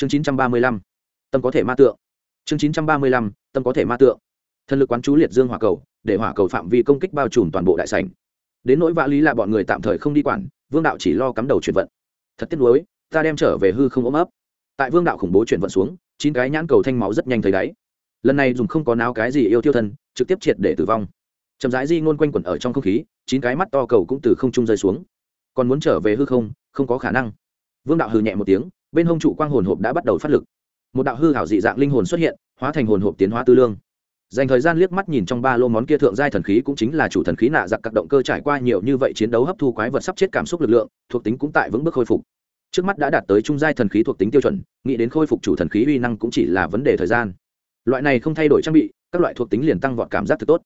chương chín trăm ba mươi lăm. Tâm có thể ma tượng. Chương chín trăm ba mươi lăm, tâm có thể ma tượng. Thần lực quán chú liệt dương hỏa cầu, để hỏa cầu phạm vi công kích bao trùm toàn bộ đại sảnh. Đến nỗi vã lý là bọn người tạm thời không đi quản, vương đạo chỉ lo cắm đầu chuyển vận. Thật tiếc nuối, ta đem trở về hư không ôm ấp. Tại vương đạo khủng bố chuyển vận xuống, chín cái nhãn cầu thanh máu rất nhanh thấy đáy. Lần này dùng không có náo cái gì yêu tiêu thân, trực tiếp triệt để tử vong. Chậm rãi di ngôn quanh quẩn ở trong không khí, chín cái mắt to cầu cũng từ không trung rơi xuống. Còn muốn trở về hư không không có khả năng. Vương đạo hừ nhẹ một tiếng bên hông trụ quang hồn hộp đã bắt đầu phát lực. Một đạo hư hảo dị dạng linh hồn xuất hiện, hóa thành hồn hộp tiến hóa tư lương. Dành thời gian liếc mắt nhìn trong ba lô món kia thượng giai thần khí cũng chính là chủ thần khí nạ giặc các động cơ trải qua nhiều như vậy chiến đấu hấp thu quái vật sắp chết cảm xúc lực lượng, thuộc tính cũng tại vững bước khôi phục. Trước mắt đã đạt tới trung giai thần khí thuộc tính tiêu chuẩn, nghĩ đến khôi phục chủ thần khí uy năng cũng chỉ là vấn đề thời gian. Loại này không thay đổi trang bị, các loại thuộc tính liền tăng vọt cảm giác thật tốt.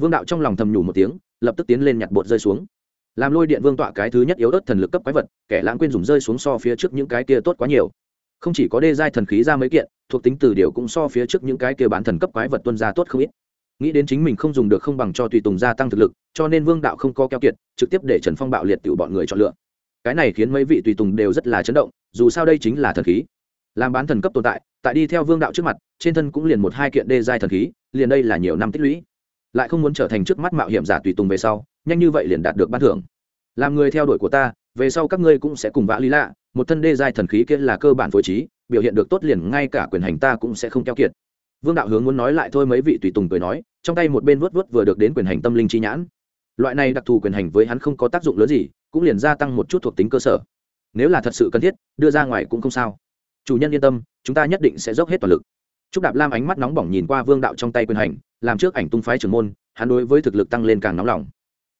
Vương đạo trong lòng thầm nhủ một tiếng, lập tức tiến lên nhặt bột rơi xuống làm lôi điện vương tọa cái thứ nhất yếu ớt thần lực cấp quái vật, kẻ lãng quên dùng rơi xuống so phía trước những cái kia tốt quá nhiều. Không chỉ có đê giai thần khí ra mấy kiện, thuộc tính từ điều cũng so phía trước những cái kia bán thần cấp quái vật tuân ra tốt không ít. Nghĩ đến chính mình không dùng được không bằng cho tùy tùng gia tăng thực lực, cho nên vương đạo không có keo kiệt, trực tiếp để trần phong bạo liệt tự bọn người chọn lựa. Cái này khiến mấy vị tùy tùng đều rất là chấn động, dù sao đây chính là thần khí. Làm bán thần cấp tồn tại tại đi theo vương đạo trước mặt, trên thân cũng liền một hai kiện đê giai thần khí, liền đây là nhiều năm tích lũy lại không muốn trở thành trước mắt mạo hiểm giả tùy tùng về sau, nhanh như vậy liền đạt được ban thưởng. Làm người theo đuổi của ta, về sau các ngươi cũng sẽ cùng vã lý lạ, một thân đê giai thần khí kia là cơ bản phối trí, biểu hiện được tốt liền ngay cả quyền hành ta cũng sẽ không keo kiệt. Vương đạo hướng muốn nói lại thôi mấy vị tùy tùng cười nói, trong tay một bên vớt vớt vừa được đến quyền hành tâm linh chi nhãn. Loại này đặc thù quyền hành với hắn không có tác dụng lớn gì, cũng liền gia tăng một chút thuộc tính cơ sở. Nếu là thật sự cần thiết, đưa ra ngoài cũng không sao. Chủ nhân yên tâm, chúng ta nhất định sẽ dốc hết toàn lực. Trúc Đạp Lam ánh mắt nóng bỏng nhìn qua Vương đạo trong tay quyền hành, làm trước ảnh tung phái trưởng môn, hắn đối với thực lực tăng lên càng nóng lòng.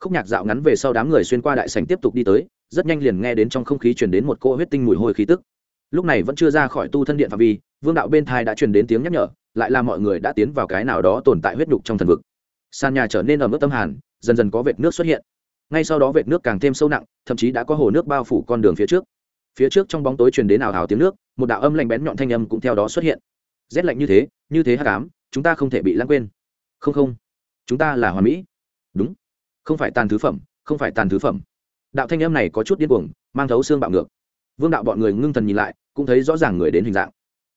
Khúc nhạc dạo ngắn về sau đám người xuyên qua đại sảnh tiếp tục đi tới, rất nhanh liền nghe đến trong không khí truyền đến một cỗ huyết tinh mùi hôi khí tức. Lúc này vẫn chưa ra khỏi tu thân điện phạm vi, Vương đạo bên thai đã truyền đến tiếng nhắc nhở, lại là mọi người đã tiến vào cái nào đó tồn tại huyết nhục trong thần vực. Sàn nhà trở nên ẩm ướt tâm hàn, dần dần có vệt nước xuất hiện. Ngay sau đó vệt nước càng thêm sâu nặng, thậm chí đã có hồ nước bao phủ con đường phía trước. Phía trước trong bóng tối truyền đến ảo ảo tiếng nước, một đạo âm lạnh bén nhọn thanh âm cũng theo đó xuất hiện rét lạnh như thế như thế hát cám chúng ta không thể bị lãng quên. Không không. Chúng ta là hoàn mỹ. Đúng. Không phải tàn thứ phẩm, không phải tàn thứ phẩm. Đạo thanh âm này có chút điên cuồng, mang thấu xương bạo ngược. Vương đạo bọn người ngưng thần nhìn lại, cũng thấy rõ ràng người đến hình dạng.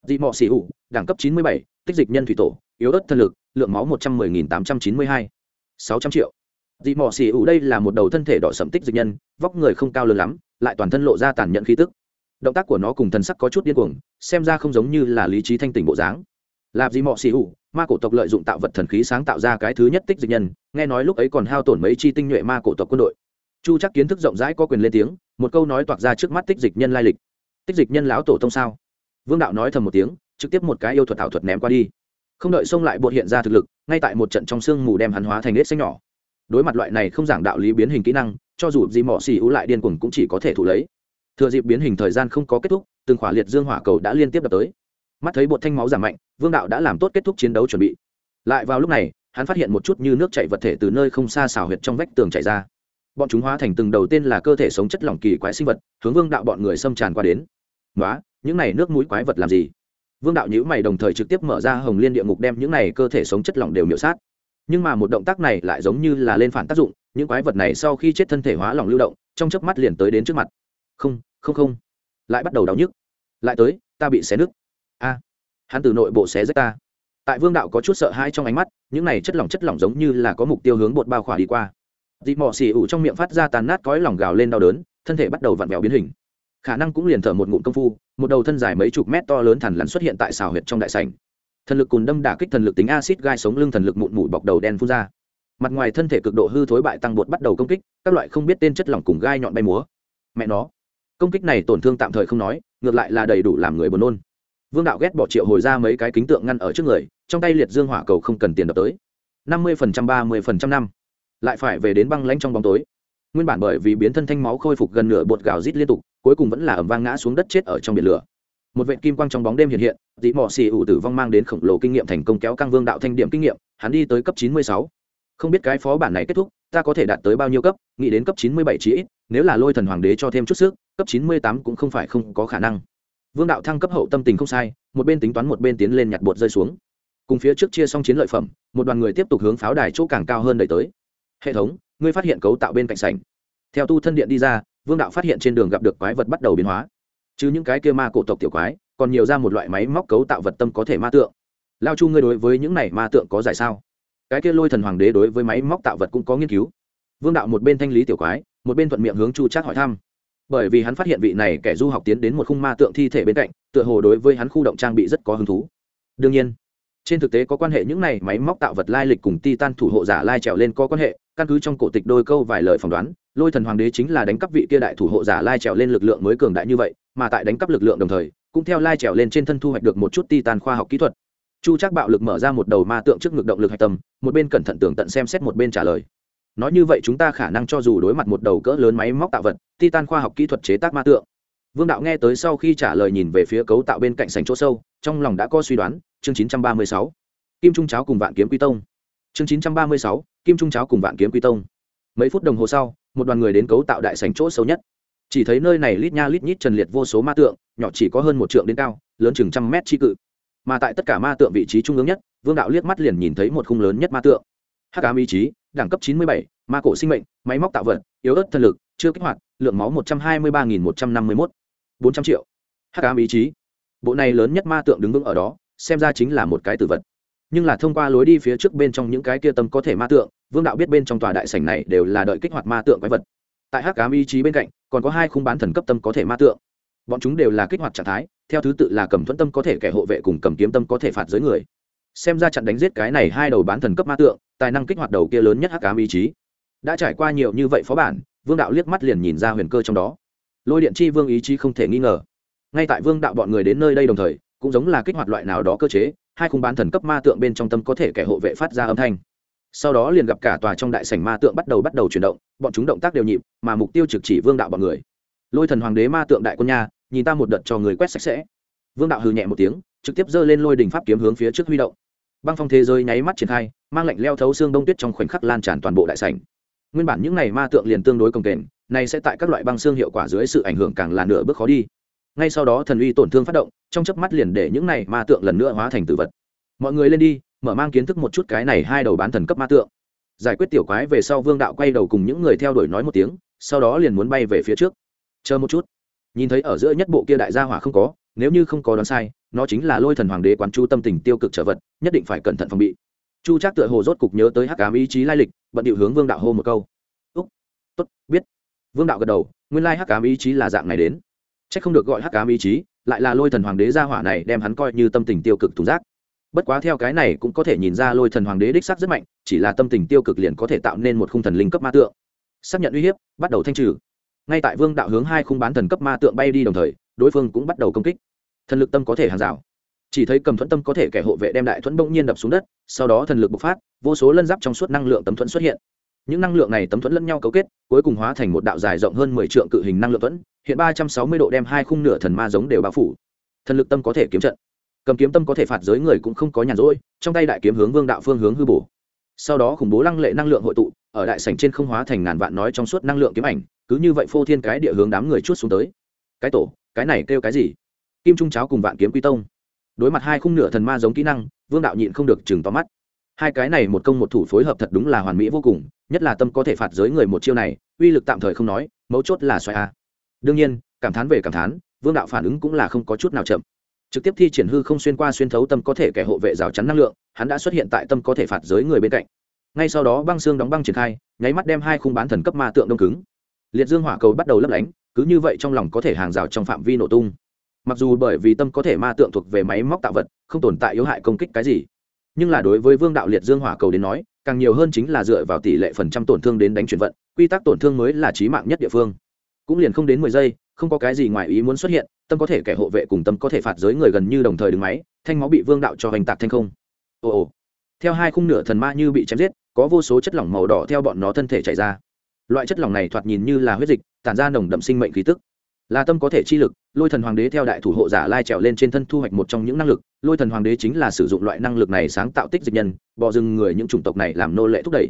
Dị mọ xỉ ủ, đẳng cấp chín mươi bảy, tích dịch nhân thủy tổ, yếu ớt thân lực, lượng máu một trăm mười nghìn tám trăm chín mươi hai. sáu trăm triệu. Dị mọ xỉ ủ đây là một đầu thân thể đỏ sẫm tích dịch nhân, vóc người không cao lớn lắm, lại toàn thân lộ ra tàn nhẫn khí tức động tác của nó cùng thần sắc có chút điên cuồng, xem ra không giống như là lý trí thanh tỉnh bộ dáng. Lạp gì mọ xì hụ, ma cổ tộc lợi dụng tạo vật thần khí sáng tạo ra cái thứ nhất tích dịch nhân, nghe nói lúc ấy còn hao tổn mấy chi tinh nhuệ ma cổ tộc quân đội. Chu chắc kiến thức rộng rãi có quyền lên tiếng, một câu nói toạc ra trước mắt tích dịch nhân lai lịch. Tích dịch nhân lão tổ tông sao? Vương đạo nói thầm một tiếng, trực tiếp một cái yêu thuật ảo thuật ném qua đi. Không đợi xông lại bột hiện ra thực lực, ngay tại một trận trong sương mù đem hắn hóa thành nết xanh nhỏ. Đối mặt loại này không giảng đạo lý biến hình kỹ năng, cho dù gì mọ xì ú lại điên cuồng cũng chỉ có thể thủ lấy thừa dịp biến hình thời gian không có kết thúc, từng khỏa liệt dương hỏa cầu đã liên tiếp đập tới. Mắt thấy bột thanh máu giảm mạnh, vương đạo đã làm tốt kết thúc chiến đấu chuẩn bị. Lại vào lúc này, hắn phát hiện một chút như nước chạy vật thể từ nơi không xa xào huyệt trong vách tường chạy ra. Bọn chúng hóa thành từng đầu tên là cơ thể sống chất lỏng kỳ quái sinh vật, hướng vương đạo bọn người xâm tràn qua đến. Nói những này nước mũi quái vật làm gì? Vương đạo nhữ mày đồng thời trực tiếp mở ra hồng liên địa ngục đem những này cơ thể sống chất lỏng đều miểu sát. Nhưng mà một động tác này lại giống như là lên phản tác dụng, những quái vật này sau khi chết thân thể hóa lỏng lưu động, trong chớp mắt liền tới đến trước mặt không không không. Lại bắt đầu đau nhức. Lại tới, ta bị xé nứt. A, hắn từ nội bộ xé rách ta. Tại vương đạo có chút sợ hãi trong ánh mắt, những này chất lỏng chất lỏng giống như là có mục tiêu hướng bột bao khỏa đi qua. Dị mỏ xì ủ trong miệng phát ra tàn nát cõi lỏng gào lên đau đớn, thân thể bắt đầu vặn vẹo biến hình. Khả năng cũng liền thở một ngụm công phu, một đầu thân dài mấy chục mét to lớn thằn lằn xuất hiện tại xào huyệt trong đại sảnh. Thần lực cùn đâm đả kích thần lực tính acid gai sống lưng thần lực mụn mụi bọc đầu đen phun ra. Mặt ngoài thân thể cực độ hư thối bại tăng bột bắt đầu công kích, các loại không biết tên chất lỏng cùng gai nhọn bay múa. Mẹ nó công kích này tổn thương tạm thời không nói, ngược lại là đầy đủ làm người buồn nôn. Vương đạo ghét bỏ triệu hồi ra mấy cái kính tượng ngăn ở trước người, trong tay liệt dương hỏa cầu không cần tiền đập tới. Năm mươi phần trăm, ba mươi phần trăm năm. Lại phải về đến băng lanh trong bóng tối. Nguyên bản bởi vì biến thân thanh máu khôi phục gần nửa bột gào rít liên tục, cuối cùng vẫn là ẩm vang ngã xuống đất chết ở trong biển lửa. Một vệ kim quang trong bóng đêm hiện hiện dị mỏ xì ủ tử vong mang đến khổng lồ kinh nghiệm thành công kéo căng vương đạo thanh điểm kinh nghiệm, hắn đi tới cấp chín mươi sáu không biết cái phó bản này kết thúc, ta có thể đạt tới bao nhiêu cấp, nghĩ đến cấp chín mươi bảy chí ít, nếu là lôi thần hoàng đế cho thêm chút sức, cấp chín mươi tám cũng không phải không có khả năng. Vương đạo thăng cấp hậu tâm tình không sai, một bên tính toán một bên tiến lên nhặt bột rơi xuống. Cùng phía trước chia xong chiến lợi phẩm, một đoàn người tiếp tục hướng pháo đài chỗ càng cao hơn đẩy tới. Hệ thống, ngươi phát hiện cấu tạo bên cạnh sảnh. Theo tu thân điện đi ra, vương đạo phát hiện trên đường gặp được quái vật bắt đầu biến hóa. Chứ những cái kia ma cổ tộc tiểu quái, còn nhiều ra một loại máy móc cấu tạo vật tâm có thể ma tượng. Lao chu, ngươi đối với những này ma tượng có giải sao? Cái kia lôi thần hoàng đế đối với máy móc tạo vật cũng có nghiên cứu. Vương đạo một bên thanh lý tiểu quái, một bên thuận miệng hướng chu trác hỏi thăm. Bởi vì hắn phát hiện vị này kẻ du học tiến đến một khung ma tượng thi thể bên cạnh, tựa hồ đối với hắn khu động trang bị rất có hứng thú. Đương nhiên, trên thực tế có quan hệ những này máy móc tạo vật lai lịch cùng titan thủ hộ giả lai trèo lên có quan hệ, căn cứ trong cổ tịch đôi câu vài lời phỏng đoán, lôi thần hoàng đế chính là đánh cắp vị kia đại thủ hộ giả lai trèo lên lực lượng mới cường đại như vậy, mà tại đánh cắp lực lượng đồng thời, cũng theo lai trèo lên trên thân thu hoạch được một chút titan khoa học kỹ thuật chu Trác bạo lực mở ra một đầu ma tượng trước ngực động lực hạch tâm, một bên cẩn thận tưởng tận xem xét một bên trả lời. Nói như vậy chúng ta khả năng cho dù đối mặt một đầu cỡ lớn máy móc tạo vật, titan khoa học kỹ thuật chế tác ma tượng. Vương đạo nghe tới sau khi trả lời nhìn về phía cấu tạo bên cạnh sành chỗ sâu, trong lòng đã có suy đoán, chương 936. kim trung cháo cùng vạn kiếm quy tông. Chương 936. kim trung cháo cùng vạn kiếm quy tông. Mấy phút đồng hồ sau, một đoàn người đến cấu tạo đại sành chỗ sâu nhất. Chỉ thấy nơi này lít nha lít nhít trần liệt vô số ma tượng, nhỏ chỉ có hơn một trượng đến cao, lớn chừng trăm mét chi cự mà tại tất cả ma tượng vị trí trung ương nhất, vương đạo liếc mắt liền nhìn thấy một khung lớn nhất ma tượng. Hắc ám ý chí, đẳng cấp chín mươi bảy, ma cổ sinh mệnh, máy móc tạo vật, yếu ớt thân lực, chưa kích hoạt, lượng máu một trăm hai mươi ba nghìn một trăm năm mươi mốt. bốn trăm triệu. Hắc ám ý chí. Bộ này lớn nhất ma tượng đứng vững ở đó, xem ra chính là một cái tử vật. Nhưng là thông qua lối đi phía trước bên trong những cái kia tâm có thể ma tượng, vương đạo biết bên trong tòa đại sảnh này đều là đợi kích hoạt ma tượng quái vật. Tại hắc ám ý chí bên cạnh, còn có hai khung bán thần cấp tâm có thể ma tượng bọn chúng đều là kích hoạt trạng thái, theo thứ tự là cầm thuẫn tâm có thể kẻ hộ vệ cùng cầm kiếm tâm có thể phạt giới người. Xem ra trận đánh giết cái này hai đầu bán thần cấp ma tượng, tài năng kích hoạt đầu kia lớn nhất hắc ám ý chí. Đã trải qua nhiều như vậy phó bản, vương đạo liếc mắt liền nhìn ra huyền cơ trong đó. Lôi điện chi vương ý chí không thể nghi ngờ. Ngay tại vương đạo bọn người đến nơi đây đồng thời, cũng giống là kích hoạt loại nào đó cơ chế, hai khung bán thần cấp ma tượng bên trong tâm có thể kẻ hộ vệ phát ra âm thanh. Sau đó liền gặp cả tòa trong đại sảnh ma tượng bắt đầu bắt đầu chuyển động, bọn chúng động tác đều nhịp, mà mục tiêu trực chỉ vương đạo bọn người. Lôi thần hoàng đế ma tượng đại quân nha nhìn ta một đợt cho người quét sạch sẽ. Vương đạo hừ nhẹ một tiếng, trực tiếp giơ lên lôi đình pháp kiếm hướng phía trước huy động. Băng phong thế giới nháy mắt triển khai, mang lạnh leo thấu xương đông tuyết trong khoảnh khắc lan tràn toàn bộ đại sảnh. Nguyên bản những này ma tượng liền tương đối công kềnh này sẽ tại các loại băng xương hiệu quả dưới sự ảnh hưởng càng là nửa bước khó đi. Ngay sau đó thần uy tổn thương phát động, trong chớp mắt liền để những này ma tượng lần nữa hóa thành tử vật. Mọi người lên đi, mở mang kiến thức một chút cái này hai đầu bán thần cấp ma tượng. Giải quyết tiểu quái về sau vương đạo quay đầu cùng những người theo đuổi nói một tiếng, sau đó liền muốn bay về phía trước. Chờ một chút nhìn thấy ở giữa nhất bộ kia đại gia hỏa không có, nếu như không có đoán sai, nó chính là lôi thần hoàng đế quán chu tâm tình tiêu cực trở vật, nhất định phải cẩn thận phòng bị. Chu trác tựa hồ rốt cục nhớ tới hắc ám ý chí lai lịch, bận điệu hướng vương đạo hô một câu. Úc, tốt, biết. Vương đạo gật đầu, nguyên lai hắc ám ý chí là dạng này đến. C h ắ c không được gọi hắc ám ý chí, lại là lôi thần hoàng đế gia hỏa này đem hắn coi như tâm tình tiêu cực thùng rác. Bất quá theo cái này cũng có thể nhìn ra lôi thần hoàng đế đích sắc rất mạnh, chỉ là tâm tình tiêu cực liền có thể tạo nên một khung thần linh cấp ma tượng. Xác nhận uy hiếp, bắt đầu thanh trừ ngay tại vương đạo hướng hai khung bán thần cấp ma tượng bay đi đồng thời, đối phương cũng bắt đầu công kích. Thần lực tâm có thể hàng rào. Chỉ thấy cầm thuẫn tâm có thể kẻ hộ vệ đem đại thuẫn bỗng nhiên đập xuống đất, sau đó thần lực bộc phát, vô số lân giáp trong suốt năng lượng tấm thuẫn xuất hiện. Những năng lượng này tấm thuẫn lẫn nhau cấu kết, cuối cùng hóa thành một đạo dài rộng hơn mười trượng cự hình năng lượng thuẫn, hiện ba trăm sáu mươi độ đem hai khung nửa thần ma giống đều bao phủ. Thần lực tâm có thể kiếm trận. Cầm kiếm tâm có thể phạt giới người cũng không có nhàn rỗi, trong tay đại kiếm hướng vương đạo phương hướng hư bổ. Sau đó khủng bố lăng lệ năng lượng hội tụ, ở đại sảnh trên không hóa thành ngàn vạn nói trong suốt năng lượng kiếm ảnh cứ như vậy phô thiên cái địa hướng đám người chút xuống tới. Cái tổ, cái này kêu cái gì? Kim trung cháo cùng vạn kiếm quy tông. Đối mặt hai khung nửa thần ma giống kỹ năng, vương đạo nhịn không được chừng to mắt. Hai cái này một công một thủ phối hợp thật đúng là hoàn mỹ vô cùng, nhất là tâm có thể phạt giới người một chiêu này, uy lực tạm thời không nói, mấu chốt là xoài a. Đương nhiên, cảm thán về cảm thán, vương đạo phản ứng cũng là không có chút nào chậm. Trực tiếp thi triển hư không xuyên qua xuyên thấu tâm có thể kẻ hộ vệ rào chắn năng lượng, hắn đã xuất hiện tại tâm có thể phạt giới người bên cạnh. Ngay sau đó băng xương đóng băng triển khai, nháy mắt đem hai khung bán thần cấp ma tượng đông cứng liệt dương hỏa cầu bắt đầu lấp lánh, cứ như vậy trong lòng có thể hàng rào trong phạm vi nổ tung. Mặc dù bởi vì tâm có thể ma tượng thuộc về máy móc tạo vật, không tồn tại yếu hại công kích cái gì, nhưng là đối với vương đạo liệt dương hỏa cầu đến nói, càng nhiều hơn chính là dựa vào tỷ lệ phần trăm tổn thương đến đánh chuyển vận, quy tắc tổn thương mới là trí mạng nhất địa phương. Cũng liền không đến mười giây, không có cái gì ngoài ý muốn xuất hiện, tâm có thể kẻ hộ vệ cùng tâm có thể phạt giới người gần như đồng thời đứng máy, thanh máu bị vương đạo cho hành tạc thanh không. Ồ ồ. Theo hai khung nửa thần ma như bị chém giết, có vô số chất lỏng màu đỏ theo bọn nó thân thể chảy ra loại chất lỏng này thoạt nhìn như là huyết dịch, tản ra nồng đậm sinh mệnh khí tức. Là tâm có thể chi lực, lôi thần hoàng đế theo đại thủ hộ giả lai trèo lên trên thân thu hoạch một trong những năng lực. Lôi thần hoàng đế chính là sử dụng loại năng lực này sáng tạo tích dịch nhân, bò rừng người những chủng tộc này làm nô lệ thúc đẩy.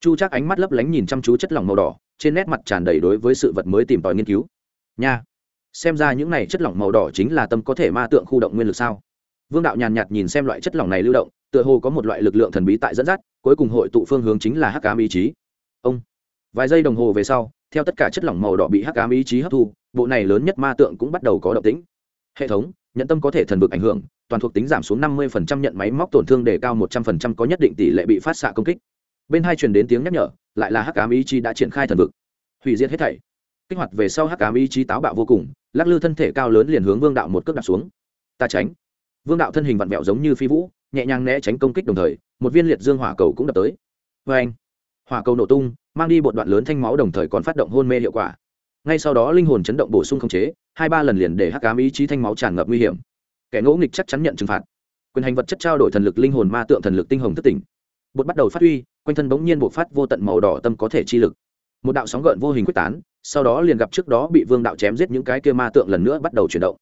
Chu chắc ánh mắt lấp lánh nhìn chăm chú chất lỏng màu đỏ, trên nét mặt tràn đầy đối với sự vật mới tìm tòi nghiên cứu. Nha, xem ra những này chất lỏng màu đỏ chính là tâm có thể ma tượng khu động nguyên lực sao? Vương đạo nhàn nhạt nhìn xem loại chất lỏng này lưu động, tựa hồ có một loại lực lượng thần bí tại dẫn dắt, cuối cùng hội tụ phương hướng chính là hắc ám ý chí. Ông vài giây đồng hồ về sau, theo tất cả chất lỏng màu đỏ bị hắc ám ý chí hấp thu, bộ này lớn nhất ma tượng cũng bắt đầu có động tĩnh. Hệ thống, nhận tâm có thể thần vực ảnh hưởng, toàn thuộc tính giảm xuống năm mươi nhận máy móc tổn thương để cao một trăm linh có nhất định tỷ lệ bị phát xạ công kích. Bên hai truyền đến tiếng nhắc nhở, lại là hắc ám ý chí đã triển khai thần vực. Hủy diệt hết thảy. Kích hoạt về sau hắc ám ý chí táo bạo vô cùng, lắc lư thân thể cao lớn liền hướng vương đạo một cước đặt xuống. Ta tránh. Vương đạo thân hình vặn vẹo giống như phi vũ, nhẹ nhàng né tránh công kích đồng thời, một viên liệt dương hỏa cầu cũng đập tới. Vê anh hỏa cầu nổ tung, mang đi một đoạn lớn thanh máu đồng thời còn phát động hôn mê hiệu quả. Ngay sau đó linh hồn chấn động bổ sung không chế, hai ba lần liền để hắc ám ý chí thanh máu tràn ngập nguy hiểm. Kẻ ngỗ nghịch chắc chắn nhận trừng phạt. Quyền hành vật chất trao đổi thần lực linh hồn ma tượng thần lực tinh hồng thất tỉnh. Bột bắt đầu phát huy, quanh thân bỗng nhiên bộc phát vô tận màu đỏ tâm có thể chi lực. Một đạo sóng gợn vô hình quyết tán, sau đó liền gặp trước đó bị vương đạo chém giết những cái kia ma tượng lần nữa bắt đầu chuyển động.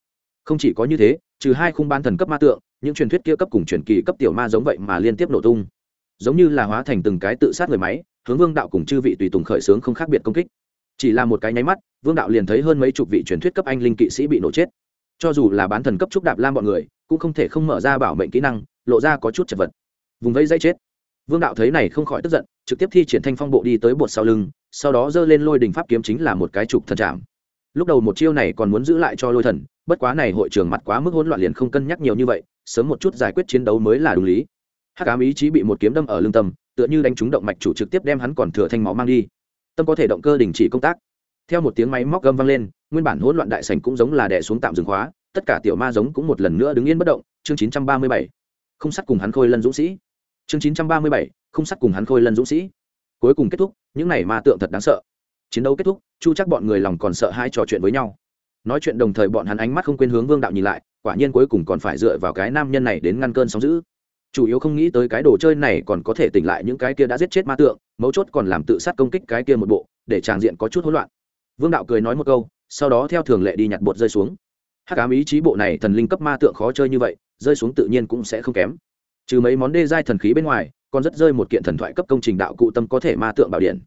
Không chỉ có như thế, trừ hai khung ban thần cấp ma tượng, những truyền thuyết kia cấp cùng truyền kỳ cấp tiểu ma giống vậy mà liên tiếp nổ tung. Giống như là hóa thành từng cái tự sát người máy hướng vương đạo cùng chư vị tùy tùng khởi xướng không khác biệt công kích. Chỉ là một cái nháy mắt, vương đạo liền thấy hơn mấy chục vị truyền thuyết cấp anh linh kỵ sĩ bị nổ chết. Cho dù là bán thần cấp trúc đạp lam bọn người, cũng không thể không mở ra bảo mệnh kỹ năng, lộ ra có chút chật vật. Vùng vẫy dây chết. Vương đạo thấy này không khỏi tức giận, trực tiếp thi triển thanh phong bộ đi tới bột sau lưng, sau đó giơ lên lôi đình pháp kiếm chính là một cái trục thần chạm. Lúc đầu một chiêu này còn muốn giữ lại cho lôi thần, bất quá này hội trường mặt quá mức hỗn loạn liền không cân nhắc nhiều như vậy, sớm một chút giải quyết chiến đấu mới là đúng lý. Hắc ám ý chí bị một kiếm đâm ở lưng tâm tựa như đánh trúng động mạch chủ trực tiếp đem hắn còn thừa thanh máu mang đi. Tâm có thể động cơ đình chỉ công tác. Theo một tiếng máy móc gâm vang lên, nguyên bản hỗn loạn đại sảnh cũng giống là đè xuống tạm dừng khóa, tất cả tiểu ma giống cũng một lần nữa đứng yên bất động. Chương 937. không sắt cùng hắn khôi lân dũng sĩ. Chương 937. không sắt cùng hắn khôi lân dũng sĩ. Cuối cùng kết thúc, những này ma tượng thật đáng sợ. Chiến đấu kết thúc, chu chắc bọn người lòng còn sợ hai trò chuyện với nhau. Nói chuyện đồng thời bọn hắn ánh mắt không quên hướng vương đạo nhìn lại, quả nhiên cuối cùng còn phải dựa vào cái nam nhân này đến ngăn cơn sóng giữ chủ yếu không nghĩ tới cái đồ chơi này còn có thể tỉnh lại những cái kia đã giết chết ma tượng, mấu chốt còn làm tự sát công kích cái kia một bộ, để tràng diện có chút hỗn loạn. Vương đạo cười nói một câu, sau đó theo thường lệ đi nhặt bột rơi xuống. Hắc ám ý chí bộ này thần linh cấp ma tượng khó chơi như vậy, rơi xuống tự nhiên cũng sẽ không kém. Trừ mấy món đê giai thần khí bên ngoài, còn rất rơi một kiện thần thoại cấp công trình đạo cụ tâm có thể ma tượng bảo điện.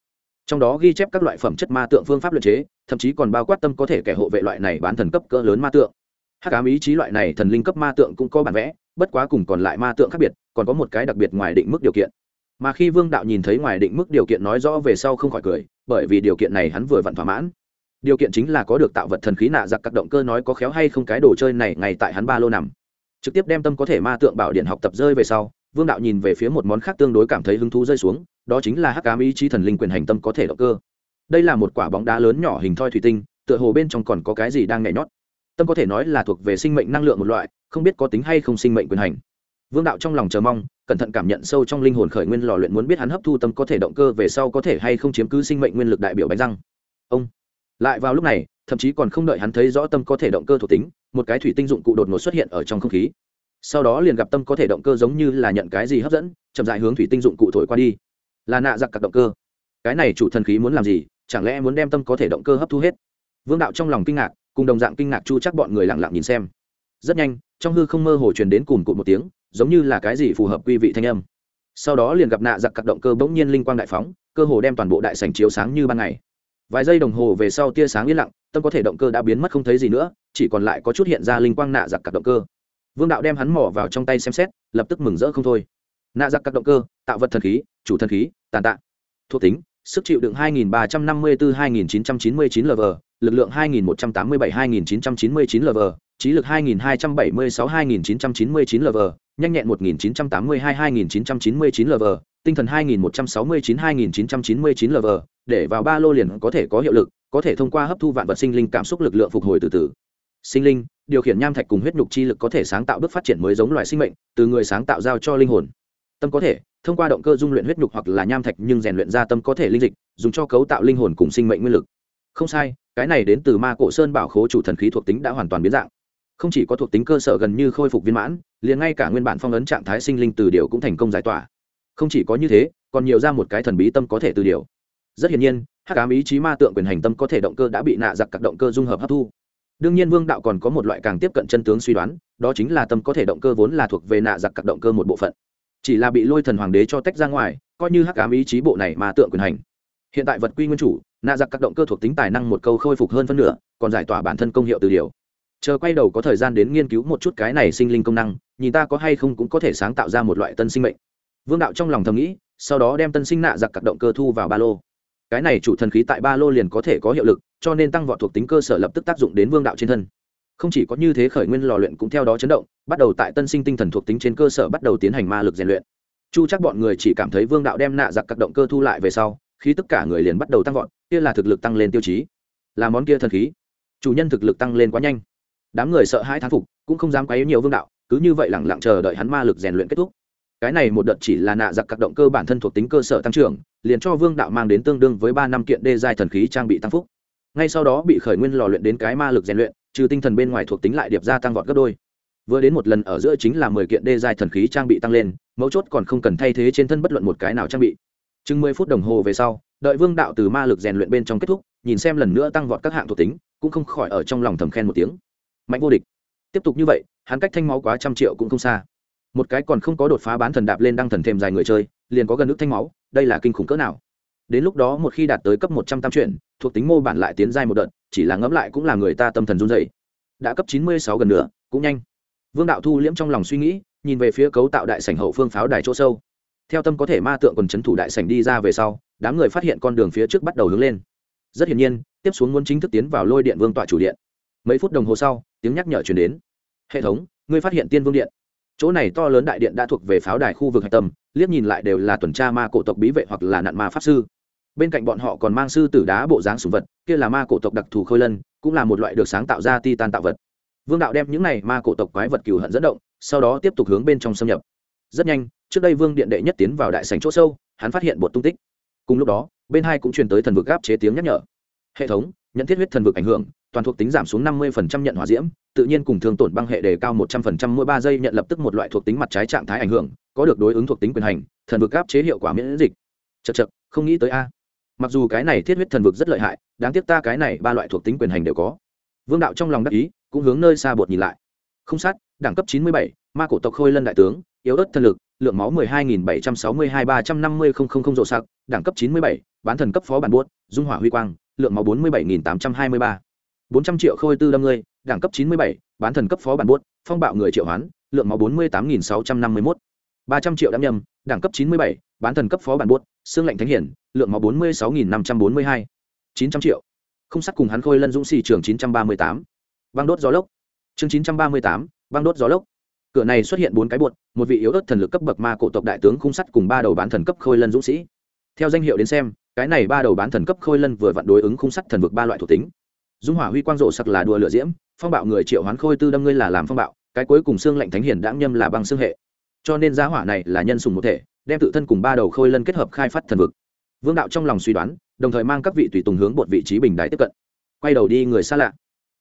Trong đó ghi chép các loại phẩm chất ma tượng phương pháp luyện chế, thậm chí còn bao quát tâm có thể kẻ hộ vệ loại này bán thần cấp cỡ lớn ma tượng. Hắc ám ý chí loại này thần linh cấp ma tượng cũng có bản vẽ bất quá cùng còn lại ma tượng khác biệt, còn có một cái đặc biệt ngoài định mức điều kiện. Mà khi vương đạo nhìn thấy ngoài định mức điều kiện nói rõ về sau không khỏi cười, bởi vì điều kiện này hắn vừa vặn thỏa mãn. Điều kiện chính là có được tạo vật thần khí nạ giặc các động cơ nói có khéo hay không cái đồ chơi này ngay tại hắn ba lô nằm. Trực tiếp đem tâm có thể ma tượng bảo điện học tập rơi về sau, vương đạo nhìn về phía một món khác tương đối cảm thấy hứng thú rơi xuống, đó chính là hắc ám ý chí thần linh quyền hành tâm có thể động cơ. Đây là một quả bóng đá lớn nhỏ hình thoi thủy tinh, tựa hồ bên trong còn có cái gì đang nhảy nhót. Tâm có thể nói là thuộc về sinh mệnh năng lượng một loại không biết có tính hay không sinh mệnh quyền hành. Vương đạo trong lòng chờ mong, cẩn thận cảm nhận sâu trong linh hồn khởi nguyên lò luyện muốn biết hắn hấp thu tâm có thể động cơ về sau có thể hay không chiếm cứ sinh mệnh nguyên lực đại biểu bánh răng. Ông. Lại vào lúc này, thậm chí còn không đợi hắn thấy rõ tâm có thể động cơ thuộc tính, một cái thủy tinh dụng cụ đột ngột xuất hiện ở trong không khí. Sau đó liền gặp tâm có thể động cơ giống như là nhận cái gì hấp dẫn, chậm dại hướng thủy tinh dụng cụ thổi qua đi. Là nạ giặc cặp động cơ. Cái này chủ thần khí muốn làm gì, chẳng lẽ muốn đem tâm có thể động cơ hấp thu hết? Vương đạo trong lòng kinh ngạc, cùng đồng dạng kinh ngạc chu chắc bọn người lặng lặng nhìn xem. Rất nhanh trong hư không mơ hồ truyền đến cùng cụt một tiếng, giống như là cái gì phù hợp quy vị thanh âm. Sau đó liền gặp nạ giặc các động cơ bỗng nhiên linh quang đại phóng, cơ hồ đem toàn bộ đại sảnh chiếu sáng như ban ngày. Vài giây đồng hồ về sau tia sáng yên lặng, tâm có thể động cơ đã biến mất không thấy gì nữa, chỉ còn lại có chút hiện ra linh quang nạ giặc các động cơ. Vương đạo đem hắn mỏ vào trong tay xem xét, lập tức mừng rỡ không thôi. Nạ giặc các động cơ, tạo vật thần khí, chủ thần khí, tàn tạ. Thuộc tính, sức chịu đựng 2354-2999 lv lực lượng 2187-2999 lv trí lực 2276-2999 lv nhanh nhẹn 1982-2999 lv tinh thần 2169-2999 lv để vào ba lô liền có thể có hiệu lực, có thể thông qua hấp thu vạn vật sinh linh cảm xúc lực lượng phục hồi từ từ. Sinh linh, điều khiển nham thạch cùng huyết nhục chi lực có thể sáng tạo bước phát triển mới giống loài sinh mệnh, từ người sáng tạo giao cho linh hồn. Tâm có thể, thông qua động cơ dung luyện huyết nhục hoặc là nham thạch nhưng rèn luyện ra tâm có thể linh dịch, dùng cho cấu tạo linh hồn cùng sinh mệnh nguyên lực. Không sai cái này đến từ ma cổ sơn bảo khố chủ thần khí thuộc tính đã hoàn toàn biến dạng. Không chỉ có thuộc tính cơ sở gần như khôi phục viên mãn, liền ngay cả nguyên bản phong ấn trạng thái sinh linh từ điều cũng thành công giải tỏa. Không chỉ có như thế, còn nhiều ra một cái thần bí tâm có thể từ điều. Rất hiển nhiên, hắc ám ý chí ma tượng quyền hành tâm có thể động cơ đã bị nạ giặc các động cơ dung hợp hấp thu. Đương nhiên vương đạo còn có một loại càng tiếp cận chân tướng suy đoán, đó chính là tâm có thể động cơ vốn là thuộc về nạ giặc các động cơ một bộ phận. Chỉ là bị lôi thần hoàng đế cho tách ra ngoài, coi như hắc ám ý chí bộ này mà tượng quyền hành. Hiện tại vật quy nguyên chủ nạ giặc các động cơ thuộc tính tài năng một câu khôi phục hơn phân nửa, còn giải tỏa bản thân công hiệu từ điều. Chờ quay đầu có thời gian đến nghiên cứu một chút cái này sinh linh công năng, nhìn ta có hay không cũng có thể sáng tạo ra một loại tân sinh mệnh. Vương đạo trong lòng thầm nghĩ, sau đó đem tân sinh nạ giặc các động cơ thu vào ba lô. Cái này chủ thần khí tại ba lô liền có thể có hiệu lực, cho nên tăng vọt thuộc tính cơ sở lập tức tác dụng đến vương đạo trên thân. Không chỉ có như thế khởi nguyên lò luyện cũng theo đó chấn động, bắt đầu tại tân sinh tinh thần thuộc tính trên cơ sở bắt đầu tiến hành ma lực rèn luyện. Chu chắc bọn người chỉ cảm thấy vương đạo đem nạ giặc các động cơ thu lại về sau khi tất cả người liền bắt đầu tăng vọt, kia là thực lực tăng lên tiêu chí. Là món kia thần khí. Chủ nhân thực lực tăng lên quá nhanh. Đám người sợ hai thán phục, cũng không dám quấy nhiều vương đạo, cứ như vậy lẳng lặng chờ đợi hắn ma lực rèn luyện kết thúc. Cái này một đợt chỉ là nạ giặc các động cơ bản thân thuộc tính cơ sở tăng trưởng, liền cho vương đạo mang đến tương đương với ba năm kiện đê giai thần khí trang bị tăng phúc. Ngay sau đó bị khởi nguyên lò luyện đến cái ma lực rèn luyện, trừ tinh thần bên ngoài thuộc tính lại điệp ra tăng vọt gấp đôi. Vừa đến một lần ở giữa chính là mười kiện đê giai thần khí trang bị tăng lên, mấu chốt còn không cần thay thế trên thân bất luận một cái nào trang bị chừng mười phút đồng hồ về sau, đợi vương đạo từ ma lực rèn luyện bên trong kết thúc, nhìn xem lần nữa tăng vọt các hạng thuộc tính, cũng không khỏi ở trong lòng thầm khen một tiếng. Mạnh vô địch. Tiếp tục như vậy, hắn cách thanh máu quá trăm triệu cũng không xa. Một cái còn không có đột phá bán thần đạp lên đăng thần thêm dài người chơi, liền có gần nước thanh máu, đây là kinh khủng cỡ nào. Đến lúc đó một khi đạt tới cấp một trăm tam chuyển, thuộc tính mô bản lại tiến giai một đợt, chỉ là ngẫm lại cũng là người ta tâm thần run dày đã cấp chín mươi sáu gần nữa cũng nhanh. Vương đạo thu liễm trong lòng suy nghĩ, nhìn về phía cấu tạo đại sảnh hậu phương pháo đài chỗ sâu theo tâm có thể ma tượng còn c h ấ n thủ đại sảnh đi ra về sau, đám người phát hiện con đường phía trước bắt đầu hướng lên. Rất hiển nhiên, tiếp xuống muốn chính thức tiến vào lôi điện vương tọa chủ điện. Mấy phút đồng hồ sau, tiếng nhắc nhở chuyển đến. Hệ thống, ngươi phát hiện tiên vương điện. Chỗ này to lớn đại điện đã thuộc về pháo đài khu vực hạch tâm, liếc nhìn lại đều là tuần tra ma cổ tộc bí vệ hoặc là nạn ma pháp sư. Bên cạnh bọn họ còn mang sư tử đá bộ dáng sùng vật, kia là ma cổ tộc đặc thù khôi lân, cũng là một loại được sáng tạo ra ti tan tạo vật. Vương đạo đem những này ma cổ tộc quái vật cừu hận dẫn động, sau đó tiếp tục hướng bên trong xâm nhập. Rất nhanh trước đây vương điện đệ nhất tiến vào đại sành chỗ sâu, hắn phát hiện bột tung tích. Cùng lúc đó, bên hai cũng truyền tới thần vực gáp chế tiếng nhắc nhở. Hệ thống, nhận thiết huyết thần vực ảnh hưởng, toàn thuộc tính giảm xuống năm mươi nhận hỏa diễm, tự nhiên cùng thương tổn băng hệ đề cao một trăm linh mỗi ba giây nhận lập tức một loại thuộc tính mặt trái trạng thái ảnh hưởng, có được đối ứng thuộc tính quyền hành, thần vực áp chế hiệu quả miễn dịch. Chật chật không nghĩ tới a. Mặc dù cái này thiết huyết thần vực rất lợi hại, đáng tiếc ta cái này ba loại thuộc tính quyền hành đều có. Vương đạo trong lòng đắc ý, cũng hướng nơi xa bột nhìn lại. Không sát, đẳng cấp chín mươi bảy, ma cổ tộc khôi lân đại tướng, yếu ớt thân lực lượng máu 12.762-350-000 rộ sạc, đẳng cấp 97, bán thần cấp phó bản buốt, dung hỏa huy quang, lượng máu 47.823. 400 triệu khôi tư đâm ngươi, đẳng cấp 97, bán thần cấp phó bản buốt, phong bạo người triệu hoán, lượng máu 48.651. 300 triệu đâm nhầm, đẳng cấp 97, bán thần cấp phó bản buốt, xương lạnh thánh hiển, lượng máu 46.542. 900 triệu. Không sắt cùng hắn khôi lân dũng sĩ trưởng 938. Băng đốt gió lốc. Chương 938, băng đốt gió lốc cửa này xuất hiện bốn cái buột một vị yếu ớt thần lực cấp bậc ma cổ tộc đại tướng khung sắt cùng ba đầu bán thần cấp khôi lân dũng sĩ. Theo danh hiệu đến xem, cái này ba đầu bán thần cấp khôi lân vừa vặn đối ứng khung sắt thần vực ba loại thuộc tính. Dung hỏa huy quang rộ sặc là đùa lửa diễm, phong bạo người triệu hoán khôi tư đâm ngươi là làm phong bạo, cái cuối cùng xương lạnh thánh hiền đãng nhâm là băng xương hệ. Cho nên giá hỏa này là nhân sùng một thể, đem tự thân cùng ba đầu khôi lân kết hợp khai phát thần vực. Vương đạo trong lòng suy đoán, đồng thời mang các vị tùy tùng hướng một vị trí bình đại tiếp cận. Quay đầu đi người xa lạ.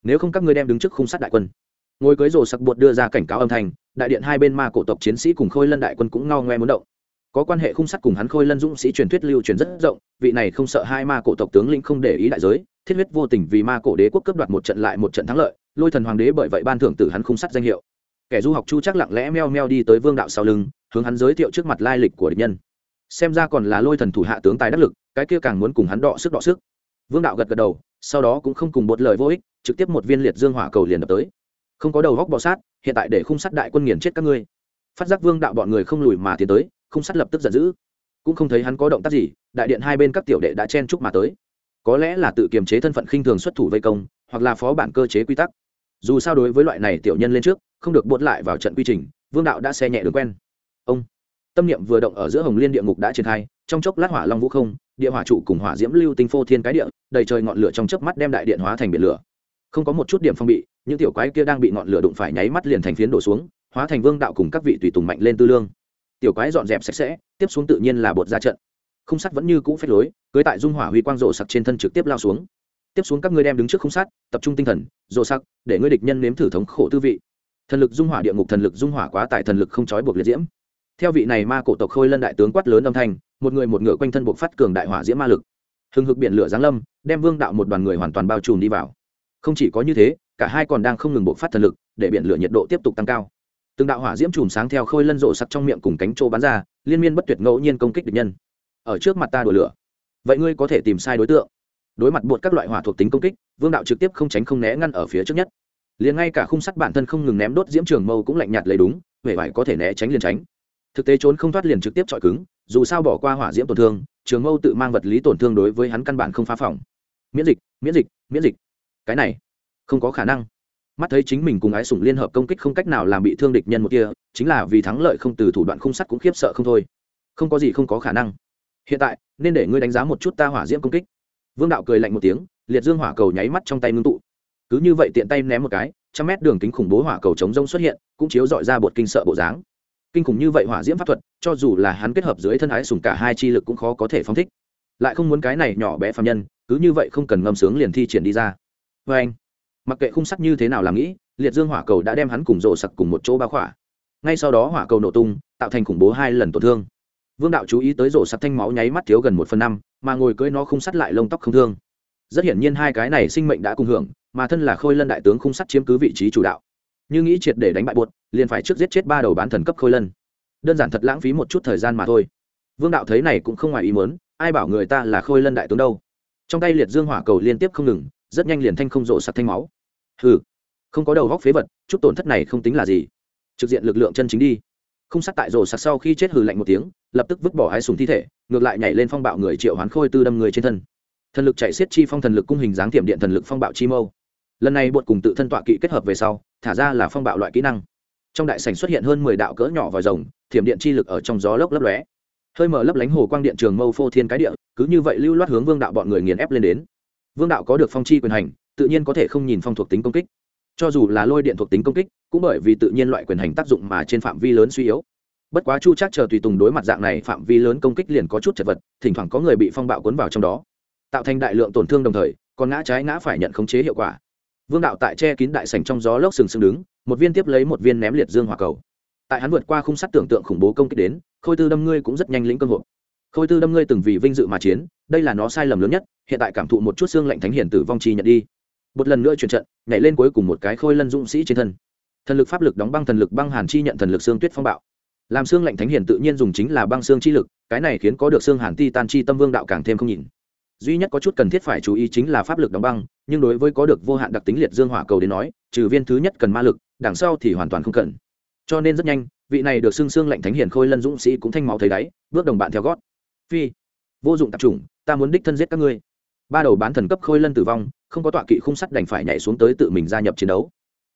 Nếu không các ngươi đem đứng trước khung sát đại quân ngồi cưới rồ sặc bột đưa ra cảnh cáo âm thanh, đại điện hai bên ma cổ tộc chiến sĩ cùng khôi lân đại quân cũng ngao ngoe muốn động. Có quan hệ khung sắt cùng hắn khôi lân dũng sĩ truyền thuyết lưu truyền rất rộng, vị này không sợ hai ma cổ tộc tướng lĩnh không để ý đại giới, thiết huyết vô tình vì ma cổ đế quốc cướp đoạt một trận lại một trận thắng lợi, lôi thần hoàng đế bởi vậy ban thưởng tử hắn khung sắt danh hiệu. Kẻ du học chu chắc lặng lẽ meo meo đi tới vương đạo sau lưng, hướng hắn giới thiệu trước mặt lai lịch của địch nhân. Xem ra còn là lôi thần thủ hạ tướng tài đắc lực, cái kia càng muốn cùng hắn đọ sức đọ sức. Vương đạo gật gật đầu, sau đó cũng không cùng một lời vô ích, trực tiếp một viên liệt dương hỏa cầu liền đập tới không có đầu góc bọ sát, hiện tại để khung sắt đại quân nghiền chết các ngươi. Phát giác vương đạo bọn người không lùi mà tiến tới, khung sắt lập tức giận dữ. Cũng không thấy hắn có động tác gì, đại điện hai bên các tiểu đệ đã chen chúc mà tới. Có lẽ là tự kiềm chế thân phận khinh thường xuất thủ vây công, hoặc là phó bản cơ chế quy tắc. Dù sao đối với loại này tiểu nhân lên trước, không được buốt lại vào trận quy trình, vương đạo đã xe nhẹ đường quen. Ông, tâm niệm vừa động ở giữa hồng liên địa ngục đã triển khai, trong chốc lát hỏa long vũ không, địa hỏa trụ cùng hỏa diễm lưu tinh phô thiên cái địa, đầy trời ngọn lửa trong chớp mắt đem đại điện hóa thành biển lửa. Không có một chút điểm phong bị những tiểu quái kia đang bị ngọn lửa đụng phải nháy mắt liền thành phiến đổ xuống, hóa thành vương đạo cùng các vị tùy tùng mạnh lên tư lương. Tiểu quái dọn dẹp sạch sẽ, tiếp xuống tự nhiên là bột ra trận. Không sắt vẫn như cũ phép lối, cưới tại dung hỏa huy quang rộ sặc trên thân trực tiếp lao xuống. Tiếp xuống các ngươi đem đứng trước không sát tập trung tinh thần, rộ sặc, để ngươi địch nhân nếm thử thống khổ tư vị. Thần lực dung hỏa địa ngục thần lực dung hỏa quá tại thần lực không trói buộc liệt diễm. Theo vị này ma cổ tộc khôi lân đại tướng quát lớn âm thanh, một người một ngựa quanh thân buộc phát cường đại hỏa diễm ma lực. Hừng hực biển lửa giáng lâm, đem vương đạo một đoàn người hoàn toàn bao trùm đi vào. Không chỉ có như thế cả hai còn đang không ngừng bộc phát thần lực, để biển lửa nhiệt độ tiếp tục tăng cao. Từng đạo hỏa diễm chùm sáng theo khôi lân rộ sặc trong miệng cùng cánh trô bắn ra, liên miên bất tuyệt ngẫu nhiên công kích địch nhân. Ở trước mặt ta đổ lửa. Vậy ngươi có thể tìm sai đối tượng. Đối mặt buộc các loại hỏa thuộc tính công kích, vương đạo trực tiếp không tránh không né ngăn ở phía trước nhất. Liền ngay cả khung sắt bản thân không ngừng ném đốt diễm trường mâu cũng lạnh nhạt lấy đúng huệ vải có thể né tránh liền tránh. Thực tế trốn không thoát liền trực tiếp chọi cứng, dù sao bỏ qua hỏa diễm tổn thương, trường mâu tự mang vật lý tổn thương đối với hắn căn bản không phá phòng. Miễn dịch miễn dịch miễn dịch. Cái này không có khả năng. Mắt thấy chính mình cùng ái sủng liên hợp công kích không cách nào làm bị thương địch nhân một kia, chính là vì thắng lợi không từ thủ đoạn khung sắt cũng khiếp sợ không thôi. Không có gì không có khả năng. Hiện tại, nên để ngươi đánh giá một chút ta hỏa diễm công kích. Vương đạo cười lạnh một tiếng, liệt dương hỏa cầu nháy mắt trong tay ngưng tụ. Cứ như vậy tiện tay ném một cái, trăm mét đường kính khủng bố hỏa cầu chống rông xuất hiện, cũng chiếu dọi ra bột kinh sợ bộ dáng. Kinh khủng như vậy hỏa diễm pháp thuật, cho dù là hắn kết hợp dưới thân ái sùng cả hai chi lực cũng khó có thể phóng thích. Lại không muốn cái này nhỏ bé phạm nhân, cứ như vậy không cần ngâm sướng liền thi triển đi ra. Vê anh mặc kệ khung sắt như thế nào làm nghĩ, liệt dương hỏa cầu đã đem hắn cùng rổ sặc cùng một chỗ bao khỏa. Ngay sau đó hỏa cầu nổ tung, tạo thành khủng bố hai lần tổn thương. Vương đạo chú ý tới rổ sặc thanh máu nháy mắt thiếu gần một phần năm, mà ngồi cưỡi nó khung sắt lại lông tóc không thương. Rất hiển nhiên hai cái này sinh mệnh đã cùng hưởng, mà thân là khôi lân đại tướng khung sắt chiếm cứ vị trí chủ đạo. Như nghĩ triệt để đánh bại buột liền phải trước giết chết ba đầu bán thần cấp khôi lân. Đơn giản thật lãng phí một chút thời gian mà thôi. Vương đạo thấy này cũng không ngoài ý muốn, ai bảo người ta là khôi lân đại tướng đâu. Trong tay liệt dương hỏa cầu liên tiếp không ngừng, rất nhanh liền thanh không rộ sặc thanh máu hừ, không có đầu góc phế vật, chút tổn thất này không tính là gì. Trực diện lực lượng chân chính đi. Không sát tại rổ sạc sau khi chết hừ lạnh một tiếng, lập tức vứt bỏ hai sùng thi thể, ngược lại nhảy lên phong bạo người triệu hoán khôi tư đâm người trên thân. Thần lực chạy xiết chi phong thần lực cung hình dáng tiệm điện thần lực phong bạo chi mâu. Lần này bột cùng tự thân tọa kỵ kết hợp về sau, thả ra là phong bạo loại kỹ năng. Trong đại sảnh xuất hiện hơn mười đạo cỡ nhỏ vòi rồng thiểm điện chi lực ở trong gió lốc lấp lóe. Hơi mở lấp lánh hồ quang điện trường mâu phô thiên cái địa, cứ như vậy lưu loát hướng vương đạo bọn người nghiền ép lên đến. Vương đạo có được phong chi quyền hành tự nhiên có thể không nhìn phong thuộc tính công kích. Cho dù là lôi điện thuộc tính công kích, cũng bởi vì tự nhiên loại quyền hành tác dụng mà trên phạm vi lớn suy yếu. Bất quá chu chắc chờ tùy tùng đối mặt dạng này phạm vi lớn công kích liền có chút chật vật, thỉnh thoảng có người bị phong bạo cuốn vào trong đó. Tạo thành đại lượng tổn thương đồng thời, còn ngã trái ngã phải nhận khống chế hiệu quả. Vương đạo tại che kín đại sành trong gió lốc sừng sừng đứng, một viên tiếp lấy một viên ném liệt dương hỏa cầu. Tại hắn vượt qua khung sắt tưởng tượng khủng bố công kích đến, khôi tư đâm ngươi cũng rất nhanh lĩnh cơ hội khôi tư đâm ngươi từng vì vinh dự mà chiến, đây là nó sai lầm lớn nhất, hiện tại cảm thụ một chút xương lạnh thánh hiển tử vong chi nhận đi một lần nữa chuyển trận, nhảy lên cuối cùng một cái khôi lân dũng sĩ trên thân. Thần lực pháp lực đóng băng thần lực băng hàn chi nhận thần lực xương tuyết phong bạo. Làm xương lạnh thánh hiển tự nhiên dùng chính là băng xương chi lực, cái này khiến có được xương hàn ti tan chi tâm vương đạo càng thêm không nhìn. Duy nhất có chút cần thiết phải chú ý chính là pháp lực đóng băng, nhưng đối với có được vô hạn đặc tính liệt dương hỏa cầu đến nói, trừ viên thứ nhất cần ma lực, đằng sau thì hoàn toàn không cần. Cho nên rất nhanh, vị này được xương xương lạnh thánh hiển khôi lân dũng sĩ cũng thanh máu thấy đáy, bước đồng bạn theo gót. Phi, vô dụng tạp chủng, ta muốn đích thân giết các ngươi. Ba đầu bán thần cấp khôi lân tử vong không có tọa kỵ khung sắt đành phải nhảy xuống tới tự mình gia nhập chiến đấu.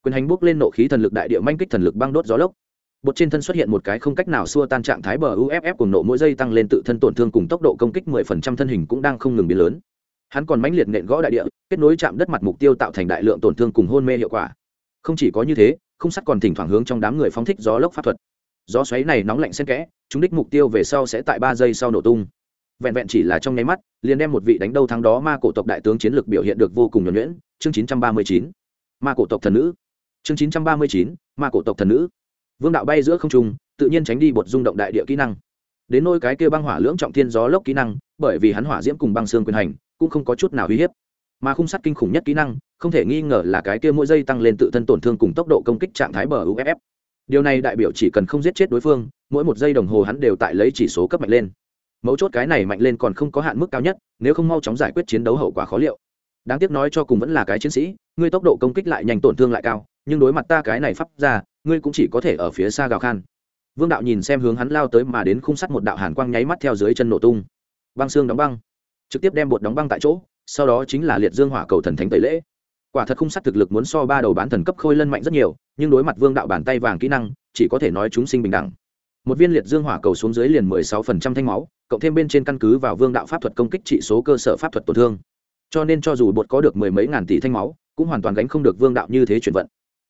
Quyền hành bước lên nộ khí thần lực đại địa manh kích thần lực băng đốt gió lốc. Bột trên thân xuất hiện một cái không cách nào xua tan trạng thái bờ uff cùng nộ mỗi giây tăng lên tự thân tổn thương cùng tốc độ công kích 10% thân hình cũng đang không ngừng biến lớn. Hắn còn mãnh liệt nện gõ đại địa, kết nối chạm đất mặt mục tiêu tạo thành đại lượng tổn thương cùng hôn mê hiệu quả. Không chỉ có như thế, khung sắt còn thỉnh thoảng hướng trong đám người phóng thích gió lốc pháp thuật. Gió xoáy này nóng lạnh xen kẽ, chúng đích mục tiêu về sau sẽ tại ba giây sau nổ tung vẹn vẹn chỉ là trong nháy mắt, liền đem một vị đánh đâu thắng đó ma cổ tộc đại tướng chiến lược biểu hiện được vô cùng nhuẩn nhuyễn. Chương 939 ma cổ tộc thần nữ. Chương 939 ma cổ tộc thần nữ. Vương đạo bay giữa không trung, tự nhiên tránh đi bột rung động đại địa kỹ năng. Đến nôi cái kia băng hỏa lưỡng trọng thiên gió lốc kỹ năng, bởi vì hắn hỏa diễm cùng băng xương quyền hành, cũng không có chút nào uy hiếp. Mà khung sắt kinh khủng nhất kỹ năng, không thể nghi ngờ là cái kia mỗi giây tăng lên tự thân tổn thương cùng tốc độ công kích trạng thái bờ uff điều này đại biểu chỉ cần không giết chết đối phương, mỗi một giây đồng hồ hắn đều tại lấy chỉ số cấp mạnh lên mấu chốt cái này mạnh lên còn không có hạn mức cao nhất, nếu không mau chóng giải quyết chiến đấu hậu quả khó liệu. Đáng tiếc nói cho cùng vẫn là cái chiến sĩ, ngươi tốc độ công kích lại nhanh tổn thương lại cao, nhưng đối mặt ta cái này pháp ra, ngươi cũng chỉ có thể ở phía xa gào khan. Vương đạo nhìn xem hướng hắn lao tới mà đến khung sắt một đạo hàn quang nháy mắt theo dưới chân nổ tung. Băng xương đóng băng. Trực tiếp đem bột đóng băng tại chỗ, sau đó chính là liệt dương hỏa cầu thần thánh tẩy lễ. Quả thật khung sắt thực lực muốn so ba đầu bán thần cấp khôi lân mạnh rất nhiều, nhưng đối mặt vương đạo bàn tay vàng kỹ năng, chỉ có thể nói chúng sinh bình đẳng một viên liệt dương hỏa cầu xuống dưới liền mười sáu phần trăm thanh máu, cộng thêm bên trên căn cứ vào vương đạo pháp thuật công kích trị số cơ sở pháp thuật tổn thương. Cho nên cho dù bột có được mười mấy ngàn tỷ thanh máu, cũng hoàn toàn gánh không được vương đạo như thế chuyển vận.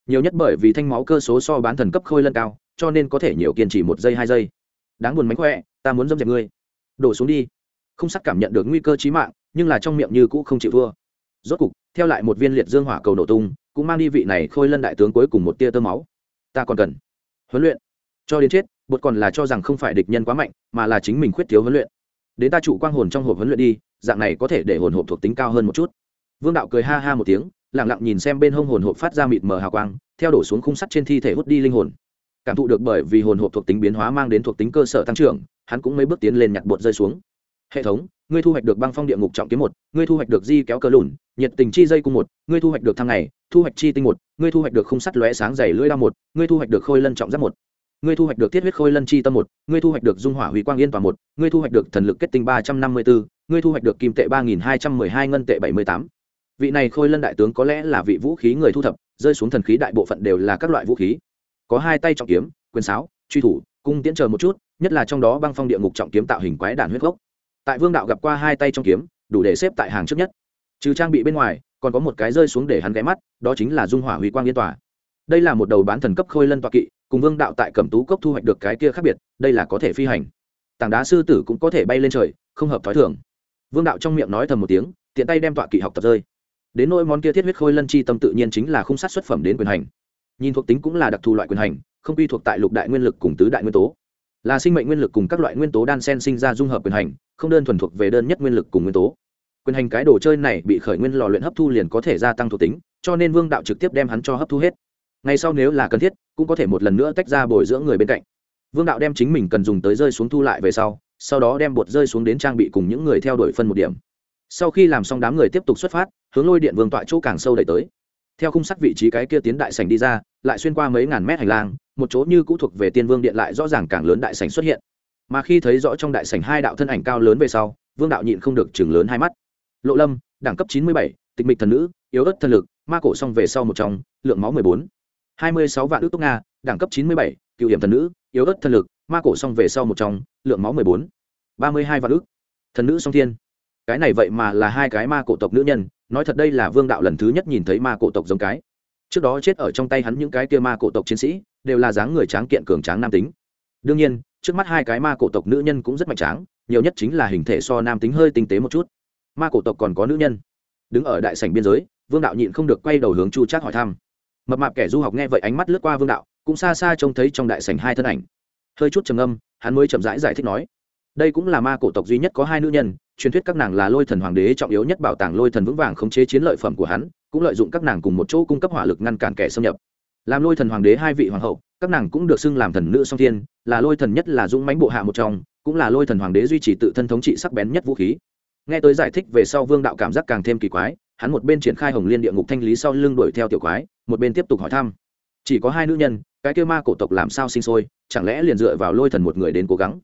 Nhiều nhất bởi vì thanh máu cơ số so bán thần cấp khôi lân cao, cho nên có thể nhiều kiên trì một giây, hai giây. Đáng buồn mánh khỏe, ta muốn dâm dẹp ngươi. Đổ xuống đi. Không sắc cảm nhận được nguy cơ chí mạng, nhưng là trong miệng như cũ không chịu thua. Rốt cục, theo lại một viên liệt dương hỏa cầu nổ tung, cũng mang đi vị này khôi lân đại tướng cuối cùng một tia tơ máu. Ta còn cần huấn luyện. Cho đến chết bột còn là cho rằng không phải địch nhân quá mạnh, mà là chính mình khuyết thiếu huấn luyện. Đến ta chủ quang hồn trong hộp huấn luyện đi, dạng này có thể để hồn hộp thuộc tính cao hơn một chút. Vương đạo cười ha ha một tiếng lẳng lặng nhìn xem bên hông hồn hộp phát ra mịt mờ hào quang, theo đổ xuống khung sắt trên thi thể hút đi linh hồn. Cảm thụ được bởi vì hồn hộp thuộc tính biến hóa mang đến thuộc tính cơ sở tăng trưởng, hắn cũng mấy bước tiến lên nhặt bột rơi xuống. Hệ thống, ngươi thu hoạch được băng phong địa ngục trọng kiếm một, ngươi thu hoạch được di kéo cờ lùn, nhiệt tình chi dây cung một, ngươi thu hoạch được thang này, thu hoạch chi tinh một, ngươi thu hoạch được khung sắt lóe sáng dày lưỡi đao một, ngươi thu hoạch được khôi lân trọng giáp một ngươi thu hoạch được thiết huyết khôi lân chi tâm một, ngươi thu hoạch được dung hỏa hủy quang yên tòa một, ngươi thu hoạch được thần lực kết tinh ba trăm năm mươi bốn ngươi thu hoạch được kim tệ ba nghìn hai trăm mười hai ngân tệ bảy mươi tám. Vị này khôi lân đại tướng có lẽ là vị vũ khí người thu thập, rơi xuống thần khí đại bộ phận đều là các loại vũ khí. Có hai tay trọng kiếm, quyền sáo, truy thủ, cung tiễn chờ một chút, nhất là trong đó băng phong địa ngục trọng kiếm tạo hình quái đản huyết gốc. Tại vương đạo gặp qua hai tay trong kiếm, đủ để xếp tại hàng trước nhất. Trừ trang bị bên ngoài, còn có một cái rơi xuống để hắn ghé mắt, đó chính là dung hỏa huy quang yên tòa. đây là một đầu bán thần cấp khôi lân tọa kỵ cùng vương đạo tại cẩm tú cốc thu hoạch được cái kia khác biệt, đây là có thể phi hành. Tảng đá sư tử cũng có thể bay lên trời, không hợp t h ó i thường. Vương đạo trong miệng nói thầm một tiếng, tiện tay đem tọa kỵ học tập rơi. Đến nỗi món kia thiết huyết khôi lân chi tâm tự nhiên chính là khung sát xuất phẩm đến quyền hành. Nhìn thuộc tính cũng là đặc thù loại quyền hành, không quy thuộc tại lục đại nguyên lực cùng tứ đại nguyên tố. Là sinh mệnh nguyên lực cùng các loại nguyên tố đan sen sinh ra dung hợp quyền hành, không đơn thuần thuộc về đơn nhất nguyên lực cùng nguyên tố. Quyền hành cái đồ chơi này bị khởi nguyên lò luyện hấp thu liền có thể gia tăng thuộc tính, cho nên vương đạo trực tiếp đem hắn cho hấp thu hết ngay sau nếu là cần thiết, cũng có thể một lần nữa tách ra bồi dưỡng người bên cạnh. Vương đạo đem chính mình cần dùng tới rơi xuống thu lại về sau sau đó đem bột rơi xuống đến trang bị cùng những người theo đuổi phân một điểm. Sau khi làm xong đám người tiếp tục xuất phát, hướng lôi điện vương tọa chỗ càng sâu đẩy tới. Theo khung sắt vị trí cái kia tiến đại sảnh đi ra, lại xuyên qua mấy ngàn mét hành lang, một chỗ như cũ thuộc về tiên vương điện lại rõ ràng càng lớn đại sảnh xuất hiện. Mà khi thấy rõ trong đại sảnh hai đạo thân ảnh cao lớn về sau, vương đạo nhịn không được chừng lớn hai mắt. Lộ lâm, đẳng cấp chín mươi bảy, tịch mịch thần nữ, yếu ớt thân lực, ma cổ xong về sau một trong, lượng máu mười bốn hai mươi sáu vạn ước tốc nga, đẳng cấp chín mươi bảy, cựu hiểm thần nữ, yếu ớt thân lực, ma cổ xong về sau một trong, lượng máu mười bốn, ba mươi hai vạn ước. Thần nữ song thiên. Cái này vậy mà là hai cái ma cổ tộc nữ nhân, nói thật đây là vương đạo lần thứ nhất nhìn thấy ma cổ tộc giống cái. Trước đó chết ở trong tay hắn những cái kia ma cổ tộc chiến sĩ, đều là dáng người tráng kiện cường tráng nam tính. Đương nhiên, trước mắt hai cái ma cổ tộc nữ nhân cũng rất mạnh tráng, nhiều nhất chính là hình thể so nam tính hơi tinh tế một chút. Ma cổ tộc còn có nữ nhân. Đứng ở đại sảnh biên giới, vương đạo nhịn không được quay đầu hướng chu trác hỏi thăm mập mạp kẻ du học nghe vậy ánh mắt lướt qua vương đạo cũng xa xa trông thấy trong đại sảnh hai thân ảnh. Hơi chút trầm âm hắn mới chậm rãi giải, giải thích nói đây cũng là ma cổ tộc duy nhất có hai nữ nhân truyền thuyết các nàng là lôi thần hoàng đế trọng yếu nhất bảo tàng lôi thần vững vàng khống chế chiến lợi phẩm của hắn cũng lợi dụng các nàng cùng một chỗ cung cấp hỏa lực ngăn cản kẻ xâm nhập. Làm lôi thần hoàng đế hai vị hoàng hậu các nàng cũng được xưng làm thần nữ song thiên là lôi thần nhất là dũng mãnh bộ hạ một trong cũng là lôi thần hoàng đế duy trì tự thân thống trị sắc bén nhất vũ khí. Nghe tới giải thích về sau vương đạo cảm giác càng thêm kỳ quái hắn một bên triển khai hồng liên địa ngục thanh lý sau lưng đuổi theo tiểu quái, một bên tiếp tục hỏi thăm. Chỉ có hai nữ nhân, cái kêu ma cổ tộc làm sao sinh sôi, chẳng lẽ liền dựa vào lôi thần một người đến cố gắng?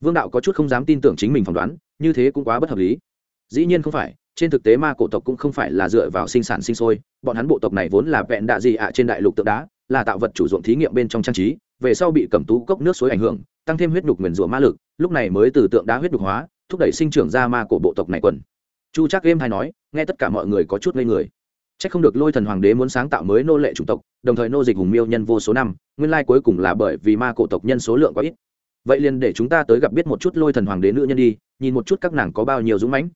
Vương đạo có chút không dám tin tưởng chính mình phỏng đoán, như thế cũng quá bất hợp lý. Dĩ nhiên không phải, trên thực tế ma cổ tộc cũng không phải là dựa vào sinh sản sinh sôi, bọn hắn bộ tộc này vốn là vẹn đạ gì ạ trên đại lục tượng đá, là tạo vật chủ dụng thí nghiệm bên trong trang trí, về sau bị cầm tú cốc nước suối ảnh hưởng, tăng thêm huyết nhục nguyền rủa ma lực, lúc này mới từ tượng đá huyết nhục hóa, thúc đẩy sinh trưởng ra ma cổ bộ tộc này quần chu chắc game hay nói nghe tất cả mọi người có chút ngây người Chắc không được Lôi Thần Hoàng đế muốn sáng tạo mới nô lệ chủng tộc, đồng thời nô dịch hùng miêu nhân vô số năm, nguyên lai cuối cùng là bởi vì ma cổ tộc nhân số lượng quá ít. Vậy liền để chúng ta tới gặp biết một chút Lôi Thần Hoàng đế nữ nhân đi, nhìn một chút các nàng có bao nhiêu dũng mãnh.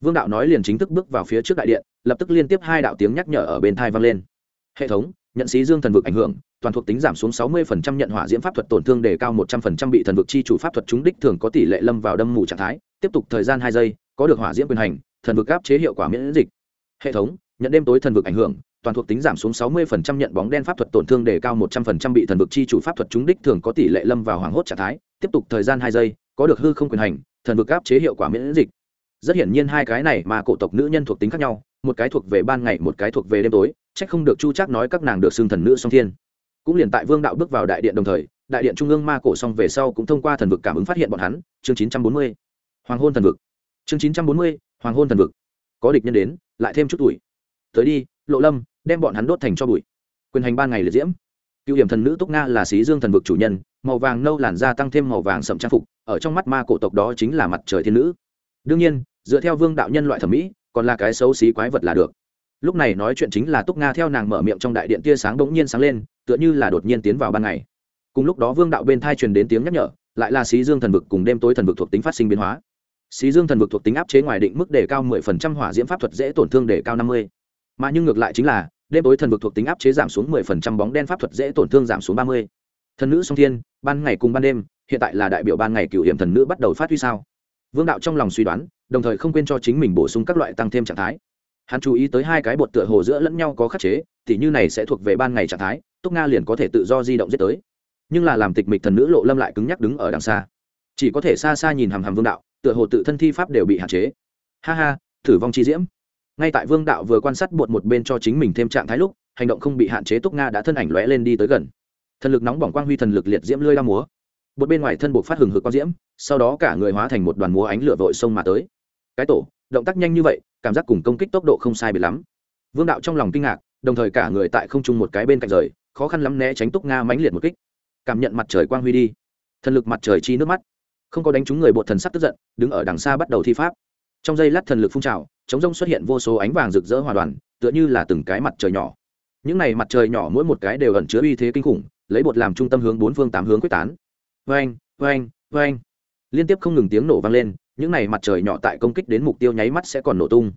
Vương đạo nói liền chính thức bước vào phía trước đại điện, lập tức liên tiếp hai đạo tiếng nhắc nhở ở bên thai vang lên. Hệ thống, nhận sĩ dương thần vực ảnh hưởng, toàn thuộc tính giảm xuống 60% nhận hỏa diễm pháp thuật tổn thương đề cao 100% bị thần vực chi chủ pháp thuật chúng đích thường có tỷ lệ lâm vào đâm mù trạng thái, tiếp tục thời gian hai giây, có được hỏa diễm quyền hành, thần vực áp chế hiệu quả miễn dịch. Hệ thống, nhận đêm tối thần vực ảnh hưởng toàn thuộc tính giảm xuống 60% nhận bóng đen pháp thuật tổn thương đề cao 100% bị thần vực chi chủ pháp thuật chúng đích thường có tỷ lệ lâm vào hoàng hốt trạng thái tiếp tục thời gian hai giây có được hư không quyền hành thần vực áp chế hiệu quả miễn dịch rất hiển nhiên hai cái này mà cổ tộc nữ nhân thuộc tính khác nhau một cái thuộc về ban ngày một cái thuộc về đêm tối trách không được chu chắc nói các nàng được xưng thần nữ song thiên cũng liền tại vương đạo bước vào đại điện đồng thời đại điện trung ương ma cổ xong về sau cũng thông qua thần vực cảm ứng phát hiện bọn hắn chương 940. hoàng hôn thần vực chương 940, hoàng hôn thần vực. Có địch nhân đến, lại thêm chút tuổi. Tới đi, lộ lâm, đem bọn hắn đốt thành cho bụi. Quyền hành ban ngày liệt diễm. Cựu hiểm thần nữ túc nga là xí dương thần vực chủ nhân, màu vàng nâu làn da tăng thêm màu vàng sậm trang phục, ở trong mắt ma cổ tộc đó chính là mặt trời thiên nữ. Đương nhiên, dựa theo vương đạo nhân loại thẩm mỹ, còn là cái xấu xí quái vật là được. Lúc này nói chuyện chính là túc nga theo nàng mở miệng trong đại điện tia sáng bỗng nhiên sáng lên, tựa như là đột nhiên tiến vào ban ngày. Cùng lúc đó vương đạo bên thai truyền đến tiếng nhắc nhở, lại là xí dương thần vực cùng đêm tối thần vực thuộc tính phát sinh biến hóa xí dương thần vực thuộc tính áp chế ngoài định mức đề cao 10% hỏa diễm pháp thuật dễ tổn thương đề cao 50 mà nhưng ngược lại chính là, đêm tối thần vực thuộc tính áp chế giảm xuống 10% bóng đen pháp thuật dễ tổn thương giảm xuống 30. thần nữ song thiên, ban ngày cùng ban đêm, hiện tại là đại biểu ban ngày cựu hiểm thần nữ bắt đầu phát huy sao? Vương đạo trong lòng suy đoán, đồng thời không quên cho chính mình bổ sung các loại tăng thêm trạng thái. Hắn chú ý tới hai cái bột tựa hồ giữa lẫn nhau có khắc chế thì như này sẽ thuộc về ban ngày trạng thái, túc nga liền có thể tự do di động giết tới. Nhưng là làm tịch mịch thần nữ lộ lâm lại cứng nhắc đứng ở đằng xa. Chỉ có thể xa xa nhìn hàm hàm vương đạo tựa hồ tự thân thi pháp đều bị hạn chế. Ha ha, thử vong chi diễm. Ngay tại vương đạo vừa quan sát bột một bên cho chính mình thêm trạng thái lúc, hành động không bị hạn chế túc nga đã thân ảnh lóe lên đi tới gần. Thần lực nóng bỏng quang huy thần lực liệt diễm lưỡi la múa. Bột bên ngoài thân buộc phát hừng hực quang diễm, sau đó cả người hóa thành một đoàn múa ánh lửa vội sông mà tới. Cái tổ, động tác nhanh như vậy, cảm giác cùng công kích tốc độ không sai biệt lắm. Vương đạo trong lòng kinh ngạc, đồng thời cả người tại không trung một cái bên cạnh rời, khó khăn lắm né tránh túc nga mãnh liệt một kích. Cảm nhận mặt trời quang huy đi. Thần lực mặt trời chi nước mắt không có đánh trúng người bột thần sắc tức giận, đứng ở đằng xa bắt đầu thi pháp. Trong giây lát thần lực phun trào, chống rông xuất hiện vô số ánh vàng rực rỡ hòa đoàn, tựa như là từng cái mặt trời nhỏ. Những này mặt trời nhỏ mỗi một cái đều ẩn chứa uy thế kinh khủng, lấy bột làm trung tâm hướng bốn phương tám hướng quyết tán. Vang vang vang liên tiếp không ngừng tiếng nổ vang lên, những này mặt trời nhỏ tại công kích đến mục tiêu nháy mắt sẽ còn nổ tung.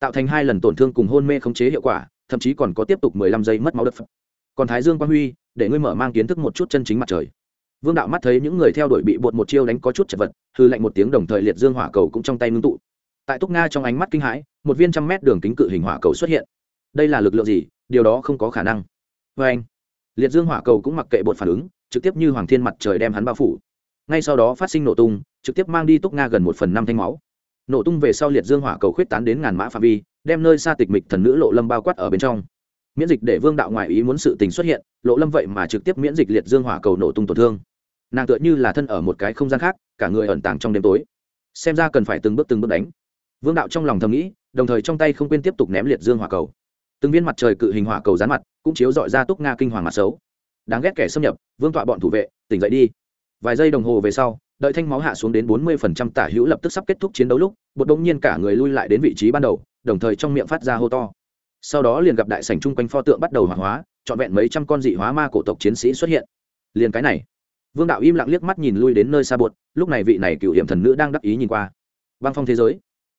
Tạo thành hai lần tổn thương cùng hôn mê khống chế hiệu quả, thậm chí còn có tiếp tục mười lăm giây mất máu đất còn thái dương quang huy, để ngươi mở mang kiến thức một chút chân chính mặt trời vương đạo mắt thấy những người theo đuổi bị bột một chiêu đánh có chút chật vật hư lạnh một tiếng đồng thời liệt dương hỏa cầu cũng trong tay ngưng tụ. Tại túc nga trong ánh mắt kinh hãi, một viên trăm mét đường kính cự hình hỏa cầu xuất hiện. Đây là lực lượng gì? Điều đó không có khả năng. Vê anh, liệt dương hỏa cầu cũng mặc kệ bột phản ứng, trực tiếp như hoàng thiên mặt trời đem hắn bao phủ. Ngay sau đó phát sinh nổ tung, trực tiếp mang đi túc nga gần một phần năm thanh máu. Nổ tung về sau liệt dương hỏa cầu khuyết tán đến ngàn mã phạm vi, đem nơi xa tịch mịch thần nữ lộ lâm bao quát ở bên trong. Miễn dịch để vương đạo ngoại ý muốn sự tình xuất hiện, lộ lâm vậy mà trực tiếp miễn dịch liệt dương hỏa cầu nổ tung tổn thương nàng tựa như là thân ở một cái không gian khác, cả người ẩn tàng trong đêm tối. Xem ra cần phải từng bước từng bước đánh. Vương đạo trong lòng thầm nghĩ, đồng thời trong tay không quên tiếp tục ném liệt dương hỏa cầu. Từng viên mặt trời cự hình hỏa cầu rán mặt, cũng chiếu dọi ra túc nga kinh hoàng mặt xấu. Đáng ghét kẻ xâm nhập, vương tọa bọn thủ vệ, tỉnh dậy đi. Vài giây đồng hồ về sau, đợi thanh máu hạ xuống đến bốn mươi phần trăm tả hữu lập tức sắp kết thúc chiến đấu lúc, bột đông nhiên cả người lui lại đến vị trí ban đầu, đồng thời trong miệng phát ra hô to. Sau đó liền gặp đại sảnh chung quanh pho tượng bắt đầu hỏa hóa, trọn vẹn mấy trăm con dị hóa ma cổ tộc chiến sĩ xuất hiện. Liền cái này vương đạo im lặng liếc mắt nhìn lui đến nơi xa bột lúc này vị này cựu hiểm thần nữ đang đắc ý nhìn qua. Băng phong thế giới.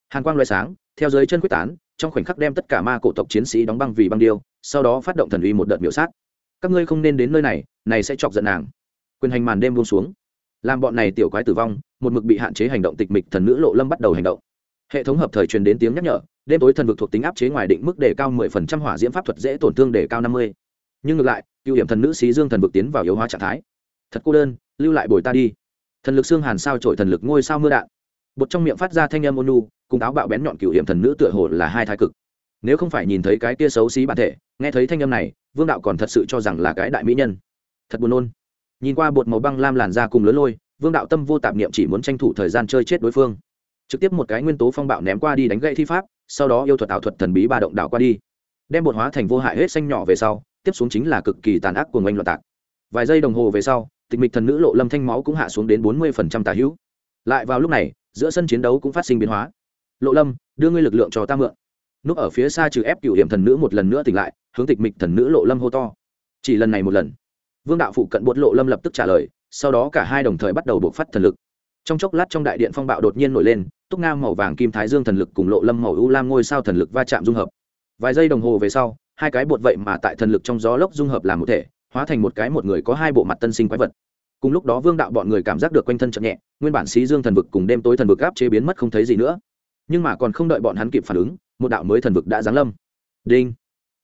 Hàn quang loại sáng, theo giới chân quyết tán, trong khoảnh khắc đem tất cả ma cổ tộc chiến sĩ đóng băng vì băng điêu, sau đó phát động thần uy một đợt miểu sát. Các ngươi không nên đến nơi này này sẽ chọc giận nàng. Quyền hành màn đêm buông xuống. Làm bọn này tiểu quái tử vong, một mực bị hạn chế hành động tịch mịch thần nữ lộ lâm bắt đầu hành động. Hệ thống hợp thời truyền đến tiếng nhắc nhở, đêm tối thần vực thuộc tính áp chế ngoài định mức đề cao mười phần trăm hỏa diễm pháp thuật dễ tổn thương đề cao năm mươi. Nhưng ngược lại, cựu hiểm thần nữ xí dương thần vực tiến vào yếu hóa trạng thái thật cô đơn, lưu lại bồi ta đi. Thần lực xương hàn sao trổi thần lực ngôi sao mưa đạn. Bột trong miệng phát ra thanh âm ônu cùng táo bạo bén nhọn cựu hiểm thần nữ tựa hồ là hai thái cực. Nếu không phải nhìn thấy cái kia xấu xí bản thể, nghe thấy thanh âm này, vương đạo còn thật sự cho rằng là cái đại mỹ nhân. Thật buồn nôn. Nhìn qua bột màu băng lam làn ra cùng lớn lôi, vương đạo tâm vô tạp niệm chỉ muốn tranh thủ thời gian chơi chết đối phương. Trực tiếp một cái nguyên tố phong bạo ném qua đi đánh gậy thi pháp, sau đó yêu thuật ảo thuật thần bí ba động đạo qua đi. Đem bột hóa thành vô hại hết xanh nhỏ về sau, tiếp xuống chính là cực kỳ tàn ác của ngoanh loạn tạc. Vài giây đồng hồ về sau tịch mịch thần nữ lộ lâm thanh máu cũng hạ xuống đến bốn mươi phần trăm tà hữu. Lại vào lúc này, giữa sân chiến đấu cũng phát sinh biến hóa. Lộ lâm, đưa ngươi lực lượng cho ta mượn. Núp ở phía xa trừ ép cựu hiểm thần nữ một lần nữa tỉnh lại, hướng tịch mịch thần nữ lộ lâm hô to. Chỉ lần này một lần. Vương đạo phụ cận bột lộ lâm lập tức trả lời, sau đó cả hai đồng thời bắt đầu buộc phát thần lực. Trong chốc lát trong đại điện phong bạo đột nhiên nổi lên, túc nga màu vàng kim thái dương thần lực cùng lộ lâm màu u lam ngôi sao thần lực va chạm dung hợp. Vài giây đồng hồ về sau, hai cái bột vậy mà tại thần lực trong gió lốc dung hợp làm một thể hóa thành một cái một người có hai bộ mặt tân sinh quái vật. Cùng lúc đó vương đạo bọn người cảm giác được quanh thân chậm nhẹ nguyên bản xí dương thần vực cùng đêm tối thần vực áp chế biến mất không thấy gì nữa. Nhưng mà còn không đợi bọn hắn kịp phản ứng một đạo mới thần vực đã giáng lâm. Đinh!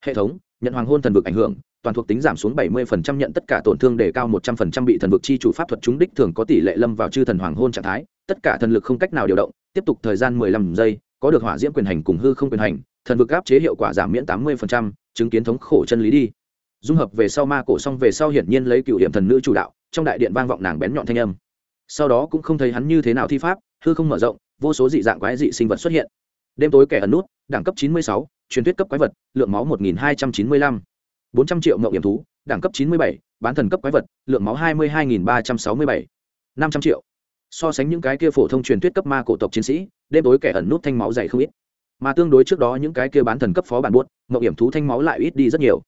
Hệ thống nhận hoàng hôn thần vực ảnh hưởng toàn thuộc tính giảm xuống 70% nhận tất cả tổn thương để cao 100% bị thần vực chi chủ pháp thuật chúng đích thường có tỷ lệ lâm vào chư thần hoàng hôn trạng thái, tất cả thần lực không cách nào điều động, tiếp tục thời gian 15 giây, có được hỏa diễm quyền hành cùng hư không quyền hành, thần vực áp chế hiệu quả giảm miễn 80%, chứng kiến thống khổ chân lý đi. Dung hợp về sau ma cổ xong về sau hiển nhiên lấy cựu điểm thần nữ chủ đạo, trong đại điện vang vọng nàng bén nhọn thanh âm. Sau đó cũng không thấy hắn như thế nào thi pháp, hư không mở rộng, vô số dị dạng quái dị sinh vật xuất hiện. Đêm tối kẻ ẩn nút, đẳng cấp 96, truyền thuyết cấp quái vật, lượng máu 1295 bốn trăm triệu mậu điểm thú đẳng cấp chín mươi bảy bán thần cấp quái vật lượng máu hai mươi hai nghìn ba trăm sáu mươi bảy. năm trăm triệu. So sánh những cái kia phổ thông truyền thuyết cấp ma cổ tộc chiến sĩ đêm tối kẻ ẩn nút thanh máu dày không ít. Mà tương đối trước đó những cái kia bán thần cấp phó bản buốt mậu điểm thú thanh máu lại ít đi rất nhiều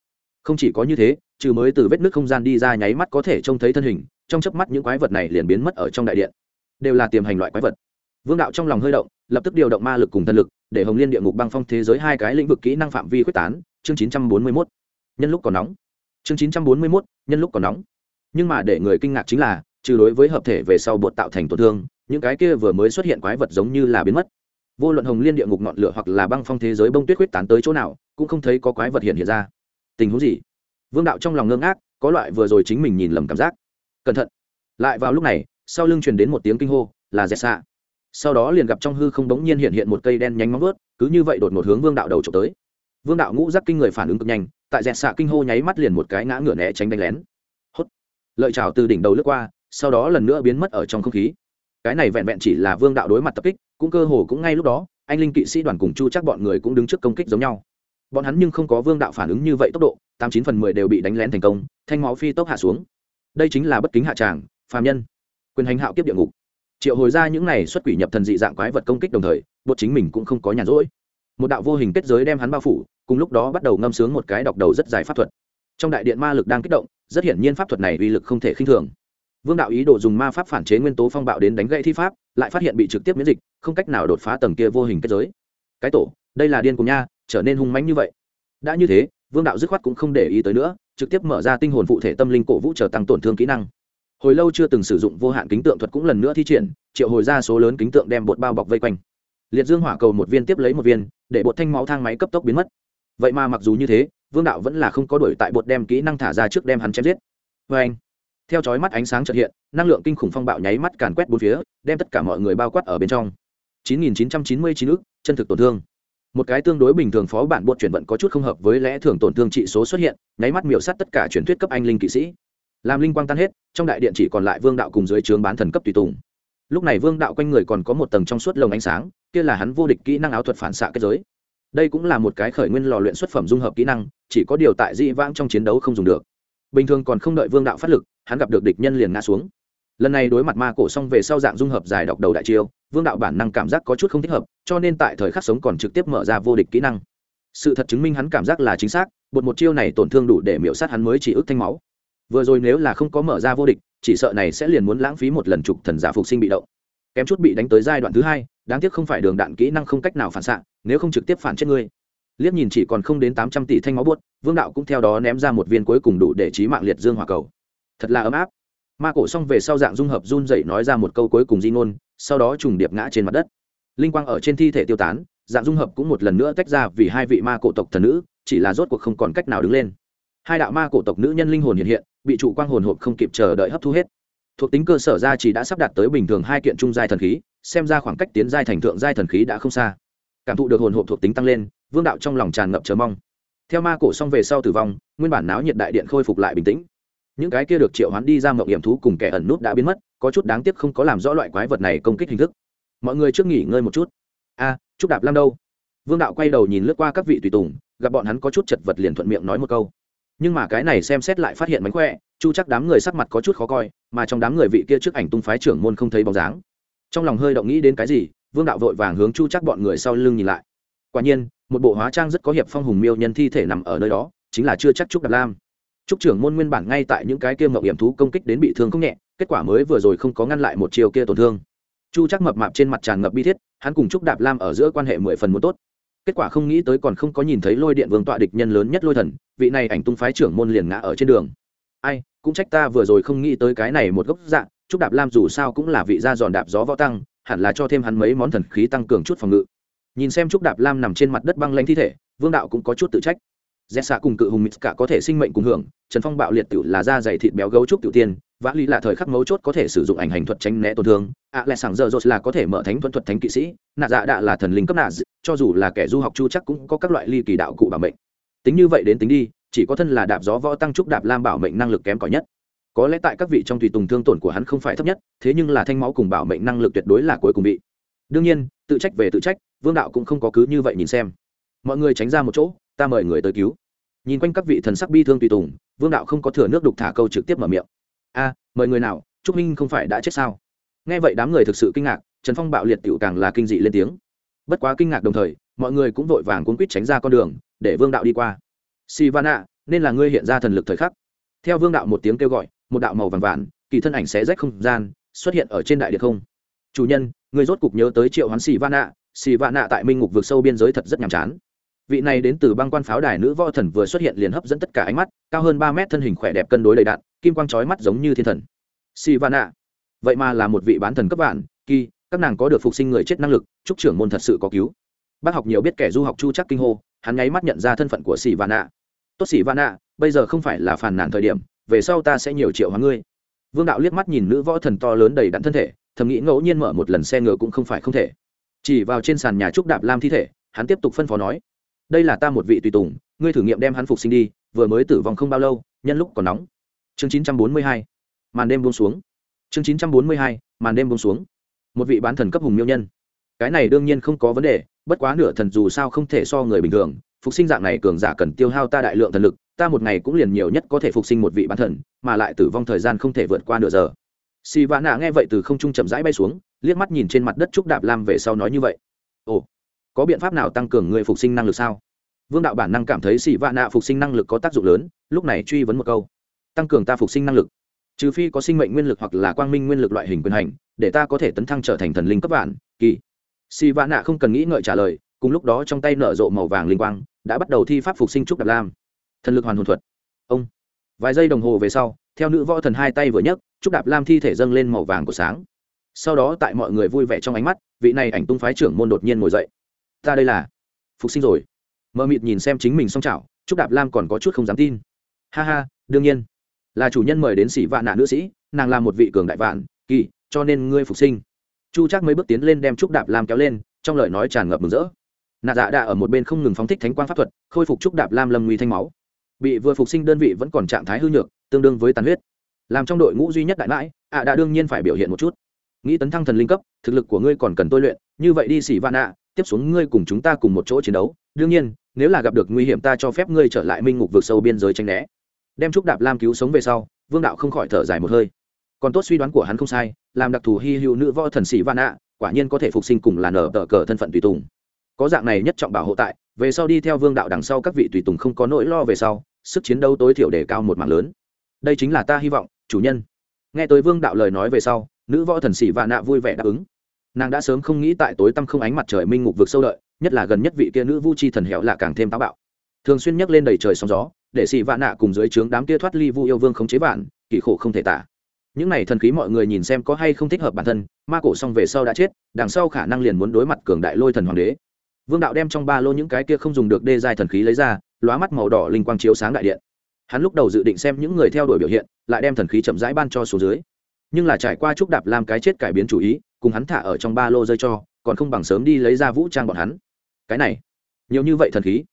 không chỉ có như thế, trừ mới từ vết nước không gian đi ra nháy mắt có thể trông thấy thân hình, trong chớp mắt những quái vật này liền biến mất ở trong đại điện. Đều là tiềm hành loại quái vật. Vương đạo trong lòng hơi động, lập tức điều động ma lực cùng thân lực, để hồng liên địa ngục băng phong thế giới hai cái lĩnh vực kỹ năng phạm vi quyết tán. Chương chín trăm bốn mươi mốt. Nhân lúc còn nóng. Chương chín trăm bốn mươi mốt, nhân lúc còn nóng. Nhưng mà để người kinh ngạc chính là, trừ đối với hợp thể về sau bột tạo thành tổn thương, những cái kia vừa mới xuất hiện quái vật giống như là biến mất. Vô luận hồng liên địa ngục ngọn lửa hoặc là băng phong thế giới bông tuyết quyết tán tới chỗ nào, cũng không thấy có quái vật hiện hiện ra tình huống gì? Vương đạo trong lòng ngưng ngác, có loại vừa rồi chính mình nhìn lầm cảm giác. Cẩn thận. Lại vào lúc này, sau lưng truyền đến một tiếng kinh hô, là dẹt xạ. Sau đó liền gặp trong hư không bỗng nhiên hiện hiện một cây đen nhánh móng vớt cứ như vậy đột một hướng vương đạo đầu trộm tới. Vương đạo ngũ giác kinh người phản ứng cực nhanh, tại dẹt xạ kinh hô nháy mắt liền một cái ngã ngửa né tránh đánh lén. Hốt. Lợi trào từ đỉnh đầu lướt qua, sau đó lần nữa biến mất ở trong không khí. Cái này vẹn vẹn chỉ là vương đạo đối mặt tập kích, cũng cơ hồ cũng ngay lúc đó, anh linh kỵ sĩ đoàn cùng chu chắc bọn người cũng đứng trước công kích giống nhau bọn hắn nhưng không có vương đạo phản ứng như vậy tốc độ, tám chín phần mười đều bị đánh lén thành công, thanh máu phi tốc hạ xuống. Đây chính là bất kính hạ tràng, phàm nhân. Quyền hành hạo kiếp địa ngục. Triệu hồi ra những này xuất quỷ nhập thần dị dạng quái vật công kích đồng thời bột chính mình cũng không có nhàn rỗi. Một đạo vô hình kết giới đem hắn bao phủ, cùng lúc đó bắt đầu ngâm sướng một cái đọc đầu rất dài pháp thuật. Trong đại điện ma lực đang kích động, rất hiển nhiên pháp thuật này uy lực không thể khinh thường. Vương đạo ý đồ dùng ma pháp phản chế nguyên tố phong bạo đến đánh gậy thi pháp, lại phát hiện bị trực tiếp miễn dịch, không cách nào đột phá tầng kia vô hình kết giới. Cái tổ, đây là điên cùng nha trở nên hung mãnh như vậy. Đã như thế, vương đạo dứt khoát cũng không để ý tới nữa, trực tiếp mở ra tinh hồn phụ thể tâm linh cổ vũ trở tăng tổn thương kỹ năng. Hồi lâu chưa từng sử dụng vô hạn kính tượng thuật cũng lần nữa thi triển, triệu hồi ra số lớn kính tượng đem bột bao bọc vây quanh. Liệt dương hỏa cầu một viên tiếp lấy một viên, để bột thanh máu thang máy cấp tốc biến mất. Vậy mà mặc dù như thế, vương đạo vẫn là không có đổi tại bột đem kỹ năng thả ra trước đem hắn chém giết. Vê anh theo chói mắt ánh sáng chợt hiện, năng lượng kinh khủng phong bạo nháy mắt càn quét bốn phía, đem tất cả mọi người bao quát ở bên trong. 9.999 ức, chân thực tổn thương một cái tương đối bình thường phó bản bột chuyển vận có chút không hợp với lẽ thường tổn thương trị số xuất hiện, nháy mắt miểu sát tất cả truyền thuyết cấp anh linh kỵ sĩ. Làm linh quang tan hết, trong đại điện chỉ còn lại vương đạo cùng dưới trướng bán thần cấp tùy tùng. Lúc này vương đạo quanh người còn có một tầng trong suốt lồng ánh sáng, kia là hắn vô địch kỹ năng áo thuật phản xạ kết giới. Đây cũng là một cái khởi nguyên lò luyện xuất phẩm dung hợp kỹ năng, chỉ có điều tại di vãng trong chiến đấu không dùng được. Bình thường còn không đợi vương đạo phát lực, hắn gặp được địch nhân liền ngã xuống lần này đối mặt ma cổ xong về sau dạng dung hợp dài đọc đầu đại chiêu, vương đạo bản năng cảm giác có chút không thích hợp, cho nên tại thời khắc sống còn trực tiếp mở ra vô địch kỹ năng. Sự thật chứng minh hắn cảm giác là chính xác, bột một chiêu này tổn thương đủ để miễu sát hắn mới chỉ ước thanh máu. Vừa rồi nếu là không có mở ra vô địch, chỉ sợ này sẽ liền muốn lãng phí một lần trục thần giả phục sinh bị động. Kém chút bị đánh tới giai đoạn thứ hai, đáng tiếc không phải đường đạn kỹ năng không cách nào phản xạ, nếu không trực tiếp phản chết ngươi. Liếc nhìn chỉ còn không đến tám trăm tỷ thanh máu buốt vương đạo cũng theo đó ném ra một viên cuối cùng đủ để trí mạng liệt dương hỏa cầu. Thật là ấm áp ma cổ xong về sau dạng dung hợp run dậy nói ra một câu cuối cùng di ngôn, sau đó trùng điệp ngã trên mặt đất. Linh quang ở trên thi thể tiêu tán, dạng dung hợp cũng một lần nữa tách ra vì hai vị ma cổ tộc thần nữ, chỉ là rốt cuộc không còn cách nào đứng lên. Hai đạo ma cổ tộc nữ nhân linh hồn hiện hiện, bị trụ quang hồn hộp không kịp chờ đợi hấp thu hết. Thuộc tính cơ sở ra chỉ đã sắp đạt tới bình thường hai kiện trung giai thần khí, xem ra khoảng cách tiến giai thành thượng giai thần khí đã không xa. Cảm thụ được hồn hộp thuộc tính tăng lên, vương đạo trong lòng tràn ngập chờ mong. Theo ma cổ xong về sau tử vong, nguyên bản náo nhiệt đại điện khôi phục lại bình tĩnh những cái kia được triệu hoán đi ra mộng hiểm thú cùng kẻ ẩn nút đã biến mất có chút đáng tiếc không có làm rõ loại quái vật này công kích hình thức. Mọi người trước nghỉ ngơi một chút. A à, chúc đạp lam đâu? Vương đạo quay đầu nhìn lướt qua các vị tùy tùng gặp bọn hắn có chút chật vật liền thuận miệng nói một câu. Nhưng mà cái này xem xét lại phát hiện mánh khỏe chu chắc đám người sắc mặt có chút khó coi mà trong đám người vị kia trước ảnh tung phái trưởng môn không thấy bóng dáng. Trong lòng hơi động nghĩ đến cái gì vương đạo vội vàng hướng chu chắc bọn người sau lưng nhìn lại. Quả nhiên một bộ hóa trang rất có hiệp phong hùng miêu nhân thi thể nằm ở nơi đó chính là chưa chắc trúc đạp lam trúc trưởng môn nguyên bản ngay tại những cái kia mậu hiểm thú công kích đến bị thương không nhẹ, kết quả mới vừa rồi không có ngăn lại một chiều kia tổn thương. Chu chắc mập mạp trên mặt tràn ngập bi thiết, hắn cùng trúc đạp lam ở giữa quan hệ mười phần muốn tốt. Kết quả không nghĩ tới còn không có nhìn thấy lôi điện vương tọa địch nhân lớn nhất lôi thần, vị này ảnh tung phái trưởng môn liền ngã ở trên đường. Ai, cũng trách ta vừa rồi không nghĩ tới cái này một gốc dạng trúc đạp lam dù sao cũng là vị gia giòn đạp gió võ tăng, hẳn là cho thêm hắn mấy món thần khí tăng cường chút phòng ngự. Nhìn xem trúc đạp lam nằm trên mặt đất băng lanh thi thể, vương đạo cũng có chút tự trách dẹp xạ cùng cự hùng mít cả có thể sinh mệnh cùng hưởng trần phong bạo liệt tự là da dày thịt béo gấu trúc tiểu tiên vã lý là thời khắc mấu chốt có thể sử dụng ảnh hành thuật tránh né tổn thương ạ à, lại sảng giờ rồi là có thể mở thánh thuận thuật thánh kỵ sĩ nạ dạ đạ là thần linh cấp nạ cho dù là kẻ du học chu chắc cũng có các loại ly kỳ đạo cụ bảo mệnh. Tính như vậy đến tính đi chỉ có thân là đạp gió võ tăng trúc đạp lam bảo mệnh năng lực kém cỏi nhất. Có lẽ tại các vị trong tùy tùng thương tổn của hắn không phải thấp nhất thế nhưng là thanh máu cùng bảo mệnh năng lực tuyệt đối là cuối cùng vị. Đương nhiên tự trách về tự trách vương đạo cũng không có cứ như vậy nhìn xem. Mọi người tránh ra một chỗ ta mời người tới cứu. Nhìn quanh các vị thần sắc bi thương tùy tùng, vương đạo không có thừa nước đục thả câu trực tiếp mở miệng. A, mời người nào? Trúc minh không phải đã chết sao? Nghe vậy đám người thực sự kinh ngạc, trần phong bạo liệt tựu càng là kinh dị lên tiếng. Bất quá kinh ngạc đồng thời, mọi người cũng vội vàng cuốn quýt tránh ra con đường, để vương đạo đi qua. Si van ạ nên là ngươi hiện ra thần lực thời khắc. Theo vương đạo một tiếng kêu gọi, một đạo màu vàng vàng kỳ thân ảnh xé rách không gian, xuất hiện ở trên đại địa không. Chủ nhân người rốt cục nhớ tới triệu hoán xì van ạ xì ạ tại minh ngục vượt sâu biên giới thật rất nhàm chán vị này đến từ băng quan pháo đài nữ võ thần vừa xuất hiện liền hấp dẫn tất cả ánh mắt, cao hơn ba mét thân hình khỏe đẹp cân đối đầy đạn, kim quang trói mắt giống như thiên thần. Xì vậy mà là một vị bán thần cấp bản kỳ, các nàng có được phục sinh người chết năng lực, chúc trưởng môn thật sự có cứu. Bác học nhiều biết kẻ du học chu chắc kinh hô, hắn nháy mắt nhận ra thân phận của xì tốt xì bây giờ không phải là phàn nàn thời điểm, về sau ta sẽ nhiều triệu hóa ngươi. Vương đạo liếc mắt nhìn nữ võ thần to lớn đầy đặn thân thể, thầm nghĩ ngẫu nhiên mở một lần xe ngựa cũng không phải không thể. Chỉ vào trên sàn nhà trúc đạp lam thi thể, hắn tiếp tục phân phó nói đây là ta một vị tùy tùng, ngươi thử nghiệm đem hắn phục sinh đi, vừa mới tử vong không bao lâu, nhân lúc còn nóng. Chương 942 màn đêm buông xuống. Chương 942 màn đêm buông xuống. Một vị bán thần cấp hùng miêu nhân. Cái này đương nhiên không có vấn đề, bất quá nửa thần dù sao không thể so người bình thường, phục sinh dạng này cường giả cần tiêu hao ta đại lượng thần lực, ta một ngày cũng liền nhiều nhất có thể phục sinh một vị bán thần, mà lại tử vong thời gian không thể vượt qua nửa giờ. Xì vã nạ nghe vậy từ không trung chậm rãi bay xuống, liếc mắt nhìn trên mặt đất trúc đạp lam về sau nói như vậy. Ồ có biện pháp nào tăng cường người phục sinh năng lực sao? Vương đạo bản năng cảm thấy xì vạ nạ phục sinh năng lực có tác dụng lớn, lúc này truy vấn một câu. Tăng cường ta phục sinh năng lực. Trừ phi có sinh mệnh nguyên lực hoặc là quang minh nguyên lực loại hình quyền hành, để ta có thể tấn thăng trở thành thần linh cấp bản kỳ. Xì vạ nạ không cần nghĩ ngợi trả lời, cùng lúc đó trong tay nở rộ màu vàng linh quang, đã bắt đầu thi pháp phục sinh trúc đạp lam. Thần lực hoàn hồn thuật. Ông. Vài giây đồng hồ về sau, theo nữ võ thần hai tay vừa nhấc, trúc đạp lam thi thể dâng lên màu vàng của sáng. Sau đó tại mọi người vui vẻ trong ánh mắt, vị này ảnh tung phái trưởng môn đột nhiên ngồi dậy ta đây là phục sinh rồi. Mờ mịt nhìn xem chính mình xong chảo trúc đạp lam còn có chút không dám tin. Ha ha, đương nhiên. Là chủ nhân mời đến sĩ vạn nạn nữ sĩ, nàng là một vị cường đại vạn, kỳ, cho nên ngươi phục sinh. Chu chắc mấy bước tiến lên đem trúc đạp lam kéo lên, trong lời nói tràn ngập mừng rỡ. Nạ dạ đã ở một bên không ngừng phóng thích thánh quang pháp thuật, khôi phục trúc đạp lam lâm nguy thanh máu. Bị vừa phục sinh đơn vị vẫn còn trạng thái hư nhược, tương đương với tàn huyết. Làm trong đội ngũ duy nhất đại mãi, ạ đã đương nhiên phải biểu hiện một chút. Nghĩ tấn thăng thần linh cấp, thực lực của ngươi còn cần tôi luyện, như vậy đi xỉ vạn ạ tiếp xuống ngươi cùng chúng ta cùng một chỗ chiến đấu. Đương nhiên, nếu là gặp được nguy hiểm ta cho phép ngươi trở lại minh ngục vượt sâu biên giới tranh né. Đem trúc đạp lam cứu sống về sau, vương đạo không khỏi thở dài một hơi. Còn tốt suy đoán của hắn không sai, làm đặc thù hy hữu nữ võ thần sĩ vạn ạ quả nhiên có thể phục sinh cùng là nở tờ cờ thân phận tùy tùng. Có dạng này nhất trọng bảo hộ tại, về sau đi theo vương đạo đằng sau các vị tùy tùng không có nỗi lo về sau, sức chiến đấu tối thiểu để cao một mạng lớn. Đây chính là ta hy vọng, chủ nhân. Nghe tới vương đạo lời nói về sau, nữ võ thần sĩ vạn nạ vui vẻ đáp ứng nàng đã sớm không nghĩ tại tối tăm không ánh mặt trời minh ngục vực sâu đợi, nhất là gần nhất vị kia nữ vu chi thần hẻo là càng thêm táo bạo. Thường xuyên nhắc lên đầy trời sóng gió, để xì vạn nạ cùng dưới trướng đám kia thoát ly vu yêu vương khống chế vạn, kỳ khổ không thể tả. Những này thần khí mọi người nhìn xem có hay không thích hợp bản thân, ma cổ xong về sau đã chết, đằng sau khả năng liền muốn đối mặt cường đại lôi thần hoàng đế. Vương đạo đem trong ba lô những cái kia không dùng được đê dài thần khí lấy ra, lóa mắt màu đỏ linh quang chiếu sáng đại điện. Hắn lúc đầu dự định xem những người theo đuổi biểu hiện, lại đem thần khí chậm rãi ban cho số dưới. Nhưng là trải qua trúc đạp làm cái chết cải biến chủ ý cùng hắn thả ở trong ba lô rơi cho, còn không bằng sớm đi lấy ra vũ trang bọn hắn. Cái này, nhiều như vậy thần khí.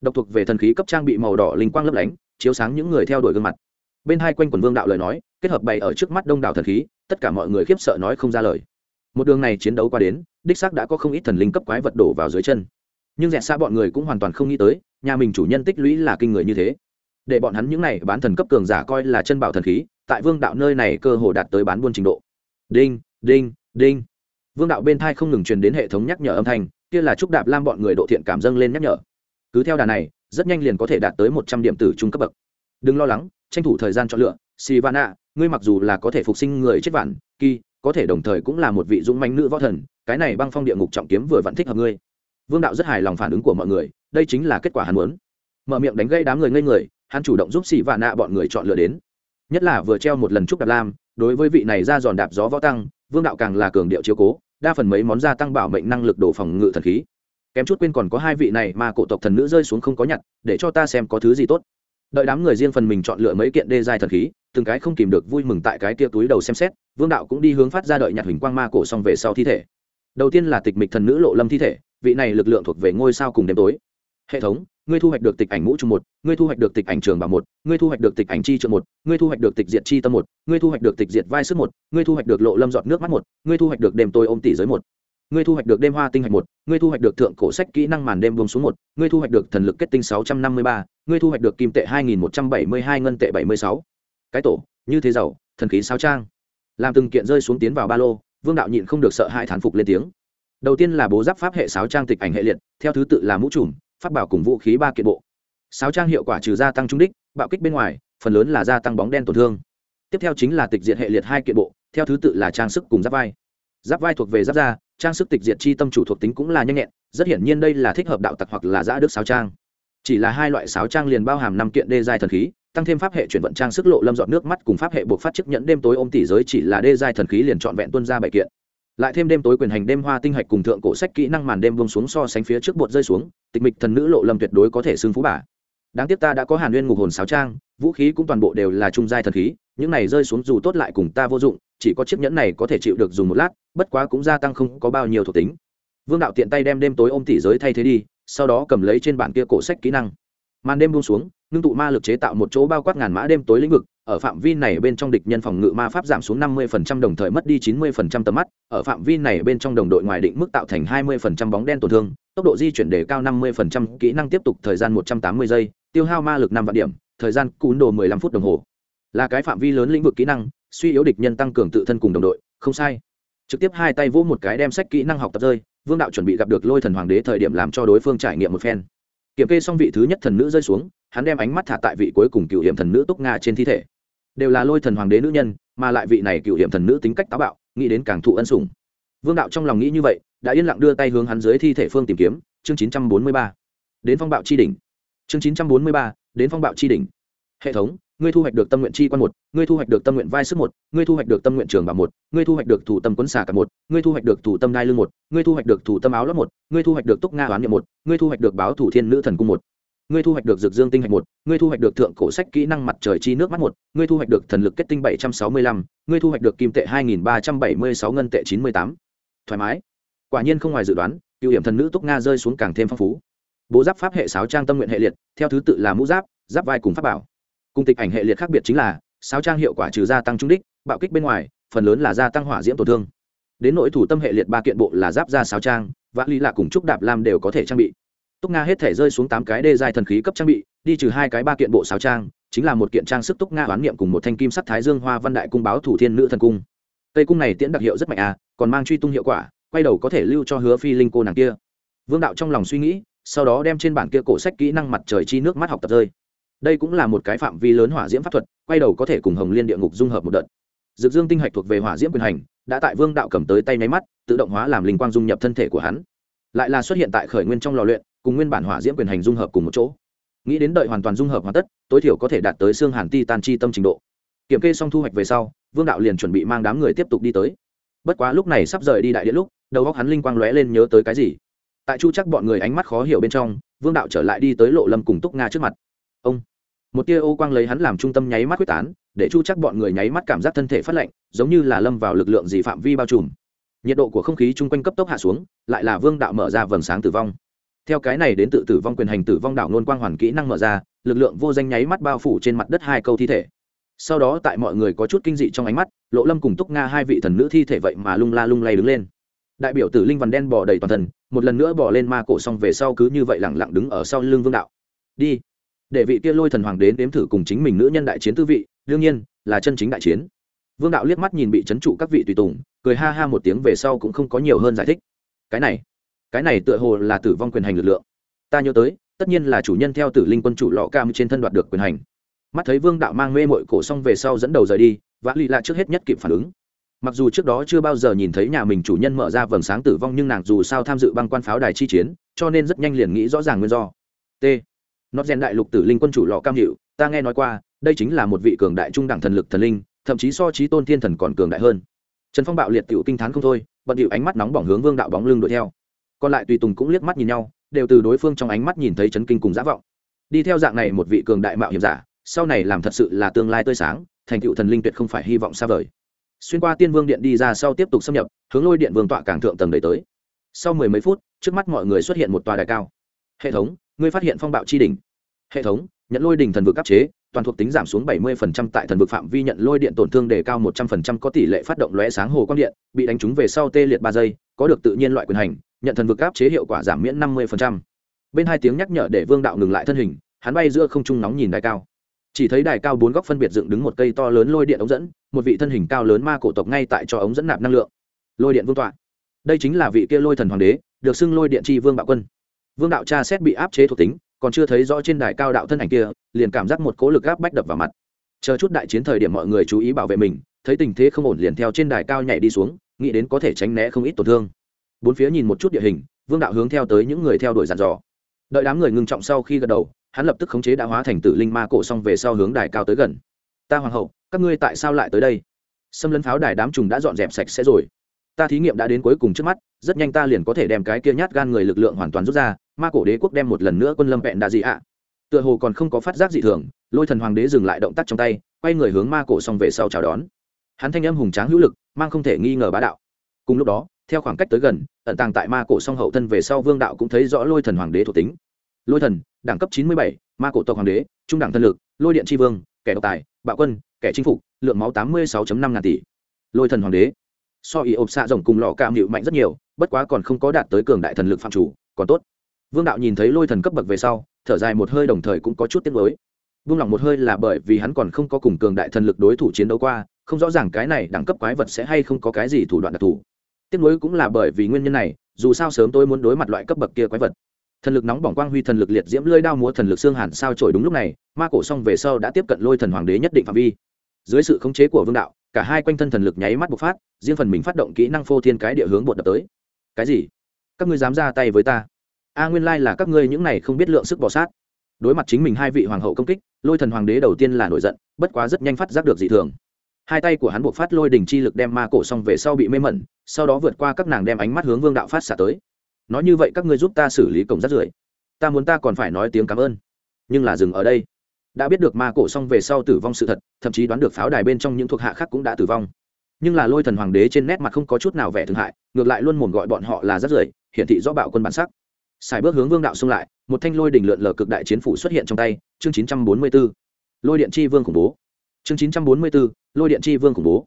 Độc thuộc về thần khí cấp trang bị màu đỏ linh quang lấp lánh, chiếu sáng những người theo đuổi gương mặt. Bên hai quanh quần vương đạo lời nói, kết hợp bày ở trước mắt đông đảo thần khí, tất cả mọi người khiếp sợ nói không ra lời. Một đường này chiến đấu qua đến, đích xác đã có không ít thần linh cấp quái vật đổ vào dưới chân. Nhưng dạ dẹt xa bọn người cũng hoàn toàn không nghĩ tới, nhà mình chủ nhân tích lũy là kinh người như thế. Để bọn hắn những này bán thần cấp cường giả coi là chân bảo thần khí, tại vương đạo nơi này cơ hồ đạt tới bán buôn trình độ. Đinh đinh đinh. Vương đạo bên thai không ngừng truyền đến hệ thống nhắc nhở âm thanh, kia là chúc đạp lam bọn người độ thiện cảm dâng lên nhắc nhở. Cứ theo đà này, rất nhanh liền có thể đạt tới một trăm điểm tử trung cấp bậc. Đừng lo lắng, tranh thủ thời gian chọn lựa, sivana, ngươi mặc dù là có thể phục sinh người chết vạn, kỳ, có thể đồng thời cũng là một vị dũng manh nữ võ thần, cái này băng phong địa ngục trọng kiếm vừa vẫn thích hợp ngươi. Vương đạo rất hài lòng phản ứng của mọi người, đây chính là kết quả hắn muốn. Mở miệng đánh gây đám người ngây người, hắn chủ động giúp xì vạn nạ bọn người chọn lựa đến. Nhất là vừa treo một lần trúc đạp lam, đối với vị này ra giòn đạp gió võ tăng vương đạo càng là cường điệu chiếu cố, đa phần mấy món gia tăng bảo mệnh năng lực đổ phòng ngự thần khí. Kém chút quên còn có hai vị này mà cổ tộc thần nữ rơi xuống không có nhặt, để cho ta xem có thứ gì tốt. Đợi đám người riêng phần mình chọn lựa mấy kiện đê giai thần khí, từng cái không kìm được vui mừng tại cái kia túi đầu xem xét, vương đạo cũng đi hướng phát ra đợi nhặt hình quang ma cổ xong về sau thi thể. Đầu tiên là tịch mịch thần nữ lộ lâm thi thể, vị này lực lượng thuộc về ngôi sao cùng đêm tối. Hệ thống ngươi thu hoạch được tịch ảnh mũ trùng một ngươi thu hoạch được tịch ảnh trường bảo một ngươi thu hoạch được tịch ảnh chi trượng một ngươi thu hoạch được tịch diệt chi tâm một ngươi thu hoạch được tịch diệt vai sức một ngươi thu hoạch được lộ lâm giọt nước mắt một ngươi thu hoạch được đêm tôi ôm tỷ giới một ngươi thu hoạch được đêm hoa tinh hạch một ngươi thu hoạch được thượng cổ sách kỹ năng màn đêm buông xuống một ngươi thu hoạch được thần lực kết tinh sáu trăm năm mươi ba ngươi thu hoạch được kim tệ hai nghìn một trăm bảy mươi hai ngân tệ bảy mươi sáu cái tổ như thế giàu thần khí sao trang làm từng kiện rơi xuống tiến vào ba lô vương đạo nhịn không được sợ hãi thán phục lên tiếng đầu tiên là bố giáp pháp hệ sáo trang tịch ảnh hệ liệt theo thứ tự là mũ trùm pháp bảo cùng vũ khí ba kiện bộ. Sáo trang hiệu quả trừ gia tăng trung đích, bạo kích bên ngoài, phần lớn là gia tăng bóng đen tổn thương. Tiếp theo chính là tịch diện hệ liệt hai kiện bộ, theo thứ tự là trang sức cùng giáp vai. Giáp vai thuộc về giáp da, trang sức tịch diệt chi tâm chủ thuộc tính cũng là nhanh nhẹn, rất hiển nhiên đây là thích hợp đạo tặc hoặc là giã đức sáo trang. Chỉ là hai loại sáo trang liền bao hàm năm kiện đê giai thần khí, tăng thêm pháp hệ chuyển vận trang sức lộ lâm dọn nước mắt cùng pháp hệ buộc phát chức nhẫn đêm tối ôm tỷ giới chỉ là đê giai thần khí liền trọn vẹn tuân ra bảy kiện lại thêm đêm tối quyền hành đêm hoa tinh hạch cùng thượng cổ sách kỹ năng màn đêm buông xuống so sánh phía trước bột rơi xuống, tịch mịch thần nữ lộ lâm tuyệt đối có thể xưng phú bà. Đáng tiếc ta đã có hàn nguyên ngục hồn sáo trang, vũ khí cũng toàn bộ đều là trung giai thần khí, những này rơi xuống dù tốt lại cùng ta vô dụng, chỉ có chiếc nhẫn này có thể chịu được dùng một lát, bất quá cũng gia tăng không có bao nhiêu thuộc tính. Vương đạo tiện tay đem đêm tối ôm tỷ giới thay thế đi, sau đó cầm lấy trên bản kia cổ sách kỹ năng. Màn đêm buông xuống, ngưng tụ ma lực chế tạo một chỗ bao quát ngàn mã đêm tối lĩnh vực ở phạm vi này bên trong địch nhân phòng ngự ma pháp giảm xuống 50% đồng thời mất đi 90% tầm mắt ở phạm vi này bên trong đồng đội ngoài định mức tạo thành 20% bóng đen tổn thương tốc độ di chuyển đề cao 50%, kỹ năng tiếp tục thời gian 180 giây tiêu hao ma lực năm vạn điểm thời gian cún đồ 15 phút đồng hồ. Là cái phạm vi lớn lĩnh vực kỹ năng suy yếu địch nhân tăng cường tự thân cùng đồng đội không sai. Trực tiếp hai tay vỗ một cái đem sách kỹ năng học tập rơi vương đạo chuẩn bị gặp được lôi thần hoàng đế thời điểm làm cho đối phương trải nghiệm một phen. Kiểm kê xong vị thứ nhất thần nữ rơi xuống hắn đem ánh mắt thả tại vị cuối cùng cựu hiểm thần nữ túc nga trên thi thể đều là lôi thần hoàng đế nữ nhân mà lại vị này cựu hiểm thần nữ tính cách táo bạo nghĩ đến càng thụ ân sủng. Vương đạo trong lòng nghĩ như vậy đã yên lặng đưa tay hướng hắn dưới thi thể phương tìm kiếm chương 943. đến phong bạo chi đỉnh. Chương 943, đến phong bạo chi đỉnh. Hệ thống ngươi thu hoạch được tâm nguyện chi quan một ngươi thu hoạch được tâm nguyện vai sức một ngươi thu hoạch được tâm nguyện trường bảo một ngươi thu hoạch được thủ tâm quấn xà cả một ngươi thu hoạch được thủ tâm đai lưng một ngươi thu hoạch được thủ tâm áo lót một ngươi thu hoạch được túc nga oán niệm một ngươi thu hoạch được báo thủ thiên nữ thần cung một ngươi thu hoạch được dược dương tinh hạch một, ngươi thu hoạch được thượng cổ sách kỹ năng mặt trời chi nước mắt một, ngươi thu hoạch được thần lực kết tinh bảy trăm sáu mươi lăm, ngươi thu hoạch được kim tệ hai nghìn ba trăm bảy mươi sáu ngân tệ chín mươi tám. Thoải mái. Quả nhiên không ngoài dự đoán, cựu hiểm thần nữ túc nga rơi xuống càng thêm phong phú. Bố giáp pháp hệ sáo trang tâm nguyện hệ liệt, theo thứ tự là mũ giáp giáp vai cùng pháp bảo. Cùng tịch ảnh hệ liệt khác biệt chính là, sáo trang hiệu quả trừ gia tăng trung đích, bạo kích bên ngoài, phần lớn là gia tăng hỏa diễm tổn thương. Đến nỗi thủ tâm hệ liệt ba kiện bộ là giáp ra sáo trang, vã lý lạ cùng trúc đạp lam đều có thể trang bị túc nga hết thể rơi xuống tám cái đê dài thần khí cấp trang bị, đi trừ hai cái ba kiện bộ sáo trang, chính là một kiện trang sức túc nga oán niệm cùng một thanh kim sắc thái dương hoa văn đại cung báo thủ thiên nữ thần cung. Cây cung này tiễn đặc hiệu rất mạnh à còn mang truy tung hiệu quả, quay đầu có thể lưu cho hứa phi linh cô nàng kia. Vương đạo trong lòng suy nghĩ, sau đó đem trên bản kia cổ sách kỹ năng mặt trời chi nước mắt học tập rơi. Đây cũng là một cái phạm vi lớn hỏa diễm pháp thuật, quay đầu có thể cùng hồng liên địa ngục dung hợp một đợt. Dược dương tinh hạch thuộc về hỏa diễm quyền hành, đã tại vương đạo cầm tới tay nháy mắt, tự động hóa làm linh quang dung nhập thân thể của hắn. Lại là xuất hiện tại khởi nguyên trong lò luyện cùng nguyên bản hỏa diễm quyền hành dung hợp cùng một chỗ. Nghĩ đến đợi hoàn toàn dung hợp hoàn tất, tối thiểu có thể đạt tới xương hàn ti tan chi tâm trình độ. Kiểm kê xong thu hoạch về sau, vương đạo liền chuẩn bị mang đám người tiếp tục đi tới. Bất quá lúc này sắp rời đi đại điện lúc, đầu góc hắn linh quang lóe lên nhớ tới cái gì. Tại chu chắc bọn người ánh mắt khó hiểu bên trong, vương đạo trở lại đi tới lộ lâm cùng túc nga trước mặt. Ông! Một tia ô quang lấy hắn làm trung tâm nháy mắt quyết tán, để chu chắc bọn người nháy mắt cảm giác thân thể phát lạnh, giống như là lâm vào lực lượng gì phạm vi bao trùm. Nhiệt độ của không khí chung quanh cấp tốc hạ xuống, lại là vương đạo mở ra vầng sáng tử vong theo cái này đến tự tử vong quyền hành tử vong đạo nôn quang hoàn kỹ năng mở ra, lực lượng vô danh nháy mắt bao phủ trên mặt đất hai câu thi thể. Sau đó tại mọi người có chút kinh dị trong ánh mắt, lộ lâm cùng túc nga hai vị thần nữ thi thể vậy mà lung la lung lay đứng lên. Đại biểu tử linh vằn đen bỏ đầy toàn thần một lần nữa bỏ lên ma cổ xong về sau cứ như vậy lẳng lặng đứng ở sau lưng vương đạo. Đi. Để vị kia lôi thần hoàng đến đếm thử cùng chính mình nữ nhân đại chiến tư vị, đương nhiên, là chân chính đại chiến. Vương đạo liếc mắt nhìn bị trấn trụ các vị tùy tùng, cười ha ha một tiếng về sau cũng không có nhiều hơn giải thích. Cái này cái này tựa hồ là tử vong quyền hành lực lượng. Ta nhớ tới, tất nhiên là chủ nhân theo tử linh quân chủ lọ cam trên thân đoạt được quyền hành. Mắt thấy vương đạo mang mê mội cổ xong về sau dẫn đầu rời đi, vã lì lạ trước hết nhất kịp phản ứng. Mặc dù trước đó chưa bao giờ nhìn thấy nhà mình chủ nhân mở ra vầng sáng tử vong nhưng nàng dù sao tham dự băng quan pháo đài chi chiến, cho nên rất nhanh liền nghĩ rõ ràng nguyên do. T. Nó rèn đại lục tử linh quân chủ lọ cam hiệu, ta nghe nói qua, đây chính là một vị cường đại trung đẳng thần lực thần linh, thậm chí so trí tôn thiên thần còn cường đại hơn. Trần phong bạo liệt t kinh t h á n không thôi, bận điệu ánh mắt nóng bỏng hướng vương đạo bóng lưng đuổi theo còn lại tùy tùng cũng liếc mắt nhìn nhau, đều từ đối phương trong ánh mắt nhìn thấy chấn kinh cùng giả vọng. Đi theo dạng này một vị cường đại mạo hiểm giả, sau này làm thật sự là tương lai tươi sáng, thành tựu thần linh tuyệt không phải hy vọng xa vời. Xuyên qua tiên vương điện đi ra sau tiếp tục xâm nhập, hướng lôi điện vương tọa càng thượng tầng đẩy tới. Sau mười mấy phút, trước mắt mọi người xuất hiện một tòa đài cao. Hệ thống, ngươi phát hiện phong bạo chi đỉnh. Hệ thống, nhận lôi đỉnh thần vực áp chế, toàn thuộc tính giảm xuống 70% tại thần vực phạm vi nhận lôi điện tổn thương đề cao 100% có tỷ lệ phát động lóe sáng hồ quang điện, bị đánh trúng về sau tê liệt ba giây, có được tự nhiên loại quyền hành nhận thần vực áp chế hiệu quả giảm miễn 50%. bên hai tiếng nhắc nhở để vương đạo ngừng lại thân hình, hắn bay giữa không trung nóng nhìn đài cao. Chỉ thấy đài cao bốn góc phân biệt dựng đứng một cây to lớn lôi điện ống dẫn, một vị thân hình cao lớn ma cổ tộc ngay tại cho ống dẫn nạp năng lượng. Lôi điện vương tọa. Đây chính là vị kia lôi thần hoàng đế, được xưng lôi điện tri vương bạo quân. Vương đạo cha xét bị áp chế thuộc tính, còn chưa thấy rõ trên đài cao đạo thân ảnh kia, liền cảm giác một cố lực gáp bách đập vào mặt. Chờ chút đại chiến thời điểm mọi người chú ý bảo vệ mình, thấy tình thế không ổn liền theo trên đài cao nhảy đi xuống, nghĩ đến có thể tránh né không ít tổn thương bốn phía nhìn một chút địa hình, vương đạo hướng theo tới những người theo đuổi dàn dò. Đợi đám người ngưng trọng sau khi gật đầu, hắn lập tức khống chế đã hóa thành tử linh ma cổ xong về sau hướng đài cao tới gần. Ta hoàng hậu, các ngươi tại sao lại tới đây? Xâm lấn pháo đài đám trùng đã dọn dẹp sạch sẽ rồi. Ta thí nghiệm đã đến cuối cùng trước mắt, rất nhanh ta liền có thể đem cái kia nhát gan người lực lượng hoàn toàn rút ra, ma cổ đế quốc đem một lần nữa quân lâm vẹn đã dị ạ. Tựa hồ còn không có phát giác dị thường, lôi thần hoàng đế dừng lại động tác trong tay, quay người hướng ma cổ xong về sau chào đón. Hắn thanh âm hùng tráng hữu lực, mang không thể nghi ngờ bá đạo. Cùng lúc đó theo khoảng cách tới gần, ẩn tàng tại ma cổ song hậu thân về sau vương đạo cũng thấy rõ lôi thần hoàng đế thuộc tính. Lôi thần, đẳng cấp chín mươi bảy, ma cổ tộc hoàng đế, trung đẳng thân lực, lôi điện tri vương, kẻ độc tài, bạo quân, kẻ chinh phục, lượng máu tám mươi sáu năm ngàn tỷ. Lôi thần hoàng đế. So ý ộp xạ rồng cùng lò cam hiệu mạnh rất nhiều, bất quá còn không có đạt tới cường đại thần lực phạm chủ, còn tốt. Vương đạo nhìn thấy lôi thần cấp bậc về sau, thở dài một hơi đồng thời cũng có chút tiếc nuối. Vương lòng một hơi là bởi vì hắn còn không có cùng cường đại thần lực đối thủ chiến đấu qua, không rõ ràng cái này đẳng cấp quái vật sẽ hay không có cái gì thủ đoạn đặc thù tiếc nuối cũng là bởi vì nguyên nhân này, dù sao sớm tôi muốn đối mặt loại cấp bậc kia quái vật. Thần lực nóng bỏng quang huy, thần lực liệt diễm lơi đao múa thần lực xương hàn sao trổi đúng lúc này, ma cổ xong về sau đã tiếp cận lôi thần hoàng đế nhất định phạm vi. Dưới sự khống chế của vương đạo, cả hai quanh thân thần lực nháy mắt bộc phát, riêng phần mình phát động kỹ năng phô thiên cái địa hướng bột đập tới. Cái gì? Các ngươi dám ra tay với ta? A nguyên lai là các ngươi những này không biết lượng sức bỏ sát. Đối mặt chính mình hai vị hoàng hậu công kích, lôi thần hoàng đế đầu tiên là nổi giận, bất quá rất nhanh phát giác được dị thường hai tay của hắn buộc phát lôi đình chi lực đem ma cổ xong về sau bị mê mẩn sau đó vượt qua các nàng đem ánh mắt hướng vương đạo phát xả tới. Nói như vậy các ngươi giúp ta xử lý cổng rác rưởi. Ta muốn ta còn phải nói tiếng cảm ơn. Nhưng là dừng ở đây. Đã biết được ma cổ xong về sau tử vong sự thật thậm chí đoán được pháo đài bên trong những thuộc hạ khác cũng đã tử vong. Nhưng là lôi thần hoàng đế trên nét mặt không có chút nào vẻ thương hại ngược lại luôn mồm gọi bọn họ là rác rưởi hiển thị rõ bạo quân bản sắc. Xài bước hướng vương đạo xung lại một thanh lôi đỉnh lượn lờ cực đại chiến phủ xuất hiện trong tay chương 944. lôi điện chi vương khủng bố. Chương 944, lôi điện chi vương khủng bố.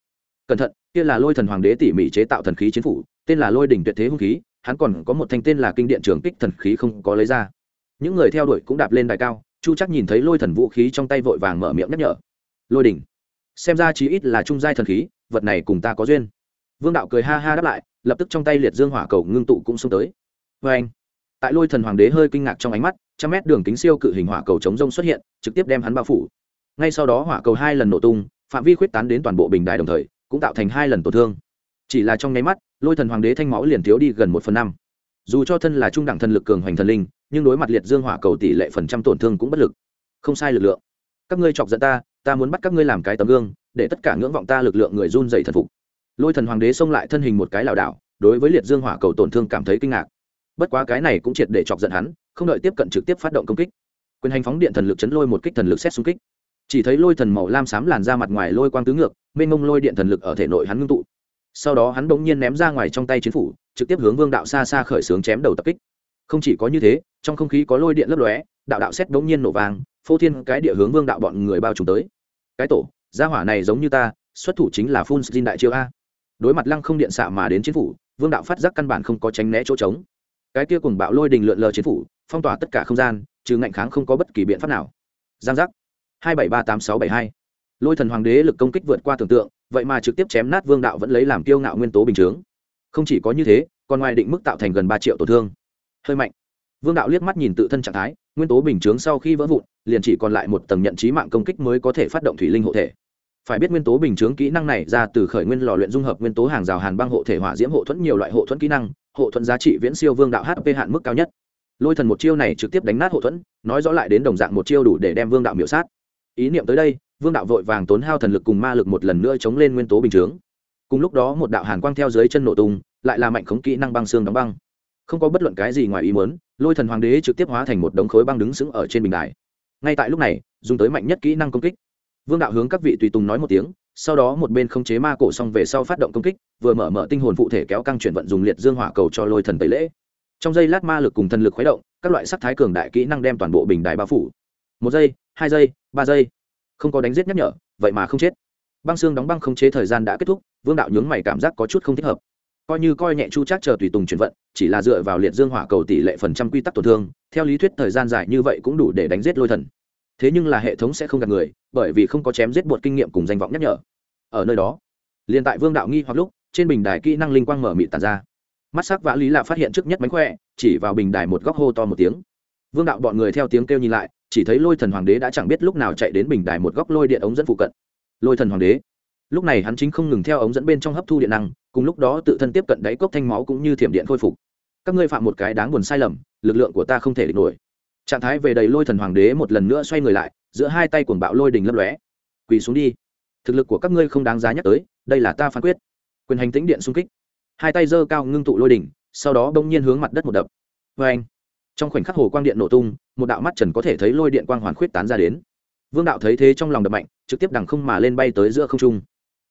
Cẩn thận, kia là lôi thần hoàng đế tỉ mỉ chế tạo thần khí chiến phủ, tên là lôi đỉnh tuyệt thế hung khí, hắn còn có một thanh tên là kinh điện trường kích thần khí không có lấy ra. Những người theo đuổi cũng đạp lên đài cao, chu chắc nhìn thấy lôi thần vũ khí trong tay vội vàng mở miệng nhắc nhở. Lôi đỉnh. Xem ra chí ít là trung giai thần khí, vật này cùng ta có duyên. Vương đạo cười ha ha đáp lại, lập tức trong tay liệt dương hỏa cầu ngưng tụ cũng xông tới. Vê anh, tại lôi thần hoàng đế hơi kinh ngạc trong ánh mắt, trăm mét đường kính siêu cự hình hỏa cầu chống rông xuất hiện, trực tiếp đem hắn bao phủ. Ngay sau đó hỏa cầu hai lần nổ tung phạm vi khuyết tán đến toàn bộ bình đài đồng thời, cũng tạo thành hai lần tổn thương. Chỉ là trong nháy mắt, lôi thần hoàng đế thanh máu liền thiếu đi gần một phần năm. Dù cho thân là trung đẳng thần lực cường hoành thần linh, nhưng đối mặt liệt dương hỏa cầu tỷ lệ phần trăm tổn thương cũng bất lực. Không sai lực lượng. Các ngươi chọc giận ta ta muốn bắt các ngươi làm cái tấm gương, để tất cả ngưỡng vọng ta lực lượng người run dày thần phục. Lôi thần hoàng đế xông lại thân hình một cái lảo đảo, đối với liệt dương hỏa cầu tổn thương cảm thấy kinh ngạc. Bất quá cái này cũng triệt để chọc giận hắn, không đợi tiếp cận trực tiếp phát động công kích. Quyền hành phóng điện thần lực chấn lôi một kích thần lực xét xung kích chỉ thấy lôi thần màu lam xám làn ra mặt ngoài lôi quang tứ ngược, mênh mông lôi điện thần lực ở thể nội hắn ngưng tụ. Sau đó hắn bỗng nhiên ném ra ngoài trong tay chiến phủ, trực tiếp hướng vương đạo xa xa khởi xướng chém đầu tập kích. Không chỉ có như thế, trong không khí có lôi điện lấp lóe, đạo đạo xét bỗng nhiên nổ vàng phô thiên cái địa hướng vương đạo bọn người bao trùm tới. Cái tổ, gia hỏa này giống như ta, xuất thủ chính là phun xin đại chiêu a. Đối mặt lăng không điện xạ mà đến chiến phủ, vương đạo phát giác căn bản không có tránh né chỗ trống. Cái kia cùng bạo lôi đình lượn lờ chiến phủ, phong tỏa tất cả không gian, trừ ngạnh kháng không có bất kỳ biện pháp nào. Giang giác hai bảy ba tám sáu bảy hai. Lôi thần hoàng đế lực công kích vượt qua tưởng tượng, vậy mà trực tiếp chém nát vương đạo vẫn lấy làm kiêu ngạo nguyên tố bình chướng. Không chỉ có như thế, còn ngoài định mức tạo thành gần ba triệu tổn thương. Hơi mạnh. Vương đạo liếc mắt nhìn tự thân trạng thái, nguyên tố bình chướng sau khi vỡ vụn, liền chỉ còn lại một tầng nhận trí mạng công kích mới có thể phát động thủy linh hộ thể. Phải biết nguyên tố bình chướng kỹ năng này ra từ khởi nguyên lò luyện dung hợp nguyên tố hàng rào hàn băng hộ thể hỏa diễm hộ thuẫn nhiều loại hộ thuẫn kỹ năng, hộ thuẫn giá trị viễn siêu vương đạo hp hạn mức cao nhất. Lôi thần một chiêu này trực tiếp đánh nát hộ thuẫn, nói rõ lại đến đồng dạng một chiêu đủ để đem vương đạo miểu sát ý niệm tới đây, vương đạo vội vàng tốn hao thần lực cùng ma lực một lần nữa chống lên nguyên tố bình chướng. Cùng lúc đó một đạo hàn quang theo dưới chân nổ tung, lại là mạnh khống kỹ năng băng xương đóng băng. Không có bất luận cái gì ngoài ý muốn, lôi thần hoàng đế trực tiếp hóa thành một đống khối băng đứng sững ở trên bình đài. Ngay tại lúc này, dùng tới mạnh nhất kỹ năng công kích. Vương đạo hướng các vị tùy tùng nói một tiếng, sau đó một bên không chế ma cổ xong về sau phát động công kích, vừa mở mở tinh hồn phụ thể kéo căng chuyển vận dùng liệt dương hỏa cầu cho lôi thần tẩy lễ. Trong giây lát ma lực cùng thần lực khuấy động, các loại sắc thái cường đại kỹ năng đem toàn bộ bình đài bao phủ một giây, hai giây, ba giây. Không có đánh giết nhắc nhở, vậy mà không chết. Băng xương đóng băng không chế thời gian đã kết thúc, vương đạo nhướng mày cảm giác có chút không thích hợp. Coi như coi nhẹ chu chắc chờ tùy tùng chuyển vận, chỉ là dựa vào liệt dương hỏa cầu tỷ lệ phần trăm quy tắc tổn thương, theo lý thuyết thời gian dài như vậy cũng đủ để đánh giết lôi thần. Thế nhưng là hệ thống sẽ không gạt người, bởi vì không có chém giết bột kinh nghiệm cùng danh vọng nhắc nhở. Ở nơi đó, liền tại vương đạo nghi hoặc lúc, trên bình đài kỹ năng linh quang mở mịt tàn ra. Mắt sắc vã lý lạ phát hiện trước nhất mánh khỏe, chỉ vào bình đài một góc hô to một tiếng. Vương đạo bọn người theo tiếng kêu nhìn lại chỉ thấy lôi thần hoàng đế đã chẳng biết lúc nào chạy đến bình đài một góc lôi điện ống dẫn phụ cận. Lôi thần hoàng đế. Lúc này hắn chính không ngừng theo ống dẫn bên trong hấp thu điện năng, cùng lúc đó tự thân tiếp cận đáy cốc thanh máu cũng như thiểm điện khôi phục. Các ngươi phạm một cái đáng buồn sai lầm, lực lượng của ta không thể địch nổi. Trạng thái về đầy lôi thần hoàng đế một lần nữa xoay người lại, giữa hai tay cuồng bạo lôi đình lấp lóe. Quỳ xuống đi. Thực lực của các ngươi không đáng giá nhắc tới, đây là ta phán quyết. Quyền hành tĩnh điện xung kích. Hai tay giơ cao ngưng tụ lôi đỉnh sau đó bỗng nhiên hướng mặt đất một đập. Vê anh trong khoảnh khắc hồ quang điện nổ tung một đạo mắt trần có thể thấy lôi điện quang hoàn khuyết tán ra đến. Vương đạo thấy thế trong lòng đập mạnh, trực tiếp đằng không mà lên bay tới giữa không trung.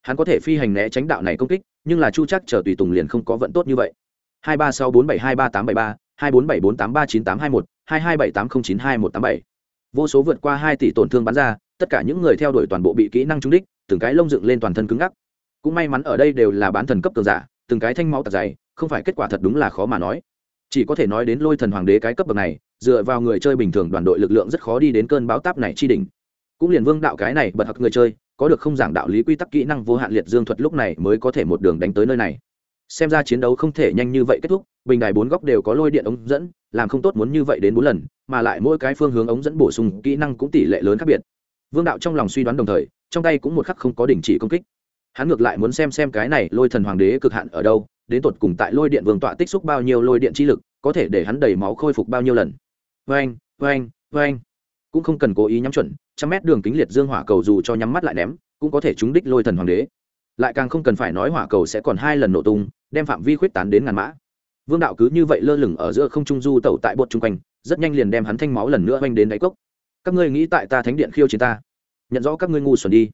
Hắn có thể phi hành né tránh đạo này công kích, nhưng là chu chắc chờ tùy tùng liền không có vận tốt như vậy. Hai ba sáu bốn bảy hai ba tám bảy ba, hai bốn bảy bốn tám ba chín tám hai một, hai hai bảy tám không chín hai một tám bảy. Vô số vượt qua hai tỷ tổn thương bắn ra, tất cả những người theo đuổi toàn bộ bị kỹ năng trúng đích, từng cái lông dựng lên toàn thân cứng ngắc. Cũng may mắn ở đây đều là bán thần cấp cường giả, từng cái thanh máu tạt dày, không phải kết quả thật đúng là khó mà nói chỉ có thể nói đến lôi thần hoàng đế cái cấp bậc này, dựa vào người chơi bình thường đoàn đội lực lượng rất khó đi đến cơn báo táp này chi đỉnh. Cũng liền vương đạo cái này bật hặc người chơi, có được không giảng đạo lý quy tắc kỹ năng vô hạn liệt dương thuật lúc này mới có thể một đường đánh tới nơi này. Xem ra chiến đấu không thể nhanh như vậy kết thúc, bình đài bốn góc đều có lôi điện ống dẫn, làm không tốt muốn như vậy đến bốn lần, mà lại mỗi cái phương hướng ống dẫn bổ sung kỹ năng cũng tỷ lệ lớn khác biệt. Vương đạo trong lòng suy đoán đồng thời, trong tay cũng một khắc không có đình chỉ công kích. Hắn ngược lại muốn xem xem cái này lôi thần hoàng đế cực hạn ở đâu đến tột cùng tại lôi điện vương tọa tích xúc bao nhiêu lôi điện chi lực, có thể để hắn đầy máu khôi phục bao nhiêu lần. Vâng vâng vâng cũng không cần cố ý nhắm chuẩn, trăm mét đường kính liệt dương hỏa cầu dù cho nhắm mắt lại ném, cũng có thể trúng đích lôi thần hoàng đế. Lại càng không cần phải nói hỏa cầu sẽ còn hai lần nổ tung, đem phạm vi khuyết tán đến ngàn mã. Vương đạo cứ như vậy lơ lửng ở giữa không trung du tẩu tại bột chung quanh, rất nhanh liền đem hắn thanh máu lần nữa oanh đến đáy cốc. Các ngươi nghĩ tại ta thánh điện khiêu chiến ta? Nhận rõ các ngươi ngu xuẩn đi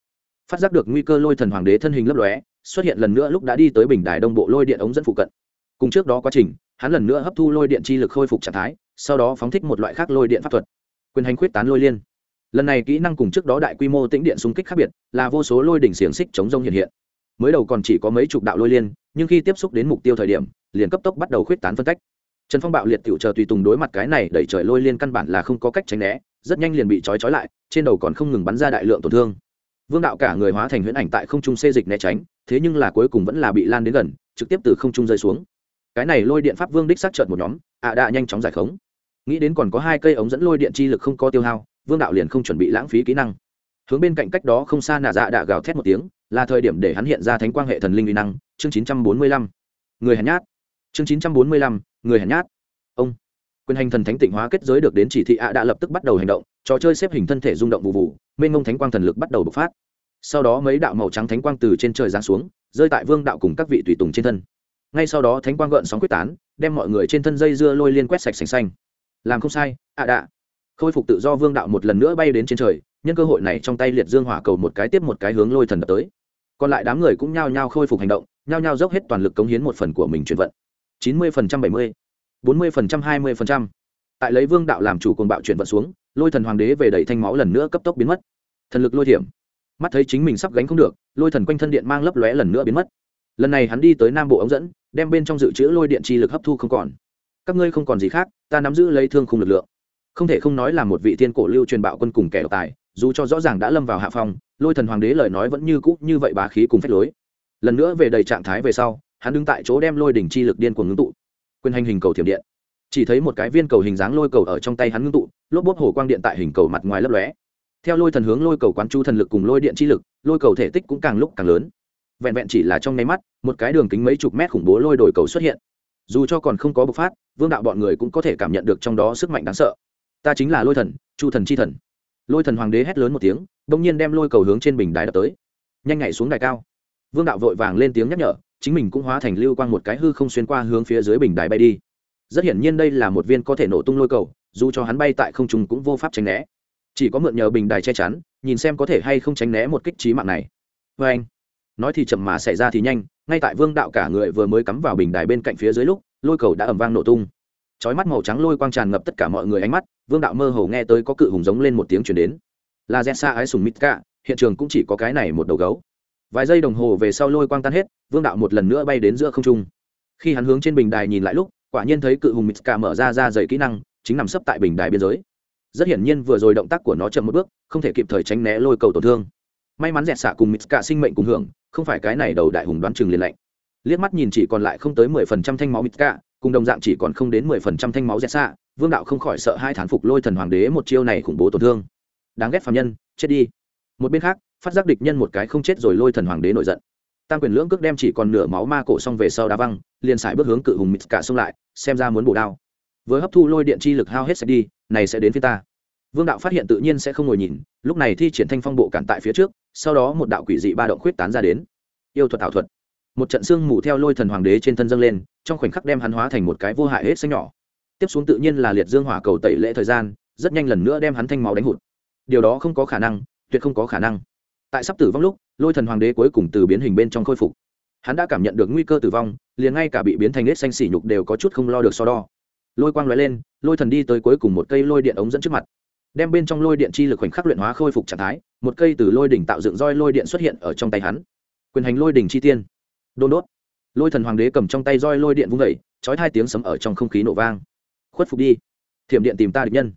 phát giác được nguy cơ lôi thần hoàng đế thân hình lấp lóe, xuất hiện lần nữa lúc đã đi tới bình đài đông bộ lôi điện ống dẫn phụ cận. Cùng trước đó quá trình, hắn lần nữa hấp thu lôi điện chi lực khôi phục trạng thái, sau đó phóng thích một loại khác lôi điện pháp thuật. Quyền hành khuyết tán lôi liên. Lần này kỹ năng cùng trước đó đại quy mô tĩnh điện xung kích khác biệt, là vô số lôi đỉnh xiềng xích chống rông hiện hiện. Mới đầu còn chỉ có mấy chục đạo lôi liên, nhưng khi tiếp xúc đến mục tiêu thời điểm, liền cấp tốc bắt đầu khuyết tán phân cách. Trần phong bạo liệt tiểu chờ tùy tùng đối mặt cái này đẩy trời lôi liên căn bản là không có cách tránh né, rất nhanh liền bị trói trói lại, trên đầu còn không ngừng bắn ra đại lượng tổn thương vương đạo cả người hóa thành huyễn ảnh tại không trung xê dịch né tránh, thế nhưng là cuối cùng vẫn là bị lan đến gần, trực tiếp từ không trung rơi xuống. Cái này lôi điện pháp vương đích xác trợt một nhóm, ạ à đã nhanh chóng giải khống. Nghĩ đến còn có hai cây ống dẫn lôi điện chi lực không có tiêu hao, vương đạo liền không chuẩn bị lãng phí kỹ năng. Hướng bên cạnh cách đó không xa nà dạ đã gào thét một tiếng, là thời điểm để hắn hiện ra thánh quang hệ thần linh uy năng, chương chín trăm bốn mươi lăm. Người hèn nhát. Chương chín trăm bốn mươi lăm, người hèn nhát. Ông. Quyền hành thần thánh tịnh hóa kết giới được đến chỉ thị ạ đã lập tức bắt đầu hành động, trò chơi xếp hình thân thể rung động vụ vụ mênh ngông thánh quang thần lực bắt đầu bộc phát. Sau đó mấy đạo màu trắng thánh quang từ trên trời giáng xuống, rơi tại vương đạo cùng các vị tùy tùng trên thân. Ngay sau đó thánh quang gợn sóng quyết tán, đem mọi người trên thân dây dưa lôi liên quét sạch sành xanh. Làm không sai, ạ đạ. Khôi phục tự do vương đạo một lần nữa bay đến trên trời, nhân cơ hội này trong tay liệt dương hỏa cầu một cái tiếp một cái hướng lôi thần đập tới. Còn lại đám người cũng nhao nhao khôi phục hành động, nhao nhao dốc hết toàn lực cống hiến một phần của mình chuyển vận. Chín mươi phần trăm, bảy mươi, bốn mươi phần trăm, hai mươi phần trăm. Tại lấy vương đạo làm chủ cồn bạo chuyển vận xuống lôi thần hoàng đế về đẩy thanh máu lần nữa cấp tốc biến mất. Thần lực lôi thiểm. Mắt thấy chính mình sắp gánh không được, lôi thần quanh thân điện mang lấp lóe lần nữa biến mất. Lần này hắn đi tới nam bộ ống dẫn, đem bên trong dự trữ lôi điện chi lực hấp thu không còn. Các ngươi không còn gì khác, ta nắm giữ lấy thương khung lực lượng. Không thể không nói là một vị thiên cổ lưu truyền bạo quân cùng kẻ độc tài, dù cho rõ ràng đã lâm vào hạ phong, lôi thần hoàng đế lời nói vẫn như cũ như vậy bá khí cùng phép lối. Lần nữa về đầy trạng thái về sau, hắn đứng tại chỗ đem lôi đỉnh chi lực điên cuồng ngưng tụ. Quyền hành hình cầu thiểm điện chỉ thấy một cái viên cầu hình dáng lôi cầu ở trong tay hắn ngưng tụ, lốp bốp hồ quang điện tại hình cầu mặt ngoài lấp lóe. Theo lôi thần hướng lôi cầu quán chu thần lực cùng lôi điện chi lực, lôi cầu thể tích cũng càng lúc càng lớn. Vẹn vẹn chỉ là trong nháy mắt, một cái đường kính mấy chục mét khủng bố lôi đổi cầu xuất hiện. Dù cho còn không có bộc phát, vương đạo bọn người cũng có thể cảm nhận được trong đó sức mạnh đáng sợ. Ta chính là lôi thần, chu thần chi thần. Lôi thần hoàng đế hét lớn một tiếng đ ỗ n g nhiên đem lôi cầu hướng trên bình đài đập tới. Nhanh nhảy xuống đài cao. Vương đạo vội vàng lên tiếng nhắc nhở, chính mình cũng hóa thành lưu quang một cái hư không xuyên qua hướng phía dưới bình đài bay đi rất hiển nhiên đây là một viên có thể nổ tung lôi cầu, dù cho hắn bay tại không trung cũng vô pháp tránh né. Chỉ có mượn nhờ bình đài che chắn, nhìn xem có thể hay không tránh né một kích trí mạng này. Vê anh, nói thì chậm mà xảy ra thì nhanh, ngay tại vương đạo cả người vừa mới cắm vào bình đài bên cạnh phía dưới lúc, lôi cầu đã ẩm vang nổ tung. Chói mắt màu trắng lôi quang tràn ngập tất cả mọi người ánh mắt, vương đạo mơ hồ nghe tới có cự hùng giống lên một tiếng chuyển đến. Là rẽ xa ái sùng mít cả, hiện trường cũng chỉ có cái này một đầu gấu. Vài giây đồng hồ về sau lôi quang tan hết, vương đạo một lần nữa bay đến giữa không trung. Khi hắn hướng trên bình đài nhìn lại lúc quả nhiên thấy cự hùng mít cả mở ra ra dày kỹ năng, chính nằm sấp tại bình đài biên giới. Rất hiển nhiên vừa rồi động tác của nó chậm một bước, không thể kịp thời tránh né lôi cầu tổn thương. May mắn dẹt xạ cùng mít cả sinh mệnh cùng hưởng, không phải cái này đầu đại hùng đoán chừng liền lạnh. Liếc mắt nhìn chỉ còn lại không tới mười phần trăm thanh máu mít cả cùng đồng dạng chỉ còn không đến mười phần trăm thanh máu dẹt xạ vương đạo không khỏi sợ hai thán phục lôi thần hoàng đế một chiêu này khủng bố tổn thương. Đáng ghét phạm nhân, chết đi. Một bên khác, phát giác địch nhân một cái không chết rồi lôi thần hoàng đế nổi giận tăng quyền lưỡng cước đem chỉ còn nửa máu ma cổ xong về sau đá văng, liền xài bước hướng cự hùng mít cả xông lại, xem ra muốn bổ đao. Với hấp thu lôi điện chi lực hao hết sẽ đi, này sẽ đến phía ta. Vương đạo phát hiện tự nhiên sẽ không ngồi nhìn, lúc này thi triển thanh phong bộ cản tại phía trước, sau đó một đạo quỷ dị ba động khuyết tán ra đến. Yêu thuật ảo thuật. Một trận xương mù theo lôi thần hoàng đế trên thân dâng lên, trong khoảnh khắc đem hắn hóa thành một cái vô hại hết xanh nhỏ. Tiếp xuống tự nhiên là liệt dương hỏa cầu tẩy lễ thời gian, rất nhanh lần nữa đem hắn thanh máu đánh hụt. Điều đó không có khả năng, tuyệt không có khả năng. Tại sắp tử vong lúc lôi thần hoàng đế cuối cùng từ biến hình bên trong khôi phục. Hắn đã cảm nhận được nguy cơ tử vong, liền ngay cả bị biến thành nết xanh xỉ nhục đều có chút không lo được so đo. Lôi quang lóe lên, lôi thần đi tới cuối cùng một cây lôi điện ống dẫn trước mặt. Đem bên trong lôi điện chi lực khoảnh khắc luyện hóa khôi phục trạng thái, một cây từ lôi đỉnh tạo dựng roi lôi điện xuất hiện ở trong tay hắn. Quyền hành lôi đỉnh chi tiên. Đôn đốt. Lôi thần hoàng đế cầm trong tay roi lôi điện vung vẩy trói hai tiếng sấm ở trong không khí nổ vang. Khuất phục đi. Thiểm điện tìm ta địch nhân.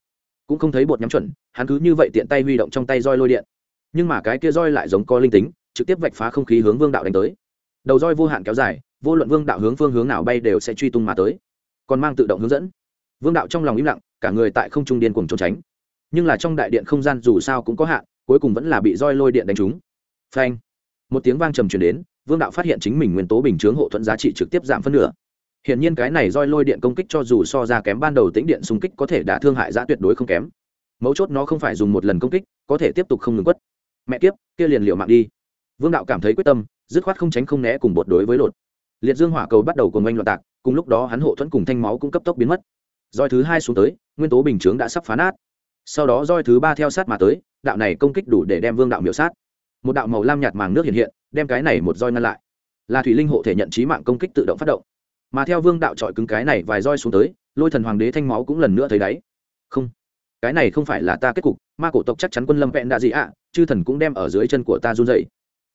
Cũng không thấy bột nhắm chuẩn, hắn cứ như vậy tiện tay huy động trong tay roi lôi điện nhưng mà cái kia roi lại giống có linh tính trực tiếp vạch phá không khí hướng vương đạo đánh tới. Đầu roi vô hạn kéo dài vô luận vương đạo hướng phương hướng nào bay đều sẽ truy tung mà tới. Còn mang tự động hướng dẫn. Vương đạo trong lòng im lặng cả người tại không trung điên cuồng trốn tránh. Nhưng là trong đại điện không gian dù sao cũng có hạn cuối cùng vẫn là bị roi lôi điện đánh trúng. Phanh! Một tiếng vang trầm truyền đến vương đạo phát hiện chính mình nguyên tố bình chướng hộ thuẫn giá trị trực tiếp giảm phân nửa. Hiện nhiên cái này roi lôi điện công kích cho dù so ra kém ban đầu tĩnh điện xung kích có thể đã thương hại giá tuyệt đối không kém. Mấu chốt nó không phải dùng một lần công kích, có thể tiếp tục không ngừng quất. Mẹ kiếp, kia liền liệu mạng đi. Vương đạo cảm thấy quyết tâm, dứt khoát không tránh không né cùng bột đối với lột. Liệt Dương hỏa cầu bắt đầu cùng oanh loạn tạc, cùng lúc đó hắn hộ thuẫn cùng thanh máu cũng cấp tốc biến mất. Roi thứ hai xuống tới, nguyên tố bình chướng đã sắp phá nát. Sau đó roi thứ ba theo sát mà tới, đạo này công kích đủ để đem Vương đạo miểu sát. Một đạo màu lam nhạt màng nước hiện hiện, đem cái này một roi ngăn lại. Là thủy linh hộ thể nhận chí mạng công kích tự động phát động mà theo vương đạo trọi cứng cái này vài roi xuống tới lôi thần hoàng đế thanh máu cũng lần nữa thấy đáy không cái này không phải là ta kết cục ma cổ tộc chắc chắn quân lâm vẹn đã gì ạ à, chư thần cũng đem ở dưới chân của ta run dậy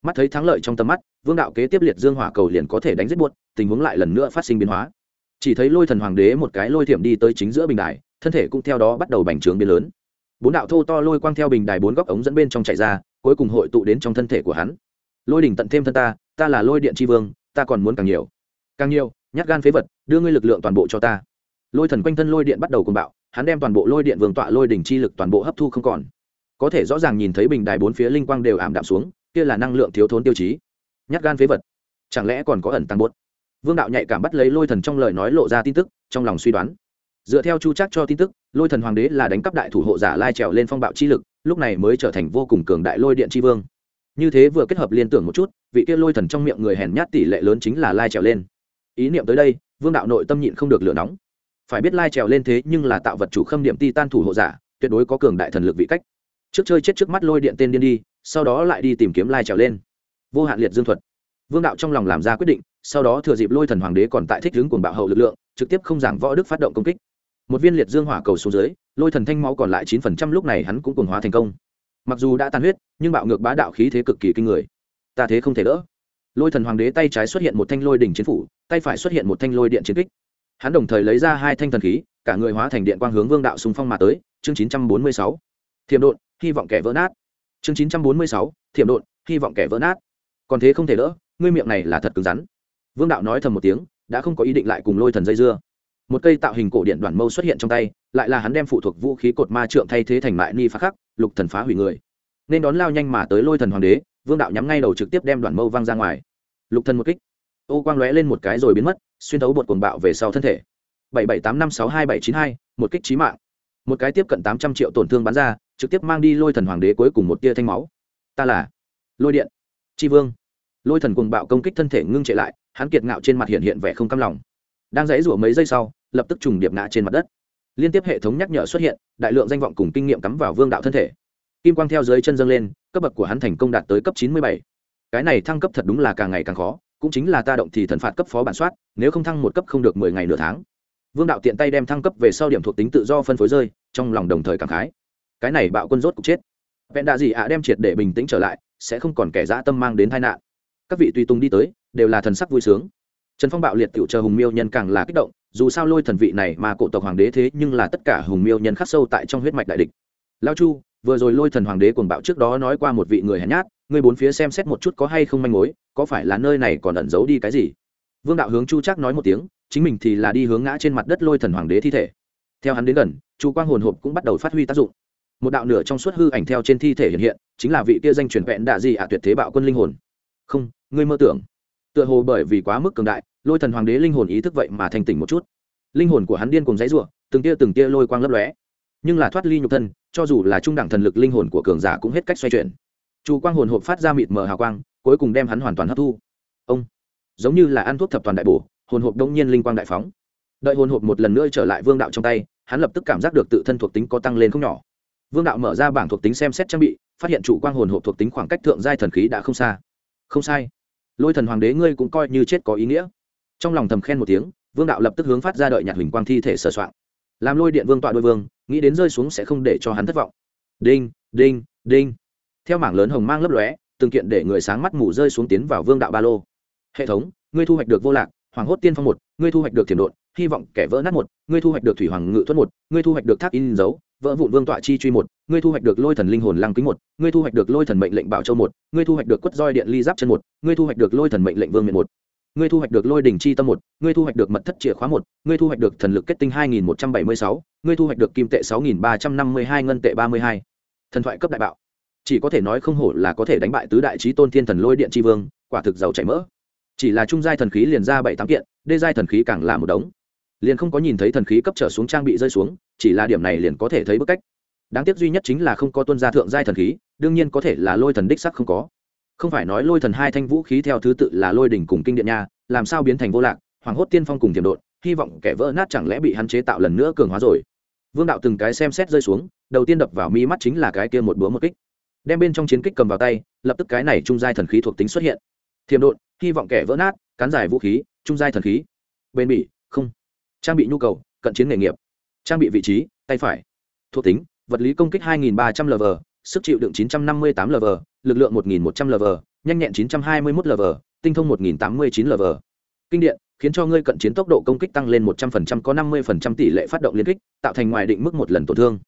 mắt thấy thắng lợi trong tầm mắt, vương đạo kế tiếp liệt dương hỏa cầu liền có thể đánh giết buốt tình huống lại lần nữa phát sinh biến hóa. Chỉ thấy lôi thần hoàng đế một cái lôi thiểm đi tới chính giữa bình đài, thân thể cũng theo đó bắt đầu bành trướng biến lớn. Bốn đạo thô to lôi quang theo bình đài bốn góc ống dẫn bên trong chạy ra, cuối cùng hội tụ đến trong thân thể của hắn. Lôi đỉnh tận thêm thân ta ta là lôi điện tri vương, ta còn muốn càng nhiều. Càng nhiều, nhát gan phế vật, đưa ngươi lực lượng toàn bộ cho ta. Lôi thần quanh thân lôi điện bắt đầu cùng bạo, hắn đem toàn bộ lôi điện vương tọa lôi đỉnh chi lực toàn bộ hấp thu không còn có thể rõ ràng nhìn thấy bình đài bốn phía linh quang đều ảm đạm xuống, kia là năng lượng thiếu thốn tiêu chí. Nhát gan phế vật. Chẳng lẽ còn có ẩn tăng bốt vương đạo nhạy cảm bắt lấy lôi thần trong lời nói lộ ra tin tức, trong lòng suy đoán. Dựa theo chu chắc cho tin tức, lôi thần hoàng đế là đánh cắp đại thủ hộ giả lai trèo lên phong bạo chi lực, lúc này mới trở thành vô cùng cường đại lôi điện chi vương. Như thế vừa kết hợp liên tưởng một chút, vị kia lôi thần trong miệng người hèn nhát tỷ lệ lớn chính là lai trèo lên. Ý niệm tới đây, vương đạo nội tâm nhịn không được lửa nóng. Phải biết lai trèo lên thế nhưng là tạo vật chủ khâm điểm ti tan thủ hộ giả, tuyệt đối có cường đại thần lực vị cách trước chơi chết trước mắt lôi điện tên điên đi, sau đó lại đi tìm kiếm lai trèo lên. Vô hạn liệt dương thuật. Vương đạo trong lòng làm ra quyết định, sau đó thừa dịp lôi thần hoàng đế còn tại thích hướng cuồng bạo hậu lực lượng, trực tiếp không giảng võ đức phát động công kích. Một viên liệt dương hỏa cầu xuống dưới, lôi thần thanh máu còn lại chín phần trăm lúc này hắn cũng cuồng hóa thành công. Mặc dù đã tan huyết, nhưng bạo ngược bá đạo khí thế cực kỳ kinh người. Ta thế không thể đỡ. Lôi thần hoàng đế tay trái xuất hiện một thanh lôi đỉnh chiến phủ, tay phải xuất hiện một thanh lôi điện chiến kích. Hắn đồng thời lấy ra hai thanh thần khí, cả người hóa thành điện quang hướng vương đạo xung phong mà tới, chương chín trăm bốn mươi sáu. Thiểm độn hy vọng kẻ vỡ nát. Chương chín trăm bốn mươi sáu, thiểm độn, hy vọng kẻ vỡ nát. Còn thế không thể đỡ, ngươi miệng này là thật cứng rắn. Vương đạo nói thầm một tiếng, đã không có ý định lại cùng lôi thần dây dưa. Một cây tạo hình cổ điện đoàn mâu xuất hiện trong tay, lại là hắn đem phụ thuộc vũ khí cột ma trượng thay thế thành mại ni phá khắc, lục thần phá hủy người. Nên đón lao nhanh mà tới lôi thần hoàng đế, vương đạo nhắm ngay đầu trực tiếp đem đoàn mâu văng ra ngoài. Lục thần một kích. Ô quang lóe lên một cái rồi biến mất, xuyên thấu bột cuồng bạo về sau thân thể. Bảy bảy tám năm sáu hai bảy chín hai, một kích trí mạng. Một cái tiếp cận tám trăm triệu tổn thương bắn ra trực tiếp mang đi lôi thần hoàng đế cuối cùng một tia thanh máu. Ta là lôi điện tri vương. Lôi thần cùng bạo công kích thân thể ngưng trệ lại, hắn kiệt ngạo trên mặt hiện hiện vẻ không cam lòng. Đang dãy rủa mấy giây sau, lập tức trùng điệp ngã trên mặt đất. Liên tiếp hệ thống nhắc nhở xuất hiện, đại lượng danh vọng cùng kinh nghiệm cắm vào vương đạo thân thể. Kim quang theo dưới chân dâng lên, cấp bậc của hắn thành công đạt tới cấp chín mươi bảy. Cái này thăng cấp thật đúng là càng ngày càng khó, cũng chính là ta động thì thần phạt cấp phó bản soát, nếu không thăng một cấp không được mười ngày nửa tháng. Vương đạo tiện tay đem thăng cấp về sau điểm thuộc tính tự do phân phối rơi, trong lòng đồng thời cảm khái cái này bạo quân rốt cục chết. Vẹn đạ gì ạ đem triệt để bình tĩnh trở lại, sẽ không còn kẻ dã tâm mang đến tai nạn. Các vị tùy tùng đi tới, đều là thần sắc vui sướng. Trần phong bạo liệt tiểu chờ hùng miêu nhân càng là kích động, dù sao lôi thần vị này mà cổ tộc hoàng đế thế nhưng là tất cả hùng miêu nhân khắc sâu tại trong huyết mạch đại địch. Lao chu, vừa rồi lôi thần hoàng đế cuồng bạo trước đó nói qua một vị người hèn nhát, ngươi bốn phía xem xét một chút có hay không manh mối, có phải là nơi này còn ẩn giấu đi cái gì? Vương đạo hướng chu chắc nói một tiếng, chính mình thì là đi hướng ngã trên mặt đất lôi thần hoàng đế thi thể. Theo hắn đến gần, chu quang hồn hộp cũng bắt đầu phát huy tác dụng một đạo nửa trong suốt hư ảnh theo trên thi thể hiện hiện, chính là vị kia danh truyền vẹn đạ gì ạ tuyệt thế bạo quân linh hồn. Không, ngươi mơ tưởng. Tựa hồ bởi vì quá mức cường đại, lôi thần hoàng đế linh hồn ý thức vậy mà thành tỉnh một chút. Linh hồn của hắn điên cùng dãy ruộng từng tia từng tia lôi quang lấp lóe. Nhưng là thoát ly nhục thân, cho dù là trung đẳng thần lực linh hồn của cường giả cũng hết cách xoay chuyển. Chu quang hồn hộp phát ra mịt mờ hào quang, cuối cùng đem hắn hoàn toàn hấp thu. Ông, giống như là ăn thuốc thập toàn đại bổ, hồn hộp đông nhiên linh quang đại phóng. Đợi hồn hộp một lần nữa trở lại vương đạo trong tay, hắn lập tức cảm giác được tự thân thuộc tính có tăng lên không nhỏ vương đạo mở ra bảng thuộc tính xem xét trang bị phát hiện chủ quang hồn hộp thuộc tính khoảng cách thượng giai thần khí đã không xa. Không sai. Lôi thần hoàng đế ngươi cũng coi như chết có ý nghĩa. Trong lòng thầm khen một tiếng vương đạo lập tức hướng phát ra đợi nhạc huỳnh quang thi thể sờ soạn. Làm lôi điện vương tọa đôi vương nghĩ đến rơi xuống sẽ không để cho hắn thất vọng. Đinh đinh đinh. Theo mảng lớn hồng mang lấp lóe từng kiện để người sáng mắt mù rơi xuống tiến vào vương đạo ba lô. Hệ thống ngươi thu hoạch được vô lạc hoàng hốt tiên phong một ngươi thu hoạch được thiểm đột, hy vọng kẻ vỡ nát một ngươi thu hoạch được thủy hoàng ngự thuẫn một ngươi thu hoạch được thác in dấu vỡ vụn vương tọa chi truy một, ngươi thu hoạch được lôi thần linh hồn lăng kính một, ngươi thu hoạch được lôi thần mệnh lệnh bảo châu một, ngươi thu hoạch được quất roi điện ly giáp chân một, ngươi thu hoạch được lôi thần mệnh lệnh vương miện một, ngươi thu hoạch được lôi đỉnh chi tâm một, ngươi thu hoạch được mật thất chìa khóa một, ngươi thu hoạch được thần lực kết tinh hai nghìn một trăm bảy mươi sáu, ngươi thu hoạch được kim tệ sáu nghìn ba trăm năm mươi hai, ngân tệ ba mươi hai. Thần thoại cấp đại bạo. Chỉ có thể nói không hổ là có thể đánh bại tứ đại trí tôn thiên thần lôi điện tri vương, quả thực giàu chảy mỡ. Chỉ là trung giai thần khí liền ra bảy tám kiện, đê giai thần khí càng là một đống liền không có nhìn thấy thần khí cấp trở xuống trang bị rơi xuống, chỉ là điểm này liền có thể thấy bức cách. Đáng tiếc duy nhất chính là không có tuân gia thượng giai thần khí, đương nhiên có thể là lôi thần đích sắc không có. Không phải nói lôi thần hai thanh vũ khí theo thứ tự là lôi đỉnh cùng kinh điện nha, làm sao biến thành vô lạc, hoàng hốt tiên phong cùng tiềm đột hy vọng kẻ vỡ nát chẳng lẽ bị hắn chế tạo lần nữa cường hóa rồi. Vương đạo từng cái xem xét rơi xuống, đầu tiên đập vào mi mắt chính là cái kia một búa một kích. Đem bên trong chiến kích cầm vào tay, lập tức cái này trung giai thần khí thuộc tính xuất hiện. Thiềm đột hy vọng kẻ vỡ nát, cán giải vũ khí, trung giai thần khí. Bên bị không trang bị nhu cầu, cận chiến nghề nghiệp. Trang bị vị trí, tay phải. Thuộc tính, vật lý công kích 2.300 lv sức chịu đựng 958 lv lực lượng 1.100 lv nhanh nhẹn 921 lv tinh thông 1.089 lv kinh điện, khiến cho ngươi cận chiến tốc độ công kích tăng lên 100% có 50% tỷ lệ phát động liên kích, tạo thành ngoài định mức một lần tổn thương.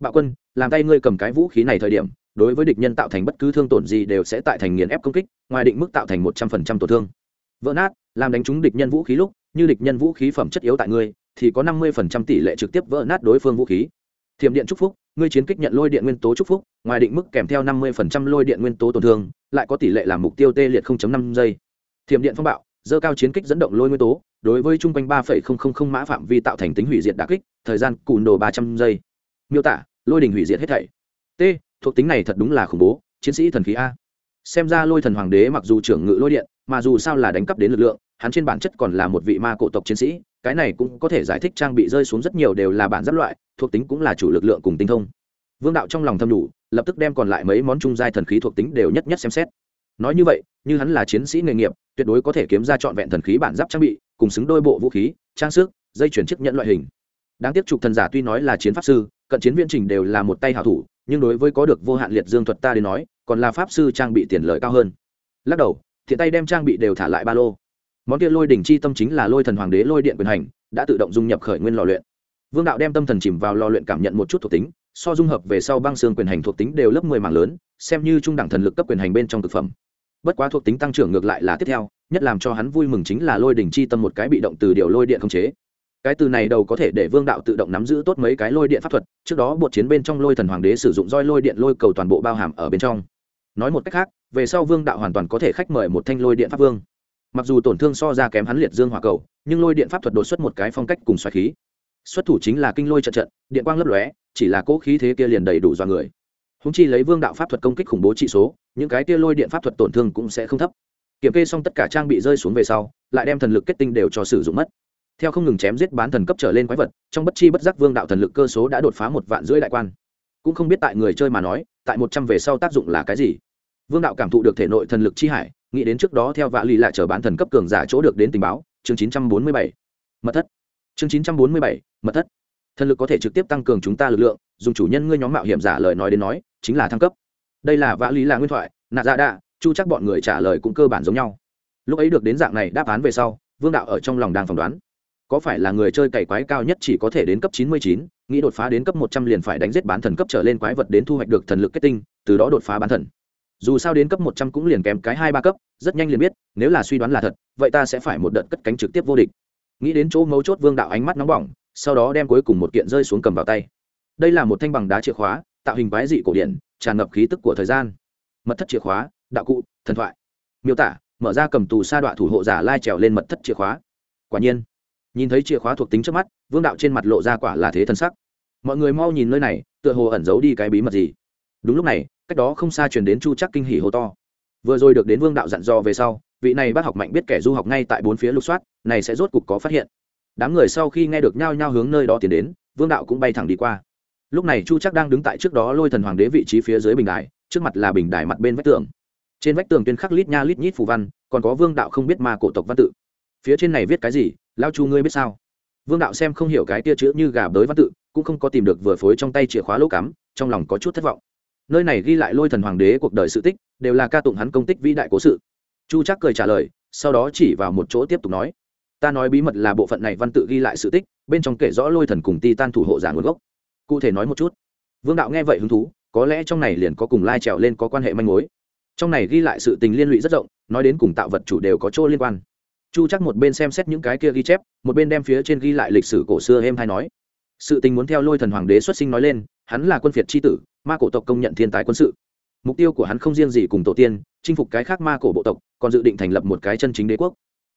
Bạo quân, làm tay ngươi cầm cái vũ khí này thời điểm, đối với địch nhân tạo thành bất cứ thương tổn gì đều sẽ tại thành nghiền ép công kích, ngoài định mức tạo thành 100% tổn thương. Vỡ nát, làm đánh trúng địch nhân vũ khí lúc như địch nhân vũ khí phẩm chất yếu tại ngươi thì có 50% tỷ lệ trực tiếp vỡ nát đối phương vũ khí. Thiểm điện trúc phúc ngươi chiến kích nhận lôi điện nguyên tố trúc phúc ngoài định mức kèm theo 50% lôi điện nguyên tố tổn thương lại có tỷ lệ làm mục tiêu tê liệt 0.5 giây. Thiểm điện phong bạo dơ cao chiến kích dẫn động lôi nguyên tố đối với trung quanh 3,000 mã phạm vi tạo thành tính hủy diệt đà kích thời gian cùn đồ 300 giây. Miêu tả lôi đình hủy diệt hết thảy. T thuộc tính này thật đúng là khủng bố chiến sĩ thần khí a. Xem ra lôi thần hoàng đế mặc dù trưởng ngự lôi điện mà dù sao là đánh cắp đến lực lượng hắn trên bản chất còn là một vị ma cổ tộc chiến sĩ, cái này cũng có thể giải thích trang bị rơi xuống rất nhiều đều là bản giáp loại, thuộc tính cũng là chủ lực lượng cùng tinh thông. Vương đạo trong lòng thâm đủ, lập tức đem còn lại mấy món trung giai thần khí thuộc tính đều nhất nhất xem xét. Nói như vậy, như hắn là chiến sĩ nghề nghiệp, tuyệt đối có thể kiếm ra trọn vẹn thần khí bản giáp trang bị, cùng xứng đôi bộ vũ khí, trang sức, dây chuyển chức nhận loại hình. Đáng tiếc trục thần giả tuy nói là chiến pháp sư, cận chiến viễn trình đều là một tay hảo thủ, nhưng đối với có được vô hạn liệt dương thuật ta đến nói, còn là pháp sư trang bị tiền lợi cao hơn. Lắc đầu, thiện tay đem trang bị đều thả lại ba lô món kia lôi đỉnh chi tâm chính là lôi thần hoàng đế lôi điện quyền hành, đã tự động dung nhập khởi nguyên lò luyện. Vương đạo đem tâm thần chìm vào lò luyện cảm nhận một chút thuộc tính, so dung hợp về sau băng xương quyền hành thuộc tính đều lớp mười mảng lớn, xem như trung đẳng thần lực cấp quyền hành bên trong thực phẩm. Bất quá thuộc tính tăng trưởng ngược lại là tiếp theo, nhất làm cho hắn vui mừng chính là lôi đỉnh chi tâm một cái bị động từ điều lôi điện không chế. Cái từ này đầu có thể để vương đạo tự động nắm giữ tốt mấy cái lôi điện pháp thuật, trước đó bột chiến bên trong lôi thần hoàng đế sử dụng roi lôi điện lôi cầu toàn bộ bao hàm ở bên trong. Nói một cách khác, về sau vương đạo hoàn toàn có thể khách mời một thanh lôi điện pháp vương mặc dù tổn thương so ra kém hắn liệt dương hỏa cầu, nhưng lôi điện pháp thuật đột xuất một cái phong cách cùng xoài khí. Xuất thủ chính là kinh lôi trận trận, điện quang lấp lóe, chỉ là cỗ khí thế kia liền đầy đủ dọa người. Húng chi lấy vương đạo pháp thuật công kích khủng bố trị số, những cái kia lôi điện pháp thuật tổn thương cũng sẽ không thấp. Kiểm kê xong tất cả trang bị rơi xuống về sau, lại đem thần lực kết tinh đều cho sử dụng mất. Theo không ngừng chém giết bán thần cấp trở lên quái vật, trong bất chi bất giác vương đạo thần lực cơ số đã đột phá một vạn rưỡi đại quan. Cũng không biết tại người chơi mà nói, tại một trăm về sau tác dụng là cái gì. Vương đạo cảm thụ được thể nội thần lực chi hải nghĩ đến trước đó theo vạ lì lại chở bán thần cấp cường giả chỗ được đến tình báo, chương chín trăm bốn mươi bảy, mật thất. Chương chín trăm bốn mươi bảy, mật thất. Thần lực có thể trực tiếp tăng cường chúng ta lực lượng, dùng chủ nhân ngươi nhóm mạo hiểm giả lời nói đến nói, chính là thăng cấp. Đây là vạ lý là nguyên thoại, nạ dạ đạ, chu chắc bọn người trả lời cũng cơ bản giống nhau. Lúc ấy được đến dạng này đáp án về sau, vương đạo ở trong lòng đang phỏng đoán. Có phải là người chơi cày quái cao nhất chỉ có thể đến cấp chín mươi chín, nghĩ đột phá đến cấp một trăm liền phải đánh giết bán thần cấp trở lên quái vật đến thu hoạch được thần lực kết tinh, từ đó đột phá bán thần dù sao đến cấp một trăm cũng liền kém cái hai ba cấp, rất nhanh liền biết, nếu là suy đoán là thật, vậy ta sẽ phải một đợt cất cánh trực tiếp vô địch. Nghĩ đến chỗ mấu chốt vương đạo ánh mắt nóng bỏng, sau đó đem cuối cùng một kiện rơi xuống cầm vào tay. Đây là một thanh bằng đá chìa khóa, tạo hình quái dị cổ điển, tràn ngập khí tức của thời gian. Mật thất chìa khóa, đạo cụ, thần thoại. Miêu tả, mở ra cầm tù sa đọa thủ hộ giả lai trèo lên mật thất chìa khóa. Quả nhiên, nhìn thấy chìa khóa thuộc tính trước mắt, vương đạo trên mặt lộ ra quả là thế thân sắc. Mọi người mau nhìn nơi này, tựa hồ ẩn giấu đi cái bí mật gì. Đúng lúc này cách đó không xa truyền đến chu chắc kinh hỉ hô to. Vừa rồi được đến vương đạo dặn dò về sau, vị này bác học mạnh biết kẻ du học ngay tại bốn phía lục soát, này sẽ rốt cục có phát hiện. Đám người sau khi nghe được nhao nhao hướng nơi đó tiến đến, vương đạo cũng bay thẳng đi qua. Lúc này chu chắc đang đứng tại trước đó lôi thần hoàng đế vị trí phía dưới bình đài, trước mặt là bình đài mặt bên vách tường. Trên vách tường tuyên khắc lít nha lít nhít phù văn, còn có vương đạo không biết ma cổ tộc văn tự. Phía trên này viết cái gì, lao chu ngươi biết sao? Vương đạo xem không hiểu cái tia chữ như gà bới văn tự, cũng không có tìm được vừa phối trong tay chìa khóa lỗ cắm, trong lòng có chút thất vọng nơi này ghi lại lôi thần hoàng đế cuộc đời sự tích, đều là ca tụng hắn công tích vĩ đại cố sự. Chu chắc cười trả lời, sau đó chỉ vào một chỗ tiếp tục nói. Ta nói bí mật là bộ phận này văn tự ghi lại sự tích, bên trong kể rõ lôi thần cùng ti tan thủ hộ giả nguồn gốc. Cụ thể nói một chút. Vương đạo nghe vậy hứng thú, có lẽ trong này liền có cùng lai trèo lên có quan hệ manh mối. Trong này ghi lại sự tình liên lụy rất rộng, nói đến cùng tạo vật chủ đều có chỗ liên quan. Chu chắc một bên xem xét những cái kia ghi chép, một bên đem phía trên ghi lại lịch sử cổ xưa êm hay nói. Sự tình muốn theo lôi thần hoàng đế xuất sinh nói lên, hắn là quân phiệt tri tử ma cổ tộc công nhận thiên tài quân sự. Mục tiêu của hắn không riêng gì cùng tổ tiên, chinh phục cái khác ma cổ bộ tộc, còn dự định thành lập một cái chân chính đế quốc.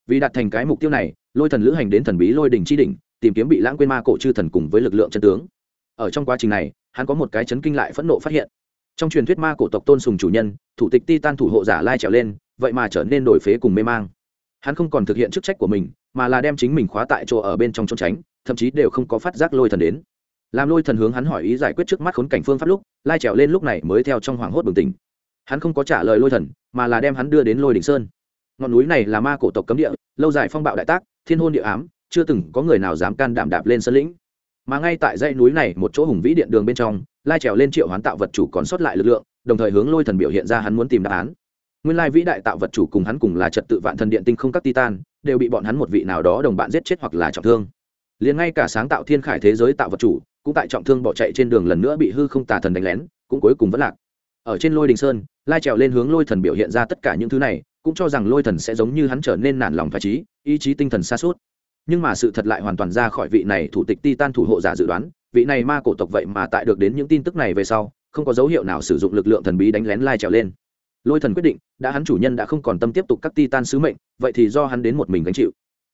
Vì đạt thành cái mục tiêu này, lôi thần lữ hành đến thần bí lôi đỉnh chi đỉnh, tìm kiếm bị lãng quên ma cổ chư thần cùng với lực lượng chân tướng. Ở trong quá trình này, hắn có một cái chấn kinh lại phẫn nộ phát hiện. Trong truyền thuyết ma cổ tộc tôn sùng chủ nhân, thủ tịch ti tan thủ hộ giả lai trèo lên, vậy mà trở nên đổi phế cùng mê mang. Hắn không còn thực hiện chức trách của mình, mà là đem chính mình khóa tại chỗ ở bên trong trốn tránh, thậm chí đều không có phát giác lôi thần đến làm lôi thần hướng hắn hỏi ý giải quyết trước mắt khốn cảnh phương pháp lúc, lai trèo lên lúc này mới theo trong hoảng hốt bừng tỉnh. Hắn không có trả lời lôi thần, mà là đem hắn đưa đến lôi đỉnh sơn. Ngọn núi này là ma cổ tộc cấm địa, lâu dài phong bạo đại tác, thiên hôn địa ám, chưa từng có người nào dám can đảm đạp lên sơn lĩnh. Mà ngay tại dãy núi này một chỗ hùng vĩ điện đường bên trong, lai trèo lên triệu hoán tạo vật chủ còn sót lại lực lượng, đồng thời hướng lôi thần biểu hiện ra hắn muốn tìm đáp án. Nguyên lai vĩ đại tạo vật chủ cùng hắn cùng là trật tự vạn thần điện tinh không các titan, đều bị bọn hắn một vị nào đó đồng bạn giết chết hoặc là trọng thương. Liền ngay cả sáng tạo thiên khải thế giới tạo vật chủ cũng tại trọng thương bỏ chạy trên đường lần nữa bị hư không tà thần đánh lén, cũng cuối cùng vẫn lạc. Ở trên lôi đình sơn, lai trèo lên hướng lôi thần biểu hiện ra tất cả những thứ này, cũng cho rằng lôi thần sẽ giống như hắn trở nên nản lòng phải trí, ý chí tinh thần xa suốt. Nhưng mà sự thật lại hoàn toàn ra khỏi vị này thủ tịch ti tan thủ hộ giả dự đoán, vị này ma cổ tộc vậy mà tại được đến những tin tức này về sau, không có dấu hiệu nào sử dụng lực lượng thần bí đánh lén lai trèo lên. Lôi thần quyết định, đã hắn chủ nhân đã không còn tâm tiếp tục các ti tan sứ mệnh, vậy thì do hắn đến một mình gánh chịu.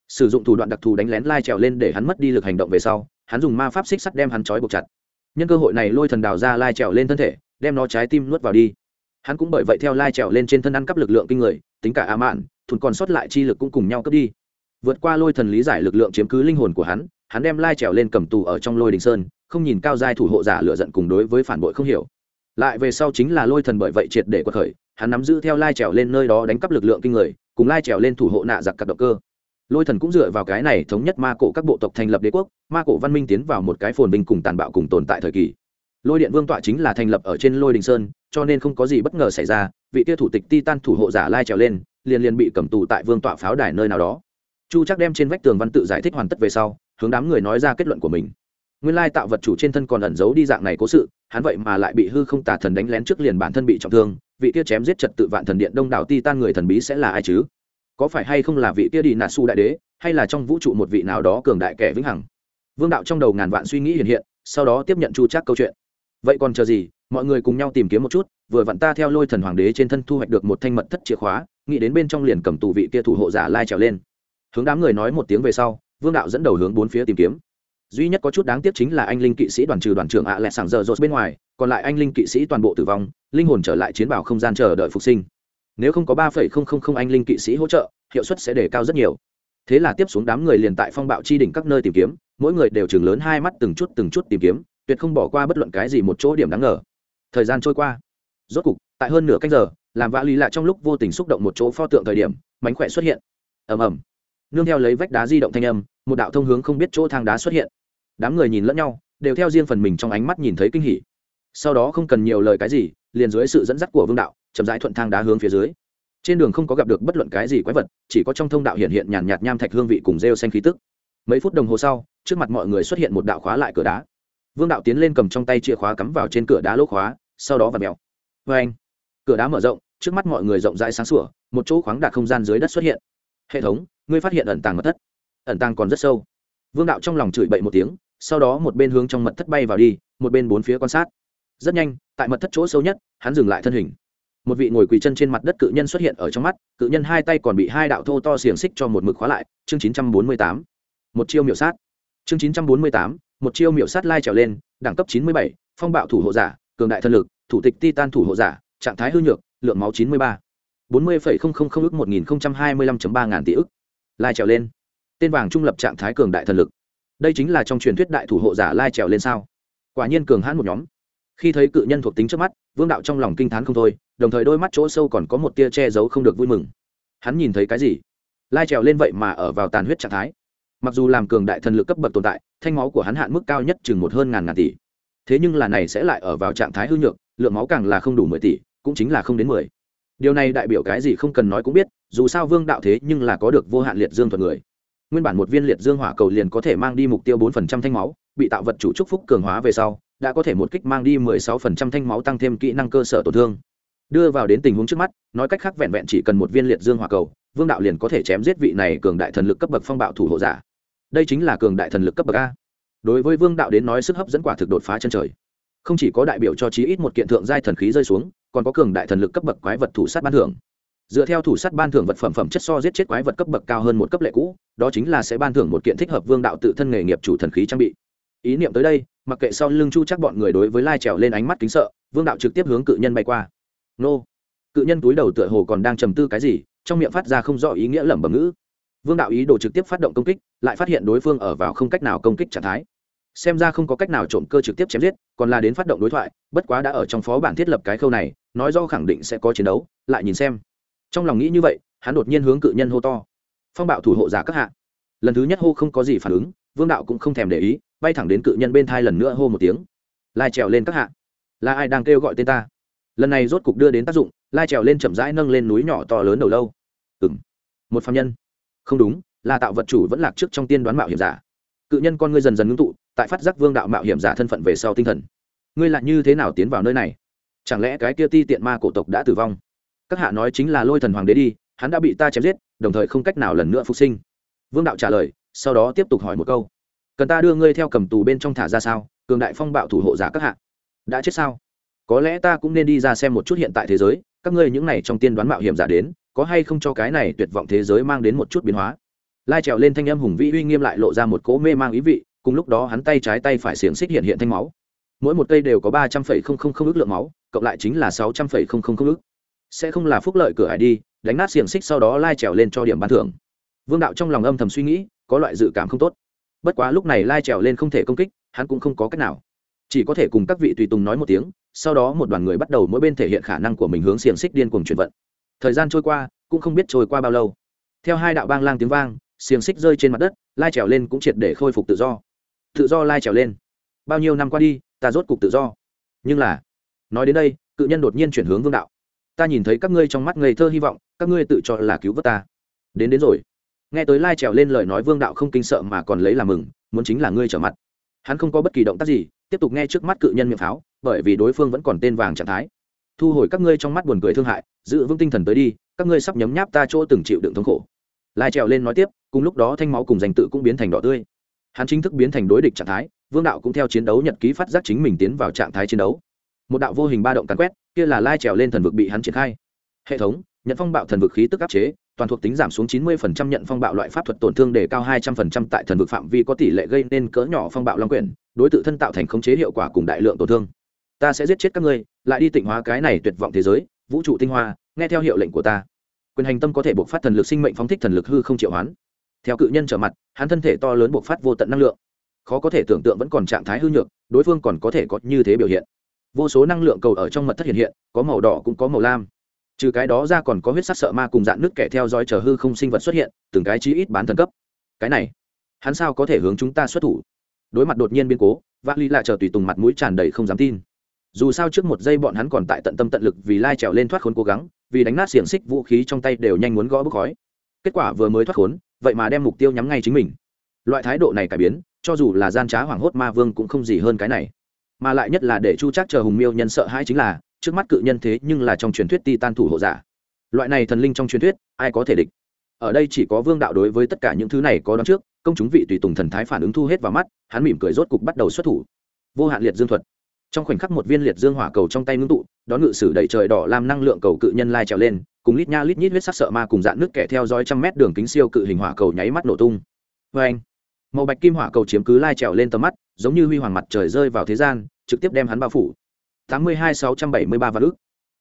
Sử dụng thủ đoạn đặc thù đánh lén lai trèo lên để hắn mất đi lực hành động về sau hắn dùng ma pháp xích sắt đem hắn trói buộc chặt. Nhân cơ hội này lôi thần đào ra lai trèo lên thân thể, đem nó trái tim nuốt vào đi. Hắn cũng bởi vậy theo lai trèo lên trên thân ăn cắp lực lượng kinh người, tính cả á mạn thùn còn sót lại chi lực cũng cùng nhau cướp đi. Vượt qua lôi thần lý giải lực lượng chiếm cứ linh hồn của hắn hắn đem lai trèo lên cầm tù ở trong lôi đình sơn, không nhìn cao giai thủ hộ giả lựa giận cùng đối với phản bội không hiểu. Lại về sau chính là lôi thần bởi vậy triệt để quật khởi, hắn nắm giữ theo lai trèo lên nơi đó đánh cắp lực lượng kinh người, cùng lai trèo lên thủ hộ nạ giặc cặp động cơ lôi thần cũng dựa vào cái này thống nhất ma cổ các bộ tộc thành lập đế quốc, ma cổ văn minh tiến vào một cái phồn binh cùng tàn bạo cùng tồn tại thời kỳ. Lôi điện vương tọa chính là thành lập ở trên lôi đình sơn, cho nên không có gì bất ngờ xảy ra, vị tia thủ tịch ti tan thủ hộ giả lai trèo lên, liền liền bị cầm tù tại vương tọa pháo đài nơi nào đó. Chu chắc đem trên vách tường văn tự giải thích hoàn tất về sau, hướng đám người nói ra kết luận của mình. Nguyên lai tạo vật chủ trên thân còn ẩn giấu đi dạng này cố sự, hắn vậy mà lại bị hư không tà thần đánh lén trước liền bản thân bị trọng thương, vị kia chém giết trật tự vạn thần điện đông đảo ti tan người thần bí sẽ là ai chứ? Có phải hay không là vị kia đi nà su đại đế, hay là trong vũ trụ một vị nào đó cường đại kẻ vĩnh hằng? Vương đạo trong đầu ngàn vạn suy nghĩ hiện hiện, sau đó tiếp nhận chu chắc câu chuyện. Vậy còn chờ gì? Mọi người cùng nhau tìm kiếm một chút, vừa vặn ta theo lôi thần hoàng đế trên thân thu hoạch được một thanh mật thất chìa khóa, nghĩ đến bên trong liền cầm tù vị kia thủ hộ giả lai trèo lên. Hướng đám người nói một tiếng về sau, vương đạo dẫn đầu hướng bốn phía tìm kiếm. Duy nhất có chút đáng tiếc chính là anh linh kỵ sĩ đoàn trừ đoàn trưởng ạ à lẹ sảng giờ rột bên ngoài, còn lại anh linh kỵ sĩ toàn bộ tử vong, linh hồn trở lại chiến bảo không gian chờ đợi phục sinh nếu không có ba phẩy không không không anh linh kỵ sĩ hỗ trợ, hiệu suất sẽ đề cao rất nhiều. Thế là tiếp xuống đám người liền tại phong bạo chi đỉnh các nơi tìm kiếm, mỗi người đều chừng lớn hai mắt từng chút từng chút tìm kiếm, tuyệt không bỏ qua bất luận cái gì một chỗ điểm đáng ngờ. Thời gian trôi qua. Rốt cục, tại hơn nửa canh giờ, làm vã lý lạ trong lúc vô tình xúc động một chỗ pho tượng thời điểm, mánh khỏe xuất hiện. Ầm ầm. Nương theo lấy vách đá di động thanh âm, một đạo thông hướng không biết chỗ thang đá xuất hiện. Đám người nhìn lẫn nhau, đều theo riêng phần mình trong ánh mắt nhìn thấy kinh hỉ. Sau đó không cần nhiều lời cái gì, liền dưới sự dẫn dắt của vương đạo chậm rãi thuận thang đá hướng phía dưới. Trên đường không có gặp được bất luận cái gì quái vật, chỉ có trong thông đạo hiện hiện nhàn nhạt nham thạch hương vị cùng rêu xanh khí tức. Mấy phút đồng hồ sau, trước mặt mọi người xuất hiện một đạo khóa lại cửa đá. Vương đạo tiến lên cầm trong tay chìa khóa cắm vào trên cửa đá lỗ khóa, sau đó và mèo. Vê anh, cửa đá mở rộng, trước mắt mọi người rộng rãi sáng sủa, một chỗ khoáng đạt không gian dưới đất xuất hiện. Hệ thống, ngươi phát hiện ẩn tàng mật thất. Ẩn tàng còn rất sâu. Vương đạo trong lòng chửi bậy một tiếng, sau đó một bên hướng trong mật thất bay vào đi, một bên bốn phía quan sát. Rất nhanh, tại mật thất chỗ sâu nhất, hắn dừng lại thân hình một vị ngồi quỳ chân trên mặt đất cự nhân xuất hiện ở trong mắt, cự nhân hai tay còn bị hai đạo thô to xiềng xích cho một mực khóa lại. Chương chín trăm bốn mươi tám, một chiêu miểu sát. Chương chín trăm bốn mươi tám, một chiêu miểu sát lai trèo lên, đẳng cấp chín mươi bảy, phong bạo thủ hộ giả, cường đại thân lực, thủ tịch titan thủ hộ giả, trạng thái hư nhược, lượng máu chín mươi ba. bốn mươi ước một nghìn hai mươi lăm ba ngàn tỷ ức. Lai trèo lên. Tên vàng trung lập trạng thái cường đại thần lực. Đây chính là trong truyền thuyết đại thủ hộ giả lai trèo lên sao? Quả nhiên cường hãn một nhóm khi thấy cự nhân thuộc tính trước mắt, vương đạo trong lòng kinh t h á n không thôi, đồng thời đôi mắt chỗ sâu còn có một tia che giấu không được vui mừng. Hắn nhìn thấy cái gì? Lai trèo lên vậy mà ở vào tàn huyết trạng thái. Mặc dù làm cường đại thần lực cấp bậc tồn tại, thanh máu của hắn hạn mức cao nhất chừng một hơn ngàn ngàn tỷ. Thế nhưng là này sẽ lại ở vào trạng thái hư nhược, lượng máu càng là không đủ mười tỷ, cũng chính là không đến mười. Điều này đại biểu cái gì không cần nói cũng biết, dù sao vương đạo thế nhưng là có được vô hạn liệt dương thuật người. Nguyên bản một viên liệt dương hỏa cầu liền có thể mang đi mục tiêu bốn phần trăm thanh máu, bị tạo vật chủ trúc phúc cường hóa về sau đã có thể một kích mang đi mười sáu phần trăm thanh máu tăng thêm kỹ năng cơ sở tổn thương. Đưa vào đến tình huống trước mắt, nói cách khác vẹn vẹn chỉ cần một viên liệt dương hỏa cầu, vương đạo liền có thể chém giết vị này cường đại thần lực cấp bậc phong bạo thủ hộ giả. Đây chính là cường đại thần lực cấp bậc a. Đối với vương đạo đến nói sức hấp dẫn quả thực đột phá chân trời. Không chỉ có đại biểu cho chí ít một kiện thượng giai thần khí rơi xuống, còn có cường đại thần lực cấp bậc quái vật thủ sát ban thưởng. Dựa theo thủ sát ban thưởng vật phẩm phẩm chất so giết chết quái vật cấp bậc cao hơn một cấp lệ cũ, đó chính là sẽ ban thưởng một kiện thích hợp vương đạo tự thân nghề nghiệp chủ thần khí trang bị ý niệm tới đây, mặc kệ sau lưng chu chắc bọn người đối với lai trèo lên ánh mắt kính sợ, vương đạo trực tiếp hướng cự nhân bay qua. Nô. Cự nhân túi đầu tựa hồ còn đang trầm tư cái gì, trong miệng phát ra không rõ ý nghĩa lẩm bẩm ngữ. Vương đạo ý đồ trực tiếp phát động công kích, lại phát hiện đối phương ở vào không cách nào công kích trạng thái. Xem ra không có cách nào trộm cơ trực tiếp chém giết, còn là đến phát động đối thoại, bất quá đã ở trong phó bản thiết lập cái khâu này, nói do khẳng định sẽ có chiến đấu, lại nhìn xem. Trong lòng nghĩ như vậy, hắn đột nhiên hướng cự nhân hô to. Phong bạo thủ hộ giả các hạ. Lần thứ nhất hô không có gì phản ứng, vương đạo cũng không thèm để ý bay thẳng đến cự nhân bên thai lần nữa hô một tiếng. Lai trèo lên các hạ. Là ai đang kêu gọi tên ta? Lần này rốt cục đưa đến tác dụng, lai trèo lên chậm rãi nâng lên núi nhỏ to lớn đầu lâu. Ừng một phạm nhân. Không đúng, là tạo vật chủ vẫn lạc trước trong tiên đoán mạo hiểm giả. Cự nhân con ngươi dần dần ngưng tụ, tại phát giác vương đạo mạo hiểm giả thân phận về sau tinh thần. Ngươi lại như thế nào tiến vào nơi này? Chẳng lẽ cái kia ti tiện ma cổ tộc đã tử vong? Các hạ nói chính là lôi thần hoàng đế đi, hắn đã bị ta chém giết, đồng thời không cách nào lần nữa phục sinh. Vương đạo trả lời, sau đó tiếp tục hỏi một câu cần ta đưa ngươi theo cầm tù bên trong thả ra sao? Cường đại phong bạo thủ hộ giả các hạ. Đã chết sao? Có lẽ ta cũng nên đi ra xem một chút hiện tại thế giới, các ngươi những này trong tiên đoán mạo hiểm giả đến, có hay không cho cái này tuyệt vọng thế giới mang đến một chút biến hóa? Lai trèo lên thanh âm hùng vĩ uy nghiêm lại lộ ra một cỗ mê mang ý vị, cùng lúc đó hắn tay trái tay phải xiềng xích hiện hiện thanh máu. Mỗi một cây đều có ba trăm phẩy không không không ước lượng máu, cộng lại chính là sáu trăm phẩy không không không ước sẽ không là phúc lợi cửa hải đi, đánh nát xiềng xích sau đó lai trèo lên cho điểm ban thưởng. Vương đạo trong lòng âm thầm suy nghĩ, có loại dự cảm không tốt bất quá lúc này lai trèo lên không thể công kích, hắn cũng không có cách nào. Chỉ có thể cùng các vị tùy tùng nói một tiếng, sau đó một đoàn người bắt đầu mỗi bên thể hiện khả năng của mình hướng xiềng xích điên cuồng chuyển vận. Thời gian trôi qua, cũng không biết trôi qua bao lâu. Theo hai đạo bang lang tiếng vang, xiềng xích rơi trên mặt đất, lai trèo lên cũng triệt để khôi phục tự do. Tự do lai trèo lên. Bao nhiêu năm qua đi, ta rốt cục tự do. Nhưng là, nói đến đây, cự nhân đột nhiên chuyển hướng vương đạo. Ta nhìn thấy các ngươi trong mắt ngây thơ hy vọng, các ngươi tự cho là cứu vớt ta. Đến đến rồi nghe tới lai trèo lên lời nói vương đạo không kinh sợ mà còn lấy làm mừng, muốn chính là ngươi trở mặt. Hắn không có bất kỳ động tác gì, tiếp tục nghe trước mắt cự nhân miệng pháo, bởi vì đối phương vẫn còn tên vàng trạng thái. Thu hồi các ngươi trong mắt buồn cười thương hại, giữ vững tinh thần tới đi, các ngươi sắp nhấm nháp ta chỗ từng chịu đựng thống khổ. Lai trèo lên nói tiếp, cùng lúc đó thanh máu cùng danh tự cũng biến thành đỏ tươi. Hắn chính thức biến thành đối địch trạng thái, vương đạo cũng theo chiến đấu nhật ký phát giác chính mình tiến vào trạng thái chiến đấu. Một đạo vô hình ba động cắn quét, kia là lai trèo lên thần vực bị hắn triển khai. Hệ thống nhận phong bạo thần vực khí tức áp chế toàn thuộc tính giảm xuống 90% nhận phong bạo loại pháp thuật tổn thương để cao 200% tại thần vực phạm vi có tỷ lệ gây nên cỡ nhỏ phong bạo long quyển, đối tự thân tạo thành khống chế hiệu quả cùng đại lượng tổn thương. Ta sẽ giết chết các ngươi, lại đi tịnh hóa cái này tuyệt vọng thế giới, vũ trụ tinh hoa, nghe theo hiệu lệnh của ta. Quyền hành tâm có thể buộc phát thần lực sinh mệnh phóng thích thần lực hư không triệu hoán. Theo cự nhân trở mặt, hắn thân thể to lớn buộc phát vô tận năng lượng. Khó có thể tưởng tượng vẫn còn trạng thái hư nhược, đối phương còn có thể có như thế biểu hiện. Vô số năng lượng cầu ở trong mật thất hiện hiện, có màu đỏ cũng có màu lam trừ cái đó ra còn có huyết sắc sợ ma cùng dạng nước kẻ theo dõi chờ hư không sinh vật xuất hiện, từng cái chí ít bán thần cấp. Cái này, hắn sao có thể hướng chúng ta xuất thủ? Đối mặt đột nhiên biến cố, vác ly lại chờ tùy tùng mặt mũi tràn đầy không dám tin. Dù sao trước một giây bọn hắn còn tại tận tâm tận lực vì lai trèo lên thoát khốn cố gắng, vì đánh nát xiềng xích vũ khí trong tay đều nhanh muốn gõ bức khói. Kết quả vừa mới thoát khốn, vậy mà đem mục tiêu nhắm ngay chính mình. Loại thái độ này cải biến, cho dù là gian trá hoảng hốt ma vương cũng không gì hơn cái này. Mà lại nhất là để chu chắc chờ hùng miêu nhân sợ hãi chính là trước mắt cự nhân thế nhưng là trong truyền thuyết ti tan thủ hộ giả. Loại này thần linh trong truyền thuyết, ai có thể địch? Ở đây chỉ có vương đạo đối với tất cả những thứ này có đón trước, công chúng vị tùy tùng thần thái phản ứng thu hết vào mắt, hắn mỉm cười rốt cục bắt đầu xuất thủ. Vô hạn liệt dương thuật. Trong khoảnh khắc một viên liệt dương hỏa cầu trong tay ngưng tụ, đón ngự sử đẩy trời đỏ làm năng lượng cầu cự nhân lai trèo lên, cùng lít nha lít nhít huyết sắc sợ ma cùng dạn nước kẻ theo dõi trăm mét đường kính siêu cự hình hỏa cầu nháy mắt nổ tung. Vê anh màu bạch kim hỏa cầu chiếm cứ lai trèo lên tầm mắt, giống như huy hoàng mặt trời rơi vào thế gian, trực tiếp đem hắn bao phủ tám mươi hai sáu trăm bảy mươi ba vạn ức.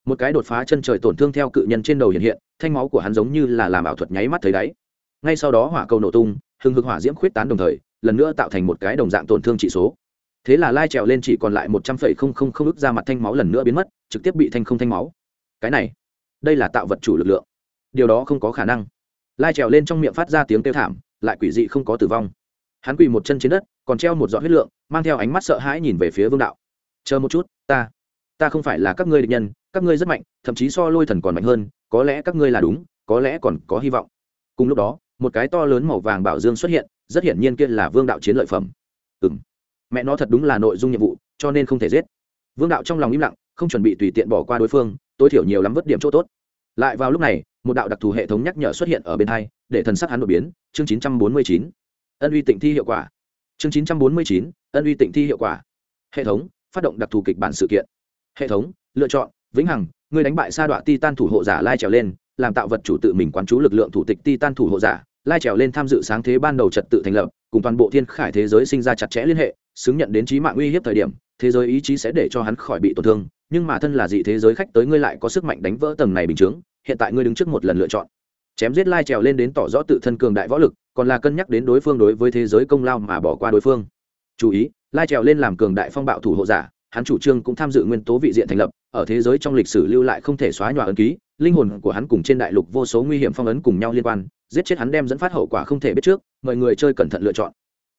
Một cái đột phá chân trời tổn thương theo cự nhân trên đầu hiện hiện, thanh máu của hắn giống như là làm ảo thuật nháy mắt thấy đáy. Ngay sau đó hỏa cầu nổ tung, hừng hực hỏa diễm khuyết tán đồng thời, lần nữa tạo thành một cái đồng dạng tổn thương trị số. Thế là lai trèo lên chỉ còn lại một trăm phẩy không không không ức ra mặt thanh máu lần nữa biến mất, trực tiếp bị thanh không thanh máu. Cái này, đây là tạo vật chủ lực lượng. Điều đó không có khả năng. Lai trèo lên trong miệng phát ra tiếng kêu thảm, lại quỷ dị không có tử vong. Hắn quỳ một chân trên đất, còn treo một giọt huyết lượng, mang theo ánh mắt sợ hãi nhìn về phía vương đạo chờ một chút ta ta không phải là các ngươi địch nhân các ngươi rất mạnh thậm chí so lôi thần còn mạnh hơn có lẽ các ngươi là đúng có lẽ còn có hy vọng. Cùng lúc đó một cái to lớn màu vàng bảo dương xuất hiện rất hiển nhiên kia là vương đạo chiến lợi phẩm. Ừ m mẹ nó thật đúng là nội dung nhiệm vụ cho nên không thể giết. Vương đạo trong lòng im lặng không chuẩn bị tùy tiện bỏ qua đối phương tối thiểu nhiều lắm vất điểm chỗ tốt. Lại vào lúc này một đạo đặc thù hệ thống nhắc nhở xuất hiện ở bên hai để thần sắc hắn đột biến chương 949. ân uy tịnh thi hiệu quả. Chương 949, ân uy tịnh thi hiệu quả. Hệ thống phát động đặc thù kịch bản sự kiện. Hệ thống, lựa chọn, vĩnh hằng người đánh bại sa đọa titan thủ hộ giả lai trèo lên, làm tạo vật chủ tự mình quán chú lực lượng thủ tịch titan thủ hộ giả, lai trèo lên tham dự sáng thế ban đầu trật tự thành lập, cùng toàn bộ thiên khải thế giới sinh ra chặt chẽ liên hệ, xứng nhận đến trí mạng uy hiếp thời điểm, thế giới ý chí sẽ để cho hắn khỏi bị tổn thương, nhưng mà thân là dị thế giới khách tới ngươi lại có sức mạnh đánh vỡ tầng này bình chướng, hiện tại ngươi đứng trước một lần lựa chọn. Chém giết lai trèo lên đến tỏ rõ tự thân cường đại võ lực, còn là cân nhắc đến đối phương đối với thế giới công lao mà bỏ qua đối phương. Chú ý lai trèo lên làm cường đại phong bạo thủ hộ giả, hắn chủ trương cũng tham dự nguyên tố vị diện thành lập, ở thế giới trong lịch sử lưu lại không thể xóa nhòa ấn ký, linh hồn của hắn cùng trên đại lục vô số nguy hiểm phong ấn cùng nhau liên quan, giết chết hắn đem dẫn phát hậu quả không thể biết trước, mọi người chơi cẩn thận lựa chọn.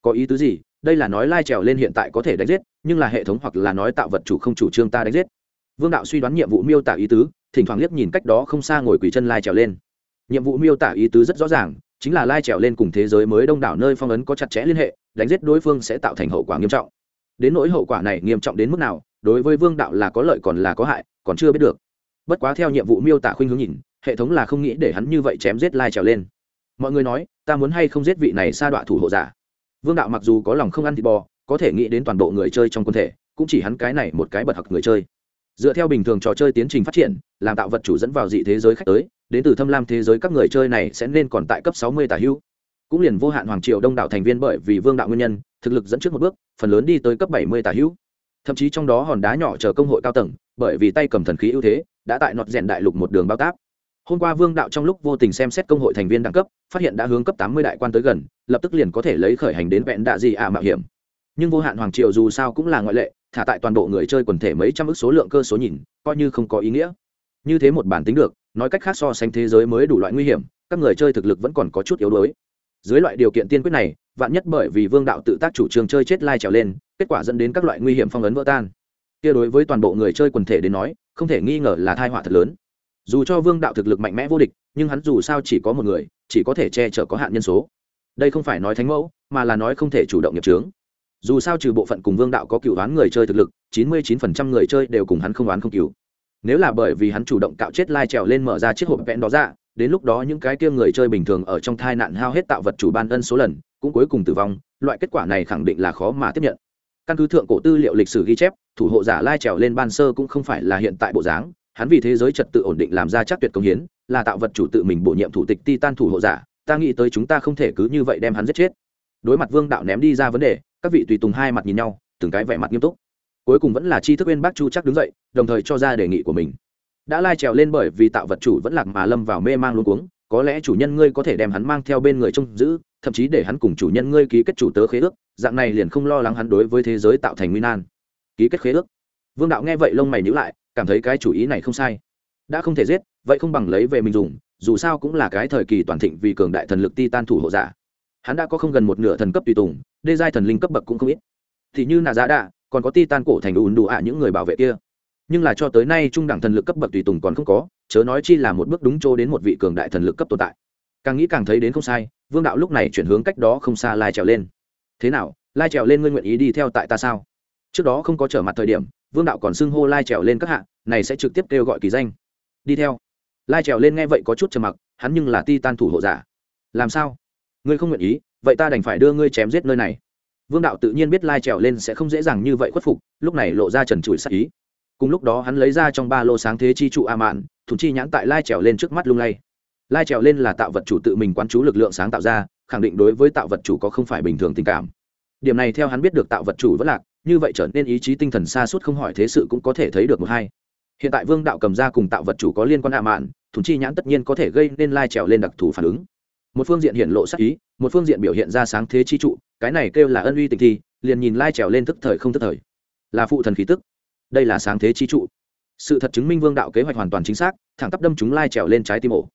Có ý tứ gì? Đây là nói lai trèo lên hiện tại có thể đánh giết, nhưng là hệ thống hoặc là nói tạo vật chủ không chủ trương ta đánh giết. Vương đạo suy đoán nhiệm vụ miêu tả ý tứ, thỉnh thoảng liếc nhìn cách đó không xa ngồi quỳ chân lai trèo lên. Nhiệm vụ miêu tả ý tứ rất rõ ràng, chính là lai trèo lên cùng thế giới mới đông đảo nơi phong ấn có chặt chẽ liên hệ đánh giết đối phương sẽ tạo thành hậu quả nghiêm trọng. Đến nỗi hậu quả này nghiêm trọng đến mức nào, đối với vương đạo là có lợi còn là có hại, còn chưa biết được. Bất quá theo nhiệm vụ miêu tả khuynh hướng nhìn, hệ thống là không nghĩ để hắn như vậy chém giết lai trèo lên. Mọi người nói, ta muốn hay không giết vị này sa đọa thủ hộ giả? Vương đạo mặc dù có lòng không ăn thịt bò, có thể nghĩ đến toàn bộ người chơi trong quân thể, cũng chỉ hắn cái này một cái bật học người chơi. Dựa theo bình thường trò chơi tiến trình phát triển, làm tạo vật chủ dẫn vào dị thế giới khách tới, đến từ thâm lam thế giới các người chơi này sẽ nên còn tại cấp sáu mươi tả hữu cũng liền vô hạn hoàng triều đông đảo thành viên bởi vì vương đạo nguyên nhân, thực lực dẫn trước một bước, phần lớn đi tới cấp bảy mươi tả hữu. Thậm chí trong đó hòn đá nhỏ chờ công hội cao tầng, bởi vì tay cầm thần khí ưu thế, đã tại nọt rèn đại lục một đường bao táp. Hôm qua vương đạo trong lúc vô tình xem xét công hội thành viên đẳng cấp, phát hiện đã hướng cấp tám mươi đại quan tới gần, lập tức liền có thể lấy khởi hành đến vẹn đạ gì ạ mạo hiểm. Nhưng vô hạn hoàng triều dù sao cũng là ngoại lệ, thả tại toàn bộ người chơi quần thể mấy trăm ước số lượng cơ số nhìn, coi như không có ý nghĩa. Như thế một bản tính được, nói cách khác so sánh thế giới mới đủ loại nguy hiểm, các người chơi thực lực vẫn còn có chút yếu đuối dưới loại điều kiện tiên quyết này, vạn nhất bởi vì vương đạo tự tác chủ trương chơi chết lai trèo lên, kết quả dẫn đến các loại nguy hiểm phong ấn vỡ tan. Kia đối với toàn bộ người chơi quần thể đến nói, không thể nghi ngờ là thai họa thật lớn. Dù cho vương đạo thực lực mạnh mẽ vô địch, nhưng hắn dù sao chỉ có một người, chỉ có thể che chở có hạn nhân số. Đây không phải nói thánh mẫu, mà là nói không thể chủ động nhập trướng dù sao trừ bộ phận cùng vương đạo có cựu đoán người chơi thực lực, chín mươi chín phần trăm người chơi đều cùng hắn không đoán không cứu nếu là bởi vì hắn chủ động cạo chết lai trèo lên mở ra chiếc hộp vẹn đó ra dạ, đến lúc đó những cái kia người chơi bình thường ở trong thai nạn hao hết tạo vật chủ ban ân số lần, cũng cuối cùng tử vong, loại kết quả này khẳng định là khó mà tiếp nhận. Căn cứ thượng cổ tư liệu lịch sử ghi chép, thủ hộ giả lai trèo lên ban sơ cũng không phải là hiện tại bộ dáng, hắn vì thế giới trật tự ổn định làm ra chắc tuyệt công hiến, là tạo vật chủ tự mình bổ nhiệm thủ tịch titan thủ hộ giả, ta nghĩ tới chúng ta không thể cứ như vậy đem hắn giết chết. Đối mặt vương đạo ném đi ra vấn đề, các vị tùy tùng hai mặt nhìn nhau, từng cái vẻ mặt nghiêm túc. Cuối cùng vẫn là chi thức bên bác chu chắc đứng dậy, đồng thời cho ra đề nghị của mình đã lai trèo lên bởi vì tạo vật chủ vẫn lạc mà lâm vào mê mang luôn cuống, có lẽ chủ nhân ngươi có thể đem hắn mang theo bên người trông giữ, thậm chí để hắn cùng chủ nhân ngươi ký kết chủ tớ khế ước, dạng này liền không lo lắng hắn đối với thế giới tạo thành nguy nan. Ký kết khế ước. Vương đạo nghe vậy lông mày nhữ lại, cảm thấy cái chủ ý này không sai. Đã không thể giết, vậy không bằng lấy về mình dùng, dù sao cũng là cái thời kỳ toàn thịnh vì cường đại thần lực ti tan thủ hộ giả. Hắn đã có không gần một nửa thần cấp tùy tùng, đê giai thần linh cấp bậc cũng không ít. Thì như nà giá đạ, còn có ti tan cổ thành ùn đủ ạ, những người bảo vệ kia nhưng là cho tới nay trung đẳng thần lực cấp bậc tùy tùng còn không có, chớ nói chi là một bước đúng chỗ đến một vị cường đại thần lực cấp tồn tại. Càng nghĩ càng thấy đến không sai, vương đạo lúc này chuyển hướng cách đó không xa lai trèo lên. Thế nào, lai trèo lên ngươi nguyện ý đi theo tại ta sao? Trước đó không có trở mặt thời điểm, vương đạo còn xưng hô lai trèo lên các hạ, này sẽ trực tiếp kêu gọi kỳ danh. Đi theo. Lai trèo lên nghe vậy có chút trầm mặc, hắn nhưng là ti tan thủ hộ giả. Làm sao? Ngươi không nguyện ý, vậy ta đành phải đưa ngươi chém giết nơi này. Vương đạo tự nhiên biết lai trèo lên sẽ không dễ dàng như vậy khuất phục, lúc này lộ ra trần trụi sắc ý cùng lúc đó hắn lấy ra trong ba lô sáng thế chi trụ a mạn thủ chi nhãn tại lai trèo lên trước mắt lung lay. Lai trèo lên là tạo vật chủ tự mình quán chú lực lượng sáng tạo ra, khẳng định đối với tạo vật chủ có không phải bình thường tình cảm. Điểm này theo hắn biết được tạo vật chủ vẫn lạc, như vậy trở nên ý chí tinh thần xa suốt không hỏi thế sự cũng có thể thấy được một hai. Hiện tại vương đạo cầm ra cùng tạo vật chủ có liên quan hạ mạn, thùng chi nhãn tất nhiên có thể gây nên lai trèo lên đặc thù phản ứng. Một phương diện hiện lộ sắc ý, một phương diện biểu hiện ra sáng thế chi trụ, cái này kêu là ân uy tình thi, liền nhìn lai trèo lên tức thời không tức thời. Là phụ thần khí tức đây là sáng thế chi trụ. Sự thật chứng minh vương đạo kế hoạch hoàn toàn chính xác, thẳng tắp đâm chúng lai trèo lên trái tim ổ.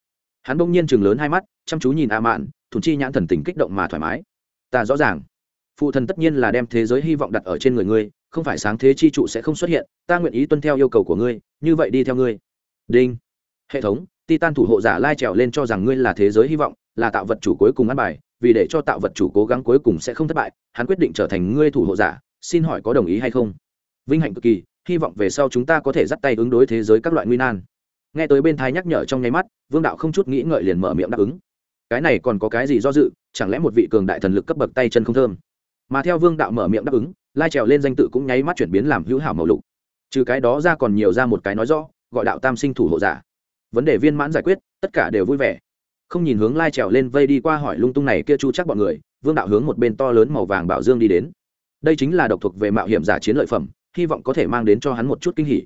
Hắn bỗng nhiên chừng lớn hai mắt, chăm chú nhìn a mạn thùng chi nhãn thần tình kích động mà thoải mái. Ta rõ ràng. Phụ thần tất nhiên là đem thế giới hy vọng đặt ở trên người ngươi, không phải sáng thế chi trụ sẽ không xuất hiện, ta nguyện ý tuân theo yêu cầu của ngươi, như vậy đi theo ngươi. Đinh. Hệ thống, titan thủ hộ giả lai trèo lên cho rằng ngươi là thế giới hy vọng, là tạo vật chủ cuối cùng ăn bài, vì để cho tạo vật chủ cố gắng cuối cùng sẽ không thất bại, hắn quyết định trở thành ngươi thủ hộ giả, xin hỏi có đồng ý hay không? Vinh hạnh cực kỳ hy vọng về sau chúng ta có thể dắt tay ứng đối thế giới các loại nguy nan. Nghe tới bên thái nhắc nhở trong nháy mắt, vương đạo không chút nghĩ ngợi liền mở miệng đáp ứng. Cái này còn có cái gì do dự, chẳng lẽ một vị cường đại thần lực cấp bậc tay chân không thơm? Mà theo vương đạo mở miệng đáp ứng, lai trèo lên danh tự cũng nháy mắt chuyển biến làm hữu hảo màu lục. Trừ cái đó ra còn nhiều ra một cái nói rõ, gọi đạo tam sinh thủ hộ giả. Vấn đề viên mãn giải quyết, tất cả đều vui vẻ. Không nhìn hướng lai trèo lên vây đi qua hỏi lung tung này kia chu chắc bọn người, vương đạo hướng một bên to lớn màu vàng bảo dương đi đến. Đây chính là độc thuộc về mạo hiểm giả chiến lợi phẩm hy vọng có thể mang đến cho hắn một chút kinh hỉ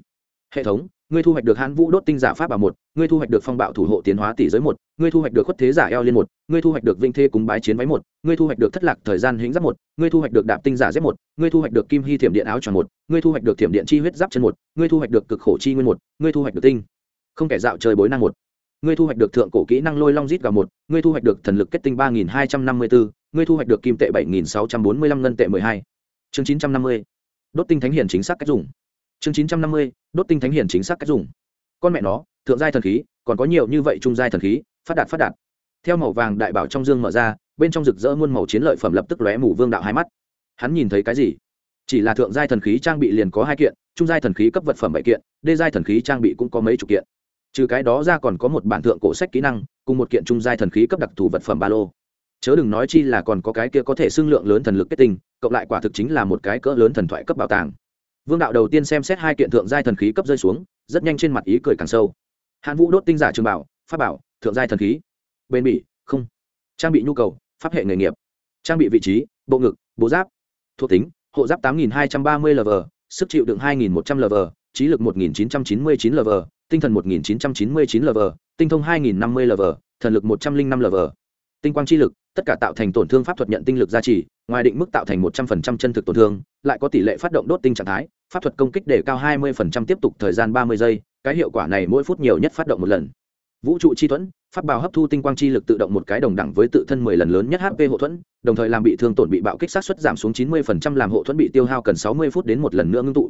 hệ thống ngươi thu hoạch được hãn vũ đốt tinh giả pháp bảo một ngươi thu hoạch được phong bạo thủ hộ tiến hóa tỷ giới một ngươi thu hoạch được khuất thế giả eo liên một ngươi thu hoạch được vinh thê cúng bái chiến váy một ngươi thu hoạch được thất lạc thời gian hĩnh giáp một ngươi thu hoạch được đạp tinh giả dép một ngươi thu hoạch được kim hy thiểm điện áo tròn một ngươi thu hoạch được thiểm điện chi huyết giáp chân một ngươi thu hoạch được cực khổ chi nguyên một ngươi thu hoạch được tinh không kẻ dạo trời bối năng một ngươi thu hoạch được thượng cổ kỹ năng lôi long rít gà một ngươi thu hoạch được thần lực kết tinh ba nghìn hai trăm năm mươi bốn ngươi thu hoạch được kim tệ bảy nghìn sáu trăm bốn mươi lăm ngân tệ mười hai chương chín trăm năm mươi đốt tinh thánh hiển chính xác cách dùng. Chương chín trăm năm mươi, đốt tinh thánh hiển chính xác cách dùng. Con mẹ nó, thượng giai thần khí, còn có nhiều như vậy trung giai thần khí, phát đạt phát đạt. Theo màu vàng đại bảo trong dương mở ra, bên trong rực rỡ muôn màu chiến lợi phẩm lập tức lóe mù vương đạo hai mắt. Hắn nhìn thấy cái gì? Chỉ là thượng giai thần khí trang bị liền có hai kiện, trung giai thần khí cấp vật phẩm bảy kiện, đê giai thần khí trang bị cũng có mấy chục kiện. Trừ cái đó ra còn có một bản thượng cổ sách kỹ năng, cùng một kiện trung giai thần khí cấp đặc thù vật phẩm ba lô chớ đừng nói chi là còn có cái kia có thể xưng lượng lớn thần lực kết tinh, cộng lại quả thực chính là một cái cỡ lớn thần thoại cấp bảo tàng. Vương đạo đầu tiên xem xét hai kiện thượng giai thần khí cấp rơi xuống, rất nhanh trên mặt ý cười càng sâu. Hàn vũ đốt tinh giả trường bảo, pháp bảo, thượng giai thần khí. Bên bỉ, không. Trang bị nhu cầu, pháp hệ nghề nghiệp. Trang bị vị trí, bộ ngực bố giáp. Thuộc tính, hộ giáp tám nghìn hai trăm ba mươi lv sức chịu đựng hai nghìn một trăm lv trí lực một nghìn chín trăm chín mươi chín lv tinh thần một nghìn chín trăm chín mươi chín lv tinh thông hai nghìn năm mươi lv thần lực một trăm linh năm lv tinh quang chi lực tất cả tạo thành tổn thương pháp thuật nhận tinh lực gia trì, ngoài định mức tạo thành một trăm phần trăm chân thực tổn thương, lại có tỷ lệ phát động đốt tinh trạng thái, pháp thuật công kích để cao hai mươi phần trăm tiếp tục thời gian ba mươi giây, cái hiệu quả này mỗi phút nhiều nhất phát động một lần. Vũ trụ chi thuẫn, pháp bào hấp thu tinh quang chi lực tự động một cái đồng đẳng với tự thân mười lần lớn nhất hp hộ thuẫn, đồng thời làm bị thương tổn bị bạo kích sát xuất giảm xuống chín mươi phần trăm làm hộ thuẫn bị tiêu hao cần sáu mươi phút đến một lần nữa ngưng tụ.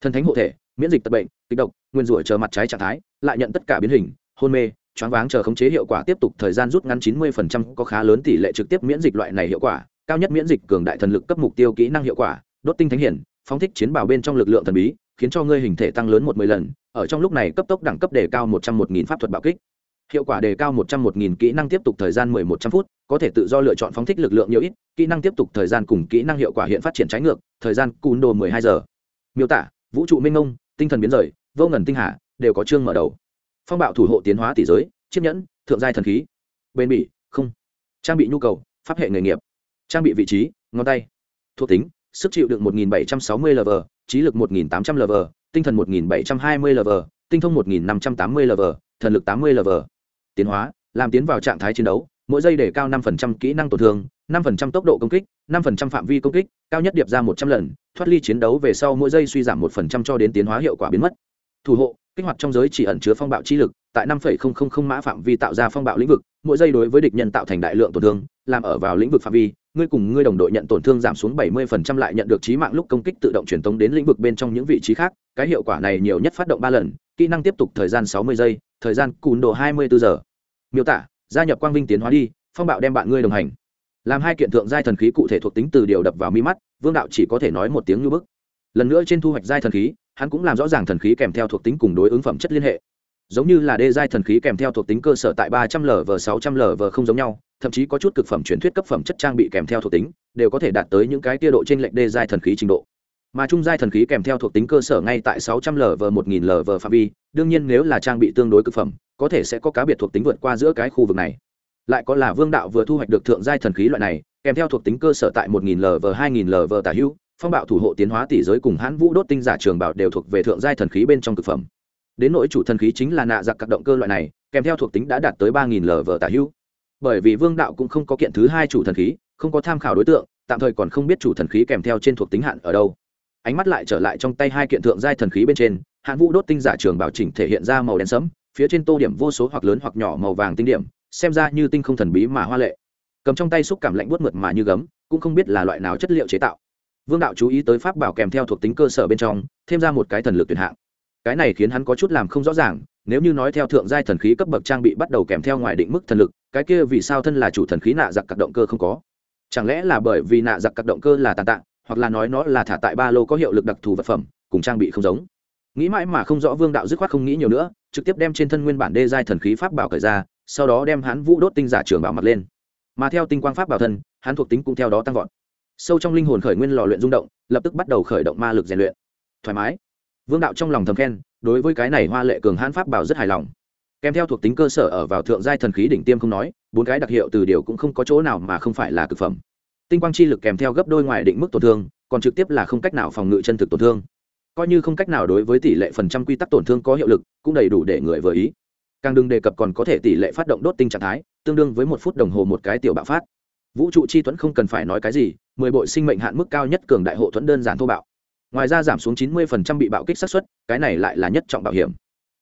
Thần thánh hộ thể, miễn dịch tật bệnh kịch độc, nguyên rủa chờ mặt trái trạng thái, lại nhận tất cả biến hình, hôn mê choáng váng chờ khống chế hiệu quả tiếp tục thời gian rút ngắn 90% có khá lớn tỷ lệ trực tiếp miễn dịch loại này hiệu quả, cao nhất miễn dịch cường đại thần lực cấp mục tiêu kỹ năng hiệu quả, đốt tinh thánh hiển, phóng thích chiến bảo bên trong lực lượng thần bí, khiến cho ngươi hình thể tăng lớn một 10 lần, ở trong lúc này cấp tốc đẳng cấp đề cao 101.000 pháp thuật bạo kích. Hiệu quả đề cao 101.000 kỹ năng tiếp tục thời gian 1100 phút, có thể tự do lựa chọn phóng thích lực lượng nhiều ít, kỹ năng tiếp tục thời gian cùng kỹ năng hiệu quả hiện phát triển trái ngược, thời gian cún đồ 12 giờ. Miêu tả: Vũ trụ minh ngông, tinh thần biến rời, vô ngần tinh hà, đều có chương mở đầu phong bạo thủ hộ tiến hóa tỷ giới, chiếc nhẫn, thượng giai thần khí. Bền bỉ, không. Trang bị nhu cầu, pháp hệ nghề nghiệp. Trang bị vị trí, ngón tay. Thuộc tính, sức chịu đựng 1760 lv trí lực 1800 lv tinh thần 1720 lv tinh thông 1580 lv thần lực 80 lv tiến hóa, làm tiến vào trạng thái chiến đấu, mỗi giây để cao 5% kỹ năng tổn thương 5% tốc độ công kích 5% phạm vi công kích, cao nhất điệp ra 100 lần, thoát ly chiến đấu về sau mỗi giây suy giảm 1% cho đến tiến hóa hiệu quả biến mất thủ hộ, kích hoạt trong giới chỉ ẩn chứa phong bạo chi lực, tại năm mã phạm vi tạo ra phong bạo lĩnh vực, mỗi giây đối với địch nhân tạo thành đại lượng tổn thương, làm ở vào lĩnh vực phạm vi, ngươi cùng ngươi đồng đội nhận tổn thương giảm xuống 70% lại nhận được trí mạng lúc công kích tự động truyền tống đến lĩnh vực bên trong những vị trí khác, cái hiệu quả này nhiều nhất phát động ba lần, kỹ năng tiếp tục thời gian 60 giây, thời gian cùn độ 24 giờ. Miêu tả, gia nhập quang vinh tiến hóa đi, phong bạo đem bạn ngươi đồng hành. Làm hai kiện thượng giai thần khí cụ thể thuộc tính từ điều đập vào mi mắt, vương đạo chỉ có thể nói một tiếng như bức. Lần nữa trên thu hoạch giai thần khí hắn cũng làm rõ ràng thần khí kèm theo thuộc tính cùng đối ứng phẩm chất liên hệ. Giống như là đê giai thần khí kèm theo thuộc tính cơ sở tại ba trăm l v, sáu trăm l v không giống nhau, thậm chí có chút cực phẩm truyền thuyết cấp phẩm chất trang bị kèm theo thuộc tính, đều có thể đạt tới những cái tia độ trên lệnh đê giai thần khí trình độ. Mà trung giai thần khí kèm theo thuộc tính cơ sở ngay tại sáu trăm l v, một nghìn l v phạm vi, đương nhiên nếu là trang bị tương đối cực phẩm, có thể sẽ có cá biệt thuộc tính vượt qua giữa cái khu vực này. Lại có là vương đạo vừa thu hoạch được thượng giai thần khí loại này, kèm theo thuộc tính cơ sở tại một nghìn l v, hai nghìn l v tả hữu phong bạo thủ hộ tiến hóa tỷ giới cùng hãn vũ đốt tinh giả trường bảo đều thuộc về thượng giai thần khí bên trong thực phẩm. Đến nỗi chủ thần khí chính là nạ giặc các động cơ loại này, kèm theo thuộc tính đã đạt tới ba nghìn lv tả hữu. Bởi vì vương đạo cũng không có kiện thứ hai chủ thần khí, không có tham khảo đối tượng, tạm thời còn không biết chủ thần khí kèm theo trên thuộc tính hạn ở đâu. Ánh mắt lại trở lại trong tay hai kiện thượng giai thần khí bên trên, hãn vũ đốt tinh giả trường bảo chỉnh thể hiện ra màu đen sẫm, phía trên tô điểm vô số hoặc lớn hoặc nhỏ màu vàng tinh điểm, xem ra như tinh không thần bí mà hoa lệ. Cầm trong tay xúc cảm lạnh buốt mượt mà như gấm, cũng không biết là loại nào chất liệu chế tạo vương đạo chú ý tới pháp bảo kèm theo thuộc tính cơ sở bên trong, thêm ra một cái thần lực tuyệt hạng. Cái này khiến hắn có chút làm không rõ ràng, nếu như nói theo thượng giai thần khí cấp bậc trang bị bắt đầu kèm theo ngoài định mức thần lực, cái kia vì sao thân là chủ thần khí nạ giặc các động cơ không có? Chẳng lẽ là bởi vì nạ giặc các động cơ là tàn tạ, hoặc là nói nó là thả tại ba lô có hiệu lực đặc thù vật phẩm, cùng trang bị không giống? Nghĩ mãi mà không rõ vương đạo dứt khoát không nghĩ nhiều nữa, trực tiếp đem trên thân nguyên bản đê giai thần khí pháp bảo cởi ra, sau đó đem hắn vũ đốt tinh giả trường bảo mặt lên. Mà theo tinh quang pháp bảo thân, hắn thuộc tính cũng theo đó tăng vọt sâu trong linh hồn khởi nguyên lò luyện rung động, lập tức bắt đầu khởi động ma lực rèn luyện. Thoải mái. Vương đạo trong lòng thầm khen, đối với cái này hoa lệ cường hãn pháp bảo rất hài lòng. Kèm theo thuộc tính cơ sở ở vào thượng giai thần khí đỉnh tiêm không nói, bốn cái đặc hiệu từ điều cũng không có chỗ nào mà không phải là cực phẩm. Tinh quang chi lực kèm theo gấp đôi ngoài định mức tổn thương, còn trực tiếp là không cách nào phòng ngự chân thực tổn thương. Coi như không cách nào đối với tỷ lệ phần trăm quy tắc tổn thương có hiệu lực, cũng đầy đủ để người vừa ý. Càng đừng đề cập còn có thể tỷ lệ phát động đốt tinh trạng thái, tương đương với một phút đồng hồ một cái tiểu bạo phát vũ trụ chi thuẫn không cần phải nói cái gì, mười bội sinh mệnh hạn mức cao nhất cường đại hộ thuẫn đơn giản thô bạo. Ngoài ra giảm xuống chín mươi phần trăm bị bạo kích sát xuất cái này lại là nhất trọng bảo hiểm.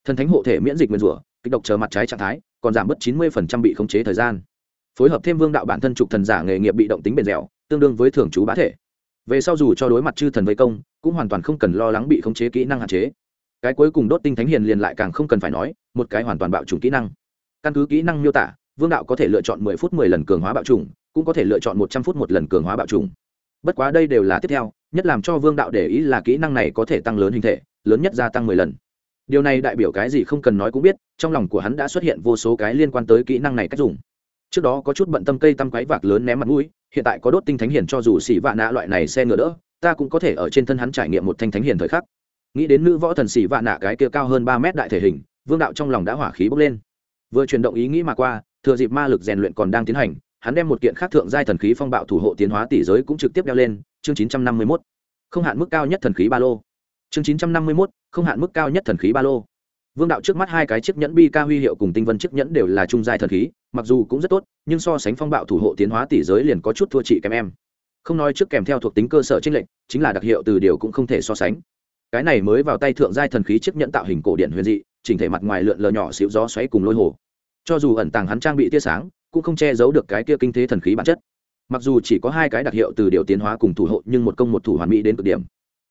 Thần thánh hộ thể miễn dịch nguyên rủa, kích độc chờ mặt trái trạng thái, còn giảm bớt chín mươi phần trăm bị khống chế thời gian. Phối hợp thêm vương đạo bản thân trục thần giả nghề nghiệp bị động tính bền dẻo, tương đương với thường trú bá thể. Về sau dù cho đối mặt chư thần vây công, cũng hoàn toàn không cần lo lắng bị khống chế kỹ năng hạn chế. Cái cuối cùng đốt tinh thánh hiền liền lại càng không cần phải nói, một cái hoàn toàn bạo trùng kỹ năng. Căn cứ kỹ năng miêu tả, vương đạo có thể lựa chọn mười phút mười lần cường hóa bạo trùng cũng có thể lựa chọn một trăm phút một lần cường hóa bạo trùng. bất quá đây đều là tiếp theo, nhất làm cho vương đạo để ý là kỹ năng này có thể tăng lớn hình thể, lớn nhất gia tăng mười lần. Điều này đại biểu cái gì không cần nói cũng biết, trong lòng của hắn đã xuất hiện vô số cái liên quan tới kỹ năng này cách dùng. Trước đó có chút bận tâm cây tăm quái vạc lớn ném mặt mũi, hiện tại có đốt tinh thánh hiền cho dù xỉ vạ nạ loại này xe ngựa đỡ, ta cũng có thể ở trên thân hắn trải nghiệm một thanh thánh hiền thời khắc. Nghĩ đến nữ võ thần xỉ vạ nạ cái kia cao hơn ba mét đại thể hình, vương đạo trong lòng đã hỏa khí bốc lên. Vừa chuyển động ý nghĩ mà qua, thừa dịp ma lực rèn luyện còn đang tiến hành hắn đem một kiện khác thượng giai thần khí phong bạo thủ hộ tiến hóa tỷ giới cũng trực tiếp đeo lên chương chín trăm năm mươi 951. không hạn mức cao nhất thần khí ba lô. Chương chín trăm năm mươi 951, không hạn mức cao nhất thần khí ba lô. Vương đạo trước mắt hai cái chiếc nhẫn bi ca huy hiệu cùng tinh vân chiếc nhẫn đều là trung giai thần khí mặc dù cũng rất tốt nhưng so sánh phong bạo thủ hộ tiến hóa tỷ giới liền có chút thua chị kém em. Không nói trước kèm theo thuộc tính cơ sở trên lệnh chính là đặc hiệu từ điều cũng không thể so sánh. Cái này mới vào tay thượng giai thần khí chiếc nhẫn tạo hình cổ điển huyền dị chỉnh thể mặt ngoài lượn lờ nhỏ xíu gió xoáy cùng lôi hồ. Cho dù ẩn tàng hắn trang bị tia sáng cũng không che giấu được cái kia kinh thế thần khí bản chất. Mặc dù chỉ có hai cái đặc hiệu từ điều tiến hóa cùng thủ hộ, nhưng một công một thủ hoàn mỹ đến cực điểm.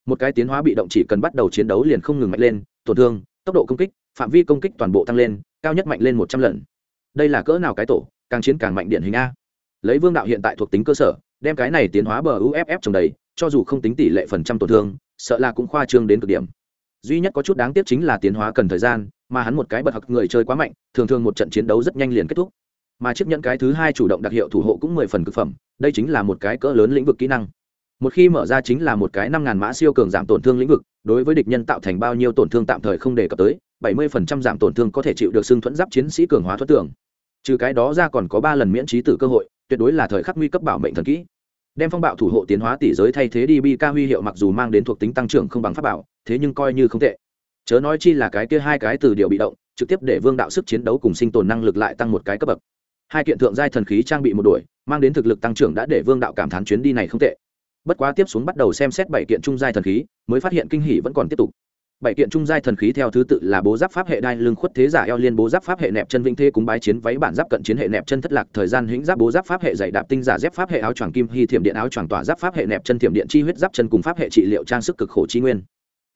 Một cái tiến hóa bị động chỉ cần bắt đầu chiến đấu liền không ngừng mạnh lên, tổn thương, tốc độ công kích, phạm vi công kích toàn bộ tăng lên, cao nhất mạnh lên một trăm lần. Đây là cỡ nào cái tổ, càng chiến càng mạnh điện hình a. Lấy vương đạo hiện tại thuộc tính cơ sở, đem cái này tiến hóa bờ uff trồng đầy, cho dù không tính tỷ lệ phần trăm tổn thương, sợ là cũng khoa trương đến cực điểm. Duy nhất có chút đáng tiếc chính là tiến hóa cần thời gian, mà hắn một cái bật học người chơi quá mạnh, thường thường một trận chiến đấu rất nhanh liền kết thúc mà chấp nhận cái thứ hai chủ động đặc hiệu thủ hộ cũng mười phần cực phẩm, đây chính là một cái cỡ lớn lĩnh vực kỹ năng. Một khi mở ra chính là một cái năm ngàn mã siêu cường giảm tổn thương lĩnh vực, đối với địch nhân tạo thành bao nhiêu tổn thương tạm thời không đề cập tới, bảy mươi phần trăm giảm tổn thương có thể chịu được xưng thuẫn giáp chiến sĩ cường hóa thoát tưởng. Trừ cái đó ra còn có ba lần miễn trí tử cơ hội, tuyệt đối là thời khắc nguy cấp bảo mệnh thần kỹ. Đem phong bạo thủ hộ tiến hóa tỷ giới thay thế đi bi ca huy hiệu mặc dù mang đến thuộc tính tăng trưởng không bằng pháp bảo, thế nhưng coi như không tệ. Chớ nói chi là cái kia hai cái từ điều bị động, trực tiếp để vương đạo sức chiến đấu cùng sinh tồn năng lực lại tăng một cái cấp bậc hai kiện thượng giai thần khí trang bị một đuổi, mang đến thực lực tăng trưởng đã để vương đạo cảm thán chuyến đi này không tệ. Bất quá tiếp xuống bắt đầu xem xét bảy kiện trung giai thần khí, mới phát hiện kinh hỷ vẫn còn tiếp tục. Bảy kiện trung giai thần khí theo thứ tự là bố giáp pháp hệ đai lưng khuất thế giả eo liên bố giáp pháp hệ nẹp chân vĩnh thê cúng bái chiến váy bản giáp cận chiến hệ nẹp chân thất lạc thời gian hĩnh giáp bố giáp pháp hệ dạy đạp tinh giả dép pháp hệ áo choàng kim hy thiểm điện áo choàng tỏa giáp pháp hệ nẹp chân thiểm điện chi huyết giáp chân cùng pháp hệ trị liệu trang sức cực khổ chi nguyên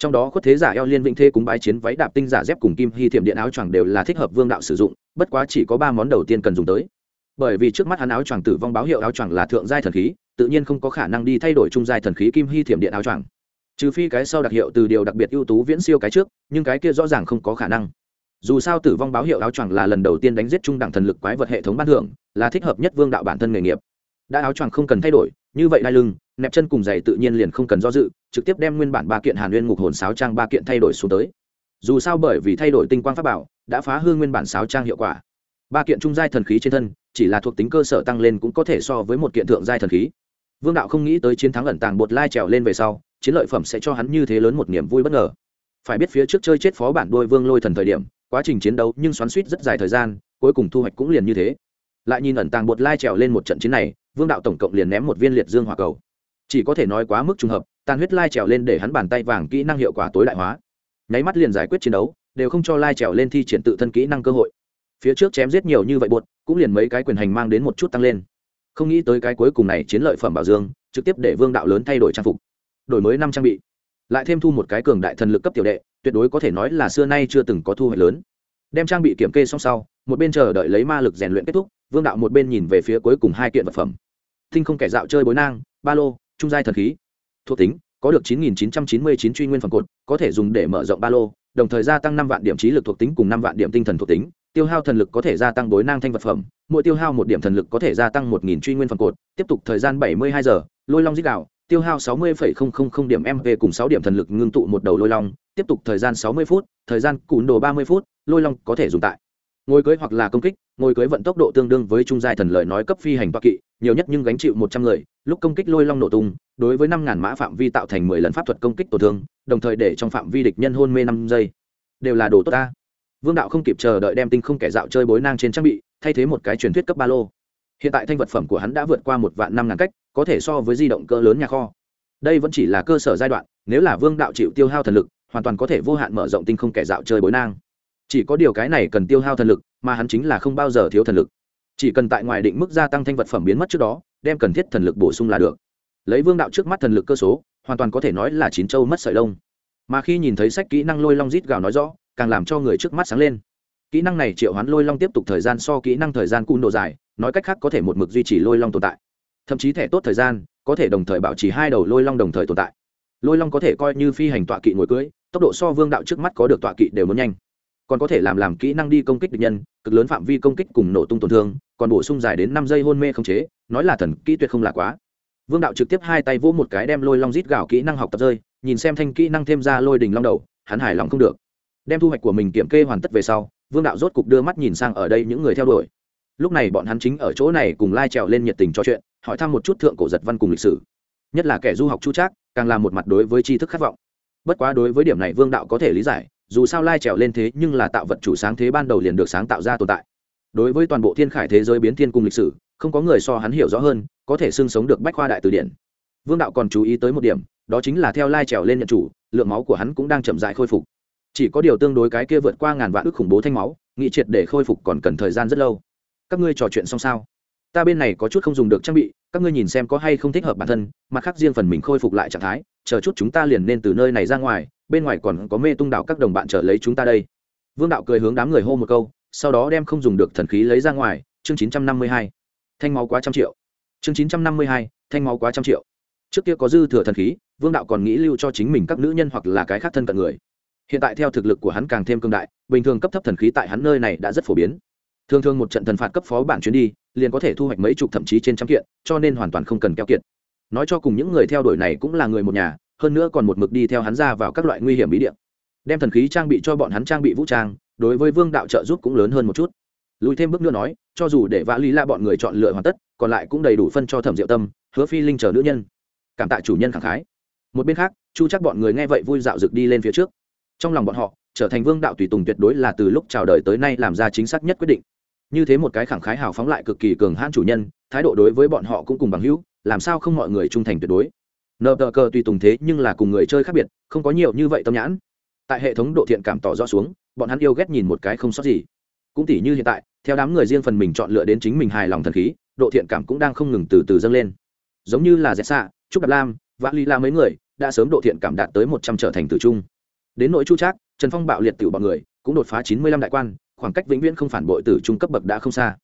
trong đó khuất thế giả eo liên vĩnh thê cúng bái chiến váy đạp tinh giả dép cùng kim hy thiểm điện áo choàng đều là thích hợp vương đạo sử dụng, bất quá chỉ có ba món đầu tiên cần dùng tới. Bởi vì trước mắt hắn áo choàng tử vong báo hiệu áo choàng là thượng giai thần khí, tự nhiên không có khả năng đi thay đổi trung giai thần khí kim hy thiểm điện áo choàng. Trừ phi cái sau đặc hiệu từ điều đặc biệt ưu tú viễn siêu cái trước, nhưng cái kia rõ ràng không có khả năng. Dù sao tử vong báo hiệu áo choàng là lần đầu tiên đánh giết trung đẳng thần lực quái vật hệ thống ban thưởng, là thích hợp nhất vương đạo bản thân nghề nghiệp. Đã áo choàng không cần thay đổi, như vậy đai lưng nẹp chân cùng giày tự nhiên liền không cần do dự, trực tiếp đem nguyên bản ba kiện hàn nguyên ngục hồn sáo trang ba kiện thay đổi xuống tới. Dù sao bởi vì thay đổi tinh quang pháp bảo, đã phá hư nguyên bản sáo trang hiệu quả. Ba kiện trung giai thần khí trên thân, chỉ là thuộc tính cơ sở tăng lên cũng có thể so với một kiện thượng giai thần khí. Vương đạo không nghĩ tới chiến thắng ẩn tàng bột lai trèo lên về sau, chiến lợi phẩm sẽ cho hắn như thế lớn một niềm vui bất ngờ. Phải biết phía trước chơi chết phó bản đôi vương lôi thần thời điểm, quá trình chiến đấu nhưng xoắn suýt rất dài thời gian, cuối cùng thu hoạch cũng liền như thế. Lại nhìn ẩn tàng bột lai trèo lên một trận chiến này, vương đạo tổng cộng liền ném một viên liệt dương hỏa cầu chỉ có thể nói quá mức trùng hợp, tàn huyết lai trèo lên để hắn bàn tay vàng kỹ năng hiệu quả tối đại hóa. Nháy mắt liền giải quyết chiến đấu, đều không cho lai trèo lên thi triển tự thân kỹ năng cơ hội. Phía trước chém giết nhiều như vậy bột cũng liền mấy cái quyền hành mang đến một chút tăng lên. Không nghĩ tới cái cuối cùng này chiến lợi phẩm bảo dương, trực tiếp để vương đạo lớn thay đổi trang phục. Đổi mới năm trang bị. Lại thêm thu một cái cường đại thần lực cấp tiểu đệ, tuyệt đối có thể nói là xưa nay chưa từng có thu hoạch lớn. Đem trang bị kiểm kê xong sau, một bên chờ đợi lấy ma lực rèn luyện kết thúc, vương đạo một bên nhìn về phía cuối cùng hai kiện vật phẩm. Tinh không kẻ dạo chơi bối nang, ba lô trung giai thần khí. Thuộc tính, có được 9999 truy nguyên phẩm cột, có thể dùng để mở rộng ba lô, đồng thời gia tăng năm vạn điểm trí lực thuộc tính cùng năm vạn điểm tinh thần thuộc tính. Tiêu hao thần lực có thể gia tăng đối năng thanh vật phẩm, mỗi tiêu hao một điểm thần lực có thể gia tăng một nghìn truy nguyên phẩm cột, tiếp tục thời gian bảy mươi hai giờ, lôi long giết đạo tiêu hao sáu mươi điểm mp cùng sáu điểm thần lực ngưng tụ một đầu lôi long, tiếp tục thời gian sáu mươi phút, thời gian cún đồ ba mươi phút, lôi long có thể dùng tại ngồi cưới hoặc là công kích, ngồi cưới vận tốc độ tương đương với trung giai thần lợi nói cấp phi hành toa kỵ, nhiều nhất nhưng gánh chịu một trăm người, lúc công kích lôi long nổ tung, đối với năm ngàn mã phạm vi tạo thành mười lần pháp thuật công kích tổn thương, đồng thời để trong phạm vi địch nhân hôn mê năm giây. Đều là đồ tốt ta. Vương đạo không kịp chờ đợi đem tinh không kẻ dạo chơi bối nang trên trang bị, thay thế một cái truyền thuyết cấp ba lô. Hiện tại thanh vật phẩm của hắn đã vượt qua một vạn năm ngàn cách, có thể so với di động cỡ lớn nhà kho. Đây vẫn chỉ là cơ sở giai đoạn, nếu là vương đạo chịu tiêu hao thần lực, hoàn toàn có thể vô hạn mở rộng tinh không kẻ dạo chơi bối nang chỉ có điều cái này cần tiêu hao thần lực, mà hắn chính là không bao giờ thiếu thần lực. Chỉ cần tại ngoài định mức gia tăng thanh vật phẩm biến mất trước đó, đem cần thiết thần lực bổ sung là được. Lấy vương đạo trước mắt thần lực cơ số, hoàn toàn có thể nói là chín châu mất sợi lông. Mà khi nhìn thấy sách kỹ năng lôi long rít gào nói rõ, càng làm cho người trước mắt sáng lên. Kỹ năng này triệu hoán lôi long tiếp tục thời gian so kỹ năng thời gian cun độ dài, nói cách khác có thể một mực duy trì lôi long tồn tại. Thậm chí thẻ tốt thời gian, có thể đồng thời bảo trì hai đầu lôi long đồng thời tồn tại. Lôi long có thể coi như phi hành tọa kỵ ngồi cưới, tốc độ so vương đạo trước mắt có được tọa kỵ đều muốn nhanh còn có thể làm làm kỹ năng đi công kích địch nhân, cực lớn phạm vi công kích cùng nổ tung tổn thương, còn bổ sung dài đến năm giây hôn mê không chế, nói là thần kỹ tuyệt không là quá. Vương đạo trực tiếp hai tay vỗ một cái đem lôi long rít gạo kỹ năng học tập rơi, nhìn xem thanh kỹ năng thêm ra lôi đình long đầu, hắn hài lòng không được. Đem thu hoạch của mình kiểm kê hoàn tất về sau, vương đạo rốt cục đưa mắt nhìn sang ở đây những người theo đuổi. Lúc này bọn hắn chính ở chỗ này cùng lai trèo lên nhiệt tình trò chuyện, hỏi thăm một chút thượng cổ giật văn cùng lịch sử. Nhất là kẻ du học chu trác, càng là một mặt đối với tri thức khát vọng. Bất quá đối với điểm này vương đạo có thể lý giải dù sao lai trèo lên thế nhưng là tạo vật chủ sáng thế ban đầu liền được sáng tạo ra tồn tại. Đối với toàn bộ thiên khải thế giới biến thiên cùng lịch sử, không có người so hắn hiểu rõ hơn, có thể xưng sống được bách khoa đại từ điển. Vương đạo còn chú ý tới một điểm, đó chính là theo lai trèo lên nhận chủ, lượng máu của hắn cũng đang chậm dại khôi phục. Chỉ có điều tương đối cái kia vượt qua ngàn vạn ước khủng bố thanh máu nghị triệt để khôi phục còn cần thời gian rất lâu. Các ngươi trò chuyện xong sao? Ta bên này có chút không dùng được trang bị các ngươi nhìn xem có hay không thích hợp bản thân, mặt khác riêng phần mình khôi phục lại trạng thái, chờ chút chúng ta liền nên từ nơi này ra ngoài, bên ngoài còn có mê tung đạo các đồng bạn chờ lấy chúng ta đây. Vương đạo cười hướng đám người hô một câu, sau đó đem không dùng được thần khí lấy ra ngoài, chương chín trăm năm mươi hai. Thanh máu quá trăm triệu. Chương chín trăm năm mươi hai, thanh máu quá trăm triệu. Trước kia có dư thừa thần khí, vương đạo còn nghĩ lưu cho chính mình các nữ nhân hoặc là cái khác thân cận người. Hiện tại theo thực lực của hắn càng thêm cương đại, bình thường cấp thấp thần khí tại hắn nơi này đã rất phổ biến. Thường thường một trận thần phạt cấp phó bản chuyến đi liền có thể thu hoạch mấy chục thậm chí trên trăm kiện, cho nên hoàn toàn không cần keo kiệt. Nói cho cùng những người theo đuổi này cũng là người một nhà, hơn nữa còn một mực đi theo hắn ra vào các loại nguy hiểm bí điện đem thần khí trang bị cho bọn hắn trang bị vũ trang, đối với vương đạo trợ giúp cũng lớn hơn một chút. Lùi thêm bước nữa nói, cho dù để vã lý la bọn người chọn lựa hoàn tất, còn lại cũng đầy đủ phân cho thẩm diệu tâm, hứa phi linh chờ nữ nhân. Cảm tạ chủ nhân khẳng khái. Một bên khác, chu chắc bọn người nghe vậy vui dạo rực đi lên phía trước. Trong lòng bọn họ, trở thành vương đạo tùy tùng tuyệt đối là từ lúc chào đời tới nay làm ra chính xác nhất quyết định như thế một cái khẳng khái hào phóng lại cực kỳ cường hãn chủ nhân, thái độ đối với bọn họ cũng cùng bằng hữu, làm sao không mọi người trung thành tuyệt đối. Nợ tờ cờ tùy tùng thế nhưng là cùng người chơi khác biệt, không có nhiều như vậy tâm nhãn. Tại hệ thống độ thiện cảm tỏ rõ xuống, bọn hắn yêu ghét nhìn một cái không sót gì. Cũng tỉ như hiện tại, theo đám người riêng phần mình chọn lựa đến chính mình hài lòng thần khí, độ thiện cảm cũng đang không ngừng từ từ dâng lên. Giống như là dẹt xạ trúc đạp lam, vã ly la mấy người, đã sớm độ thiện cảm đạt tới một trăm trở thành tử trung. Đến nội chu trác, trần phong bạo liệt tiểu bọn người, cũng đột phá chín mươi lăm đại quan khoảng cách vĩnh viễn không phản bội tử trung cấp bậc đã không xa.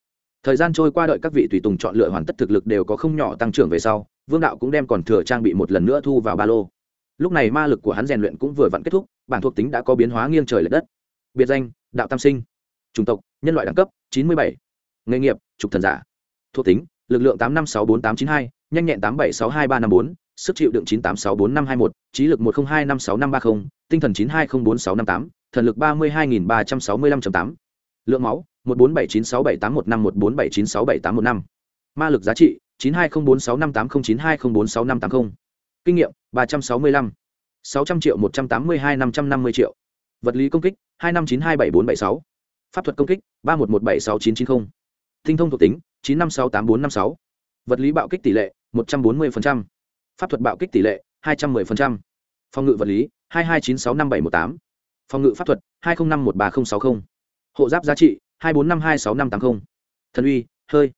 Thời gian trôi qua đợi các vị tùy tùng chọn lựa hoàn tất thực lực đều có không nhỏ tăng trưởng về sau, vương đạo cũng đem còn thừa trang bị một lần nữa thu vào ba lô. Lúc này ma lực của hắn rèn luyện cũng vừa vặn kết thúc, bản thuộc tính đã có biến hóa nghiêng trời l ệ đất. Biệt danh, đạo tam sinh. Chủng tộc, nhân loại đẳng cấp, chín mươi bảy. Nghề nghiệp, trục thần giả. Thuộc tính, lực lượng tám năm sáu bốn tám chín hai, nhanh nhẹn tám bảy sáu hai ba năm bốn, sức chịu đựng chín tám sáu bốn năm hai một, trí lực một trăm hai năm sáu năm ba mươi tinh thần chín hai không bốn sáu năm tám thần lực ba mươi hai nghìn ba trăm sáu mươi lăm tám. Lượng máu, một bốn bảy chín sáu bảy tám một năm một bốn bảy chín sáu bảy tám một năm. Ma lực giá trị, chín hai không bốn sáu năm tám không chín hai không bốn sáu năm tám không. Kinh nghiệm, ba trăm sáu mươi lăm. sáu trăm triệu một trăm tám mươi hai năm trăm năm mươi triệu. Vật lý công kích, hai năm chín hai bảy bốn bảy sáu. Pháp thuật công kích, ba một một bảy sáu chín chín mươi tinh thông thuộc tính, chín năm sáu tám bốn năm sáu. Vật lý bạo kích tỷ lệ, một trăm bốn mươi pháp thuật bạo kích tỷ lệ, hai trăm 210%. phòng ngự vật lý, hai hai chín sáu năm bảy một tám phòng ngự pháp thuật, hai nghìn năm một ba nghìn sáu mươi hộ giáp giá trị, hai bốn năm hai sáu năm tám mươi thần uy, hơi.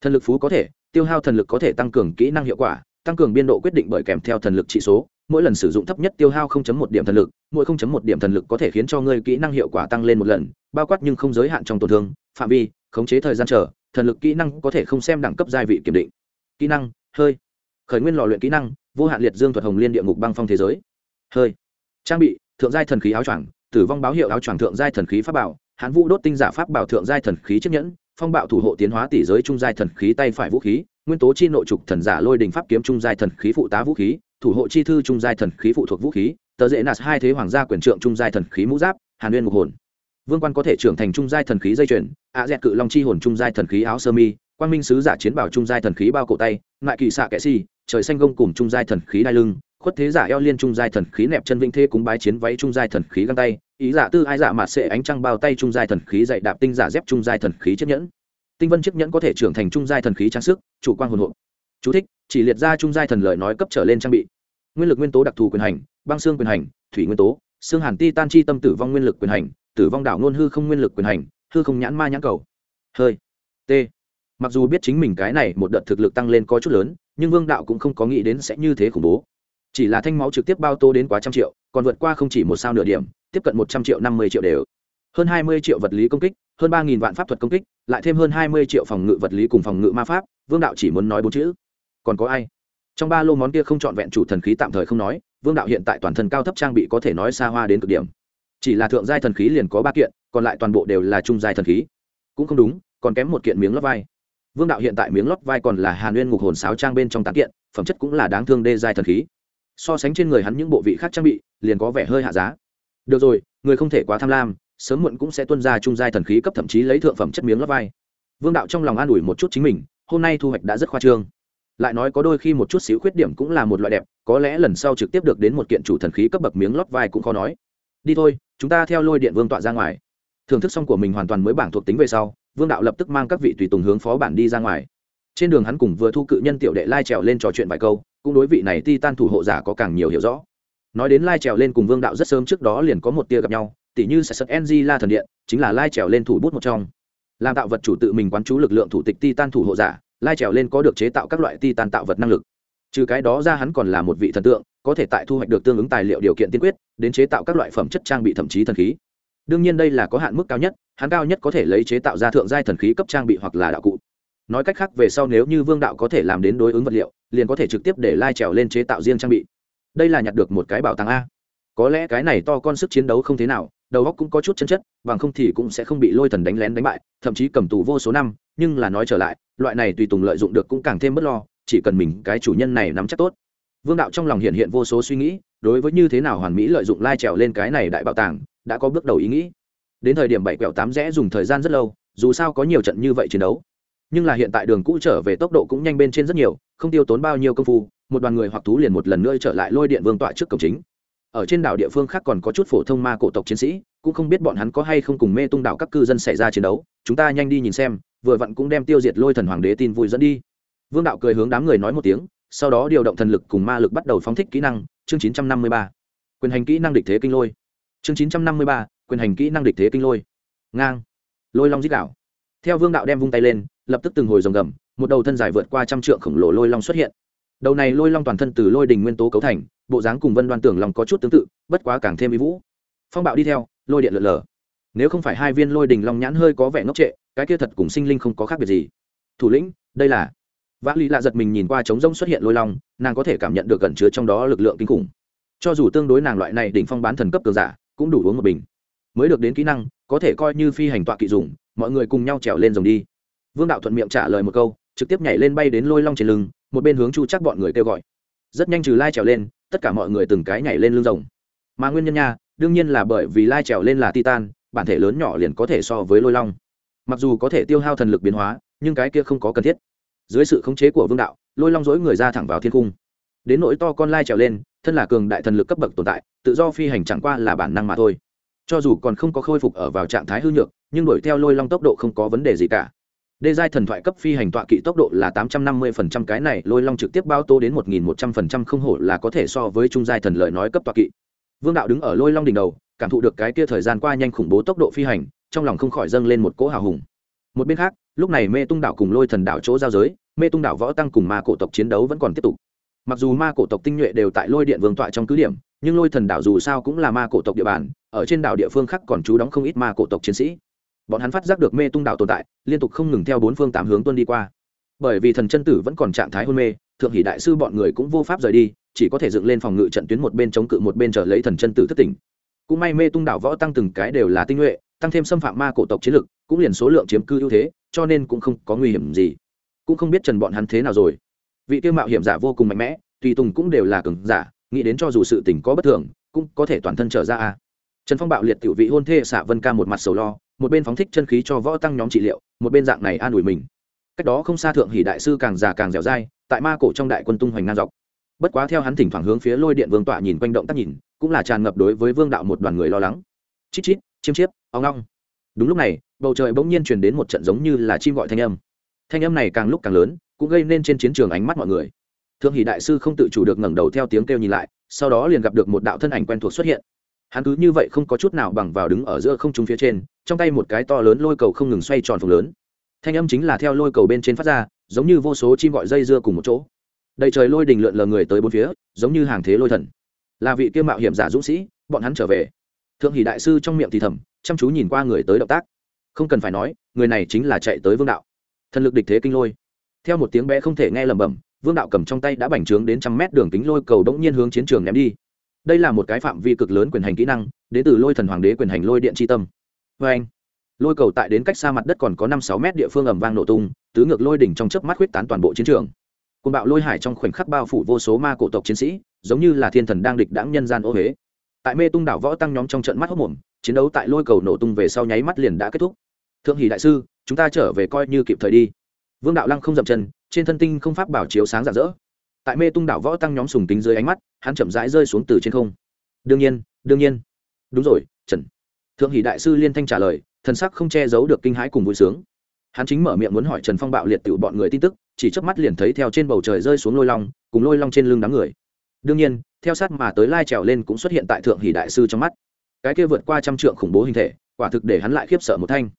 Thần lực phú có thể, tiêu hao thần lực có thể tăng cường kỹ năng hiệu quả, tăng cường biên độ quyết định bởi kèm theo thần lực trị số. Mỗi lần sử dụng thấp nhất tiêu hao 0.1 điểm thần lực, mỗi 0.1 điểm thần lực có thể khiến cho ngươi kỹ năng hiệu quả tăng lên một lần, bao quát nhưng không giới hạn trong tổn thương, phạm vi, khống chế thời gian chờ, thần lực kỹ năng có thể không xem đẳng cấp giai vị kiểm định. Kỹ năng, hơi. Khởi nguyên lò luyện kỹ năng, vô hạn liệt dương thuật hồng liên địa ngục băng phong thế giới. Hơi. Trang bị, thượng giai thần khí áo choàng tử vong báo hiệu áo choàng thượng giai thần khí pháp bảo hán vũ đốt tinh giả pháp bảo thượng giai thần khí chiếc nhẫn phong bạo thủ hộ tiến hóa tỷ giới trung giai thần khí tay phải vũ khí nguyên tố chi nội trục thần giả lôi đình pháp kiếm trung giai thần khí phụ tá vũ khí thủ hộ chi thư trung giai thần khí phụ thuộc vũ khí tờ dễ nạt hai thế hoàng gia quyền trượng trung giai thần khí mũ giáp hàn nguyên mục hồn vương quan có thể trưởng thành trung giai thần khí dây chuyền ạ dẹt cự long chi hồn trung giai thần khí áo sơ mi quan minh sứ giả chiến bảo trung giai thần khí bao cổ tay ngại kỳ xạ kệ si trời xanh gông cùng trung giai thần khí đai lưng khuất thế giả eo liên trung giai thần khí nẹp chân vĩnh thế cúng bái chiến váy trung giai thần khí găng tay, ý giả tư ai giả mà sẽ ánh trăng bao tay trung giai thần khí dạy đạp tinh giả dép trung giai thần khí chiếc nhẫn. Tinh vân chiếc nhẫn có thể trưởng thành trung giai thần khí trang sức, chủ quan hồn hộ. Chú thích, chỉ liệt ra trung giai thần lợi nói cấp trở lên trang bị. Nguyên lực nguyên tố đặc thù quyền hành, băng xương quyền hành, thủy nguyên tố, xương hàn ti tan chi tâm tử vong nguyên lực quyền hành, tử vong đảo ngôn hư không nguyên lực quyền hành, hư không nhãn ma nhãn cầu. Hơi. T. Mặc dù biết chính mình cái này một đợt thực lực tăng lên có chút lớn, nhưng vương đạo cũng không có nghĩ đến sẽ như thế khủng bố chỉ là thanh máu trực tiếp bao tô đến quá trăm triệu, còn vượt qua không chỉ một sao nửa điểm, tiếp cận một trăm triệu năm mươi triệu đều. Hơn hai mươi triệu vật lý công kích, hơn ba nghìn vạn pháp thuật công kích, lại thêm hơn hai mươi triệu phòng ngự vật lý cùng phòng ngự ma pháp, vương đạo chỉ muốn nói bốn chữ. Còn có ai? Trong ba lô món kia không trọn vẹn chủ thần khí tạm thời không nói, vương đạo hiện tại toàn thân cao thấp trang bị có thể nói xa hoa đến cực điểm. Chỉ là thượng giai thần khí liền có ba kiện, còn lại toàn bộ đều là trung giai thần khí. Cũng không đúng, còn kém một kiện miếng lót vai. Vương đạo hiện tại miếng lót vai còn là hàn nguyên ngục hồn sáo trang bên trong tán kiện, phẩm chất cũng là đáng thương đê giai thần khí so sánh trên người hắn những bộ vị khác trang bị, liền có vẻ hơi hạ giá. Được rồi, người không thể quá tham lam, sớm muộn cũng sẽ tuân ra trung giai thần khí cấp thậm chí lấy thượng phẩm chất miếng lót vai. Vương đạo trong lòng an ủi một chút chính mình, hôm nay thu hoạch đã rất khoa trương. Lại nói có đôi khi một chút xíu khuyết điểm cũng là một loại đẹp, có lẽ lần sau trực tiếp được đến một kiện chủ thần khí cấp bậc miếng lót vai cũng khó nói. Đi thôi, chúng ta theo lôi điện vương tọa ra ngoài. Thưởng thức xong của mình hoàn toàn mới bảng thuộc tính về sau, vương đạo lập tức mang các vị tùy tùng hướng phó bản đi ra ngoài trên đường hắn cùng vừa thu cự nhân tiểu đệ lai trèo lên trò chuyện vài câu, cũng đối vị này ti tan thủ hộ giả có càng nhiều hiểu rõ. Nói đến lai trèo lên cùng vương đạo rất sớm trước đó liền có một tia gặp nhau, tỉ như sẽ sật ng la thần điện, chính là lai trèo lên thủ bút một trong. Làm tạo vật chủ tự mình quán chú lực lượng thủ tịch ti tan thủ hộ giả, lai trèo lên có được chế tạo các loại ti tan tạo vật năng lực. Trừ cái đó ra hắn còn là một vị thần tượng, có thể tại thu hoạch được tương ứng tài liệu điều kiện tiên quyết, đến chế tạo các loại phẩm chất trang bị thậm chí thần khí. Đương nhiên đây là có hạn mức cao nhất, hắn cao nhất có thể lấy chế tạo ra thượng giai thần khí cấp trang bị hoặc là đạo cụ nói cách khác về sau nếu như vương đạo có thể làm đến đối ứng vật liệu, liền có thể trực tiếp để lai trèo lên chế tạo riêng trang bị. Đây là nhặt được một cái bảo tàng a. Có lẽ cái này to con sức chiến đấu không thế nào, đầu óc cũng có chút chân chất, bằng không thì cũng sẽ không bị lôi thần đánh lén đánh bại, thậm chí cầm tù vô số năm, nhưng là nói trở lại, loại này tùy tùng lợi dụng được cũng càng thêm bất lo, chỉ cần mình cái chủ nhân này nắm chắc tốt. Vương đạo trong lòng hiện hiện vô số suy nghĩ, đối với như thế nào hoàn mỹ lợi dụng lai trèo lên cái này đại bảo tàng, đã có bước đầu ý nghĩ. Đến thời điểm bảy quẹo tám rẽ dùng thời gian rất lâu, dù sao có nhiều trận như vậy chiến đấu nhưng là hiện tại đường cũ trở về tốc độ cũng nhanh bên trên rất nhiều không tiêu tốn bao nhiêu công phu một đoàn người hoặc thú liền một lần nữa trở lại lôi điện vương tọa trước cổng chính. Ở trên đảo địa phương khác còn có chút phổ thông ma cổ tộc chiến sĩ cũng không biết bọn hắn có hay không cùng mê tung đảo các cư dân xảy ra chiến đấu chúng ta nhanh đi nhìn xem vừa vặn cũng đem tiêu diệt lôi thần hoàng đế tin vui dẫn đi. Vương đạo cười hướng đám người nói một tiếng sau đó điều động thần lực cùng ma lực bắt đầu phóng thích kỹ năng chương 953. quyền hành kỹ năng địch thế kinh lôi. Chương 953, quyền hành kỹ năng địch thế kinh lôi. Ngang. Lôi long dít đảo theo vương đạo đem vung tay lên, lập tức từng hồi rồng gầm, một đầu thân dài vượt qua trăm trượng khổng lồ lôi long xuất hiện. Đầu này lôi long toàn thân từ lôi đình nguyên tố cấu thành, bộ dáng cùng vân đoan tưởng lòng có chút tương tự, bất quá càng thêm ý vũ. Phong bạo đi theo, lôi điện lượt lờ. Nếu không phải hai viên lôi đình long nhãn hơi có vẻ ngốc trệ, cái kia thật cùng sinh linh không có khác biệt gì. Thủ lĩnh, đây là. Vã lý lạ giật mình nhìn qua trống rông xuất hiện lôi long, nàng có thể cảm nhận được gần chứa trong đó lực lượng kinh khủng. Cho dù tương đối nàng loại này đỉnh phong bán thần cấp cường giả, cũng đủ uống một bình. Mới được đến kỹ năng, có thể coi như phi hành tọa kỵ dùng mọi người cùng nhau trèo lên rồng đi. Vương đạo thuận miệng trả lời một câu, trực tiếp nhảy lên bay đến lôi long trên lưng, một bên hướng chu chắc bọn người kêu gọi. Rất nhanh trừ lai trèo lên, tất cả mọi người từng cái nhảy lên lưng rồng. Mà nguyên nhân nha, đương nhiên là bởi vì lai trèo lên là titan, bản thể lớn nhỏ liền có thể so với lôi long. Mặc dù có thể tiêu hao thần lực biến hóa, nhưng cái kia không có cần thiết. Dưới sự khống chế của vương đạo, lôi long dối người ra thẳng vào thiên cung. Đến nỗi to con lai trèo lên, thân là cường đại thần lực cấp bậc tồn tại, tự do phi hành chẳng qua là bản năng mà thôi. Cho dù còn không có khôi phục ở vào trạng thái hư nhược nhưng đuổi theo lôi long tốc độ không có vấn đề gì cả. Đê giai thần thoại cấp phi hành tọa kỵ tốc độ là tám trăm năm mươi phần trăm, cái này lôi long trực tiếp bao tô đến một nghìn một trăm phần trăm, không hổ là có thể so với trung giai thần lợi nói cấp tọa kỵ. Vương đạo đứng ở lôi long đỉnh đầu, cảm thụ được cái kia thời gian qua nhanh khủng bố tốc độ phi hành, trong lòng không khỏi dâng lên một cỗ hào hùng. Một bên khác, lúc này mê tung đảo cùng lôi thần đảo chỗ giao giới, mê tung đảo võ tăng cùng ma cổ tộc chiến đấu vẫn còn tiếp tục. Mặc dù ma cổ tộc tinh nhuệ đều tại lôi điện vương tọa trong cứ điểm, nhưng lôi thần đảo dù sao cũng là ma cổ tộc địa bàn, ở trên đảo địa phương khác còn trú đóng không ít ma cổ tộc chiến sĩ bọn hắn phát giác được mê tung đảo tồn tại, liên tục không ngừng theo bốn phương tám hướng tuân đi qua. Bởi vì thần chân tử vẫn còn trạng thái hôn mê, thượng hỷ đại sư bọn người cũng vô pháp rời đi, chỉ có thể dựng lên phòng ngự trận tuyến một bên chống cự một bên chờ lấy thần chân tử thất tỉnh. Cũng may mê tung đảo võ tăng từng cái đều là tinh nhuệ, tăng thêm xâm phạm ma cổ tộc chiến lực, cũng liền số lượng chiếm cư ưu thế, cho nên cũng không có nguy hiểm gì. Cũng không biết trần bọn hắn thế nào rồi. Vị tiêu mạo hiểm giả vô cùng mạnh mẽ, tùy tùng cũng đều là cường giả, nghĩ đến cho dù sự tình có bất thường, cũng có thể toàn thân trở ra a. Trần phong bạo liệt tiểu vị hôn thê xạ vân ca một mặt sầu lo một bên phóng thích chân khí cho võ tăng nhóm trị liệu, một bên dạng này an ủi mình. Cách đó không xa thượng hỷ đại sư càng già càng dẻo dai, tại ma cổ trong đại quân tung hoành ngang dọc. Bất quá theo hắn thỉnh thoảng hướng phía lôi điện vương tọa nhìn quanh động tác nhìn, cũng là tràn ngập đối với vương đạo một đoàn người lo lắng. Chít chít, chiêm chiếp ao ngong đúng lúc này, bầu trời bỗng nhiên truyền đến một trận giống như là chim gọi thanh âm. Thanh âm này càng lúc càng lớn, cũng gây nên trên chiến trường ánh mắt mọi người. Thượng hỷ đại sư không tự chủ được ngẩng đầu theo tiếng kêu nhìn lại, sau đó liền gặp được một đạo thân ảnh quen thuộc xuất hiện hắn cứ như vậy không có chút nào bằng vào đứng ở giữa không trung phía trên, trong tay một cái to lớn lôi cầu không ngừng xoay tròn phồng lớn. Thanh âm chính là theo lôi cầu bên trên phát ra, giống như vô số chim gọi dây dưa cùng một chỗ. Đầy trời lôi đình lượn lờ người tới bốn phía, giống như hàng thế lôi thần. Là vị kiêm mạo hiểm giả dũng sĩ, bọn hắn trở về. Thượng hỷ đại sư trong miệng thì thầm, chăm chú nhìn qua người tới động tác. Không cần phải nói, người này chính là chạy tới vương đạo. Thần lực địch thế kinh lôi. Theo một tiếng bé không thể nghe lầm bầm vương đạo cầm trong tay đã bành trướng đến trăm mét đường kính lôi cầu đống nhiên hướng chiến trường ném đi đây là một cái phạm vi cực lớn quyền hành kỹ năng, đến từ lôi thần hoàng đế quyền hành lôi điện tri tâm. Vê anh, lôi cầu tại đến cách xa mặt đất còn có năm sáu mét địa phương ẩm vang nổ tung, tứ ngược lôi đỉnh trong chớp mắt huyết tán toàn bộ chiến trường. Côn bạo lôi hải trong khoảnh khắc bao phủ vô số ma cổ tộc chiến sĩ, giống như là thiên thần đang địch đãng nhân gian ô huế. Tại mê tung đảo võ tăng nhóm trong trận mắt hốc mồm, chiến đấu tại lôi cầu nổ tung về sau nháy mắt liền đã kết thúc. Thượng hỷ đại sư, chúng ta trở về coi như kịp thời đi. Vương đạo lăng không dậm chân, trên thân tinh không pháp bảo chiếu sáng rạng rỡ tại mê tung đảo võ tăng nhóm sùng tính dưới ánh mắt, hắn chậm rãi rơi xuống từ trên không. Đương nhiên đương nhiên. Đúng rồi, trần. Thượng hỷ đại sư liên thanh trả lời, thần sắc không che giấu được kinh hãi cùng vui sướng. Hắn chính mở miệng muốn hỏi trần phong bạo liệt tự bọn người tin tức, chỉ chớp mắt liền thấy theo trên bầu trời rơi xuống lôi long, cùng lôi long trên lưng đám người. Đương nhiên, theo sát mà tới lai trèo lên cũng xuất hiện tại thượng hỷ đại sư trong mắt. Cái kia vượt qua trăm trượng khủng bố hình thể, quả thực để hắn lại khiếp sợ một thanh.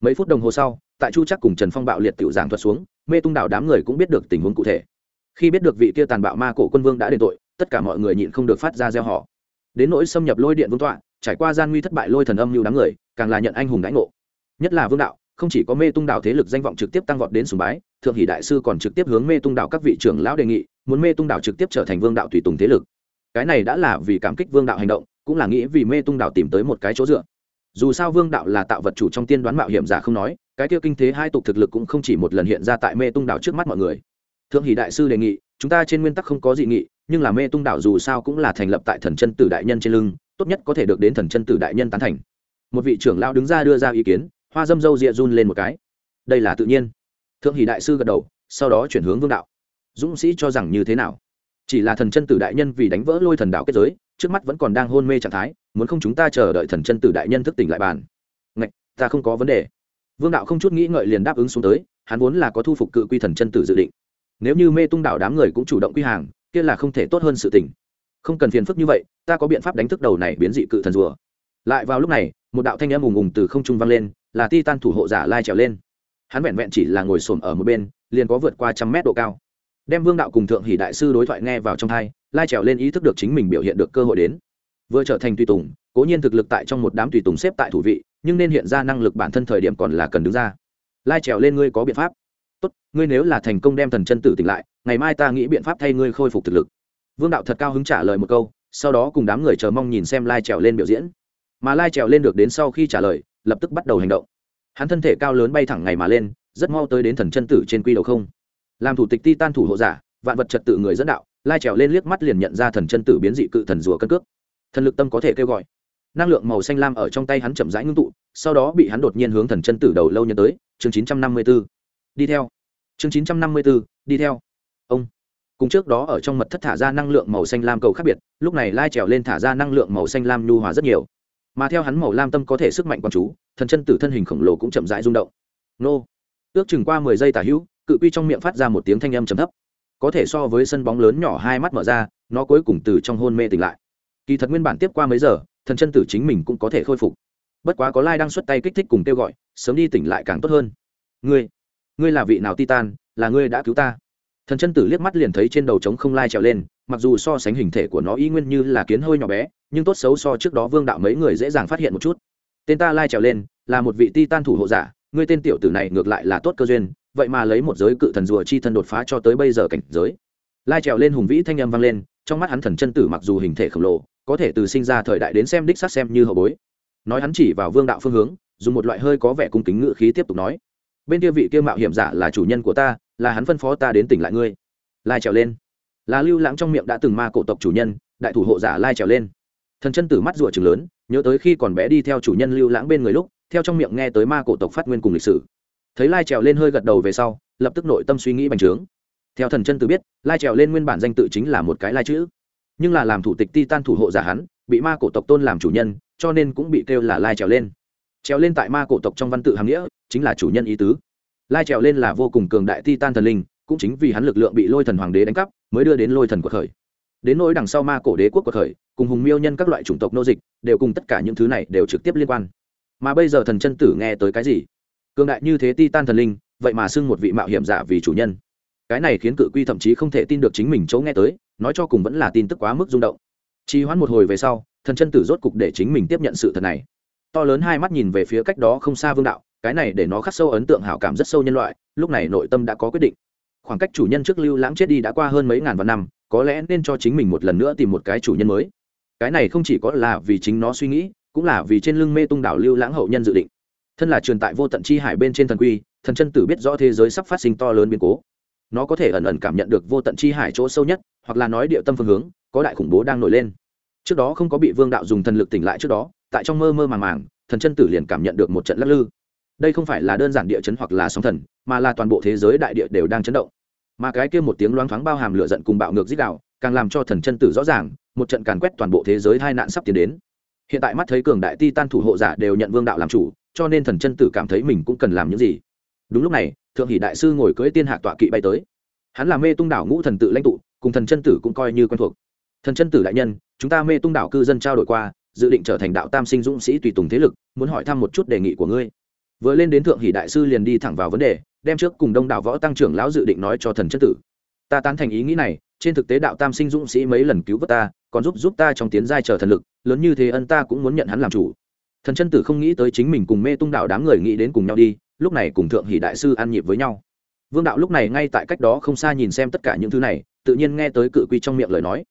Mấy phút đồng hồ sau, tại chu chắc cùng trần phong bạo liệt tiểu giảng thuật xuống, mê tung đảo đám người cũng biết được tình huống cụ thể khi biết được vị kia tàn bạo ma cổ quân vương đã đền tội, tất cả mọi người nhịn không được phát ra gieo họ đến nỗi xâm nhập lôi điện vương tọa, trải qua gian nguy thất bại lôi thần âm lưu đám người, càng là nhận anh hùng đãi ngộ. Nhất là vương đạo, không chỉ có mê tung đạo thế lực danh vọng trực tiếp tăng vọt đến sùng bái, thượng hỷ đại sư còn trực tiếp hướng mê tung đạo các vị trưởng lão đề nghị, muốn mê tung đạo trực tiếp trở thành vương đạo tùy tùng thế lực. Cái này đã là vì cảm kích vương đạo hành động, cũng là nghĩ vì mê tung đạo tìm tới một cái chỗ dựa. Dù sao vương đạo là tạo vật chủ trong tiên đoán mạo hiểm giả không nói, cái kia kinh thế hai tục thực lực cũng không chỉ một lần hiện ra tại mê tung đạo trước mắt mọi người thượng hỷ đại sư đề nghị, chúng ta trên nguyên tắc không có dị nghị, nhưng là mê tung đạo dù sao cũng là thành lập tại thần chân tử đại nhân trên lưng, tốt nhất có thể được đến thần chân tử đại nhân tán thành. Một vị trưởng lão đứng ra đưa ra ý kiến, hoa dâm dâu rịa run lên một cái. Đây là tự nhiên. Thượng hỷ đại sư gật đầu, sau đó chuyển hướng vương đạo. Dũng sĩ cho rằng như thế nào? Chỉ là thần chân tử đại nhân vì đánh vỡ lôi thần đạo kết giới, trước mắt vẫn còn đang hôn mê trạng thái, muốn không chúng ta chờ đợi thần chân tử đại nhân thức tỉnh lại bàn. Ngạch, ta không có vấn đề. Vương đạo không chút nghĩ ngợi liền đáp ứng xuống tới, hắn vốn là có thu phục cự quy thần chân tử dự định nếu như mê tung đảo đám người cũng chủ động quy hàng, kia là không thể tốt hơn sự tình. Không cần phiền phức như vậy, ta có biện pháp đánh thức đầu này biến dị cự thần rùa. Lại vào lúc này, một đạo thanh âm ùng ùng từ không trung vang lên, là ti tan thủ hộ giả lai trèo lên. Hắn vẹn vẹn chỉ là ngồi xổm ở một bên, liền có vượt qua trăm mét độ cao. Đem vương đạo cùng thượng hỷ đại sư đối thoại nghe vào trong thai lai trèo lên ý thức được chính mình biểu hiện được cơ hội đến. Vừa trở thành tùy tùng, cố nhiên thực lực tại trong một đám tùy tùng xếp tại thủ vị, nhưng nên hiện ra năng lực bản thân thời điểm còn là cần đứng ra. Lai trèo lên ngươi có biện pháp tốt, ngươi nếu là thành công đem thần chân tử tỉnh lại, ngày mai ta nghĩ biện pháp thay ngươi khôi phục thực lực. Vương đạo thật cao hứng trả lời một câu, sau đó cùng đám người chờ mong nhìn xem lai trèo lên biểu diễn. Mà lai trèo lên được đến sau khi trả lời, lập tức bắt đầu hành động. Hắn thân thể cao lớn bay thẳng ngày mà lên, rất mau tới đến thần chân tử trên quy đầu không. Làm thủ tịch ti tan thủ hộ giả, vạn vật trật tự người dẫn đạo, lai trèo lên liếc mắt liền nhận ra thần chân tử biến dị cự thần rùa cân cước. Thần lực tâm có thể kêu gọi. Năng lượng màu xanh lam ở trong tay hắn chậm rãi ngưng tụ, sau đó bị hắn đột nhiên hướng thần chân tử đầu lâu nhân tới, chương chín trăm năm mươi b ố đi theo. Chương chín trăm năm mươi b ố đi theo. Ông. Cùng trước đó ở trong mật thất thả ra năng lượng màu xanh lam cầu khác biệt, lúc này lai trèo lên thả ra năng lượng màu xanh lam nhu hòa rất nhiều. Mà theo hắn màu lam tâm có thể sức mạnh quán chú, thần chân tử thân hình khổng lồ cũng chậm rãi rung động. Nô. Ước chừng qua mười giây tả hữu, cự quy trong miệng phát ra một tiếng thanh âm trầm thấp. Có thể so với sân bóng lớn nhỏ hai mắt mở ra, nó cuối cùng từ trong hôn mê tỉnh lại. Kỳ thật nguyên bản tiếp qua mấy giờ, thần chân tử chính mình cũng có thể khôi phục. Bất quá có lai đang xuất tay kích thích cùng kêu gọi, sớm đi tỉnh lại càng tốt hơn. Ngươi ngươi là vị nào titan, là ngươi đã cứu ta. Thần chân tử liếc mắt liền thấy trên đầu trống không lai trèo lên, mặc dù so sánh hình thể của nó y nguyên như là kiến hơi nhỏ bé, nhưng tốt xấu so trước đó vương đạo mấy người dễ dàng phát hiện một chút. Tên ta lai trèo lên, là một vị ti tan thủ hộ giả, ngươi tên tiểu tử này ngược lại là tốt cơ duyên, vậy mà lấy một giới cự thần rùa chi thân đột phá cho tới bây giờ cảnh giới. Lai trèo lên hùng vĩ thanh âm vang lên, trong mắt hắn thần chân tử mặc dù hình thể khổng lồ, có thể từ sinh ra thời đại đến xem đích xác xem như hậu bối. Nói hắn chỉ vào vương đạo phương hướng, dùng một loại hơi có vẻ cung kính ngự khí tiếp tục nói bên kia vị kia mạo hiểm giả là chủ nhân của ta, là hắn phân phó ta đến tỉnh lại ngươi. Lai trèo lên. Là lưu lãng trong miệng đã từng ma cổ tộc chủ nhân, đại thủ hộ giả lai trèo lên. Thần chân tử mắt rùa trừng lớn, nhớ tới khi còn bé đi theo chủ nhân lưu lãng bên người lúc, theo trong miệng nghe tới ma cổ tộc phát nguyên cùng lịch sử. Thấy lai trèo lên hơi gật đầu về sau, lập tức nội tâm suy nghĩ bành trướng. Theo thần chân tử biết, lai trèo lên nguyên bản danh tự chính là một cái lai chữ. Nhưng là làm thủ tịch ti tan thủ hộ giả hắn, bị ma cổ tộc tôn làm chủ nhân, cho nên cũng bị kêu là lai trèo lên. Trèo lên tại ma cổ tộc trong văn tự hàm nghĩa chính là chủ nhân ý tứ. Lai trèo lên là vô cùng cường đại ti tan thần linh, cũng chính vì hắn lực lượng bị lôi thần hoàng đế đánh cắp, mới đưa đến lôi thần của khởi. Đến nỗi đằng sau ma cổ đế quốc của khởi, cùng hùng miêu nhân các loại chủng tộc nô dịch, đều cùng tất cả những thứ này đều trực tiếp liên quan. Mà bây giờ thần chân tử nghe tới cái gì? Cường đại như thế ti tan thần linh, vậy mà xưng một vị mạo hiểm giả vì chủ nhân. Cái này khiến cự quy thậm chí không thể tin được chính mình chỗ nghe tới, nói cho cùng vẫn là tin tức quá mức rung động. Trì hoãn một hồi về sau, thần chân tử rốt cục để chính mình tiếp nhận sự thật này to lớn hai mắt nhìn về phía cách đó không xa vương đạo, cái này để nó khắc sâu ấn tượng hảo cảm rất sâu nhân loại, lúc này nội tâm đã có quyết định. Khoảng cách chủ nhân trước lưu lãng chết đi đã qua hơn mấy ngàn vạn năm, có lẽ nên cho chính mình một lần nữa tìm một cái chủ nhân mới. Cái này không chỉ có là vì chính nó suy nghĩ, cũng là vì trên lưng mê tung đảo lưu lãng hậu nhân dự định. Thân là truyền tại vô tận chi hải bên trên thần quy, thần chân tử biết rõ thế giới sắp phát sinh to lớn biến cố. Nó có thể ẩn ẩn cảm nhận được vô tận chi hải chỗ sâu nhất, hoặc là nói địa tâm phương hướng, có đại khủng bố đang nổi lên trước đó không có bị vương đạo dùng thần lực tỉnh lại trước đó, tại trong mơ mơ màng màng, thần chân tử liền cảm nhận được một trận lắc lư. Đây không phải là đơn giản địa chấn hoặc là sóng thần, mà là toàn bộ thế giới đại địa đều đang chấn động. Mà cái kia một tiếng loáng thoáng bao hàm lửa giận cùng bạo ngược dích đạo, càng làm cho thần chân tử rõ ràng, một trận càn quét toàn bộ thế giới hai nạn sắp tiến đến. Hiện tại mắt thấy cường đại ti tan thủ hộ giả đều nhận vương đạo làm chủ, cho nên thần chân tử cảm thấy mình cũng cần làm những gì. Đúng lúc này, thượng hỷ đại sư ngồi cưỡi tiên hạ tọa kỵ bay tới. Hắn là mê tung đảo ngũ thần tự lãnh tụ, cùng thần chân tử cũng coi như quen thuộc. Thần chân tử đại nhân chúng ta mê tung đảo cư dân trao đổi qua, dự định trở thành đạo tam sinh dũng sĩ tùy tùng thế lực, muốn hỏi thăm một chút đề nghị của ngươi. Vừa lên đến thượng hỷ đại sư liền đi thẳng vào vấn đề, đem trước cùng đông đảo võ tăng trưởng lão dự định nói cho thần chân tử. Ta tán thành ý nghĩ này, trên thực tế đạo tam sinh dũng sĩ mấy lần cứu vớt ta, còn giúp giúp ta trong tiến giai trở thần lực, lớn như thế ân ta cũng muốn nhận hắn làm chủ. Thần chân tử không nghĩ tới chính mình cùng mê tung đạo đám người nghĩ đến cùng nhau đi, lúc này cùng thượng hỷ đại sư ăn nhịp với nhau. Vương đạo lúc này ngay tại cách đó không xa nhìn xem tất cả những thứ này, tự nhiên nghe tới cự quy trong miệng lời nói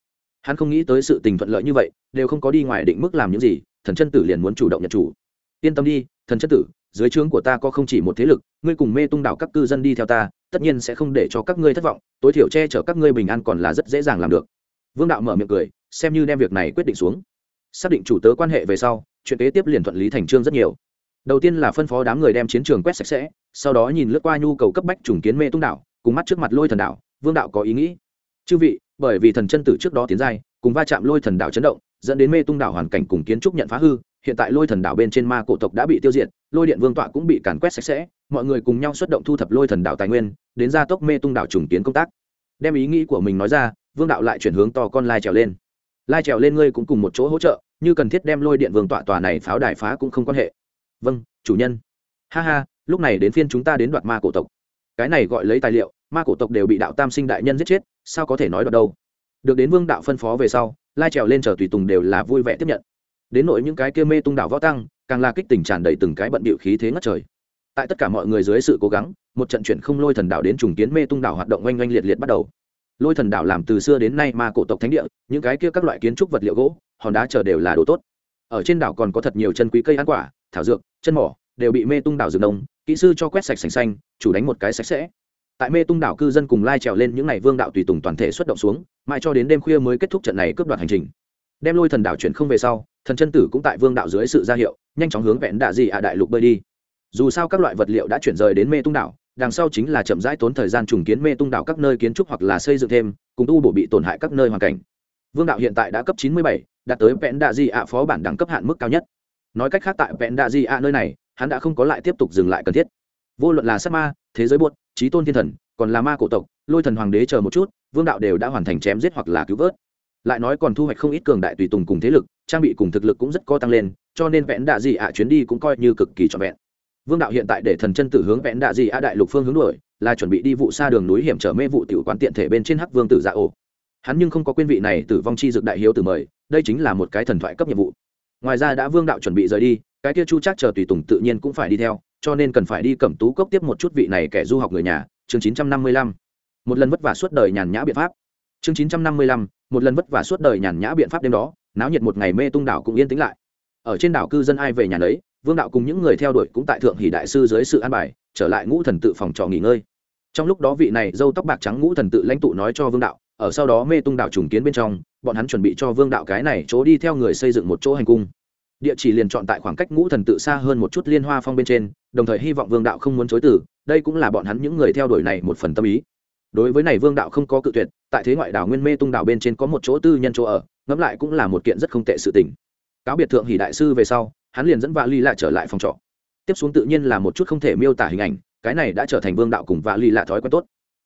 hắn không nghĩ tới sự tình thuận lợi như vậy, đều không có đi ngoài định mức làm những gì, thần chân tử liền muốn chủ động nhận chủ. Yên tâm đi, thần chân tử, dưới trướng của ta có không chỉ một thế lực, ngươi cùng mê tung đảo các cư dân đi theo ta, tất nhiên sẽ không để cho các ngươi thất vọng, tối thiểu che chở các ngươi bình an còn là rất dễ dàng làm được. Vương đạo mở miệng cười, xem như đem việc này quyết định xuống. Xác định chủ tớ quan hệ về sau, chuyện kế tiếp liền thuận lý thành trương rất nhiều. Đầu tiên là phân phó đám người đem chiến trường quét sạch sẽ, sau đó nhìn lướt qua nhu cầu cấp bách trùng kiến mê tung đảo, cùng mắt trước mặt lôi thần đảo, vương đạo có ý nghĩ. Chư vị bởi vì thần chân tử trước đó tiến giai, cùng va chạm lôi thần đảo chấn động, dẫn đến mê tung đảo hoàn cảnh cùng kiến trúc nhận phá hư, hiện tại lôi thần đảo bên trên ma cổ tộc đã bị tiêu diệt, lôi điện vương tọa cũng bị càn quét sạch sẽ, mọi người cùng nhau xuất động thu thập lôi thần đảo tài nguyên, đến gia tốc mê tung đảo trùng kiến công tác. Đem ý nghĩ của mình nói ra, vương đạo lại chuyển hướng to con lai trèo lên. Lai trèo lên ngươi cũng cùng một chỗ hỗ trợ, như cần thiết đem lôi điện vương tọa tòa này pháo đài phá cũng không quan hệ. Vâng chủ nhân. Ha ha, lúc này đến phiên chúng ta đến đoạt ma cổ tộc. Cái này gọi lấy tài liệu ma cổ tộc đều bị đạo tam sinh đại nhân giết chết, sao có thể nói được đâu? Được đến vương đạo phân phó về sau, lai trèo lên chờ tùy tùng đều là vui vẻ tiếp nhận. Đến nội những cái kia mê tung đảo võ tăng, càng là kích tình tràn đầy từng cái bận bịu khí thế ngất trời. Tại tất cả mọi người dưới sự cố gắng, một trận chuyển không lôi thần đảo đến trùng kiến mê tung đảo hoạt động oanh oanh liệt liệt bắt đầu. Lôi thần đảo làm từ xưa đến nay ma cổ tộc thánh địa, những cái kia các loại kiến trúc vật liệu gỗ, hòn đá chờ đều là đồ tốt. Ở trên đảo còn có thật nhiều chân quý cây ăn quả, thảo dược, chân mỏ, đều bị mê tung đảo rừng đông, kỹ sư cho quét sạch sành xanh, chủ đánh một cái sạch sẽ tại mê tung đảo cư dân cùng lai trèo lên những ngày vương đạo tùy tùng toàn thể xuất động xuống, mãi cho đến đêm khuya mới kết thúc trận này cướp đoạt hành trình. Đem lôi thần đảo chuyển không về sau, thần chân tử cũng tại vương đạo dưới sự ra hiệu, nhanh chóng hướng vẹn đạ dị ạ đại lục bơi đi. Dù sao các loại vật liệu đã chuyển rời đến mê tung đảo, đằng sau chính là chậm rãi tốn thời gian trùng kiến mê tung đảo các nơi kiến trúc hoặc là xây dựng thêm, cùng tu bổ bị tổn hại các nơi hoàn cảnh. Vương đạo hiện tại đã cấp chín mươi bảy, đạt tới vẹn đạ dị ạ phó bản đẳng cấp hạn mức cao nhất. Nói cách khác tại vẹn đạ dị ạ nơi này, hắn đã không có lại tiếp tục dừng lại cần thiết. Vô luận là sát ma, thế giới buốt trí tôn thiên thần, còn là ma cổ tộc, lôi thần hoàng đế chờ một chút, vương đạo đều đã hoàn thành chém giết hoặc là cứu vớt. Lại nói còn thu hoạch không ít cường đại tùy tùng cùng thế lực, trang bị cùng thực lực cũng rất có tăng lên, cho nên vẽn đạ dị ạ chuyến đi cũng coi như cực kỳ trọn vẹn. Vương đạo hiện tại để thần chân tử hướng vẽn đạ dị ạ đại lục phương hướng đuổi, là chuẩn bị đi vụ xa đường núi hiểm trở mê vụ tiểu quán tiện thể bên trên hắc vương tử dạ ổ hắn nhưng không có quên vị này tử vong chi dực đại hiếu tử mời, đây chính là một cái thần thoại cấp nhiệm vụ. Ngoài ra đã vương đạo chuẩn bị rời đi, cái kia chu chắc chờ tùy tùng tự nhiên cũng phải đi theo cho nên cần phải đi cẩm tú cốc tiếp một chút vị này kẻ du học người nhà, chương chín trăm năm mươi lăm. Một lần vất vả suốt đời nhàn nhã biện pháp. Chương chín trăm năm mươi lăm, một lần vất vả suốt đời nhàn nhã biện pháp đêm đó, náo nhiệt một ngày mê tung đảo cũng yên tĩnh lại. Ở trên đảo cư dân ai về nhà đấy vương đạo cùng những người theo đuổi cũng tại thượng hỷ đại sư dưới sự an bài, trở lại ngũ thần tự phòng trò nghỉ ngơi. Trong lúc đó vị này dâu tóc bạc trắng ngũ thần tự lãnh tụ nói cho vương đạo, ở sau đó mê tung đảo trùng kiến bên trong, bọn hắn chuẩn bị cho vương đạo cái này chỗ đi theo người xây dựng một chỗ hành cung địa chỉ liền chọn tại khoảng cách ngũ thần tự xa hơn một chút liên hoa phong bên trên, đồng thời hy vọng vương đạo không muốn chối từ, đây cũng là bọn hắn những người theo đuổi này một phần tâm ý. Đối với này vương đạo không có cự tuyệt, tại thế ngoại đảo nguyên mê tung đảo bên trên có một chỗ tư nhân chỗ ở, ngẫm lại cũng là một kiện rất không tệ sự tình. Cáo biệt thượng hỷ đại sư về sau, hắn liền dẫn vạ ly lạ trở lại phòng trọ. Tiếp xuống tự nhiên là một chút không thể miêu tả hình ảnh, cái này đã trở thành vương đạo cùng vạ ly lạ thói quen tốt.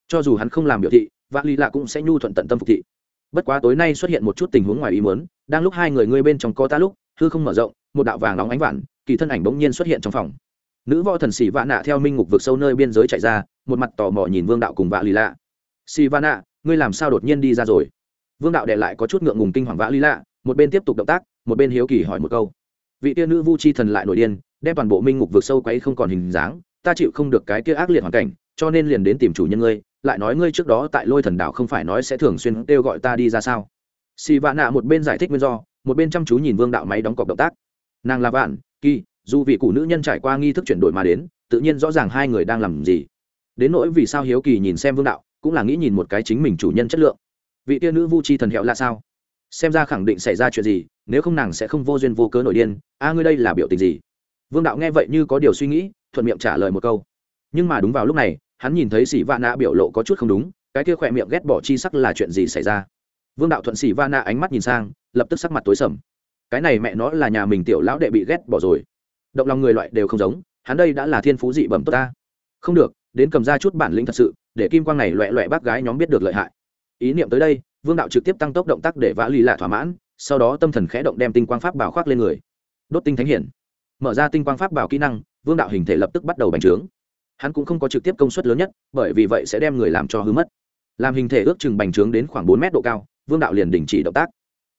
Cho dù hắn không làm biểu thị, vạ ly lạ cũng sẽ nhu thuận tận tâm phục thị. Bất quá tối nay xuất hiện một chút tình huống ngoài ý muốn, đang lúc hai người ngươi bên trong có ta lúc hư không mở rộng, một đạo vàng nóng ánh vạn, kỳ thân ảnh bỗng nhiên xuất hiện trong phòng. Nữ võ thần sĩ vạn nạ theo minh ngục vực sâu nơi biên giới chạy ra, một mặt tò mò nhìn vương đạo cùng vạ lì lạ. Sĩ vạn nạ, ngươi làm sao đột nhiên đi ra rồi? Vương đạo đệ lại có chút ngượng ngùng kinh hoàng vạ lì lạ, một bên tiếp tục động tác, một bên hiếu kỳ hỏi một câu. Vị tia nữ vu chi thần lại nổi điên, đem toàn bộ minh ngục vực sâu quấy không còn hình dáng, ta chịu không được cái kia ác liệt hoàn cảnh, cho nên liền đến tìm chủ nhân ngươi, lại nói ngươi trước đó tại lôi thần đảo không phải nói sẽ thường xuyên kêu gọi ta đi ra sao? Xì vạn nạ một bên giải thích nguyên do một bên chăm chú nhìn vương đạo máy đóng cọc động tác. Nàng là vạn, kỳ, dù vị cụ nữ nhân trải qua nghi thức chuyển đổi mà đến, tự nhiên rõ ràng hai người đang làm gì. Đến nỗi vì sao hiếu kỳ nhìn xem vương đạo, cũng là nghĩ nhìn một cái chính mình chủ nhân chất lượng. Vị tia nữ vu chi thần hiệu là sao? Xem ra khẳng định xảy ra chuyện gì, nếu không nàng sẽ không vô duyên vô cớ nổi điên. A, ngươi đây là biểu tình gì? Vương đạo nghe vậy như có điều suy nghĩ, thuận miệng trả lời một câu. Nhưng mà đúng vào lúc này, hắn nhìn thấy sĩ Vạn nạ biểu lộ có chút không đúng, cái kia khỏe miệng ghét bỏ chi sắc là chuyện gì xảy ra? Vương đạo thuận sĩ va nạ ánh mắt nhìn sang, lập tức sắc mặt tối sầm. Cái này mẹ nó là nhà mình tiểu lão đệ bị ghét bỏ rồi. Động lòng người loại đều không giống, hắn đây đã là thiên phú dị bẩm tốt ta. Không được, đến cầm ra chút bản lĩnh thật sự, để kim quang này loẹ loẹ bác gái nhóm biết được lợi hại. Ý niệm tới đây, vương đạo trực tiếp tăng tốc động tác để vã lì lạ thỏa mãn, sau đó tâm thần khẽ động đem tinh quang pháp bảo khoác lên người. Đốt tinh thánh hiển. Mở ra tinh quang pháp bảo kỹ năng, vương đạo hình thể lập tức bắt đầu bành trướng. Hắn cũng không có trực tiếp công suất lớn nhất, bởi vì vậy sẽ đem người làm cho hư mất. Làm hình thể ước chừng bành trướng đến khoảng bốn mét độ cao vương đạo liền đình chỉ động tác.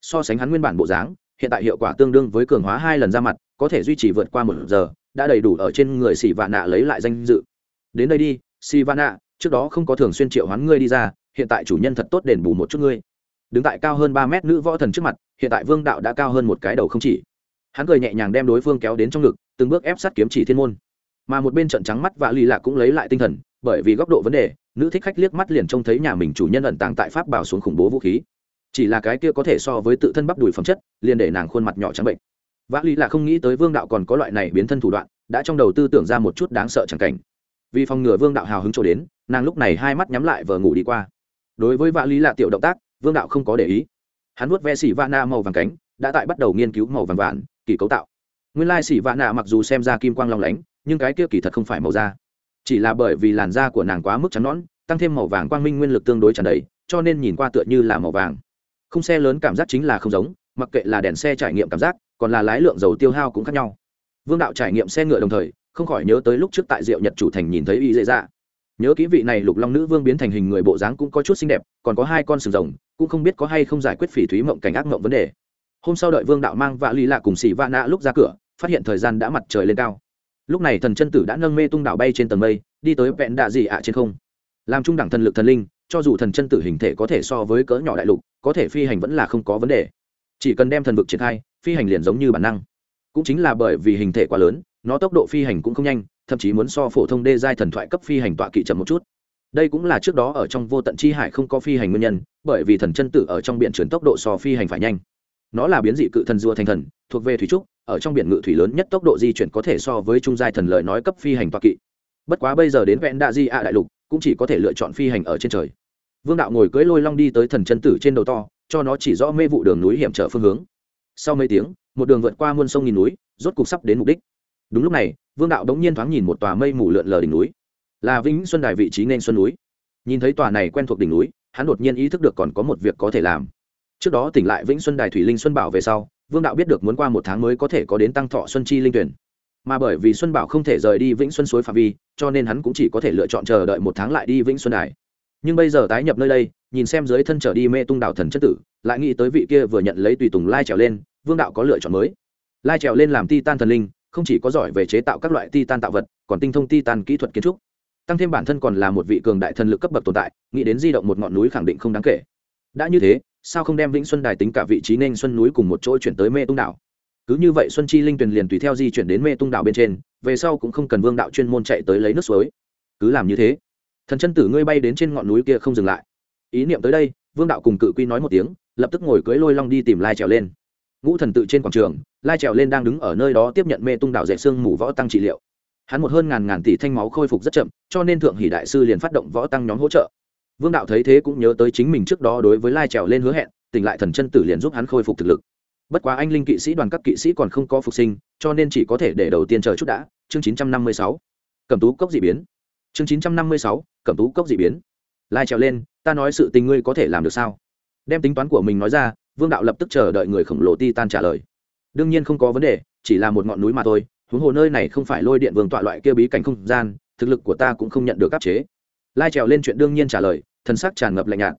So sánh hắn nguyên bản bộ dáng, hiện tại hiệu quả tương đương với cường hóa hai lần ra mặt, có thể duy trì vượt qua một giờ, đã đầy đủ ở trên người xì vạ nạ lấy lại danh dự. Đến đây đi xì vạ nạ trước đó không có thường xuyên triệu hoán ngươi đi ra, hiện tại chủ nhân thật tốt đền bù một chút ngươi. Đứng tại cao hơn ba mét nữ võ thần trước mặt, hiện tại vương đạo đã cao hơn một cái đầu không chỉ. Hắn cười nhẹ nhàng đem đối phương kéo đến trong ngực, từng bước ép sát kiếm chỉ thiên môn. Mà một bên trận trắng mắt và lì lạc cũng lấy lại tinh thần bởi vì góc độ vấn đề, nữ thích khách liếc mắt liền trông thấy nhà mình chủ nhân ẩn tàng tại pháp bảo xuống khủng bố vũ khí. Chỉ là cái kia có thể so với tự thân bắp đùi phẩm chất, liền để nàng khuôn mặt nhỏ trắng bệnh. Vã lý là không nghĩ tới vương đạo còn có loại này biến thân thủ đoạn, đã trong đầu tư tưởng ra một chút đáng sợ chẳng cảnh. Vì phòng ngừa vương đạo hào hứng trổ đến, nàng lúc này hai mắt nhắm lại vờ ngủ đi qua. Đối với vã lý là tiểu động tác, vương đạo không có để ý. Hắn vuốt ve xỉ vã na màu vàng cánh, đã tại bắt đầu nghiên cứu màu vàng vàng kỳ cấu tạo. Nguyên lai xỉ vã na mặc dù xem ra kim quang long lánh, nhưng cái kia kỳ thật không phải màu da chỉ là bởi vì làn da của nàng quá mức trắng nõn, tăng thêm màu vàng quang minh nguyên lực tương đối tràn đầy, cho nên nhìn qua tựa như là màu vàng. Không xe lớn cảm giác chính là không giống, mặc kệ là đèn xe trải nghiệm cảm giác, còn là lái lượng dầu tiêu hao cũng khác nhau. Vương đạo trải nghiệm xe ngựa đồng thời, không khỏi nhớ tới lúc trước tại diệu nhật chủ thành nhìn thấy y dễ dạ. Nhớ kỹ vị này lục long nữ vương biến thành hình người bộ dáng cũng có chút xinh đẹp, còn có hai con sừng rồng, cũng không biết có hay không giải quyết phỉ thúy mộng cảnh ác mộng vấn đề. Hôm sau đợi vương đạo mang vạ ly lạ cùng xì vạ nạ lúc ra cửa, phát hiện thời gian đã mặt trời lên cao lúc này thần chân tử đã nâng mê tung đảo bay trên tầng mây, đi tới vẹn đạ dị ạ trên không. Làm trung đẳng thần lực thần linh, cho dù thần chân tử hình thể có thể so với cỡ nhỏ đại lục, có thể phi hành vẫn là không có vấn đề. Chỉ cần đem thần vực triển khai, phi hành liền giống như bản năng. Cũng chính là bởi vì hình thể quá lớn, nó tốc độ phi hành cũng không nhanh, thậm chí muốn so phổ thông đê giai thần thoại cấp phi hành tọa kỵ chậm một chút. Đây cũng là trước đó ở trong vô tận chi hải không có phi hành nguyên nhân, bởi vì thần chân tử ở trong biển chuyển tốc độ so phi hành phải nhanh nó là biến dị cự thần rùa thành thần, thuộc về thủy trúc, ở trong biển ngự thủy lớn nhất tốc độ di chuyển có thể so với trung giai thần lời nói cấp phi hành toa kỵ. Bất quá bây giờ đến vẹn đa di ạ đại lục, cũng chỉ có thể lựa chọn phi hành ở trên trời. Vương đạo ngồi cưỡi lôi long đi tới thần chân tử trên đầu to, cho nó chỉ rõ mê vụ đường núi hiểm trở phương hướng. Sau mấy tiếng, một đường vượt qua muôn sông nghìn núi, rốt cục sắp đến mục đích. Đúng lúc này, vương đạo đống nhiên thoáng nhìn một tòa mây mù lượn lờ đỉnh núi. Là vĩnh xuân đài vị trí nên xuân núi. Nhìn thấy tòa này quen thuộc đỉnh núi, hắn đột nhiên ý thức được còn có một việc có thể làm trước đó tỉnh lại vĩnh xuân đài thủy linh xuân bảo về sau, vương đạo biết được muốn qua một tháng mới có thể có đến tăng thọ xuân chi linh tuyển. Mà bởi vì xuân bảo không thể rời đi vĩnh xuân suối phạm vi, cho nên hắn cũng chỉ có thể lựa chọn chờ đợi một tháng lại đi vĩnh xuân đài. Nhưng bây giờ tái nhập nơi đây, nhìn xem dưới thân trở đi mê tung đạo thần chất tử, lại nghĩ tới vị kia vừa nhận lấy tùy tùng lai trèo lên, vương đạo có lựa chọn mới. Lai trèo lên làm ti tan thần linh, không chỉ có giỏi về chế tạo các loại ti tan tạo vật, còn tinh thông ti tan kỹ thuật kiến trúc. Tăng thêm bản thân còn là một vị cường đại thần lực cấp bậc tồn tại, nghĩ đến di động một ngọn núi khẳng định không đáng kể. Đã như thế sao không đem vĩnh xuân đài tính cả vị trí nên xuân núi cùng một chỗ chuyển tới mê tung đảo? Cứ như vậy xuân chi linh tuyền liền tùy theo di chuyển đến mê tung đảo bên trên, về sau cũng không cần vương đạo chuyên môn chạy tới lấy nước suối. Cứ làm như thế, thần chân tử ngươi bay đến trên ngọn núi kia không dừng lại. Ý niệm tới đây, vương đạo cùng cự quy nói một tiếng, lập tức ngồi cưới lôi long đi tìm lai trèo lên. Ngũ thần tự trên quảng trường, lai trèo lên đang đứng ở nơi đó tiếp nhận mê tung đảo dạy xương mù võ tăng trị liệu. Hắn một hơn ngàn ngàn tỷ thanh máu khôi phục rất chậm, cho nên thượng hỷ đại sư liền phát động võ tăng nhóm hỗ trợ vương đạo thấy thế cũng nhớ tới chính mình trước đó đối với lai trèo lên hứa hẹn tỉnh lại thần chân tử liền giúp hắn khôi phục thực lực. Bất quá anh linh kỵ sĩ đoàn các kỵ sĩ còn không có phục sinh cho nên chỉ có thể để đầu tiên chờ chút đã. Chương 956. Cẩm tú cốc dị biến. Chương 956, cẩm tú cốc dị biến. Lai trèo lên ta nói sự tình ngươi có thể làm được sao? Đem tính toán của mình nói ra vương đạo lập tức chờ đợi người khổng lồ ti tan trả lời. Đương nhiên không có vấn đề chỉ là một ngọn núi mà thôi huống hồ nơi này không phải lôi điện vương tọa loại kia bí cảnh không gian thực lực của ta cũng không nhận được áp chế. Lai trèo lên chuyện đương nhiên trả lời thần sắc tràn ngập lạnh nhạt.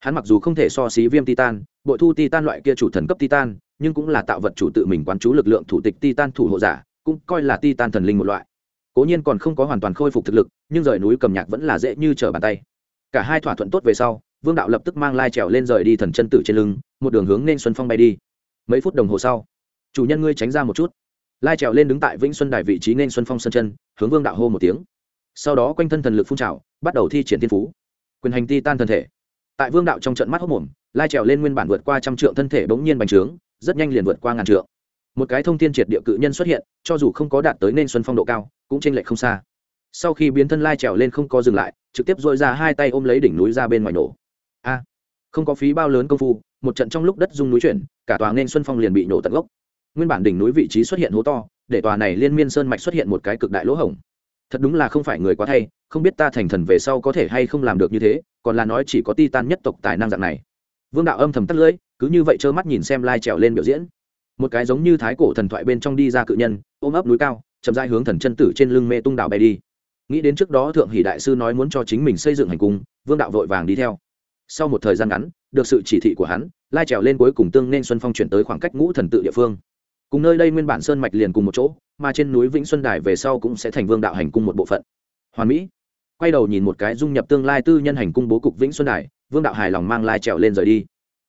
Hắn mặc dù không thể so xí viêm titan, bội thu titan loại kia chủ thần cấp titan, nhưng cũng là tạo vật chủ tự mình quán chú lực lượng thủ tịch titan thủ hộ giả, cũng coi là titan thần linh một loại. Cố nhiên còn không có hoàn toàn khôi phục thực lực, nhưng rời núi cầm nhạc vẫn là dễ như trở bàn tay. Cả hai thỏa thuận tốt về sau, vương đạo lập tức mang lai trèo lên rời đi thần chân tử trên lưng, một đường hướng nên xuân phong bay đi. Mấy phút đồng hồ sau, chủ nhân ngươi tránh ra một chút. Lai trèo lên đứng tại vĩnh xuân đài vị trí nên xuân phong sân chân, hướng vương đạo hô một tiếng. Sau đó quanh thân thần lực phun trào, bắt đầu thi triển tiên phú quyền hành ti tan thân thể. Tại vương đạo trong trận mắt hốc mồm, lai trèo lên nguyên bản vượt qua trăm trượng thân thể bỗng nhiên bành trướng, rất nhanh liền vượt qua ngàn trượng. Một cái thông tin triệt địa cự nhân xuất hiện, cho dù không có đạt tới nên xuân phong độ cao, cũng t r ê n lệch không xa. Sau khi biến thân lai trèo lên không có dừng lại, trực tiếp dội ra hai tay ôm lấy đỉnh núi ra bên ngoài nổ. A! Không có phí bao lớn công phu, một trận trong lúc đất dung núi chuyển, cả tòa nên xuân phong liền bị nổ tận gốc. Nguyên bản đỉnh núi vị trí xuất hiện hố to, để tòa này liên miên sơn mạch xuất hiện một cái cực đại lỗ hổng thật đúng là không phải người quá thay, không biết ta thành thần về sau có thể hay không làm được như thế, còn là nói chỉ có ti tan nhất tộc tài năng dạng này. Vương đạo âm thầm tắt lưỡi, cứ như vậy trơ mắt nhìn xem lai trèo lên biểu diễn. Một cái giống như thái cổ thần thoại bên trong đi ra cự nhân, ôm ấp núi cao, chậm dai hướng thần chân tử trên lưng mê tung đạo bay đi. Nghĩ đến trước đó thượng hỷ đại sư nói muốn cho chính mình xây dựng hành cung, vương đạo vội vàng đi theo. Sau một thời gian ngắn, được sự chỉ thị của hắn, lai trèo lên cuối cùng tương nên xuân phong chuyển tới khoảng cách ngũ thần tự địa phương cùng nơi đây nguyên bản sơn mạch liền cùng một chỗ, mà trên núi vĩnh xuân đài về sau cũng sẽ thành vương đạo hành cung một bộ phận. Hoàn mỹ. Quay đầu nhìn một cái dung nhập tương lai tư nhân hành cung bố cục vĩnh xuân đài, vương đạo hài lòng mang lai trèo lên rời đi.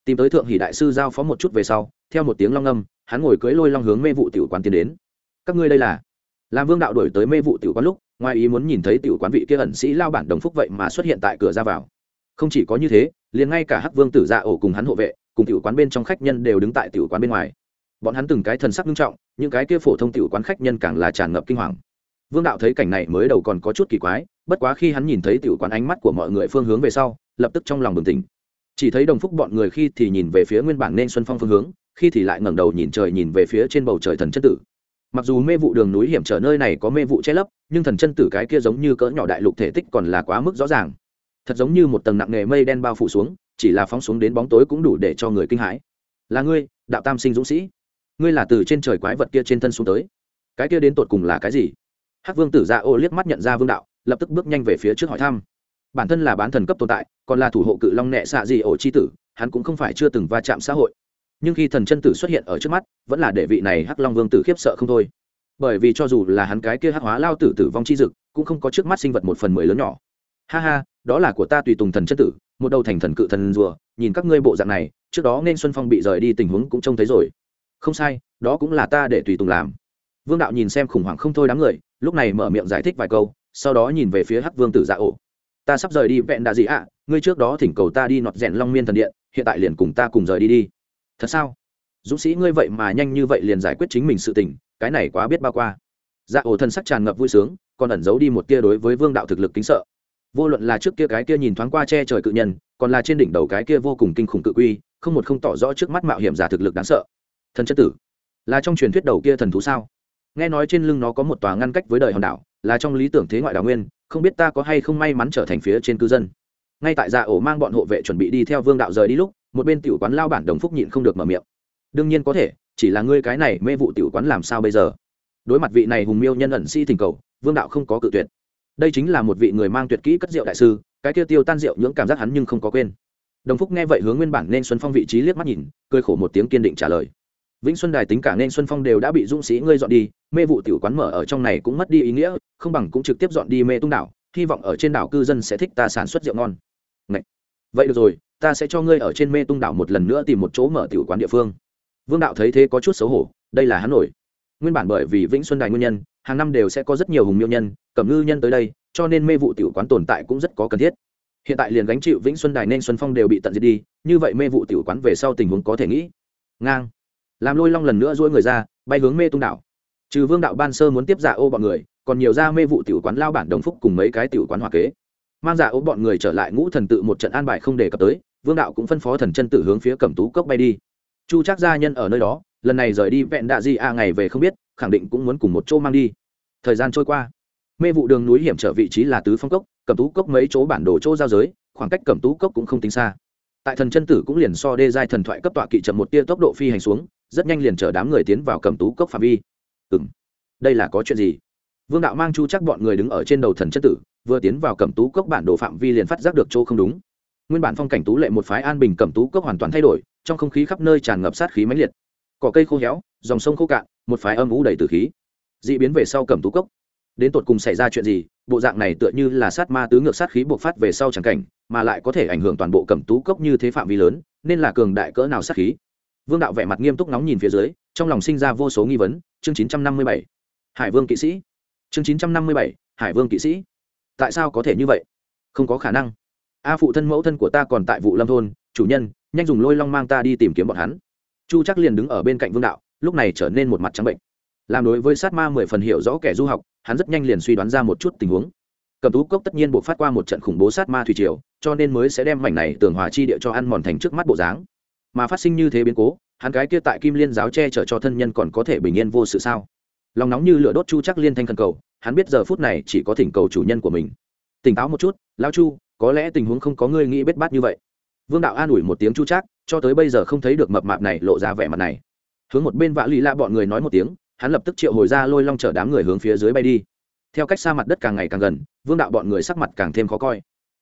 Tìm tới thượng hỷ đại sư giao phó một chút về sau, theo một tiếng long âm hắn ngồi cưỡi lôi long hướng mê vụ tiểu quán tiến đến. Các ngươi đây là? Làm vương đạo đổi tới mê vụ tiểu quán lúc, ngoài ý muốn nhìn thấy tiểu quán vị kia ẩn sĩ lao bản đồng phúc vậy mà xuất hiện tại cửa ra vào. Không chỉ có như thế, liền ngay cả hắc vương tử dạ ổ cùng hắn hộ vệ, cùng tiểu quán bên trong khách nhân đều đứng tại tiểu quán bên ngoài bọn hắn từng cái thần sắc nghiêm trọng, những cái kia phổ thông tiểu quán khách nhân càng là tràn ngập kinh hoàng. Vương đạo thấy cảnh này mới đầu còn có chút kỳ quái, bất quá khi hắn nhìn thấy tiểu quán ánh mắt của mọi người phương hướng về sau, lập tức trong lòng bừng tỉnh. Chỉ thấy đồng phúc bọn người khi thì nhìn về phía nguyên bản nên xuân phong phương hướng, khi thì lại ngẩng đầu nhìn trời nhìn về phía trên bầu trời thần chân tử. Mặc dù mê vụ đường núi hiểm trở nơi này có mê vụ che lấp, nhưng thần chân tử cái kia giống như cỡ nhỏ đại lục thể tích còn là quá mức rõ ràng. Thật giống như một tầng nặng nghề mây đen bao phủ xuống, chỉ là phóng xuống đến bóng tối cũng đủ để cho người kinh hãi. Là ngươi, đạo tam sinh dũng sĩ ngươi là từ trên trời quái vật kia trên thân xuống tới. Cái kia đến tột cùng là cái gì? Hắc vương tử ra ô liếc mắt nhận ra vương đạo, lập tức bước nhanh về phía trước hỏi thăm. Bản thân là bán thần cấp tồn tại, còn là thủ hộ cự long nệ xạ gì ổ chi tử, hắn cũng không phải chưa từng va chạm xã hội. Nhưng khi thần chân tử xuất hiện ở trước mắt, vẫn là để vị này hắc long vương tử khiếp sợ không thôi. Bởi vì cho dù là hắn cái kia hắc hóa lao tử tử vong chi dực, cũng không có trước mắt sinh vật một phần mười lớn nhỏ. Ha ha, đó là của ta tùy tùng thần chân tử, một đầu thành thần cự thần rùa, nhìn các ngươi bộ dạng này, trước đó nên xuân phong bị rời đi tình huống cũng trông thấy rồi không sai, đó cũng là ta để tùy tùng làm. Vương đạo nhìn xem khủng hoảng không thôi đám người, lúc này mở miệng giải thích vài câu, sau đó nhìn về phía hắc vương tử dạ ổ. Ta sắp rời đi vẹn đạ gì ạ? Ngươi trước đó thỉnh cầu ta đi nọt rèn long miên thần điện, hiện tại liền cùng ta cùng rời đi đi. Thật sao? Dũng sĩ ngươi vậy mà nhanh như vậy liền giải quyết chính mình sự tình, cái này quá biết bao qua. Dạ ổ thân sắc tràn ngập vui sướng, còn ẩn giấu đi một tia đối với vương đạo thực lực kính sợ. Vô luận là trước kia cái kia nhìn thoáng qua che trời cự nhân, còn là trên đỉnh đầu cái kia vô cùng kinh khủng cự quy, không một không tỏ rõ trước mắt mạo hiểm giả thực lực đáng sợ thần chất tử. Là trong truyền thuyết đầu kia thần thú sao? Nghe nói trên lưng nó có một tòa ngăn cách với đời hòn đảo, là trong lý tưởng thế ngoại đảo nguyên, không biết ta có hay không may mắn trở thành phía trên cư dân. Ngay tại dạ ổ mang bọn hộ vệ chuẩn bị đi theo vương đạo rời đi lúc, một bên tiểu quán lao bản đồng phúc nhịn không được mở miệng. Đương nhiên có thể, chỉ là ngươi cái này mê vụ tiểu quán làm sao bây giờ? Đối mặt vị này hùng miêu nhân ẩn si thỉnh cầu, vương đạo không có cự tuyệt. Đây chính là một vị người mang tuyệt kỹ cất rượu đại sư, cái kia tiêu tan rượu những cảm giác hắn nhưng không có quên. Đồng phúc nghe vậy hướng nguyên bản nên xuân phong vị trí liếc mắt nhìn, cười khổ một tiếng kiên định trả lời vĩnh xuân đài tính cả nên xuân phong đều đã bị dũng sĩ ngươi dọn đi mê vụ tiểu quán mở ở trong này cũng mất đi ý nghĩa không bằng cũng trực tiếp dọn đi mê tung đảo hy vọng ở trên đảo cư dân sẽ thích ta sản xuất rượu ngon. Này, vậy được rồi ta sẽ cho ngươi ở trên mê tung đảo một lần nữa tìm một chỗ mở tiểu quán địa phương. Vương đạo thấy thế có chút xấu hổ đây là hắn nổi. Nguyên bản bởi vì vĩnh xuân đài nguyên nhân hàng năm đều sẽ có rất nhiều hùng miêu nhân cẩm ngư nhân tới đây cho nên mê vụ tiểu quán tồn tại cũng rất có cần thiết. Hiện tại liền gánh chịu vĩnh xuân đài nên xuân phong đều bị tận diệt đi như vậy mê vụ tiểu quán về sau tình huống có thể nghĩ. Ngang làm lôi long lần nữa dỗi người ra, bay hướng mê tung đảo. Trừ vương đạo ban sơ muốn tiếp giả ô bọn người, còn nhiều ra mê vụ tiểu quán lao bản đồng phúc cùng mấy cái tiểu quán hòa kế. Mang giả ô bọn người trở lại ngũ thần tự một trận an bài không đề cập tới, vương đạo cũng phân phó thần chân tử hướng phía cẩm tú cốc bay đi. Chu trác gia nhân ở nơi đó, lần này rời đi vẹn đạ di a à ngày về không biết, khẳng định cũng muốn cùng một chỗ mang đi. Thời gian trôi qua, mê vụ đường núi hiểm trở vị trí là tứ phong cốc, cẩm tú cốc mấy chỗ bản đồ chỗ giao giới, khoảng cách cẩm tú cốc cũng không tính xa. Tại thần chân tử cũng liền so đê giai thần thoại cấp tọa kỵ chậm một tia tốc độ phi hành xuống rất nhanh liền chở đám người tiến vào cẩm tú cốc phạm vi. Ừ m đây là có chuyện gì? Vương đạo mang chu chắc bọn người đứng ở trên đầu thần chất tử, vừa tiến vào cẩm tú cốc bản đồ phạm vi liền phát giác được chỗ không đúng. Nguyên bản phong cảnh tú lệ một phái an bình cẩm tú cốc hoàn toàn thay đổi, trong không khí khắp nơi tràn ngập sát khí mãnh liệt. Cỏ cây khô héo, dòng sông khô cạn, một phái âm ú đầy từ khí. D ị biến về sau cẩm tú cốc. Đến tột cùng xảy ra chuyện gì, bộ dạng này tựa như là sát ma tứ ngược sát khí buộc phát về sau chẳng cảnh, mà lại có thể ảnh hưởng toàn bộ cẩm tú cốc như thế phạm vi lớn, nên là cường đại cỡ nào sát khí? Vương đạo vẻ mặt nghiêm túc nóng nhìn phía dưới, trong lòng sinh ra vô số nghi vấn. Chương chín trăm năm mươi bảy. Hải vương kỵ sĩ. Chương chín trăm năm mươi bảy. Hải vương kỵ sĩ. Tại sao có thể như vậy? Không có khả năng. A phụ thân mẫu thân của ta còn tại vụ lâm thôn. Chủ nhân, nhanh dùng lôi long mang ta đi tìm kiếm bọn hắn. Chu chắc liền đứng ở bên cạnh vương đạo, lúc này trở nên một mặt trắng bệnh. Làm đối với sát ma mười phần hiểu rõ kẻ du học, hắn rất nhanh liền suy đoán ra một chút tình huống. Cầm tú cốc tất nhiên buộc phát qua một trận khủng bố sát ma thủy triều, cho nên mới sẽ đem mảnh này tường hòa chi địa cho ăn mòn thành trước mắt bộ dáng mà phát sinh như thế biến cố, hắn cái kia tại kim liên giáo che chở cho thân nhân còn có thể bình yên vô sự sao? Lòng nóng như lửa đốt chu chắc liên thanh thần cầu, hắn biết giờ phút này chỉ có thỉnh cầu chủ nhân của mình. Tỉnh táo một chút, lão chu, có lẽ tình huống không có ngươi nghĩ bết bát như vậy. Vương đạo an ủi một tiếng chu chắc cho tới bây giờ không thấy được mập mạp này lộ ra vẻ mặt này. Hướng một bên vạ lì la bọn người nói một tiếng, hắn lập tức triệu hồi ra lôi long chở đám người hướng phía dưới bay đi. Theo cách xa mặt đất càng ngày càng gần, vương đạo bọn người sắc mặt càng thêm khó coi.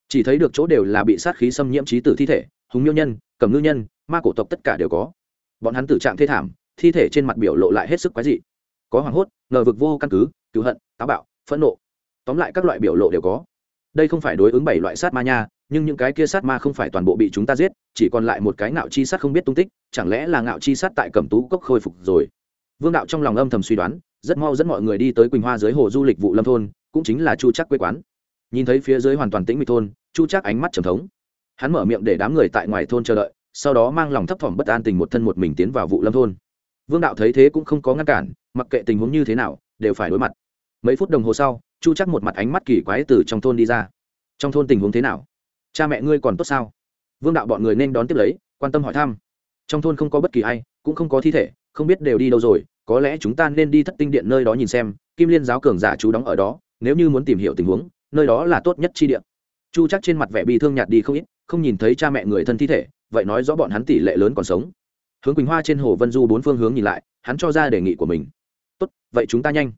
Chỉ thấy được chỗ đều là bị sát khí xâm nhiễm trí tử thi thể hùng miêu nhân cầm ngư nhân, ma cổ tộc tất cả đều có. Bọn hắn tử trạng thê thảm, thi thể trên mặt biểu lộ lại hết sức quái dị. Có hoảng hốt, ngờ vực vô căn cứ cứu hận, táo bạo, phẫn nộ. Tóm lại các loại biểu lộ đều có. Đây không phải đối ứng bảy loại sát ma nha, nhưng những cái kia sát ma không phải toàn bộ bị chúng ta giết, chỉ còn lại một cái ngạo chi sát không biết tung tích, chẳng lẽ là ngạo chi sát tại cẩm tú cốc khôi phục rồi? Vương đạo trong lòng âm thầm suy đoán, rất mau dẫn mọi người đi tới quỳnh hoa dưới hồ du lịch vụ lâm thôn, cũng chính là chu chắc quê quán. Nhìn thấy phía dưới hoàn toàn tĩnh mịch thôn, chu chắc ánh mắt trầm thống hắn mở miệng để đám người tại ngoài thôn chờ đợi, sau đó mang lòng thấp thỏm bất an tình một thân một mình tiến vào vụ lâm thôn. Vương đạo thấy thế cũng không có ngăn cản, mặc kệ tình huống như thế nào, đều phải đối mặt. Mấy phút đồng hồ sau, chu chắc một mặt ánh mắt kỳ quái từ trong thôn đi ra. Trong thôn tình huống thế nào? Cha mẹ ngươi còn tốt sao? Vương đạo bọn người nên đón tiếp lấy, quan tâm hỏi thăm. Trong thôn không có bất kỳ ai, cũng không có thi thể, không biết đều đi đâu rồi, có lẽ chúng ta nên đi thất tinh điện nơi đó nhìn xem, kim liên giáo cường giả chú đóng ở đó, nếu như muốn tìm hiểu tình huống, nơi đó là tốt nhất chi điện chu chắc trên mặt vẻ bị thương nhạt đi không ít không nhìn thấy cha mẹ người thân thi thể, vậy nói rõ bọn hắn tỷ lệ lớn còn sống. Hướng quỳnh hoa trên hồ vân du bốn phương hướng nhìn lại, hắn cho ra đề nghị của mình. Tốt, vậy chúng ta nhanh.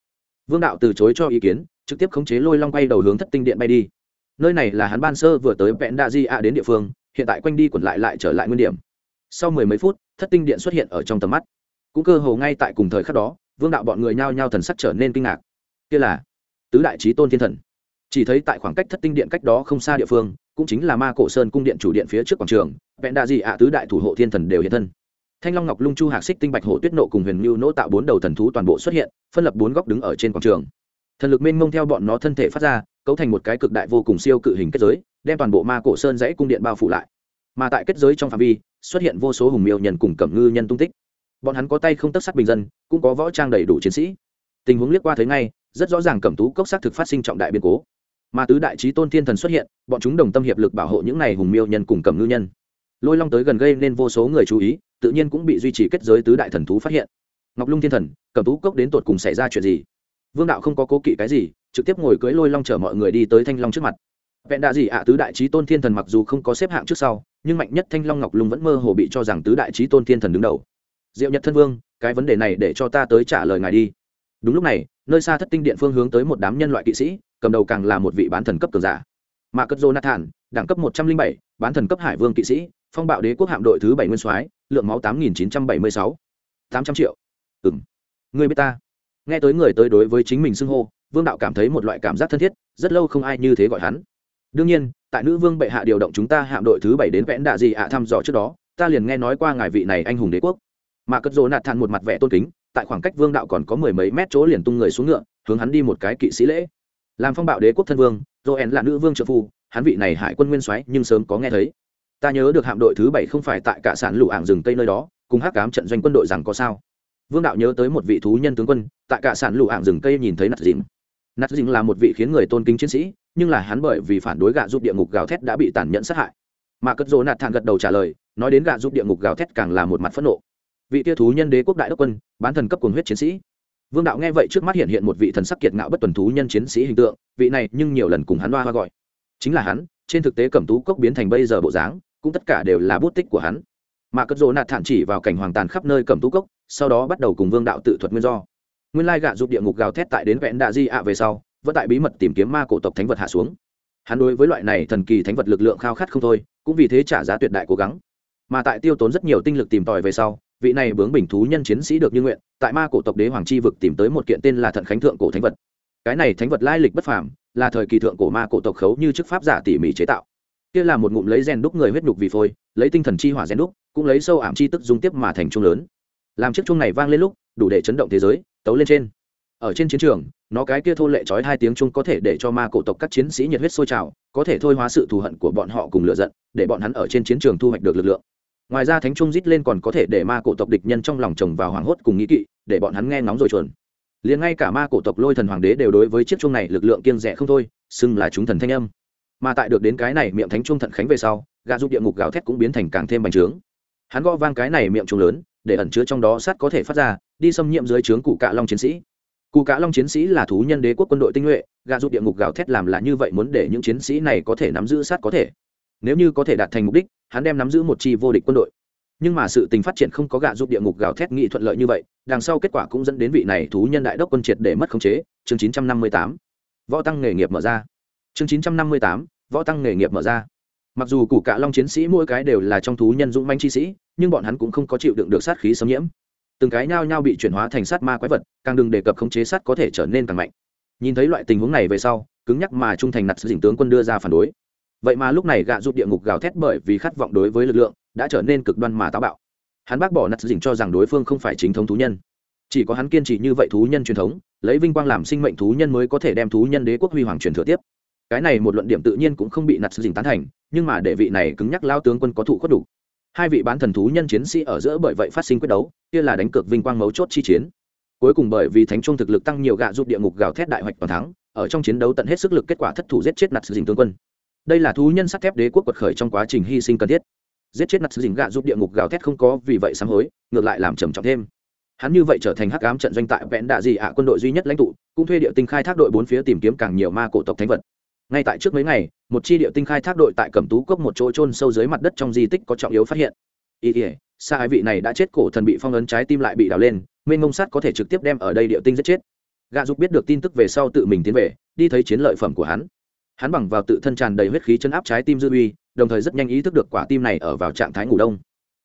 Vương đạo từ chối cho ý kiến, trực tiếp khống chế lôi long quay đầu hướng thất tinh điện bay đi. Nơi này là hắn ban sơ vừa tới vẹn đa di a đến địa phương, hiện tại quanh đi quẩn lại lại trở lại nguyên điểm. Sau mười mấy phút, thất tinh điện xuất hiện ở trong tầm mắt. Cũng cơ hồ ngay tại cùng thời khắc đó, vương đạo bọn người nhao nhao thần sắc trở nên kinh ngạc. Kia là tứ đại trí tôn thiên thần. Chỉ thấy tại khoảng cách thất tinh điện cách đó không xa địa phương cũng chính là ma cổ sơn cung điện chủ điện phía trước quảng trường, vẹn đa dị ạ tứ đại thủ hộ thiên thần đều hiện thân. Thanh long ngọc lung chu hạc xích tinh bạch hổ tuyết nộ cùng huyền mưu nỗ tạo bốn đầu thần thú toàn bộ xuất hiện, phân lập bốn góc đứng ở trên quảng trường. Thần lực mênh mông theo bọn nó thân thể phát ra, cấu thành một cái cực đại vô cùng siêu cự hình kết giới, đem toàn bộ ma cổ sơn dãy cung điện bao phủ lại. Mà tại kết giới trong phạm vi, xuất hiện vô số hùng miêu nhân cùng cẩm ngư nhân tung tích. Bọn hắn có tay không tất sắc bình dân, cũng có võ trang đầy đủ chiến sĩ. Tình huống liếc qua thấy ngay, rất rõ ràng cẩm tú cốc xác thực phát sinh trọng đại biến cố mà tứ đại trí tôn thiên thần xuất hiện, bọn chúng đồng tâm hiệp lực bảo hộ những này hùng miêu nhân cùng cầm ngư nhân. Lôi long tới gần gây nên vô số người chú ý, tự nhiên cũng bị duy trì kết giới tứ đại thần thú phát hiện. Ngọc lung thiên thần, cầm tú cốc đến tột cùng xảy ra chuyện gì? Vương đạo không có cố kỵ cái gì, trực tiếp ngồi cưới lôi long chở mọi người đi tới thanh long trước mặt. Vẹn đạ gì ạ, tứ đại trí tôn thiên thần mặc dù không có xếp hạng trước sau, nhưng mạnh nhất thanh long ngọc lung vẫn mơ hồ bị cho rằng tứ đại trí tôn thiên thần đứng đầu. Diệu nhật thân vương, cái vấn đề này để cho ta tới trả lời ngài đi. Đúng lúc này, nơi xa thất tinh điện phương hướng tới một đám nhân loại kỵ sĩ cầm đầu càng là một vị bán thần cấp cường giả. Mạ cất jonathan, đẳng cấp một trăm linh bảy, bán thần cấp hải vương kỵ sĩ, phong bạo đế quốc hạm đội thứ bảy nguyên soái, lượng máu tám nghìn chín trăm bảy mươi sáu. tám trăm triệu. Ừ m người biết ta. Nghe tới người tới đối với chính mình xưng hô, vương đạo cảm thấy một loại cảm giác thân thiết, rất lâu không ai như thế gọi hắn. Đương nhiên, tại nữ vương bệ hạ điều động chúng ta hạm đội thứ bảy đến vẽn đạ gì ạ thăm dò trước đó, ta liền nghe nói qua ngài vị này anh hùng đế quốc. Mà cất rồ nạt thản một mặt vẻ tôn kính, tại khoảng cách vương đạo còn có mười mấy mét chỗ liền tung người xuống ngựa, hướng hắn đi một cái kỵ sĩ lễ làm phong bạo đế quốc thân vương, joel là nữ vương trợ phu, hắn vị này hải quân nguyên soái nhưng sớm có nghe thấy. Ta nhớ được hạm đội thứ bảy không phải tại cả sản lũ ảng rừng tây nơi đó, cùng hắc cám trận doanh quân đội rằng có sao. Vương đạo nhớ tới một vị thú nhân tướng quân, tại cả sản lũ ảng rừng cây nhìn thấy nạt dính. Nạt dính là một vị khiến người tôn kính chiến sĩ, nhưng là hắn bởi vì phản đối gạ giúp địa ngục gào thét đã bị tàn nhẫn sát hại. Mà cất rỗ nạt thang gật đầu trả lời, nói đến gạ giúp địa ngục gào thét càng là một mặt phẫn nộ. Vị tia thú nhân đế quốc đại đốc quân, bán thần cấp cuồng huyết chiến sĩ vương đạo nghe vậy trước mắt hiện hiện một vị thần sắc kiệt ngạo bất tuần thú nhân chiến sĩ hình tượng, vị này nhưng nhiều lần cùng hắn hoa hoa gọi. Chính là hắn, trên thực tế cẩm tú cốc biến thành bây giờ bộ dáng, cũng tất cả đều là bút tích của hắn. Mà cất rỗ nạt thản chỉ vào cảnh hoàng tàn khắp nơi cẩm tú cốc, sau đó bắt đầu cùng vương đạo tự thuật nguyên do. Nguyên lai gạ giúp địa ngục gào thét tại đến vẹn đạ di ạ về sau, vẫn tại bí mật tìm kiếm ma cổ tộc thánh vật hạ xuống. Hắn đối với loại này thần kỳ thánh vật lực lượng khao khát không thôi, cũng vì thế trả giá tuyệt đại cố gắng mà tại tiêu tốn rất nhiều tinh lực tìm tòi về sau, vị này bướng bình thú nhân chiến sĩ được như nguyện, tại ma cổ tộc đế hoàng chi vực tìm tới một kiện tên là thận khánh thượng cổ thánh vật. Cái này thánh vật lai lịch bất phàm, là thời kỳ thượng cổ ma cổ tộc khấu như chức pháp giả tỉ mỉ chế tạo. Kia là một ngụm lấy gen đúc người huyết nhục vì phôi, lấy tinh thần chi hỏa gen đúc, cũng lấy sâu ảm chi tức dung tiếp mà thành trung lớn. Làm chiếc chuông này vang lên lúc, đủ để chấn động thế giới, tấu lên trên. Ở trên chiến trường, nó cái kia thô lệ trói hai tiếng chung có thể để cho ma cổ tộc các chiến sĩ nhiệt huyết sôi trào, có thể thôi hóa sự thù hận của bọn họ cùng lựa giận, để bọn hắn ở trên chiến trường thu hoạch được lực lượng ngoài ra thánh trung rít lên còn có thể để ma cổ tộc địch nhân trong lòng chồng vào hoảng hốt cùng nghĩ kỵ, để bọn hắn nghe ngóng rồi chuẩn liền ngay cả ma cổ tộc lôi thần hoàng đế đều đối với chiếc chuông này lực lượng kiêng rẻ không thôi, xưng là chúng thần thanh âm. Mà tại được đến cái này miệng thánh trung thận khánh về sau gà giúp địa ngục gào thét cũng biến thành càng thêm bành trướng. Hắn gõ vang cái này miệng trung lớn, để ẩn chứa trong đó sắt có thể phát ra, đi xâm nhiễm dưới trướng cụ cạ long chiến sĩ. Cụ cạ long chiến sĩ là thú nhân đế quốc quân đội tinh nhuệ gà giúp địa ngục gào thét làm là như vậy muốn để những chiến sĩ này có thể nắm giữ sát có thể nếu như có thể đạt thành mục đích, hắn đem nắm giữ một chi vô địch quân đội. Nhưng mà sự tình phát triển không có gạ giúp địa ngục gào thét nghị thuận lợi như vậy, đằng sau kết quả cũng dẫn đến vị này thú nhân đại đốc quân triệt để mất khống chế. Chương 958. võ tăng nghề nghiệp mở ra. Chương 958. võ tăng nghề nghiệp mở ra. Mặc dù củ cạ long chiến sĩ mỗi cái đều là trong thú nhân dũng manh chi sĩ, nhưng bọn hắn cũng không có chịu đựng được sát khí xâm nhiễm. Từng cái nhao nhao bị chuyển hóa thành sát ma quái vật, càng đừng đề cập khống chế sát có thể trở nên càng mạnh. Nhìn thấy loại tình huống này về sau, cứng nhắc mà trung thành nặt sự dình tướng quân đưa ra phản đối vậy mà lúc này gạ giúp địa ngục gào thét bởi vì khát vọng đối với lực lượng đã trở nên cực đoan mà táo bạo. Hắn bác bỏ nát dình cho rằng đối phương không phải chính thống thú nhân. Chỉ có hắn kiên trì như vậy thú nhân truyền thống, lấy vinh quang làm sinh mệnh thú nhân mới có thể đem thú nhân đế quốc huy hoàng truyền thừa tiếp. Cái này một luận điểm tự nhiên cũng không bị nặt dình tán thành, nhưng mà đệ vị này cứng nhắc lao tướng quân có thụ khuất đủ. Hai vị bán thần thú nhân chiến sĩ ở giữa bởi vậy phát sinh quyết đấu, kia là đánh cược vinh quang mấu chốt chi chiến. Cuối cùng bởi vì thánh trung thực lực tăng nhiều gạ giúp địa ngục gào thét đại hoạch toàn thắng, ở trong chiến đấu tận hết sức lực kết quả thất thủ giết chết nặt dình tướng quân đây là thú nhân sắt thép đế quốc quật khởi trong quá trình hy sinh cần thiết. Giết chết nặt dình gạ giúp địa ngục gào thét không có, vì vậy sám hối, ngược lại làm trầm trọng thêm. Hắn như vậy trở thành hắc ám trận doanh tại vẽn đạ dị ạ, quân đội duy nhất lãnh tụ, cũng thuê địa tinh khai thác đội bốn phía tìm kiếm càng nhiều ma cổ tộc thánh vật. Ngay tại trước mấy ngày, một chi địa tinh khai thác đội tại cẩm tú cốc một chỗ trôn sâu dưới mặt đất trong di tích có trọng yếu phát hiện. Ý ỉa xa hai vị này đã chết, cổ thần bị phong ấn trái tim lại bị đào lên, mênh mông sát có thể trực tiếp đem ở đây địa tinh giết chết. Gạ dục biết được tin tức về sau tự mình tiến về, đi thấy chiến lợi phẩm của hắn hắn bằng vào tự thân tràn đầy huyết khí chân áp trái tim dư uy, đồng thời rất nhanh ý thức được quả tim này ở vào trạng thái ngủ đông.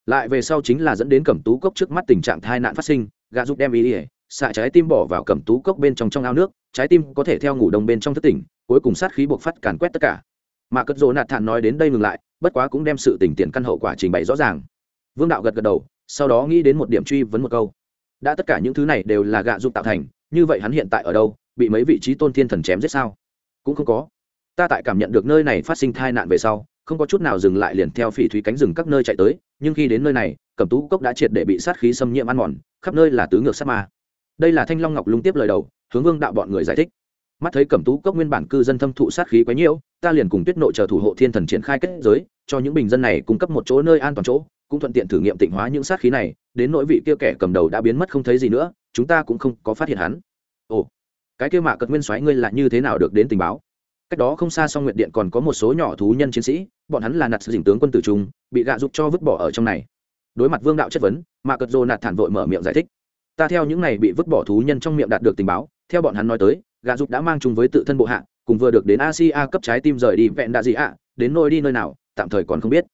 Lại về sau chính là dẫn đến cẩm tú cốc trước mắt tình trạng tai nạn phát sinh gạ giúp đem ý ỉa xạ trái tim bỏ vào cẩm tú cốc bên trong trong ao nước, trái tim có thể theo ngủ đông bên trong thất tỉnh, cuối cùng sát khí buộc phát càn quét tất cả. Mà cất dỗ nạt thản nói đến đây ngừng lại, bất quá cũng đem sự tỉnh tiền căn hậu quả trình bày rõ ràng. Vương đạo gật gật đầu, sau đó nghĩ đến một điểm truy vấn một câu. Đã tất cả những thứ này đều là gạ dục tạo thành, như vậy hắn hiện tại ở đâu, bị mấy vị trí tôn thiên thần chém giết sao? Cũng không có ta tại cảm nhận được nơi này phát sinh tai nạn về sau, không có chút nào dừng lại liền theo phỉ thúy cánh rừng các nơi chạy tới, nhưng khi đến nơi này, cẩm tú cốc đã triệt để bị sát khí xâm nhiễm ăn mòn, khắp nơi là tứ ngược sát ma. Đây là thanh long ngọc lung tiếp lời đầu, hướng vương đạo bọn người giải thích. Mắt thấy cẩm tú cốc nguyên bản cư dân thâm thụ sát khí quá nhiễu ta liền cùng tuyết nội chờ thủ hộ thiên thần triển khai kết giới, cho những bình dân này cung cấp một chỗ nơi an toàn chỗ, cũng thuận tiện thử nghiệm tịnh hóa những sát khí này, đến nỗi vị kia kẻ cầm đầu đã biến mất không thấy gì nữa, chúng ta cũng không có phát hiện hắn. Ồ, cái kia mạ cật nguyên soái ngươi là như thế nào được đến tình báo? Cách đó không xa song nguyện điện còn có một số nhỏ thú nhân chiến sĩ, bọn hắn là nạt sự dình tướng quân tử trung, bị gạ dục cho vứt bỏ ở trong này. Đối mặt vương đạo chất vấn mà cật dô nạt thản vội mở miệng giải thích. Ta theo những này bị vứt bỏ thú nhân trong miệng đạt được tình báo, theo bọn hắn nói tới, gạ dục đã mang chung với tự thân bộ hạ, cùng vừa được đến asia cấp trái tim rời đi vẹn đạ gì ạ, đến nơi đi nơi nào, tạm thời còn không biết.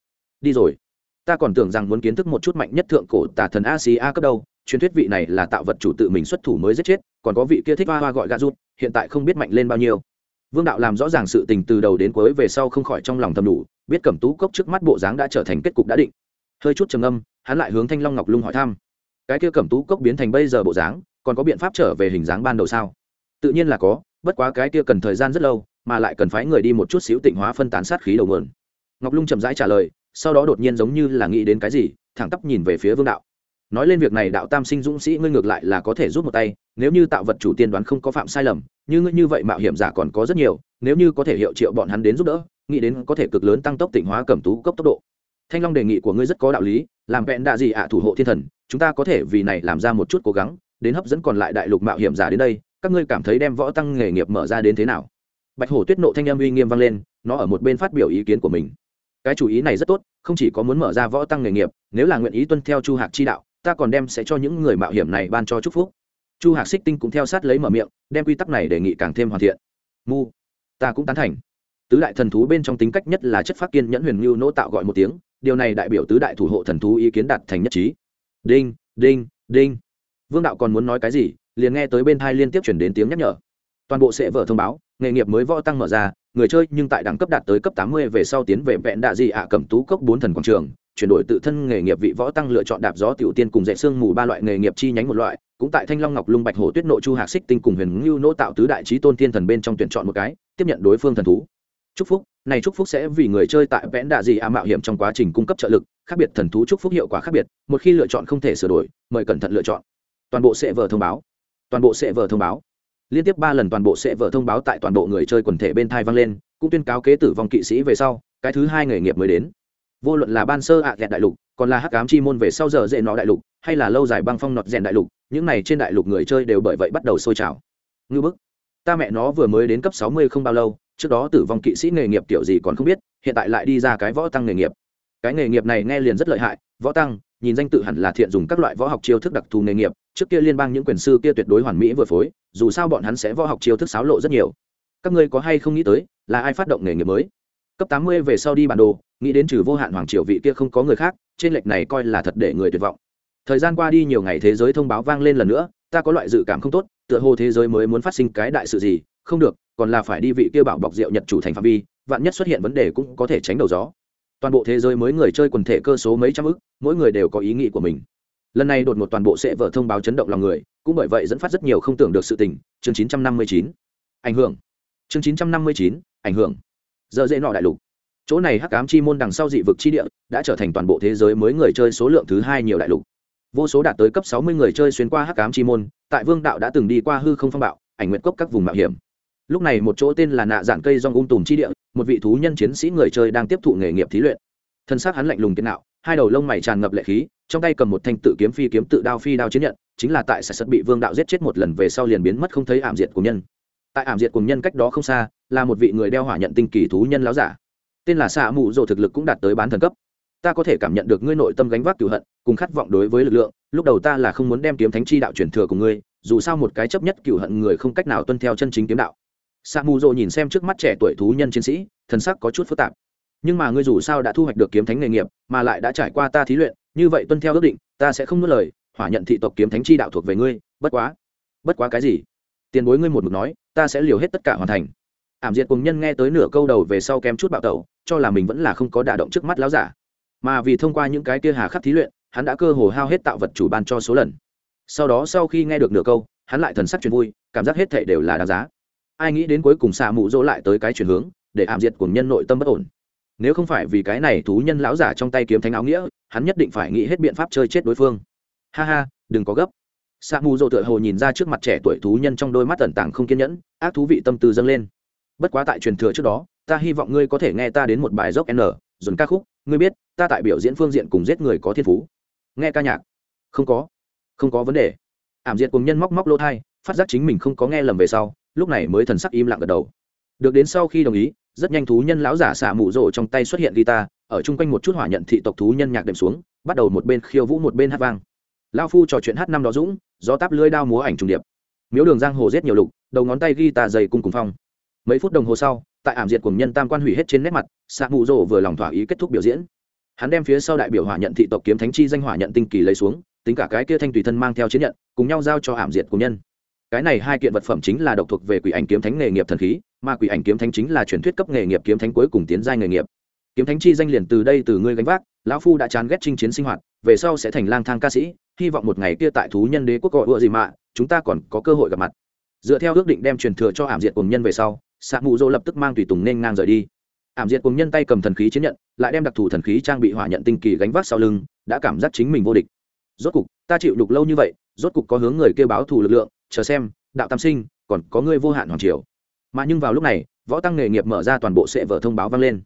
Đi rồi. Ta còn tưởng rằng muốn kiến thức một chút mạnh nhất thượng cổ tà thần asia cấp đâu, truyền thuyết vị này là tạo vật chủ tự mình xuất thủ mới giết chết, còn có vị kia thích hoa hoa gọi gạ rút hiện tại không biết mạnh lên bao nhiêu vương đạo làm rõ ràng sự tình từ đầu đến cuối về sau không khỏi trong lòng thầm đủ, biết cẩm tú cốc trước mắt bộ dáng đã trở thành kết cục đã định. Hơi chút trầm âm hắn lại hướng thanh long ngọc lung hỏi thăm. Cái kia cẩm tú cốc biến thành bây giờ bộ dáng, còn có biện pháp trở về hình dáng ban đầu sao? Tự nhiên là có, bất quá cái kia cần thời gian rất lâu, mà lại cần phái người đi một chút xíu tịnh hóa phân tán sát khí đầu nguồn. Ngọc lung chậm rãi trả lời, sau đó đột nhiên giống như là nghĩ đến cái gì, thẳng tắp nhìn về phía vương đạo nói lên việc này đạo tam sinh dũng sĩ ngươi ngược lại là có thể rút một tay, nếu như tạo vật chủ tiên đoán không có phạm sai lầm, như ngươi như vậy mạo hiểm giả còn có rất nhiều, nếu như có thể hiệu triệu bọn hắn đến giúp đỡ, nghĩ đến có thể cực lớn tăng tốc tỉnh hóa cẩm tú cốc tốc độ. Thanh long đề nghị của ngươi rất có đạo lý, làm vẹn đạ gì ạ, thủ hộ thiên thần, chúng ta có thể vì này làm ra một chút cố gắng, đến hấp dẫn còn lại đại lục mạo hiểm giả đến đây, các ngươi cảm thấy đem võ tăng nghề nghiệp mở ra đến thế nào? Bạch hổ tuyết nộ thanh âm uy nghiêm vang lên, nó ở một bên phát biểu ý kiến của mình. Cái chủ ý này rất tốt, không chỉ có muốn mở ra võ tăng nghề nghiệp, nếu là nguyện ý tuân theo chu hạc chi đạo ta còn đem sẽ cho những người mạo hiểm này ban cho chúc phúc. Chu hạc xích tinh cũng theo sát lấy mở miệng, đem quy tắc này đề nghị càng thêm hoàn thiện. Mu, ta cũng tán thành. Tứ đại thần thú bên trong tính cách nhất là chất phát kiên nhẫn huyền mưu nỗ tạo gọi một tiếng, điều này đại biểu tứ đại thủ hộ thần thú ý kiến đạt thành nhất trí. Đinh đinh đinh. Vương đạo còn muốn nói cái gì, liền nghe tới bên thai liên tiếp chuyển đến tiếng nhắc nhở. Toàn bộ sẽ vở thông báo, nghề nghiệp mới võ tăng mở ra, người chơi nhưng tại đẳng cấp đạt tới cấp tám mươi về sau tiến về vẹn đạ dị ạ cẩm tú cốc bốn thần quảng trường chuyển đổi tự thân nghề nghiệp vị võ tăng lựa chọn đạp gió tiểu tiên cùng dạy xương mù ba loại nghề nghiệp chi nhánh một loại, cũng tại thanh long ngọc lung bạch hổ tuyết nội chu hạc xích tinh cùng huyền ngưu nỗ tạo tứ đại trí tôn thiên thần bên trong tuyển chọn một cái, tiếp nhận đối phương thần thú. Chúc phúc, này chúc phúc sẽ vì người chơi tại vẽn đạ gì a mạo hiểm trong quá trình cung cấp trợ lực, khác biệt thần thú chúc phúc hiệu quả khác biệt, một khi lựa chọn không thể sửa đổi, mời cẩn thận lựa chọn. Toàn bộ sẽ vờ thông báo. Toàn bộ sẽ vờ thông báo. Liên tiếp ba lần toàn bộ sẽ vờ thông báo tại toàn bộ người chơi quần thể bên thai vang lên, cũng tuyên cáo kế tử vong kỵ sĩ về sau, cái thứ hai nghề nghiệp mới đến vô luận là ban sơ ạ à đại lục, còn là hắc cám chi môn về sau giờ dễ nó đại lục, hay là lâu dài băng phong nọt rèn đại lục, những này trên đại lục người chơi đều bởi vậy bắt đầu sôi trào. Ngư bức. Ta mẹ nó vừa mới đến cấp sáu mươi không bao lâu, trước đó tử vong kỵ sĩ nghề nghiệp kiểu gì còn không biết, hiện tại lại đi ra cái võ tăng nghề nghiệp. Cái nghề nghiệp này nghe liền rất lợi hại, võ tăng, nhìn danh tự hẳn là thiện dùng các loại võ học chiêu thức đặc thù nghề nghiệp, trước kia liên bang những quyền sư kia tuyệt đối hoàn mỹ vừa phối, dù sao bọn hắn sẽ võ học chiêu thức xáo lộ rất nhiều. Các ngươi có hay không nghĩ tới, là ai phát động nghề nghiệp mới? Cấp tám mươi về sau đi bản đồ nghĩ đến trừ vô hạn hoàng triều vị kia không có người khác trên lệch này coi là thật để người tuyệt vọng. Thời gian qua đi nhiều ngày thế giới thông báo vang lên lần nữa ta có loại dự cảm không tốt tựa hồ thế giới mới muốn phát sinh cái đại sự gì không được còn là phải đi vị kia bảo bọc rượu nhật chủ thành phạm vi vạn nhất xuất hiện vấn đề cũng có thể tránh đầu gió. Toàn bộ thế giới mới người chơi quần thể cơ số mấy trăm ức mỗi người đều có ý nghĩ của mình. Lần này đột một toàn bộ sẽ vở thông báo chấn động lòng người cũng bởi vậy dẫn phát rất nhiều không tưởng được sự tình. Chương 959. ảnh hưởng. Chương 959, ảnh hưởng giờ dễ nọ đại lục. Chỗ này hắc ám chi môn đằng sau dị vực chi địa đã trở thành toàn bộ thế giới mới người chơi số lượng thứ hai nhiều đại lục. Vô số đạt tới cấp sáu mươi người chơi xuyên qua hắc ám chi môn, tại vương đạo đã từng đi qua hư không phong bạo, ảnh nguyện cốc các vùng mạo hiểm. Lúc này một chỗ tên là nạ dạng cây rong ung tùm chi địa, một vị thú nhân chiến sĩ người chơi đang tiếp thụ nghề nghiệp thí luyện. Thân xác hắn lạnh lùng kiến nạo, hai đầu lông mày tràn ngập lệ khí, trong tay cầm một thanh tự kiếm phi kiếm tự đao phi đao chiến nhận, chính là tại sài sật bị vương đạo giết chết một lần về sau liền biến mất không thấy ảm diệt của nhân tại ảm diệt cùng nhân cách đó không xa, là một vị người đeo hỏa nhận tinh kỳ thú nhân láo giả. Tên là xạ mù rồ thực lực cũng đạt tới bán thần cấp. Ta có thể cảm nhận được ngươi nội tâm gánh vác cửu hận, cùng khát vọng đối với lực lượng, lúc đầu ta là không muốn đem kiếm thánh chi đạo truyền thừa của ngươi, dù sao một cái chấp nhất cửu hận người không cách nào tuân theo chân chính kiếm đạo. Xạ mù rồ nhìn xem trước mắt trẻ tuổi thú nhân chiến sĩ, thần sắc có chút phức tạp. Nhưng mà ngươi dù sao đã thu hoạch được kiếm thánh nghề nghiệp, mà lại đã trải qua ta thí luyện, như vậy tuân theo ước định, ta sẽ không nuốt lời, hỏa nhận thị tộc kiếm thánh chi đạo thuộc về ngươi, bất quá. Bất quá cái gì? Tiền bối ngươi một mực nói, ta sẽ liều hết tất cả hoàn thành. Ảm diệt cùng nhân nghe tới nửa câu đầu về sau kém chút bạo tẩu, cho là mình vẫn là không có đả động trước mắt láo giả. Mà vì thông qua những cái kia hà khắc thí luyện, hắn đã cơ hồ hao hết tạo vật chủ ban cho số lần. Sau đó sau khi nghe được nửa câu, hắn lại thần sắc chuyển vui, cảm giác hết thệ đều là đáng giá. Ai nghĩ đến cuối cùng xạ mụ dỗ lại tới cái chuyển hướng, để ảm diệt cùng nhân nội tâm bất ổn. Nếu không phải vì cái này thú nhân lão giả trong tay kiếm thánh áo nghĩa, hắn nhất định phải nghĩ hết biện pháp chơi chết đối phương. Ha ha, đừng có gấp. Sạ mù dỗ tựa hồ nhìn ra trước mặt trẻ tuổi thú nhân trong đôi mắt tẩn tàng không kiên nhẫn, ác thú vị tâm tư dâng lên. Bất quá tại truyền thừa trước đó, ta hy vọng ngươi có thể nghe ta đến một bài dốc n, dồn ca khúc, ngươi biết, ta tại biểu diễn phương diện cùng giết người có thiên phú. Nghe ca nhạc. Không có. Không có vấn đề. Ảm diệt cùng nhân móc móc lỗ thai, phát giác chính mình không có nghe lầm về sau, lúc này mới thần sắc im lặng gật đầu. Được đến sau khi đồng ý, rất nhanh thú nhân lão giả xả mù rộ trong tay xuất hiện guitar, ở chung quanh một chút hỏa nhận thị tộc thú nhân nhạc đệm xuống, bắt đầu một bên khiêu vũ một bên hát vang lao phu trò chuyện hát năm đó dũng, gió táp lưới đao múa ảnh trùng điệp. Miếu đường giang hồ giết nhiều lục, đầu ngón tay ghi tà dày cung cùng phong. Mấy phút đồng hồ sau, tại ảm diệt cùng nhân tam quan hủy hết trên nét mặt xạ mù rồ vừa lòng thỏa ý kết thúc biểu diễn. Hắn đem phía sau đại biểu hỏa nhận thị tộc kiếm thánh chi danh hỏa nhận tinh kỳ lấy xuống, tính cả cái kia thanh tùy thân mang theo chiến nhận, cùng nhau giao cho ảm diệt cùng nhân. Cái này hai kiện vật phẩm chính là độc thuộc về quỷ ảnh kiếm thánh nghề nghiệp thần khí, mà quỷ ảnh kiếm thánh chính là truyền thuyết cấp nghề nghiệp kiếm thánh cuối cùng tiến giai nghề nghiệp. Kiếm thánh chi danh liền từ đây từ ngươi gánh vác, lão phu đã chán ghét chinh chiến sinh hoạt, về sau sẽ thành lang thang ca sĩ hy vọng một ngày kia tại thú nhân đế quốc gọi ựa gì mạ chúng ta còn có cơ hội gặp mặt. Dựa theo ước định đem truyền thừa cho ảm diệt cùng nhân về sau sạ mù dô lập tức mang tùy tùng nên ngang rời đi. Ảm diệt cùng nhân tay cầm thần khí chiến nhận, lại đem đặc thù thần khí trang bị hỏa nhận tinh kỳ gánh vác sau lưng, đã cảm giác chính mình vô địch. Rốt cục, ta chịu đục lâu như vậy, rốt cục có hướng người kêu báo thù lực lượng, chờ xem, đạo tam sinh, còn có người vô hạn hoàng triều. Mà nhưng vào lúc này, võ tăng nghề nghiệp mở ra toàn bộ sẽ vở thông báo vang lên.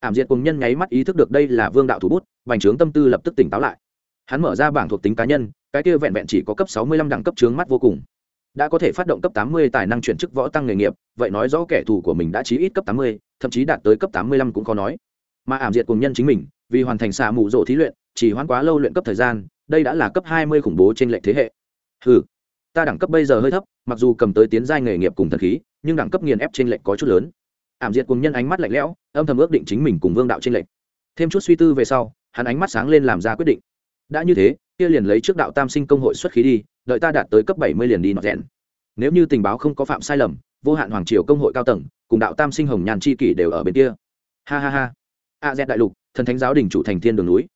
Ảm diệt cùng nhân nháy mắt ý thức được đây là vương đạo thủ bút, vành trướng tâm tư lập tức tỉnh táo lại hắn mở ra bảng thuộc tính cá nhân, cái kia vẹn vẹn chỉ có cấp sáu mươi lăm đẳng cấp trướng mắt vô cùng. Đã có thể phát động cấp tám mươi tài năng chuyển chức võ tăng nghề nghiệp, vậy nói rõ kẻ thù của mình đã chí ít cấp tám mươi, thậm chí đạt tới cấp tám mươi lăm cũng khó nói. Mà ảm diệt cùng nhân chính mình, vì hoàn thành xạ mù rộ thí luyện, chỉ hoãn quá lâu luyện cấp thời gian, đây đã là cấp hai mươi khủng bố trên lệnh thế hệ. Ừ ta đẳng cấp bây giờ hơi thấp, mặc dù cầm tới tiến giai nghề nghiệp cùng thần khí, nhưng đẳng cấp nghiền ép trên lệnh có chút lớn. Ảm diệt cùng nhân ánh mắt lạnh lẽo, âm thầm ước định chính mình cùng vương đạo trên lệnh thêm chút suy tư về sau, hắn ánh mắt sáng lên làm ra quyết định đã như thế, kia liền lấy trước đạo tam sinh công hội xuất khí đi, đợi ta đạt tới cấp bảy mươi liền đi nọ rẽn nếu như tình báo không có phạm sai lầm, vô hạn hoàng triều công hội cao tầng, cùng đạo tam sinh hồng nhàn chi kỷ đều ở bên kia. Ha ha ha. A z đại lục, thần thánh giáo đình chủ thành thiên đường núi.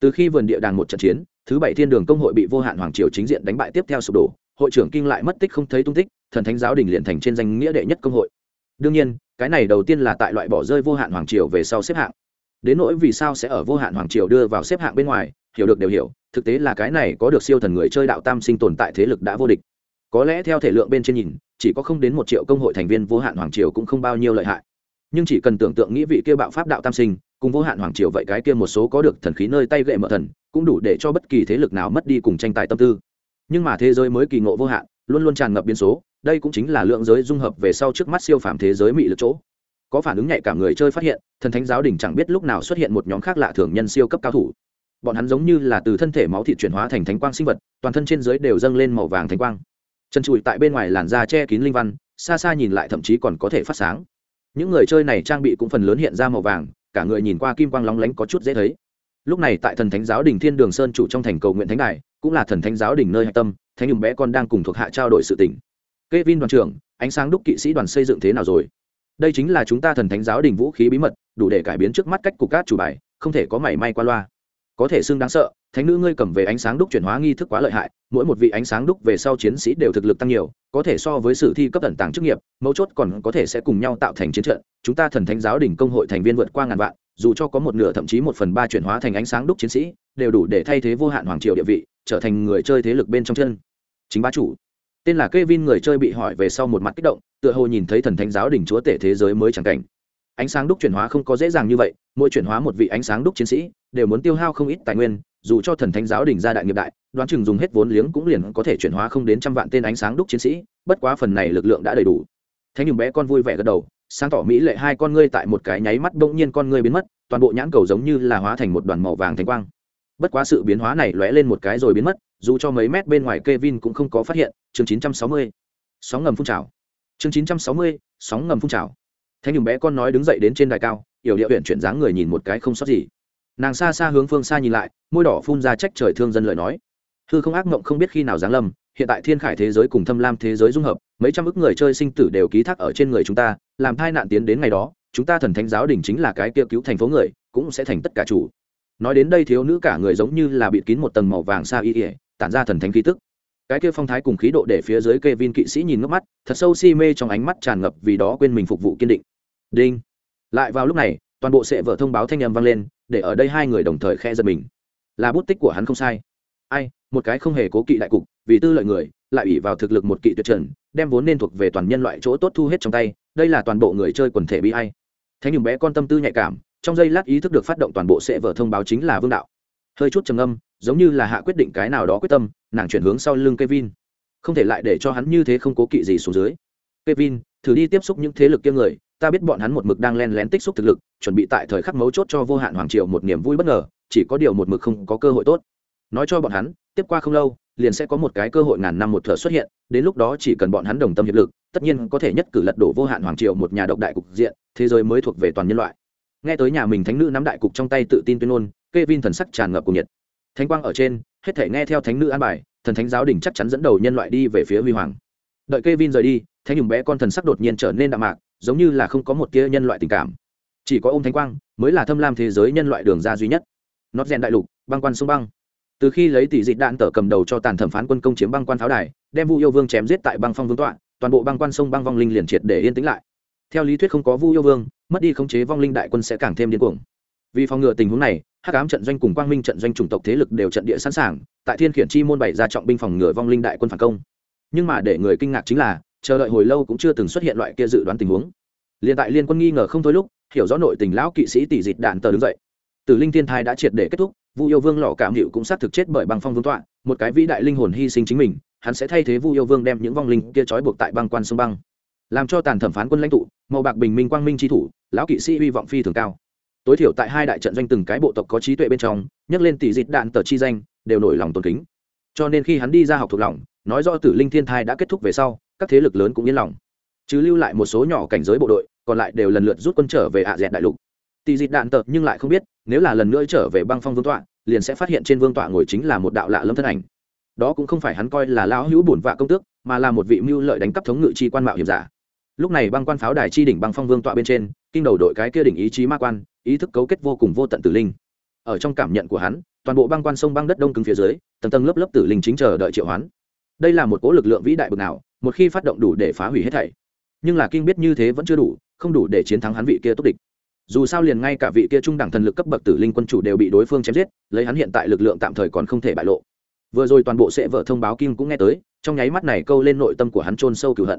Từ khi vườn địa đàng một trận chiến, thứ bảy thiên đường công hội bị vô hạn hoàng triều chính diện đánh bại tiếp theo sụp đổ, hội trưởng kinh lại mất tích không thấy tung tích, thần thánh giáo đình liền thành trên danh nghĩa đệ nhất công hội. Đương nhiên, cái này đầu tiên là tại loại bỏ rơi vô hạn hoàng triều về sau xếp hạng. Đến nỗi vì sao sẽ ở vô hạn hoàng triều đưa vào xếp hạng bên ngoài hiểu được đều hiểu, thực tế là cái này có được siêu thần người chơi đạo tam sinh tồn tại thế lực đã vô địch. Có lẽ theo thể lượng bên trên nhìn, chỉ có không đến một triệu công hội thành viên vô hạn hoàng triều cũng không bao nhiêu lợi hại. Nhưng chỉ cần tưởng tượng nghĩ vị kia bạo pháp đạo tam sinh, cùng vô hạn hoàng triều vậy cái kia một số có được thần khí nơi tay gậy mở thần, cũng đủ để cho bất kỳ thế lực nào mất đi cùng tranh tài tâm tư. Nhưng mà thế giới mới kỳ ngộ vô hạn, luôn luôn tràn ngập biến số, đây cũng chính là lượng giới dung hợp về sau trước mắt siêu phàm thế giới mị lực chỗ. Có phản ứng nhạy cảm người chơi phát hiện, thần thánh giáo đình chẳng biết lúc nào xuất hiện một nhóm khác lạ thường nhân siêu cấp cao thủ bọn hắn giống như là từ thân thể máu thịt chuyển hóa thành thánh quang sinh vật, toàn thân trên dưới đều dâng lên màu vàng thánh quang. Chân trụi tại bên ngoài làn da che kín linh văn, xa xa nhìn lại thậm chí còn có thể phát sáng. Những người chơi này trang bị cũng phần lớn hiện ra màu vàng, cả người nhìn qua kim quang lóng lánh có chút dễ thấy. Lúc này tại thần thánh giáo đình thiên đường sơn chủ trong thành cầu nguyện thánh đài, cũng là thần thánh giáo đình nơi hạch tâm, thánh nhùng bé con đang cùng thuộc hạ trao đổi sự tỉnh kê vin đoàn trưởng, ánh sáng đúc kỵ sĩ đoàn xây dựng thế nào rồi? Đây chính là chúng ta thần thánh giáo đình vũ khí bí mật, đủ để cải biến trước mắt cách cục cát chủ bài, không thể có mảy may qua loa có thể xưng đáng sợ, thánh nữ ngươi cầm về ánh sáng đúc chuyển hóa nghi thức quá lợi hại, mỗi một vị ánh sáng đúc về sau chiến sĩ đều thực lực tăng nhiều, có thể so với sử thi cấp tận tàng chức nghiệp, mấu chốt còn có thể sẽ cùng nhau tạo thành chiến trận. Chúng ta thần thánh giáo đình công hội thành viên vượt qua ngàn vạn, dù cho có một nửa thậm chí một phần ba chuyển hóa thành ánh sáng đúc chiến sĩ, đều đủ để thay thế vô hạn hoàng triều địa vị, trở thành người chơi thế lực bên trong chân. Chính bá chủ. Tên là Kevin người chơi bị hỏi về sau một mặt kích động, tựa hồ nhìn thấy thần thánh giáo đình chúa tể thế giới mới chẳng cảnh ánh sáng đúc chuyển hóa không có dễ dàng như vậy mỗi chuyển hóa một vị ánh sáng đúc chiến sĩ đều muốn tiêu hao không ít tài nguyên dù cho thần thánh giáo đình gia đại nghiệp đại đoán chừng dùng hết vốn liếng cũng liền có thể chuyển hóa không đến trăm vạn tên ánh sáng đúc chiến sĩ bất quá phần này lực lượng đã đầy đủ. Thánh nhùng bé con vui vẻ gật đầu sáng tỏ mỹ lệ hai con ngươi tại một cái nháy mắt bỗng nhiên con ngươi biến mất toàn bộ nhãn cầu giống như là hóa thành một đoàn màu vàng thánh quang. Bất quá sự biến hóa này lóe lên một cái rồi biến mất dù cho mấy mét bên ngoài Kevin cũng không có phát hiện chương 960. sóng ngầm phun trào. Chương 960, sóng ngầm phun trào thánh nhùng bé con nói đứng dậy đến trên đài cao, yểu địa huyện chuyển dáng người nhìn một cái không sót gì. Nàng xa xa hướng phương xa nhìn lại, môi đỏ phun ra trách trời thương dân lời nói. Hư không ác mộng không biết khi nào giáng lâm, hiện tại thiên khải thế giới cùng thâm lam thế giới dung hợp, mấy trăm ức người chơi sinh tử đều ký thác ở trên người chúng ta, làm thai nạn tiến đến ngày đó, chúng ta thần thánh giáo đình chính là cái kia cứu thành phố người, cũng sẽ thành tất cả chủ. Nói đến đây thiếu nữ cả người giống như là bịt kín một tầng màu vàng xa y ỉa tản ra thần thánh khí tức. Cái kia phong thái cùng khí độ để phía dưới kê vin kỵ sĩ nhìn ngước mắt, thật sâu si mê trong ánh mắt tràn ngập vì đó quên mình phục vụ kiên định đinh. Lại vào lúc này, toàn bộ sệ vợ thông báo thanh âm vang lên, để ở đây hai người đồng thời khe giật mình. Là bút tích của hắn không sai. Ai, một cái không hề cố kỵ đại cục, vì tư lợi người, lại ủy vào thực lực một kỵ tuyệt trần, đem vốn nên thuộc về toàn nhân loại chỗ tốt thu hết trong tay, đây là toàn bộ người chơi quần thể bi hay thế nhưng bé con tâm tư nhạy cảm, trong giây lát ý thức được phát động toàn bộ sẽ vợ thông báo chính là vương đạo. Hơi chút trầm âm giống như là hạ quyết định cái nào đó quyết tâm, nàng chuyển hướng sau lưng Kevin. Không thể lại để cho hắn như thế không cố kỵ gì xuống dưới. Kevin, thử đi tiếp xúc những thế lực kia người ta biết bọn hắn một mực đang len lén tích xúc thực lực, chuẩn bị tại thời khắc mấu chốt cho vô hạn hoàng triều một niềm vui bất ngờ, chỉ có điều một mực không có cơ hội tốt. Nói cho bọn hắn, tiếp qua không lâu, liền sẽ có một cái cơ hội ngàn năm một thở xuất hiện, đến lúc đó chỉ cần bọn hắn đồng tâm hiệp lực, tất nhiên có thể nhất cử lật đổ vô hạn hoàng triều một nhà độc đại cục diện, thế giới mới thuộc về toàn nhân loại. Nghe tới nhà mình thánh nữ nắm đại cục trong tay tự tin tuyên ngôn, Kevin thần sắc tràn ngập cùng nhiệt. Thánh quang ở trên, hết thể nghe theo thánh nữ an bài, thần thánh giáo đình chắc chắn dẫn đầu nhân loại đi về phía huy hoàng. Đợi Kevin rời đi, thánh nhùng bé con thần sắc đột nhiên trở nên đạm mạc giống như là không có một tia nhân loại tình cảm. Chỉ có ôm thánh quang mới là thâm lam thế giới nhân loại đường ra duy nhất. Nót rèn đại lục, băng quan sông băng. Từ khi lấy tỷ dịch đạn tở cầm đầu cho tàn thẩm phán quân công chiếm băng quan pháo đài, đem vu yêu vương chém giết tại băng phong vương tọa, toàn bộ băng quan sông băng vong linh liền triệt để yên tĩnh lại. Theo lý thuyết không có vu yêu vương, mất đi khống chế vong linh đại quân sẽ càng thêm điên cuồng. Vì phòng ngừa tình huống này, hắc ám trận doanh cùng quang minh trận doanh chủng tộc thế lực đều trận địa sẵn sàng, tại thiên khiển chi môn bảy ra trọng binh phòng ngừa vong linh đại quân phản công. Nhưng mà để người kinh ngạc chính là chờ đợi hồi lâu cũng chưa từng xuất hiện loại kia dự đoán tình huống. Liền tại liên quân nghi ngờ không thôi lúc, hiểu rõ nội tình lão kỵ sĩ tỷ dịch đạn tờ đứng dậy. Tử linh thiên thai đã triệt để kết thúc, vu yêu vương lọ cảm hiệu cũng xác thực chết bởi băng phong vương tọa, một cái vĩ đại linh hồn hy sinh chính mình, hắn sẽ thay thế vu yêu vương đem những vong linh kia trói buộc tại băng quan sông băng. Làm cho tàn thẩm phán quân lãnh tụ, màu bạc bình minh quang minh tri thủ, lão kỵ sĩ hy vọng phi thường cao. Tối thiểu tại hai đại trận doanh từng cái bộ tộc có trí tuệ bên trong, nhắc lên tỷ dịch đạn tờ chi danh, đều nổi lòng tôn kính. Cho nên khi hắn đi ra học thuộc lòng, nói do tử linh thiên thai đã kết thúc về sau các thế lực lớn cũng yên lòng. Chứ lưu lại một số nhỏ cảnh giới bộ đội, còn lại đều lần lượt rút quân trở về ạ dẹt đại lục. Tỷ dịt đạn tợt nhưng lại không biết, nếu là lần nữa trở về băng phong vương tọa, liền sẽ phát hiện trên vương tọa ngồi chính là một đạo lạ lâm thân ảnh. Đó cũng không phải hắn coi là lão hữu bổn vạ công tước, mà là một vị mưu lợi đánh cắp thống ngự chi quan mạo hiểm giả. Lúc này băng quan pháo đài chi đỉnh băng phong vương tọa bên trên, kinh đầu đội cái kia đỉnh ý chí ma quan, ý thức cấu kết vô cùng vô tận tử linh. Ở trong cảm nhận của hắn, toàn bộ băng quan sông băng đất đông cứng phía dưới, tầng tầng lớp lớp tử linh chính chờ đợi triệu hoán. Đây là một cố lực lượng vĩ đại bực nào một khi phát động đủ để phá hủy hết thảy. Nhưng là kinh biết như thế vẫn chưa đủ, không đủ để chiến thắng hắn vị kia tốt địch. Dù sao liền ngay cả vị kia trung đẳng thần lực cấp bậc tử linh quân chủ đều bị đối phương chém giết, lấy hắn hiện tại lực lượng tạm thời còn không thể bại lộ. Vừa rồi toàn bộ sẽ vợ thông báo kim cũng nghe tới, trong nháy mắt này câu lên nội tâm của hắn chôn sâu cửu hận.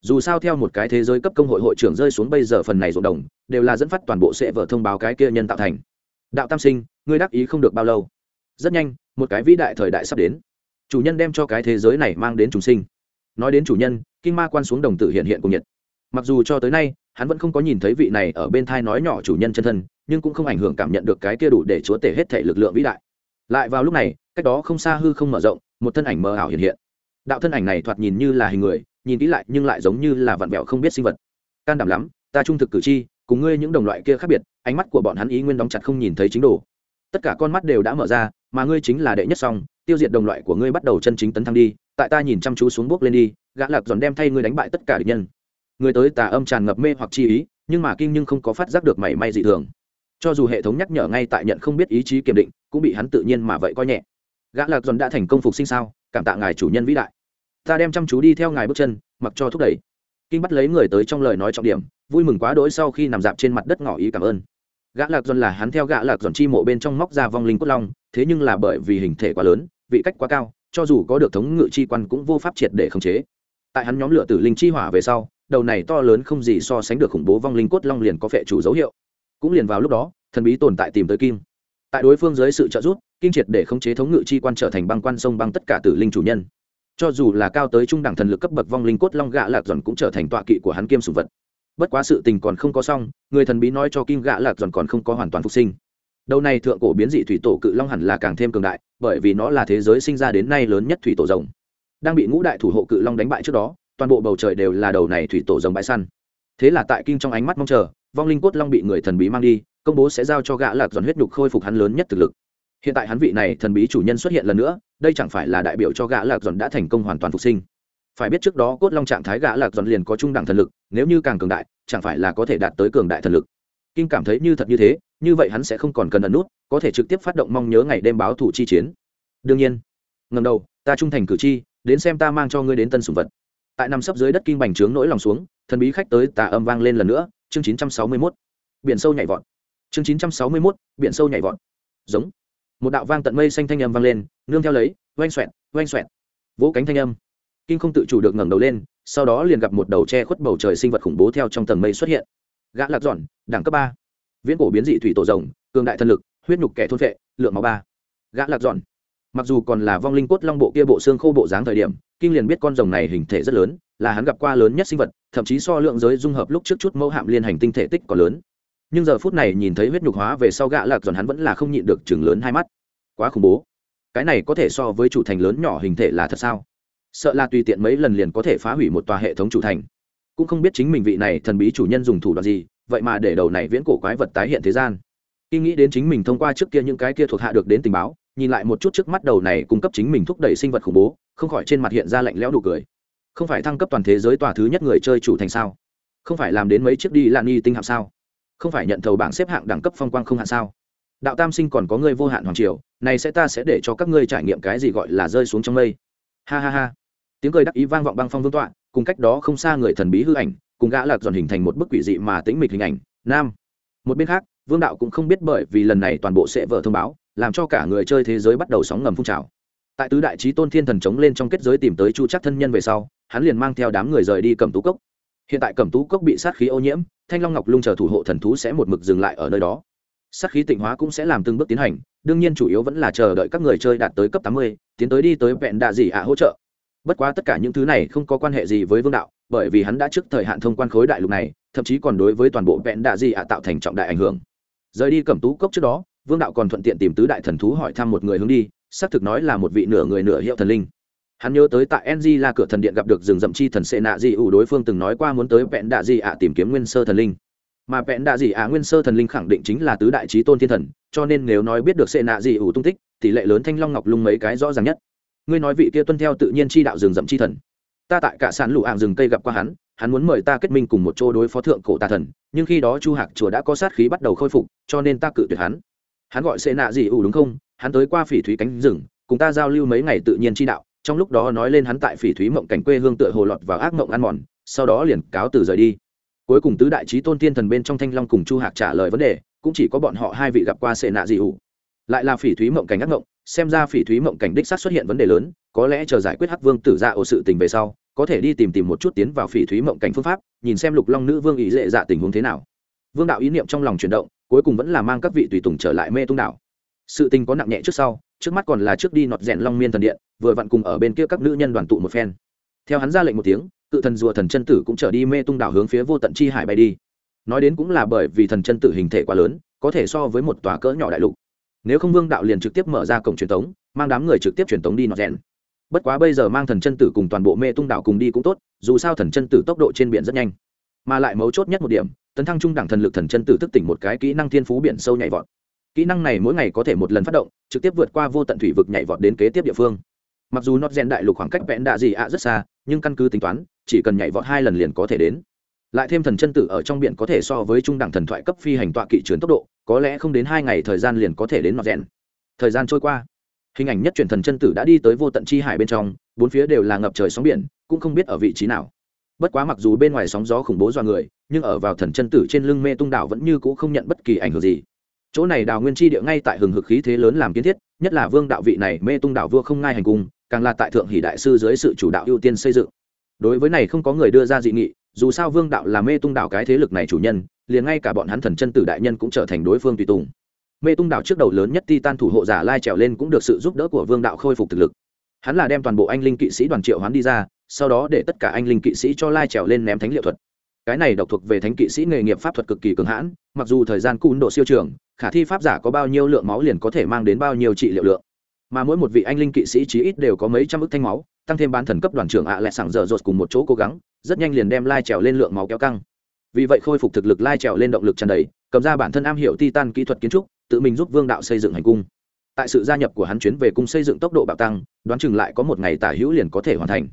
Dù sao theo một cái thế giới cấp công hội hội trưởng rơi xuống bây giờ phần này ruộng đồng, đều là dẫn phát toàn bộ sẽ vợ thông báo cái kia nhân tạo thành. Đạo tam sinh, ngươi đắc ý không được bao lâu? Rất nhanh, một cái vĩ đại thời đại sắp đến. Chủ nhân đem cho cái thế giới này mang đến chúng sinh nói đến chủ nhân, kinh ma quan xuống đồng tử hiện hiện cùng nhiệt. Mặc dù cho tới nay, hắn vẫn không có nhìn thấy vị này ở bên thai nói nhỏ chủ nhân chân thân, nhưng cũng không ảnh hưởng cảm nhận được cái kia đủ để chúa tể hết thể lực lượng vĩ đại. Lại vào lúc này, cách đó không xa hư không mở rộng, một thân ảnh mờ ảo hiện hiện. Đạo thân ảnh này thoạt nhìn như là hình người, nhìn kỹ lại nhưng lại giống như là vặn vẹo không biết sinh vật. Can đảm lắm, ta trung thực cử tri cùng ngươi những đồng loại kia khác biệt, ánh mắt của bọn hắn ý nguyên đóng chặt không nhìn thấy chính đồ. Tất cả con mắt đều đã mở ra, mà ngươi chính là đệ nhất song, tiêu diệt đồng loại của ngươi bắt đầu chân chính tấn thăng đi tại ta nhìn chăm chú xuống bước lên đi, gã lạc giòn đem thay ngươi đánh bại tất cả địch nhân. Người tới tà âm tràn ngập mê hoặc chi ý, nhưng mà kinh nhưng không có phát giác được mảy may dị thường. Cho dù hệ thống nhắc nhở ngay tại nhận không biết ý chí kiểm định, cũng bị hắn tự nhiên mà vậy coi nhẹ. Gã lạc giòn đã thành công phục sinh sao? Cảm tạ ngài chủ nhân vĩ đại. Ta đem chăm chú đi theo ngài bước chân, mặc cho thúc đẩy. Kinh bắt lấy người tới trong lời nói trọng điểm, vui mừng quá đỗi sau khi nằm dạp trên mặt đất ngỏ ý cảm ơn. Gã lạc giòn là hắn theo gã lạc giòn chi mộ bên trong móc ra vong linh cốt long, thế nhưng là bởi vì hình thể quá lớn, vị cách quá cao cho dù có được thống ngự chi quan cũng vô pháp triệt để khống chế. Tại hắn nhóm lửa tử linh chi hỏa về sau, đầu này to lớn không gì so sánh được khủng bố vong linh cốt long liền có vẻ chủ dấu hiệu. Cũng liền vào lúc đó, thần bí tồn tại tìm tới kim. Tại đối phương dưới sự trợ giúp, kim triệt để khống chế thống ngự chi quan trở thành băng quan sông băng tất cả tử linh chủ nhân. Cho dù là cao tới trung đẳng thần lực cấp bậc vong linh cốt long gạ lạc giòn cũng trở thành tọa kỵ của hắn kiêm sùng vật. Bất quá sự tình còn không có xong, người thần bí nói cho kim gạ lạc giòn còn không có hoàn toàn phục sinh đầu này thượng cổ biến dị thủy tổ cự long hẳn là càng thêm cường đại, bởi vì nó là thế giới sinh ra đến nay lớn nhất thủy tổ rồng. Đang bị ngũ đại thủ hộ cự long đánh bại trước đó, toàn bộ bầu trời đều là đầu này thủy tổ rồng bãi săn. Thế là tại kinh trong ánh mắt mong chờ, vong linh cốt long bị người thần bí mang đi, công bố sẽ giao cho gã lạc dọn huyết nhục khôi phục hắn lớn nhất thực lực. Hiện tại hắn vị này thần bí chủ nhân xuất hiện lần nữa, đây chẳng phải là đại biểu cho gã lạc dọn đã thành công hoàn toàn phục sinh. Phải biết trước đó cốt long trạng thái gã lạc dọn liền có trung đẳng thần lực, nếu như càng cường đại, chẳng phải là có thể đạt tới cường đại thần lực. Kim cảm thấy như thật như thế như vậy hắn sẽ không còn cần ẩn nút có thể trực tiếp phát động mong nhớ ngày đêm báo thủ chi chiến. Đương nhiên ngầm đầu ta trung thành cử tri đến xem ta mang cho ngươi đến tân sùng vật. Tại nằm sấp dưới đất kinh bành trướng nỗi lòng xuống thần bí khách tới tà âm vang lên lần nữa chương chín trăm sáu mươi 961. biển sâu nhảy vọt. Chương chín trăm sáu mươi 961, biển sâu nhảy vọt. Giống. Một đạo vang tận mây xanh thanh âm vang lên nương theo lấy oanh xoẹt oanh xoẹt. Vỗ cánh thanh âm. Kinh không tự chủ được ngẩng đầu lên sau đó liền gặp một đầu che khuất bầu trời sinh vật khủng bố theo trong tầng mây xuất hiện. Gã lạc giòn đẳng cấp ba viễn cổ biến dị thủy tổ rồng, cường đại thần lực, huyết nhục kẻ thôn vệ lượng máu ba. Gã lạc giòn. Mặc dù còn là vong linh cốt long bộ kia bộ xương khô bộ dáng thời điểm, kinh liền biết con rồng này hình thể rất lớn, là hắn gặp qua lớn nhất sinh vật, thậm chí so lượng giới dung hợp lúc trước chút mẫu hạm liên hành tinh thể tích còn lớn. Nhưng giờ phút này nhìn thấy huyết nhục hóa về sau gã lạc giòn hắn vẫn là không nhịn được chừng lớn hai mắt. Quá khủng bố. Cái này có thể so với chủ thành lớn nhỏ hình thể là thật sao? Sợ là tùy tiện mấy lần liền có thể phá hủy một tòa hệ thống chủ thành. Cũng không biết chính mình vị này thần bí chủ nhân dùng thủ đoạn gì vậy mà để đầu này viễn cổ quái vật tái hiện thế gian. Khi nghĩ đến chính mình thông qua trước kia những cái kia thuộc hạ được đến tình báo, nhìn lại một chút trước mắt đầu này cung cấp chính mình thúc đẩy sinh vật khủng bố, không khỏi trên mặt hiện ra lạnh lẽo đủ cười. Không phải thăng cấp toàn thế giới tòa thứ nhất người chơi chủ thành sao? Không phải làm đến mấy chiếc đi lan y tinh hạng sao? Không phải nhận thầu bảng xếp hạng đẳng cấp phong quang không hạn sao? Đạo tam sinh còn có ngươi vô hạn hoàng triều, này sẽ ta sẽ để cho các ngươi trải nghiệm cái gì gọi là rơi xuống trong mây. Ha ha ha. Tiếng cười đắc ý vang vọng băng phong vương tọa, cùng cách đó không xa người thần bí hư ảnh cùng gã lạc dọn hình thành một bức quỷ dị mà tĩnh mịch hình ảnh, nam. Một bên khác, vương đạo cũng không biết bởi vì lần này toàn bộ sẽ vợ thông báo, làm cho cả người chơi thế giới bắt đầu sóng ngầm phun trào. Tại tứ đại trí tôn thiên thần chống lên trong kết giới tìm tới chu chắc thân nhân về sau, hắn liền mang theo đám người rời đi cầm tú cốc. Hiện tại cầm tú cốc bị sát khí ô nhiễm, thanh long ngọc lung chờ thủ hộ thần thú sẽ một mực dừng lại ở nơi đó. Sát khí tịnh hóa cũng sẽ làm từng bước tiến hành, đương nhiên chủ yếu vẫn là chờ đợi các người chơi đạt tới cấp tám mươi, tiến tới đi tới vẹn đạ dị ạ hỗ trợ. Bất quá tất cả những thứ này không có quan hệ gì với vương đạo bởi vì hắn đã trước thời hạn thông quan khối đại lục này, thậm chí còn đối với toàn bộ vẹn đạ di ạ tạo thành trọng đại ảnh hưởng. Rời đi cẩm tú cốc trước đó, vương đạo còn thuận tiện tìm tứ đại thần thú hỏi thăm một người hướng đi, xác thực nói là một vị nửa người nửa hiệu thần linh. Hắn nhớ tới tại ng là cửa thần điện gặp được rừng rậm chi thần sệ nạ ủ đối phương từng nói qua muốn tới vẹn đạ di ạ tìm kiếm nguyên sơ thần linh. Mà vẹn đạ di ạ nguyên sơ thần linh khẳng định chính là tứ đại trí tôn thiên thần, cho nên nếu nói biết được sệ nạ ủ tung tích, tỷ lệ lớn thanh long ngọc lung mấy cái rõ ràng nhất. Ngươi nói vị kia tuân theo tự nhiên chi đạo rừng rậm chi thần ta tại cả sàn lũ ạng rừng cây gặp qua hắn hắn muốn mời ta kết minh cùng một chỗ đối phó thượng cổ tà thần, nhưng khi đó chu hạc chùa đã có sát khí bắt đầu khôi phục, cho nên ta cự tuyệt hắn. Hắn gọi sệ nạ gì ủ đúng không? Hắn tới qua phỉ thúy cánh rừng, cùng ta giao lưu mấy ngày tự nhiên chi đạo, trong lúc đó nói lên hắn tại phỉ thúy mộng cảnh quê hương tựa hồ lọt vào ác mộng ăn mòn, sau đó liền cáo từ rời đi. Cuối cùng tứ đại trí tôn tiên thần bên trong thanh long cùng chu hạc trả lời vấn đề, cũng chỉ có bọn họ hai vị gặp qua sệ nạ dị ủ. Lại là phỉ thúy mộng cảnh ác mộng xem ra phỉ thúy mộng cảnh đích sát xuất hiện vấn đề lớn, có lẽ chờ giải quyết hắc vương tử dạ ổ sự tình về sau, có thể đi tìm tìm một chút tiến vào phỉ thúy mộng cảnh phương pháp, nhìn xem lục long nữ vương ý dễ dạ tình huống thế nào. Vương đạo ý niệm trong lòng chuyển động, cuối cùng vẫn là mang các vị tùy tùng trở lại mê tung đảo. Sự tình có nặng nhẹ trước sau, trước mắt còn là trước đi nọt rèn long miên thần điện, vừa vặn cùng ở bên kia các nữ nhân đoàn tụ một phen. Theo hắn ra lệnh một tiếng, cự thần rùa thần chân tử cũng trở đi mê tung đảo hướng phía vô tận chi hải bay đi. Nói đến cũng là bởi vì thần chân tử hình thể quá lớn, có thể so với một tòa cỡ nhỏ đại lục nếu không vương đạo liền trực tiếp mở ra cổng truyền tống, mang đám người trực tiếp truyền tống đi nọt rèn. Bất quá bây giờ mang thần chân tử cùng toàn bộ mê tung đạo cùng đi cũng tốt, dù sao thần chân tử tốc độ trên biển rất nhanh. Mà lại mấu chốt nhất một điểm, tấn thăng trung đẳng thần lực thần chân tử thức tỉnh một cái kỹ năng thiên phú biển sâu nhảy vọt. Kỹ năng này mỗi ngày có thể một lần phát động, trực tiếp vượt qua vô tận thủy vực nhảy vọt đến kế tiếp địa phương. Mặc dù nót rèn đại lục khoảng cách vẽn đạ gì ạ rất xa, nhưng căn cứ tính toán, chỉ cần nhảy vọt hai lần liền có thể đến. Lại thêm thần chân tử ở trong biển có thể so với trung đẳng thần thoại cấp phi hành tọa kỵ trướng tốc độ có lẽ không đến hai ngày thời gian liền có thể đến nọt rèn. Thời gian trôi qua, hình ảnh nhất truyền thần chân tử đã đi tới vô tận chi hải bên trong, bốn phía đều là ngập trời sóng biển, cũng không biết ở vị trí nào. Bất quá mặc dù bên ngoài sóng gió khủng bố do người, nhưng ở vào thần chân tử trên lưng mê tung đảo vẫn như c ũ không nhận bất kỳ ảnh hưởng gì. Chỗ này đào nguyên chi địa ngay tại hừng hực khí thế lớn làm kiến thiết, nhất là vương đạo vị này mê tung đảo vua không ngai hành cung, càng là tại thượng hỷ đại sư dưới sự chủ đạo ưu tiên xây dựng. Đối với này không có người đưa ra dị nghị, dù sao vương đạo là mê tung đảo cái thế lực này chủ nhân liền ngay cả bọn hắn thần chân tử đại nhân cũng trở thành đối phương tùy tùng. Mê tung đảo trước đầu lớn nhất ti tan thủ hộ giả lai trèo lên cũng được sự giúp đỡ của vương đạo khôi phục thực lực. Hắn là đem toàn bộ anh linh kỵ sĩ đoàn triệu hoán đi ra, sau đó để tất cả anh linh kỵ sĩ cho lai trèo lên ném thánh liệu thuật. Cái này độc thuộc về thánh kỵ sĩ nghề nghiệp pháp thuật cực kỳ cường hãn, mặc dù thời gian cún độ siêu trường, khả thi pháp giả có bao nhiêu lượng máu liền có thể mang đến bao nhiêu trị liệu lượng. Mà mỗi một vị anh linh kỵ sĩ chí ít đều có mấy trăm ức thanh máu, tăng thêm bán thần cấp đoàn trưởng ạ à lại sảng dở dột cùng một chỗ cố gắng, rất nhanh liền đem lai trèo lên lượng máu kéo căng vì vậy khôi phục thực lực lai trèo lên động lực tràn đầy, cầm ra bản thân am hiểu titan kỹ thuật kiến trúc, tự mình giúp vương đạo xây dựng hành cung. Tại sự gia nhập của hắn chuyến về cung xây dựng tốc độ bạo tăng, đoán chừng lại có một ngày tả hữu liền có thể hoàn thành.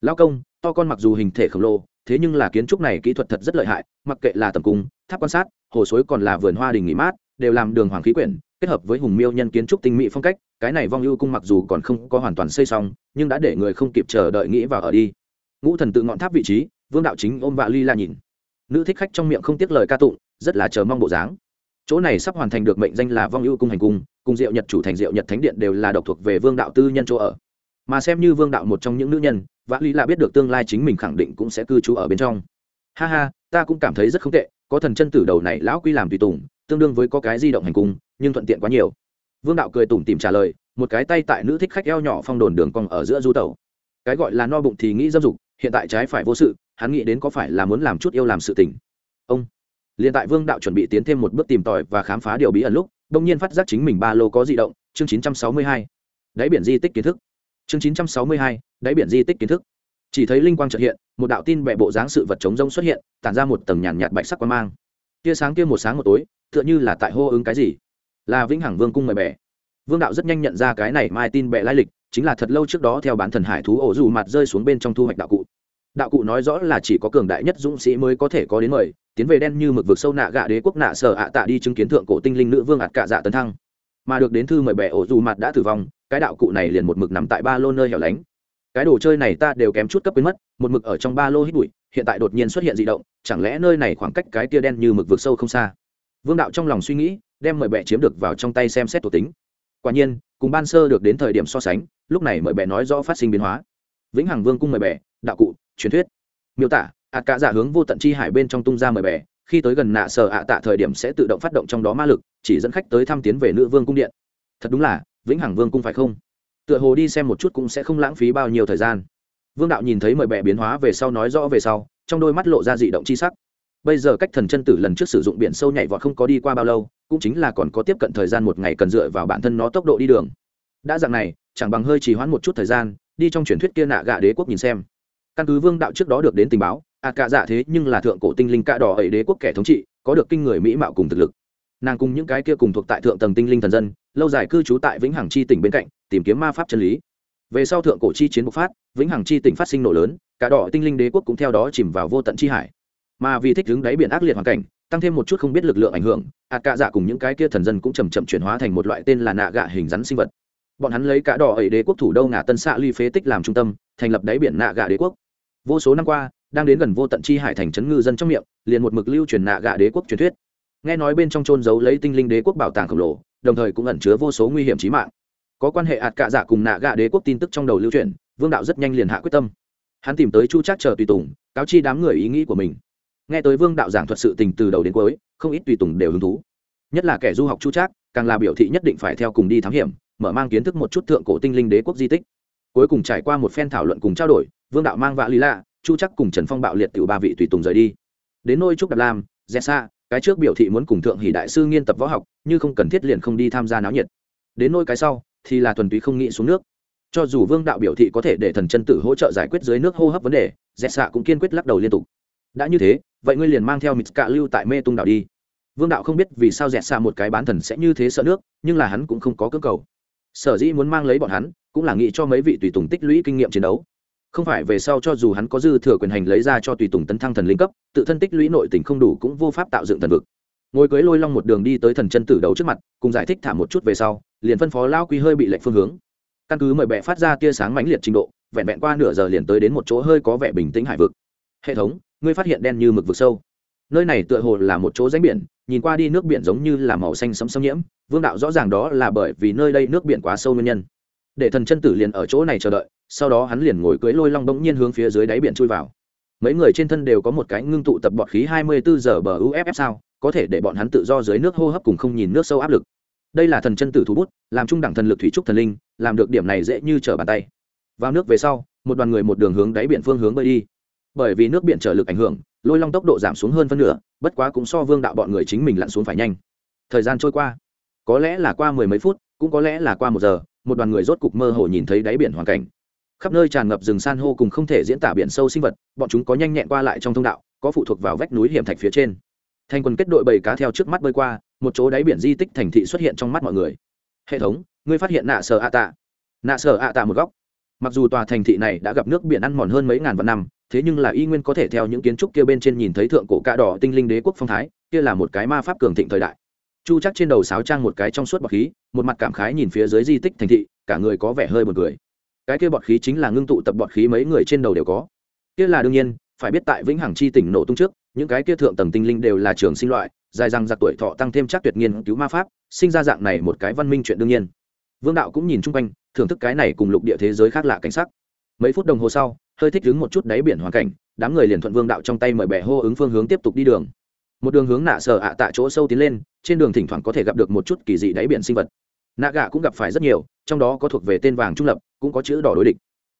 Lao công, to con mặc dù hình thể khổng lồ, thế nhưng là kiến trúc này kỹ thuật thật rất lợi hại, mặc kệ là tầm cung, tháp quan sát, hồ suối còn là vườn hoa đình nghỉ mát, đều làm đường hoàng khí quyển, kết hợp với hùng miêu nhân kiến trúc tinh mỹ phong cách, cái này vong ưu cung mặc dù còn không có hoàn toàn xây xong, nhưng đã để người không kịp chờ đợi nghĩ vào ở đi. Ngũ thần tự ngọn tháp vị trí, vương đạo chính ôm vạ ly la nhìn nữ thích khách trong miệng không tiếc lời ca tụng, rất là chờ mong bộ dáng. Chỗ này sắp hoàn thành được mệnh danh là vong ưu cung hành cung, cùng diệu nhật chủ thành diệu nhật thánh điện đều là độc thuộc về vương đạo tư nhân chỗ ở. Mà xem như vương đạo một trong những nữ nhân, vã lý là biết được tương lai chính mình khẳng định cũng sẽ cư trú ở bên trong. Ha ha, ta cũng cảm thấy rất không tệ, có thần chân tử đầu này lão quy làm tùy tùng, tương đương với có cái di động hành cung, nhưng thuận tiện quá nhiều. Vương đạo cười tủm tìm trả lời, một cái tay tại nữ thích khách eo nhỏ phong đồn đường cong ở giữa du tàu cái gọi là no bụng thì nghĩ dâm dục, hiện tại trái phải vô sự hắn nghĩ đến có phải là muốn làm chút yêu làm sự tình. Ông liền tại vương đạo chuẩn bị tiến thêm một bước tìm tòi và khám phá điều bí ẩn lúc đông nhiên phát giác chính mình ba lô có di động chương chín trăm sáu mươi hai. Đáy biển di tích kiến thức. Chương chín trăm sáu mươi hai đáy biển di tích kiến thức. Chỉ thấy linh quang trợ hiện một đạo tin bệ bộ dáng sự vật chống rông xuất hiện tản ra một tầng nhàn nhạt, nhạt bạch sắc quang mang. Tia sáng kia một sáng một tối tựa như là tại hô ứng cái gì. Là vĩnh hằng vương cung mời bẻ. Vương đạo rất nhanh nhận ra cái này mai tin bệ lai lịch chính là thật lâu trước đó theo bán thần hải thú ổ dù mặt rơi xuống bên trong thu hoạch đạo cụ đạo cụ nói rõ là chỉ có cường đại nhất dũng sĩ mới có thể có đến mời, tiến về đen như mực vực sâu nạ gạ đế quốc nạ sở ạ tạ đi chứng kiến thượng cổ tinh linh nữ vương ạt cạ dạ tấn thăng. Mà được đến thư mời bẻ ổ dù mặt đã tử vong, cái đạo cụ này liền một mực nằm tại ba lô nơi hẻo lánh. Cái đồ chơi này ta đều kém chút cấp quên mất, một mực ở trong ba lô hít bụi, hiện tại đột nhiên xuất hiện d ị động, chẳng lẽ nơi này khoảng cách cái tia đen như mực vực sâu không xa? Vương đạo trong lòng suy nghĩ, đem mời bẹ chiếm được vào trong tay xem xét tổ tính. Quả nhiên, cùng ban sơ được đến thời điểm so sánh, lúc này mời bẹ nói rõ phát sinh biến hóa. Vĩnh hằng vương cung mời bẹ đạo cụ truyền thuyết. Miêu tả, ạt cả giả dạ hướng vô tận chi hải bên trong tung ra mời bè, khi tới gần nạ sở ạ tạ thời điểm sẽ tự động phát động trong đó ma lực, chỉ dẫn khách tới thăm tiến về nữ vương cung điện. Thật đúng là, vĩnh hằng vương cung phải không? Tựa hồ đi xem một chút cũng sẽ không lãng phí bao nhiêu thời gian. Vương đạo nhìn thấy mời bè biến hóa về sau nói rõ về sau, trong đôi mắt lộ ra dị động chi sắc. Bây giờ cách thần chân tử lần trước sử dụng biển sâu nhảy vọt không có đi qua bao lâu, cũng chính là còn có tiếp cận thời gian một ngày cần dựa vào bản thân nó tốc độ đi đường. Đã dạng này, chẳng bằng hơi trì hoãn một chút thời gian, đi trong truyền thuyết kia nạ gạ đế quốc nhìn xem căn cứ vương đạo trước đó được đến tình báo a cạ cả dạ thế nhưng là thượng cổ tinh linh cạ đỏ ấy đế quốc kẻ thống trị, có được kinh người mỹ mạo cùng thực lực. Nàng cùng những cái kia cùng thuộc tại thượng tầng tinh linh thần dân, lâu dài cư trú tại vĩnh hằng chi tỉnh bên cạnh, tìm kiếm ma pháp chân lý. Về sau thượng cổ chi chiến bộc phát, vĩnh hằng chi tỉnh phát sinh nổ lớn cả đỏ tinh linh đế quốc cũng theo đó chìm vào vô tận chi hải. Mà vì thích đứng đáy biển ác liệt hoàn cảnh, tăng thêm một chút không biết lực lượng ảnh hưởng ạt cạ dạ cùng những cái kia thần dân cũng chầm chậm chuyển hóa thành một loại tên là nạ gạ hình rắn sinh vật bọn hắn lấy cả đỏ ấy đế quốc thủ đô ngả tân xạ ly phế tích làm trung tâm, thành lập đáy biển nạ gạ đế quốc. Vô số năm qua, đang đến gần vô tận chi hải thành trấn ngư dân trong miệng, liền một mực lưu truyền nạ gạ đế quốc truyền thuyết. Nghe nói bên trong trôn giấu lấy tinh linh đế quốc bảo tàng khổng lồ, đồng thời cũng ẩn chứa vô số nguy hiểm trí mạng. Có quan hệ ạt cạ giả cùng nạ gạ đế quốc tin tức trong đầu lưu truyền, vương đạo rất nhanh liền hạ quyết tâm. Hắn tìm tới chu trác chờ tùy tùng, cáo chi đám người ý nghĩ của mình. Nghe tới vương đạo giảng thuật sự tình từ đầu đến cuối, không ít tùy tùng đều hứng thú. Nhất là kẻ du học chu trác, càng là biểu thị nhất định phải theo cùng đi thám hiểm mở mang kiến thức một chút thượng cổ tinh linh đế quốc di tích. Cuối cùng trải qua một phen thảo luận cùng trao đổi, vương đạo mang vạ lý lạ, chu chắc cùng trần phong bạo liệt tự ba vị tùy tùng rời đi. Đến nôi trúc đạp lam dè xa cái trước biểu thị muốn cùng thượng hỷ đại sư nghiên tập võ học, như không cần thiết liền không đi tham gia náo nhiệt. Đến nôi cái sau, thì là thuần túy không nghĩ xuống nước. Cho dù vương đạo biểu thị có thể để thần chân tử hỗ trợ giải quyết dưới nước hô hấp vấn đề dè xạ cũng kiên quyết lắc đầu liên tục. Đã như thế, vậy ngươi liền mang theo mít cạ lưu tại mê tung đảo đi. Vương đạo không biết vì sao dẹt xa một cái bán thần sẽ như thế sợ nước, nhưng là hắn cũng không có cơ cầu sở dĩ muốn mang lấy bọn hắn, cũng là nghĩ cho mấy vị tùy tùng tích lũy kinh nghiệm chiến đấu. Không phải về sau cho dù hắn có dư thừa quyền hành lấy ra cho tùy tùng tấn thăng thần linh cấp, tự thân tích lũy nội tình không đủ cũng vô pháp tạo dựng thần vực. Ngồi cưới lôi long một đường đi tới thần chân tử đấu trước mặt, cùng giải thích thả một chút về sau, liền phân phó lao quy hơi bị lệnh phương hướng. Căn cứ mời bẹ phát ra tia sáng mãnh liệt trình độ, vẹn vẹn qua nửa giờ liền tới đến một chỗ hơi có vẻ bình tĩnh hải vực. Hệ thống, ngươi phát hiện đen như mực vực sâu. Nơi này tựa hồ là một chỗ ránh biển nhìn qua đi nước biển giống như là màu xanh sẫm sẫm nhiễm, vương đạo rõ ràng đó là bởi vì nơi đây nước biển quá sâu nguyên nhân. Để thần chân tử liền ở chỗ này chờ đợi, sau đó hắn liền ngồi cưỡi lôi long bỗng nhiên hướng phía dưới đáy biển chui vào. Mấy người trên thân đều có một cái ngưng tụ tập bọt khí hai mươi bốn giờ bờ uff sao, có thể để bọn hắn tự do dưới nước hô hấp cùng không nhìn nước sâu áp lực. Đây là thần chân tử thủ bút, làm trung đẳng thần lực thủy trúc thần linh, làm được điểm này dễ như trở bàn tay. Vào nước về sau, một đoàn người một đường hướng đáy biển phương hướng bơi đi bởi vì nước biển trở lực ảnh hưởng, lôi long tốc độ giảm xuống hơn phân nửa, bất quá cũng so vương đạo bọn người chính mình lặn xuống phải nhanh. Thời gian trôi qua, có lẽ là qua mười mấy phút, cũng có lẽ là qua một giờ, một đoàn người rốt cục mơ hồ nhìn thấy đáy biển hoàn cảnh. Khắp nơi tràn ngập rừng san hô cùng không thể diễn tả biển sâu sinh vật, bọn chúng có nhanh nhẹn qua lại trong thông đạo, có phụ thuộc vào vách núi hiểm thạch phía trên. Thành quần kết đội bầy cá theo trước mắt bơi qua, một chỗ đáy biển di tích thành thị xuất hiện trong mắt mọi người. Hệ thống, ngươi phát hiện nạ sở ạ tạ. Nạ sở ạ tạ một góc. Mặc dù tòa thành thị này đã gặp nước biển ăn mòn hơn mấy ngàn vạn năm thế nhưng là y nguyên có thể theo những kiến trúc kia bên trên nhìn thấy thượng cổ cạ đỏ tinh linh đế quốc phong thái, kia là một cái ma pháp cường thịnh thời đại. Chu chắc trên đầu sáo trang một cái trong suốt bọt khí, một mặt cảm khái nhìn phía dưới di tích thành thị, cả người có vẻ hơi b u ồ n cười. Cái kia bọt khí chính là ngưng tụ tập bọt khí mấy người trên đầu đều có. Kia là đương nhiên, phải biết tại vĩnh hằng chi tỉnh nổ tung trước, những cái kia thượng tầng tinh linh đều là trường sinh loại, dài răng giặc tuổi thọ tăng thêm chắc tuyệt nghiên cứu ma pháp, sinh ra dạng này một cái văn minh chuyện đương nhiên. Vương đạo cũng nhìn chung quanh, thưởng thức cái này cùng lục địa thế giới khác lạ cảnh sắc. Mấy phút đồng hồ sau hơi thích đứng một chút đáy biển hoàn cảnh, đám người liền thuận vương đạo trong tay mời bẻ hô ứng phương hướng tiếp tục đi đường. Một đường hướng nạ sở ạ tại chỗ sâu tiến lên, trên đường thỉnh thoảng có thể gặp được một chút kỳ dị đáy biển sinh vật. Nạ gạ cũng gặp phải rất nhiều, trong đó có thuộc về tên vàng trung lập, cũng có chữ đỏ đối địch.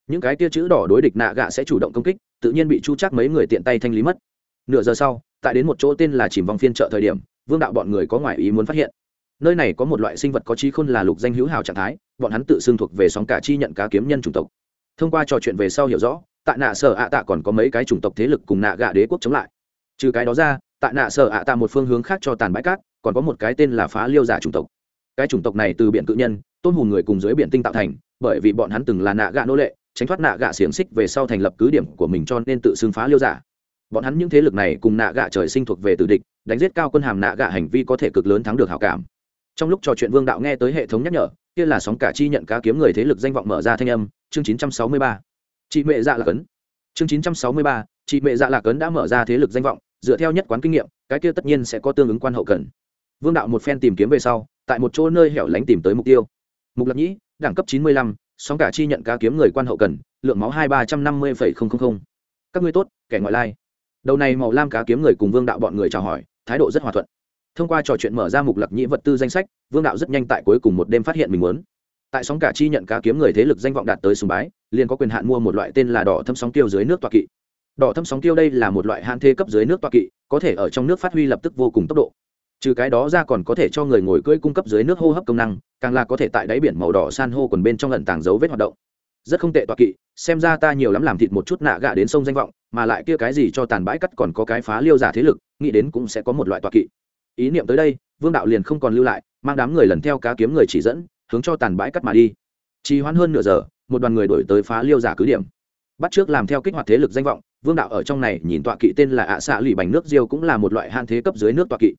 Những cái tia chữ đỏ đối địch nạ gạ sẽ chủ động công kích, tự nhiên bị chu chắc mấy người tiện tay thanh lý mất. Nửa giờ sau, tại đến một chỗ tên là chìm vòng phiên chợ thời điểm, vương đạo bọn người có ngoại ý muốn phát hiện. Nơi này có một loại sinh vật có trí khôn là lục danh hữu hảo trạng thái, bọn hắn tự xưng thuộc về sóng cả chi nhận cá kiếm nhân chủng tộc thông qua trò chuyện về sau hiểu rõ tại nạ sở ạ tạ còn có mấy cái chủng tộc thế lực cùng nạ gạ đế quốc chống lại. Trừ cái đó ra tại nạ sở ạ tạ một phương hướng khác cho tàn bãi cát, còn có một cái tên là phá liêu giả chủng tộc. Cái chủng tộc này từ biển cự nhân, tôn hùn người cùng dưới biển tinh tạo thành, bởi vì bọn hắn từng là nạ gạ nô lệ, tránh thoát nạ gạ xiềng xích về sau thành lập cứ điểm của mình cho nên tự xưng phá liêu giả. Bọn hắn những thế lực này cùng nạ gạ trời sinh thuộc về tử địch, đánh giết cao quân hàm nạ gạ hành vi có thể cực lớn thắng được hảo cảm. Trong lúc trò chuyện vương đạo nghe tới hệ thống nhắc nhở kia là sóng cả chi nhận cá kiếm người thế lực danh vọng mở ra thanh âm chương 963. chị mẹ dạ là cấn chương 963, chị mẹ dạ là cấn đã mở ra thế lực danh vọng dựa theo nhất quán kinh nghiệm cái kia tất nhiên sẽ có tương ứng quan hậu cần. Vương đạo một phen tìm kiếm về sau tại một chỗ nơi hẻo lánh tìm tới mục tiêu. Mục lập nhĩ đẳng cấp 95, sóng cả chi nhận cá kiếm người quan hậu cần lượng máu hai ba trăm năm mươi các ngươi tốt kẻ ngoại lai. Đầu này màu lam cá kiếm người cùng vương đạo bọn người chào hỏi thái độ rất hòa thuận thông qua trò chuyện mở ra mục lạc nhĩ vật tư danh sách, vương đạo rất nhanh tại cuối cùng một đêm phát hiện mình muốn. Tại sóng cả chi nhận cá kiếm người thế lực danh vọng đạt tới sùng bái, liền có quyền hạn mua một loại tên là đỏ thâm sóng tiêu dưới nước toa kỵ. Đỏ thâm sóng tiêu đây là một loại hạn thê cấp dưới nước toa kỵ, có thể ở trong nước phát huy lập tức vô cùng tốc độ. Trừ cái đó ra còn có thể cho người ngồi cưỡi cung cấp dưới nước hô hấp công năng, càng là có thể tại đáy biển màu đỏ san hô quần bên trong lần tàng dấu vết hoạt động. Rất không tệ toa kỵ, xem ra ta nhiều lắm làm thịt một chút nạ gạ đến sông danh vọng, mà lại kia cái gì cho tàn bãi cắt còn có cái phá liêu giả thế lực, nghĩ đến cũng sẽ có một loại toa kỵ ý niệm tới đây, vương đạo liền không còn lưu lại, mang đám người lần theo cá kiếm người chỉ dẫn, hướng cho tàn bãi cắt mà đi. Trì hoãn hơn nửa giờ, một đoàn người đổi tới phá liêu giả cứ điểm. Bắt trước làm theo kích hoạt thế lực danh vọng, vương đạo ở trong này nhìn tọa kỵ tên là ạ xạ lì bành nước diêu cũng là một loại hạn thế cấp dưới nước tọa kỵ.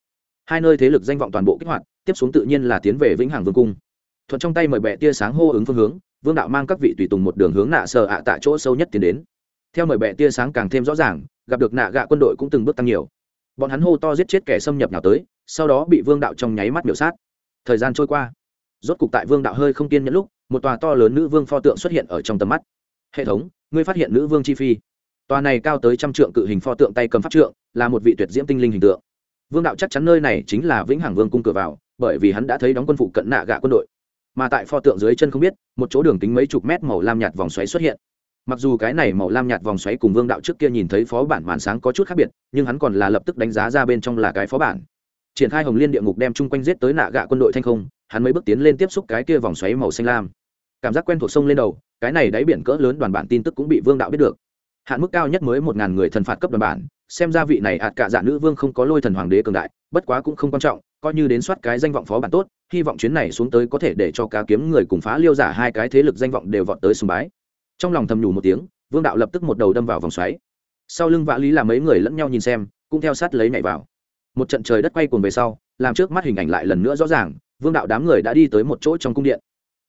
Hai nơi thế lực danh vọng toàn bộ kích hoạt, tiếp xuống tự nhiên là tiến về vĩnh hằng vương cung. Thuận trong tay mời bẹ tia sáng hô ứng phương hướng, vương đạo mang các vị tùy tùng một đường hướng nạ sờ ạ tạ chỗ sâu nhất tiến đến. Theo mời bẹ tia sáng càng thêm rõ ràng, gặp được nạ gạ quân đội cũng từng bước tăng nhiều bọn hắn hô to giết chết kẻ xâm nhập nào tới, sau đó bị vương đạo trong nháy mắt biểu sát. Thời gian trôi qua. Rốt cục tại vương đạo hơi không kiên nhẫn lúc, một tòa to lớn nữ vương pho tượng xuất hiện ở trong tầm mắt. Hệ thống, ngươi phát hiện nữ vương chi phi? Tòa này cao tới trăm trượng cự hình pho tượng tay cầm pháp trượng, là một vị tuyệt diễm tinh linh hình tượng. Vương đạo chắc chắn nơi này chính là vĩnh hằng vương cung cửa vào, bởi vì hắn đã thấy đóng quân phụ cận nạ gạ quân đội. Mà tại pho tượng dưới chân không biết, một chỗ đường kính mấy chục mét màu lam nhạt vòng xoáy xuất hiện mặc dù cái này màu lam nhạt vòng xoáy cùng vương đạo trước kia nhìn thấy phó bản màn sáng có chút khác biệt, nhưng hắn còn là lập tức đánh giá ra bên trong là cái phó bản. Triển khai hồng liên địa ngục đem chung quanh giết tới nạ gạ quân đội thanh không, hắn mới bước tiến lên tiếp xúc cái kia vòng xoáy màu xanh lam. Cảm giác quen thuộc sông lên đầu, cái này đáy biển cỡ lớn đoàn bản tin tức cũng bị vương đạo biết được. Hạn mức cao nhất mới một ngàn người thần phạt cấp đoàn bản, xem ra vị này ạt cả giả dạ nữ vương không có lôi thần hoàng đế cường đại, bất quá cũng không quan trọng, coi như đến soát cái danh vọng phó bản tốt, hy vọng chuyến này xuống tới có thể để cho cá kiếm người cùng phá liêu giả hai cái thế lực danh vọng đều vọt tới sùng bái trong lòng thầm nhủ một tiếng, vương đạo lập tức một đầu đâm vào vòng xoáy. Sau lưng vã lý là mấy người lẫn nhau nhìn xem, cũng theo sát lấy nhảy vào. Một trận trời đất quay cuồng về sau, làm trước mắt hình ảnh lại lần nữa rõ ràng, vương đạo đám người đã đi tới một chỗ trong cung điện.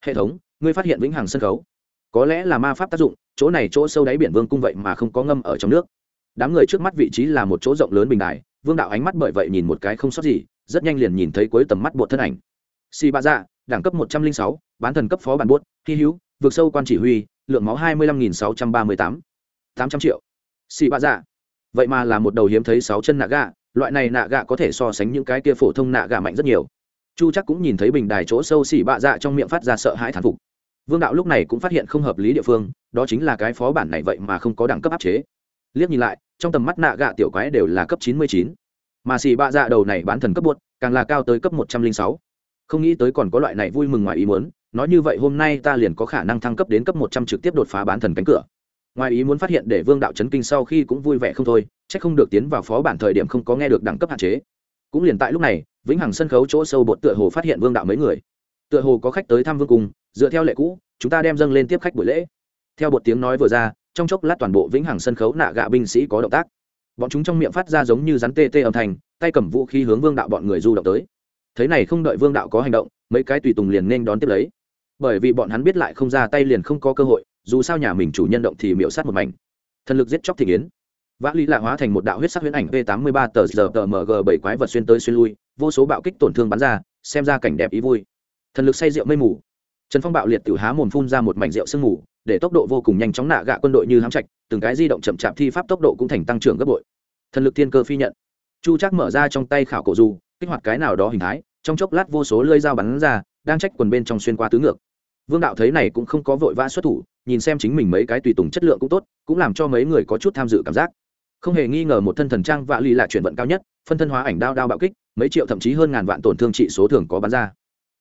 Hệ thống, ngươi phát hiện vĩnh hằng sân khấu. Có lẽ là ma pháp tác dụng, chỗ này chỗ sâu đáy biển vương cung vậy mà không có ngâm ở trong nước. Đám người trước mắt vị trí là một chỗ rộng lớn bình đài, vương đạo ánh mắt bởi vậy nhìn một cái không sót gì, rất nhanh liền nhìn thấy cuối tầm mắt bột thân ảnh. Si ba dạ đẳng cấp một trăm linh sáu, bán thần cấp phó bản buốt hy hữu vượt sâu quan chỉ huy, lượng máu hai mươi lăm nghìn sáu trăm ba mươi tám tám trăm triệu. Xì ba dạ. Vậy mà là một đầu hiếm thấy sáu chân nạ gạ, loại này nạ gạ có thể so sánh những cái kia phổ thông nạ gạ mạnh rất nhiều. Chu chắc cũng nhìn thấy bình đài chỗ sâu xỉ bạ dạ trong miệng phát ra sợ hãi thán phục. Vương đạo lúc này cũng phát hiện không hợp lý địa phương, đó chính là cái phó bản này vậy mà không có đẳng cấp áp chế. Liếc nhìn lại, trong tầm mắt nạ gạ tiểu quái đều là cấp chín mươi chín. Mà xì bạ dạ đầu này bán thần cấp buốt, càng là cao tới cấp một trăm linh sáu. Không nghĩ tới còn có loại này vui mừng ngoài ý muốn nói như vậy hôm nay ta liền có khả năng thăng cấp đến cấp một trăm trực tiếp đột phá bán thần cánh cửa. Ngoài ý muốn phát hiện để vương đạo chấn kinh sau khi cũng vui vẻ không thôi c h ắ c không được tiến vào phó bản thời điểm không có nghe được đẳng cấp hạn chế. Cũng liền tại lúc này, vĩnh hằng sân khấu chỗ sâu bột tựa hồ phát hiện vương đạo mấy người. Tựa hồ có khách tới thăm vương cung, dựa theo lệ cũ, chúng ta đem dâng lên tiếp khách buổi lễ. Theo bột tiếng nói vừa ra, trong chốc lát toàn bộ vĩnh hằng sân khấu nạ gạ binh sĩ có động tác. Bọn chúng trong miệng phát ra giống như rắn tê tê âm thanh, tay cầm vũ khí hướng vương đạo bọn người du động tới. Thế này không đợi vương đạo có hành động, mấy cái tùy tùng liền nên đón tiếp lấy bởi vì bọn hắn biết lại không ra tay liền không có cơ hội, dù sao nhà mình chủ nhân động thì miễu sát một mảnh. Thần lực giết chóc thị kiến vã lý lạ hóa thành một đạo huyết sắc huyễn ảnh p 83 tờ giờ tờ mg bảy quái vật xuyên tới xuyên lui, vô số bạo kích tổn thương bắn ra, xem ra cảnh đẹp ý vui. Thần lực say rượu mây mù. Trần phong bạo liệt tự há mồm phun ra một mảnh rượu sương mù, để tốc độ vô cùng nhanh chóng nạ gạ quân đội như hám trạch, từng cái di động chậm chạp thi pháp tốc độ cũng thành tăng trưởng gấp bội. Thần lực thiên cơ phi nhận. Chu trác mở ra trong tay khảo cổ du kích hoạt cái nào đó hình thái, trong chốc lát vô số lơi dao bắn ra, đang trách quần bên trong xuyên qua tứ ngược vương đạo thấy này cũng không có vội vã xuất thủ, nhìn xem chính mình mấy cái tùy tùng chất lượng cũng tốt, cũng làm cho mấy người có chút tham dự cảm giác. Không hề nghi ngờ một thân thần trang vạ lì là chuyển vận cao nhất, phân thân hóa ảnh đao đao bạo kích, mấy triệu thậm chí hơn ngàn vạn tổn thương trị số thường có bán ra.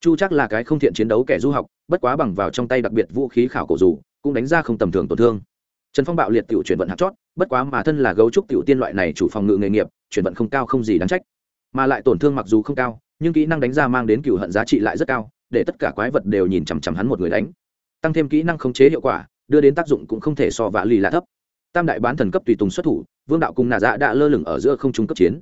Chu chắc là cái không thiện chiến đấu kẻ du học, bất quá bằng vào trong tay đặc biệt vũ khí khảo cổ dù, cũng đánh ra không tầm thường tổn thương. Trần phong bạo liệt tiểu chuyển vận hạt chót, bất quá mà thân là gấu trúc tiểu tiên loại này chủ phòng ngự nghề nghiệp, chuyển vận không cao không gì đáng trách. Mà lại tổn thương mặc dù không cao, nhưng kỹ năng đánh ra mang đến cựu hận giá trị lại rất cao để tất cả quái vật đều nhìn chằm chằm hắn một người đánh. Tăng thêm kỹ năng khống chế hiệu quả, đưa đến tác dụng cũng không thể so vạ lì là thấp. Tam đại bán thần cấp tùy tùng xuất thủ, vương đạo cùng nà dạ đã lơ lửng ở giữa không trung cấp chiến.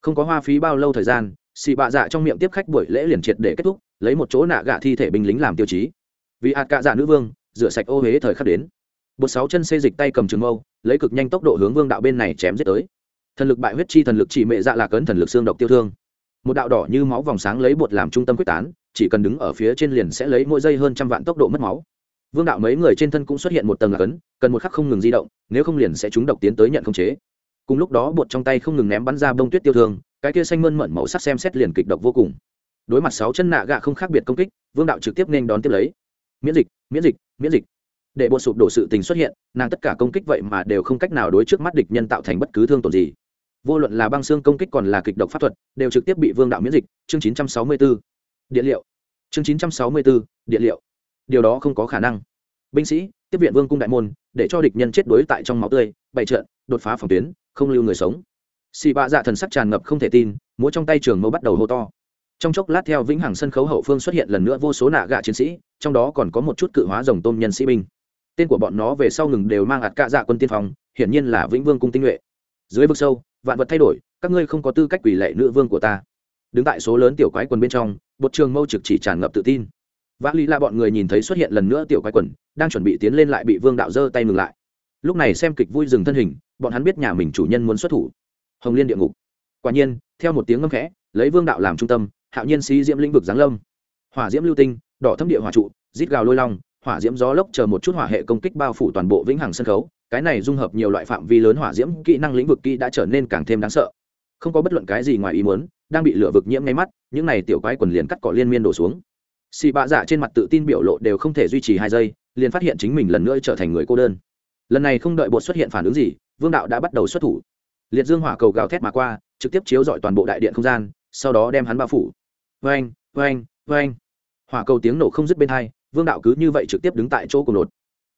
Không có hoa phí bao lâu thời gian, xì bạ dạ trong miệng tiếp khách buổi lễ liền triệt để kết thúc, lấy một chỗ nạ gạ thi thể binh lính làm tiêu chí. Vì hạt cạ dạ nữ vương, rửa sạch ô huế thời khắc đến. Một sáu chân xê dịch tay cầm trường mâu, lấy cực nhanh tốc độ hướng vương đạo bên này chém giết tới. Thần lực bại huyết chi thần lực chỉ mệ dạ là cấn thần lực xương độc tiêu thương. Một đạo đỏ như máu vòng sáng lấy bột làm trung tâm quyết tán chỉ cần đứng ở phía trên liền sẽ lấy mỗi giây hơn trăm vạn tốc độ mất máu. Vương đạo mấy người trên thân cũng xuất hiện một tầng lạc ấn cần một khắc không ngừng di động, nếu không liền sẽ trúng độc tiến tới nhận không chế. Cùng lúc đó, bột trong tay không ngừng ném bắn ra bông tuyết tiêu thương, cái kia xanh mơn mận màu sắc xem xét liền kịch độc vô cùng. Đối mặt sáu chân nạ gạ không khác biệt công kích, vương đạo trực tiếp nên đón tiếp lấy. Miễn dịch miễn dịch miễn dịch. Để bột sụp đổ sự tình xuất hiện, nàng tất cả công kích vậy mà đều không cách nào đối trước mắt địch nhân tạo thành bất cứ thương tổn gì. Vô luận là băng xương công kích còn là kịch độc pháp thuật, đều trực tiếp bị vương đạo miễn dịch. Chương 964 điện liệu. Chương 964, điện liệu. Điều đó không có khả năng. Binh sĩ tiếp viện vương cung đại môn để cho địch nhân chết đuối tại trong máu tươi bày trận đột phá phòng tuyến không lưu người sống. Xì bạ dạ thần sắc tràn ngập không thể tin múa trong tay trường mâu bắt đầu hô to. Trong chốc lát theo vĩnh hằng sân khấu hậu phương xuất hiện lần nữa vô số nạ gạ chiến sĩ trong đó còn có một chút cự hóa rồng tôm nhân sĩ binh. Tên của bọn nó về sau ngừng đều mang ạt cạ dạ quân tiên phong hiển nhiên là vĩnh vương cung tinh nhuệ. Dưới vực sâu vạn vật thay đổi các ngươi không có tư cách quỷ lệ nữ vương của ta đứng tại số lớn tiểu quái quần bên trong bột trường mâu trực chỉ tràn ngập tự tin. Vã lý là bọn người nhìn thấy xuất hiện lần nữa tiểu quái quần, đang chuẩn bị tiến lên lại bị vương đạo giơ tay ngừng lại. Lúc này xem kịch vui dừng thân hình, bọn hắn biết nhà mình chủ nhân muốn xuất thủ. Hồng liên địa ngục. Quả nhiên, theo một tiếng ngâm khẽ, lấy vương đạo làm trung tâm, hạo nhiên sĩ diễm lĩnh vực giáng lâm. Hỏa diễm lưu tinh, đỏ thâm địa hỏa trụ, rít gào lôi long, hỏa diễm gió lốc chờ một chút hỏa hệ công kích bao phủ toàn bộ vĩnh hằng sân khấu. Cái này dung hợp nhiều loại phạm vi lớn hỏa diễm kỹ năng lĩnh vực kỹ đã trở nên càng thêm đáng sợ. Không có bất luận cái gì ngoài ý muốn đang bị lửa vực nhiễm ngay mắt, những này tiểu quái quần liền cắt cỏ liên miên đổ xuống. Xì bạ dạ trên mặt tự tin biểu lộ đều không thể duy trì hai giây, liền phát hiện chính mình lần nữa trở thành người cô đơn. Lần này không đợi bột xuất hiện phản ứng gì, vương đạo đã bắt đầu xuất thủ. Liệt dương hỏa cầu gào thét mà qua, trực tiếp chiếu dọi toàn bộ đại điện không gian, sau đó đem hắn bao phủ. Vang vang vang hỏa cầu tiếng nổ không dứt bên hai, vương đạo cứ như vậy trực tiếp đứng tại chỗ của nột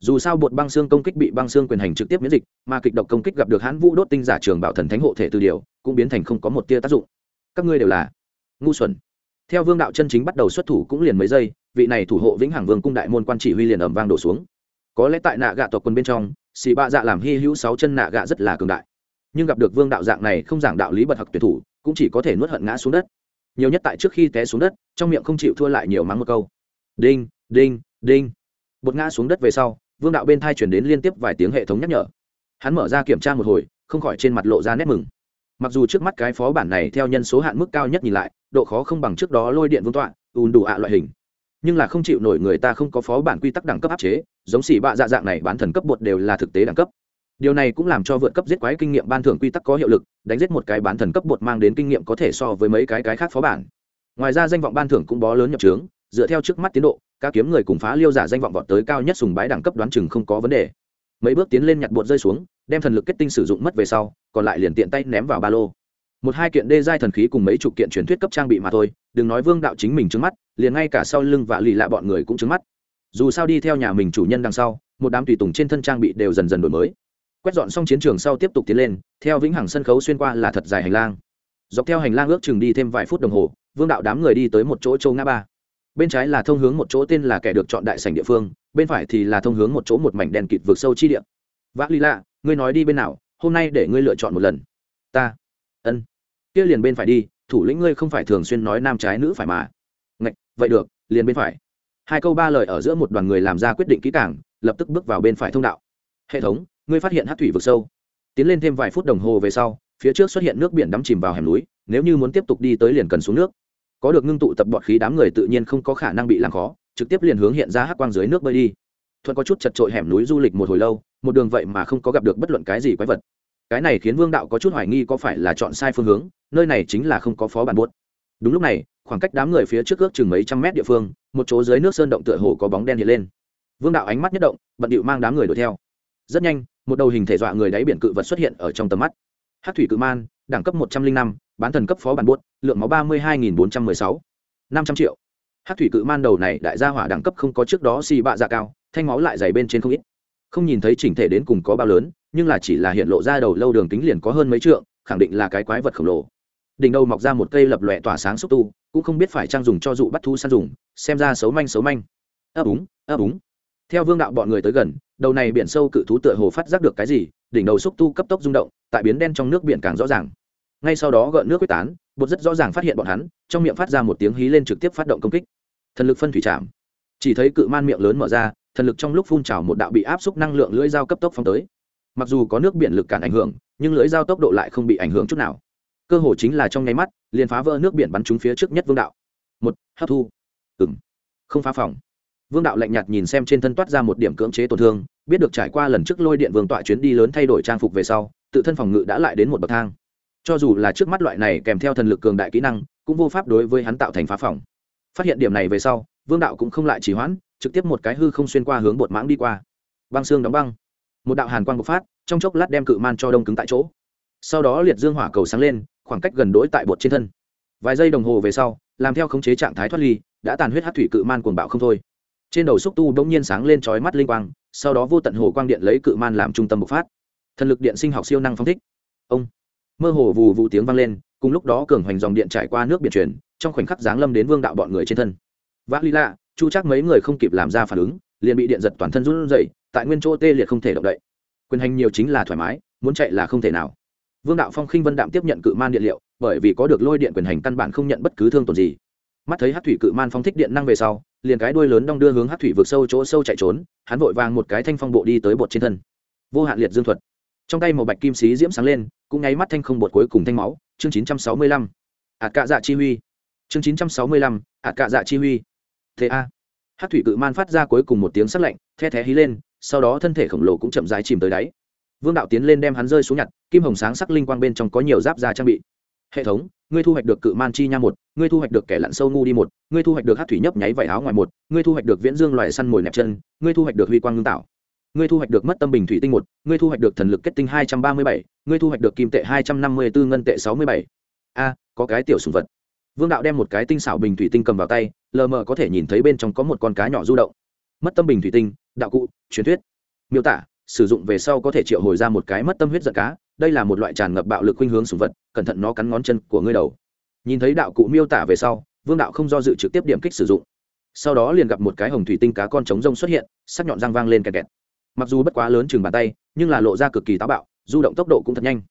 dù sao bột băng xương công kích bị băng xương quyền hành trực tiếp miễn dịch, mà kịch độc công kích gặp được hãn vũ đốt tinh giả trường bảo thần thánh hộ thể từ điều, cũng biến thành không có một tia tác dụng các ngươi đều là ngu xuẩn. Theo vương đạo chân chính bắt đầu xuất thủ cũng liền mấy giây, vị này thủ hộ vĩnh hằng vương cung đại môn quan chỉ huy liền ẩm vang đổ xuống. Có lẽ tại nạ gạ tộc quân bên trong, xì bạ dạ làm hy hữu sáu chân nạ gạ rất là cường đại. Nhưng gặp được vương đạo dạng này không giảng đạo lý bật hặc tuyệt thủ, cũng chỉ có thể nuốt hận ngã xuống đất. Nhiều nhất tại trước khi té xuống đất, trong miệng không chịu thua lại nhiều mắng một câu. Đinh đinh đinh. Bột ngã xuống đất về sau, vương đạo bên thai chuyển đến liên tiếp vài tiếng hệ thống nhắc nhở. Hắn mở ra kiểm tra một hồi, không khỏi trên mặt lộ ra nét mừng mặc dù trước mắt cái phó bản này theo nhân số hạn mức cao nhất nhìn lại, độ khó không bằng trước đó lôi điện vương tọa, ùn đủ ạ loại hình. Nhưng là không chịu nổi người ta không có phó bản quy tắc đẳng cấp áp chế, giống xỉ bạ dạ dạng này bán thần cấp bột đều là thực tế đẳng cấp. Điều này cũng làm cho vượt cấp giết quái kinh nghiệm ban thưởng quy tắc có hiệu lực, đánh giết một cái bán thần cấp bột mang đến kinh nghiệm có thể so với mấy cái cái khác phó bản. Ngoài ra danh vọng ban thưởng cũng bó lớn nhập trướng, dựa theo trước mắt tiến độ, các kiếm người cùng phá liêu giả danh vọng vọt tới cao nhất sùng bái đẳng cấp đoán chừng không có vấn đề mấy bước tiến lên nhặt bột rơi xuống, đem thần lực kết tinh sử dụng mất về sau, còn lại liền tiện tay ném vào ba lô. Một hai kiện đê giai thần khí cùng mấy chục kiện truyền thuyết cấp trang bị mà thôi, đừng nói vương đạo chính mình trứng mắt, liền ngay cả sau lưng và lì lạ bọn người cũng trứng mắt. Dù sao đi theo nhà mình chủ nhân đằng sau, một đám tùy tùng trên thân trang bị đều dần dần đổi mới. Quét dọn xong chiến trường sau tiếp tục tiến lên, theo vĩnh hằng sân khấu xuyên qua là thật dài hành lang. Dọc theo hành lang ước chừng đi thêm vài phút đồng hồ, vương đạo đám người đi tới một chỗ châu ngã ba bên trái là thông hướng một chỗ tên là kẻ được chọn đại sảnh địa phương bên phải thì là thông hướng một chỗ một mảnh đèn kịt vượt sâu chi địa. Vã lý lạ ngươi nói đi bên nào hôm nay để ngươi lựa chọn một lần. Ta. Ân. Kia liền bên phải đi thủ lĩnh ngươi không phải thường xuyên nói nam trái nữ phải mà. Ngạch, vậy được liền bên phải. Hai câu ba lời ở giữa một đoàn người làm ra quyết định kỹ càng lập tức bước vào bên phải thông đạo. Hệ thống ngươi phát hiện hát thủy vực sâu. Tiến lên thêm vài phút đồng hồ về sau phía trước xuất hiện nước biển đắm chìm vào hẻm núi nếu như muốn tiếp tục đi tới liền cần xuống nước có được ngưng tụ tập bọt khí đám người tự nhiên không có khả năng bị làm khó, trực tiếp liền hướng hiện ra hắc quang dưới nước bơi đi. Thuận có chút chật trội hẻm núi du lịch một hồi lâu, một đường vậy mà không có gặp được bất luận cái gì quái vật. Cái này khiến vương đạo có chút hoài nghi có phải là chọn sai phương hướng, nơi này chính là không có phó bản buốt. Đúng lúc này, khoảng cách đám người phía trước ước chừng mấy trăm mét địa phương, một chỗ dưới nước sơn động tựa hồ có bóng đen hiện lên. Vương đạo ánh mắt nhất động, bận điệu mang đám người đuổi theo. Rất nhanh, một đầu hình thể dọa người đáy biển cự vật xuất hiện ở trong tầm mắt hát thủy cự man, đẳng cấp một trăm linh năm, bán thần cấp phó bản buốt, lượng máu ba mươi hai nghìn bốn trăm mười sáu, năm trăm triệu. Hát thủy cự man đầu này đại gia hỏa đẳng cấp không có trước đó xì bạ dạ cao, thanh máu lại dày bên trên không ít. Không nhìn thấy chỉnh thể đến cùng có bao lớn, nhưng là chỉ là hiện lộ ra đầu lâu đường kính liền có hơn mấy trượng, khẳng định là cái quái vật khổng lồ. Đỉnh đầu mọc ra một cây lập lòe tỏa sáng xúc tu, cũng không biết phải trang dùng cho dụ bắt thu săn dùng, xem ra xấu manh xấu manh. Ấp úng ấp úng. Theo vương đạo bọn người tới gần, đầu này biển sâu cự thú tựa hồ phát giác được cái gì, đỉnh đầu xúc tu cấp tốc rung động tại biến đen trong nước biển càng rõ ràng. Ngay sau đó gợn nước quyết tán bột rất rõ ràng phát hiện bọn hắn trong miệng phát ra một tiếng hí lên trực tiếp phát động công kích. Thần lực phân thủy chạm, chỉ thấy cự man miệng lớn mở ra thần lực trong lúc phun trào một đạo bị áp xúc năng lượng lưỡi dao cấp tốc phong tới. Mặc dù có nước biển lực cản ảnh hưởng nhưng lưỡi dao tốc độ lại không bị ảnh hưởng chút nào. Cơ hồ chính là trong nháy mắt liền phá vỡ nước biển bắn trúng phía trước nhất vương đạo. Một hấp thu. Ừng không phá phòng. Vương đạo lạnh nhạt nhìn xem trên thân toát ra một điểm cưỡng chế tổn thương biết được trải qua lần trước lôi điện vương tọa chuyến đi lớn thay đổi trang phục về sau tự thân phòng ngự đã lại đến một bậc thang. Cho dù là trước mắt loại này kèm theo thần lực cường đại kỹ năng, cũng vô pháp đối với hắn tạo thành phá phòng. Phát hiện điểm này về sau, vương đạo cũng không lại chỉ hoãn, trực tiếp một cái hư không xuyên qua hướng bột mãng đi qua. Băng xương đóng băng. Một đạo hàn quang bộc phát, trong chốc lát đem cự man cho đông cứng tại chỗ. Sau đó liệt dương hỏa cầu sáng lên, khoảng cách gần đỗi tại bột trên thân. Vài giây đồng hồ về sau, làm theo khống chế trạng thái thoát ly, đã tàn huyết hát thủy cự man cuồng bạo không thôi. Trên đầu xúc tu đ ỗ n g nhiên sáng lên trói mắt linh quang, sau đó vô tận hồ quang điện lấy cự man làm trung tâm bộc phát thần lực điện sinh học siêu năng phong thích. Ông mơ hồ vù vụ tiếng vang lên, cùng lúc đó cường hoành dòng điện trải qua nước biển truyền trong khoảnh khắc giáng lâm đến vương đạo bọn người trên thân. Vác lý lạ chu chắc mấy người không kịp làm ra phản ứng, liền bị điện giật toàn thân run rẩy, tại nguyên chỗ tê liệt không thể động đậy. Quyền hành nhiều chính là thoải mái, muốn chạy là không thể nào. Vương đạo phong khinh vân đạm tiếp nhận cự man điện liệu, bởi vì có được lôi điện quyền hành căn bản không nhận bất cứ thương tổn gì. Mắt thấy hát thủy cự man phong thích điện năng về sau, liền cái đuôi lớn đong đưa hướng hát thủy vượt sâu chỗ sâu chạy trốn, hắn vội vàng một cái thanh phong bộ đi tới bột trên thân. Vô hạn liệt dương thuật trong tay màu bạch kim xí diễm sáng lên, cũng nháy mắt thanh không bột cuối cùng thanh máu. Chương chín trăm sáu mươi lăm. Ạt cạ dạ chi huy. Chương chín trăm sáu mươi lăm. Ạt cạ dạ chi huy. Thế a. Hát thủy cự man phát ra cuối cùng một tiếng sắc lạnh, the thé hí lên, sau đó thân thể khổng lồ cũng chậm rãi chìm tới đáy. Vương đạo tiến lên đem hắn rơi xuống nhặt, kim hồng sáng sắc linh quang bên trong có nhiều giáp da trang bị. Hệ thống, ngươi thu hoạch được cự man chi nha một, ngươi thu hoạch được kẻ lặn sâu ngu đi một, ngươi thu hoạch được hát thủy nhấp nháy vải áo ngoài một, ngươi thu hoạch được viễn dương loài săn mồi nẹp chân, ngươi thu hoạch được huy quang ngưng tạo ngươi thu hoạch được mất tâm bình thủy tinh một, ngươi thu hoạch được thần lực kết tinh hai trăm ba mươi bảy, ngươi thu hoạch được kim tệ hai trăm năm mươi bốn ngân tệ sáu mươi bảy. A, có cái tiểu sùng vật. Vương đạo đem một cái tinh xảo bình thủy tinh cầm vào tay, lờ mờ có thể nhìn thấy bên trong có một con cá nhỏ du động. Mất tâm bình thủy tinh, đạo cụ, truyền thuyết. Miêu tả, sử dụng về sau có thể triệu hồi ra một cái mất tâm huyết giận cá. Đây là một loại tràn ngập bạo lực khuynh hướng sùng vật, cẩn thận nó cắn ngón chân của ngươi đầu. Nhìn thấy đạo cụ miêu tả về sau, vương đạo không do dự trực tiếp điểm kích sử dụng. Sau đó liền gặp một cái hồng thủy tinh cá con trống rông xuất hiện, sắc nhọn răng vang lên kẹt kẹt mặc dù bất quá lớn chừng bàn tay, nhưng là lộ ra cực kỳ táo bạo, du động tốc độ cũng thật nhanh.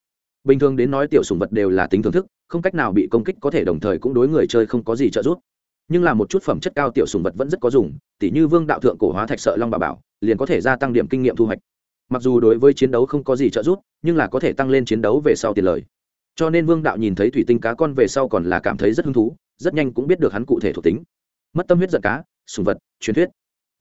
Bình thường đến nói tiểu sùng vật đều là tính thưởng thức, không cách nào bị công kích có thể đồng thời cũng đối người chơi không có gì trợ giúp. Nhưng là một chút phẩm chất cao tiểu sùng vật vẫn rất có dùng, tỉ như vương đạo thượng cổ hóa thạch sợ long bà bảo, liền có thể gia tăng điểm kinh nghiệm thu hoạch. Mặc dù đối với chiến đấu không có gì trợ giúp, nhưng là có thể tăng lên chiến đấu về sau tiền lời. Cho nên vương đạo nhìn thấy thủy tinh cá con về sau còn là cảm thấy rất hứng thú, rất nhanh cũng biết được hắn cụ thể thuộc tính. Mất tâm huyết giận cá sùng vật, truyền thuyết.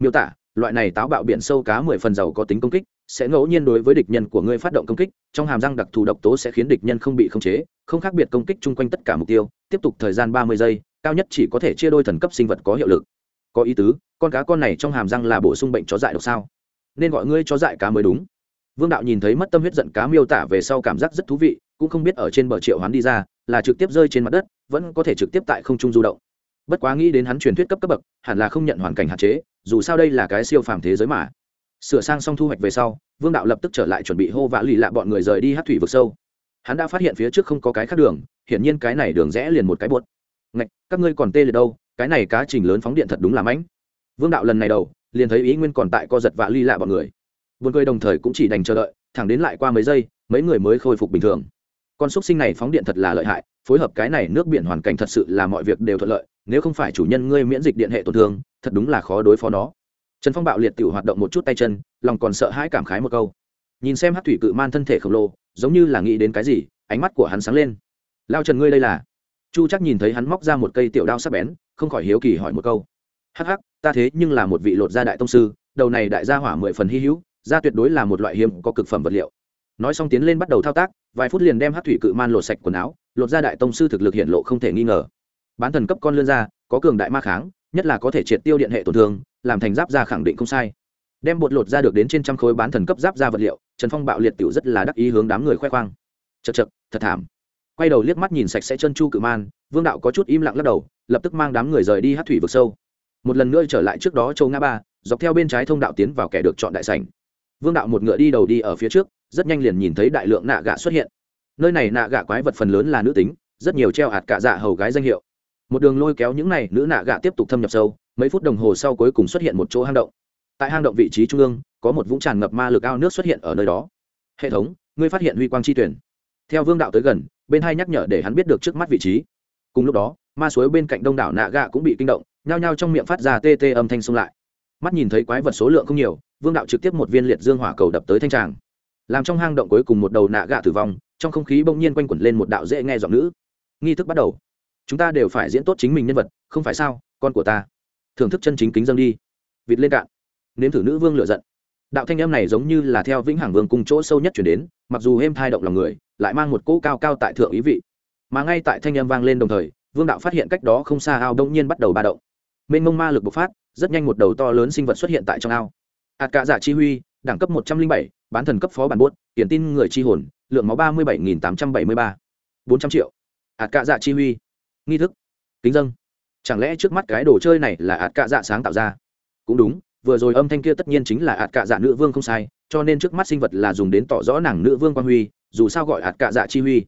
Miêu tả loại này táo bạo biển sâu cá mười phần giàu có tính công kích, sẽ ngẫu nhiên đối với địch nhân của ngươi phát động công kích, trong hàm răng đặc thù độc tố sẽ khiến địch nhân không bị khống chế, không khác biệt công kích chung quanh tất cả mục tiêu, tiếp tục thời gian ba mươi giây, cao nhất chỉ có thể chia đôi thần cấp sinh vật có hiệu lực. Có ý tứ, con cá con này trong hàm răng là bổ sung bệnh chó dại độc sao? Nên gọi ngươi chó dại cá mới đúng. Vương đạo nhìn thấy mất tâm huyết giận cá miêu tả về sau cảm giác rất thú vị, cũng không biết ở trên bờ triệu hoán đi ra, là trực tiếp rơi trên mặt đất, vẫn có thể trực tiếp tại không trung du động bất quá nghĩ đến hắn truyền thuyết cấp cấp bậc, hẳn là không nhận hoàn cảnh hạn chế, dù sao đây là cái siêu phàm thế giới mà. Sửa sang xong thu hoạch về sau, vương đạo lập tức trở lại chuẩn bị hô vã lì lạ bọn người rời đi hát thủy vực sâu. Hắn đã phát hiện phía trước không có cái khác đường, hiển nhiên cái này đường rẽ liền một cái buốt ngạch, các ngươi còn tê liệt đâu, cái này cá trình lớn phóng điện thật đúng là mãnh. Vương đạo lần này đầu, liền thấy ý nguyên còn tại co giật vạ ly lạ bọn người. Buồn cười đồng thời cũng chỉ đành chờ đợi, thẳng đến lại qua mấy giây, mấy người mới khôi phục bình thường. Con xúc sinh này phóng điện thật là lợi hại, phối hợp cái này nước biển hoàn cảnh thật sự là mọi việc đều thuận lợi nếu không phải chủ nhân ngươi miễn dịch điện hệ tổn thương, thật đúng là khó đối phó nó. Trần phong bạo liệt tự hoạt động một chút tay chân, lòng còn sợ hãi cảm khái một câu. Nhìn xem hát thủy cự man thân thể khổng lồ, giống như là nghĩ đến cái gì, ánh mắt của hắn sáng lên. Lao trần ngươi đây là? Chu chắc nhìn thấy hắn móc ra một cây tiểu đao sắc bén, không khỏi hiếu kỳ hỏi một câu. Hắc hắc, ta thế nhưng là một vị lột gia đại tông sư, đầu này đại gia hỏa mười phần hy hữu, da tuyệt đối là một loại hiếm có cực phẩm vật liệu. Nói xong tiến lên bắt đầu thao tác, vài phút liền đem hát thủy cự man lột sạch quần áo, lột ra đại tông sư thực lực hiện lộ không thể nghi ngờ bán thần cấp con lươn ra có cường đại ma kháng, nhất là có thể triệt tiêu điện hệ tổn thương, làm thành giáp ra khẳng định không sai. Đem bột lột ra được đến trên trăm khối bán thần cấp giáp ra vật liệu, trần phong bạo liệt tiểu rất là đắc ý hướng đám người khoe khoang. Chật chật thật thảm. Quay đầu liếc mắt nhìn sạch sẽ chân chu cự man, vương đạo có chút im lặng lắc đầu, lập tức mang đám người rời đi hát thủy vực sâu. Một lần nữa trở lại trước đó châu ngã ba, dọc theo bên trái thông đạo tiến vào kẻ được chọn đại sảnh. Vương đạo một ngựa đi đầu đi ở phía trước, rất nhanh liền nhìn thấy đại lượng nạ gạ xuất hiện. Nơi này nạ gạ quái vật phần lớn là nữ tính, rất nhiều treo hạt cạ dạ hầu gái danh hiệu một đường lôi kéo những này nữ nạ gạ tiếp tục thâm nhập sâu, mấy phút đồng hồ sau cuối cùng xuất hiện một chỗ hang động. Tại hang động vị trí trung ương, có một vũng tràn ngập ma lực ao nước xuất hiện ở nơi đó. Hệ thống, ngươi phát hiện huy quang chi tuyển. Theo vương đạo tới gần, bên hai nhắc nhở để hắn biết được trước mắt vị trí. Cùng lúc đó, ma suối bên cạnh đông đảo nạ gạ cũng bị kinh động, nhao nhao trong miệng phát ra tê tê âm thanh xông lại. Mắt nhìn thấy quái vật số lượng không nhiều, vương đạo trực tiếp một viên liệt dương hỏa cầu đập tới thanh tràng. Làm trong hang động cuối cùng một đầu nạ gạ tử vong, trong không khí bỗng nhiên quanh quẩn lên một đạo dễ nghe giọng nữ. Nghi thức bắt đầu chúng ta đều phải diễn tốt chính mình nhân vật, không phải sao, con của ta. Thưởng thức chân chính kính dâng đi. Vịt lên cạn. Nếm thử nữ vương lựa giận. Đạo thanh âm này giống như là theo vĩnh hằng vương cùng chỗ sâu nhất chuyển đến, mặc dù êm thai động lòng người, lại mang một cỗ cao cao tại thượng ý vị. Mà ngay tại thanh âm vang lên đồng thời, vương đạo phát hiện cách đó không xa ao đông nhiên bắt đầu ba động. Mênh mông ma lực bộc phát, rất nhanh một đầu to lớn sinh vật xuất hiện tại trong ao. Ạt cạ giả chi huy, đẳng cấp một trăm linh bảy, bán thần cấp phó bản buốt, tiền tin người chi hồn, lượng máu ba mươi bảy nghìn tám trăm bảy mươi ba. Bốn trăm triệu. Ạt cạ giả chi huy nghi thức. Kính dân chẳng lẽ trước mắt cái đồ chơi này là ạt cạ dạ sáng tạo ra? Cũng đúng, vừa rồi âm thanh kia tất nhiên chính là ạt cạ dạ nữ vương không sai, cho nên trước mắt sinh vật là dùng đến tỏ rõ nàng nữ vương quan huy, dù sao gọi ạt cạ dạ chi huy.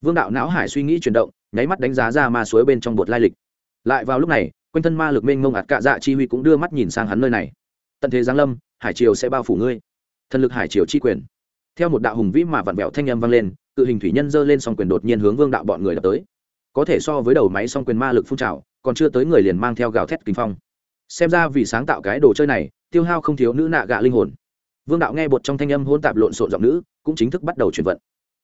Vương đạo não hải suy nghĩ chuyển động, nháy mắt đánh giá ra ma suối bên trong bột lai lịch. Lại vào lúc này, quanh thân ma lực mênh mông ạt cạ dạ chi huy cũng đưa mắt nhìn sang hắn nơi này. Tận thế giáng lâm, hải triều sẽ bao phủ ngươi. Thần lực hải triều chi quyền. Theo một đạo hùng vĩ mà vặn vẹo thanh âm vang lên, cự hình thủy nhân giơ lên song quyền đột nhiên hướng vương đạo bọn người đập tới có thể so với đầu máy song quyền ma lực phun trào, còn chưa tới người liền mang theo gào thét kinh phong. Xem ra vì sáng tạo cái đồ chơi này, tiêu hao không thiếu nữ nạ gạ linh hồn. Vương đạo nghe bột trong thanh âm hôn tạp lộn xộn giọng nữ, cũng chính thức bắt đầu chuyển vận.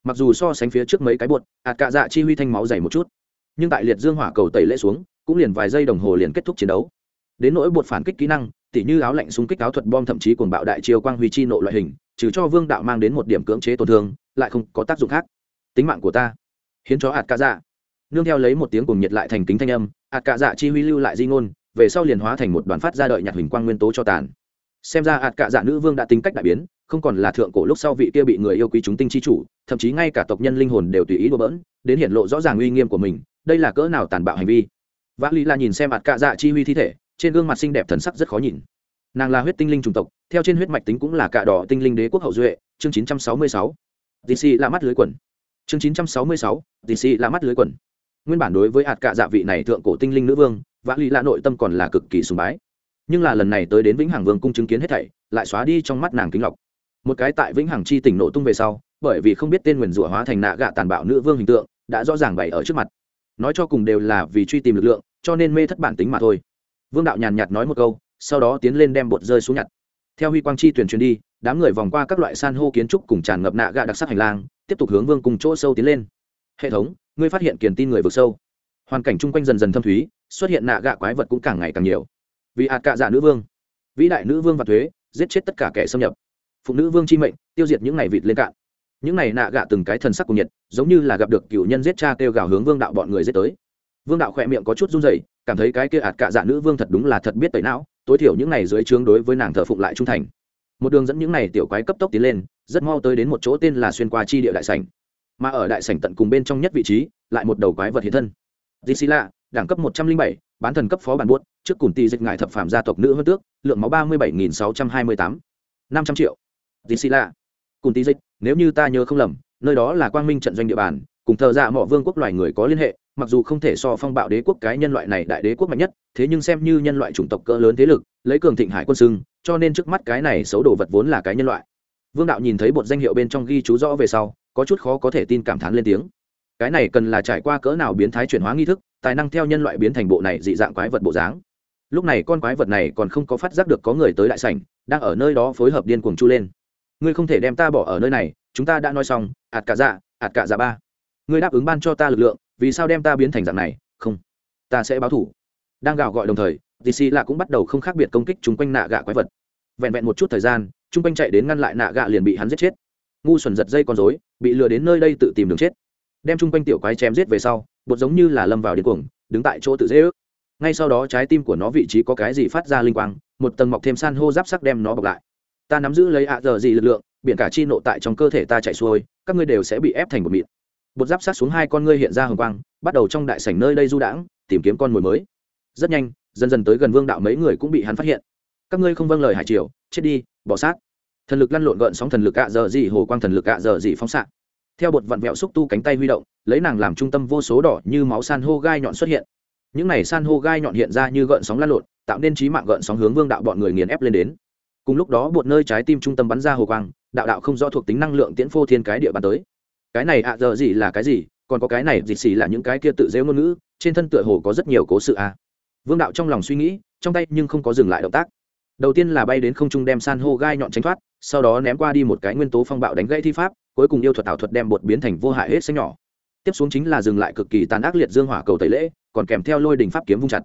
Mặc dù so sánh phía trước mấy cái bột ạt cạ dạ chi huy thanh máu dày một chút, nhưng tại liệt dương hỏa cầu tẩy lễ xuống, cũng liền vài giây đồng hồ liền kết thúc chiến đấu. Đến nỗi bột phản kích kỹ năng, tỉ như áo lạnh xung kích áo thuật bom thậm chí cuồng bạo đại chiêu quang huy chi nộ loại hình, trừ cho vương đạo mang đến một điểm cưỡng chế tổn thương, lại không có tác dụng khác. Tính mạng của ta. Hiến cho ạt ca dạ nương theo lấy một tiếng cùng nhiệt lại thành kính thanh âm ạt cạ dạ chi huy lưu lại di ngôn, về sau liền hóa thành một đoàn phát ra đợi nhặt hình quang nguyên tố cho tàn xem ra ạt cạ dạ nữ vương đã tính cách đại biến, không còn là thượng cổ lúc sau vị kia bị người yêu quý chúng tinh chi chủ, thậm chí ngay cả tộc nhân linh hồn đều tùy ý đùa bỡn, đến hiện lộ rõ ràng uy nghiêm của mình, đây là cỡ nào tàn bạo hành vi vã lý là nhìn xem ạt cạ dạ chi huy thi thể, trên gương mặt xinh đẹp thần sắc rất khó nhìn nàng là huyết tinh linh chủng tộc, theo trên huyết mạch tính cũng là cạ đỏ tinh linh đế quốc hậu duệ, chương 966. dc là mắt lưới quần chương 966. dc là mắt lưới quần nguyên bản đối với hạt cạ dạ vị này thượng cổ tinh linh nữ vương, vã lý lạ nội tâm còn là cực kỳ sùng bái. Nhưng là lần này tới đến vĩnh hằng vương cung chứng kiến hết thảy, lại xóa đi trong mắt nàng kính lọc. Một cái tại vĩnh hằng chi tỉnh nổ tung về sau, bởi vì không biết tên nguyền rủa hóa thành nạ gạ tàn bạo nữ vương hình tượng, đã rõ ràng bày ở trước mặt. Nói cho cùng đều là vì truy tìm lực lượng, cho nên mê thất bản tính mà thôi. Vương đạo nhàn nhạt nói một câu, sau đó tiến lên đem bột rơi xuống nhặt. Theo huy quang chi tuyển truyền đi, đám người vòng qua các loại san hô kiến trúc cùng tràn ngập nạ gạ đặc sắc hành lang, tiếp tục hướng vương cùng chỗ sâu tiến lên. Hệ thống ngươi phát hiện kiền tin người vực sâu. Hoàn cảnh chung quanh dần dần thâm thúy, xuất hiện nạ gạ quái vật cũng càng ngày càng nhiều. Vì hạt cạ dạ nữ vương, vĩ đại nữ vương và thuế, giết chết tất cả kẻ xâm nhập. Phụ nữ vương chi mệnh, tiêu diệt những ngày vịt lên cạn. Những ngày nạ gạ từng cái thần sắc của nhiệt, giống như là gặp được cựu nhân giết cha kêu gào hướng vương đạo bọn người giết tới. Vương đạo khỏe miệng có chút run rẩy, cảm thấy cái kia ạt cạ dạ nữ vương thật đúng là thật biết tẩy não, tối thiểu những ngày dưới trướng đối với nàng thờ phụng lại trung thành. Một đường dẫn những ngày tiểu quái cấp tốc tiến lên, rất mau tới đến một chỗ tên là xuyên qua chi địa đại sảnh mà ở đại sảnh tận cùng bên trong nhất vị trí lại một đầu quái vật hiện thân. Gisela, đẳng cấp một trăm linh bảy bán thần cấp phó bản buốt trước cùng tỷ dịch ngải thập phạm gia tộc nữ hơn tước lượng máu ba mươi bảy nghìn sáu trăm hai mươi tám. năm trăm triệu. Gisela, cùng tỷ dịch nếu như ta nhớ không lầm nơi đó là quang minh trận doanh địa bàn cùng thờ dạ mỏ vương quốc loài người có liên hệ mặc dù không thể so phong bạo đế quốc cái nhân loại này đại đế quốc mạnh nhất thế nhưng xem như nhân loại chủng tộc cỡ lớn thế lực lấy cường thịnh hải quân sưng cho nên trước mắt cái này xấu đồ vật vốn là cái nhân loại. Vương đạo nhìn thấy bột danh hiệu bên trong ghi chú rõ về sau có chút khó có thể tin cảm thán lên tiếng. Cái này cần là trải qua cỡ nào biến thái chuyển hóa nghi thức, tài năng theo nhân loại biến thành bộ này dị dạng quái vật bộ dáng. Lúc này con quái vật này còn không có phát giác được có người tới đại sảnh, đang ở nơi đó phối hợp điên cuồng chu lên. Ngươi không thể đem ta bỏ ở nơi này, chúng ta đã nói xong ạt cả dạ ạt cả dạ ba. Ngươi đáp ứng ban cho ta lực lượng, vì sao đem ta biến thành dạng này? Không. Ta sẽ báo thủ. Đang gào gọi đồng thời dc là cũng bắt đầu không khác biệt công kích chung quanh nạ gạ quái vật. Vẹn vẹn một chút thời gian, chung quanh chạy đến ngăn lại nạ gạ liền bị hắn giết chết ngu xuẩn giật dây con dối bị lừa đến nơi đây tự tìm đường chết. Đem chung quanh tiểu quái chém giết về sau, bột giống như là lâm vào điên cuồng, đứng tại chỗ tự dễ ước. Ngay sau đó trái tim của nó vị trí có cái gì phát ra linh quang, một tầng mọc thêm san hô giáp sắc đem nó bọc lại. Ta nắm giữ lấy ạ giờ gì lực lượng, biển cả chi nộ tại trong cơ thể ta chạy xuôi, các ngươi đều sẽ bị ép thành một mịn. Bột giáp sát xuống hai con ngươi hiện ra hồng quang, bắt đầu trong đại sảnh nơi đây du đãng, tìm kiếm con mồi mới. Rất nhanh, dần dần tới gần vương đạo mấy người cũng bị hắn phát hiện. Các ngươi không vâng lời hải triều, chết đi, bỏ sát thần lực lăn lộn gợn sóng thần lực ạ giờ gì, hồ quang thần lực ạ giờ gì phóng xạ. Theo bột vặn vẹo xúc tu cánh tay huy động, lấy nàng làm trung tâm vô số đỏ như máu san hô gai nhọn xuất hiện. Những này san hô gai nhọn hiện ra như gợn sóng lăn lộn, tạo nên trí mạng gợn sóng hướng vương đạo bọn người nghiền ép lên đến. Cùng lúc đó bột nơi trái tim trung tâm bắn ra hồ quang, đạo đạo không rõ thuộc tính năng lượng tiễn phô thiên cái địa bàn tới. Cái này ạ giờ gì là cái gì? Còn có cái này dịch xì là những cái kia tự dễ ngôn ngữ, trên thân tựa hồ có rất nhiều cố sự a vương đạo trong lòng suy nghĩ, trong tay nhưng không có dừng lại động tác đầu tiên là bay đến không trung đem san hô gai nhọn tránh thoát, sau đó ném qua đi một cái nguyên tố phong bạo đánh gãy thi pháp, cuối cùng yêu thuật ảo thuật đem bột biến thành vô hại hết xanh nhỏ. Tiếp xuống chính là dừng lại cực kỳ tàn ác liệt dương hỏa cầu tẩy lễ, còn kèm theo lôi đình pháp kiếm vung chặt.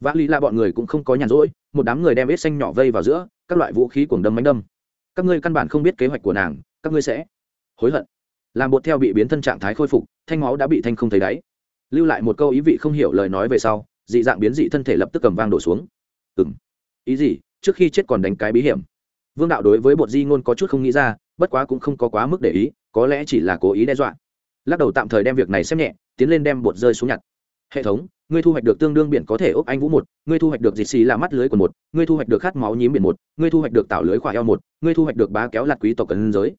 Vã lý là bọn người cũng không có nhàn rỗi, một đám người đem hết xanh nhỏ vây vào giữa, các loại vũ khí cuồng đâm bánh đâm. Các ngươi căn bản không biết kế hoạch của nàng, các ngươi sẽ hối hận. Làm bột theo bị biến thân trạng thái khôi phục, thanh máu đã bị thanh không thấy đáy. Lưu lại một câu ý vị không hiểu lời nói về sau, dị dạng biến dị thân thể lập tức cầm vang đổ xuống. Ừ m ý gì? Trước khi chết còn đánh cái bí hiểm. Vương đạo đối với bột di ngôn có chút không nghĩ ra, bất quá cũng không có quá mức để ý, có lẽ chỉ là cố ý đe dọa. Lắc đầu tạm thời đem việc này xem nhẹ, tiến lên đem bột rơi xuống nhặt. Hệ thống, ngươi thu hoạch được tương đương biển có thể ốc anh vũ một, ngươi thu hoạch được dịt xì là mắt lưới của một, ngươi thu hoạch được khát máu nhím biển một, ngươi thu hoạch được tạo lưới khỏa eo một, ngươi thu hoạch được bá kéo lạt quý tộc cần giới.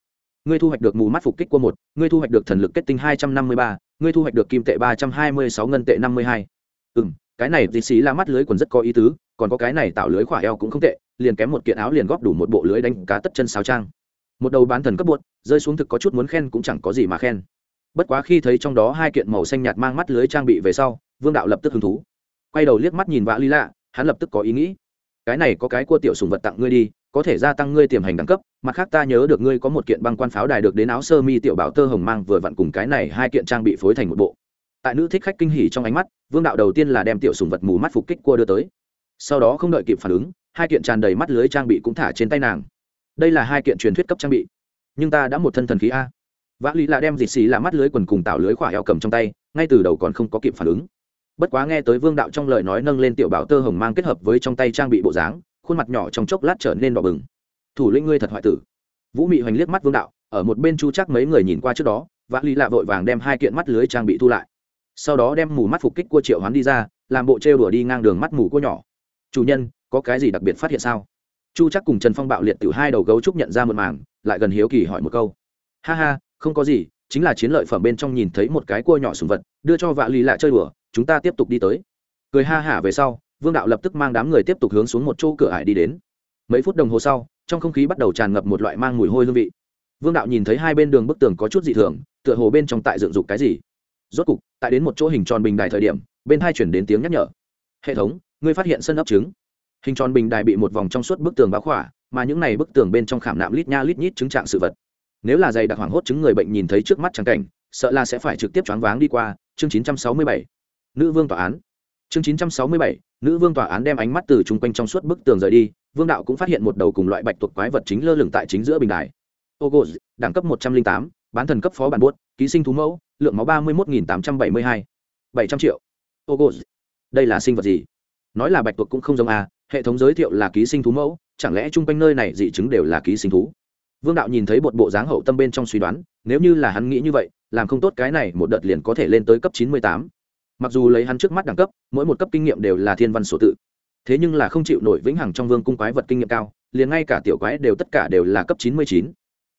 Ngươi thu hoạch được mù mắt phục kích của một, ngươi thu hoạch được thần lực kết tinh hai trăm năm mươi ba, ngươi thu hoạch được kim tệ ba trăm hai mươi sáu, ngân tệ năm mươi hai. Ừ m cái này dịt xì là mắt lưới quần rất có ý tứ, còn có cái này tạo lưới khỏa eo cũng không tệ, liền kém một kiện áo liền góp đủ một bộ lưới đánh cá tất chân sao trang. Một đầu bán thần cấp bột rơi xuống thực có chút muốn khen cũng chẳng có gì mà khen. Bất quá khi thấy trong đó hai kiện màu xanh nhạt mang mắt lưới trang bị về sau, vương đạo lập tức hứng thú. Quay đầu liếc mắt nhìn vạ lý lạ, hắn lập tức có ý nghĩ. Cái này có cái cua tiểu sùng vật tặng ngươi đi, có thể gia tăng ngươi tiềm hành đẳng cấp, mặt khác ta nhớ được ngươi có một kiện băng quan pháo đài được đến áo sơ mi tiểu bảo tơ hồng mang vừa vặn cùng cái này hai kiện trang bị phối thành một bộ tại nữ thích khách kinh hỉ trong ánh mắt, vương đạo đầu tiên là đem tiểu sùng vật mù mắt phục kích cua đưa tới. Sau đó không đợi kịp phản ứng, hai kiện tràn đầy mắt lưới trang bị cũng thả trên tay nàng. Đây là hai kiện truyền thuyết cấp trang bị. Nhưng ta đã một thân thần khí a. Vã lý là đem dịt xì là mắt lưới quần cùng tạo lưới khỏa eo cầm trong tay, ngay từ đầu còn không có kịp phản ứng. Bất quá nghe tới vương đạo trong lời nói nâng lên tiểu bảo tơ hồng mang kết hợp với trong tay trang bị bộ dáng, khuôn mặt nhỏ trong chốc lát trở nên đỏ bừng. Thủ lĩnh ngươi thật hoại tử. Vũ mị hoành liếc mắt vương đạo, ở một bên chu chắc mấy người nhìn qua trước đó, vã lý là vội vàng đem hai kiện mắt lưới trang bị thu lại sau đó đem mù mắt phục kích cua triệu hoán đi ra, làm bộ trêu đùa đi ngang đường mắt mù cua nhỏ. Chủ nhân, có cái gì đặc biệt phát hiện sao? Chu chắc cùng trần phong bạo liệt từ hai đầu gấu trúc nhận ra một màng lại gần hiếu kỳ hỏi một câu. Ha ha, không có gì, chính là chiến lợi phẩm bên trong nhìn thấy một cái cua nhỏ sùng vật, đưa cho vạ lì lạ chơi đùa, chúng ta tiếp tục đi tới. Cười ha hả về sau, vương đạo lập tức mang đám người tiếp tục hướng xuống một chỗ cửa ải đi đến. Mấy phút đồng hồ sau, trong không khí bắt đầu tràn ngập một loại mang mùi hôi hương vị. Vương đạo nhìn thấy hai bên đường bức tường có chút dị thường, tựa hồ bên trong tại dựng dục cái gì rốt cục tại đến một chỗ hình tròn bình đài thời điểm bên hai chuyển đến tiếng nhắc nhở. Hệ thống ngươi phát hiện sân ấp trứng. Hình tròn bình đài bị một vòng trong suốt bức tường báo khỏa mà những này bức tường bên trong khảm nạm lít nha lít nhít chứng trạng sự vật. Nếu là dày đặc hoảng hốt chứng người bệnh nhìn thấy trước mắt trắng cảnh sợ là sẽ phải trực tiếp choáng váng đi qua chương 967. nữ vương tòa án. Chương 967, nữ vương tòa án đem ánh mắt từ chung quanh trong suốt bức tường rời đi vương đạo cũng phát hiện một đầu cùng loại bạch tuộc quái vật chính lơ lửng tại chính giữa bình đài. Ô đẳng cấp 108, bán thần cấp phó bản buốt, ký sinh thú mẫu, lượng máu ba mươi một tám trăm bảy mươi hai, bảy trăm triệu. Ô đây là sinh vật gì? Nói là bạch tuộc cũng không giống a hệ thống giới thiệu là ký sinh thú mẫu, chẳng lẽ chung quanh nơi này dị chứng đều là ký sinh thú? Vương đạo nhìn thấy một bộ dáng hậu tâm bên trong suy đoán, nếu như là hắn nghĩ như vậy, làm không tốt cái này, một đợt liền có thể lên tới cấp chín mươi tám. Mặc dù lấy hắn trước mắt đẳng cấp, mỗi một cấp kinh nghiệm đều là thiên văn sổ tự. Thế nhưng là không chịu nổi vĩnh hằng trong vương cung quái vật kinh nghiệm cao, liền ngay cả tiểu quái đều tất cả đều là cấp chín mươi chín.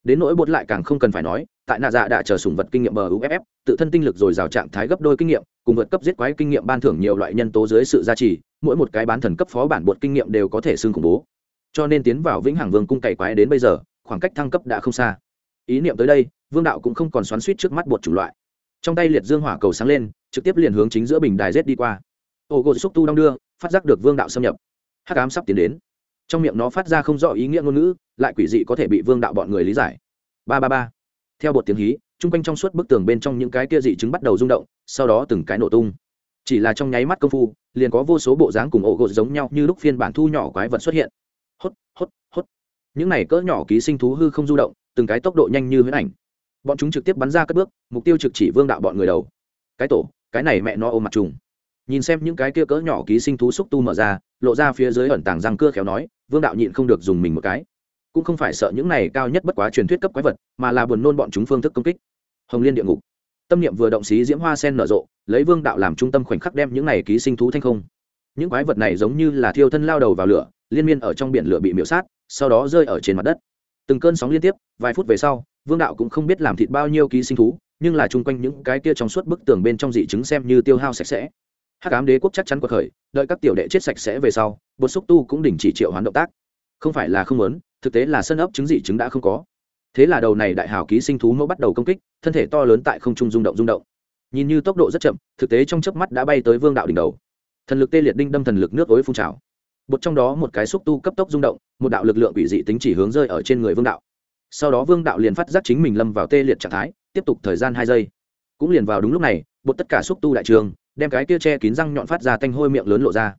Đến nỗi bột lại càng không cần phải nói tại nạ dạ đã chờ sủng vật kinh nghiệm bờ uff tự thân tinh lực rồi rào trạng thái gấp đôi kinh nghiệm, cùng vượt cấp giết quái kinh nghiệm ban thưởng nhiều loại nhân tố dưới sự gia trì, mỗi một cái bán thần cấp phó bản bột kinh nghiệm đều có thể xưng khủng bố. Cho nên tiến vào vĩnh hằng vương cung cày quái đến bây giờ, khoảng cách thăng cấp đã không xa. Ý niệm tới đây, vương đạo cũng không còn xoắn suýt trước mắt bột chủng loại. Trong tay liệt dương hỏa cầu sáng lên, trực tiếp liền hướng chính giữa bình đài rết đi qua. Ô gột xúc tu đong đưa, phát giác được vương đạo xâm nhập. Hắc ám sắp tiến đến. Trong miệng nó phát ra không rõ ý nghĩa ngôn ngữ, lại quỷ dị có thể bị vương đạo bọn người lý giải. Ba ba ba theo bột tiếng hí, chung quanh trong suốt bức tường bên trong những cái kia dị chứng bắt đầu rung động, sau đó từng cái nổ tung. Chỉ là trong nháy mắt công phu, liền có vô số bộ dáng cùng ổ gột giống nhau như lúc phiên bản thu nhỏ quái vật xuất hiện. Hốt hốt hốt. Những này cỡ nhỏ ký sinh thú hư không du động, từng cái tốc độ nhanh như huyễn ảnh. Bọn chúng trực tiếp bắn ra cất bước, mục tiêu trực chỉ vương đạo bọn người đầu. Cái tổ, cái này mẹ nó ôm mặt trùng. Nhìn xem những cái kia cỡ nhỏ ký sinh thú xúc tu mở ra, lộ ra phía dưới ẩn tàng răng cưa khéo nói, vương đạo nhịn không được dùng mình một cái cũng không phải sợ những này cao nhất bất quá truyền thuyết cấp quái vật, mà là buồn nôn bọn chúng phương thức công kích. Hồng liên địa ngục. Tâm niệm vừa động xí diễm hoa sen nở rộ, lấy vương đạo làm trung tâm khoảnh khắc đem những này ký sinh thú thanh không. Những quái vật này giống như là thiêu thân lao đầu vào lửa, liên miên ở trong biển lửa bị miễu sát, sau đó rơi ở trên mặt đất. Từng cơn sóng liên tiếp, vài phút về sau, vương đạo cũng không biết làm thịt bao nhiêu ký sinh thú, nhưng là chung quanh những cái kia trong suốt bức tường bên trong dị chứng xem như tiêu hao sạch sẽ. Hắc ám đế quốc chắc chắn cuộc khởi, đợi các tiểu đệ chết sạch sẽ về sau, bột xúc tu cũng đình chỉ triệu hoán động tác. Không phải là không muốn thực tế là sân ấp chứng dị chứng đã không có. Thế là đầu này đại hào ký sinh thú mẫu bắt đầu công kích, thân thể to lớn tại không trung rung động rung động. Nhìn như tốc độ rất chậm, thực tế trong chớp mắt đã bay tới vương đạo đỉnh đầu. Thần lực tê liệt đinh đâm thần lực nước ối phun trào. Một trong đó một cái xúc tu cấp tốc rung động, một đạo lực lượng quỷ dị tính chỉ hướng rơi ở trên người vương đạo. Sau đó vương đạo liền phát giác chính mình lâm vào tê liệt trạng thái, tiếp tục thời gian hai giây. Cũng liền vào đúng lúc này, bột tất cả xúc tu đại trường, đem cái kia che kín răng nhọn phát ra tanh hôi miệng lớn lộ ra.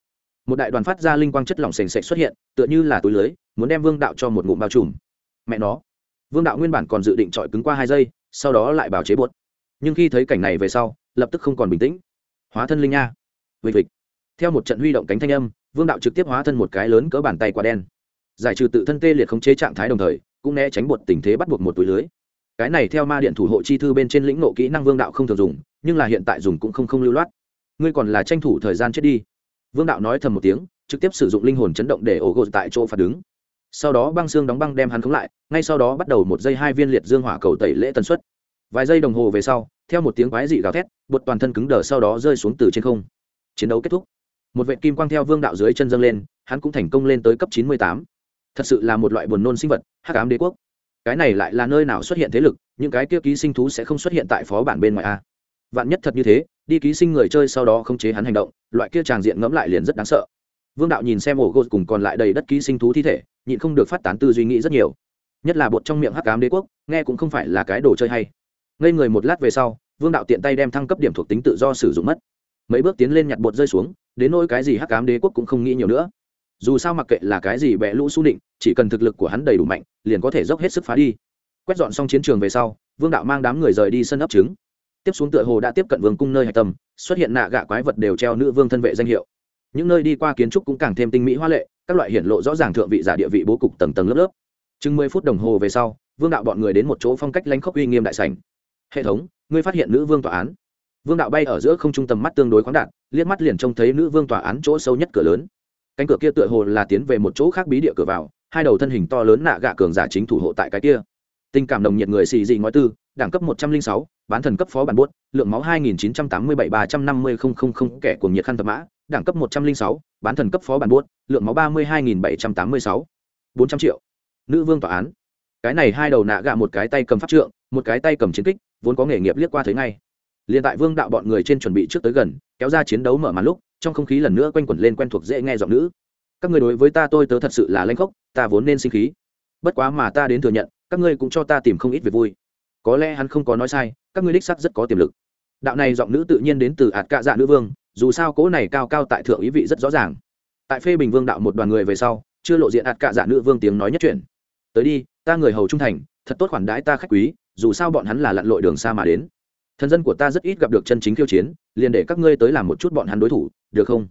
Một đại đoàn phát ra linh quang chất lỏng sềnh sệch xuất hiện, tựa như là túi lưới muốn đem vương đạo cho một ngụm bao trùm. Mẹ nó. Vương đạo nguyên bản còn dự định trọi cứng qua hai giây, sau đó lại bào chế bột nhưng khi thấy cảnh này về sau, lập tức không còn bình tĩnh. Hóa thân linh nha. Vịt vịt theo một trận huy động cánh thanh âm, vương đạo trực tiếp hóa thân một cái lớn cỡ bàn tay quả đen. Giải trừ tự thân tê liệt khống chế trạng thái đồng thời, cũng né tránh bột tình thế bắt buộc một túi lưới. Cái này theo ma điện thủ hộ chi thư bên trên lĩnh nộ kỹ năng vương đạo không thường dùng, nhưng là hiện tại dùng cũng không không lưu loát. Ngươi còn là tranh thủ thời gian chết đi. Vương đạo nói thầm một tiếng, trực tiếp sử dụng linh hồn chấn động để ổ gột tại chỗ phạt đứng sau đó băng xương đóng băng đem hắn khống lại, ngay sau đó bắt đầu một giây hai viên liệt dương hỏa cầu tẩy lễ tần suất. Vài giây đồng hồ về sau, theo một tiếng quái dị gào thét, bột toàn thân cứng đờ sau đó rơi xuống từ trên không. Chiến đấu kết thúc. Một vệ kim quang theo vương đạo dưới chân dâng lên, hắn cũng thành công lên tới cấp chín mươi tám. Thật sự là một loại buồn nôn sinh vật, hắc ám đế quốc. Cái này lại là nơi nào xuất hiện thế lực, những cái kia ký sinh thú sẽ không xuất hiện tại phó bản bên ngoài a? Vạn nhất thật như thế, đi ký sinh người chơi sau đó không chế hắn hành động, loại kia tràng diện ngẫm lại liền rất đáng sợ. Vương đạo nhìn xem ổ gột cùng còn lại đầy đất ký sinh thú thi thể nhịn không được phát tán tư duy nghĩ rất nhiều. Nhất là bột trong miệng hắc ám đế quốc, nghe cũng không phải là cái đồ chơi hay. Ngây người một lát về sau, vương đạo tiện tay đem thăng cấp điểm thuộc tính tự do sử dụng mất. Mấy bước tiến lên nhặt bột rơi xuống, đến nỗi cái gì hắc ám đế quốc cũng không nghĩ nhiều nữa. Dù sao mặc kệ là cái gì bẹ lũ su định, chỉ cần thực lực của hắn đầy đủ mạnh, liền có thể dốc hết sức phá đi. Quét dọn xong chiến trường về sau, vương đạo mang đám người rời đi sân ấp trứng. Tiếp xuống tựa hồ đã tiếp cận vương cung nơi hạch tâm, xuất hiện nạ gạ quái vật đều treo nữ vương thân vệ danh hiệu. Những nơi đi qua kiến trúc cũng càng thêm tinh mỹ hoa lệ các loại hiển lộ rõ ràng thượng vị giả địa vị bố cục tầng tầng lớp lớp. Chừng mười phút đồng hồ về sau, vương đạo bọn người đến một chỗ phong cách lanh khốc uy nghiêm đại sảnh. Hệ thống, ngươi phát hiện nữ vương tòa án? Vương đạo bay ở giữa không trung tầm mắt tương đối khoáng đạt, liếc mắt liền trông thấy nữ vương tòa án chỗ sâu nhất cửa lớn. Cánh cửa kia tựa hồ là tiến về một chỗ khác bí địa cửa vào, hai đầu thân hình to lớn nạ gạ cường giả chính thủ hộ tại cái kia. Tình cảm đồng nhiệt người xì dị ngói tư, đẳng cấp một trăm linh sáu bán thần cấp phó bản buốt, lượng máu hai nghìn chín trăm tám mươi bảy, ba trăm năm mươi không không không, kẻ cuồng nhiệt khăn tập mã, đẳng cấp một trăm linh sáu, bán thần cấp phó bản buốt, lượng máu ba mươi hai nghìn bảy trăm tám mươi sáu. bốn trăm triệu. Nữ vương tòa án. Cái này hai đầu nạ gạ một cái tay cầm pháp trượng, một cái tay cầm chiến kích, vốn có nghề nghiệp liếc qua thấy ngay. Liền tại vương đạo bọn người trên chuẩn bị trước tới gần, kéo ra chiến đấu mở màn lúc, trong không khí lần nữa quanh quẩn lên quen thuộc dễ nghe giọng nữ. Các người đối với ta tôi tớ thật sự là lanh khốc, ta vốn nên sinh khí. Bất quá mà ta đến thừa nhận, các ngươi cũng cho ta tìm không ít việc vui có lẽ hắn không có nói sai, các ngươi đích sắc rất có tiềm lực. Đạo này giọng nữ tự nhiên đến từ ạt cạ dạ nữ vương, dù sao cỗ này cao cao tại thượng ý vị rất rõ ràng. Tại phê bình vương đạo một đoàn người về sau, chưa lộ diện ạt cạ dạ nữ vương tiếng nói nhất chuyện. Tới đi, ta người hầu trung thành, thật tốt khoản đãi ta khách quý, dù sao bọn hắn là lặn lội đường xa mà đến. Thân dân của ta rất ít gặp được chân chính khiêu chiến, liền để các ngươi tới làm một chút bọn hắn đối thủ, được không?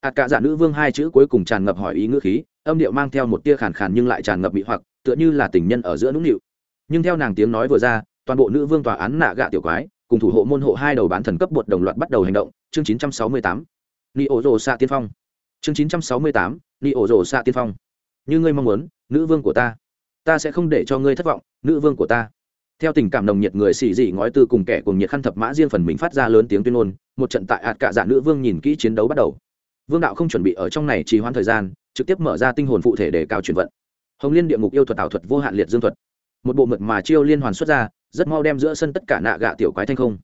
Ạt cả dạ nữ vương hai chữ cuối cùng tràn ngập hỏi ý ngữ khí, âm điệu mang theo một tia khàn khàn nhưng lại tràn ngập bị hoặc, tựa như là tình nhân ở giữa nũng nịu. Nhưng theo nàng tiếng nói vừa ra toàn bộ nữ vương tòa án nạ gạ tiểu quái, cùng thủ hộ môn hộ hai đầu bán thần cấp bột đồng loạt bắt đầu hành động. Chương 968. ni ổ rồ xạ tiên phong. Chương 968. ni ổ rồ xạ tiên phong. Như ngươi mong muốn, nữ vương của ta. Ta sẽ không để cho ngươi thất vọng, nữ vương của ta. Theo tình cảm nồng nhiệt người xì dị ngói tư cùng kẻ cùng nhiệt khăn thập mã riêng phần mình phát ra lớn tiếng tuyên ngôn, một trận tại ạt cả dạ nữ vương nhìn kỹ chiến đấu bắt đầu. Vương đạo không chuẩn bị ở trong này trì hoãn thời gian, trực tiếp mở ra tinh hồn phụ thể để cao chuyển vận. Hồng liên địa ngục yêu thuật ảo thuật vô hạn liệt dương thuật. Một bộ mượt mà chiêu liên hoàn xuất ra rất mau đem giữa sân tất cả nạ gạ tiểu quái thanh không.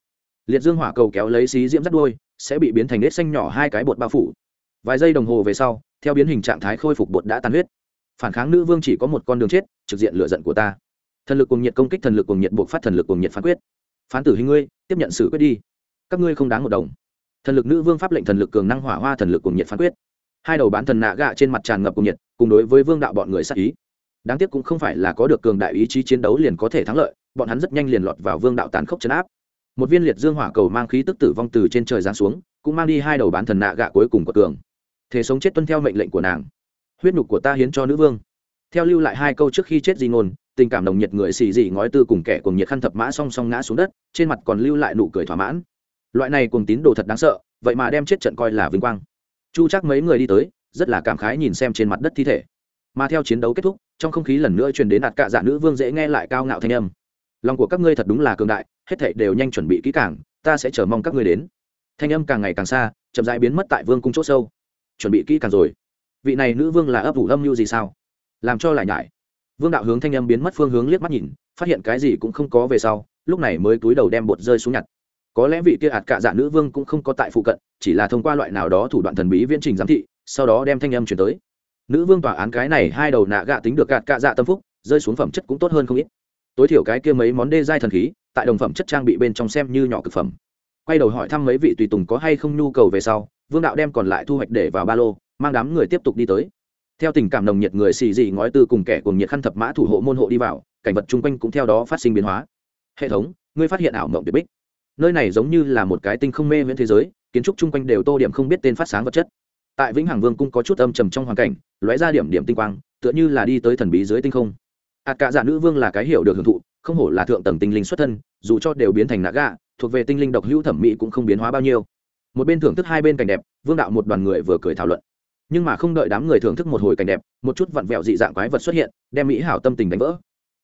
Liệt dương hỏa cầu kéo lấy xí diễm rắt đuôi, sẽ bị biến thành nết xanh nhỏ hai cái bột bao phủ. Vài giây đồng hồ về sau, theo biến hình trạng thái khôi phục bột đã tan huyết. Phản kháng nữ vương chỉ có một con đường chết, trực diện lựa giận của ta. Thần lực cùng nhiệt công kích, thần lực cùng nhiệt buộc phát, thần lực cùng nhiệt phán quyết. Phán tử hình ngươi, tiếp nhận xử quyết đi. Các ngươi không đáng một đồng. Thần lực nữ vương pháp lệnh thần lực cường năng hỏa hoa, thần lực cùng nhiệt phán quyết. Hai đầu bán thần nạ gạ trên mặt tràn ngập cùng nhiệt, cùng đối với vương đạo bọn người sát ý đáng tiếc cũng không phải là có được cường đại ý chí chiến đấu liền có thể thắng lợi, bọn hắn rất nhanh liền lọt vào vương đạo tàn khốc chấn áp. Một viên liệt dương hỏa cầu mang khí tức tử vong từ trên trời giáng xuống, cũng mang đi hai đầu bán thần nạ gạ cuối cùng của cường thế sống chết tuân theo mệnh lệnh của nàng. Huyết nhục của ta hiến cho nữ vương. Theo lưu lại hai câu trước khi chết di ngôn, tình cảm nồng nhiệt người xì dị ngói tư cùng kẻ cùng nhiệt khăn thập mã song song ngã xuống đất, trên mặt còn lưu lại nụ cười thỏa mãn. Loại này cùng tín đồ thật đáng sợ, vậy mà đem chết trận coi là vinh quang. Chu chắc mấy người đi tới, rất là cảm khái nhìn xem trên mặt đất thi thể. Mà theo chiến đấu kết thúc trong không khí lần nữa truyền đến đạt cạ dạ nữ vương dễ nghe lại cao ngạo thanh âm. Lòng của các ngươi thật đúng là cường đại, hết thảy đều nhanh chuẩn bị kỹ càng, ta sẽ chờ mong các ngươi đến. Thanh âm càng ngày càng xa, chậm rãi biến mất tại vương cung c h ỗ sâu. Chuẩn bị kỹ càng rồi. Vị này nữ vương là ấp ủ âm mưu gì sao? Làm cho lại nhải. Vương đạo hướng thanh âm biến mất phương hướng liếc mắt nhìn, phát hiện cái gì cũng không có về sau, lúc này mới túi đầu đem bột rơi xuống nhặt. Có lẽ vị kia ạt cạ dạ nữ vương cũng không có tại phụ cận, chỉ là thông qua loại nào đó thủ đoạn thần bí viễn trình giám thị, sau đó đem thanh âm chuyển tới nữ vương tòa án cái này hai đầu nạ gạ tính được gạt cạ dạ tâm phúc, rơi xuống phẩm chất cũng tốt hơn không ít. Tối thiểu cái kia mấy món đê giai thần khí, tại đồng phẩm chất trang bị bên trong xem như nhỏ cực phẩm. Quay đầu hỏi thăm mấy vị tùy tùng có hay không nhu cầu về sau, vương đạo đem còn lại thu hoạch để vào ba lô, mang đám người tiếp tục đi tới. Theo tình cảm nồng nhiệt người xì dị ngói tư cùng kẻ cùng nhiệt khăn thập mã thủ hộ môn hộ đi vào, cảnh vật chung quanh cũng theo đó phát sinh biến hóa. Hệ thống, ngươi phát hiện ảo mộng tuyệt bích. Nơi này giống như là một cái tinh không mê viễn thế giới, kiến trúc chung quanh đều tô điểm không biết tên phát sáng vật chất tại vĩnh hằng vương cung có chút âm trầm trong hoàn cảnh, lóe ra điểm điểm tinh quang, tựa như là đi tới thần bí dưới tinh không. Ạt cả giả nữ vương là cái hiểu được hưởng thụ, không hổ là thượng tầng tinh linh xuất thân, dù cho đều biến thành nạ gà thuộc về tinh linh độc hữu thẩm mỹ cũng không biến hóa bao nhiêu. Một bên thưởng thức hai bên cảnh đẹp, vương đạo một đoàn người vừa cười thảo luận. Nhưng mà không đợi đám người thưởng thức một hồi cảnh đẹp, một chút vặn vẹo dị dạng quái vật xuất hiện, đem mỹ hảo tâm tình đánh vỡ.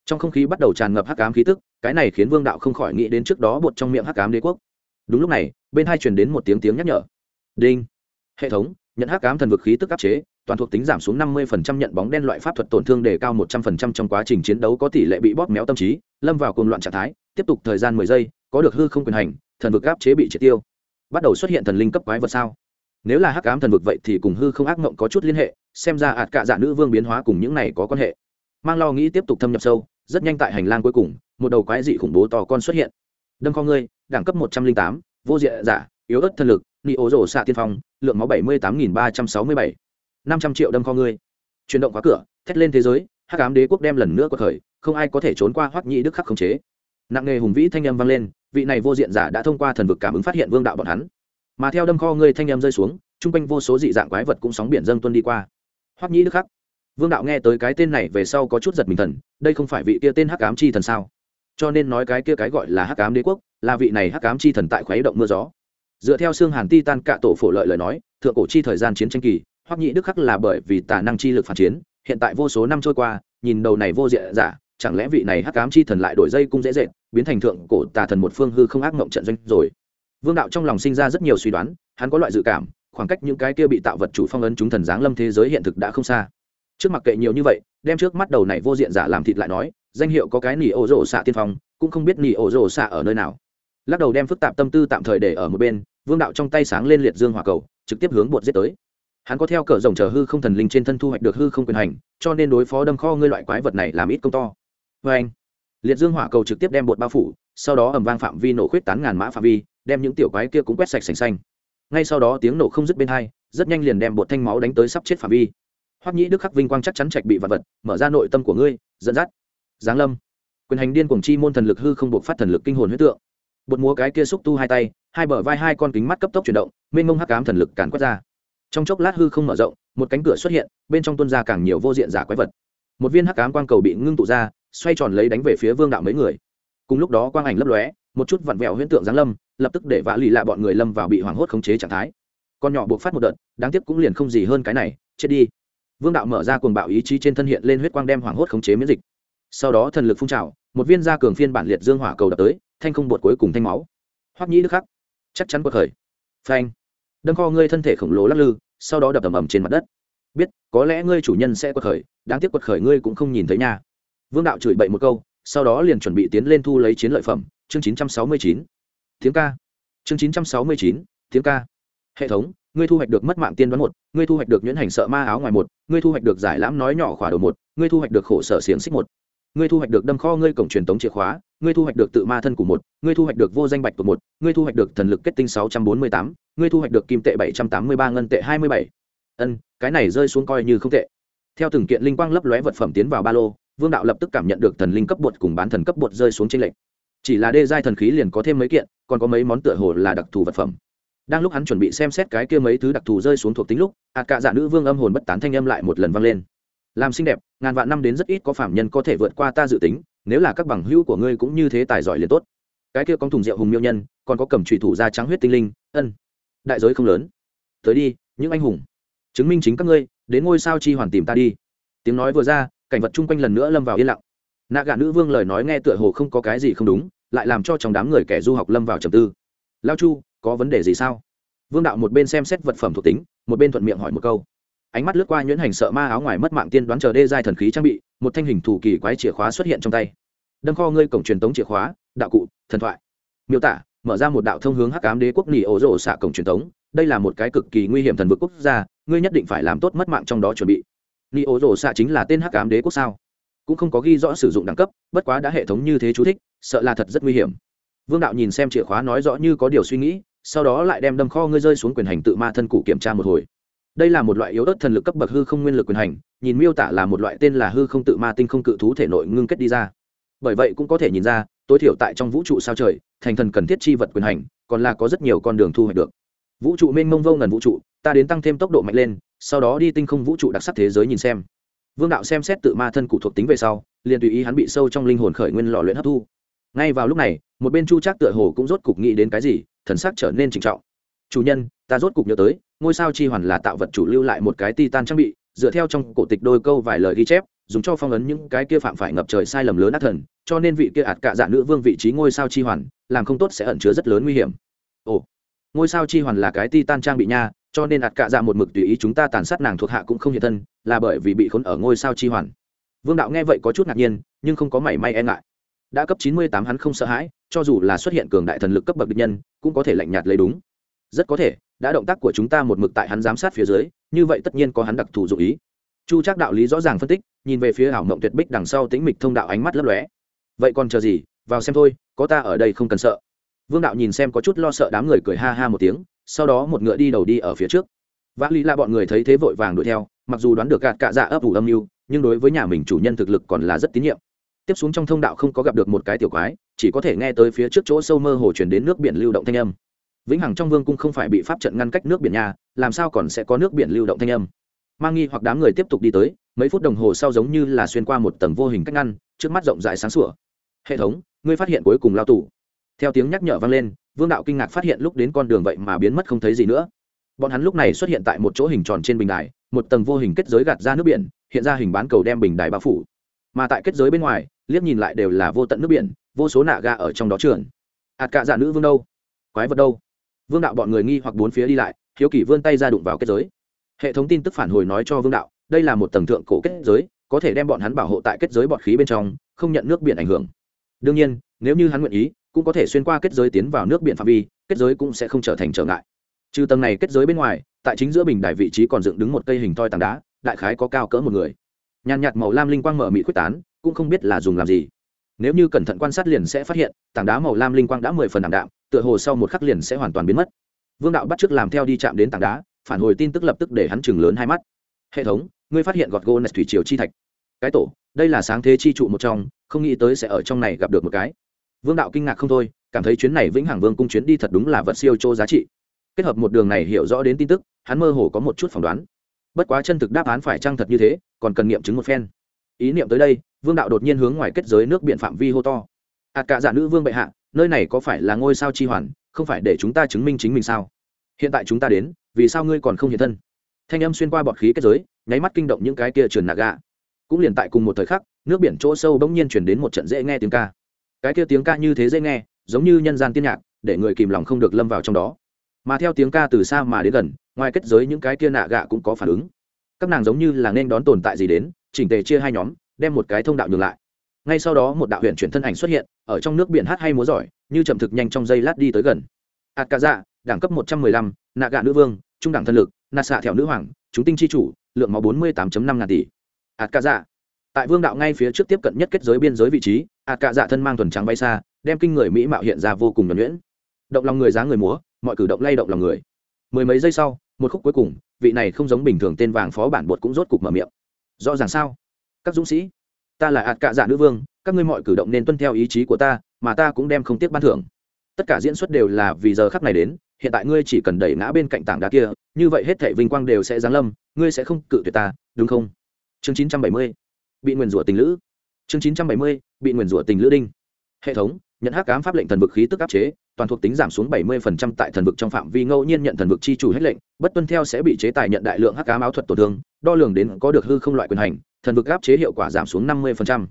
Trong không khí bắt đầu tràn ngập hắc ám khí tức, cái này khiến vương đạo không khỏi nghĩ đến trước đó bột trong miệng hắc ám đế quốc. Đúng lúc này, bên hai truyền đến một tiếng tiếng nhắc nhở. Đinh. Hệ thống nhận hắc ám thần vực khí tức áp chế, toàn thuộc tính giảm xuống năm mươi phần trăm nhận bóng đen loại pháp thuật tổn thương đề cao một trăm phần trăm trong quá trình chiến đấu có tỷ lệ bị bóp méo tâm trí, lâm vào cồn loạn trạng thái, tiếp tục thời gian mười giây, có được hư không quyền hành, thần vực áp chế bị triệt tiêu. Bắt đầu xuất hiện thần linh cấp quái vật sao? Nếu là hắc ám thần vực vậy thì cùng hư không ác mộng có chút liên hệ, xem ra ạt cạ dạ nữ vương biến hóa cùng những này có quan hệ. Mang lo nghĩ tiếp tục thâm nhập sâu, rất nhanh tại hành lang cuối cùng, một đầu quái dị khủng bố to con xuất hiện. Đâm kho ngươi, đẳng cấp một trăm linh tám, vô diện giả, yếu ớt thân lực nị ố rổ xạ tiên phong, lượng máu bảy mươi tám nghìn ba trăm sáu mươi bảy. năm trăm triệu đâm kho ngươi. Chuyển động khóa cửa, thét lên thế giới, hắc ám đế quốc đem lần nữa có thời không ai có thể trốn qua hoắc nhị đức khắc khống chế. Nặng nghề hùng vĩ thanh âm vang lên, vị này vô diện giả đã thông qua thần vực cảm ứng phát hiện vương đạo bọn hắn. Mà theo đâm kho ngươi thanh âm rơi xuống, chung quanh vô số dị dạng quái vật cũng sóng biển dâng tuân đi qua. Hoắc nhĩ đức khắc. Vương đạo nghe tới cái tên này về sau có chút giật mình thần, đây không phải vị kia tên hắc ám chi thần sao? Cho nên nói cái kia cái gọi là hắc ám đế quốc, là vị này hắc ám chi thần tại khuấy động mưa gió dựa theo xương hàn ti tan cạ tổ phổ lợi lời nói, thượng cổ chi thời gian chiến tranh kỳ, hoắc nhị đức khắc là bởi vì tả năng chi lực phản chiến, hiện tại vô số năm trôi qua, nhìn đầu này vô diện giả, chẳng lẽ vị này hắc ám chi thần lại đổi dây cung dễ dệt, biến thành thượng cổ tà thần một phương hư không ác mộng trận doanh rồi? Vương đạo trong lòng sinh ra rất nhiều suy đoán, hắn có loại dự cảm, khoảng cách những cái kia bị tạo vật chủ phong ấn chúng thần giáng lâm thế giới hiện thực đã không xa. Trước mặt kệ nhiều như vậy, đem trước mắt đầu này vô diện giả làm thịt lại nói, danh hiệu có cái nỉ ổ rổ xạ tiên phong, cũng không biết nỉ ổ rổ xạ ở nơi nào. Lắc đầu đem phức tạp tâm tư tạm thời để ở một bên vương đạo trong tay sáng lên liệt dương hỏa cầu, trực tiếp hướng bột giết tới. Hắn có theo cờ rồng chờ hư không thần linh trên thân thu hoạch được hư không quyền hành, cho nên đối phó đâm kho ngươi loại quái vật này làm ít công to. Vê anh, liệt dương hỏa cầu trực tiếp đem bột bao phủ, sau đó ẩm vang phạm vi nổ khuyết tán ngàn mã phạm vi, đem những tiểu quái kia cũng quét sạch sành xanh. Ngay sau đó tiếng nổ không dứt bên hai, rất nhanh liền đem bột thanh máu đánh tới sắp chết phạm vi. Hoắc nhĩ đức khắc vinh quang chắc chắn trạch bị vật vật, mở ra nội tâm của ngươi, dẫn dắt. Giáng lâm. Quyền hành điên cuồng chi môn thần lực hư không buộc phát thần lực kinh hồn huyết tượng. Bột múa cái kia xúc tu hai tay hai bờ vai hai con kính mắt cấp tốc chuyển động, mênh mông hắc cám thần lực càn quét ra. Trong chốc lát hư không mở rộng, một cánh cửa xuất hiện, bên trong tuân ra càng nhiều vô diện giả quái vật. Một viên hắc cám quang cầu bị ngưng tụ ra, xoay tròn lấy đánh về phía vương đạo mấy người. Cùng lúc đó quang ảnh lấp lóe, một chút vặn vẹo huyễn tượng giáng lâm, lập tức để vã lì lạ bọn người lâm vào bị hoảng hốt khống chế trạng thái. Con nhỏ buộc phát một đợt, đáng tiếc cũng liền không gì hơn cái này, chết đi. Vương đạo mở ra cuồng bạo ý chí trên thân hiện lên huyết quang đem hoảng hốt khống chế miễn dịch. Sau đó thần lực phun trào, một viên gia cường phiên bản liệt dương hỏa cầu đập tới, thanh không bột cuối cùng thanh máu. Hoắc nhĩ đức khắc chắc chắn quật khởi phanh. Đâm kho ngươi thân thể khổng lồ lắc lư sau đó đập ầm ầm trên mặt đất. Biết có lẽ ngươi chủ nhân sẽ quật khởi đáng tiếc quật khởi ngươi cũng không nhìn thấy nha. Vương đạo chửi bậy một câu sau đó liền chuẩn bị tiến lên thu lấy chiến lợi phẩm. Chương 969. tiếng ca. Chương 969, tiếng ca. Hệ thống ngươi thu hoạch được mất mạng tiên đoán một ngươi thu hoạch được nhuyễn hành sợ ma áo ngoài một ngươi thu hoạch được giải lãm nói nhỏ khỏa đầu một ngươi thu hoạch được khổ sở xiềng xích một ngươi thu hoạch được đâm kho ngươi cổng truyền tống chìa khóa ngươi thu hoạch được tự ma thân của một, ngươi thu hoạch được vô danh bạch của một, ngươi thu hoạch được thần lực kết tinh sáu trăm bốn mươi tám, ngươi thu hoạch được kim tệ bảy trăm tám mươi ba, ngân tệ hai mươi bảy. Ân, cái này rơi xuống coi như không tệ. Theo từng kiện linh quang lấp lóe vật phẩm tiến vào ba lô, vương đạo lập tức cảm nhận được thần linh cấp bột cùng bán thần cấp bột rơi xuống trên lệnh chỉ là đê giai thần khí liền có thêm mấy kiện, còn có mấy món tựa hồ là đặc thù vật phẩm. Đang lúc hắn chuẩn bị xem xét cái kia mấy thứ đặc thù rơi xuống thuộc tính lúc, hạt cạ dạ nữ vương âm hồn bất tán thanh âm lại một lần vang lên. Làm xinh đẹp, ngàn vạn năm đến rất ít có phạm nhân có thể vượt qua ta dự tính nếu là các bằng hữu của ngươi cũng như thế tài giỏi liền tốt. Cái kia có thùng rượu hùng miêu nhân, còn có cầm trùy thủ da trắng huyết tinh linh, ân. Đại giới không lớn. Tới đi, những anh hùng. Chứng minh chính các ngươi, đến ngôi sao chi hoàn tìm ta đi. Tiếng nói vừa ra, cảnh vật chung quanh lần nữa lâm vào yên lặng. Nạ gà nữ vương lời nói nghe tựa hồ không có cái gì không đúng, lại làm cho trong đám người kẻ du học lâm vào trầm tư. Lao chu, có vấn đề gì sao? Vương đạo một bên xem xét vật phẩm thuộc tính, một bên thuận miệng hỏi một câu ánh mắt lướt qua nhuyễn hành sợ ma áo ngoài mất mạng tiên đoán chờ đê giai thần khí trang bị, một thanh hình thủ kỳ quái chìa khóa xuất hiện trong tay. Đâm kho ngươi cổng truyền tống chìa khóa, đạo cụ, thần thoại. Miêu tả, mở ra một đạo thông hướng hắc ám đế quốc nỉ ổ rộ xạ cổng truyền tống. Đây là một cái cực kỳ nguy hiểm thần vực quốc gia, ngươi nhất định phải làm tốt mất mạng trong đó chuẩn bị. Nỉ ổ rộ xạ chính là tên hắc ám đế quốc sao? Cũng không có ghi rõ sử dụng đẳng cấp, bất quá đã hệ thống như thế chú thích, sợ là thật rất nguy hiểm. Vương đạo nhìn xem chìa khóa nói rõ như có điều suy nghĩ, sau đó lại đem đâm kho ngươi rơi xuống quyền hành tự ma thân cụ kiểm tra một hồi đây là một loại yếu ớt thần lực cấp bậc hư không nguyên lực quyền hành, nhìn miêu tả là một loại tên là hư không tự ma tinh không cự thú thể nội ngưng kết đi ra. Bởi vậy cũng có thể nhìn ra, tối thiểu tại trong vũ trụ sao trời, thành thần cần thiết chi vật quyền hành, còn là có rất nhiều con đường thu hoạch được. Vũ trụ mênh mông vô ngần vũ trụ, ta đến tăng thêm tốc độ mạnh lên, sau đó đi tinh không vũ trụ đặc sắc thế giới nhìn xem. Vương đạo xem xét tự ma thân cụ thuộc tính về sau, liền tùy ý hắn bị sâu trong linh hồn khởi nguyên lò luyện hấp thu. Ngay vào lúc này, một bên chu trác tựa hồ cũng rốt cục nghĩ đến cái gì, thần sắc trở nên trịnh trọng. Chủ nhân, ta rốt cục nhớ tới ngôi sao chi hoàn là tạo vật chủ lưu lại một cái titan trang bị, dựa theo trong cổ tịch đôi câu vài lời ghi chép, dùng cho phong ấn những cái kia phạm phải ngập trời sai lầm lớn ác thần, cho nên vị kia ạt cạ dạ nữ vương vị trí ngôi sao chi hoàn, làm không tốt sẽ ẩn chứa rất lớn nguy hiểm. Ồ, ngôi sao chi hoàn là cái titan trang bị nha, cho nên ạt cạ dạ một mực tùy ý chúng ta tàn sát nàng thuộc hạ cũng không hiện thân, là bởi vì bị khốn ở ngôi sao chi hoàn. Vương đạo nghe vậy có chút ngạc nhiên, nhưng không có mảy may e ngại. Đã cấp chín mươi tám hắn không sợ hãi, cho dù là xuất hiện cường đại thần lực cấp bậc địch nhân, cũng có thể lạnh nhạt lấy đúng. Rất có thể đã động tác của chúng ta một mực tại hắn giám sát phía dưới, như vậy tất nhiên có hắn đặc thù dụ ý. Chu Trác đạo lý rõ ràng phân tích, nhìn về phía ảo mộng tuyệt bích đằng sau tính mịch thông đạo ánh mắt lấp lóe. Vậy còn chờ gì? Vào xem thôi, có ta ở đây không cần sợ. Vương đạo nhìn xem có chút lo sợ đám người cười ha ha một tiếng, sau đó một ngựa đi đầu đi ở phía trước. Vã lý là bọn người thấy thế vội vàng đuổi theo, mặc dù đoán được gạt cạ dạ ấp ủ âm mưu, nhưng đối với nhà mình chủ nhân thực lực còn là rất tín nhiệm. Tiếp xuống trong thông đạo không có gặp được một cái tiểu quái, chỉ có thể nghe tới phía trước chỗ sâu mơ hồ chuyển đến nước biển lưu động thanh âm vĩnh hằng trong vương cung không phải bị pháp trận ngăn cách nước biển nhà, làm sao còn sẽ có nước biển lưu động thanh âm? Mang nghi hoặc đám người tiếp tục đi tới, mấy phút đồng hồ sau giống như là xuyên qua một tầng vô hình cách ngăn, trước mắt rộng rãi sáng sủa. Hệ thống, ngươi phát hiện cuối cùng lao tù. Theo tiếng nhắc nhở vang lên, vương đạo kinh ngạc phát hiện lúc đến con đường vậy mà biến mất không thấy gì nữa. Bọn hắn lúc này xuất hiện tại một chỗ hình tròn trên bình đài, một tầng vô hình kết giới gạt ra nước biển, hiện ra hình bán cầu đem bình đài bao phủ. Mà tại kết giới bên ngoài, liếc nhìn lại đều là vô tận nước biển, vô số nạ ga ở trong đó trường ạt cạ dạ nữ vương đâu? Quái vật đâu? Vương đạo bọn người nghi hoặc bốn phía đi lại, hiếu kỳ vươn tay ra đụng vào kết giới. Hệ thống tin tức phản hồi nói cho vương đạo, đây là một tầng thượng cổ kết giới, có thể đem bọn hắn bảo hộ tại kết giới bọt khí bên trong, không nhận nước biển ảnh hưởng. Đương nhiên, nếu như hắn nguyện ý, cũng có thể xuyên qua kết giới tiến vào nước biển phạm vi, kết giới cũng sẽ không trở thành trở ngại. Trừ tầng này kết giới bên ngoài, tại chính giữa bình đài vị trí còn dựng đứng một cây hình thoi tảng đá, đại khái có cao cỡ một người. Nhàn nhạt màu lam linh quang mở mị quyết tán, cũng không biết là dùng làm gì. Nếu như cẩn thận quan sát liền sẽ phát hiện, tảng đá màu lam linh quang đã mười phần đảm đạm tựa hồ sau một khắc liền sẽ hoàn toàn biến mất. Vương đạo bắt t r ư ớ c làm theo đi chạm đến tảng đá, phản hồi tin tức lập tức để hắn chừng lớn hai mắt. Hệ thống, ngươi phát hiện gọt gô nạch thủy triều chi thạch. Cái tổ, đây là sáng thế chi trụ một trong, không nghĩ tới sẽ ở trong này gặp được một cái. Vương đạo kinh ngạc không thôi, cảm thấy chuyến này vĩnh hằng vương cung chuyến đi thật đúng là vật siêu châu giá trị. Kết hợp một đường này hiểu rõ đến tin tức, hắn mơ hồ có một chút phỏng đoán. Bất quá chân thực đáp án phải chăng thật như thế, còn cần nghiệm chứng một phen. Ý niệm tới đây, vương đạo đột nhiên hướng ngoài kết giới nước biển phạm vi hô to ạt cả giả nữ vương bệ hạ, nơi này có phải là ngôi sao chi hoàn, không phải để chúng ta chứng minh chính mình sao? Hiện tại chúng ta đến, vì sao ngươi còn không hiện thân? Thanh âm xuyên qua bọt khí kết giới, nháy mắt kinh động những cái kia truyền nạ gạ cũng liền tại cùng một thời khắc, nước biển chỗ sâu bỗng nhiên chuyển đến một trận dễ nghe tiếng ca. Cái kia tiếng ca như thế dễ nghe, giống như nhân gian tiên nhạc, để người kìm lòng không được lâm vào trong đó. Mà theo tiếng ca từ xa mà đến gần, ngoài kết giới những cái kia nạ gạ cũng có phản ứng. Các nàng giống như là nên đón tồn tại gì đến, chỉnh tề chia hai nhóm, đem một cái thông đạo nhường lại ngay sau đó một đạo huyện chuyển thân ảnh xuất hiện, ở trong nước biển hát hay múa giỏi, như chậm thực nhanh trong giây lát đi tới gần. Ạt cả dạ đẳng cấp một trăm mười lăm nạ gạ nữ vương, trung đẳng thân lực nạ xạ thẹo nữ hoàng, chúng tinh chi chủ, lượng máu bốn mươi tám năm ngàn tỷ. Ạt cả dạ tại vương đạo ngay phía trước tiếp cận nhất kết giới biên giới vị trí ạt cả dạ thân mang thuần trắng bay xa, đem kinh người mỹ mạo hiện ra vô cùng nhuẩn nhuyễn. Động lòng người dáng người múa, mọi cử động lay động lòng người. Mười mấy giây sau, một khúc cuối cùng, vị này không giống bình thường tên vàng phó bản bột cũng rốt cục mở miệng. Rõ ràng sao? Các dũng sĩ ta là ạt cạ dạ nữ vương, các ngươi mọi cử động nên tuân theo ý chí của ta, mà ta cũng đem không tiếc ban thưởng. Tất cả diễn xuất đều là vì giờ khắc này đến, hiện tại ngươi chỉ cần đẩy ngã bên cạnh tảng đá kia, như vậy hết thể vinh quang đều sẽ giáng lâm, ngươi sẽ không cự tuyệt ta, đúng không? Chương chín trăm bảy mươi, bị nguyền rủa tình lữ. Chương chín trăm bảy mươi, bị nguyền rủa tình lữ đinh. Hệ thống, nhận hắc cám pháp lệnh thần vực khí tức áp chế, toàn thuộc tính giảm xuống 70% tại thần vực trong phạm vi ngẫu nhiên nhận thần vực chi chủ hết lệnh, bất tuân theo sẽ bị chế tài nhận đại lượng hắc ám áo thuật tổn thương, đo lường đến có được hư không loại quyền hành thần vực áp chế hiệu quả giảm xuống 50%.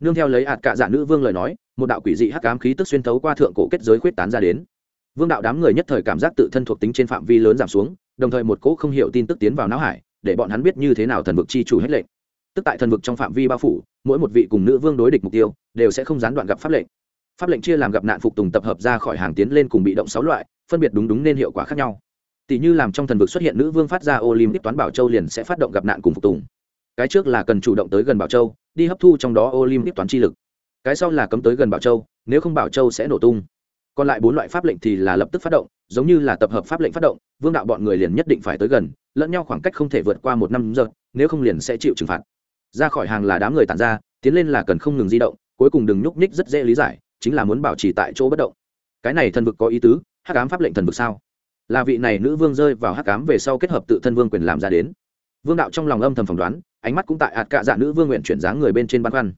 nương theo lấy ạt cạ dạ nữ vương lời nói, một đạo quỷ dị hắc ám khí tức xuyên thấu qua thượng cổ kết giới khuyết tán ra đến. Vương đạo đám người nhất thời cảm giác tự thân thuộc tính trên phạm vi lớn giảm xuống, đồng thời một cỗ không hiểu tin tức tiến vào não hải, để bọn hắn biết như thế nào thần vực chi chủ hết lệnh. Tức tại thần vực trong phạm vi bao phủ, mỗi một vị cùng nữ vương đối địch mục tiêu, đều sẽ không gián đoạn gặp pháp lệnh. Pháp lệnh chia làm gặp nạn phục tùng tập hợp ra khỏi hàng tiến lên cùng bị động sáu loại, phân biệt đúng đúng nên hiệu quả khác nhau. Tỷ như làm trong thần vực xuất hiện nữ vương phát ra olympic toán bảo châu liền sẽ phát động gặp nạn cùng phục tùng cái trước là cần chủ động tới gần bảo châu, đi hấp thu trong đó olympic toán chi lực. Cái sau là cấm tới gần bảo châu, nếu không bảo châu sẽ nổ tung. Còn lại bốn loại pháp lệnh thì là lập tức phát động, giống như là tập hợp pháp lệnh phát động, vương đạo bọn người liền nhất định phải tới gần, lẫn nhau khoảng cách không thể vượt qua một năm giờ, nếu không liền sẽ chịu trừng phạt. Ra khỏi hàng là đám người tàn ra, tiến lên là cần không ngừng di động, cuối cùng đừng nhúc nhích rất dễ lý giải, chính là muốn bảo trì tại chỗ bất động. Cái này thần vực có ý tứ, hắc ám pháp lệnh thần vực sao? Là vị này nữ vương rơi vào hắc ám về sau kết hợp tự thân vương quyền làm ra đến. Vương đạo trong lòng âm thầm phỏng đoán ánh mắt cũng tại ạt cạ dạ nữ vương nguyện chuyển dáng người bên trên băn khoăn.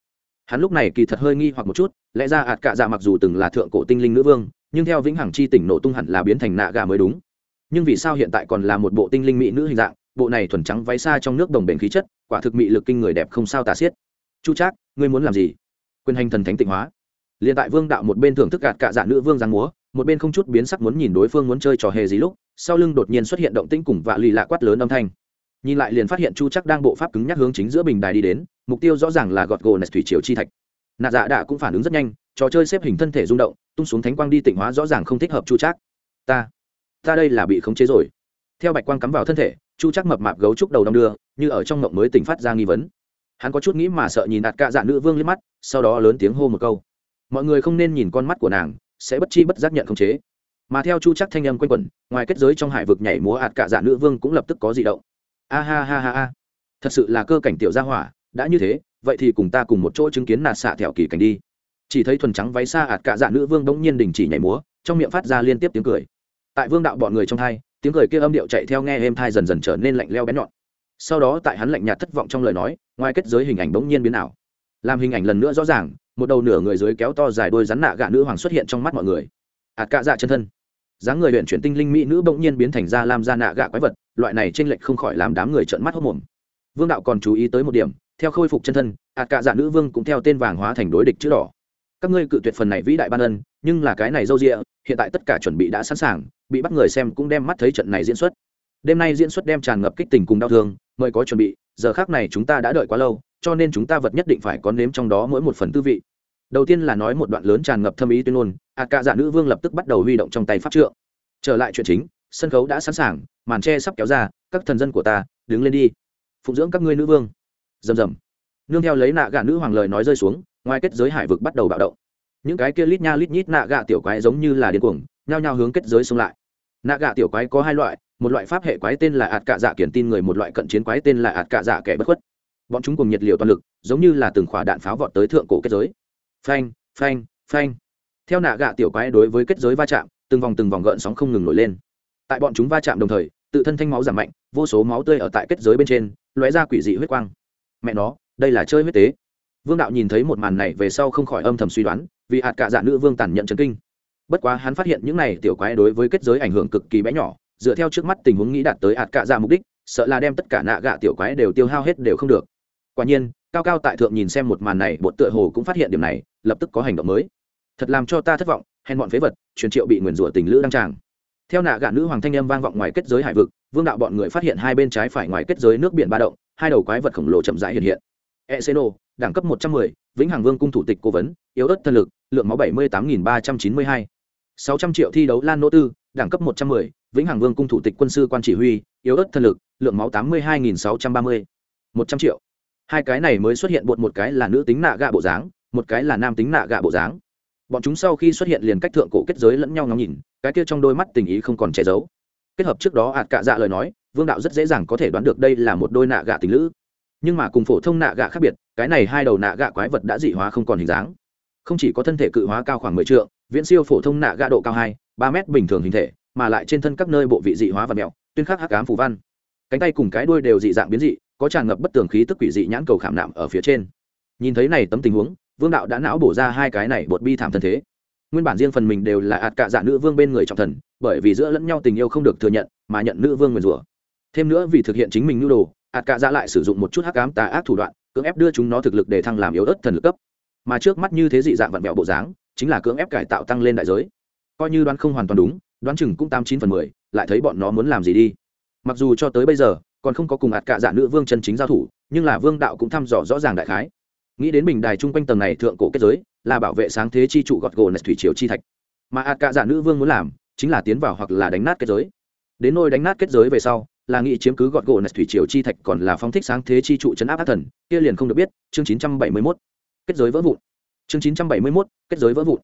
Hắn lúc này kỳ thật hơi nghi hoặc một chút, lẽ ra ạt cạ dạ mặc dù từng là thượng cổ tinh linh nữ vương, nhưng theo vĩnh hằng chi tỉnh nổ tung hẳn là biến thành nạ gà mới đúng. Nhưng vì sao hiện tại còn là một bộ tinh linh mỹ nữ hình dạng, bộ này thuần trắng váy xa trong nước đồng bền khí chất, quả thực mị lực kinh người đẹp không sao tả xiết. Chu trác, ngươi muốn làm gì? Quyền hành thần thánh tịnh hóa. Liền tại vương đạo một bên thưởng thức gạt cạ dạ nữ vương giang múa, một bên không chút biến sắc muốn nhìn đối phương muốn chơi trò hề gì lúc, sau lưng đột nhiên xuất hiện động tĩnh cùng vạ lì lạ quát lớn âm thanh nhìn lại liền phát hiện chu chắc đang bộ pháp cứng nhắc hướng chính giữa bình đài đi đến, mục tiêu rõ ràng là gọt gồ nạch thủy triều chi thạch. Nạ dạ đạ cũng phản ứng rất nhanh, trò chơi xếp hình thân thể rung động, tung xuống thánh quang đi tịnh hóa rõ ràng không thích hợp chu chắc. Ta ta đây là bị khống chế rồi. Theo bạch quang cắm vào thân thể, chu chắc mập mạp gấu trúc đầu đong đưa, như ở trong mộng mới tỉnh phát ra nghi vấn. Hắn có chút nghĩ mà sợ nhìn đạt cạ dạ nữ vương liếc mắt, sau đó lớn tiếng hô một câu. Mọi người không nên nhìn con mắt của nàng, sẽ bất chi bất giác nhận khống chế. Mà theo chu chắc thanh âm quanh quẩn, ngoài kết giới trong hải vực nhảy múa ạt cạ dạ nữ vương cũng lập tức có di động a ha ha ha ha. Thật sự là cơ cảnh tiểu gia hỏa, đã như thế, vậy thì cùng ta cùng một chỗ chứng kiến nạt xạ thẹo kỳ cảnh đi. Chỉ thấy thuần trắng váy xa ạt cạ dạ nữ vương bỗng nhiên đình chỉ nhảy múa, trong miệng phát ra liên tiếp tiếng cười. Tại vương đạo bọn người trong thai, tiếng cười kia âm điệu chạy theo nghe êm thai dần dần trở nên lạnh leo bén nhọn. Sau đó tại hắn lạnh nhạt thất vọng trong lời nói, ngoài kết giới hình ảnh bỗng nhiên biến ảo. Làm hình ảnh lần nữa rõ ràng, một đầu nửa người dưới kéo to dài đôi rắn nạ gạ nữ hoàng xuất hiện trong mắt mọi người. Ạt cạ dạ chân thân dáng người luyện chuyển tinh linh mỹ nữ bỗng nhiên biến thành ra làm ra nạ gạ quái vật, loại này trên lệch không khỏi làm đám người trợn mắt hốc mồm. Vương đạo còn chú ý tới một điểm, theo khôi phục chân thân ạt cạ dạ nữ vương cũng theo tên vàng hóa thành đối địch chữ đỏ. Các ngươi cự tuyệt phần này vĩ đại ban ân, nhưng là cái này dâu rịa hiện tại tất cả chuẩn bị đã sẵn sàng, bị bắt người xem cũng đem mắt thấy trận này diễn xuất. Đêm nay diễn xuất đem tràn ngập kích tình cùng đau thương, mời có chuẩn bị, giờ khác này chúng ta đã đợi quá lâu, cho nên chúng ta vật nhất định phải có nếm trong đó mỗi một phần tư vị đầu tiên là nói một đoạn lớn tràn ngập thâm ý tuyên ngôn ạt cạ dạ nữ vương lập tức bắt đầu huy động trong tay pháp trượng. Trở lại chuyện chính, sân khấu đã sẵn sàng, màn tre sắp kéo ra, các thần dân của ta, đứng lên đi. Phụng dưỡng các ngươi nữ vương. Rầm rầm. Nương theo lấy nạ gạ nữ hoàng lời nói rơi xuống, ngoài kết giới hải vực bắt đầu bạo động. Những cái kia lít nha lít nhít nạ gạ tiểu quái giống như là điên cuồng, nhao nhao hướng kết giới xông lại. Nạ gạ tiểu quái có hai loại, một loại pháp hệ quái tên là ạt cạ dạ kiển tin người, một loại cận chiến quái tên là ạt cạ dạ kẻ bất khuất. Bọn chúng cùng nhiệt liều toàn lực, giống như là từng khỏa đạn pháo vọt tới thượng cổ kết giới phanh phanh phanh. Theo nạ gạ tiểu quái đối với kết giới va chạm, từng vòng từng vòng gợn sóng không ngừng nổi lên. Tại bọn chúng va chạm đồng thời, tự thân thanh máu giảm mạnh, vô số máu tươi ở tại kết giới bên trên, lóe ra quỷ dị huyết quang. Mẹ nó, đây là chơi huyết tế. Vương đạo nhìn thấy một màn này về sau không khỏi âm thầm suy đoán, vì hạt cạ dạ nữ vương tàn nhận chấn kinh. Bất quá hắn phát hiện những này tiểu quái đối với kết giới ảnh hưởng cực kỳ bé nhỏ, dựa theo trước mắt tình huống nghĩ đạt tới hạt cạ dạ mục đích, sợ là đem tất cả nạ gạ tiểu quái đều tiêu hao hết đều không được. Quả nhiên cao cao tại thượng nhìn xem một màn này bột tựa hồ cũng phát hiện điểm này lập tức có hành động mới thật làm cho ta thất vọng hèn bọn phế vật truyền triệu bị nguyền rủa tình lữ đăng tràng theo nạ gạ nữ hoàng thanh em vang vọng ngoài kết giới hải vực vương đạo bọn người phát hiện hai bên trái phải ngoài kết giới nước biển ba động hai đầu quái vật khổng lồ chậm rãi hiện hiện Exeno, đẳng cấp 110, Vĩnh Hằng Vương cung thủ tịch cố vấn, yếu ớt thân lực, lượng máu 78392. 600 triệu thi đấu Lan nỗ tư, đẳng cấp 110, Vĩnh Hằng Vương cung thủ tịch quân sư quan chỉ huy, yếu ớt thân lực, lượng máu 82630. 100 triệu. Hai cái này mới xuất hiện bột một cái là nữ tính nạ gạ bộ dáng, một cái là nam tính nạ gạ bộ dáng. Bọn chúng sau khi xuất hiện liền cách thượng cổ kết giới lẫn nhau ngắm nhìn, cái kia trong đôi mắt tình ý không còn che giấu. Kết hợp trước đó ạt cạ dạ lời nói, Vương đạo rất dễ dàng có thể đoán được đây là một đôi nạ gạ tình lữ nhưng mà cùng phổ thông nạ gạ khác biệt cái này hai đầu nạ gạ quái vật đã dị hóa không còn hình dáng không chỉ có thân thể cự hóa cao khoảng mười triệu viễn siêu phổ thông nạ gạ độ cao hai ba mét bình thường hình thể mà lại trên thân các nơi bộ vị dị hóa và mẹo tuyên khắc hắc ám phù văn cánh tay cùng cái đuôi đều dị dạng biến dị có tràn ngập bất tường khí tức quỷ dị nhãn cầu khảm nạm ở phía trên. Nhìn thấy này tấm tình huống, vương đạo đã não bổ ra hai cái này bột bi thảm thân thế. Nguyên bản riêng phần mình đều là ạt cạ dạ nữ vương bên người trọng thần, bởi vì giữa lẫn nhau tình yêu không được thừa nhận mà nhận nữ vương nguyền rủa. Thêm nữa vì thực hiện chính mình nhu đồ, ạt cạ dạ lại sử dụng một chút hắc ám tà ác thủ đoạn, cưỡng ép đưa chúng nó thực lực để thăng làm yếu ớt thần lực cấp. Mà trước mắt như thế dị dạng vặn vẹo bộ dáng, chính là cưỡng ép cải tạo tăng lên đại giới. Coi như đoán không hoàn toàn đúng, đoán chừng cũng tám chín phần mười, lại thấy bọn nó muốn làm gì đi. Mặc dù cho tới bây giờ còn không có cùng ạt cạ dạ nữ vương chân chính giao thủ, nhưng là vương đạo cũng thăm dò rõ ràng đại khái. Nghĩ đến bình đài chung quanh tầng này thượng cổ kết giới, là bảo vệ sáng thế chi trụ gọt gồn thủy triều chi thạch. Mà ạt cạ dạ nữ vương muốn làm, chính là tiến vào hoặc là đánh nát kết giới. Đến nôi đánh nát kết giới về sau, là nghị chiếm cứ gọt gồn thủy triều chi thạch còn là phong thích sáng thế chi trụ chấn áp ác thần, kia liền không được biết, chương chín trăm bảy mươi 971 kết giới vỡ vụn. Chương chín trăm bảy mươi 971 kết giới vỡ vụn.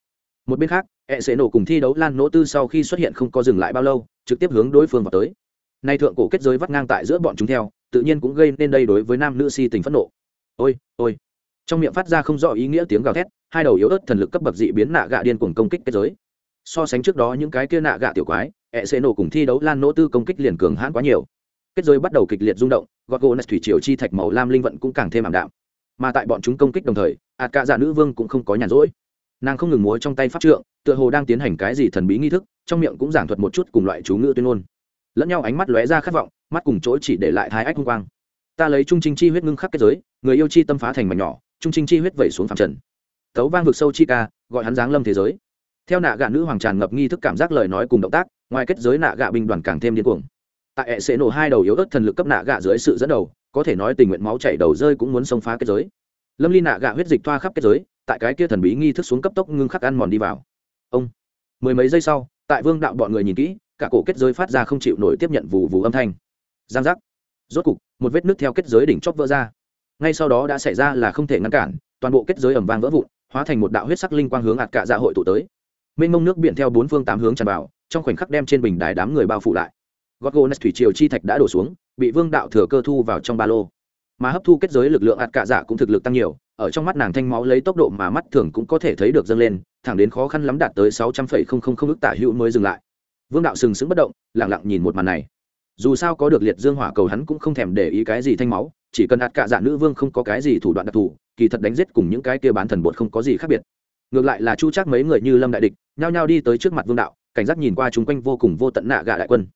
Một bên khác e sẽ nổ cùng thi đấu lan nỗ tư sau khi xuất hiện không có dừng lại bao lâu, trực tiếp hướng đối phương vào tới nay thượng cổ kết giới vắt ngang tại giữa bọn chúng theo, tự nhiên cũng gây nên đây đối với nam nữ si tình phẫn nộ. Ôi ôi. Trong miệng phát ra không rõ ý nghĩa tiếng gào thét, hai đầu yếu ớt thần lực cấp bậc dị biến nạ gạ điên cuồng công kích kết giới. So sánh trước đó những cái kia nạ gạ tiểu quái, ẹ sẽ nổ cùng thi đấu lan nỗ tư công kích liền cường hãn quá nhiều. Kết giới bắt đầu kịch liệt rung động gọt gỗ thủy triều chi thạch màu lam linh vận cũng càng thêm ảm đạm. Mà tại bọn chúng công kích đồng thời, ạt cạ dạ nữ vương cũng không có nhàn rỗi. Nàng không ngừng múa trong tay pháp trượng, tựa hồ đang tiến hành cái gì thần bí nghi thức, trong miệng cũng giảng thuật một chút cùng loại chú ngữ tuyên ngôn lẫn nhau ánh mắt lóe ra khát vọng, mắt cùng chỗ chỉ để lại thái ách hung quang. Ta lấy trung trinh chi huyết ngưng khắc kết giới, người yêu chi tâm phá thành mảnh nhỏ, trung trinh chi huyết vẩy xuống phẳng trần. Tấu vang vực sâu chi ca, gọi hắn giáng lâm thế giới. Theo nạ gạ nữ hoàng tràn ngập nghi thức cảm giác lời nói cùng động tác, ngoài kết giới nạ gạ binh đoàn càng thêm điên cuồng. Tại hệ sẽ nổ hai đầu yếu ớt thần lực cấp nạ gạ dưới sự dẫn đầu, có thể nói tình nguyện máu chảy đầu rơi cũng muốn xông phá kết giới. Lâm ly nạ gạ huyết dịch toa khắp kết giới, tại cái kia thần bí nghi thức xuống cấp tốc ngưng khắc ăn mòn đi vào. Ông, mười mấy giây sau, tại vương đạo bọn người nhìn kỹ cả cổ kết giới phát ra không chịu nổi tiếp nhận vù vù âm thanh. Giang giác. Rốt cục, một vết nước theo kết giới đỉnh chóp vỡ ra. Ngay sau đó đã xảy ra là không thể ngăn cản, toàn bộ kết giới ẩm vang vỡ vụn, hóa thành một đạo huyết sắc linh quang hướng ạt cạ dạ hội tụ tới. Mênh mông nước biển theo bốn phương tám hướng tràn vào, trong khoảnh khắc đem trên bình đài đám người bao phủ lại. Gót gỗ thủy triều chi thạch đã đổ xuống, bị vương đạo thừa cơ thu vào trong ba lô. Mà hấp thu kết giới lực lượng ạt cạ dạ cũng thực lực tăng nhiều, ở trong mắt nàng thanh máu lấy tốc độ mà mắt thường cũng có thể thấy được dâng lên, thẳng đến khó khăn lắm đạt tới sáu trăm phẩy không không không ức tả hữu mới dừng lại vương đạo sừng sững bất động lẳng lặng nhìn một màn này. Dù sao có được liệt dương hỏa cầu hắn cũng không thèm để ý cái gì thanh máu, chỉ cần ạt cạ dạ nữ vương không có cái gì thủ đoạn đặc thù, kỳ thật đánh giết cùng những cái kia bán thần bột không có gì khác biệt. Ngược lại là chu chắc mấy người như lâm đại địch, nhao nhao đi tới trước mặt vương đạo, cảnh giác nhìn qua chung quanh vô cùng vô tận nạ gạ đại quân.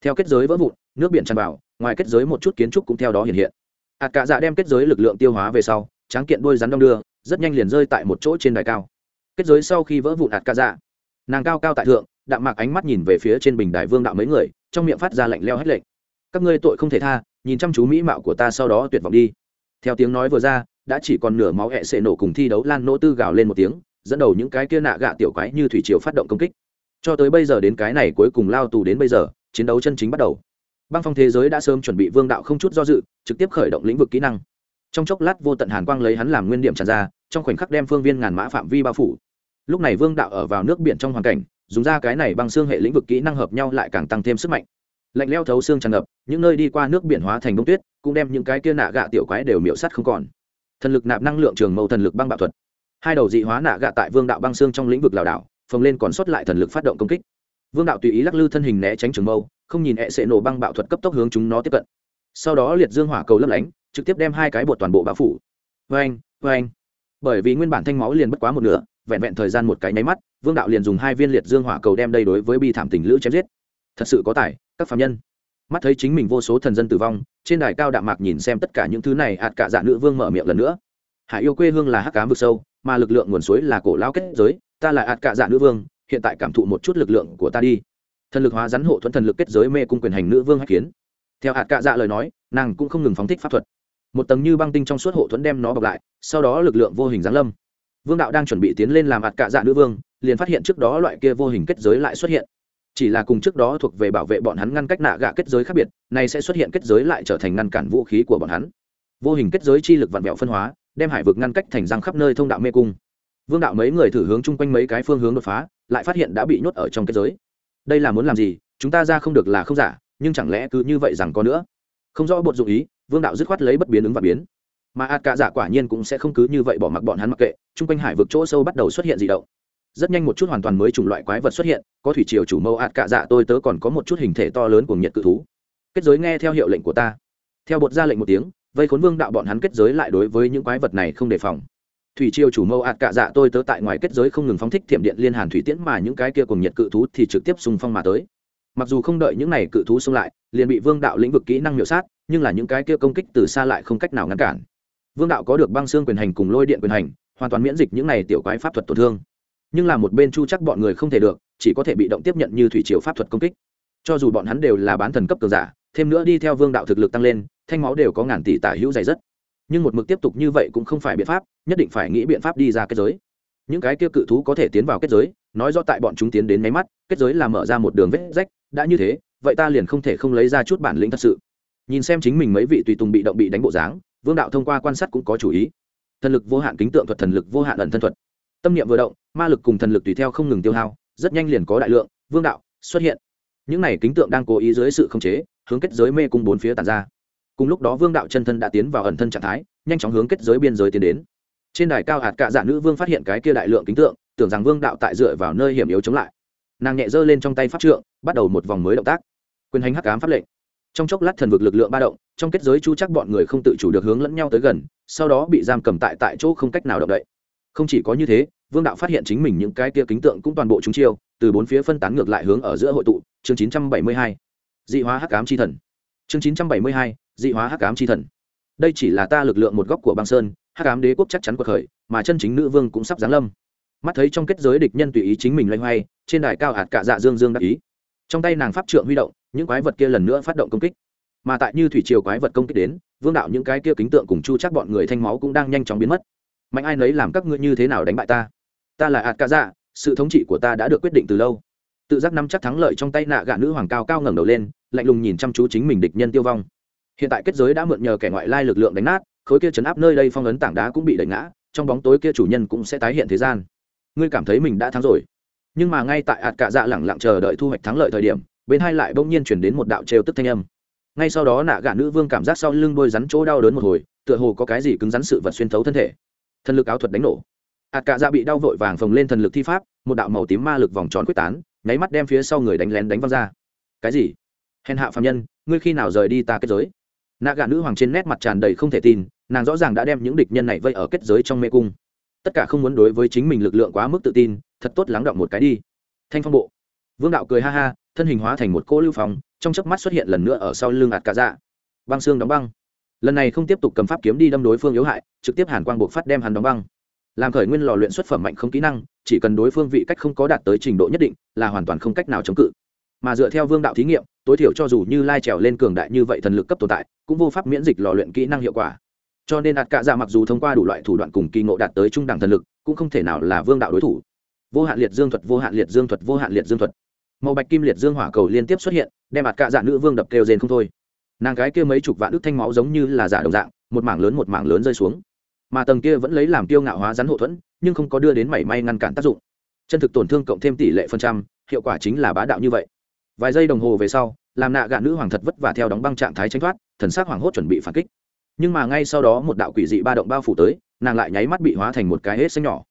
Theo kết giới vỡ vụn, nước biển tràn vào, ngoài kết giới một chút kiến trúc cũng theo đó hiện hiện. Ạt cạ dạ đem kết giới lực lượng tiêu hóa về sau, tráng kiện đôi rắn đong đưa, rất nhanh liền rơi tại một chỗ trên đài cao. Kết giới sau khi vỡ vụn ạt cạ dạ nàng cao cao tại thượng đạm mạc ánh mắt nhìn về phía trên bình đài vương đạo mấy người, trong miệng phát ra lạnh leo hết lệnh. Các ngươi tội không thể tha, nhìn chăm chú mỹ mạo của ta sau đó tuyệt vọng đi. Theo tiếng nói vừa ra, đã chỉ còn nửa máu hẹ sệ nổ cùng thi đấu lan nỗ tư gào lên một tiếng, dẫn đầu những cái kia nạ gạ tiểu quái như thủy triều phát động công kích. Cho tới bây giờ đến cái này cuối cùng lao tù đến bây giờ, chiến đấu chân chính bắt đầu. Băng phong thế giới đã sớm chuẩn bị vương đạo không chút do dự, trực tiếp khởi động lĩnh vực kỹ năng. Trong chốc lát vô tận hàn quang lấy hắn làm nguyên điểm tràn ra, trong khoảnh khắc đem phương viên ngàn mã phạm vi bao phủ. Lúc này vương đạo ở vào nước biển trong hoàn cảnh dùng ra cái này băng xương hệ lĩnh vực kỹ năng hợp nhau lại càng tăng thêm sức mạnh. Lạnh leo thấu xương tràn ngập, những nơi đi qua nước biển hóa thành bông tuyết, cũng đem những cái kia nạ gạ tiểu quái đều miễu sắt không còn. Thần lực nạp năng lượng trường mâu thần lực băng bạo thuật. Hai đầu dị hóa nạ gạ tại vương đạo băng xương trong lĩnh vực lảo đảo, phồng lên còn sót lại thần lực phát động công kích. Vương đạo tùy ý lắc lư thân hình né tránh trường mâu, không nhìn hẹ sẽ nổ băng bạo thuật cấp tốc hướng chúng nó tiếp cận. Sau đó liệt dương hỏa cầu lấp lánh, trực tiếp đem hai cái bột toàn bộ bao phủ. Vê anh vê anh bởi vì nguyên bản thanh máu liền bất quá một nửa, vẹn vẹn thời gian một cái nháy mắt, vương đạo liền dùng hai viên liệt dương hỏa cầu đem đây đối với bi thảm tình lữ chém giết. Thật sự có tài, các phạm nhân. Mắt thấy chính mình vô số thần dân tử vong, trên đài cao đạm mạc nhìn xem tất cả những thứ này, ạt cả dạ nữ vương mở miệng lần nữa. Hải yêu quê hương là hắc cám vực sâu, mà lực lượng nguồn suối là cổ lao kết giới, ta là ạt cả dạ nữ vương, hiện tại cảm thụ một chút lực lượng của ta đi. Thần lực hóa rắn hộ thuẫn thần lực kết giới mê cung quyền hành nữ vương hắc kiến. Theo ạt cả dạ lời nói, nàng cũng không ngừng phóng thích pháp thuật một tầng như băng tinh trong suốt hộ thuẫn đem nó bọc lại, sau đó lực lượng vô hình giáng lâm. Vương đạo đang chuẩn bị tiến lên làm ạt cạ dạ nữ vương, liền phát hiện trước đó loại kia vô hình kết giới lại xuất hiện. Chỉ là cùng trước đó thuộc về bảo vệ bọn hắn ngăn cách nạ gạ kết giới khác biệt này sẽ xuất hiện kết giới lại trở thành ngăn cản vũ khí của bọn hắn. Vô hình kết giới chi lực vặn vẹo phân hóa, đem hải vực ngăn cách thành răng khắp nơi thông đạo mê cung. Vương đạo mấy người thử hướng chung quanh mấy cái phương hướng đột phá, lại phát hiện đã bị nhốt ở trong kết giới. Đây là muốn làm gì? Chúng ta ra không được là không giả, nhưng chẳng lẽ cứ như vậy rằng có nữa? Không rõ bột dụng ý vương đạo dứt khoát lấy bất biến ứng và biến. Mà ạt cả giả quả nhiên cũng sẽ không cứ như vậy bỏ mặc bọn hắn mặc kệ, chung quanh hải vực chỗ sâu bắt đầu xuất hiện dị động. Rất nhanh một chút hoàn toàn mới chủng loại quái vật xuất hiện, có thủy triều chủ mâu ạt cả dạ tôi tớ còn có một chút hình thể to lớn của nhiệt cự thú. Kết giới nghe theo hiệu lệnh của ta. Theo bột ra lệnh một tiếng, vây khốn vương đạo bọn hắn kết giới lại đối với những quái vật này không đề phòng. Thủy triều chủ mâu ạt cạ dạ tôi tớ tại ngoài kết giới không ngừng phóng thích thiểm điện liên hàn thủy tiễn mà những cái kia cùng nhiệt cự thú thì trực tiếp xung phong mà tới. Mặc dù không đợi những này cự thú xông lại, liền bị vương đạo lĩnh vực kỹ năng miểu sát nhưng là những cái kia công kích từ xa lại không cách nào ngăn cản. Vương đạo có được băng xương quyền hành cùng lôi điện quyền hành, hoàn toàn miễn dịch những này tiểu quái pháp thuật tổn thương. Nhưng là một bên chu chắc bọn người không thể được, chỉ có thể bị động tiếp nhận như thủy triều pháp thuật công kích. Cho dù bọn hắn đều là bán thần cấp cường giả, thêm nữa đi theo vương đạo thực lực tăng lên, thanh máu đều có ngàn tỷ tả hữu dày rất. Nhưng một mực tiếp tục như vậy cũng không phải biện pháp, nhất định phải nghĩ biện pháp đi ra kết giới. Những cái kia cự thú có thể tiến vào kết giới, nói do tại bọn chúng tiến đến máy mắt, kết giới là mở ra một đường vết rách, đã như thế, vậy ta liền không thể không lấy ra chút bản lĩnh thật sự nhìn xem chính mình mấy vị tùy tùng bị động bị đánh bộ dáng, vương đạo thông qua quan sát cũng có chủ ý. Thần lực vô hạn kính tượng thuật, thần lực vô hạn ẩn thân thuật. Tâm niệm vừa động, ma lực cùng thần lực tùy theo không ngừng tiêu hao, rất nhanh liền có đại lượng, vương đạo, xuất hiện. Những này kính tượng đang cố ý dưới sự khống chế, hướng kết giới mê cung bốn phía tàn ra. Cùng lúc đó vương đạo chân thân đã tiến vào ẩn thân trạng thái, nhanh chóng hướng kết giới biên giới tiến đến. Trên đài cao hạt cạ dạ nữ vương phát hiện cái kia đại lượng kính tượng, tưởng rằng vương đạo tại dựa vào nơi hiểm yếu chống lại. Nàng nhẹ giơ lên trong tay pháp trượng, bắt đầu một vòng mới động tác. Quyền hành hắc ám pháp lệnh trong chốc lát thần vực lực lượng ba động trong kết giới chu chắc bọn người không tự chủ được hướng lẫn nhau tới gần sau đó bị giam cầm tại tại chỗ không cách nào động đậy. Không chỉ có như thế vương đạo phát hiện chính mình những cái kia kính tượng cũng toàn bộ chúng chiêu từ bốn phía phân tán ngược lại hướng ở giữa hội tụ chương 972. dị hóa hắc ám chi thần. Chương 972, dị hóa hắc ám chi thần. Đây chỉ là ta lực lượng một góc của băng sơn hắc ám đế quốc chắc chắn cuộc khởi mà chân chính nữ vương cũng sắp giáng lâm. Mắt thấy trong kết giới địch nhân tùy ý chính mình loay hoay trên đài cao hạt cạ dạ dương dương đắc ý. Trong tay nàng pháp trượng huy động những quái vật kia lần nữa phát động công kích. Mà tại như thủy triều quái vật công kích đến, vương đạo những cái kia kính tượng cùng chu chắc bọn người thanh máu cũng đang nhanh chóng biến mất. Mạnh ai nấy làm các ngươi như thế nào đánh bại ta? Ta là ạt ca dạ sự thống trị của ta đã được quyết định từ lâu. Tự giác nắm chắc thắng lợi trong tay nạ gạ nữ hoàng cao cao ngẩng đầu lên, lạnh lùng nhìn chăm chú chính mình địch nhân tiêu vong. Hiện tại kết giới đã mượn nhờ kẻ ngoại lai lực lượng đánh nát, khối kia chấn áp nơi đây phong ấn tảng đá cũng bị đẩy ngã, trong bóng tối kia chủ nhân cũng sẽ tái hiện thế gian. Ngươi cảm thấy mình đã thắng rồi. Nhưng mà ngay tại ạt cạ dạ lẳng lặng chờ đợi thu hoạch thắng lợi thời điểm bên hai lại bỗng nhiên chuyển đến một đạo trêu tức thanh âm. Ngay sau đó nạ gạ nữ vương cảm giác sau lưng đôi rắn chỗ đau đớn một hồi, tựa hồ có cái gì cứng rắn sự vật xuyên thấu thân thể. Thần lực áo thuật đánh nổ. Ạt cạ dạ bị đau vội vàng phồng lên thần lực thi pháp, một đạo màu tím ma lực vòng tròn quyết tán, nháy mắt đem phía sau người đánh lén đánh văng ra. Cái gì? Hèn hạ phạm nhân, ngươi khi nào rời đi ta kết giới? Nạ gạ nữ hoàng trên nét mặt tràn đầy không thể tin, nàng rõ ràng đã đem những địch nhân này vây ở kết giới trong mê cung. Tất cả không muốn đối với chính mình lực lượng quá mức tự tin, thật tốt lắng động một cái đi. Thanh phong bộ. Vương đạo cười ha ha thân hình hóa thành một cỗ lưu phóng, trong chớp mắt xuất hiện lần nữa ở sau lưng ạt cả dạ băng xương đóng băng. Lần này không tiếp tục cầm pháp kiếm đi đâm đối phương yếu hại trực tiếp hàn quang buộc phát đem hắn đóng băng. Làm khởi nguyên lò luyện xuất phẩm mạnh không kỹ năng chỉ cần đối phương vị cách không có đạt tới trình độ nhất định là hoàn toàn không cách nào chống cự. Mà dựa theo vương đạo thí nghiệm tối thiểu cho dù như lai trèo lên cường đại như vậy thần lực cấp tồn tại cũng vô pháp miễn dịch lò luyện kỹ năng hiệu quả. Cho nên đạt cạ dạ mặc dù thông qua đủ loại thủ đoạn cùng kỳ ngộ đạt tới trung đẳng thần lực cũng không thể nào là vương đạo đối thủ. Vô hạn liệt dương thuật vô hạn liệt dương thuật vô hạn liệt dương thuật màu bạch kim liệt dương hỏa cầu liên tiếp xuất hiện, đem mặt cạ dạ nữ vương đập kêu rên không thôi. Nàng cái kia mấy chục vạn đức thanh máu giống như là giả đồng dạng, một mảng lớn một mảng lớn rơi xuống. Mà tầng kia vẫn lấy làm tiêu ngạo hóa rắn hậu thuẫn, nhưng không có đưa đến mảy may ngăn cản tác dụng. Chân thực tổn thương cộng thêm tỷ lệ phần trăm, hiệu quả chính là bá đạo như vậy. Vài giây đồng hồ về sau, làm nạ gạ nữ hoàng thật vất vả theo đóng băng trạng thái tranh thoát, thần sắc hoàng hốt chuẩn bị phản kích. Nhưng mà ngay sau đó một đạo quỷ dị ba động bao phủ tới, nàng lại nháy mắt bị hóa thành một cái hết xanh nhỏ.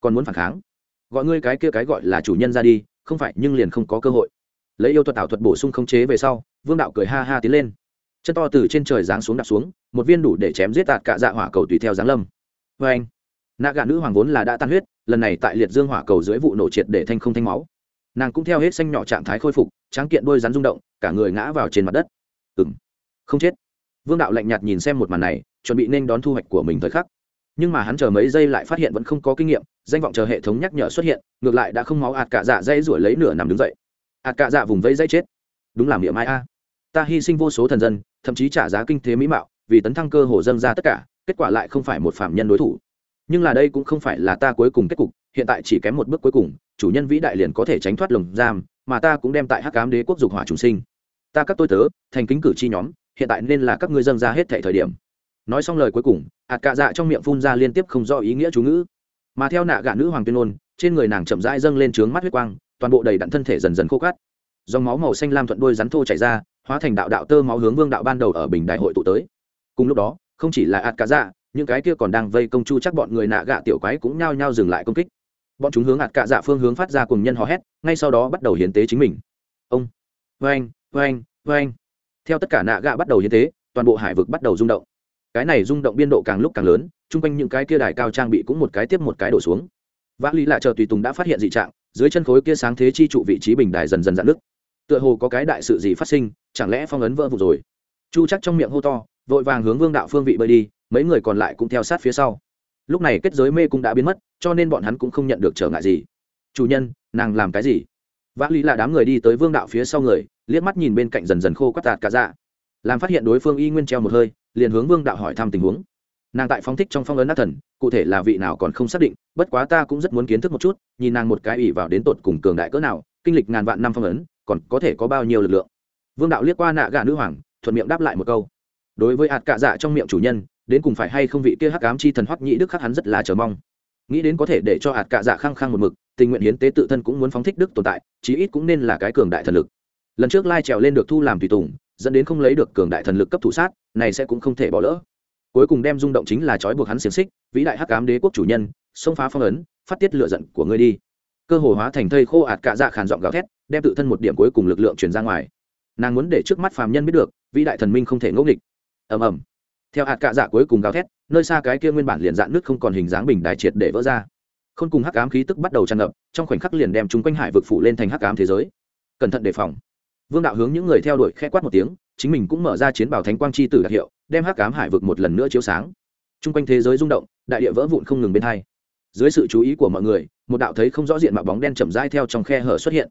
Còn muốn phản kháng? Gọi ngươi cái kia cái gọi là chủ nhân ra đi không phải nhưng liền không có cơ hội. Lấy yêu thuật ảo thuật bổ sung khống chế về sau, vương đạo cười ha ha tiến lên. Chân to từ trên trời giáng xuống đạp xuống, một viên đủ để chém giết tạt cả dạ hỏa cầu tùy theo giáng lâm. Vê anh, nạ gà nữ hoàng vốn là đã tan huyết, lần này tại liệt dương hỏa cầu dưới vụ nổ triệt để thanh không thanh máu. Nàng cũng theo hết xanh nhỏ trạng thái khôi phục, tráng kiện đôi rắn rung động, cả người ngã vào trên mặt đất. Ừng không chết. Vương đạo lạnh nhạt nhìn xem một màn này, chuẩn bị nên đón thu hoạch của mình thời khắc nhưng mà hắn chờ mấy giây lại phát hiện vẫn không có kinh nghiệm, danh vọng chờ hệ thống nhắc nhở xuất hiện, ngược lại đã không máu ạt cả dạ dây ruổi lấy nửa nằm đứng dậy. Ạt cả dạ vùng vây dây chết. Đúng làm miệng ai a. Ta hy sinh vô số thần dân, thậm chí trả giá kinh thế mỹ mạo, vì tấn thăng cơ hồ dâng ra tất cả, kết quả lại không phải một phạm nhân đối thủ. Nhưng là đây cũng không phải là ta cuối cùng kết cục, hiện tại chỉ kém một bước cuối cùng, chủ nhân vĩ đại liền có thể tránh thoát lồng giam, mà ta cũng đem tại hắc cám đế quốc dục hỏa trùng sinh. Ta các tôi tớ, thành kính cử tri nhóm, hiện tại nên là các ngươi dâng ra hết thệ thời điểm nói xong lời cuối cùng ạt cạ dạ trong miệng phun ra liên tiếp không do ý nghĩa chú ngữ. Mà theo nạ gạ nữ hoàng tuyên ôn trên người nàng chậm rãi dâng lên trướng mắt huyết quang, toàn bộ đầy đặn thân thể dần dần khô cát. Dòng máu màu xanh lam thuận đôi rắn thô chảy ra, hóa thành đạo đạo tơ máu hướng vương đạo ban đầu ở bình đại hội tụ tới. Cùng lúc đó, không chỉ là ạt cạ dạ những cái kia còn đang vây công chu chắc bọn người nạ gạ tiểu quái cũng nhao nhao dừng lại công kích. Bọn chúng hướng ạt cạ dạ phương hướng phát ra cùng nhân hò hét, ngay sau đó bắt đầu hiến tế chính mình. Ông vê anh vê anh vê anh theo tất cả nạ gạ bắt đầu hiến tế, toàn bộ hải vực bắt đầu rung động cái này rung động biên độ càng lúc càng lớn chung quanh những cái kia đài cao trang bị cũng một cái tiếp một cái đổ xuống. Vã lý lạ chờ tùy tùng đã phát hiện dị trạng dưới chân khối kia sáng thế chi trụ vị trí bình đài dần dần dạn nứt, tựa hồ có cái đại sự gì phát sinh chẳng lẽ phong ấn vỡ vụ rồi? Chu chắc trong miệng hô to vội vàng hướng vương đạo phương vị bơi đi mấy người còn lại cũng theo sát phía sau. Lúc này kết giới mê cũng đã biến mất cho nên bọn hắn cũng không nhận được trở ngại gì. Chủ nhân nàng làm cái gì? Vã lý là đám người đi tới vương đạo phía sau người liếc mắt nhìn bên cạnh dần dần khô quắt tạt cả dạ. Làm phát hiện đối phương y nguyên treo một hơi liền hướng vương đạo hỏi thăm tình huống. Nàng tại phóng thích trong phong ấn ác thần, cụ thể là vị nào còn không xác định, bất quá ta cũng rất muốn kiến thức một chút, nhìn nàng một cái ủy vào đến tột cùng cường đại cỡ nào, kinh lịch ngàn vạn năm phong ấn, còn có thể có bao nhiêu lực lượng. Vương đạo liếc qua nạ gà nữ hoàng, thuận miệng đáp lại một câu. Đối với hạt cạ dạ trong miệng chủ nhân, đến cùng phải hay không vị kia hắc ám chi thần hoắc nhĩ đức khắc hắn rất là chờ mong. Nghĩ đến có thể để cho hạt cạ dạ khăng khăng một mực, tình nguyện hiến tế tự thân cũng muốn phóng thích đức tồn tại, chí ít cũng nên là cái cường đại thần lực. Lần trước lai trèo lên được thu làm tùy tùng dẫn đến không lấy được cường đại thần lực cấp thủ sát, này sẽ cũng không thể bỏ lỡ. Cuối cùng đem rung động chính là trói buộc hắn xiềng xích, vĩ đại hắc ám đế quốc chủ nhân, xông phá phong ấn, phát tiết lựa giận của ngươi đi. Cơ hồ hóa thành thây khô ạt cạ dạ khàn giọng gào thét, đem tự thân một điểm cuối cùng lực lượng truyền ra ngoài. Nàng muốn để trước mắt phàm nhân biết được, vĩ đại thần minh không thể ngẫu nghịch. Ầm ầm. Theo hạt cạ dạ cuối cùng gào thét, nơi xa cái kia nguyên bản liền dạn nước không còn hình dáng bình đài triệt để vỡ ra. Khôn cùng hắc ám khí tức bắt đầu tràn ngập, trong khoảnh khắc liền đem chúng quanh hải vực phủ lên thành hắc ám thế giới. Cẩn thận đề phòng vương đạo hướng những người theo đuổi khẽ quát một tiếng, chính mình cũng mở ra chiến bảo thánh quang chi tử đặc hiệu, đem hắc ám hải vực một lần nữa chiếu sáng. Trung quanh thế giới rung động, đại địa vỡ vụn không ngừng bên hai. Dưới sự chú ý của mọi người, một đạo thấy không rõ diện mạo bóng đen chậm rãi theo trong khe hở xuất hiện.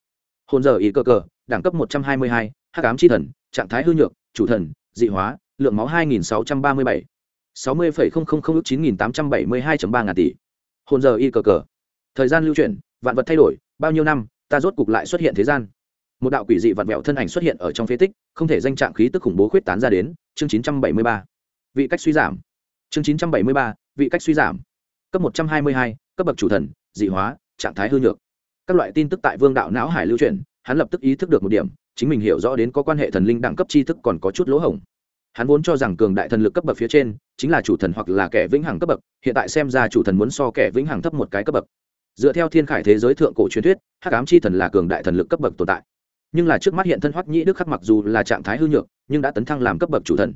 Hồn giờ ý cơ cờ đẳng cấp một trăm hai mươi hai, hắc ám chi thần, trạng thái hư nhược, chủ thần, dị hóa, lượng máu hai nghìn sáu trăm ba mươi bảy. sáu mươi ước chín nghìn tám trăm bảy mươi hai ba ngàn tỷ. Hồn giờ y cờ cờ thời gian lưu chuyển, vạn vật thay đổi, bao nhiêu năm, ta rốt cục lại xuất hiện thế gian một đạo quỷ dị vặn vẹo thân ảnh xuất hiện ở trong phế tích không thể danh trạng khí tức khủng bố khuyết tán ra đến chương chín trăm bảy mươi ba. Vị cách suy giảm. Chương chín trăm bảy mươi ba vị cách suy giảm. Cấp một trăm hai mươi hai cấp bậc chủ thần dị hóa trạng thái hư nhược. Các loại tin tức tại vương đạo não hải lưu truyền, hắn lập tức ý thức được một điểm chính mình hiểu rõ đến có quan hệ thần linh đẳng cấp tri thức còn có chút lỗ hổng. Hắn vốn cho rằng cường đại thần lực cấp bậc phía trên chính là chủ thần hoặc là kẻ vĩnh hằng cấp bậc hiện tại xem ra chủ thần muốn so kẻ vĩnh hằng thấp một cái cấp bậc. Dựa theo thiên khải thế giới thượng cổ truyền thuyết hắc ám chi thần là cường đại thần lực cấp bậc tồn tại nhưng là trước mắt hiện thân hoắc nhĩ đức khắc mặc dù là trạng thái hư nhược, nhưng đã tấn thăng làm cấp bậc chủ thần.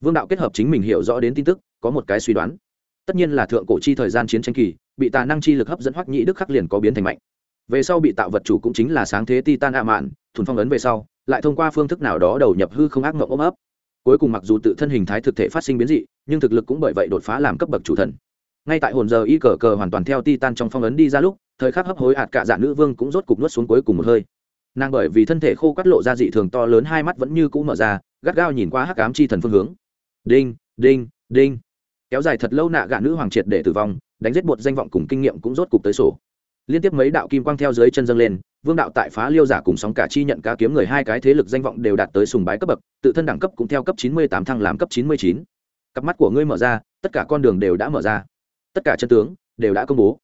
Vương đạo kết hợp chính mình hiểu rõ đến tin tức, có một cái suy đoán. Tất nhiên là thượng cổ chi thời gian chiến tranh kỳ, bị tà năng chi lực hấp dẫn hoắc nhĩ đức khắc liền có biến thành mạnh. Về sau bị tạo vật chủ cũng chính là sáng thế titan ạ mạn, thuần phong ấn về sau, lại thông qua phương thức nào đó đầu nhập hư không ác mộng ôm ấp. Cuối cùng mặc dù tự thân hình thái thực thể phát sinh biến dị, nhưng thực lực cũng bởi vậy đột phá làm cấp bậc chủ thần. Ngay tại hồn giờ y cờ cờ hoàn toàn theo titan trong phong ấn đi ra lúc, thời khắc hấp hối ạt cả dạ nữ vương cũng rốt cục nuốt xuống cuối cùng một hơi nàng bởi vì thân thể khô cắt lộ ra dị thường to lớn, hai mắt vẫn như cũ mở ra, gắt gao nhìn qua hắc ám chi thần phương hướng. Đinh đinh đinh. Kéo dài thật lâu nạ gạ nữ hoàng triệt để tử vong, đánh giết bột danh vọng cùng kinh nghiệm cũng rốt cục tới sổ. Liên tiếp mấy đạo kim quang theo dưới chân dâng lên, vương đạo tại phá liêu giả cùng sóng cả chi nhận cá kiếm người hai cái thế lực danh vọng đều đạt tới sùng bái cấp bậc, tự thân đẳng cấp cũng theo cấp chín mươi tám thăng làm cấp chín mươi chín. Cặp mắt của ngươi mở ra, tất cả con đường đều đã mở ra. Tất cả chân tướng đều đã công bố.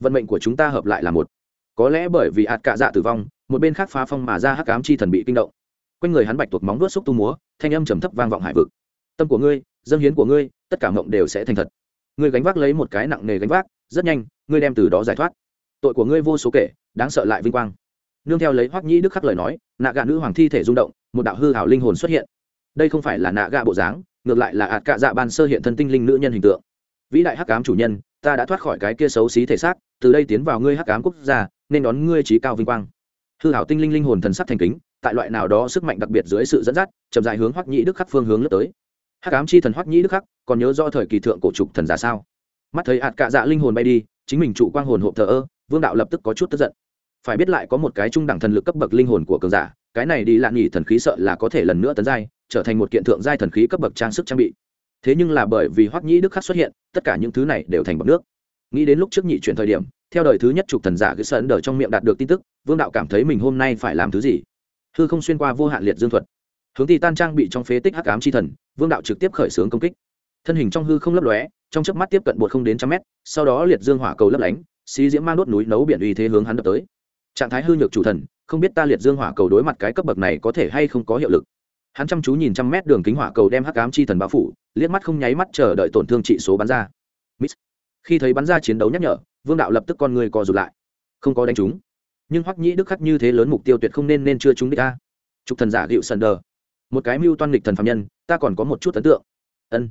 Vận mệnh của chúng ta hợp lại là một. Có lẽ bởi vì ạt cạ dạ tử vong một bên khác phá phong mà ra hắc ám chi thần bị kinh động. Quanh người hắn bạch tuộc móng vuốt xúc tu múa, thanh âm trầm thấp vang vọng hải vực. Tâm của ngươi dân hiến của ngươi, tất cả mộng đều sẽ thành thật. Ngươi gánh vác lấy một cái nặng nề gánh vác, rất nhanh, ngươi đem từ đó giải thoát. Tội của ngươi vô số kể, đáng sợ lại vinh quang. Nương theo lấy hoắc nhĩ đức khắc lời nói, nạ gạ nữ hoàng thi thể rung động, một đạo hư hảo linh hồn xuất hiện. Đây không phải là nạ gạ bộ dáng, ngược lại là ạt cạ dạ ban sơ hiện thân tinh linh nữ nhân hình tượng. Vĩ đại hắc cám chủ nhân, ta đã thoát khỏi cái kia xấu xí thể xác, từ đây tiến vào ngươi hắc cám quốc gia, nên đón ngươi trí cao vinh quang hư hảo tinh linh linh hồn thần sắc thành kính, tại loại nào đó sức mạnh đặc biệt dưới sự dẫn dắt, chậm dài hướng hoắc nhĩ đức khắc phương hướng lướt tới. Hắc ám chi thần hoắc nhĩ đức khắc, còn nhớ do thời kỳ thượng cổ trục thần giả sao? Mắt thấy hạt cạ dạ linh hồn bay đi, chính mình trụ quang hồn hộp thờ ơ, vương đạo lập tức có chút tức giận. Phải biết lại có một cái trung đẳng thần lực cấp bậc linh hồn của cường giả, cái này đi lạn nghỉ thần khí sợ là có thể lần nữa tấn giai, trở thành một kiện thượng giai thần khí cấp bậc trang sức trang bị. Thế nhưng là bởi vì hoắc nhĩ đức khắc xuất hiện, tất cả những thứ này đều thành bậc nước. Nghĩ đến lúc trước nhị chuyển thời điểm theo đời thứ nhất chụp thần giả cứ sơn đờ trong miệng đạt được tin tức, vương đạo cảm thấy mình hôm nay phải làm thứ gì? Hư không xuyên qua vô hạn liệt dương thuật. Hướng ti tan trang bị trong phế tích hắc ám chi thần, vương đạo trực tiếp khởi xướng công kích. Thân hình trong hư không lấp lóe, trong chớp mắt tiếp cận bột không đến trăm mét, sau đó liệt dương hỏa cầu lấp lánh, xí diễm mang đốt núi nấu biển uy thế hướng hắn đập tới. Trạng thái hư nhược chủ thần, không biết ta liệt dương hỏa cầu đối mặt cái cấp bậc này có thể hay không có hiệu lực. Hắn chăm chú nhìn trăm mét đường kính hỏa cầu đem hắc ám chi thần bao phủ, liếc mắt không nháy mắt chờ đợi tổn thương trị số bắn ra. Khi thấy bắn ra chiến đấu nhắc nhở vương đạo lập tức con người co rụt lại. Không có đánh trúng nhưng hoắc nhĩ đức khắc như thế lớn mục tiêu tuyệt không nên nên chưa trúng đích ta trục thần giả gịu sần đờ. Một cái mưu toan nghịch thần phạm nhân, ta còn có một chút ấn tượng. Ân.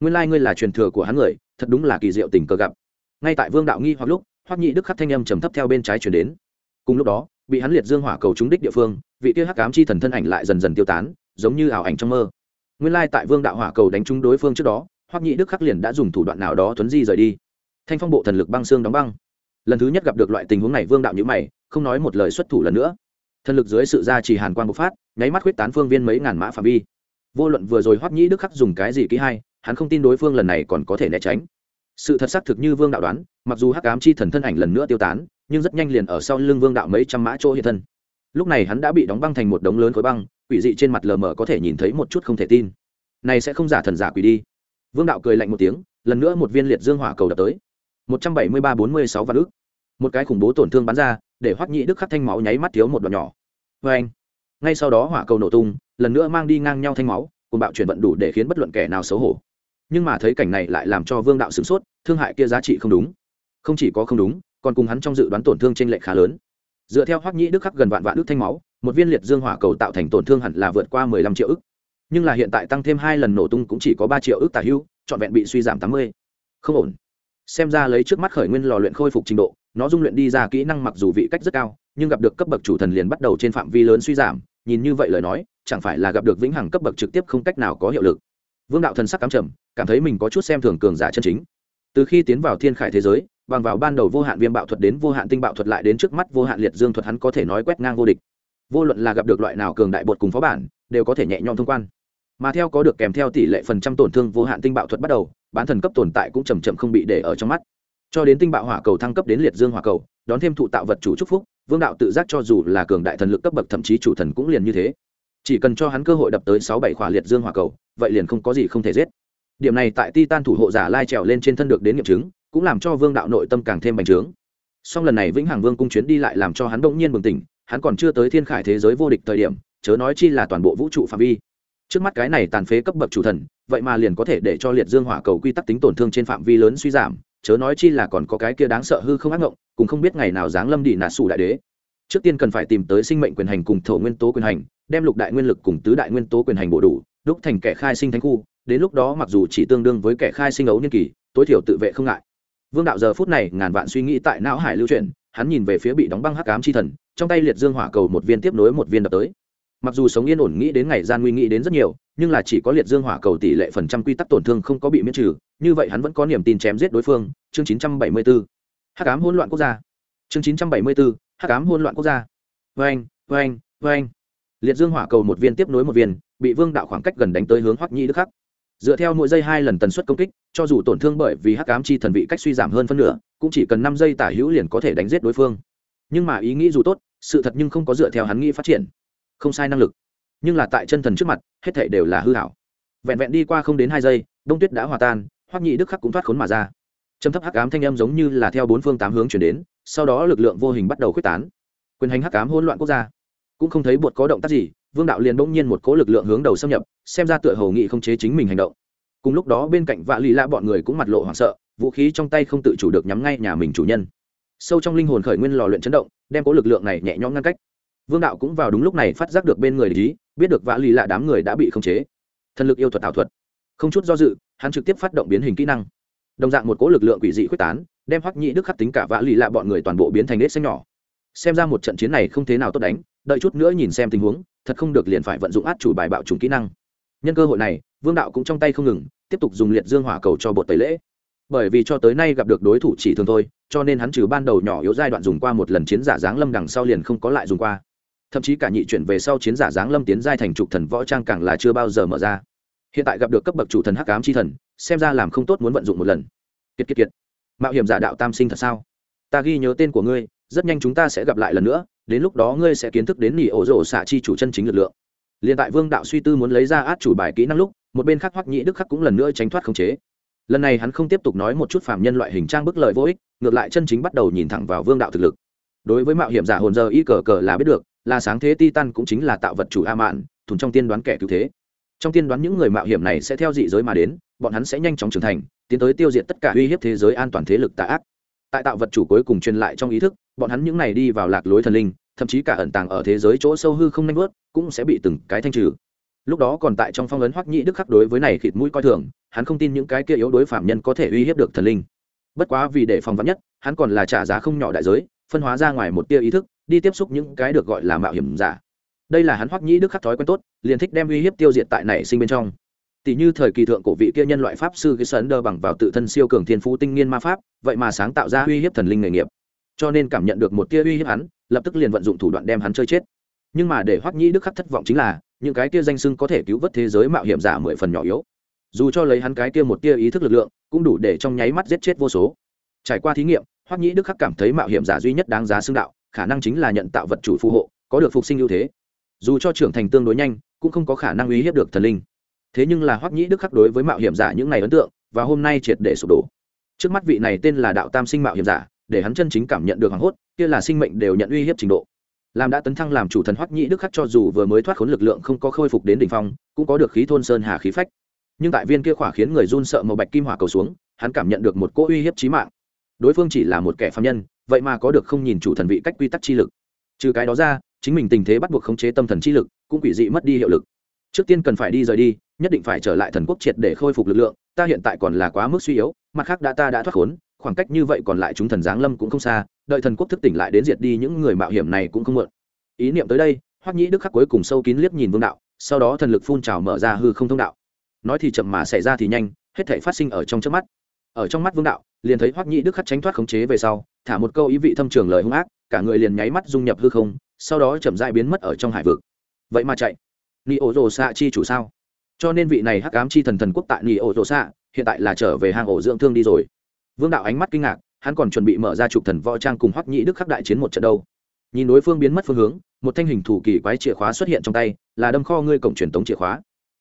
Nguyên lai ngươi là truyền thừa của hắn người, thật đúng là kỳ diệu tình cờ gặp. Ngay tại vương đạo nghi hoặc lúc, hoắc Nhĩ đức khắc thanh âm trầm thấp theo bên trái chuyển đến. Cùng lúc đó, bị hắn liệt dương hỏa cầu trúng đích địa phương, vị kia hắc ám chi thần thân ảnh lại dần dần tiêu tán, giống như ảo ảnh trong mơ. Nguyên lai tại vương đạo hỏa cầu đánh trúng đối phương trước đó, hoắc Nhĩ đức khắc liền đã dùng thủ đoạn nào đó thuấn di rời đi thanh phong bộ thần lực băng xương đóng băng. Lần thứ nhất gặp được loại tình huống này, vương đạo nhữ mày, không nói một lời xuất thủ lần nữa. Thần lực dưới sự gia trì hàn quang bộc phát, nháy mắt huyết tán phương viên mấy ngàn mã phạm vi. Vô luận vừa rồi hoắc nhĩ đức khắc dùng cái gì kỹ hay, hắn không tin đối phương lần này còn có thể né tránh. Sự thật xác thực như vương đạo đoán, mặc dù hắc ám chi thần thân ảnh lần nữa tiêu tán, nhưng rất nhanh liền ở sau lưng vương đạo mấy trăm mã chỗ hiện thân. Lúc này hắn đã bị đóng băng thành một đống lớn khối băng, quỷ dị trên mặt lờ mờ có thể nhìn thấy một chút không thể tin. Này sẽ không giả thần giả quỷ đi. Vương đạo cười lạnh một tiếng, lần nữa một viên liệt dương hỏa cầu đập tới một trăm bảy mươi ba bốn mươi sáu vạn ước một cái khủng bố tổn thương bắn ra, để hoắc nhị đức khắc thanh máu nháy mắt thiếu một đoạn nhỏ. Vê anh, ngay sau đó hỏa cầu nổ tung, lần nữa mang đi ngang nhau thanh máu, cùng bạo chuyển vận đủ để khiến bất luận kẻ nào xấu hổ. Nhưng mà thấy cảnh này lại làm cho vương đạo sửng sốt, thương hại kia giá trị không đúng. Không chỉ có không đúng, còn cùng hắn trong dự đoán tổn thương trên lệ khá lớn. Dựa theo hoắc nhĩ đức khắc gần vạn vạn ức thanh máu, một viên liệt dương hỏa cầu tạo thành tổn thương hẳn là vượt qua mười lăm triệu ức. Nhưng là hiện tại tăng thêm hai lần nổ tung cũng chỉ có ba triệu ức tả hưu, trọn vẹn bị suy giảm tám mươi. Không ổn xem ra lấy trước mắt khởi nguyên lò luyện khôi phục trình độ, nó dung luyện đi ra kỹ năng mặc dù vị cách rất cao, nhưng gặp được cấp bậc chủ thần liền bắt đầu trên phạm vi lớn suy giảm, nhìn như vậy lời nói, chẳng phải là gặp được vĩnh hằng cấp bậc trực tiếp không cách nào có hiệu lực. Vương đạo thần sắc cám trầm, cảm thấy mình có chút xem thường cường giả chân chính. Từ khi tiến vào thiên khải thế giới, bằng vào ban đầu vô hạn viêm bạo thuật đến vô hạn tinh bạo thuật lại đến trước mắt vô hạn liệt dương thuật hắn có thể nói quét ngang vô địch. Vô luận là gặp được loại nào cường đại bột cùng phó bản, đều có thể nhẹ nhõm thông quan mà theo có được kèm theo tỷ lệ phần trăm tổn thương vô hạn tinh bạo thuật bắt đầu, bán thần cấp tồn tại cũng chầm chậm không bị để ở trong mắt. Cho đến tinh bạo hỏa cầu thăng cấp đến liệt dương hỏa cầu, đón thêm thụ tạo vật chủ c phúc, vương đạo tự giác cho dù là cường đại thần lực cấp bậc thậm chí chủ thần cũng liền như thế. Chỉ cần cho hắn cơ hội đập tới sáu bảy khỏa liệt dương hỏa cầu, vậy liền không có gì không thể giết. Điểm này tại titan thủ hộ giả lai trèo lên trên thân được đến nghiệm chứng, cũng làm cho vương đạo nội tâm càng thêm bành trướng. Song lần này vĩnh hằng vương cung chuyến đi lại làm cho hắn bỗng nhiên bừng tỉnh, hắn còn chưa tới thiên khải thế giới vô địch thời điểm, chớ nói chi là toàn bộ vũ trụ phạm vi trước mắt cái này tàn phế cấp bậc chủ thần, vậy mà liền có thể để cho liệt dương hỏa cầu quy tắc tính tổn thương trên phạm vi lớn suy giảm, chớ nói chi là còn có cái kia đáng sợ hư không ác ngộng cùng không biết ngày nào giáng lâm đi nà sủ đại đế. Trước tiên cần phải tìm tới sinh mệnh quyền hành cùng thổ nguyên tố quyền hành, đem lục đại nguyên lực cùng tứ đại nguyên tố quyền hành bổ đủ, đúc thành kẻ khai sinh thánh khu. Đến lúc đó mặc dù chỉ tương đương với kẻ khai sinh ấu niên kỳ, tối thiểu tự vệ không ngại. Vương đạo giờ phút này ngàn vạn suy nghĩ tại não hải lưu truyền hắn nhìn về phía bị đóng băng hắc ám chi thần, trong tay liệt dương hỏa cầu một viên tiếp nối một viên đập tới mặc dù sống yên ổn nghĩ đến ngày gian nguy nghĩ đến rất nhiều, nhưng là chỉ có liệt dương hỏa cầu tỷ lệ phần trăm quy tắc tổn thương không có bị miễn trừ, như vậy hắn vẫn có niềm tin chém giết đối phương. Chương 974. hắc ám hỗn loạn quốc gia. Chương 974. hắc ám hỗn loạn quốc gia. Vâng vâng vâng liệt dương hỏa cầu một viên tiếp nối một viên, bị vương đạo khoảng cách gần đánh tới hướng hoắc nhi đức khắc. Dựa theo mỗi giây hai lần tần suất công kích, cho dù tổn thương bởi vì hắc ám chi thần vị cách suy giảm hơn phân nửa, cũng chỉ cần năm giây tả hữu liền có thể đánh giết đối phương. Nhưng mà ý nghĩ dù tốt, sự thật nhưng không có dựa theo hắn nghĩ phát triển không sai năng lực. Nhưng là tại chân thần trước mặt, hết thảy đều là hư hảo vẹn vẹn đi qua không đến hai giây, đông tuyết đã hòa tan, hoắc nhị đức khắc cũng thoát khốn mà ra. Châm thấp hắc ám thanh âm giống như là theo bốn phương tám hướng chuyển đến, sau đó lực lượng vô hình bắt đầu quyết tán. Quyền hành hắc ám hỗn loạn quốc gia. Cũng không thấy bột có động tác gì, vương đạo liền bỗng nhiên một cố lực lượng hướng đầu xâm nhập, xem ra tựa hầu nghị không chế chính mình hành động. Cùng lúc đó bên cạnh vạ lì lạ bọn người cũng mặt lộ hoảng sợ, vũ khí trong tay không tự chủ được nhắm ngay nhà mình chủ nhân. Sâu trong linh hồn khởi nguyên lò luyện chấn động, đem cố lực lượng này nhẹ nhõm ngăn cách vương đạo cũng vào đúng lúc này phát giác được bên người lý biết được vã lì lạ đám người đã bị khống chế. Thần lực yêu thuật ảo thuật. Không chút do dự, hắn trực tiếp phát động biến hình kỹ năng. Đồng dạng một cố lực lượng quỷ dị quyết tán, đem hoắc nhị đức khắc tính cả vã lì lạ bọn người toàn bộ biến thành nết xanh nhỏ. Xem ra một trận chiến này không thế nào tốt đánh, đợi chút nữa nhìn xem tình huống, thật không được liền phải vận dụng át chủ bài bạo trùng kỹ năng. Nhân cơ hội này, vương đạo cũng trong tay không ngừng, tiếp tục dùng liệt dương hỏa cầu cho bột tẩy lễ. Bởi vì cho tới nay gặp được đối thủ chỉ thường thôi, cho nên hắn trừ ban đầu nhỏ yếu giai đoạn dùng qua một lần chiến giả giáng lâm đằng sau liền không có lại dùng qua thậm chí cả nhị chuyển về sau chiến giả giáng lâm tiến giai thành trục thần võ trang càng là chưa bao giờ mở ra. Hiện tại gặp được cấp bậc chủ thần hắc ám chi thần, xem ra làm không tốt muốn vận dụng một lần. Kiệt kiệt kiệt. Mạo hiểm giả đạo tam sinh thật sao? Ta ghi nhớ tên của ngươi, rất nhanh chúng ta sẽ gặp lại lần nữa, đến lúc đó ngươi sẽ kiến thức đến nỉ ổ rổ xạ chi chủ chân chính lực lượng. Liền tại vương đạo suy tư muốn lấy ra át chủ bài kỹ năng lúc, một bên khác hoắc nhĩ đức khắc cũng lần nữa tránh thoát khống chế. Lần này hắn không tiếp tục nói một chút phạm nhân loại hình trang bức lợi vô ích, ngược lại chân chính bắt đầu nhìn thẳng vào vương đạo thực lực. Đối với mạo hiểm giả hồn giờ y cờ cờ là biết được là sáng thế titan cũng chính là tạo vật chủ a mạn thùng trong tiên đoán kẻ cứu thế. Trong tiên đoán những người mạo hiểm này sẽ theo dị giới mà đến, bọn hắn sẽ nhanh chóng trưởng thành, tiến tới tiêu diệt tất cả uy hiếp thế giới an toàn thế lực tà ác. Tại tạo vật chủ cuối cùng truyền lại trong ý thức, bọn hắn những này đi vào lạc lối thần linh, thậm chí cả ẩn tàng ở thế giới chỗ sâu hư không nanh vớt, cũng sẽ bị từng cái thanh trừ. Lúc đó còn tại trong phong ấn hoắc nhĩ đức khắc đối với này khịt mũi coi thường, hắn không tin những cái kia yếu đối phạm nhân có thể uy hiếp được thần linh. Bất quá vì để phòng vắn nhất, hắn còn là trả giá không nhỏ đại giới, phân hóa ra ngoài một tia ý thức đi tiếp xúc những cái được gọi là mạo hiểm giả. Đây là hắn hoắc nhĩ đức khắc thói quen tốt, liền thích đem uy hiếp tiêu diệt tại nảy sinh bên trong. Tỷ như thời kỳ thượng cổ vị kia nhân loại pháp sư cái sơn đơ bằng vào tự thân siêu cường thiên phú tinh nghiên ma pháp, vậy mà sáng tạo ra uy hiếp thần linh nghề nghiệp. Cho nên cảm nhận được một tia uy hiếp hắn, lập tức liền vận dụng thủ đoạn đem hắn chơi chết. Nhưng mà để hoắc nhĩ đức khắc thất vọng chính là, những cái kia danh sưng có thể cứu vớt thế giới mạo hiểm giả mười phần nhỏ yếu. Dù cho lấy hắn cái kia một tia ý thức lực lượng, cũng đủ để trong nháy mắt giết chết vô số. Trải qua thí nghiệm, hoắc nhĩ đức khắc cảm thấy mạo hiểm giả duy nhất đáng giá xưng đạo khả năng chính là nhận tạo vật chủ phù hộ, có được phục sinh ưu thế. Dù cho trưởng thành tương đối nhanh, cũng không có khả năng uy hiếp được thần linh. Thế nhưng là hoắc nhĩ đức khắc đối với mạo hiểm giả những ngày ấn tượng, và hôm nay triệt để sụp đổ. Trước mắt vị này tên là đạo tam sinh mạo hiểm giả, để hắn chân chính cảm nhận được hoảng hốt, kia là sinh mệnh đều nhận uy hiếp trình độ. Làm đã tấn thăng làm chủ thần hoắc nhĩ đức khắc cho dù vừa mới thoát khốn lực lượng không có khôi phục đến đỉnh phong, cũng có được khí thôn sơn hà khí phách. Nhưng tại viên kia khỏa khiến người run sợ màu bạch kim hỏa cầu xuống, hắn cảm nhận được một cỗ uy hiếp chí mạng. Đối phương chỉ là một kẻ phạm nhân vậy mà có được không nhìn chủ thần vị cách quy tắc chi lực. Trừ cái đó ra, chính mình tình thế bắt buộc khống chế tâm thần chi lực, cũng quỷ dị mất đi hiệu lực. Trước tiên cần phải đi rời đi, nhất định phải trở lại thần quốc triệt để khôi phục lực lượng, ta hiện tại còn là quá mức suy yếu, mặt khác đã ta đã thoát khốn, khoảng cách như vậy còn lại chúng thần giáng lâm cũng không xa, đợi thần quốc thức tỉnh lại đến diệt đi những người mạo hiểm này cũng không mượn ý niệm tới đây, hoắc nhĩ đức khắc cuối cùng sâu kín liếc nhìn vương đạo, sau đó thần lực phun trào mở ra hư không thông đạo. Nói thì chậm mà xảy ra thì nhanh, hết thể phát sinh ở trong trước mắt. Ở trong mắt vương đạo, liền thấy hoắc nhĩ đức khắc tránh thoát khống chế về sau thả một câu ý vị thâm trường lời hung ác, cả người liền nháy mắt dung nhập hư không, sau đó chậm dại biến mất ở trong hải vực. Vậy mà chạy. Ni ô rồ xạ chi chủ sao? Cho nên vị này hắc ám chi thần thần quốc tại ni ô rồ xạ hiện tại là trở về hang ổ dưỡng thương đi rồi. Vương đạo ánh mắt kinh ngạc, hắn còn chuẩn bị mở ra trục thần võ trang cùng hoắc nhĩ đức khắc đại chiến một trận đâu. Nhìn đối phương biến mất phương hướng, một thanh hình thủ kỳ quái chìa khóa xuất hiện trong tay, là đâm kho ngươi cổng truyền tống chìa khóa.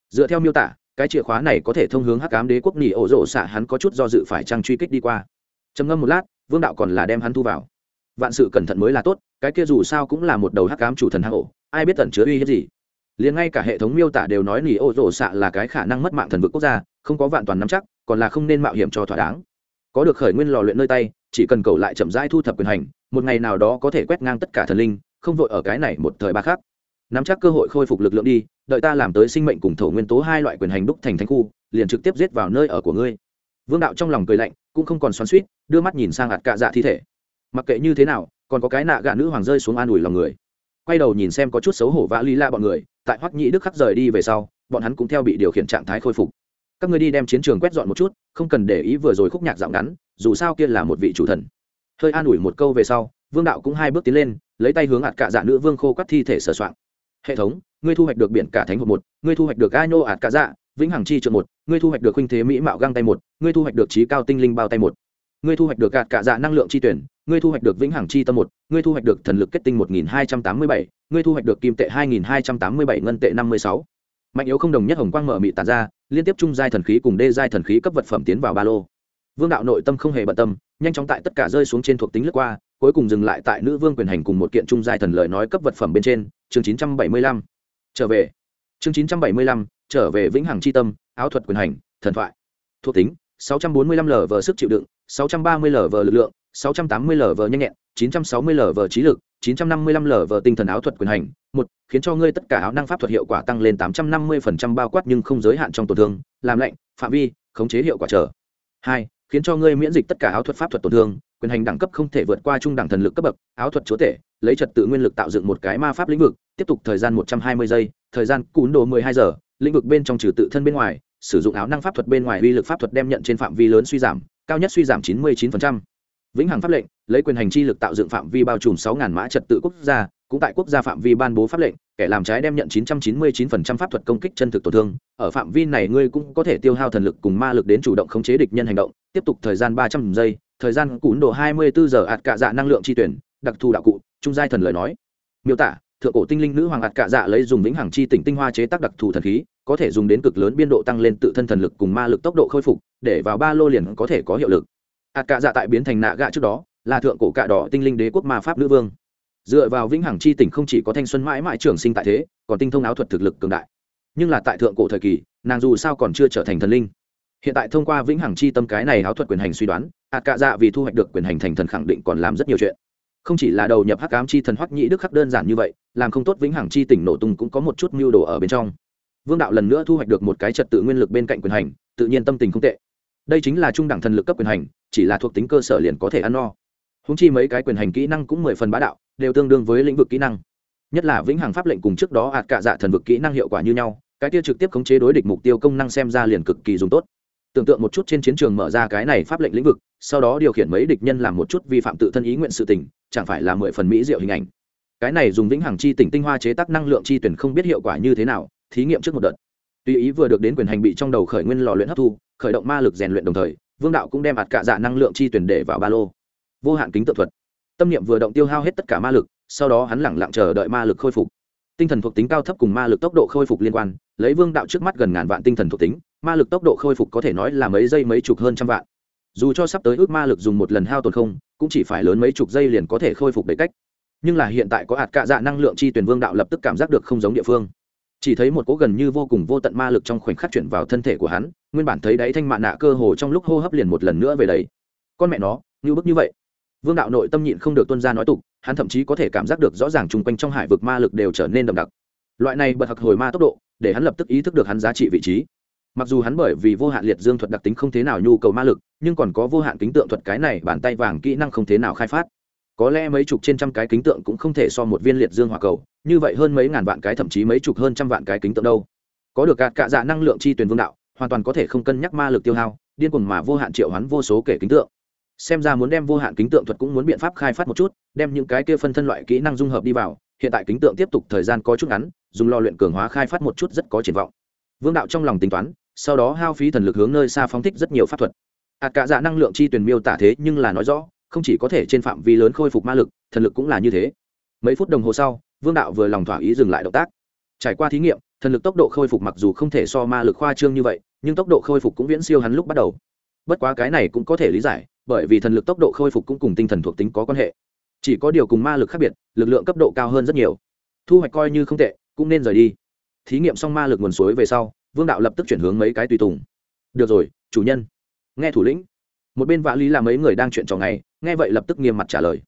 Dựa theo miêu tả, cái chìa khóa này có thể thông hướng hắc ám đế quốc nỉ ổ rộ xạ hắn có chút do dự phải trang truy kích đi qua. Trầm ngâm một lát vương đạo còn là đem hắn thu vào. Vạn sự cẩn thận mới là tốt, cái kia dù sao cũng là một đầu hắc ám chủ thần hắc ổ, ai biết tận chứa uy hiếp gì. Liền ngay cả hệ thống miêu tả đều nói nỉ ô rổ xạ là cái khả năng mất mạng thần vực quốc gia, không có vạn toàn nắm chắc, còn là không nên mạo hiểm cho thỏa đáng. Có được khởi nguyên lò luyện nơi tay, chỉ cần cầu lại chậm rãi thu thập quyền hành, một ngày nào đó có thể quét ngang tất cả thần linh, không vội ở cái này một thời ba khác nắm chắc cơ hội khôi phục lực lượng đi, đợi ta làm tới sinh mệnh cùng thổ nguyên tố hai loại quyền hành đúc thành thánh khu, liền trực tiếp giết vào nơi ở của ngươi. Vương đạo trong lòng cười lạnh cũng không còn xoắn suýt, đưa mắt nhìn sang ạt cạ dạ thi thể. Mặc kệ như thế nào, còn có cái nạ gạ nữ hoàng rơi xuống an ủi lòng người. Quay đầu nhìn xem có chút xấu hổ vã ly la bọn người, tại hoắc nhĩ đức khắc rời đi về sau, bọn hắn cũng theo bị điều khiển trạng thái khôi phục. Các người đi đem chiến trường quét dọn một chút, không cần để ý vừa rồi khúc nhạc dạo ngắn, dù sao kia là một vị chủ thần. Hơi an ủi một câu về sau, vương đạo cũng hai bước tiến lên, lấy tay hướng ạt cạ dạ nữ vương khô các thi thể sửa soạn hệ thống, ngươi thu hoạch được biển cả thánh hộp một, ngươi thu hoạch được a nhô ạt cạ dạ vĩnh hằng chi trượng một, ngươi thu hoạch được khinh thế mỹ mạo găng tay một, ngươi thu hoạch được trí cao tinh linh bao tay một. Ngươi thu hoạch được gạt cả dạ năng lượng chi tuyển, ngươi thu hoạch được vĩnh hằng chi tâm một, ngươi thu hoạch được thần lực kết tinh một nghìn hai trăm tám mươi bảy, ngươi thu hoạch được kim tệ hai nghìn hai trăm tám mươi bảy, ngân tệ năm mươi sáu. Mạnh yếu không đồng nhất hồng quang mở mị tàn ra, liên tiếp trung giai thần khí cùng đê giai thần khí cấp vật phẩm tiến vào ba lô. Vương đạo nội tâm không hề bận tâm, nhanh chóng tại tất cả rơi xuống trên thuộc tính lướt qua, cuối cùng dừng lại tại nữ vương quyền hành cùng một kiện trung giai thần lời nói cấp vật phẩm bên trên. Chương chín trăm bảy mươi lăm. Trở về. Chương chín trăm bảy mươi lăm trở về vĩnh hằng c h i tâm, áo thuật quyền hành, thần thoại. Thuộc tính, sáu trăm bốn mươi lăm sức chịu đựng, sáu trăm ba mươi lực lượng, sáu trăm tám mươi nhanh nhẹn, chín trăm sáu mươi trí lực, chín trăm năm mươi lăm tinh thần áo thuật quyền hành. Một, khiến cho ngươi tất cả áo năng pháp thuật hiệu quả tăng lên tám trăm năm mươi phần trăm bao quát nhưng không giới hạn trong tổn thương, làm lạnh, phạm vi, khống chế hiệu quả trở. Hai, khiến cho ngươi miễn dịch tất cả áo thuật pháp thuật tổn thương, quyền hành đẳng cấp không thể vượt qua trung đẳng thần lực cấp bậc, áo thuật chúa tể, lấy trật tự nguyên lực tạo dựng một cái ma pháp lĩnh vực, tiếp tục thời gian một trăm hai mươi giây, thời gian cún đồ mười hai giờ lĩnh vực bên trong trừ tự thân bên ngoài, sử dụng áo năng pháp thuật bên ngoài uy lực pháp thuật đem nhận trên phạm vi lớn suy giảm, cao nhất suy giảm chín mươi chín vĩnh hằng pháp lệnh, lấy quyền hành chi lực tạo dựng phạm vi bao trùm sáu ngàn mã trật tự quốc gia, cũng tại quốc gia phạm vi ban bố pháp lệnh, kẻ làm trái đem nhận 999% pháp thuật công kích chân thực tổn thương. Ở phạm vi này ngươi cũng có thể tiêu hao thần lực cùng ma lực đến chủ động khống chế địch nhân hành động, tiếp tục thời gian ba trăm giây, thời gian cún độ 24 giờ ạt cạ dạ năng lượng chi tuyển, đặc thù đạo cụ, trung giai thần lời nói. Miêu tả, thượng cổ tinh linh nữ hoàng ạt cạ dạ lấy dùng vĩnh hằng chi tỉnh tinh hoa chế tác đặc thù thần khí có thể dùng đến cực lớn biên độ tăng lên tự thân thần lực cùng ma lực tốc độ khôi phục, để vào ba lô liền có thể có hiệu lực. Hạt cạ dạ tại biến thành nạ gạ trước đó, là thượng cổ cạ đỏ tinh linh đế quốc ma pháp nữ vương. Dựa vào vĩnh hằng chi tỉnh không chỉ có thanh xuân mãi mãi trường sinh tại thế, còn tinh thông áo thuật thực lực cường đại. Nhưng là tại thượng cổ thời kỳ, nàng dù sao còn chưa trở thành thần linh. Hiện tại thông qua vĩnh hằng chi tâm cái này áo thuật quyền hành suy đoán, hạt cạ dạ vì thu hoạch được quyền hành thành thần khẳng định còn làm rất nhiều chuyện. Không chỉ là đầu nhập hắc ám chi thần hoắc nhĩ đức khắc đơn giản như vậy, làm không tốt vĩnh hằng chi tỉnh nổ tung cũng có một chút mưu đồ ở bên trong vương đạo lần nữa thu hoạch được một cái trật tự nguyên lực bên cạnh quyền hành, tự nhiên tâm tình không tệ. Đây chính là trung đẳng thần lực cấp quyền hành, chỉ là thuộc tính cơ sở liền có thể ăn no. Húng chi mấy cái quyền hành kỹ năng cũng mười phần bá đạo, đều tương đương với lĩnh vực kỹ năng. Nhất là vĩnh hằng pháp lệnh cùng trước đó ạt cạ dạ thần vực kỹ năng hiệu quả như nhau, cái tiêu trực tiếp khống chế đối địch mục tiêu công năng xem ra liền cực kỳ dùng tốt. Tưởng tượng một chút trên chiến trường mở ra cái này pháp lệnh lĩnh vực, sau đó điều khiển mấy địch nhân làm một chút vi phạm tự thân ý nguyện sự tình, chẳng phải là mười phần mỹ diệu hình ảnh. Cái này dùng vĩnh hằng chi tỉnh tinh hoa chế tác năng lượng chi tuyển không biết hiệu quả như thế nào thí nghiệm trước một đợt. Tùy ý vừa được đến quyền hành bị trong đầu khởi nguyên lò luyện hấp thu, khởi động ma lực rèn luyện đồng thời, vương đạo cũng đem ạt cạ dạ năng lượng chi tuyển để vào ba lô. Vô hạn kính tự thuật. Tâm niệm vừa động tiêu hao hết tất cả ma lực, sau đó hắn lẳng lặng chờ đợi ma lực khôi phục. Tinh thần thuộc tính cao thấp cùng ma lực tốc độ khôi phục liên quan, lấy vương đạo trước mắt gần ngàn vạn tinh thần thuộc tính, ma lực tốc độ khôi phục có thể nói là mấy giây mấy chục hơn trăm vạn. Dù cho sắp tới ước ma lực dùng một lần hao tồn không, cũng chỉ phải lớn mấy chục giây liền có thể khôi phục đầy cách. Nhưng là hiện tại có hạt cạ dạ năng lượng chi tuyển vương đạo lập tức cảm giác được không giống địa phương chỉ thấy một cỗ gần như vô cùng vô tận ma lực trong khoảnh khắc chuyển vào thân thể của hắn, nguyên bản thấy đáy thanh mạ nạ cơ hồ trong lúc hô hấp liền một lần nữa về đấy con mẹ nó, như bức như vậy. Vương đạo nội tâm nhịn không được tuân ra nói tục, hắn thậm chí có thể cảm giác được rõ ràng chung quanh trong hải vực ma lực đều trở nên đậm đặc. Loại này bật hặc hồi ma tốc độ, để hắn lập tức ý thức được hắn giá trị vị trí. Mặc dù hắn bởi vì vô hạn liệt dương thuật đặc tính không thế nào nhu cầu ma lực, nhưng còn có vô hạn kính tượng thuật cái này bàn tay vàng kỹ năng không thế nào khai phát. Có lẽ mấy chục trên trăm cái kính tượng cũng không thể so một viên liệt dương hỏa cầu như vậy hơn mấy ngàn vạn cái, thậm chí mấy chục hơn trăm vạn cái kính tượng đâu. Có được gạt cạ dạ năng lượng chi tuyển vương đạo, hoàn toàn có thể không cân nhắc ma lực tiêu hao, điên cuồng mà vô hạn triệu hoán vô số kể kính tượng. Xem ra muốn đem vô hạn kính tượng thuật cũng muốn biện pháp khai phát một chút, đem những cái kia phân thân loại kỹ năng dung hợp đi vào, hiện tại kính tượng tiếp tục thời gian có chút ngắn, dùng lò luyện cường hóa khai phát một chút rất có triển vọng. Vương đạo trong lòng tính toán, sau đó hao phí thần lực hướng nơi xa phóng thích rất nhiều pháp thuật. Hạt cả dạ năng lượng chi tuyển miêu tả thế nhưng là nói rõ, không chỉ có thể trên phạm vi lớn khôi phục ma lực, thần lực cũng là như thế. Mấy phút đồng hồ sau vương đạo vừa lòng thỏa ý dừng lại động tác. Trải qua thí nghiệm, thần lực tốc độ khôi phục mặc dù không thể so ma lực khoa trương như vậy, nhưng tốc độ khôi phục cũng viễn siêu hắn lúc bắt đầu. Bất quá cái này cũng có thể lý giải, bởi vì thần lực tốc độ khôi phục cũng cùng tinh thần thuộc tính có quan hệ. Chỉ có điều cùng ma lực khác biệt, lực lượng cấp độ cao hơn rất nhiều. Thu hoạch coi như không tệ, cũng nên rời đi. Thí nghiệm xong ma lực nguồn suối về sau, vương đạo lập tức chuyển hướng mấy cái tùy tùng. Được rồi, chủ nhân. Nghe thủ lĩnh. Một bên vã lý là mấy người đang chuyện trò ngày, nghe vậy lập tức nghiêm mặt trả lời.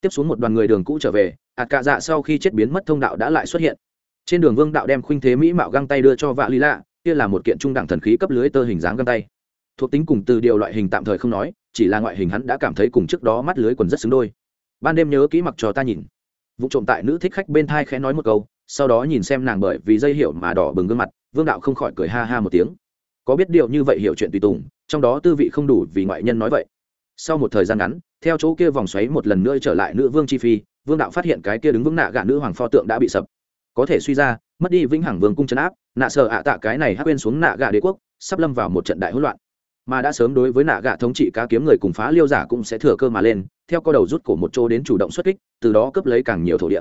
Tiếp xuống một đoàn người đường cũ trở về Hạt cạ dạ sau khi chết biến mất thông đạo đã lại xuất hiện. Trên đường vương đạo đem khuynh thế mỹ mạo găng tay đưa cho vạ lý lạ, kia là một kiện trung đẳng thần khí cấp lưới tơ hình dáng găng tay. Thuộc tính cùng từ điều loại hình tạm thời không nói, chỉ là ngoại hình hắn đã cảm thấy cùng trước đó mắt lưới quần rất xứng đôi. Ban đêm nhớ kỹ mặc cho ta nhìn. Vụ trộm tại nữ thích khách bên thai khẽ nói một câu, sau đó nhìn xem nàng bởi vì dây hiểu mà đỏ bừng gương mặt, vương đạo không khỏi cười ha ha một tiếng. Có biết điều như vậy hiểu chuyện tùy tùng, trong đó tư vị không đủ vì ngoại nhân nói vậy. Sau một thời gian ngắn, theo chỗ kia vòng xoáy một lần nữa trở lại nữ vương chi phi vương đạo phát hiện cái kia đứng vững nạ gạ nữ hoàng pho tượng đã bị sập. Có thể suy ra, mất đi vĩnh hằng vương cung chấn áp, nạ sợ ạ tạ cái này hắc bên xuống nạ gạ đế quốc, sắp lâm vào một trận đại hỗn loạn. Mà đã sớm đối với nạ gạ thống trị cá kiếm người cùng phá liêu giả cũng sẽ thừa cơ mà lên, theo co đầu rút cổ một chỗ đến chủ động xuất kích, từ đó cướp lấy càng nhiều thổ địa.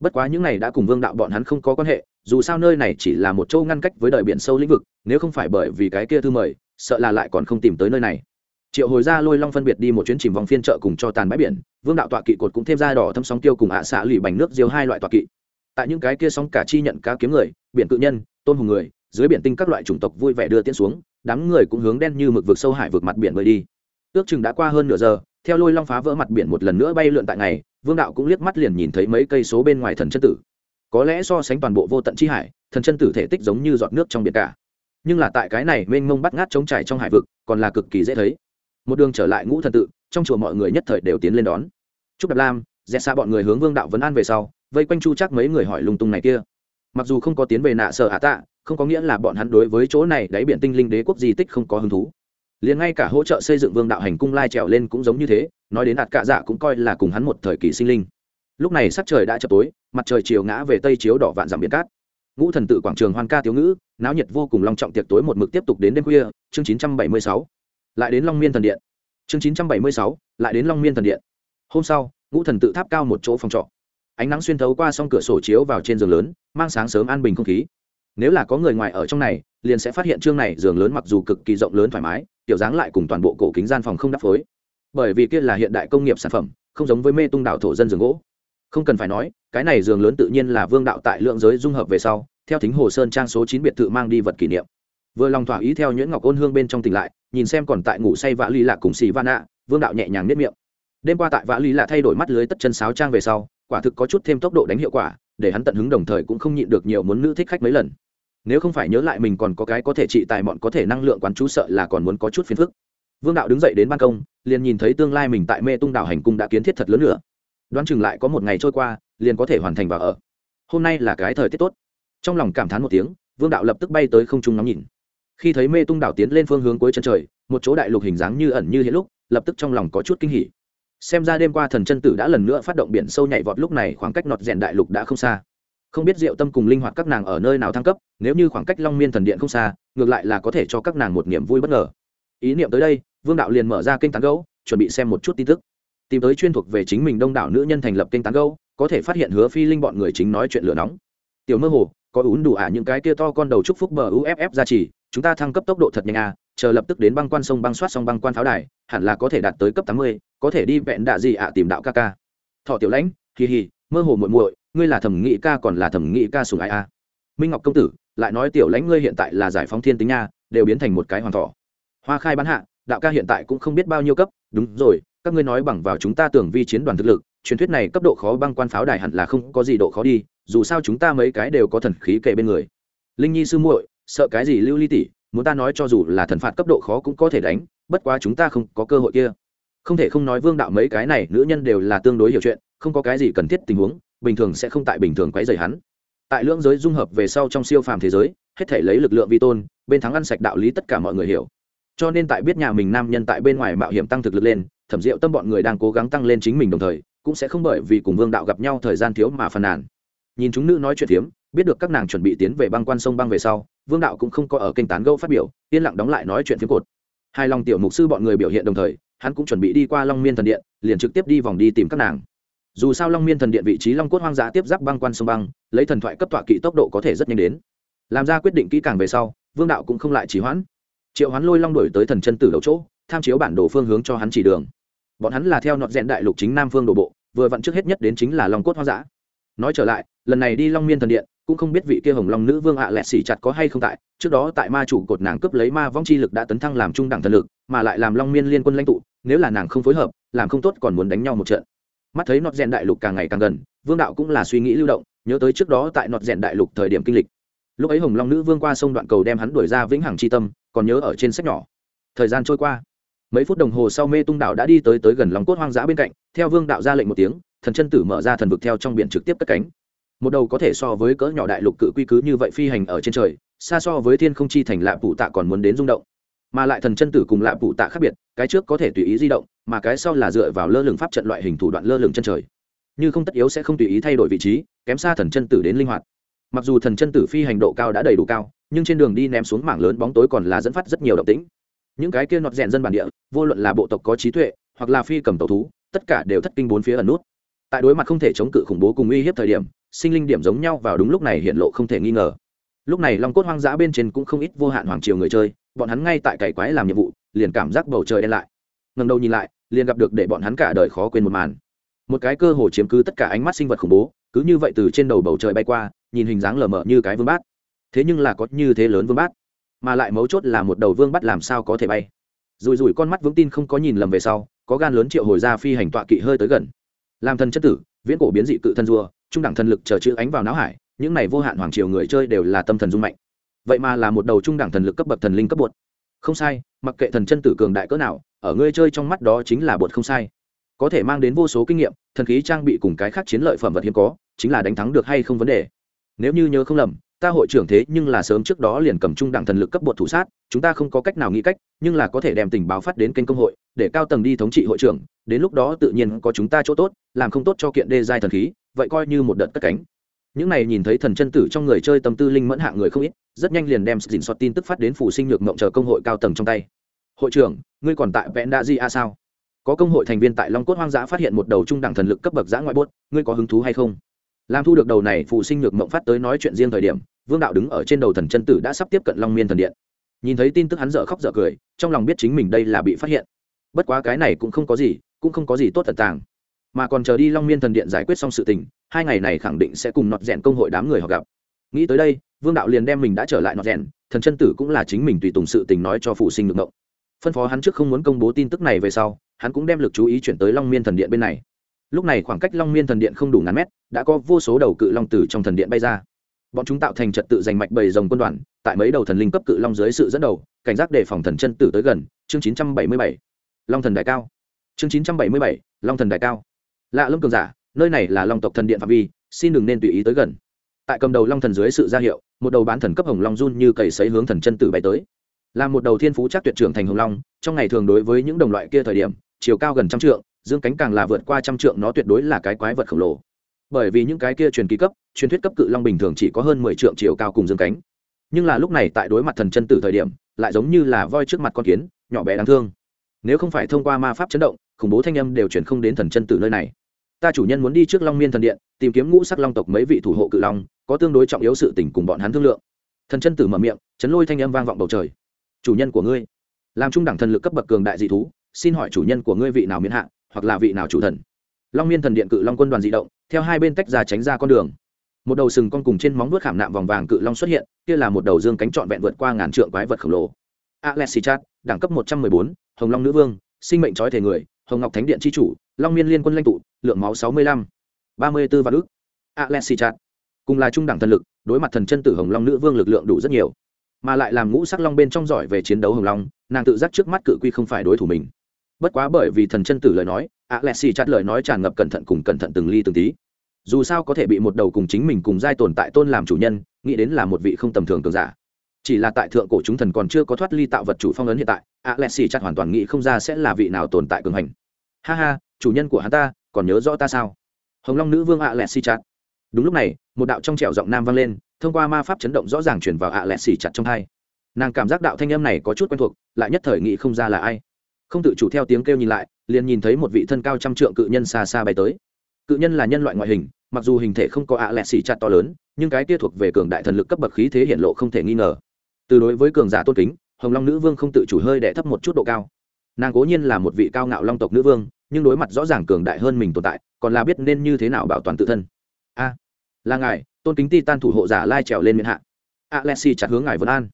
Bất quá những này đã cùng vương đạo bọn hắn không có quan hệ, dù sao nơi này chỉ là một châu ngăn cách với đời biển sâu lĩnh vực, nếu không phải bởi vì cái kia thư mời, sợ là lại còn không tìm tới nơi này triệu hồi ra lôi long phân biệt đi một chuyến chìm vòng phiên chợ cùng cho tàn bãi biển, vương đạo tọa kỵ cột cũng thêm ra đỏ thâm sóng tiêu cùng ạ xạ lì bành nước diêu hai loại tọa kỵ. Tại những cái kia sóng cả chi nhận cá kiếm người, biển cự nhân, tôn hùng người, dưới biển tinh các loại chủng tộc vui vẻ đưa tiến xuống, đám người cũng hướng đen như mực vực sâu hải vực mặt biển mới đi. Ước chừng đã qua hơn nửa giờ, theo lôi long phá vỡ mặt biển một lần nữa bay lượn tại ngày, vương đạo cũng liếc mắt liền nhìn thấy mấy cây số bên ngoài thần chân tử. Có lẽ so sánh toàn bộ vô tận chi hải, thần chân tử thể tích giống như giọt nước trong biển cả. Nhưng là tại cái này mênh mông bắt ngát chống trải trong hải vực, còn là cực kỳ dễ thấy một đường trở lại ngũ thần tự, trong chùa mọi người nhất thời đều tiến lên đón. Chúc đạp lam dẹp xa bọn người hướng vương đạo vấn an về sau, vây quanh chu chắc mấy người hỏi lung tung này kia. Mặc dù không có tiến về nạ sở hạ tạ, không có nghĩa là bọn hắn đối với chỗ này đáy biển tinh linh đế quốc di tích không có hứng thú. Liền ngay cả hỗ trợ xây dựng vương đạo hành cung lai trèo lên cũng giống như thế, nói đến đạt cạ dạ cũng coi là cùng hắn một thời kỳ sinh linh. Lúc này sắc trời đã chập tối, mặt trời chiều ngã về tây chiếu đỏ vạn dặm biển cát. Ngũ thần tự quảng trường hoan ca thiếu ngữ, náo nhiệt vô cùng long trọng tiệc tối một mực tiếp tục đến đêm khuya, chương 976 lại đến long miên thần điện. Chương 976, lại đến long miên thần điện. Hôm sau ngũ thần tự tháp cao một chỗ phòng trọ. Ánh nắng xuyên thấu qua s cửa sổ chiếu vào trên giường lớn mang sáng sớm an bình không khí. Nếu là có người ngoài ở trong này liền sẽ phát hiện chương này giường lớn mặc dù cực kỳ rộng lớn thoải mái kiểu dáng lại cùng toàn bộ cổ kính gian phòng không đắp phối. Bởi vì kia là hiện đại công nghiệp sản phẩm không giống với mê tung đảo thổ dân giường gỗ. Không cần phải nói cái này giường lớn tự nhiên là vương đạo tại lượng giới dung hợp về sau theo thính hồ sơn trang số chín biệt thự mang đi vật kỷ niệm vừa lòng thỏa ý theo nhuyễn ngọc ôn hương bên trong tỉnh lại, nhìn xem còn tại ngủ say vã ly lạ cùng xì va nạ, vương đạo nhẹ nhàng nếp miệng. Đêm qua tại vã ly lạ thay đổi mắt lưới tất chân sáo trang về sau, quả thực có chút thêm tốc độ đánh hiệu quả, để hắn tận hứng đồng thời cũng không nhịn được nhiều muốn nữ thích khách mấy lần. Nếu không phải nhớ lại mình còn có cái có thể trị tài mọn có thể năng lượng quán chú sợ là còn muốn có chút phiền phức. Vương đạo đứng dậy đến ban công, liền nhìn thấy tương lai mình tại mê tung đảo hành cung đã kiến thiết thật lớn nữa. Đoán chừng lại có một ngày trôi qua, liền có thể hoàn thành và ở. Hôm nay là cái thời tiết tốt. Trong lòng cảm thán một tiếng, vương đạo lập tức bay tới không trung ngắm nhìn khi thấy mê tung đảo tiến lên phương hướng cuối chân trời, một chỗ đại lục hình dáng như ẩn như hiện lúc, lập tức trong lòng có chút kinh hỉ. Xem ra đêm qua thần chân tử đã lần nữa phát động biển sâu nhảy vọt lúc này khoảng cách nọt rèn đại lục đã không xa. Không biết diệu tâm cùng linh hoạt các nàng ở nơi nào thăng cấp, nếu như khoảng cách long miên thần điện không xa, ngược lại là có thể cho các nàng một niềm vui bất ngờ. Ý niệm tới đây, vương đạo liền mở ra kênh tán gấu chuẩn bị xem một chút tin tức. Tìm tới chuyên thuộc về chính mình đông đảo nữ nhân thành lập kênh tán gấu có thể phát hiện hứa phi linh bọn người chính nói chuyện lửa nóng. Tiểu mơ hồ, có ún đủ ả những cái kia to con đầu chúc phúc bờ uff ra chỉ chúng ta thăng cấp tốc độ thật nhanh à chờ lập tức đến băng quan sông băng soát xong băng quan pháo đài, hẳn là có thể đạt tới cấp tám mươi, có thể đi vẹn đạ gì ạ à, tìm đạo ca ca. Thọ tiểu lãnh kỳ hì, mơ hồ muội muội, ngươi là thẩm nghị ca còn là thẩm nghị ca sùng ai a à? minh ngọc công tử, lại nói tiểu lãnh ngươi hiện tại là giải phóng thiên tính nha, đều biến thành một cái hoàn thọ. Hoa khai bán hạ, đạo ca hiện tại cũng không biết bao nhiêu cấp, đúng rồi, các ngươi nói bằng vào chúng ta tưởng vi chiến đoàn thực lực, truyền thuyết này cấp độ khó băng quan pháo đài hẳn là không có gì độ khó đi, dù sao chúng ta mấy cái đều có thần khí kề bên người. Linh nhi sư muội sợ cái gì lưu ly tỷ muốn ta nói cho dù là thần phạt cấp độ khó cũng có thể đánh, bất quá chúng ta không có cơ hội kia. Không thể không nói vương đạo mấy cái này nữ nhân đều là tương đối hiểu chuyện, không có cái gì cần thiết tình huống, bình thường sẽ không tại bình thường quấy rầy hắn. Tại lưỡng giới dung hợp về sau trong siêu phàm thế giới, hết thể lấy lực lượng vi tôn, bên thắng ăn sạch đạo lý tất cả mọi người hiểu. Cho nên tại biết nhà mình nam nhân tại bên ngoài mạo hiểm tăng thực lực lên, thẩm diệu tâm bọn người đang cố gắng tăng lên chính mình đồng thời, cũng sẽ không bởi vì cùng vương đạo gặp nhau thời gian thiếu mà phàn nàn. Nhìn chúng nữ nói chuyện phiếm biết được các nàng chuẩn bị tiến về băng quan sông băng về sau, vương đạo cũng không có ở kênh tán gâu phát biểu, yên lặng đóng lại nói chuyện phiếm cột. Hai lòng tiểu mục sư bọn người biểu hiện đồng thời, hắn cũng chuẩn bị đi qua long miên thần điện, liền trực tiếp đi vòng đi tìm các nàng. Dù sao long miên thần điện vị trí long cốt hoang dã tiếp giáp băng quan sông băng, lấy thần thoại cấp tọa kỵ tốc độ có thể rất nhanh đến. Làm ra quyết định kỹ càng về sau, vương đạo cũng không lại trì hoãn. Triệu hoán lôi long đổi tới thần chân tử đầu chỗ, tham chiếu bản đồ phương hướng cho hắn chỉ đường. Bọn hắn là theo nọt rẽn đại lục chính nam phương đổ bộ, vừa vặn trước hết nhất đến chính là long cốt hoang dã. Nói trở lại, lần này đi long miên thần điện cũng không biết vị kia hồng long nữ vương ạ à lẹt xỉ chặt có hay không tại, trước đó tại ma chủ cột nàng cướp lấy ma vong chi lực đã tấn thăng làm trung đẳng thần lực, mà lại làm long miên liên quân lãnh tụ, nếu là nàng không phối hợp, làm không tốt còn muốn đánh nhau một trận. Mắt thấy nọt rèn đại lục càng ngày càng gần, vương đạo cũng là suy nghĩ lưu động, nhớ tới trước đó tại nọt rèn đại lục thời điểm kinh lịch. Lúc ấy hồng long nữ vương qua sông đoạn cầu đem hắn đuổi ra vĩnh hằng c tâm, còn nhớ ở trên sách nhỏ. Thời gian trôi qua, mấy phút đồng hồ sau mê tung đạo đã đi tới tới gần lòng cốt hoang dã bên cạnh, theo vương đạo ra lệnh một tiếng, thần chân tử mở ra thần vực theo trong biển trực tiếp cất cánh một đầu có thể so với cỡ nhỏ đại lục cự quy cứ như vậy phi hành ở trên trời, xa so với thiên không chi thành lạ phụ tạ còn muốn đến rung động. Mà lại thần chân tử cùng lạ phụ tạ khác biệt, cái trước có thể tùy ý di động, mà cái sau là dựa vào lơ lửng pháp trận loại hình thủ đoạn lơ lửng chân trời. Như không tất yếu sẽ không tùy ý thay đổi vị trí, kém xa thần chân tử đến linh hoạt. Mặc dù thần chân tử phi hành độ cao đã đầy đủ cao, nhưng trên đường đi ném xuống mảng lớn bóng tối còn là dẫn phát rất nhiều động tĩnh. Những cái kia nọt rèn dân bản địa, vô luận là bộ tộc có trí tuệ, hoặc là phi cầm tàu thú, tất cả đều thất kinh bốn phía ẩn nút. Tại đối mặt không thể chống cự khủng bố cùng uy hiếp thời điểm sinh linh điểm giống nhau vào đúng lúc này hiện lộ không thể nghi ngờ. Lúc này long cốt hoang dã bên trên cũng không ít vô hạn hoàng triều người chơi, bọn hắn ngay tại cày quái làm nhiệm vụ, liền cảm giác bầu trời đen lại. Ngần đầu nhìn lại, liền gặp được để bọn hắn cả đời khó quên một màn. Một cái cơ hồ chiếm cứ tất cả ánh mắt sinh vật khủng bố, cứ như vậy từ trên đầu bầu trời bay qua, nhìn hình dáng lờ mờ như cái vương bát. Thế nhưng là có như thế lớn vương bát, mà lại mấu chốt là một đầu vương bắt làm sao có thể bay. Rùi rùi con mắt vững tin không có nhìn lầm về sau, có gan lớn triệu hồi ra phi hành tọa kỵ hơi tới gần. Làm thần chất tử, viễn cổ biến dị cự thân rùa trung đẳng thần lực chờ chữ ánh vào não hải, những này vô hạn hoàng triều người chơi đều là tâm thần dung mạnh. Vậy mà là một đầu trung đẳng thần lực cấp bậc thần linh cấp bột. Không sai, mặc kệ thần chân tử cường đại cỡ nào, ở ngươi chơi trong mắt đó chính là bột không sai. Có thể mang đến vô số kinh nghiệm, thần khí trang bị cùng cái khác chiến lợi phẩm vật hiếm có, chính là đánh thắng được hay không vấn đề. Nếu như nhớ không lầm, ta hội trưởng thế nhưng là sớm trước đó liền cầm trung đẳng thần lực cấp bột thủ sát, chúng ta không có cách nào nghĩ cách, nhưng là có thể đem tình báo phát đến kênh công hội, để cao tầng đi thống trị hội trưởng, đến lúc đó tự nhiên có chúng ta chỗ tốt, làm không tốt cho kiện đê giai thần khí vậy coi như một đợt cất cánh. Những này nhìn thấy thần chân tử trong người chơi tâm tư linh mẫn hạng người không ít, rất nhanh liền đem dình soát tin tức phát đến phủ sinh nhược mộng chờ công hội cao tầng trong tay. Hội trưởng, ngươi còn tại vẽn đã di a sao? Có công hội thành viên tại long cốt hoang dã phát hiện một đầu trung đẳng thần lực cấp bậc giã ngoại bốt, ngươi có hứng thú hay không? Làm thu được đầu này phụ sinh nhược mộng phát tới nói chuyện riêng thời điểm, vương đạo đứng ở trên đầu thần chân tử đã sắp tiếp cận long miên thần điện. Nhìn thấy tin tức hắn dở khóc dở cười, trong lòng biết chính mình đây là bị phát hiện. Bất quá cái này cũng không có gì, cũng không có gì tốt thật tàng mà còn chờ đi long miên thần điện giải quyết xong sự tình hai ngày này khẳng định sẽ cùng nọt rèn công hội đám người họ gặp. Nghĩ tới đây vương đạo liền đem mình đã trở lại nọt rèn thần chân tử cũng là chính mình tùy tùng sự tình nói cho phụ sinh ngược ngộng. Phân phó hắn trước không muốn công bố tin tức này về sau hắn cũng đem lực chú ý chuyển tới long miên thần điện bên này. Lúc này khoảng cách long miên thần điện không đủ ngàn mét đã có vô số đầu cự long tử trong thần điện bay ra. Bọn chúng tạo thành trật tự giành mạch bầy rồng quân đoàn tại mấy đầu thần linh cấp cự long dưới sự dẫn đầu cảnh giác đề phòng thần chân tử tới gần chương 977. long thần đại cao. Chương 977, long thần đại cao lạ lâm cường giả, nơi này là long tộc thần điện phạm vi, xin đừng nên tùy ý tới gần. Tại cầm đầu long thần dưới sự ra hiệu, một đầu bán thần cấp hồng long run như cầy sấy hướng thần chân tử bay tới. Là một đầu thiên phú chắc tuyệt trưởng thành hồng long, trong ngày thường đối với những đồng loại kia thời điểm, chiều cao gần trăm trượng, dương cánh càng là vượt qua trăm trượng, nó tuyệt đối là cái quái vật khổng lồ. Bởi vì những cái kia truyền ký cấp, truyền thuyết cấp cự long bình thường chỉ có hơn mười trượng chiều cao cùng dương cánh. Nhưng là lúc này tại đối mặt thần chân tử thời điểm, lại giống như là voi trước mặt con kiến, nhỏ bé đáng thương. Nếu không phải thông qua ma pháp chấn động khủng bố thanh âm đều chuyển không đến thần chân tử nơi này. Ta chủ nhân muốn đi trước long miên thần điện, tìm kiếm ngũ sắc long tộc mấy vị thủ hộ cự long, có tương đối trọng yếu sự tình cùng bọn hắn thương lượng. Thần chân tử mở miệng, chấn lôi thanh âm vang vọng bầu trời. Chủ nhân của ngươi, làm trung đẳng thần lực cấp bậc cường đại dị thú, xin hỏi chủ nhân của ngươi vị nào miễn hạ, hoặc là vị nào chủ thần? Long miên thần điện cự long quân đoàn di động, theo hai bên tách ra tránh ra con đường. Một đầu sừng con cùng trên móng vuốt khảm nạm vòng vàng cự long xuất hiện, kia là một đầu dương cánh trọn vẹn vượt qua ngàn trượng quái vật khổng lồ. Alexichat đẳng cấp một trăm mười bốn, hồng long nữ vương, sinh mệnh trói thể người hồng ngọc thánh điện tri chủ, long miên liên quân lãnh tụ, lượng máu sáu mươi lăm, ba mươi b ố vạn ước alexichat cùng là trung đẳng thần lực, đối mặt thần chân tử hồng long nữ vương lực lượng đủ rất nhiều. Mà lại làm ngũ sắc long bên trong giỏi về chiến đấu hồng long, nàng tự giác trước mắt cự quy không phải đối thủ mình. Bất quá bởi vì thần chân tử lời nói alexi l chặt lời nói tràn ngập cẩn thận cùng cẩn thận từng ly từng tí. Dù sao có thể bị một đầu cùng chính mình cùng giai tồn tại tôn làm chủ nhân, nghĩ đến là một vị không tầm thường cường giả chỉ là tại thượng cổ chúng thần còn chưa có thoát ly tạo vật chủ phong ấn hiện tại a l e x i chặt hoàn toàn nghĩ không ra sẽ là vị nào tồn tại cường hành. Ha ha, chủ nhân của hắn ta, còn nhớ rõ ta sao? Hồng long nữ vương a l e x i chặt. Đúng lúc này, một đạo trong trẻo giọng nam vang lên, thông qua ma pháp chấn động rõ ràng chuyển vào a l e x i chặt trong hai. Nàng cảm giác đạo thanh âm này có chút quen thuộc, lại nhất thời nghĩ không ra là ai. Không tự chủ theo tiếng kêu nhìn lại, liền nhìn thấy một vị thân cao trăm trượng cự nhân xa xa bay tới. Cự nhân là nhân loại ngoại hình, mặc dù hình thể không có ạ à lẹt xỉ chặt to lớn, nhưng cái kia thuộc về cường đại thần lực cấp bậc khí thế hiện lộ không thể nghi ngờ từ đối với cường giả tôn kính, hồng long nữ vương không tự chủ hơi đẻ thấp một chút độ cao. Nàng cố nhiên là một vị cao ngạo long tộc nữ vương, nhưng đối mặt rõ ràng cường đại hơn mình tồn tại, còn là biết nên như thế nào bảo toàn tự thân. A, là ngài, tôn kính ti tan thủ hộ giả lai trèo lên miền hạ. Alexi chặt hướng ngài vân an.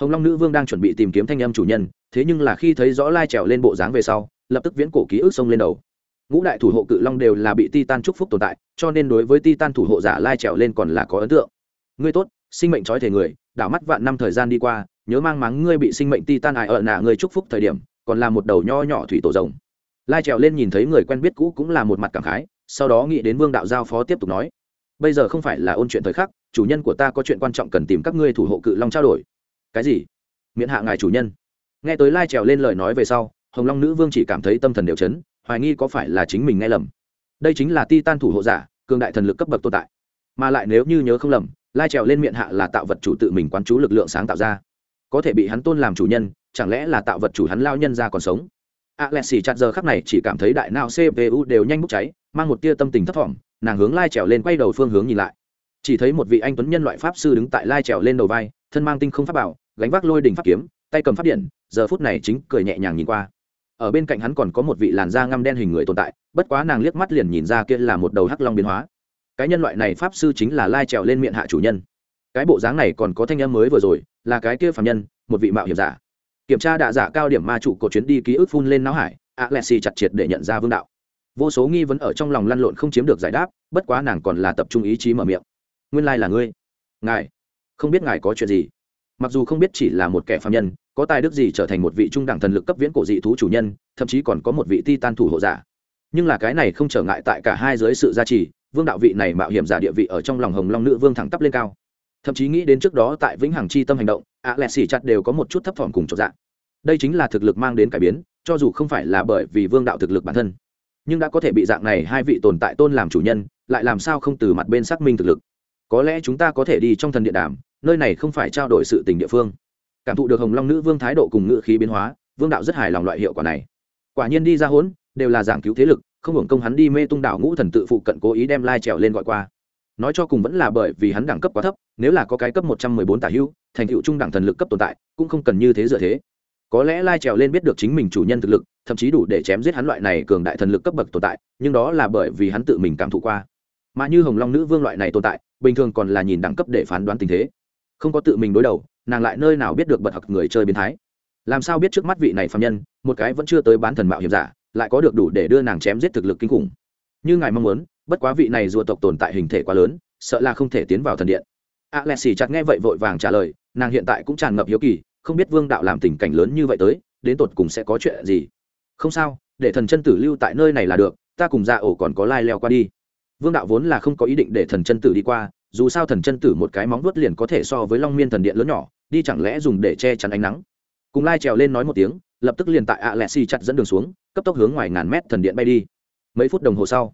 Hồng long nữ vương đang chuẩn bị tìm kiếm thanh âm chủ nhân, thế nhưng là khi thấy rõ lai trèo lên bộ dáng về sau, lập tức viễn cổ ký ức sông lên đầu. Ngũ đại thủ hộ cự long đều là bị titan chúc phúc tồn tại, cho nên đối với titan thủ hộ giả lai trèo lên còn là có ấn tượng. Ngươi tốt, sinh mệnh trói thể người đảo mắt vạn năm thời gian đi qua, nhớ mang mắng ngươi bị sinh mệnh ti tan ải ở nạ ngươi chúc phúc thời điểm, còn là một đầu nho nhỏ thủy tổ rồng. Lai trèo lên nhìn thấy người quen biết cũ cũng là một mặt cảm khái, sau đó nghĩ đến vương đạo giao phó tiếp tục nói, bây giờ không phải là ôn chuyện thời khắc, chủ nhân của ta có chuyện quan trọng cần tìm các ngươi thủ hộ cự long trao đổi. Cái gì? Miễn hạ ngài chủ nhân. Nghe tới lai trèo lên lời nói về sau, hồng long nữ vương chỉ cảm thấy tâm thần đều chấn, hoài nghi có phải là chính mình nghe lầm. Đây chính là ti tan thủ hộ giả, cường đại thần lực cấp bậc tồn tại. Mà lại nếu như nhớ không lầm lai trèo lên miệng hạ là tạo vật chủ tự mình quán chú lực lượng sáng tạo ra. Có thể bị hắn tôn làm chủ nhân, chẳng lẽ là tạo vật chủ hắn lao nhân ra còn sống? Alexi chặt giờ khắc này chỉ cảm thấy đại não cpu đều nhanh bốc cháy, mang một tia tâm tình thấp thỏm, nàng hướng lai trèo lên quay đầu phương hướng nhìn lại. Chỉ thấy một vị anh tuấn nhân loại pháp sư đứng tại lai trèo lên đầu vai, thân mang tinh không pháp bảo, gánh vác lôi đỉnh pháp kiếm, tay cầm pháp điện, giờ phút này chính cười nhẹ nhàng nhìn qua. Ở bên cạnh hắn còn có một vị làn da ngăm đen hình người tồn tại, bất quá nàng liếc mắt liền nhìn ra kia là một đầu hắc long biến hóa cái nhân loại này pháp sư chính là lai trèo lên miệng hạ chủ nhân. Cái bộ dáng này còn có thanh âm mới vừa rồi, là cái kia phạm nhân, một vị mạo hiểm giả. Kiểm tra đạ giả cao điểm ma trụ của chuyến đi ký ức phun lên não hải, alexi chặt triệt để nhận ra vương đạo. Vô số nghi vấn ở trong lòng lăn lộn không chiếm được giải đáp, bất quá nàng còn là tập trung ý chí mở miệng. Nguyên lai là ngươi. Ngài, không biết ngài có chuyện gì. Mặc dù không biết chỉ là một kẻ phạm nhân, có tài đức gì trở thành một vị trung đẳng thần lực cấp viễn cổ dị thú chủ nhân, thậm chí còn có một vị ti tan thủ hộ giả. Nhưng là cái này không trở ngại tại cả hai dưới sự gia trì vương đạo vị này mạo hiểm giả địa vị ở trong lòng hồng long nữ vương thẳng tắp lên cao. Thậm chí nghĩ đến trước đó tại vĩnh hằng chi tâm hành động, ạ lẹ xỉ chặt đều có một chút thấp thỏm cùng trọn dạng đây chính là thực lực mang đến cải biến, cho dù không phải là bởi vì vương đạo thực lực bản thân, nhưng đã có thể bị dạng này hai vị tồn tại tôn làm chủ nhân, lại làm sao không từ mặt bên xác minh thực lực. Có lẽ chúng ta có thể đi trong thần địa đàm, nơi này không phải trao đổi sự tình địa phương. Cảm thụ được hồng long nữ vương thái độ cùng ngự khí biến hóa, vương đạo rất hài lòng loại hiệu quả này. Quả nhiên đi ra hỗn đều là giảng cứu thế lực không hưởng công hắn đi mê tung đảo ngũ thần tự phụ cận cố ý đem lai trèo lên gọi qua. Nói cho cùng vẫn là bởi vì hắn đẳng cấp quá thấp, nếu là có cái cấp một trăm mười bốn tả hữu thành tựu trung đẳng thần lực cấp tồn tại, cũng không cần như thế dựa thế. Có lẽ lai trèo lên biết được chính mình chủ nhân thực lực, thậm chí đủ để chém giết hắn loại này cường đại thần lực cấp bậc tồn tại, nhưng đó là bởi vì hắn tự mình cảm thụ qua. Mà như hồng long nữ vương loại này tồn tại, bình thường còn là nhìn đẳng cấp để phán đoán tình thế. Không có tự mình đối đầu, nàng lại nơi nào biết được bật học người chơi biến thái. Làm sao biết trước mắt vị này phạm nhân, một cái vẫn chưa tới bán thần mạo hiểm giả lại có được đủ để đưa nàng chém giết thực lực kinh khủng. Như ngài mong muốn, bất quá vị này rùa tộc tồn tại hình thể quá lớn, sợ là không thể tiến vào thần điện. A lệ xì chặt nghe vậy vội vàng trả lời, nàng hiện tại cũng tràn ngập hiếu kỳ, không biết vương đạo làm tình cảnh lớn như vậy tới, đến tột cùng sẽ có chuyện gì. Không sao, để thần chân tử lưu tại nơi này là được, ta cùng ra ổ còn có lai leo qua đi. Vương đạo vốn là không có ý định để thần chân tử đi qua, dù sao thần chân tử một cái móng vuốt liền có thể so với long miên thần điện lớn nhỏ, đi chẳng lẽ dùng để che chắn ánh nắng. Cùng lai trèo lên nói một tiếng, lập tức liền tại ạ lẹ xì chặt dẫn đường xuống cấp tốc hướng ngoài ngàn mét thần điện bay đi. Mấy phút đồng hồ sau,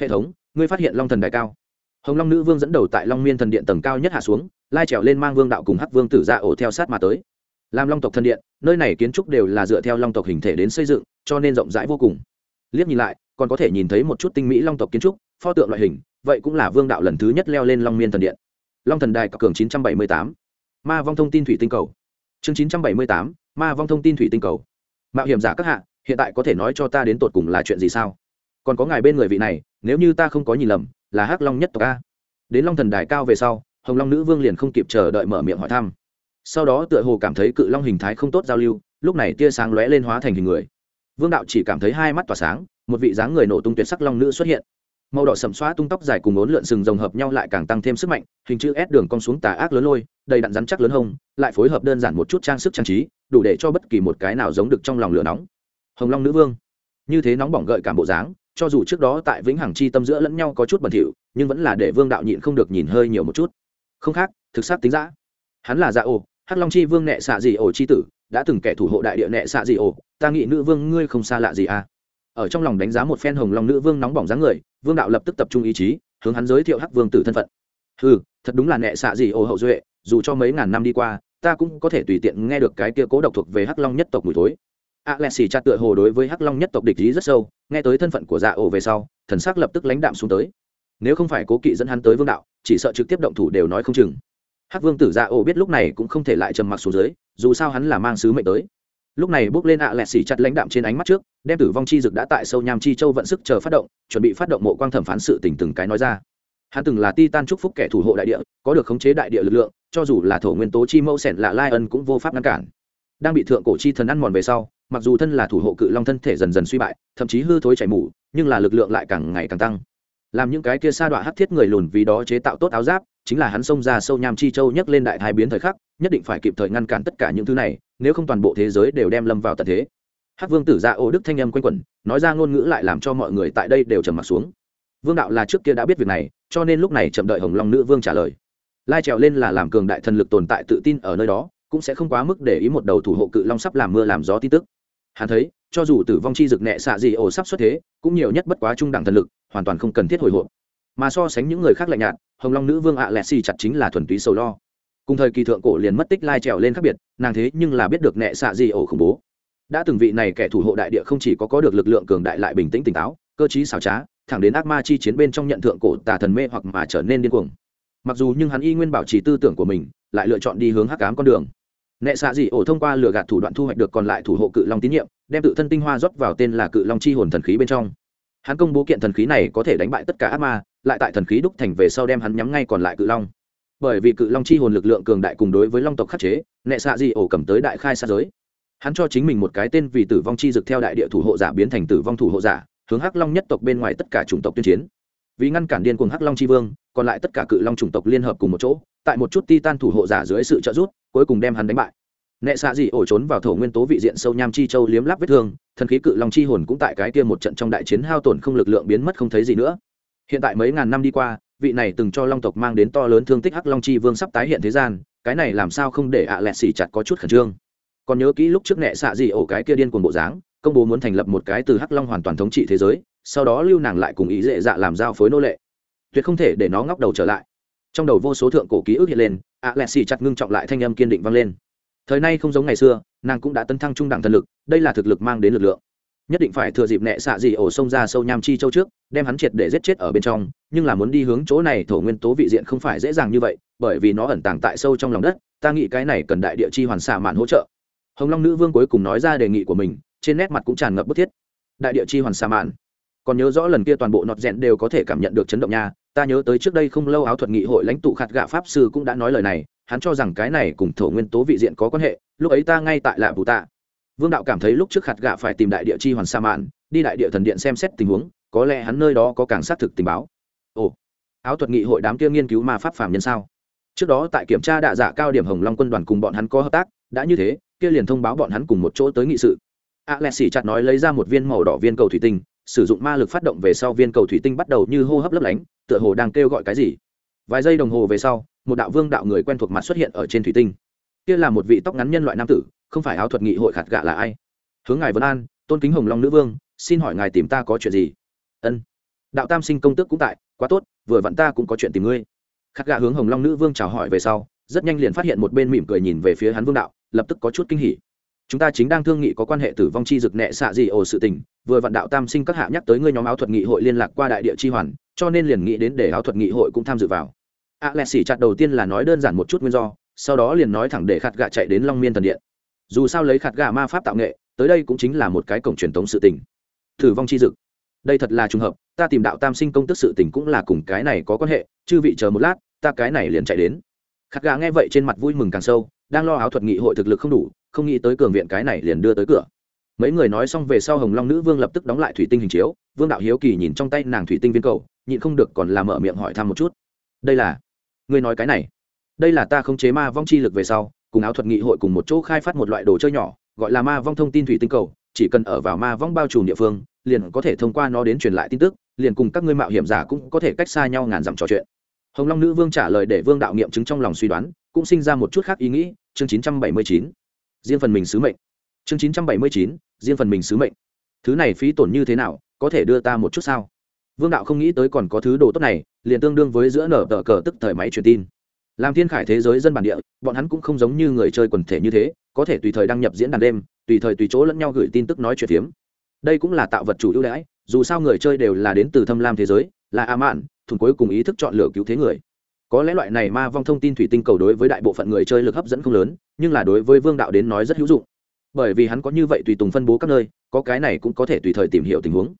hệ thống, ngươi phát hiện long thần đại cao. Hồng long nữ vương dẫn đầu tại long miên thần điện tầng cao nhất hạ xuống, lai trèo lên mang vương đạo cùng hắc vương tử ra ổ theo sát mà tới. Làm long tộc thần điện, nơi này kiến trúc đều là dựa theo long tộc hình thể đến xây dựng, cho nên rộng rãi vô cùng. Liếc nhìn lại, còn có thể nhìn thấy một chút tinh mỹ long tộc kiến trúc, pho tượng loại hình, vậy cũng là vương đạo lần thứ nhất leo lên long miên thần điện. Long thần đài cường chín trăm bảy mươi tám. Ma vong thông tin thủy tinh cầu. Chương chín trăm bảy mươi tám, ma vong thông tin thủy tinh cầu. Mạo hiểm giả các hạ hiện tại có thể nói cho ta đến tột cùng là chuyện gì sao? Còn có ngài bên người vị này, nếu như ta không có nhìn lầm, là hắc long nhất tộc a. Đến long thần đài cao về sau, hồng long nữ vương liền không kịp chờ đợi mở miệng hỏi thăm. Sau đó tựa hồ cảm thấy cự long hình thái không tốt giao lưu, lúc này tia sáng lóe lên hóa thành hình người. Vương đạo chỉ cảm thấy hai mắt tỏa sáng, một vị dáng người nổ tung tuyệt sắc long nữ xuất hiện. Màu đỏ sầm xóa tung tóc dài cùng ốn lượn sừng rồng hợp nhau lại càng tăng thêm sức mạnh, hình chữ s đường cong xuống tà ác lớn lôi, đầy đặn rắn chắc lớn hông, lại phối hợp đơn giản một chút trang sức trang trí, đủ để cho bất kỳ một cái nào giống được trong lòng lửa nóng hồng long nữ vương. Như thế nóng bỏng gợi cảm bộ dáng cho dù trước đó tại vĩnh hằng chi tâm giữa lẫn nhau có chút bẩn thỉu nhưng vẫn là để vương đạo nhịn không được nhìn hơi nhiều một chút. Không khác thực xác tính giã hắn là dạ ô, hắc long chi vương nệ xạ dị ổ chi tử đã từng kẻ thủ hộ đại địa nệ xạ dị ổ ta nghĩ nữ vương ngươi không xa lạ gì à. Ở trong lòng đánh giá một phen hồng long nữ vương nóng bỏng dáng người vương đạo lập tức tập trung ý chí hướng hắn giới thiệu hắc vương tử thân phận. Ừ thật đúng là nệ xạ dị ổ hậu duệ dù cho mấy ngàn năm đi qua ta cũng có thể tùy tiện nghe được cái kia cố độc thuộc về hắc long nhất tộc mùi thối a lệ xì chặt tựa hồ đối với hắc long nhất tộc địch ý rất sâu, nghe tới thân phận của dạ ổ về sau, thần sắc lập tức lãnh đạm xuống tới. Nếu không phải cố kỵ dẫn hắn tới vương đạo, chỉ sợ trực tiếp động thủ đều nói không chừng. Hắc vương tử dạ ổ biết lúc này cũng không thể lại trầm mặc xuống dưới, dù sao hắn là mang sứ mệnh tới. Lúc này bước lên ạ à lẹt xỉ chặt lãnh đạm trên ánh mắt trước, đem tử vong chi dực đã tại sâu nham chi châu vận sức chờ phát động, chuẩn bị phát động mộ quang thẩm phán sự tình từng cái nói ra. Hắn từng là ti tan chúc phúc kẻ thủ hộ đại địa, có được khống chế đại địa lực lượng, cho dù là thổ nguyên tố chi mẫu sẻn lạ lai ân cũng vô pháp ngăn cản. Đang bị thượng cổ chi thần ăn mòn về sau mặc dù thân là thủ hộ cự long thân thể dần dần suy bại, thậm chí hư thối chảy mủ nhưng là lực lượng lại càng ngày càng tăng. Làm những cái kia sa đọa hắc thiết người lùn vì đó chế tạo tốt áo giáp, chính là hắn xông ra sâu nham chi châu nhấc lên đại thái biến thời khắc, nhất định phải kịp thời ngăn cản tất cả những thứ này, nếu không toàn bộ thế giới đều đem lâm vào tận thế. Hắc vương tử ra ô đức thanh âm quanh quẩn, nói ra ngôn ngữ lại làm cho mọi người tại đây đều trầm m ặ t xuống. Vương đạo là trước kia đã biết việc này, cho nên lúc này chậm đợi hồng long nữ vương trả lời. Lai trèo lên là làm cường đại thần lực tồn tại tự tin ở nơi đó, cũng sẽ không quá mức để ý một đầu thủ hộ cự long sắp làm mưa làm gió tin tức hắn thấy, cho dù tử vong chi dực nẹ xạ gì ổ sắp xuất thế, cũng nhiều nhất bất quá trung đẳng thần lực, hoàn toàn không cần thiết hồi hộp. Mà so sánh những người khác lạnh nhạt, hồng long nữ vương ạ à lẹ xì chặt chính là thuần túy sầu lo. Cùng thời kỳ thượng cổ liền mất tích lai trèo lên khác biệt, nàng thế nhưng là biết được nẹ xạ gì ổ khủng bố. Đã từng vị này kẻ thủ hộ đại địa không chỉ có có được lực lượng cường đại lại bình tĩnh tỉnh táo, cơ chí xảo trá, thẳng đến ác ma chi chiến bên trong nhận thượng cổ tà thần mê hoặc mà trở nên điên cuồng. Mặc dù nhưng hắn y nguyên bảo trì tư tưởng của mình, lại lựa chọn đi hướng hắc cám con đường nệ xạ dị ổ thông qua lừa gạt thủ đoạn thu hoạch được còn lại thủ hộ cự long tín nhiệm, đem tự thân tinh hoa rót vào tên là cự long chi hồn thần khí bên trong. Hắn công bố kiện thần khí này có thể đánh bại tất cả ác ma, lại tại thần khí đúc thành về sau đem hắn nhắm ngay còn lại cự long. Bởi vì cự long chi hồn lực lượng cường đại cùng đối với long tộc khắc chế, nệ xạ dị ổ cầm tới đại khai xa giới. Hắn cho chính mình một cái tên vì tử vong chi dực theo đại địa thủ hộ giả biến thành tử vong thủ hộ giả, hướng hắc long nhất tộc bên ngoài tất cả chủng tộc tuyên chiến. Vì ngăn cản điên cuồng hắc long chi vương, còn lại tất cả cự long chủng tộc liên hợp cùng một chỗ, tại một chút ti tan thủ hộ giả dưới sự trợ giúp cuối cùng đem hắn đánh bại. Nệ xạ dị ổ trốn vào thổ nguyên tố vị diện sâu nham chi châu liếm láp vết thương, thần khí cự long chi hồn cũng tại cái kia một trận trong đại chiến hao tổn không lực lượng biến mất không thấy gì nữa. Hiện tại mấy ngàn năm đi qua, vị này từng cho long tộc mang đến to lớn thương tích hắc long chi vương sắp tái hiện thế gian, cái này làm sao không để ạ à lẹt xỉ chặt có chút khẩn trương. Còn nhớ kỹ lúc trước nệ xạ dị ổ cái kia điên cuồng bộ dáng, công bố muốn thành lập một cái từ hắc long hoàn toàn thống trị thế giới, sau đó lưu nàng lại cùng ý dễ dạ làm giao phối nô lệ. Tuyệt không thể để nó ngóc đầu trở lại trong đầu vô số thượng cổ ký ức hiện lên, ạ lẹ xì chặt ngưng trọng lại thanh âm kiên định vang lên. Thời nay không giống ngày xưa, nàng cũng đã tấn thăng trung đẳng thần lực, đây là thực lực mang đến lực lượng. Nhất định phải thừa dịp nẹ xạ dị ổ sông ra sâu nham chi châu trước, đem hắn triệt để giết chết ở bên trong, nhưng là muốn đi hướng chỗ này thổ nguyên tố vị diện không phải dễ dàng như vậy, bởi vì nó ẩn tàng tại sâu trong lòng đất, ta nghĩ cái này cần đại địa chi hoàn xạ mạn hỗ trợ. Hồng long nữ vương cuối cùng nói ra đề nghị của mình, trên nét mặt cũng tràn ngập bức thiết. Đại địa chi hoàn xạ mạn. Còn nhớ rõ lần kia toàn bộ nọt rẽn đều có thể cảm nhận được chấn động nha ta nhớ tới trước đây không lâu áo thuật nghị hội lãnh tụ khạt gạ pháp sư cũng đã nói lời này, hắn cho rằng cái này cùng thổ nguyên tố vị diện có quan hệ, lúc ấy ta ngay tại lạ bù tạ. Vương đạo cảm thấy lúc trước khạt gạ phải tìm đại địa chi hoàn sa mạn, đi đại địa thần điện xem xét tình huống, có lẽ hắn nơi đó có càng xác thực tình báo. Ồ, áo thuật nghị hội đám kia nghiên cứu ma pháp phàm nhân sao? Trước đó tại kiểm tra đạ dạ cao điểm hồng long quân đoàn cùng bọn hắn có hợp tác, đã như thế, kia liền thông báo bọn hắn cùng một chỗ tới nghị sự. A lẹ xỉ chặt nói lấy ra một viên màu đỏ viên cầu thủy tinh sử dụng ma lực phát động về sau viên cầu thủy tinh bắt đầu như hô hấp lấp lánh, tựa hồ đang kêu gọi cái gì. Vài giây đồng hồ về sau, một đạo vương đạo người quen thuộc mặt xuất hiện ở trên thủy tinh. Kia là một vị tóc ngắn nhân loại nam tử, không phải áo thuật nghị hội khạt gạ là ai? Hướng ngài vân an, tôn kính hồng long nữ vương, xin hỏi ngài tìm ta có chuyện gì? Ân. Đạo tam sinh công tước cũng tại, quá tốt, vừa vặn ta cũng có chuyện tìm ngươi. Khát gạ hướng hồng long nữ vương chào hỏi về sau, rất nhanh liền phát hiện một bên mỉm cười nhìn về phía hắn vương đạo, lập tức có chút kinh hỉ chúng ta chính đang thương nghị có quan hệ tử vong chi dực nẹ xạ gì ồ sự tình, vừa vạn đạo tam sinh các hạ nhắc tới ngươi nhóm áo thuật nghị hội liên lạc qua đại địa chi hoàn, cho nên liền nghĩ đến để áo thuật nghị hội cũng tham dự vào. A lẹ xỉ chặt đầu tiên là nói đơn giản một chút nguyên do, sau đó liền nói thẳng để khát gà chạy đến long miên thần điện. Dù sao lấy khát gà ma pháp tạo nghệ, tới đây cũng chính là một cái cổng truyền thống sự tình. Tử vong chi dực. Đây thật là trùng hợp, ta tìm đạo tam sinh công tức sự tình cũng là cùng cái này có quan hệ, chư vị chờ một lát, ta cái này liền chạy đến. Khát gà nghe vậy trên mặt vui mừng càng sâu, đang lo áo thuật nghị hội thực lực không đủ không nghĩ tới cường viện cái này liền đưa tới cửa. Mấy người nói xong về sau hồng long nữ vương lập tức đóng lại thủy tinh hình chiếu, vương đạo hiếu kỳ nhìn trong tay nàng thủy tinh viên cầu, nhịn không được còn làm mở miệng hỏi thăm một chút. Đây là, ngươi nói cái này, đây là ta không chế ma vong chi lực về sau, cùng áo thuật nghị hội cùng một chỗ khai phát một loại đồ chơi nhỏ, gọi là ma vong thông tin thủy tinh cầu, chỉ cần ở vào ma vong bao trùm địa phương, liền có thể thông qua nó đến truyền lại tin tức, liền cùng các ngươi mạo hiểm giả cũng có thể cách xa nhau ngàn dặm trò chuyện. Hồng long nữ vương trả lời để vương đạo nghiệm chứng trong lòng suy đoán, cũng sinh ra một chút khác ý nghĩ, chương 979 riêng phần mình sứ mệnh. Chương 979, riêng phần mình sứ mệnh. Thứ này phí tổn như thế nào có thể đưa ta một chút sao? Vương đạo không nghĩ tới còn có thứ đồ tốt này liền tương đương với giữa nở tờ cờ tức thời máy truyền tin. Làm thiên khải thế giới dân bản địa bọn hắn cũng không giống như người chơi quần thể như thế có thể tùy thời đăng nhập diễn đàn đêm tùy thời tùy chỗ lẫn nhau gửi tin tức nói chuyện phiếm. Đây cũng là tạo vật chủ ưu đãi dù sao người chơi đều là đến từ thâm lam thế giới là a mạn thùng cuối cùng ý thức chọn lựa cứu thế người có lẽ loại này ma vong thông tin thủy tinh cầu đối với đại bộ phận người chơi lực hấp dẫn không lớn nhưng là đối với vương đạo đến nói rất hữu dụng bởi vì hắn có như vậy tùy tùng phân bố các nơi có cái này cũng có thể tùy thời tìm hiểu tình huống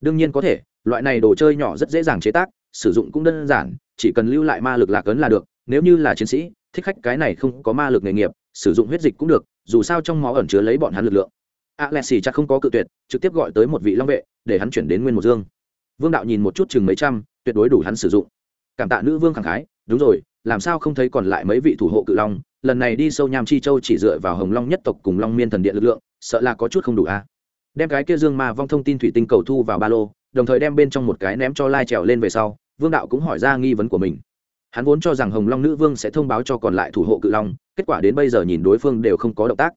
đương nhiên có thể loại này đồ chơi nhỏ rất dễ dàng chế tác sử dụng cũng đơn giản chỉ cần lưu lại ma lực lạc ấn là được nếu như là chiến sĩ thích khách cái này không có ma lực nghề nghiệp sử dụng huyết dịch cũng được dù sao trong máu ẩn chứa lấy bọn hắn lực lượng Alexi chắc không có cự tuyệt, trực tiếp gọi tới một vị long vệ, để hắn chuyển đến Nguyên một Dương. Vương đạo nhìn một chút chừng mấy trăm, tuyệt đối đủ hắn sử dụng. Cảm tạ nữ vương khẳng khái, đúng rồi, làm sao không thấy còn lại mấy vị thủ hộ cự long, lần này đi sâu nham chi châu chỉ dựa vào Hồng Long nhất tộc cùng Long Miên thần điện lực lượng, sợ là có chút không đủ a. À? Đem cái kia dương ma vong thông tin thủy tinh cầu thu vào ba lô, đồng thời đem bên trong một cái ném cho Lai trèo lên về sau, Vương đạo cũng hỏi ra nghi vấn của mình. Hắn vốn cho rằng Hồng Long nữ vương sẽ thông báo cho còn lại thủ hộ cự long, kết quả đến bây giờ nhìn đối phương đều không có động tác.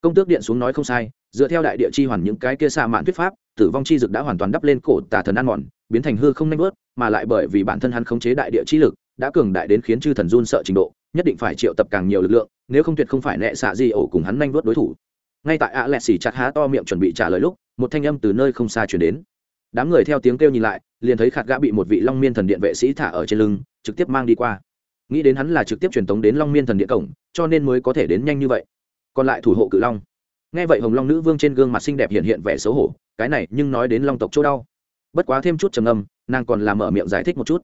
Công tước điện xuống nói không sai, dựa theo đại địa chi hoàn những cái kia xa mạn thuyết pháp tử vong chi dực đã hoàn toàn đắp lên cổ tà thần ăn mòn biến thành hư không nanh bớt mà lại bởi vì bản thân hắn khống chế đại địa chi lực đã cường đại đến khiến chư thần run sợ trình độ, nhất định phải triệu tập càng nhiều lực lượng, nếu không tuyệt không phải nệ xạ gì ổ cùng hắn nhanh vớt đối thủ. Ngay tại ạ lẹ xì chặt há to miệng chuẩn bị trả lời lúc, một thanh âm từ nơi không xa chuyển đến. Đám người theo tiếng kêu nhìn lại, liền thấy khạt gã bị một vị long miên thần điện vệ sĩ thả ở trên lưng, trực tiếp mang đi qua. Nghĩ đến hắn là trực tiếp truyền tống đến long miên thần điện cổng, cho nên mới có thể đến nhanh như vậy. Còn lại thủ hộ cự long. Nghe vậy hồng long nữ vương trên gương mặt xinh đẹp hiện hiện vẻ xấu hổ, cái này nhưng nói đến long tộc chỗ đau. Bất quá thêm chút trầm âm nàng còn làm mở miệng giải thích một chút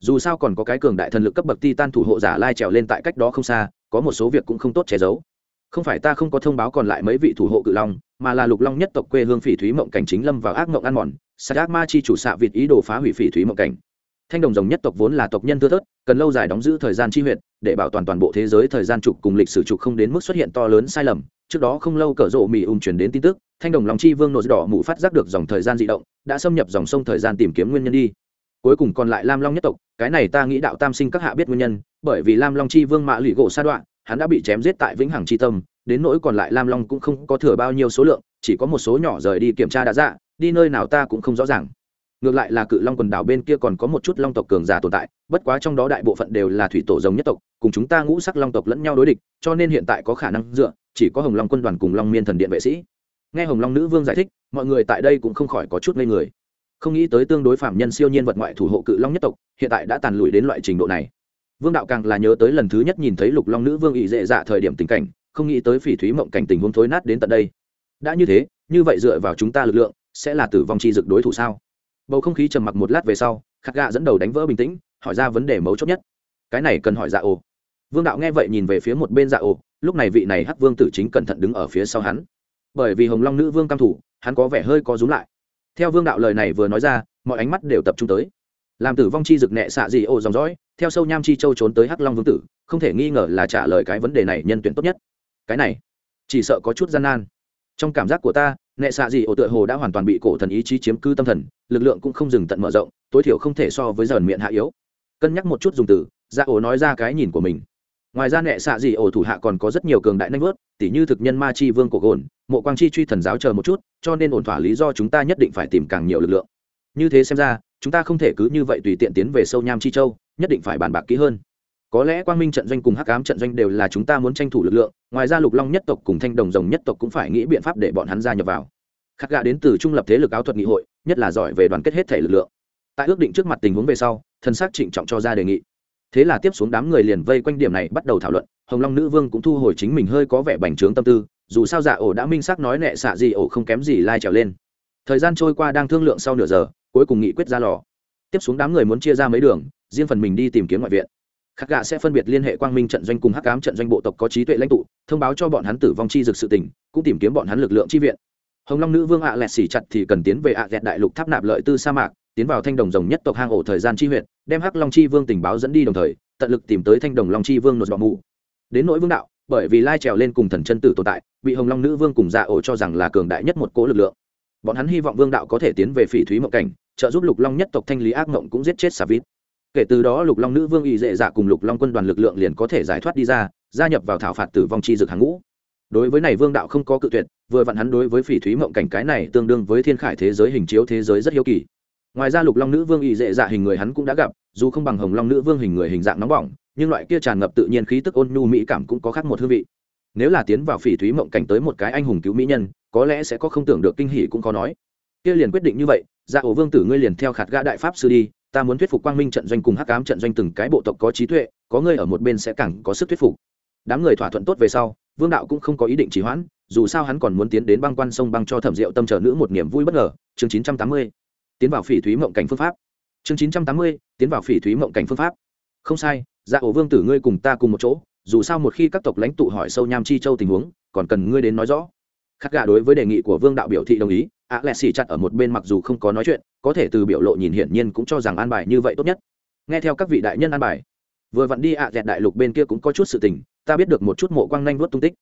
dù sao còn có cái cường đại thần lực cấp bậc ti tan thủ hộ giả lai trèo lên tại cách đó không xa, có một số việc cũng không tốt che giấu. Không phải ta không có thông báo còn lại mấy vị thủ hộ cự long, mà là lục long nhất tộc quê hương phỉ thúy mộng cảnh chính lâm vào ác mộng ăn mòn sạch ác ma chi chủ xạ vịt ý đồ phá hủy phỉ thúy mộng cảnh. Thanh đồng rồng nhất tộc vốn là tộc nhân thưa thớt, cần lâu dài đóng giữ thời gian chi huyện để bảo toàn toàn bộ thế giới thời gian trục cùng lịch sử trục không đến mức xuất hiện to lớn sai lầm. Trước đó không lâu cờ rộ mỹ ung chuyển đến tin tức, thanh đồng lòng chi vương nội đỏ mù phát giác được dòng thời gian di động, đã xâm nhập dòng sông thời gian tìm kiếm nguyên nhân đi cuối cùng còn lại lam long nhất tộc, cái này ta nghĩ đạo tam sinh các hạ biết nguyên nhân, bởi vì lam long chi vương mạ lụy gỗ sa đoạn, hắn đã bị chém giết tại vĩnh hằng chi tâm, đến nỗi còn lại lam long cũng không có thừa bao nhiêu số lượng, chỉ có một số nhỏ rời đi kiểm tra đã dạ đi nơi nào ta cũng không rõ ràng. Ngược lại là cự long quần đảo bên kia còn có một chút long tộc cường giả tồn tại, bất quá trong đó đại bộ phận đều là thủy tổ giống nhất tộc, cùng chúng ta ngũ sắc long tộc lẫn nhau đối địch, cho nên hiện tại có khả năng dựa, chỉ có hồng long quân đoàn cùng long miên thần điện vệ sĩ. Nghe hồng long nữ vương giải thích, mọi người tại đây cũng không khỏi có chút ngây người không nghĩ tới tương đối phạm nhân siêu nhiên vật ngoại thủ hộ cự long nhất tộc, hiện tại đã tàn lụi đến loại trình độ này. Vương đạo càng là nhớ tới lần thứ nhất nhìn thấy lục long nữ vương ỵ dễ dạ thời điểm tình cảnh, không nghĩ tới phỉ thúy mộng cảnh tình huống thối nát đến tận đây. Đã như thế, như vậy dựa vào chúng ta lực lượng, sẽ là tử vong chi dực đối thủ sao? Bầu không khí trầm mặc một lát về sau, khắc gạ dẫn đầu đánh vỡ bình tĩnh, hỏi ra vấn đề mấu chốt nhất. Cái này cần hỏi dạ ồ vương đạo nghe vậy nhìn về phía một bên dạ ồ lúc này vị này hắc vương tử chính cẩn thận đứng ở phía sau hắn. Bởi vì hồng long nữ vương cam thủ, hắn có vẻ hơi có rúm lại theo vương đạo lời này vừa nói ra, mọi ánh mắt đều tập trung tới. Làm tử vong chi rực nẹ xạ dị ô dòng dõi, theo sâu nham chi châu trốn tới hắc long vương tử, không thể nghi ngờ là trả lời cái vấn đề này nhân tuyển tốt nhất. Cái này, chỉ sợ có chút gian nan. Trong cảm giác của ta nệ xạ dị ổ tựa hồ đã hoàn toàn bị cổ thần ý chí chiếm cư tâm thần, lực lượng cũng không dừng tận mở rộng, tối thiểu không thể so với dần miệng hạ yếu. Cân nhắc một chút dùng từ dạ ổ nói ra cái nhìn của mình ngoài ra nệ xạ dị ổ thủ hạ còn có rất nhiều cường đại nanh vớt, tỉ như thực nhân ma chi vương của gồn, mộ quang chi truy thần giáo chờ một chút, cho nên ổn thỏa lý do chúng ta nhất định phải tìm càng nhiều lực lượng. Như thế xem ra, chúng ta không thể cứ như vậy tùy tiện tiến về sâu nham chi châu, nhất định phải bàn bạc kỹ hơn. Có lẽ quang minh trận doanh cùng hắc ám trận doanh đều là chúng ta muốn tranh thủ lực lượng, ngoài ra lục long nhất tộc cùng thanh đồng rồng nhất tộc cũng phải nghĩ biện pháp để bọn hắn gia nhập vào. Khắc gạ đến từ trung lập thế lực áo thuật nghị hội, nhất là giỏi về đoàn kết hết thể lực lượng. Tại ước định trước mặt tình huống về sau thân xác trịnh trọng cho ra đề nghị thế là tiếp xuống đám người liền vây quanh điểm này bắt đầu thảo luận, hồng long nữ vương cũng thu hồi chính mình hơi có vẻ bành trướng tâm tư, dù sao dạ ổ đã minh xác nói nệ xạ gì ổ không kém gì lai trèo lên. Thời gian trôi qua đang thương lượng sau nửa giờ, cuối cùng nghị quyết ra lò. Tiếp xuống đám người muốn chia ra mấy đường, riêng phần mình đi tìm kiếm ngoại viện. Khắc gạ sẽ phân biệt liên hệ quang minh trận doanh cùng hắc cám trận doanh bộ tộc có trí tuệ lãnh tụ, thông báo cho bọn hắn tử vong chi dực sự tình, cũng tìm kiếm bọn hắn lực lượng chi viện. Hồng long nữ vương ạ lẹt xỉ chặt thì cần tiến về ạ à dẹt đại lục tháp nạp lợi tư sa mạc tiến vào thanh đồng rồng nhất tộc hang ổ thời gian chi huyện đem hắc long chi vương tình báo dẫn đi đồng thời, tận lực tìm tới thanh đồng long chi vương nột bọ mụ. Đến nỗi vương đạo, bởi vì lai trèo lên cùng thần chân tử tồn tại, bị hồng long nữ vương cùng dạ ổ cho rằng là cường đại nhất một cố lực lượng. Bọn hắn hy vọng vương đạo có thể tiến về phỉ thúy mộng cảnh, trợ giúp lục long nhất tộc thanh lý ác mộng cũng giết chết xà vít. Kể từ đó lục long nữ vương y dệ dạ cùng lục long quân đoàn lực lượng liền có thể giải thoát đi ra, gia nhập vào thảo phạt tử vong chi dược hàng ngũ. Đối với này vương đạo không có cự tuyệt, vừa vặn hắn đối với phỉ thúy mộng cảnh cái này tương đương với thiên khải thế giới hình chiếu thế giới rất hiếu kỳ ngoài ra lục long nữ vương ỵ dệ dạ hình người hắn cũng đã gặp, dù không bằng hồng long nữ vương hình người hình dạng nóng bỏng, nhưng loại kia tràn ngập tự nhiên khí tức ôn nhu mỹ cảm cũng có khác một hương vị. Nếu là tiến vào phỉ thúy mộng cảnh tới một cái anh hùng cứu mỹ nhân, có lẽ sẽ có không tưởng được kinh hỉ cũng có nói. Kia liền quyết định như vậy dạ ổ vương tử ngươi liền theo khạt gã đại pháp sư đi, ta muốn thuyết phục quang minh trận doanh cùng hắc ám trận doanh từng cái bộ tộc có trí tuệ, có ngươi ở một bên sẽ càng có sức thuyết phục. Đám người thỏa thuận tốt về sau, vương đạo cũng không có ý định trì hoãn, dù sao hắn còn muốn tiến đến băng quan sông băng cho thẩm rượu tâm trở nữ một niềm vui bất ngờ, chương chín trăm tám mươi tiến vào phỉ thúy mộng cảnh phương pháp. Chương chín trăm tám mươi, tiến vào phỉ thúy mộng cảnh phương pháp. Không sai dạ ổ vương tử ngươi cùng ta cùng một chỗ, dù sao một khi các tộc lãnh tụ hỏi sâu nham chi châu tình huống, còn cần ngươi đến nói rõ. Khắc gà đối với đề nghị của vương đạo biểu thị đồng ý, ạ lẹ xì chặt ở một bên mặc dù không có nói chuyện, có thể từ biểu lộ nhìn hiển nhiên cũng cho rằng an bài như vậy tốt nhất. Nghe theo các vị đại nhân an bài, vừa vặn đi ạ dẹt đại lục bên kia cũng có chút sự tình, ta biết được một chút mộ quang nhanh vuốt tung tích.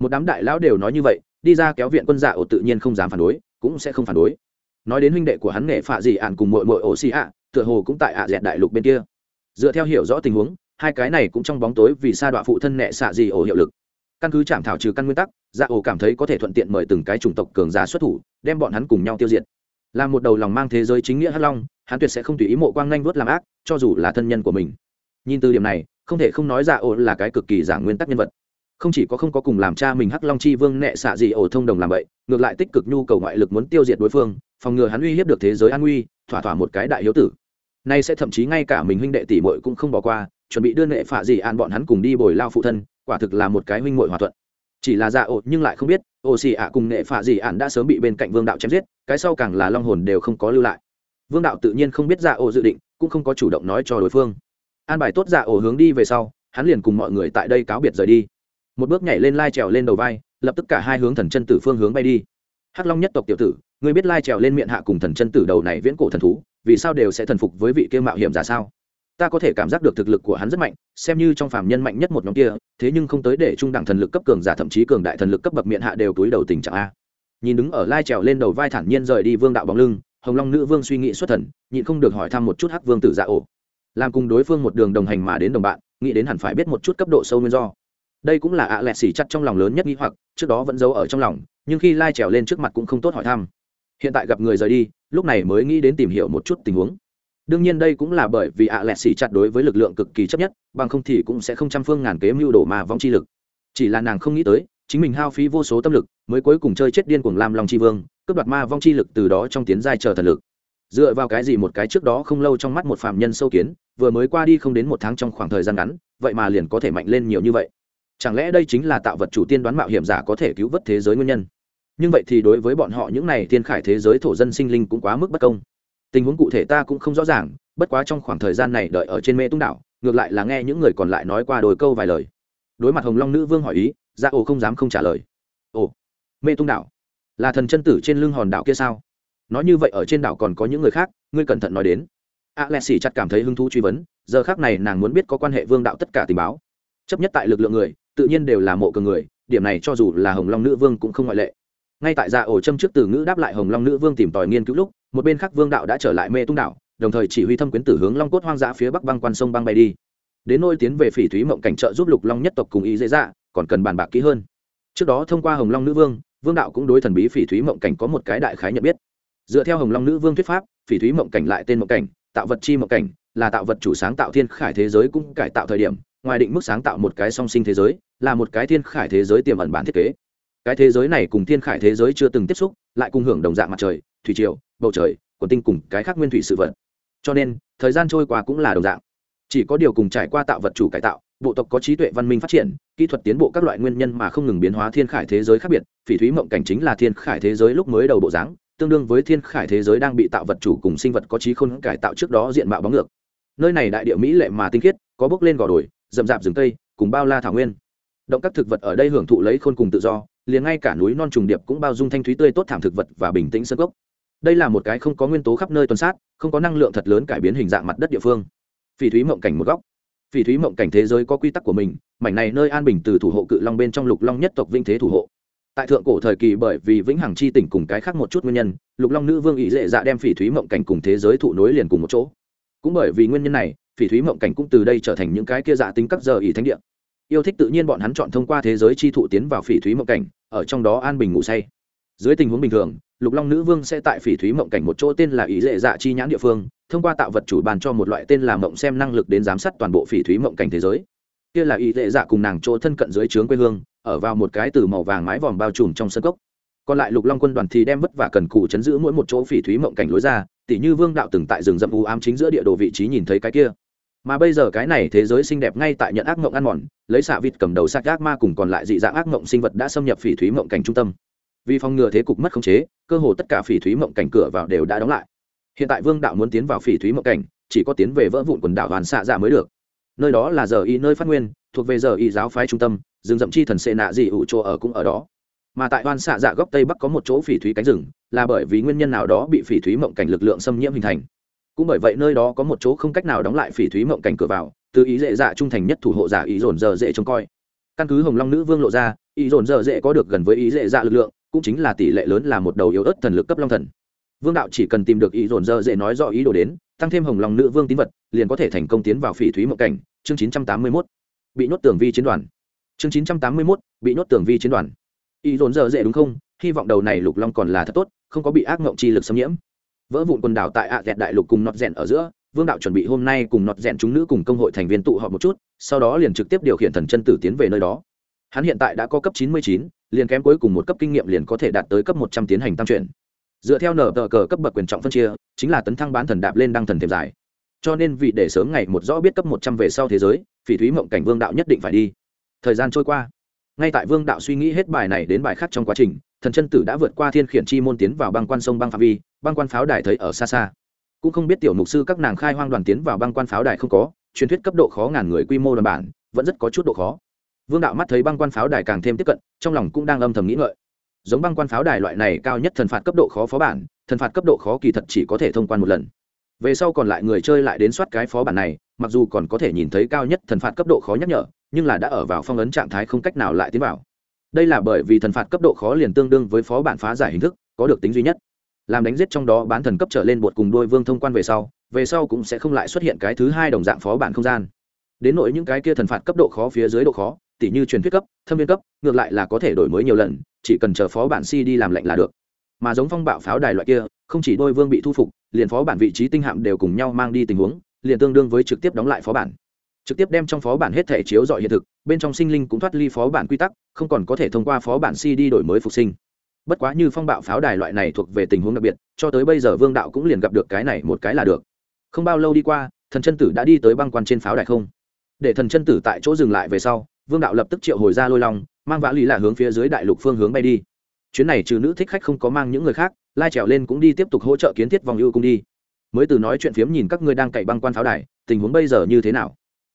Một đám đại lão đều nói như vậy, đi ra kéo viện quân dạ ổ tự nhiên không dám phản đối, cũng sẽ không phản đối nói đến huynh đệ của hắn nghệ phạ gì ạn cùng mội mội ổ xì ạ, tựa hồ cũng tại ạ dẹt đại lục bên kia. Dựa theo hiểu rõ tình huống, hai cái này cũng trong bóng tối vì sa đọa phụ thân nệ xạ gì ổ hiệu lực. Căn cứ chạm thảo trừ căn nguyên tắc dạ ổ cảm thấy có thể thuận tiện mời từng cái chủng tộc cường giả xuất thủ, đem bọn hắn cùng nhau tiêu diệt. Là một đầu lòng mang thế giới chính nghĩa hắc long, hắn tuyệt sẽ không tùy ý mộ quang nhanh vuốt làm ác, cho dù là thân nhân của mình. Nhìn từ điểm này, không thể không nói dạ ổ là cái cực kỳ giảng nguyên tắc nhân vật. Không chỉ có không có cùng làm cha mình hắc long chi vương nệ xạ gì ổ thông đồng làm vậy, ngược lại tích cực nhu cầu ngoại lực muốn tiêu diệt đối phương phòng ngừa hắn uy hiếp được thế giới an nguy, thỏa thỏa một cái đại hiếu tử. Nay sẽ thậm chí ngay cả mình huynh đệ tỷ muội cũng không bỏ qua, chuẩn bị đưa nệ phạ gì an bọn hắn cùng đi bồi lao phụ thân, quả thực là một cái huynh muội hòa thuận. Chỉ là dạ ổ, nhưng lại không biết, ổ xì ạ cùng nệ phạ gì ạn đã sớm bị bên cạnh vương đạo chém giết, cái sau càng là long hồn đều không có lưu lại. Vương đạo tự nhiên không biết dạ ổ dự định, cũng không có chủ động nói cho đối phương. An bài tốt dạ ổ hướng đi về sau, hắn liền cùng mọi người tại đây cáo biệt rời đi. Một bước nhảy lên lai trèo lên đầu vai, lập tức cả hai hướng thần chân tử phương hướng bay đi hắc long nhất tộc tiểu tử người biết lai trèo lên miệng hạ cùng thần chân tử đầu này viễn cổ thần thú, vì sao đều sẽ thần phục với vị kia mạo hiểm giả sao? Ta có thể cảm giác được thực lực của hắn rất mạnh, xem như trong phàm nhân mạnh nhất một nhóm kia, thế nhưng không tới để trung đẳng thần lực cấp cường giả thậm chí cường đại thần lực cấp bậc miệng hạ đều túi đầu tình trạng a. Nhìn đứng ở lai trèo lên đầu vai thản nhiên rời đi vương đạo bóng lưng, hồng long nữ vương suy nghĩ xuất thần, nhịn không được hỏi thăm một chút hắc vương tử dạ ổ. Làm cùng đối phương một đường đồng hành mà đến đồng bạn, nghĩ đến hẳn phải biết một chút cấp độ sâu nguyên do. Đây cũng là ạ à lẹt xỉ chặt trong lòng lớn nhất nghĩ hoặc, trước đó vẫn giấu ở trong lòng nhưng khi lai trèo lên trước mặt cũng không tốt hỏi thăm. Hiện tại gặp người rời đi, lúc này mới nghĩ đến tìm hiểu một chút tình huống. Đương nhiên đây cũng là bởi vì ạ à lẹt xỉ chặt đối với lực lượng cực kỳ chấp nhất, bằng không thì cũng sẽ không trăm phương ngàn kế mưu đổ mà vong chi lực. Chỉ là nàng không nghĩ tới, chính mình hao phí vô số tâm lực, mới cuối cùng chơi chết điên cuồng lam long chi vương, cướp đoạt ma vong chi lực từ đó trong tiến giai chờ thần lực. Dựa vào cái gì một cái trước đó không lâu trong mắt một phạm nhân sâu kiến, vừa mới qua đi không đến một tháng trong khoảng thời gian ngắn, vậy mà liền có thể mạnh lên nhiều như vậy chẳng lẽ đây chính là tạo vật chủ tiên đoán mạo hiểm giả có thể cứu vớt thế giới nguyên nhân? Nhưng vậy thì đối với bọn họ những này tiên khải thế giới thổ dân sinh linh cũng quá mức bất công. Tình huống cụ thể ta cũng không rõ ràng, bất quá trong khoảng thời gian này đợi ở trên mê tung đảo, ngược lại là nghe những người còn lại nói qua đôi câu vài lời. Đối mặt hồng long nữ vương hỏi ý dạ ra ồ không dám không trả lời. Ồ, mê tung đảo? Là thần chân tử trên lưng hòn đảo kia sao? Nói như vậy ở trên đảo còn có những người khác, ngươi cẩn thận nói đến. A lẹ xỉ chặt cảm thấy hứng thú truy vấn, giờ khác này nàng muốn biết có quan hệ vương đạo tất cả tình báo. Chấp nhất tại lực lượng người tự nhiên đều là mộ cường người, điểm này cho dù là hồng long nữ vương cũng không ngoại lệ. Ngay tại dạ ổ châm trước từ ngữ đáp lại hồng long nữ vương tìm tòi nghiên cứu lúc, một bên khác vương đạo đã trở lại mê tung đảo, đồng thời chỉ huy thâm quyến tử hướng long cốt hoang dã phía bắc băng quan sông băng bay đi. Đến nôi tiến về phỉ thúy mộng cảnh trợ giúp lục long nhất tộc cùng ý dễ dạ còn cần bàn bạc kỹ hơn. Trước đó thông qua hồng long nữ vương vương đạo cũng đối thần bí phỉ thúy mộng cảnh có một cái đại khái nhận biết. Dựa theo hồng long nữ vương thuyết pháp, phỉ thúy mộng cảnh lại tên mộng cảnh tạo vật chi mộng cảnh, là tạo vật chủ sáng tạo thiên khải thế giới cũng cải tạo thời điểm, ngoài định mức sáng tạo một cái song sinh thế giới, là một cái thiên khải thế giới tiềm ẩn bản thiết kế. Cái thế giới này cùng thiên khải thế giới chưa từng tiếp xúc, lại cùng hưởng đồng dạng mặt trời, thủy triều, bầu trời, quần tinh cùng cái khác nguyên thủy sự vật. Cho nên, thời gian trôi qua cũng là đồng dạng. Chỉ có điều cùng trải qua tạo vật chủ cải tạo, bộ tộc có trí tuệ văn minh phát triển, kỹ thuật tiến bộ các loại nguyên nhân mà không ngừng biến hóa thiên khải thế giới khác biệt, phỉ thúy mộng cảnh chính là thiên khải thế giới lúc mới đầu bộ dáng tương đương với thiên khải thế giới đang bị tạo vật chủ cùng sinh vật có trí khôn cải tạo trước đó diện mạo bóng ngược. Nơi này đại địa mỹ lệ mà tinh khiết, có bước lên gò đồi, rậm rạp rừng cây cùng bao la thảo nguyên. Động các thực vật ở đây hưởng thụ lấy khôn cùng tự do, liền ngay cả núi non trùng điệp cũng bao dung thanh thúy tươi tốt thảm thực vật và bình tĩnh sân gốc đây là một cái không có nguyên tố khắp nơi tuần sát, không có năng lượng thật lớn cải biến hình dạng mặt đất địa phương. Phỉ thúy mộng cảnh một góc. Phỉ thúy mộng cảnh thế giới có quy tắc của mình, mảnh này nơi an bình từ thủ hộ cự long bên trong lục long nhất tộc vinh thế thủ hộ tại thượng cổ thời kỳ bởi vì vĩnh hằng chi tỉnh cùng cái khác một chút nguyên nhân, lục long nữ vương ý dễ dạ đem phỉ thúy mộng cảnh cùng thế giới thụ nối liền cùng một chỗ. Cũng bởi vì nguyên nhân này, phỉ thúy mộng cảnh cũng từ đây trở thành những cái kia dạ tính các giờ ý thánh địa. Yêu thích tự nhiên bọn hắn chọn thông qua thế giới chi thụ tiến vào phỉ thúy mộng cảnh, ở trong đó an bình ngủ say. Dưới tình huống bình thường, lục long nữ vương sẽ tại phỉ thúy mộng cảnh một chỗ tên là ý dệ dạ chi nhãn địa phương, thông qua tạo vật chủ bàn cho một loại tên là mộng xem năng lực đến giám sát toàn bộ phỉ thúy mộng cảnh thế giới. Kia là ý dễ dạ cùng nàng chỗ thân cận dưới trướng quê hương ở vào một cái từ màu vàng mái vòm bao trùm trong sân cốc. Còn lại lục long quân đoàn thì đem vất vả cần cù chấn giữ mỗi một chỗ phỉ thúy mộng cảnh lối ra, tỉ như vương đạo từng tại rừng rậm u ám chính giữa địa đồ vị trí nhìn thấy cái kia. Mà bây giờ cái này thế giới xinh đẹp ngay tại nhận ác mộng ăn mòn, lấy xạ vịt cầm đầu sát ác ma cùng còn lại dị dạng ác mộng sinh vật đã xâm nhập phỉ thúy mộng cảnh trung tâm. Vì phòng ngừa thế cục mất khống chế, cơ hồ tất cả phỉ thúy mộng cảnh cửa vào đều đã đóng lại. Hiện tại vương đạo muốn tiến vào phỉ thúy mộng cảnh, chỉ có tiến về vỡ vụn quần đảo hoàn xạ dạ mới được. Nơi đó là giờ y nơi phát nguyên, thuộc về giờ y giáo phái trung tâm rừng rậm chi thần sệ nạ dị ủ chỗ ở cũng ở đó. Mà tại oan xạ dạ góc tây bắc có một chỗ phỉ thúy cánh rừng, là bởi vì nguyên nhân nào đó bị phỉ thúy mộng cảnh lực lượng xâm nhiễm hình thành. Cũng bởi vậy nơi đó có một chỗ không cách nào đóng lại phỉ thúy mộng cảnh cửa vào, từ ý dễ dạ trung thành nhất thủ hộ giả ý dồn dở dễ trông coi. Căn cứ hồng long nữ vương lộ ra, ý dồn dở dễ có được gần với ý dễ dạ lực lượng, cũng chính là tỷ lệ lớn là một đầu yếu ớt thần lực cấp long thần. Vương đạo chỉ cần tìm được ý dồn dơ dễ nói rõ ý đồ đến, tăng thêm hồng long nữ vương tín vật, liền có thể thành công tiến vào phỉ thúy mộng cảnh. Chương chín trăm tám mươi mốt. Bị nhốt tường vi chiến đoàn chương chín trăm tám mươi 981 bị nhốt tường vi chiến đoàn. Y dồn dở dễ đúng không? Hy vọng đầu này lục long còn là thật tốt, không có bị ác mộng chi lực xâm nhiễm. Vỡ vụn quần đảo tại ạ dẹt đại lục cùng nọt rèn ở giữa, vương đạo chuẩn bị hôm nay cùng nọt rèn chúng nữ cùng công hội thành viên tụ họp một chút, sau đó liền trực tiếp điều khiển thần chân tử tiến về nơi đó. Hắn hiện tại đã có cấp chín mươi chín, liền kém cuối cùng một cấp kinh nghiệm liền có thể đạt tới cấp một trăm tiến hành tăng chuyển dựa theo nở tờ cờ cấp bậc quyền trọng phân chia, chính là tấn thăng bán thần đạp lên đăng thần thềm dài. Cho nên vì để sớm ngày một rõ biết cấp một trăm về sau thế giới, phỉ thúy mộng cảnh vương đạo nhất định phải đi thời gian trôi qua. Ngay tại vương đạo suy nghĩ hết bài này đến bài khác trong quá trình, thần chân tử đã vượt qua thiên khiển chi môn tiến vào băng quan sông băng phạm vi, băng quan pháo đài thấy ở xa xa. Cũng không biết tiểu mục sư các nàng khai hoang đoàn tiến vào băng quan pháo đài không có, truyền thuyết cấp độ khó ngàn người quy mô đoàn bản, vẫn rất có chút độ khó. Vương đạo mắt thấy băng quan pháo đài càng thêm tiếp cận, trong lòng cũng đang âm thầm nghĩ ngợi. Giống băng quan pháo đài loại này cao nhất thần phạt cấp độ khó phó bản, thần phạt cấp độ khó kỳ thật chỉ có thể thông quan một lần. Về sau còn lại người chơi lại đến soát cái phó bản này mặc dù còn có thể nhìn thấy cao nhất thần phạt cấp độ khó nhắc nhở, nhưng là đã ở vào phong ấn trạng thái không cách nào lại tiến vào. Đây là bởi vì thần phạt cấp độ khó liền tương đương với phó bản phá giải hình thức, có được tính duy nhất. Làm đánh giết trong đó bán thần cấp trở lên bột cùng đôi vương thông quan về sau về sau cũng sẽ không lại xuất hiện cái thứ hai đồng dạng phó bản không gian. Đến nỗi những cái kia thần phạt cấp độ khó phía dưới độ khó, tỉ như truyền thuyết cấp, thâm viên cấp, ngược lại là có thể đổi mới nhiều lần, chỉ cần chờ phó bản si đi làm lệnh là được. Mà giống phong bạo pháo đài loại kia, không chỉ đôi vương bị thu phục, liền phó bản vị trí tinh hạm đều cùng nhau mang đi tình huống liền tương đương với trực tiếp đóng lại phó bản. Trực tiếp đem trong phó bản hết thể chiếu dọi hiện thực, bên trong sinh linh cũng thoát ly phó bản quy tắc, không còn có thể thông qua phó bản si đi đổi mới phục sinh. Bất quá như phong bạo pháo đài loại này thuộc về tình huống đặc biệt, cho tới bây giờ vương đạo cũng liền gặp được cái này một cái là được. Không bao lâu đi qua, thần chân tử đã đi tới băng quan trên pháo đài không. Để thần chân tử tại chỗ dừng lại về sau, vương đạo lập tức triệu hồi ra lôi long, mang vã lý là hướng phía dưới đại lục phương hướng bay đi. Chuyến này trừ nữ thích khách không có mang những người khác, lai trèo lên cũng đi tiếp tục hỗ trợ kiến thiết vòng ưu cung đi mới từ nói chuyện phiếm nhìn các ngươi đang cậy băng quan pháo đài, tình huống bây giờ như thế nào?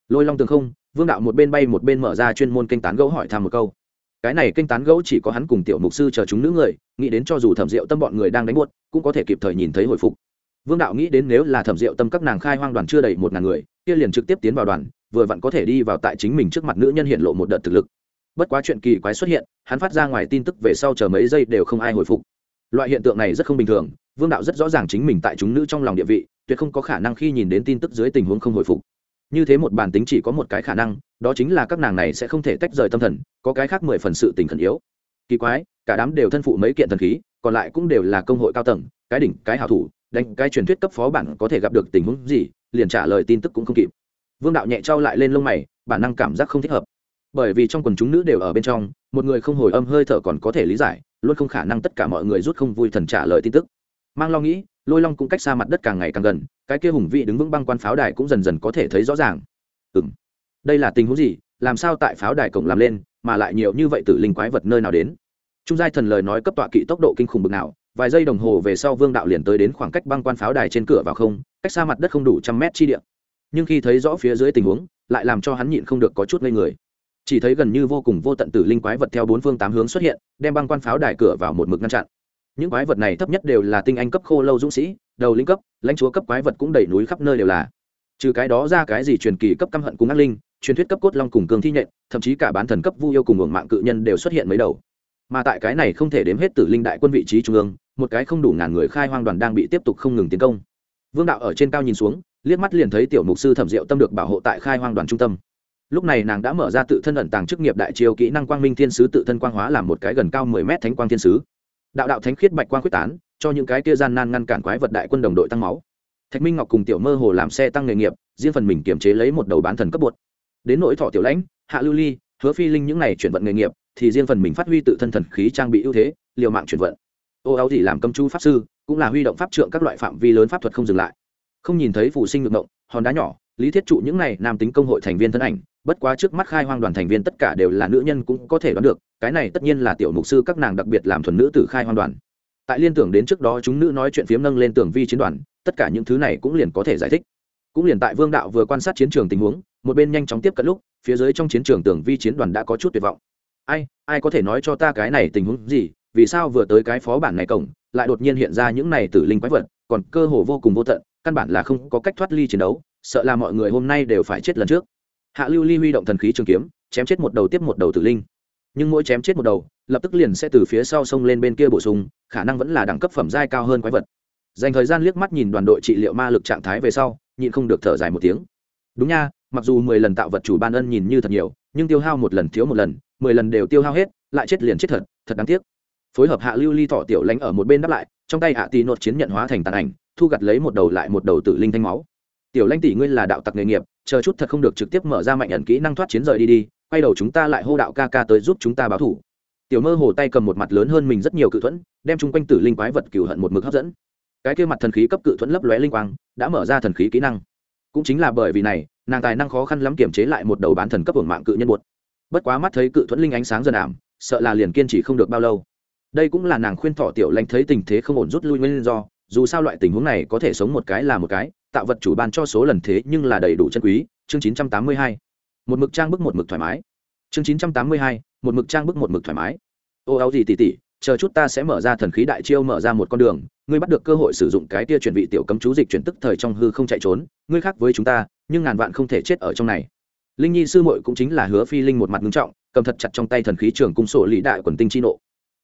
Lôi long tường không, vương đạo một bên bay một bên mở ra chuyên môn kênh tán gẫu hỏi thăm một câu. Cái này kênh tán gẫu chỉ có hắn cùng tiểu mục sư chờ chúng nữ người, nghĩ đến cho dù thẩm diệu tâm bọn người đang đánh buốt, cũng có thể kịp thời nhìn thấy hồi phục. Vương đạo nghĩ đến nếu là thẩm diệu tâm các nàng khai hoang đoàn chưa đầy một ngàn người, kia liền trực tiếp tiến vào đoàn, vừa vặn có thể đi vào tại chính mình trước mặt nữ nhân hiện lộ một đợt thực lực. Bất quá chuyện kỳ quái xuất hiện, hắn phát ra ngoài tin tức về sau chờ mấy giây đều không ai hồi phục. Loại hiện tượng này rất không bình thường vương đạo rất rõ ràng chính mình tại chúng nữ trong lòng địa vị, tuyệt không có khả năng khi nhìn đến tin tức dưới tình huống không hồi phục. Như thế một bản tính chỉ có một cái khả năng, đó chính là các nàng này sẽ không thể tách rời tâm thần, có cái khác mười phần sự tình khẩn yếu. Kỳ quái, cả đám đều thân phụ mấy kiện thần khí, còn lại cũng đều là công hội cao tầng, cái đỉnh, cái hào thủ, đánh cái truyền thuyết cấp phó bản có thể gặp được tình huống gì, liền trả lời tin tức cũng không kịp. Vương đạo nhẹ trao lại lên lông mày, bản năng cảm giác không thích hợp. Bởi vì trong quần chúng nữ đều ở bên trong, một người không hồi âm hơi thở còn có thể lý giải, luôn không khả năng tất cả mọi người rút không vui thần trả lời tin tức mang lo nghĩ, lôi long cũng cách xa mặt đất càng ngày càng gần, cái kia hùng vị đứng vững băng quan pháo đài cũng dần dần có thể thấy rõ ràng. Ừ m đây là tình huống gì? Làm sao tại pháo đài cổng làm lên, mà lại nhiều như vậy tử linh quái vật nơi nào đến? Trung giai thần lời nói cấp tọa kỵ tốc độ kinh khủng bực nào, vài giây đồng hồ về sau vương đạo liền tới đến khoảng cách băng quan pháo đài trên cửa vào không, cách xa mặt đất không đủ trăm mét chi điện nhưng khi thấy rõ phía dưới tình huống, lại làm cho hắn nhịn không được có chút ngây người. Chỉ thấy gần như vô cùng vô tận tử linh quái vật theo bốn phương tám hướng xuất hiện, đem băng quan pháo đài cửa vào một mực ngăn chặn những quái vật này thấp nhất đều là tinh anh cấp khô lâu dũng sĩ, đầu linh cấp, lãnh chúa cấp quái vật cũng đầy núi khắp nơi đều là. Trừ cái đó ra cái gì truyền kỳ cấp căm hận cùng ác linh, truyền thuyết cấp cốt long cùng cường thi nhện, thậm chí cả bán thần cấp vu yêu cùng hưởng mạng cự nhân đều xuất hiện mấy đầu. Mà tại cái này không thể đếm hết tử linh đại quân vị trí trung ương, một cái không đủ ngàn người khai hoang đoàn đang bị tiếp tục không ngừng tiến công. Vương đạo ở trên cao nhìn xuống, liếc mắt liền thấy tiểu mục sư thẩm diệu tâm được bảo hộ tại khai hoang đoàn trung tâm. Lúc này nàng đã mở ra tự thân ẩn tàng chức nghiệp đại chiêu kỹ năng quang minh thiên sứ tự thân quang hóa làm một cái gần cao mười mét thánh quang thiên sứ đạo đạo thánh khiết bạch quang quyết tán, cho những cái kia gian nan ngăn cản quái vật đại quân đồng đội tăng máu. Thạch minh ngọc cùng tiểu mơ hồ làm xe tăng nghề nghiệp, riêng phần mình kiềm chế lấy một đầu bán thần cấp bột. Đến nỗi thọ tiểu lãnh, hạ lưu ly, hứa phi linh những này chuyển vận nghề nghiệp, thì riêng phần mình phát huy tự thân thần khí trang bị ưu thế, liều mạng chuyển vận. Ô áo thì làm công chu pháp sư, cũng là huy động pháp trượng các loại phạm vi lớn pháp thuật không dừng lại. Không nhìn thấy phụ sinh ngược động hòn đá nhỏ lý thiết trụ những này nam tính công hội thành viên thân ảnh, bất quá trước mắt khai hoang đoàn thành viên tất cả đều là nữ nhân cũng có thể đoán được, cái này tất nhiên là tiểu mục sư các nàng đặc biệt làm thuần nữ từ khai hoang đoàn. Tại liên tưởng đến trước đó chúng nữ nói chuyện phiếm nâng lên tường vi chiến đoàn, tất cả những thứ này cũng liền có thể giải thích. Cũng liền tại vương đạo vừa quan sát chiến trường tình huống, một bên nhanh chóng tiếp cận lúc, phía dưới trong chiến trường tường vi chiến đoàn đã có chút tuyệt vọng. Ai ai có thể nói cho ta cái này tình huống gì, vì sao vừa tới cái phó bản này cổng, lại đột nhiên hiện ra những này tử linh quái vật, còn cơ hồ vô cùng vô tận, căn bản là không có cách thoát ly chiến đấu sợ là mọi người hôm nay đều phải chết lần trước. Hạ lưu ly huy động thần khí trường kiếm, chém chết một đầu tiếp một đầu tử linh. Nhưng mỗi chém chết một đầu, lập tức liền sẽ từ phía sau sông lên bên kia bổ sung, khả năng vẫn là đẳng cấp phẩm giai cao hơn quái vật. Dành thời gian liếc mắt nhìn đoàn đội trị liệu ma lực trạng thái về sau, nhịn không được thở dài một tiếng. Đúng nha, mặc dù mười lần tạo vật chủ ban ân nhìn như thật nhiều, nhưng tiêu hao một lần thiếu một lần, mười lần đều tiêu hao hết, lại chết liền chết thật thật đáng tiếc. Phối hợp hạ lưu ly thọ tiểu lãnh ở một bên đáp lại, trong tay hạ tì nột chiến nhận hóa thành tàn ảnh, thu gặt lấy một đầu lại một đầu tử linh thanh máu tiểu lãnh tỷ ngươi là đạo tặc nghề nghiệp, chờ chút thật không được trực tiếp mở ra mạnh ẩn kỹ năng thoát chiến rời đi đi, quay đầu chúng ta lại hô đạo ca ca tới giúp chúng ta báo thủ. Tiểu mơ hồ tay cầm một mặt lớn hơn mình rất nhiều cự thuẫn, đem chung quanh tử linh quái vật cửu hận một mực hấp dẫn. Cái kia mặt thần khí cấp cự thuẫn lấp lóe linh quang, đã mở ra thần khí kỹ năng. Cũng chính là bởi vì này, nàng tài năng khó khăn lắm kiểm chế lại một đầu bán thần cấp hưởng mạng cự nhân buột bất quá mắt thấy cự thuẫn linh ánh sáng dần ảm, sợ là liền kiên trì không được bao lâu. Đây cũng là nàng khuyên thỏ tiểu lãnh thấy tình thế không ổn rút lui nguyên do, dù sao loại tình huống này có thể sống một cái là một cái tạo vật chủ ban cho số lần thế nhưng là đầy đủ chân quý, chương 982. một mực trang bức một mực thoải mái chương 982. một mực trang bức một mực thoải mái ô, áo gì tỉ tỉ, chờ chút ta sẽ mở ra thần khí đại chiêu mở ra một con đường, ngươi bắt được cơ hội sử dụng cái tia chuyển vị tiểu cấm chú dịch chuyển tức thời trong hư không chạy trốn, ngươi khác với chúng ta, nhưng ngàn vạn không thể chết ở trong này linh nhi sư muội cũng chính là hứa phi linh một mặt ngưng trọng, cầm thật chặt trong tay thần khí trường cung sổ lý đại quần tinh chi nộ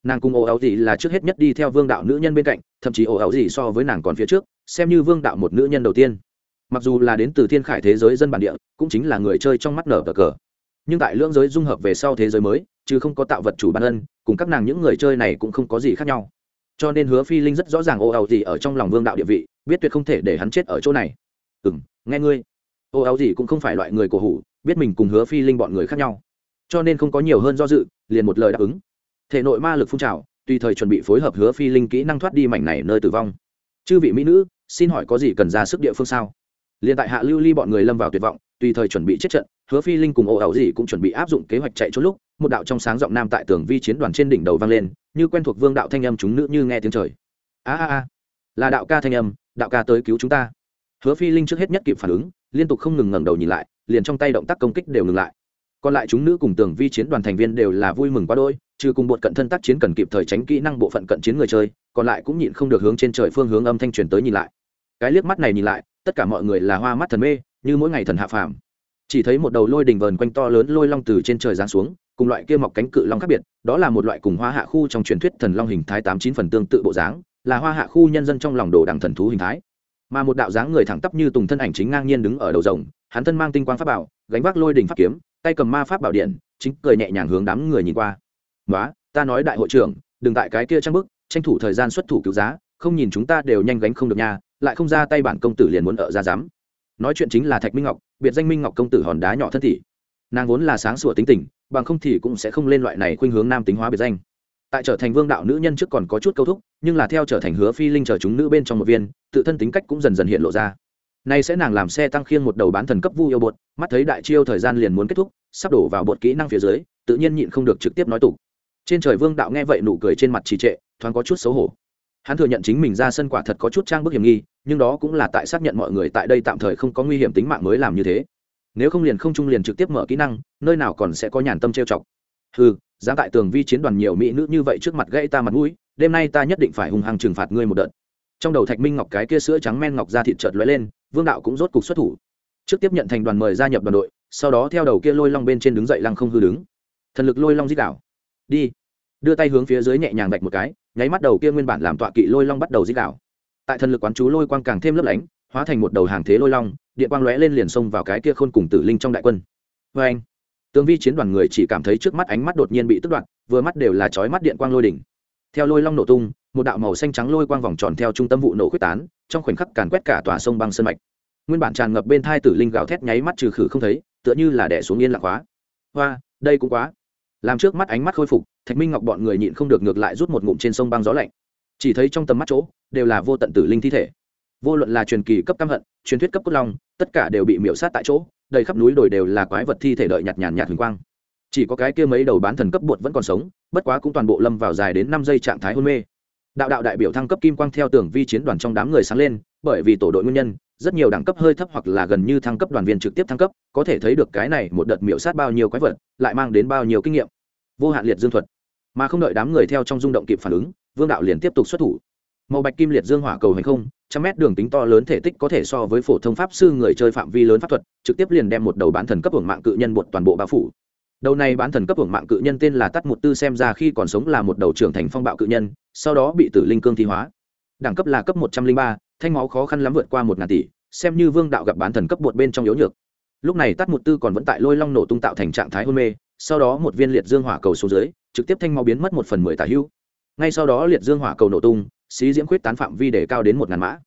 nàng cùng ồ áo gì là trước hết nhất đi theo vương đạo nữ nhân bên cạnh, thậm chí ồ áo gì so với nàng còn phía trước, xem như vương đạo một nữ nhân đầu tiên. Mặc dù là đến từ thiên khải thế giới dân bản địa, cũng chính là người chơi trong mắt nở cờ cờ. Nhưng tại lưỡng giới dung hợp về sau thế giới mới, chứ không có tạo vật chủ ban ân cùng các nàng những người chơi này cũng không có gì khác nhau. Cho nên hứa phi linh rất rõ ràng ô áo gì ở trong lòng vương đạo địa vị, biết tuyệt không thể để hắn chết ở chỗ này. Ừ m nghe ngươi. Ô áo gì cũng không phải loại người cổ hủ, biết mình cùng hứa phi linh bọn người khác nhau. Cho nên không có nhiều hơn do dự, liền một lời đáp ứng thể nội ma lực phun trào, tùy thời chuẩn bị phối hợp hứa phi linh kỹ năng thoát đi mảnh này nơi tử vong. Chư vị mỹ nữ, xin hỏi có gì cần ra sức địa phương sao? Liền tại hạ lưu ly bọn người lâm vào tuyệt vọng, tùy thời chuẩn bị chết trận, hứa phi linh cùng ồ ẩu gì cũng chuẩn bị áp dụng kế hoạch chạy trốn lúc, một đạo trong sáng giọng nam tại tường vi chiến đoàn trên đỉnh đầu vang lên, như quen thuộc vương đạo thanh âm chúng nữ như nghe tiếng trời. A a a, là đạo ca thanh âm, đạo ca tới cứu chúng ta. Hứa phi linh trước hết nhất kịp phản ứng, liên tục không ngừng ngẩng đầu nhìn lại, liền trong tay động tác công kích đều ngừng lại. Còn lại chúng nữ cùng tường vi chiến đoàn thành viên đều là vui mừng quá đôi trừ cùng bột cận thân tác chiến cần kịp thời tránh kỹ năng bộ phận cận chiến người chơi, còn lại cũng nhịn không được hướng trên trời phương hướng âm thanh truyền tới nhìn lại. Cái liếc mắt này nhìn lại, tất cả mọi người là hoa mắt thần mê, như mỗi ngày thần hạ phàm. Chỉ thấy một đầu lôi đình vờn quanh to lớn lôi long từ trên trời giáng xuống, cùng loại kia mọc cánh cự long khác biệt, đó là một loại cùng hoa hạ khu trong truyền thuyết thần long hình thái tám chín phần tương tự bộ dáng, là hoa hạ khu nhân dân trong lòng đồ đằng thần thú hình thái. Mà một đạo dáng người thẳng tắp như tùng thân ảnh chính ngang nhiên đứng ở đầu rồng, hắn thân mang tinh quang pháp bảo, gánh vác lôi đình pháp kiếm, tay cầm ma pháp bảo điện, chính cười nhẹ nhàng hướng đám người nhìn qua. "Nóa, ta nói đại hội trưởng đừng tại cái kia trang bức tranh thủ thời gian xuất thủ cứu giá không nhìn chúng ta đều nhanh gánh không được nha lại không ra tay bản công tử liền muốn ở ra dám nói chuyện chính là thạch minh ngọc biệt danh minh ngọc công tử hòn đá nhỏ thân thị. Nàng vốn là sáng sủa tính tình bằng không thì cũng sẽ không lên loại này khuynh hướng nam tính hóa biệt danh. Tại trở thành vương đạo nữ nhân trước còn có chút câu thúc nhưng là theo trở thành hứa phi linh trở chúng nữ bên trong một viên tự thân tính cách cũng dần dần hiện lộ ra. Nay sẽ nàng làm xe tăng khiêng một đầu bán thần cấp vu yêu bột mắt thấy đại chiêu thời gian liền muốn kết thúc sắp đổ vào bột kỹ năng phía dưới tự nhiên nhịn không được trực tiếp nói tục trên trời vương đạo nghe vậy nụ cười trên mặt trì trệ, thoáng có chút xấu hổ. Hắn thừa nhận chính mình ra sân quả thật có chút trang bức hiểm nghi, nhưng đó cũng là tại xác nhận mọi người tại đây tạm thời không có nguy hiểm tính mạng mới làm như thế. Nếu không liền không trung liền trực tiếp mở kỹ năng, nơi nào còn sẽ có nhàn tâm trêu chọc. Ừ giá tại tường vi chiến đoàn nhiều mỹ nữ như vậy trước mặt gãy ta mặt mũi, đêm nay ta nhất định phải hung hăng trừng phạt ngươi một đợt. Trong đầu thạch minh ngọc cái kia sữa trắng men ngọc ra thịt chợt lóe lên, vương đạo cũng rốt cục xuất thủ. Trước tiếp nhận thành đoàn mời gia nhập đoàn đội, sau đó theo đầu kia lôi long bên trên đứng dậy lăng không hư đứng. Thần lực lôi long dích đảo đi. Đưa tay hướng phía dưới nhẹ nhàng vạch một cái, nháy mắt đầu kia nguyên bản làm tọa kỵ lôi long bắt đầu dích đảo tại thần lực quán chú lôi quang càng thêm lấp lánh, hóa thành một đầu hàng thế lôi long, điện quang lóe lên liền xông vào cái kia khôn cùng tử linh trong đại quân. Vê anh, tướng vi chiến đoàn người chỉ cảm thấy trước mắt ánh mắt đột nhiên bị tức đoạn vừa mắt đều là chói mắt điện quang lôi đỉnh. Theo lôi long nổ tung, một đạo màu xanh trắng lôi quang vòng tròn theo trung tâm vụ nổ quyết tán, trong khoảnh khắc càn quét cả tòa sông băng sơn mạch. Nguyên bản tràn ngập bên thai tử linh gào thét nháy mắt trừ khử không thấy, tựa như là đẻ xuống yên lạc hóa. Hoa, đây cũng quá làm trước mắt ánh mắt khôi phục, thạch minh ngọc bọn người nhịn không được ngược lại rút một ngụm trên sông băng gió lạnh. Chỉ thấy trong tầm mắt chỗ, đều là vô tận tử linh thi thể. Vô luận là truyền kỳ cấp căm hận, truyền thuyết cấp cốt long, tất cả đều bị miễu sát tại chỗ, đầy khắp núi đồi đều là quái vật thi thể đợi nhạt nhàn nhạt huỳnh quang. Chỉ có cái kia mấy đầu bán thần cấp bột vẫn còn sống, bất quá cũng toàn bộ lâm vào dài đến năm giây trạng thái hôn mê. Đạo đạo đại biểu thăng cấp kim quang theo tưởng vi chiến đoàn trong đám người sáng lên, bởi vì tổ đội nguyên nhân rất nhiều đẳng cấp hơi thấp hoặc là gần như thăng cấp đoàn viên trực tiếp thăng cấp, có thể thấy được cái này một đợt miễu sát bao nhiêu quái vật, lại mang đến bao nhiêu kinh nghiệm. Vô hạn liệt dương thuật. Mà không đợi đám người theo trong rung động kịp phản ứng, vương đạo liền tiếp tục xuất thủ. Màu bạch kim liệt dương hỏa cầu hành không, trăm mét đường tính to lớn thể tích có thể so với phổ thông pháp sư người chơi phạm vi lớn pháp thuật, trực tiếp liền đem một đầu bán thần cấp hưởng mạng cự nhân bột toàn bộ bao phủ. Đầu này bán thần cấp hưởng mạng cự nhân tên là tắt một tư xem ra khi còn sống là một đầu trưởng thành phong bạo cự nhân, sau đó bị tử linh cương thi hóa. Đẳng cấp là cấp một trăm linh ba thanh máu khó khăn lắm vượt qua một ngàn tỷ, xem như vương đạo gặp bán thần cấp bột bên trong yếu nhược. Lúc này tắt một tư còn vẫn tại lôi long nổ tung tạo thành trạng thái hôn mê, sau đó một viên liệt dương hỏa cầu xuống dưới, trực tiếp thanh máu biến mất một phần mười tả hưu. ngay sau đó liệt dương hỏa cầu nổ tung, xí diễm khuyết tán phạm vi để cao đến một ngàn mã.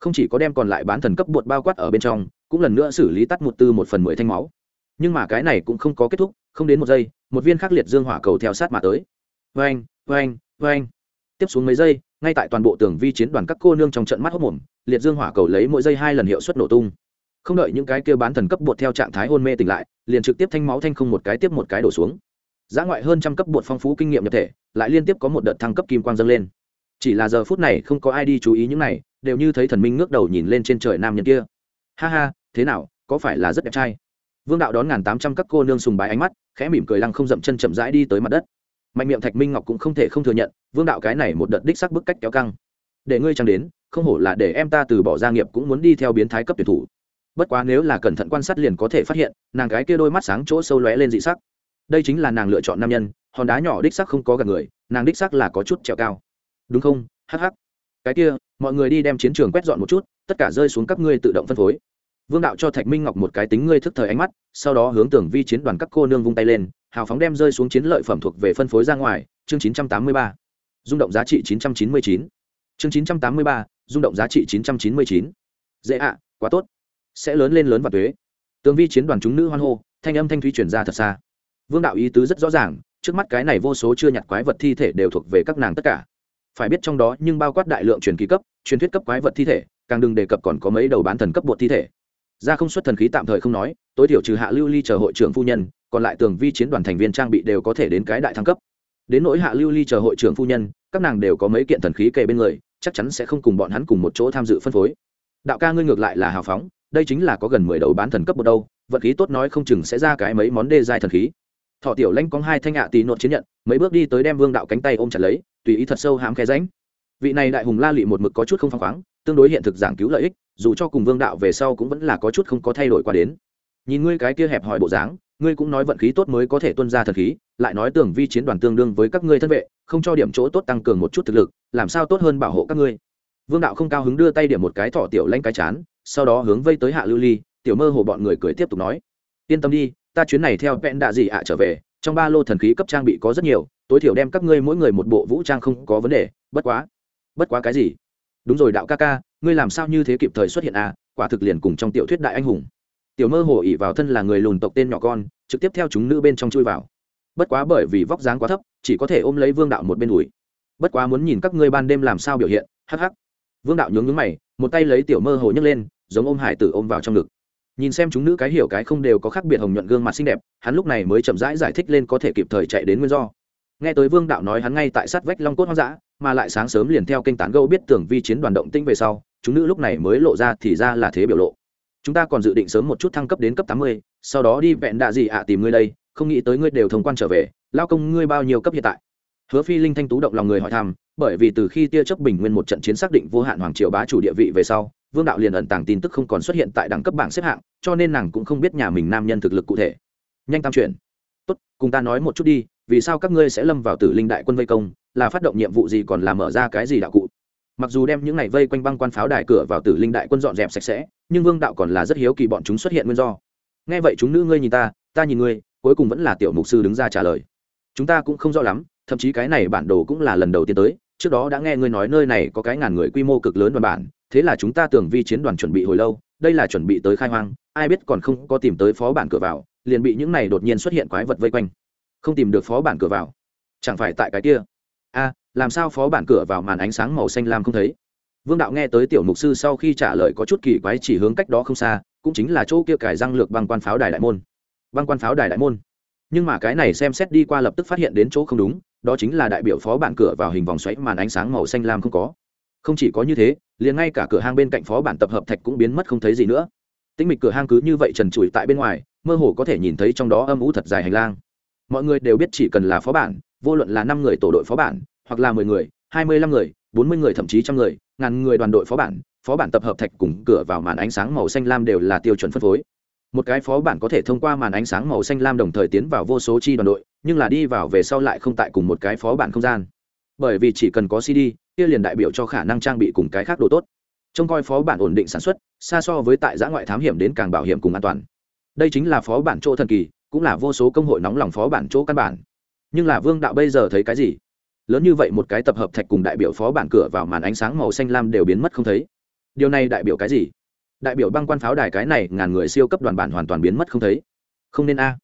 Không chỉ có đem còn lại bán thần cấp bột bao quát ở bên trong, cũng lần nữa xử lý tắt một tư một phần mười thanh máu. Nhưng mà cái này cũng không có kết thúc, không đến một giây, một viên khắc liệt dương hỏa cầu theo sát mà tới. Vang vang vang tiếp xuống mấy giây ngay tại toàn bộ tường vi chiến đoàn các cô nương trong trận mắt hốc mồm, liệt dương hỏa cầu lấy mỗi giây hai lần hiệu suất nổ tung. Không đợi những cái kia bán thần cấp bột theo trạng thái hôn mê tỉnh lại, liền trực tiếp thanh máu thanh không một cái tiếp một cái đổ xuống. Giá ngoại hơn trăm cấp bột phong phú kinh nghiệm nhập thể, lại liên tiếp có một đợt thăng cấp kim quang dâng lên. Chỉ là giờ phút này không có ai đi chú ý những này, đều như thấy thần minh ngước đầu nhìn lên trên trời nam nhân kia. Ha ha, thế nào, có phải là rất đẹp trai? Vương đạo đón ngàn tám trăm các cô nương sùng bái ánh mắt, khẽ mỉm cười lăng không dậm chân chậm rãi đi tới mặt đất mạnh miệng thạch minh ngọc cũng không thể không thừa nhận, vương đạo cái này một đợt đích sắc bức cách kéo căng. Để ngươi chẳng đến, không hổ là để em ta từ bỏ gia nghiệp cũng muốn đi theo biến thái cấp tuyển thủ. Bất quá nếu là cẩn thận quan sát liền có thể phát hiện, nàng cái kia đôi mắt sáng chỗ sâu lóe lên dị sắc. Đây chính là nàng lựa chọn nam nhân, hòn đá nhỏ đích sắc không có gần người, nàng đích sắc là có chút trèo cao. Đúng không? Hh cái kia, mọi người đi đem chiến trường quét dọn một chút, tất cả rơi xuống các ngươi tự động phân phối. Vương đạo cho thạch minh ngọc một cái tính ngươi thức thời ánh mắt, sau đó hướng tưởng vi chiến đoàn các cô nương vung tay lên hào phóng đem rơi xuống chiến lợi phẩm thuộc về phân phối ra ngoài chương 983. rung động giá trị 999. chương 983, rung động giá trị 999. dễ ạ quá tốt sẽ lớn lên lớn và thuế tường vi chiến đoàn chúng nữ hoan hô thanh âm thanh thúy chuyển ra thật xa vương đạo ý tứ rất rõ ràng trước mắt cái này vô số chưa nhặt quái vật thi thể đều thuộc về các nàng tất cả phải biết trong đó nhưng bao quát đại lượng truyền kỳ cấp truyền thuyết cấp quái vật thi thể càng đừng đề cập còn có mấy đầu bán thần cấp bột thi thể ra không xuất thần khí tạm thời không nói tối thiểu trừ hạ lưu ly chờ hội trưởng phu nhân còn lại tường vi chiến đoàn thành viên trang bị đều có thể đến cái đại thăng cấp. Đến nỗi hạ lưu ly chờ hội trưởng phu nhân, các nàng đều có mấy kiện thần khí kề bên người, chắc chắn sẽ không cùng bọn hắn cùng một chỗ tham dự phân phối. Đạo ca ngươi ngược lại là hào phóng, đây chính là có gần mười đầu bán thần cấp một đâu vật khí tốt nói không chừng sẽ ra cái mấy món đê dài thần khí. Thọ tiểu lanh có hai thanh ạ tì nộn chiến nhận, mấy bước đi tới đem vương đạo cánh tay ôm chặt lấy, tùy ý thật sâu hãm khe ránh vị này đại hùng la lị một mực có chút không phăng khoáng, tương đối hiện thực giảng cứu lợi ích, dù cho cùng vương đạo về sau cũng vẫn là có chút không có thay đổi qua đến. Nhìn ngươi cái kia hẹp hòi bộ dáng ngươi cũng nói vận khí tốt mới có thể tuân ra thần khí, lại nói tưởng vi chiến đoàn tương đương với các ngươi thân vệ, không cho điểm chỗ tốt tăng cường một chút thực lực, làm sao tốt hơn bảo hộ các ngươi? Vương đạo không cao hứng đưa tay điểm một cái thọ tiểu lanh cái chán, sau đó hướng vây tới hạ lưu ly, tiểu mơ hồ bọn người cười tiếp tục nói, yên tâm đi, ta chuyến này theo vẹn đạ gì ạ trở về, trong ba lô thần khí cấp trang bị có rất nhiều, tối thiểu đem các ngươi mỗi người một bộ vũ trang không có vấn đề, bất quá bất quá cái gì? Đúng rồi đạo ca ca, ngươi làm sao như thế kịp thời xuất hiện à quả thực liền cùng trong tiểu thuyết đại anh hùng tiểu mơ hồ ỉ vào thân là người lùn tộc tên nhỏ con trực tiếp theo chúng nữ bên trong chui vào. Bất quá bởi vì vóc dáng quá thấp chỉ có thể ôm lấy vương đạo một bên đùi. Bất quá muốn nhìn các ngươi ban đêm làm sao biểu hiện hắc hắc. Vương đạo nhướng nhướng mày một tay lấy tiểu mơ hồ nhấc lên giống ôm hải tử ôm vào trong ngực. Nhìn xem chúng nữ cái hiểu cái không đều có khác biệt hồng nhuận gương mặt xinh đẹp hắn lúc này mới chậm rãi giải, giải thích lên có thể kịp thời chạy đến nguyên do. Nghe tới vương đạo nói hắn ngay tại sát vách long cốt hoang dã mà lại sáng sớm liền theo kênh tán gâu biết tưởng vi chiến đoàn động tinh về sau chúng nữ lúc này mới lộ ra thì ra là thế biểu lộ chúng ta còn dự định sớm một chút thăng cấp đến cấp tám mươi, sau đó đi vẹn đạ gì ạ tìm ngươi đây, không nghĩ tới ngươi đều thông quan trở về, lao công ngươi bao nhiêu cấp hiện tại? Hứa phi linh thanh tú động lòng người hỏi thăm, bởi vì từ khi tia chấp bình nguyên một trận chiến xác định vô hạn hoàng triều bá chủ địa vị về sau, vương đạo liền ẩn tàng tin tức không còn xuất hiện tại đẳng cấp bảng xếp hạng, cho nên nàng cũng không biết nhà mình nam nhân thực lực cụ thể. Nhanh tam chuyển. Tốt, cùng ta nói một chút đi, vì sao các ngươi sẽ lâm vào tử linh đại quân vây công, là phát động nhiệm vụ gì còn là mở ra cái gì đạo cụ? Mặc dù đem những ngày vây quanh băng quan pháo đài cửa vào tử linh đại quân dọn dẹp sạch sẽ, nhưng vương đạo còn là rất hiếu kỳ bọn chúng xuất hiện nguyên do. Nghe vậy chúng nữ ngươi nhìn ta ta nhìn ngươi, cuối cùng vẫn là tiểu mục sư đứng ra trả lời. Chúng ta cũng không rõ lắm, thậm chí cái này bản đồ cũng là lần đầu tiên tới, trước đó đã nghe ngươi nói nơi này có cái ngàn người quy mô cực lớn đoàn bản, thế là chúng ta tưởng vi chiến đoàn chuẩn bị hồi lâu, đây là chuẩn bị tới khai hoang, ai biết còn không có tìm tới phó bản cửa vào, liền bị những này đột nhiên xuất hiện quái vật vây quanh. Không tìm được phó bản cửa vào. Chẳng phải tại cái kia. A làm sao phó bản cửa vào màn ánh sáng màu xanh lam không thấy? Vương đạo nghe tới tiểu mục sư sau khi trả lời có chút kỳ quái chỉ hướng cách đó không xa, cũng chính là chỗ kia cải răng lược băng quan pháo đài đại môn. Băng quan pháo đài đại môn. Nhưng mà cái này xem xét đi qua lập tức phát hiện đến chỗ không đúng, đó chính là đại biểu phó bản cửa vào hình vòng xoáy màn ánh sáng màu xanh lam không có. Không chỉ có như thế, liền ngay cả cửa hang bên cạnh phó bản tập hợp thạch cũng biến mất không thấy gì nữa. Tĩnh mịch cửa hang cứ như vậy trần trụi tại bên ngoài, mơ hồ có thể nhìn thấy trong đó âm ủ thật dài hành lang. Mọi người đều biết chỉ cần là phó bản, vô luận là năm người tổ đội phó bản hoặc là mười người, hai mươi lăm người, bốn mươi người, thậm chí trăm người, ngàn người đoàn đội phó bản phó bản tập hợp thạch cùng cửa vào màn ánh sáng màu xanh lam đều là tiêu chuẩn phân phối. Một cái phó bản có thể thông qua màn ánh sáng màu xanh lam đồng thời tiến vào vô số chi đoàn đội, nhưng là đi vào về sau lại không tại cùng một cái phó bản không gian. Bởi vì chỉ cần có cd kia liền đại biểu cho khả năng trang bị cùng cái khác đồ tốt. Trông coi phó bản ổn định sản xuất, xa so với tại giã ngoại thám hiểm đến càng bảo hiểm cùng an toàn. Đây chính là phó bản chỗ thần kỳ, cũng là vô số công hội nóng lòng phó bản chỗ căn bản. Nhưng là vương đạo bây giờ thấy cái gì? Lớn như vậy một cái tập hợp thạch cùng đại biểu phó bản cửa vào màn ánh sáng màu xanh lam đều biến mất không thấy. Điều này đại biểu cái gì? Đại biểu băng quan pháo đài cái này ngàn người siêu cấp đoàn bản hoàn toàn biến mất không thấy. Không nên a.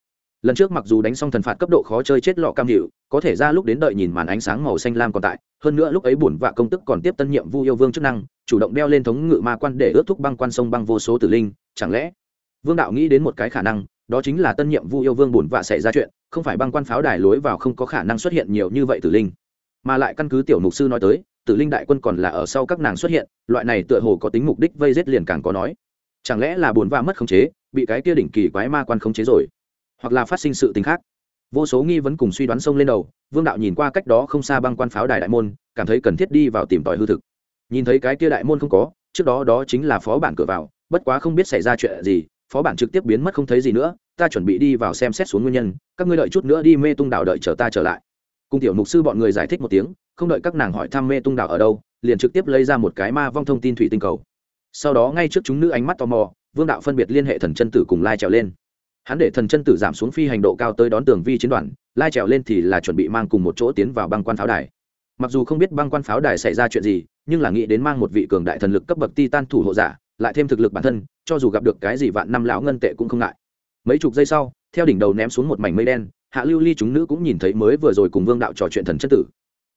Lần trước mặc dù đánh xong thần phạt cấp độ khó chơi chết lọ cam hiệu, có thể ra lúc đến đợi nhìn màn ánh sáng màu xanh lam còn tại, hơn nữa lúc ấy bổn vạ công tức còn tiếp tân nhiệm vu yêu vương chức năng, chủ động đeo lên thống ngự ma quan để ướt thúc băng quan sông băng vô số tử linh, chẳng lẽ? Vương đạo nghĩ đến một cái khả năng, đó chính là tân nhiệm vu yêu vương bổn vạ xảy ra chuyện, không phải băng quan pháo đài lối vào không có khả năng xuất hiện nhiều như vậy tử linh mà lại căn cứ tiểu mục sư nói tới, tử linh đại quân còn là ở sau các nàng xuất hiện, loại này tựa hồ có tính mục đích vây giết liền càng có nói. Chẳng lẽ là buồn va mất khống chế, bị cái kia đỉnh kỳ quái ma quan khống chế rồi? Hoặc là phát sinh sự tình khác? Vô số nghi vấn cùng suy đoán sông lên đầu, vương đạo nhìn qua cách đó không xa băng quan pháo đài đại môn, cảm thấy cần thiết đi vào tìm tòi hư thực. Nhìn thấy cái kia đại môn không có, trước đó đó chính là phó bản cửa vào, bất quá không biết xảy ra chuyện gì, phó bản trực tiếp biến mất không thấy gì nữa, ta chuẩn bị đi vào xem xét xuống nguyên nhân, các ngươi đợi chút nữa đi mê tung đảo đợi chờ ta trở lại cung tiểu mục sư bọn người giải thích một tiếng, không đợi các nàng hỏi thăm mê tung đảo ở đâu, liền trực tiếp lấy ra một cái ma vong thông tin thủy tinh cầu. Sau đó ngay trước chúng nữ ánh mắt tò mò, vương đạo phân biệt liên hệ thần chân tử cùng lai trèo lên. Hắn để thần chân tử giảm xuống phi hành độ cao tới đón tường vi chiến đoàn, lai trèo lên thì là chuẩn bị mang cùng một chỗ tiến vào băng quan pháo đài. Mặc dù không biết băng quan pháo đài xảy ra chuyện gì, nhưng là nghĩ đến mang một vị cường đại thần lực cấp bậc ti tan thủ hộ giả, lại thêm thực lực bản thân, cho dù gặp được cái gì vạn năm lão ngân tệ cũng không ngại. Mấy chục giây sau, theo đỉnh đầu ném xuống một mảnh mây đen hạ lưu ly chúng nữ cũng nhìn thấy mới vừa rồi cùng vương đạo trò chuyện thần chân tử.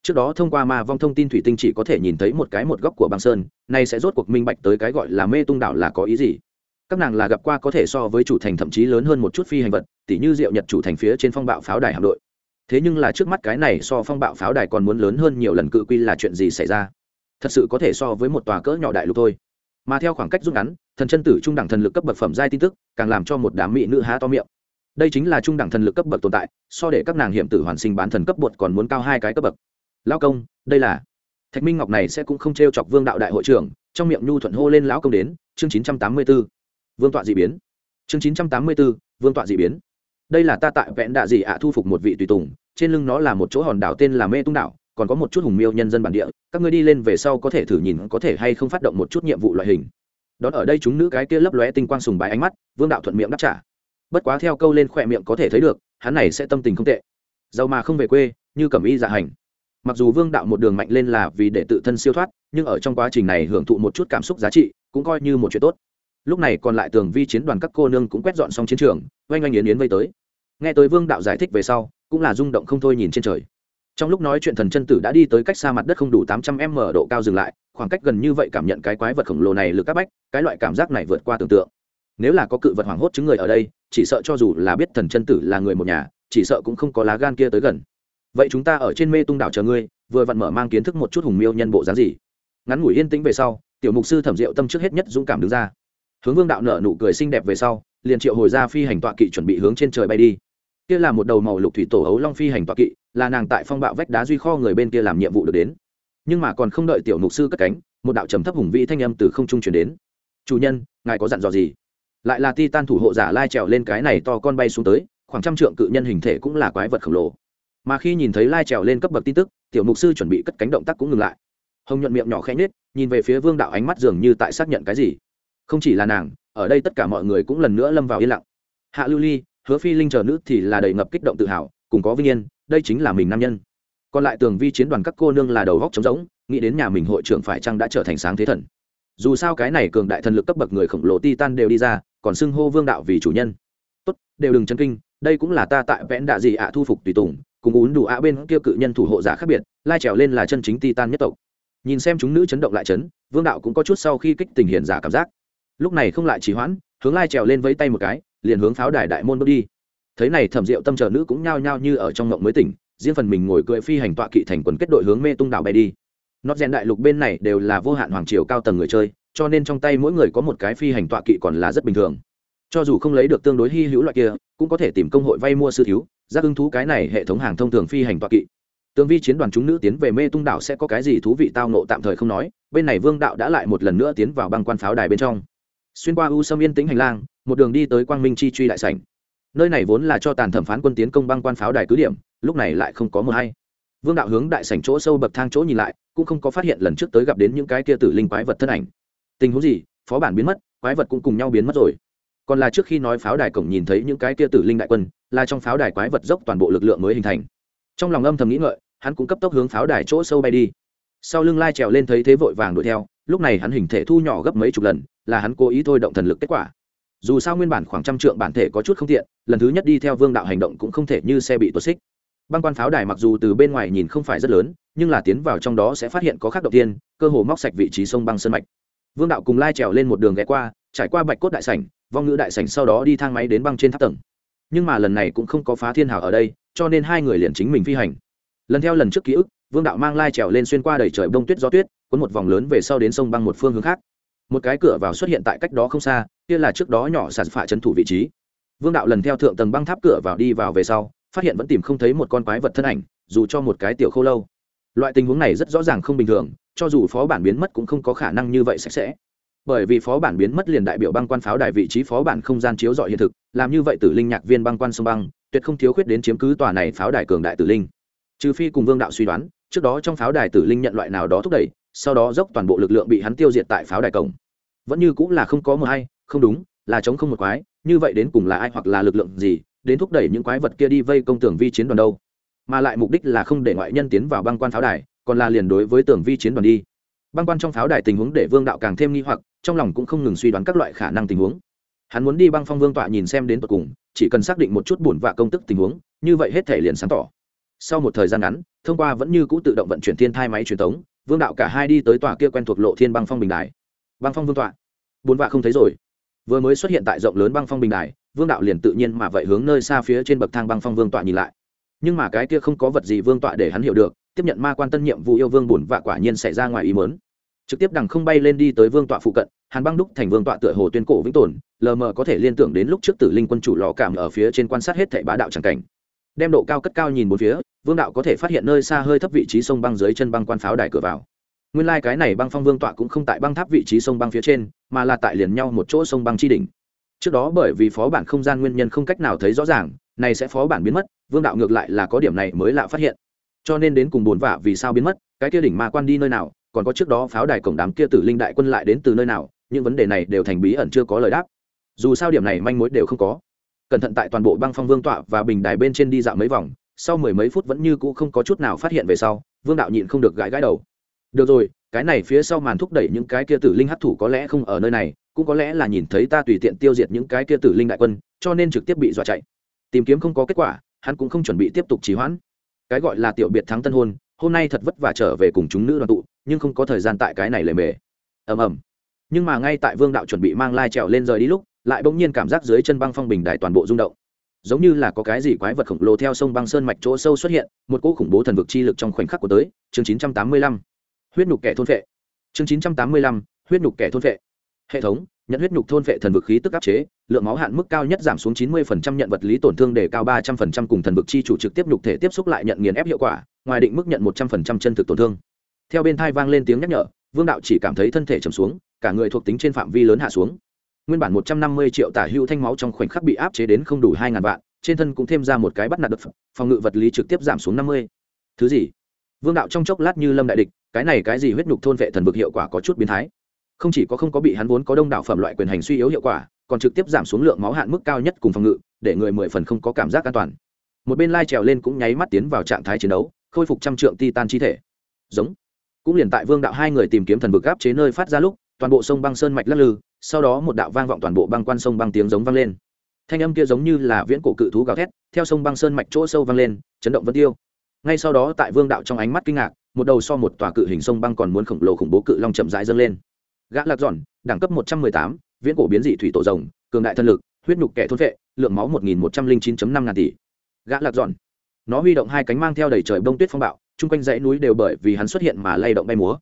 Trước đó thông qua ma vong thông tin thủy tinh chỉ có thể nhìn thấy một cái một góc của băng sơn, nay sẽ rốt cuộc minh bạch tới cái gọi là mê tung đảo là có ý gì. Các nàng là gặp qua có thể so với chủ thành thậm chí lớn hơn một chút phi hành vật, tỉ như diệu nhật chủ thành phía trên phong bạo pháo đài hạm đội. Thế nhưng là trước mắt cái này so phong bạo pháo đài còn muốn lớn hơn nhiều lần cự quy là chuyện gì xảy ra? Thật sự có thể so với một tòa cỡ nhỏ đại lục thôi. Mà theo khoảng cách rút ngắn, thần chân tử trung đẳng thần lực cấp bậc phẩm giai tin tức, càng làm cho một đám mỹ nữ há to miệng đây chính là trung đẳng thần lực cấp bậc tồn tại, so để các nàng hiểm tử hoàn sinh bán thần cấp bột còn muốn cao hai cái cấp bậc. Lao công, đây là thạch minh ngọc này sẽ cũng không t r e o chọc vương đạo đại hội trưởng, trong miệng nhu thuận hô lên lão công đến, chương chín trăm tám mươi b ố vương tọa d ị biến. Chương chín trăm tám mươi bốn vương tọa d ị biến. Đây là ta tại vẹn đạ dị ạ thu phục một vị tùy tùng, trên lưng nó là một chỗ hòn đảo tên là mê tung đảo, còn có một chút hùng miêu nhân dân bản địa, các ngươi đi lên về sau có thể thử nhìn có thể hay không phát động một chút nhiệm vụ loại hình. Đón ở đây chúng nữ cái kia lấp lóe tinh quang sùng bái ánh mắt, vương đạo thuận miệng đáp trả bất quá theo câu lên khỏe miệng có thể thấy được, hắn này sẽ tâm tình không tệ. Giàu mà không về quê, như cẩm y dạ hành. Mặc dù vương đạo một đường mạnh lên là vì để tự thân siêu thoát, nhưng ở trong quá trình này hưởng thụ một chút cảm xúc giá trị, cũng coi như một chuyện tốt. Lúc này còn lại tường vi chiến đoàn các cô nương cũng quét dọn xong chiến trường, oanh oanh yến yến vây tới. Nghe tới vương đạo giải thích về sau, cũng là rung động không thôi nhìn trên trời. Trong lúc nói chuyện thần chân tử đã đi tới cách xa mặt đất không đủ tám trăm m độ cao dừng lại, khoảng cách gần như vậy cảm nhận cái quái vật khổng lồ này lực các bách, cái loại cảm giác này vượt qua tưởng tượng nếu là có cự vật hoảng hốt chứng người ở đây, chỉ sợ cho dù là biết thần chân tử là người một nhà, chỉ sợ cũng không có lá gan kia tới gần. Vậy chúng ta ở trên mê tung đảo chờ ngươi, vừa vặn mở mang kiến thức một chút hùng miêu nhân bộ dáng gì. Ngắn ngủi yên tĩnh về sau, tiểu mục sư thẩm diệu tâm trước hết nhất dũng cảm đứng ra. Hướng vương đạo nở nụ cười xinh đẹp về sau, liền triệu hồi ra phi hành tọa kỵ chuẩn bị hướng trên trời bay đi. Kia là một đầu màu lục thủy tổ ấu long phi hành tọa kỵ, là nàng tại phong bạo vách đá duy kho người bên kia làm nhiệm vụ được đến. Nhưng mà còn không đợi tiểu mục sư cất cánh, một đạo trầm thấp hùng vĩ thanh âm từ không trung truyền đến. Chủ nhân, ngài có dặn dò gì? Lại là ti tan thủ hộ giả lai trèo lên cái này to con bay xuống tới, khoảng trăm trượng cự nhân hình thể cũng là quái vật khổng lồ. Mà khi nhìn thấy lai trèo lên cấp bậc tin tức, tiểu mục sư chuẩn bị cất cánh động tác cũng ngừng lại. Hồng nhuận miệng nhỏ khẽ nhết nhìn về phía vương đạo ánh mắt dường như tại xác nhận cái gì. Không chỉ là nàng, ở đây tất cả mọi người cũng lần nữa lâm vào yên lặng. Hạ lưu ly, hứa phi linh chờ nữ thì là đầy ngập kích động tự hào, cùng có vinh yên, đây chính là mình nam nhân. Còn lại tường vi chiến đoàn các cô nương là đầu góc trống rỗng, nghĩ đến nhà mình hội trưởng phải chăng đã trở thành sáng thế thần. Dù sao cái này cường đại thần lực cấp bậc người khổng lồ ti tan đều đi ra còn xưng hô vương đạo vì chủ nhân. Tốt, đều đừng chân kinh, đây cũng là ta tại vẽn đạ dị ạ thu phục tùy tùng, cùng ún đủ ạ bên kia cự nhân thủ hộ giả khác biệt, lai trèo lên là chân chính ti tan nhất tộc. Nhìn xem chúng nữ chấn động lại chấn, vương đạo cũng có chút sau khi kích tình hiện giả cảm giác. Lúc này không lại trì hoãn, hướng lai trèo lên vẫy tay một cái, liền hướng pháo đài đại môn bước đi. Thấy này thẩm diệu tâm chờ nữ cũng nhao nhao như ở trong ngộng mới tỉnh, riêng phần mình ngồi cưỡi phi hành tọa kỵ thành quần kết đội hướng mê tung đảo bay đi. Nót rèn đại lục bên này đều là vô hạn hoàng triều cao tầng người chơi cho nên trong tay mỗi người có một cái phi hành tọa kỵ còn là rất bình thường. Cho dù không lấy được tương đối hy hữu loại kia, cũng có thể tìm công hội vay mua sư thiếu, giác hứng thú cái này hệ thống hàng thông thường phi hành tọa kỵ. Tương vi chiến đoàn chúng nữ tiến về mê tung đảo sẽ có cái gì thú vị tao nộ tạm thời không nói, bên này vương đạo đã lại một lần nữa tiến vào băng quan pháo đài bên trong. Xuyên qua u sâm yên tĩnh hành lang, một đường đi tới quang minh chi truy đại sảnh. Nơi này vốn là cho tàn thẩm phán quân tiến công băng quan pháo đài cứ điểm, lúc này lại không có mờ hay vương đạo hướng đại sảnh chỗ sâu bậc thang chỗ nhìn lại, cũng không có phát hiện lần trước tới gặp đến những cái kia tử linh quái vật thân ảnh tình huống gì, phó bản biến mất, quái vật cũng cùng nhau biến mất rồi. Còn là trước khi nói pháo đài cổng nhìn thấy những cái kia tử linh đại quân, là trong pháo đài quái vật dốc toàn bộ lực lượng mới hình thành. Trong lòng âm thầm nghĩ ngợi, hắn cũng cấp tốc hướng pháo đài chỗ sâu bay đi. Sau lưng lai trèo lên thấy thế vội vàng đuổi theo, lúc này hắn hình thể thu nhỏ gấp mấy chục lần, là hắn cố ý thôi động thần lực kết quả. Dù sao nguyên bản khoảng trăm trượng bản thể có chút không tiện, lần thứ nhất đi theo vương đạo hành động cũng không thể như xe bị tuột xích. Băng quan pháo đài mặc dù từ bên ngoài nhìn không phải rất lớn, nhưng là tiến vào trong đó sẽ phát hiện có khác đầu tiên, cơ hồ móc sạch vị trí sông băng sơn mạch vương đạo cùng lai trèo lên một đường ghé qua, trải qua bạch cốt đại sảnh, vong ngữ đại sảnh sau đó đi thang máy đến băng trên tháp tầng. Nhưng mà lần này cũng không có phá thiên hào ở đây, cho nên hai người liền chính mình phi hành. Lần theo lần trước ký ức, vương đạo mang lai trèo lên xuyên qua đầy trời bông tuyết gió tuyết, cuốn một vòng lớn về sau đến sông băng một phương hướng khác. Một cái cửa vào xuất hiện tại cách đó không xa, kia là trước đó nhỏ sạt phạ trấn thủ vị trí. Vương đạo lần theo thượng tầng băng tháp cửa vào đi vào về sau, phát hiện vẫn tìm không thấy một con quái vật thân ảnh, dù cho một cái tiểu khâu lâu. Loại tình huống này rất rõ ràng không bình thường cho dù phó bản biến mất cũng không có khả năng như vậy sạch sẽ. Bởi vì phó bản biến mất liền đại biểu băng quan pháo đài vị trí phó bản không gian chiếu dọi hiện thực, làm như vậy tử linh nhạc viên băng quan sông băng, tuyệt không thiếu khuyết đến chiếm cứ tòa này pháo đài cường đại tử linh. Trừ phi cùng vương đạo suy đoán, trước đó trong pháo đài tử linh nhận loại nào đó thúc đẩy, sau đó dốc toàn bộ lực lượng bị hắn tiêu diệt tại pháo đài cổng. Vẫn như cũng là không có mờ hay, không đúng, là chống không một quái, như vậy đến cùng là ai hoặc là lực lượng gì, đến thúc đẩy những quái vật kia đi vây công tưởng vi chiến đoàn đâu? Mà lại mục đích là không để ngoại nhân tiến vào băng quan pháo đài còn là liền đối với tưởng vi chiến đoàn đi. Băng quan trong pháo đài tình huống để vương đạo càng thêm nghi hoặc, trong lòng cũng không ngừng suy đoán các loại khả năng tình huống. Hắn muốn đi băng phong vương tọa nhìn xem đến tận cùng, chỉ cần xác định một chút bổn vạ công tức tình huống, như vậy hết thể liền sáng tỏ. Sau một thời gian ngắn, thông qua vẫn như cũ tự động vận chuyển thiên thai máy truyền thống vương đạo cả hai đi tới tòa kia quen thuộc lộ thiên băng phong bình đài. Băng phong vương tọa. Bốn vạ không thấy rồi. Vừa mới xuất hiện tại rộng lớn băng phong bình đài, vương đạo liền tự nhiên mà vậy hướng nơi xa phía trên bậc thang băng phong vương tọa nhìn lại. Nhưng mà cái kia không có vật gì vương tọa để hắn hiểu được tiếp nhận ma quan tân nhiệm vụ yêu vương bùn vạ quả nhiên xảy ra ngoài ý mớn trực tiếp đằng không bay lên đi tới vương tọa phụ cận, hàn băng đúc thành vương tọa tựa hồ tuyên cổ vĩnh tồn, lờ mờ có thể liên tưởng đến lúc trước tử linh quân chủ lò cảm ở phía trên quan sát hết thảy bá đạo tràng cảnh. Đem độ cao cất cao nhìn bốn phía, vương đạo có thể phát hiện nơi xa hơi thấp vị trí sông băng dưới chân băng quan pháo đài cửa vào. Nguyên lai、like、cái này băng phong vương tọa cũng không tại băng tháp vị trí sông băng phía trên, mà là tại liền nhau một chỗ sông băng chi đỉnh. Trước đó bởi vì phó bản không gian nguyên nhân không cách nào thấy rõ ràng, này sẽ phó bản biến mất, vương đạo ngược lại là có điểm này mới lạ phát hiện cho nên đến cùng bồn vạ vì sao biến mất, cái kia đỉnh ma quan đi nơi nào, còn có trước đó pháo đài cổng đám kia tử linh đại quân lại đến từ nơi nào, những vấn đề này đều thành bí ẩn chưa có lời đáp. Dù sao điểm này manh mối đều không có. Cẩn thận tại toàn bộ băng phong vương tọa và bình đài bên trên đi dạo mấy vòng, sau mười mấy phút vẫn như cũ không có chút nào phát hiện về sau, vương đạo nhịn không được gãi gãi đầu. Được rồi, cái này phía sau màn thúc đẩy những cái kia tử linh hấp thủ có lẽ không ở nơi này, cũng có lẽ là nhìn thấy ta tùy tiện tiêu diệt những cái kia tử linh đại quân, cho nên trực tiếp bị dọa chạy. Tìm kiếm không có kết quả, hắn cũng không chuẩn bị tiếp tục trì hoãn cái gọi là tiểu biệt thắng tân hôn hôm nay thật vất vả trở về cùng chúng nữ đoàn tụ nhưng không có thời gian tại cái này lề mề. Ầm ầm. Nhưng mà ngay tại vương đạo chuẩn bị mang lai trèo lên rời đi lúc lại bỗng nhiên cảm giác dưới chân băng phong bình đại toàn bộ rung động. Giống như là có cái gì quái vật khổng lồ theo sông băng sơn mạch chỗ sâu xuất hiện một cỗ khủng bố thần vực chi lực trong khoảnh khắc của tới chương 985. huyết nhục kẻ thôn vệ chương 985, huyết nhục kẻ thôn vệ hệ thống, nhận huyết nhục thôn vệ thần vực khí tức áp chế, lượng máu hạn mức cao nhất giảm xuống 90% nhận vật lý tổn thương để cao 300% cùng thần vực chi chủ trực tiếp nhục thể tiếp xúc lại nhận nghiền ép hiệu quả, ngoài định mức nhận 100% chân thực tổn thương. Theo bên thai vang lên tiếng nhắc nhở, vương đạo chỉ cảm thấy thân thể trầm xuống, cả người thuộc tính trên phạm vi lớn hạ xuống. Nguyên bản 150 triệu tả hữu thanh máu trong khoảnh khắc bị áp chế đến không đủ hai ngàn vạn, trên thân cũng thêm ra một cái bắt nạt đập phòng ngự vật lý trực tiếp giảm xuống 50. thứ gì? Vương đạo trong chốc lát như lâm đại địch, cái này cái gì huyết nhục thôn vệ thần vực hiệu quả có chút biến thái không chỉ có không có bị hắn vốn có đông đảo phẩm loại quyền hành suy yếu hiệu quả, còn trực tiếp giảm xuống lượng máu hạn mức cao nhất cùng phòng ngự, để người mười phần không có cảm giác an toàn. Một bên lai trèo lên cũng nháy mắt tiến vào trạng thái chiến đấu, khôi phục trăm trượng titan chi thể. Giống. Cũng liền tại vương đạo hai người tìm kiếm thần vực gáp chế nơi phát ra lúc, toàn bộ sông băng sơn mạch lắc lư, sau đó một đạo vang vọng toàn bộ băng quan sông băng tiếng giống vang lên. Thanh âm kia giống như là viễn cổ cự thú gào thét, theo sông băng sơn mạch chỗ sâu vang lên, chấn động vân tiêu. Ngay sau đó tại vương đạo trong ánh mắt kinh ngạc, một đầu so một tòa cự hình sông băng còn muốn khổng lồ khủng bố cự long chậm rãi dâng lên gã lạc giòn, đẳng cấp một trăm mười tám, viễn cổ biến dị thủy tổ rồng, cường đại thân lực, huyết nhục kẻ thôn vệ lượng máu một nghìn một trăm linh chín năm ngàn tỷ. Gã lạc giòn, nó huy động hai cánh mang theo đầy trời bông tuyết phong bạo, chung quanh dãy núi đều bởi vì hắn xuất hiện mà lay động bay múa.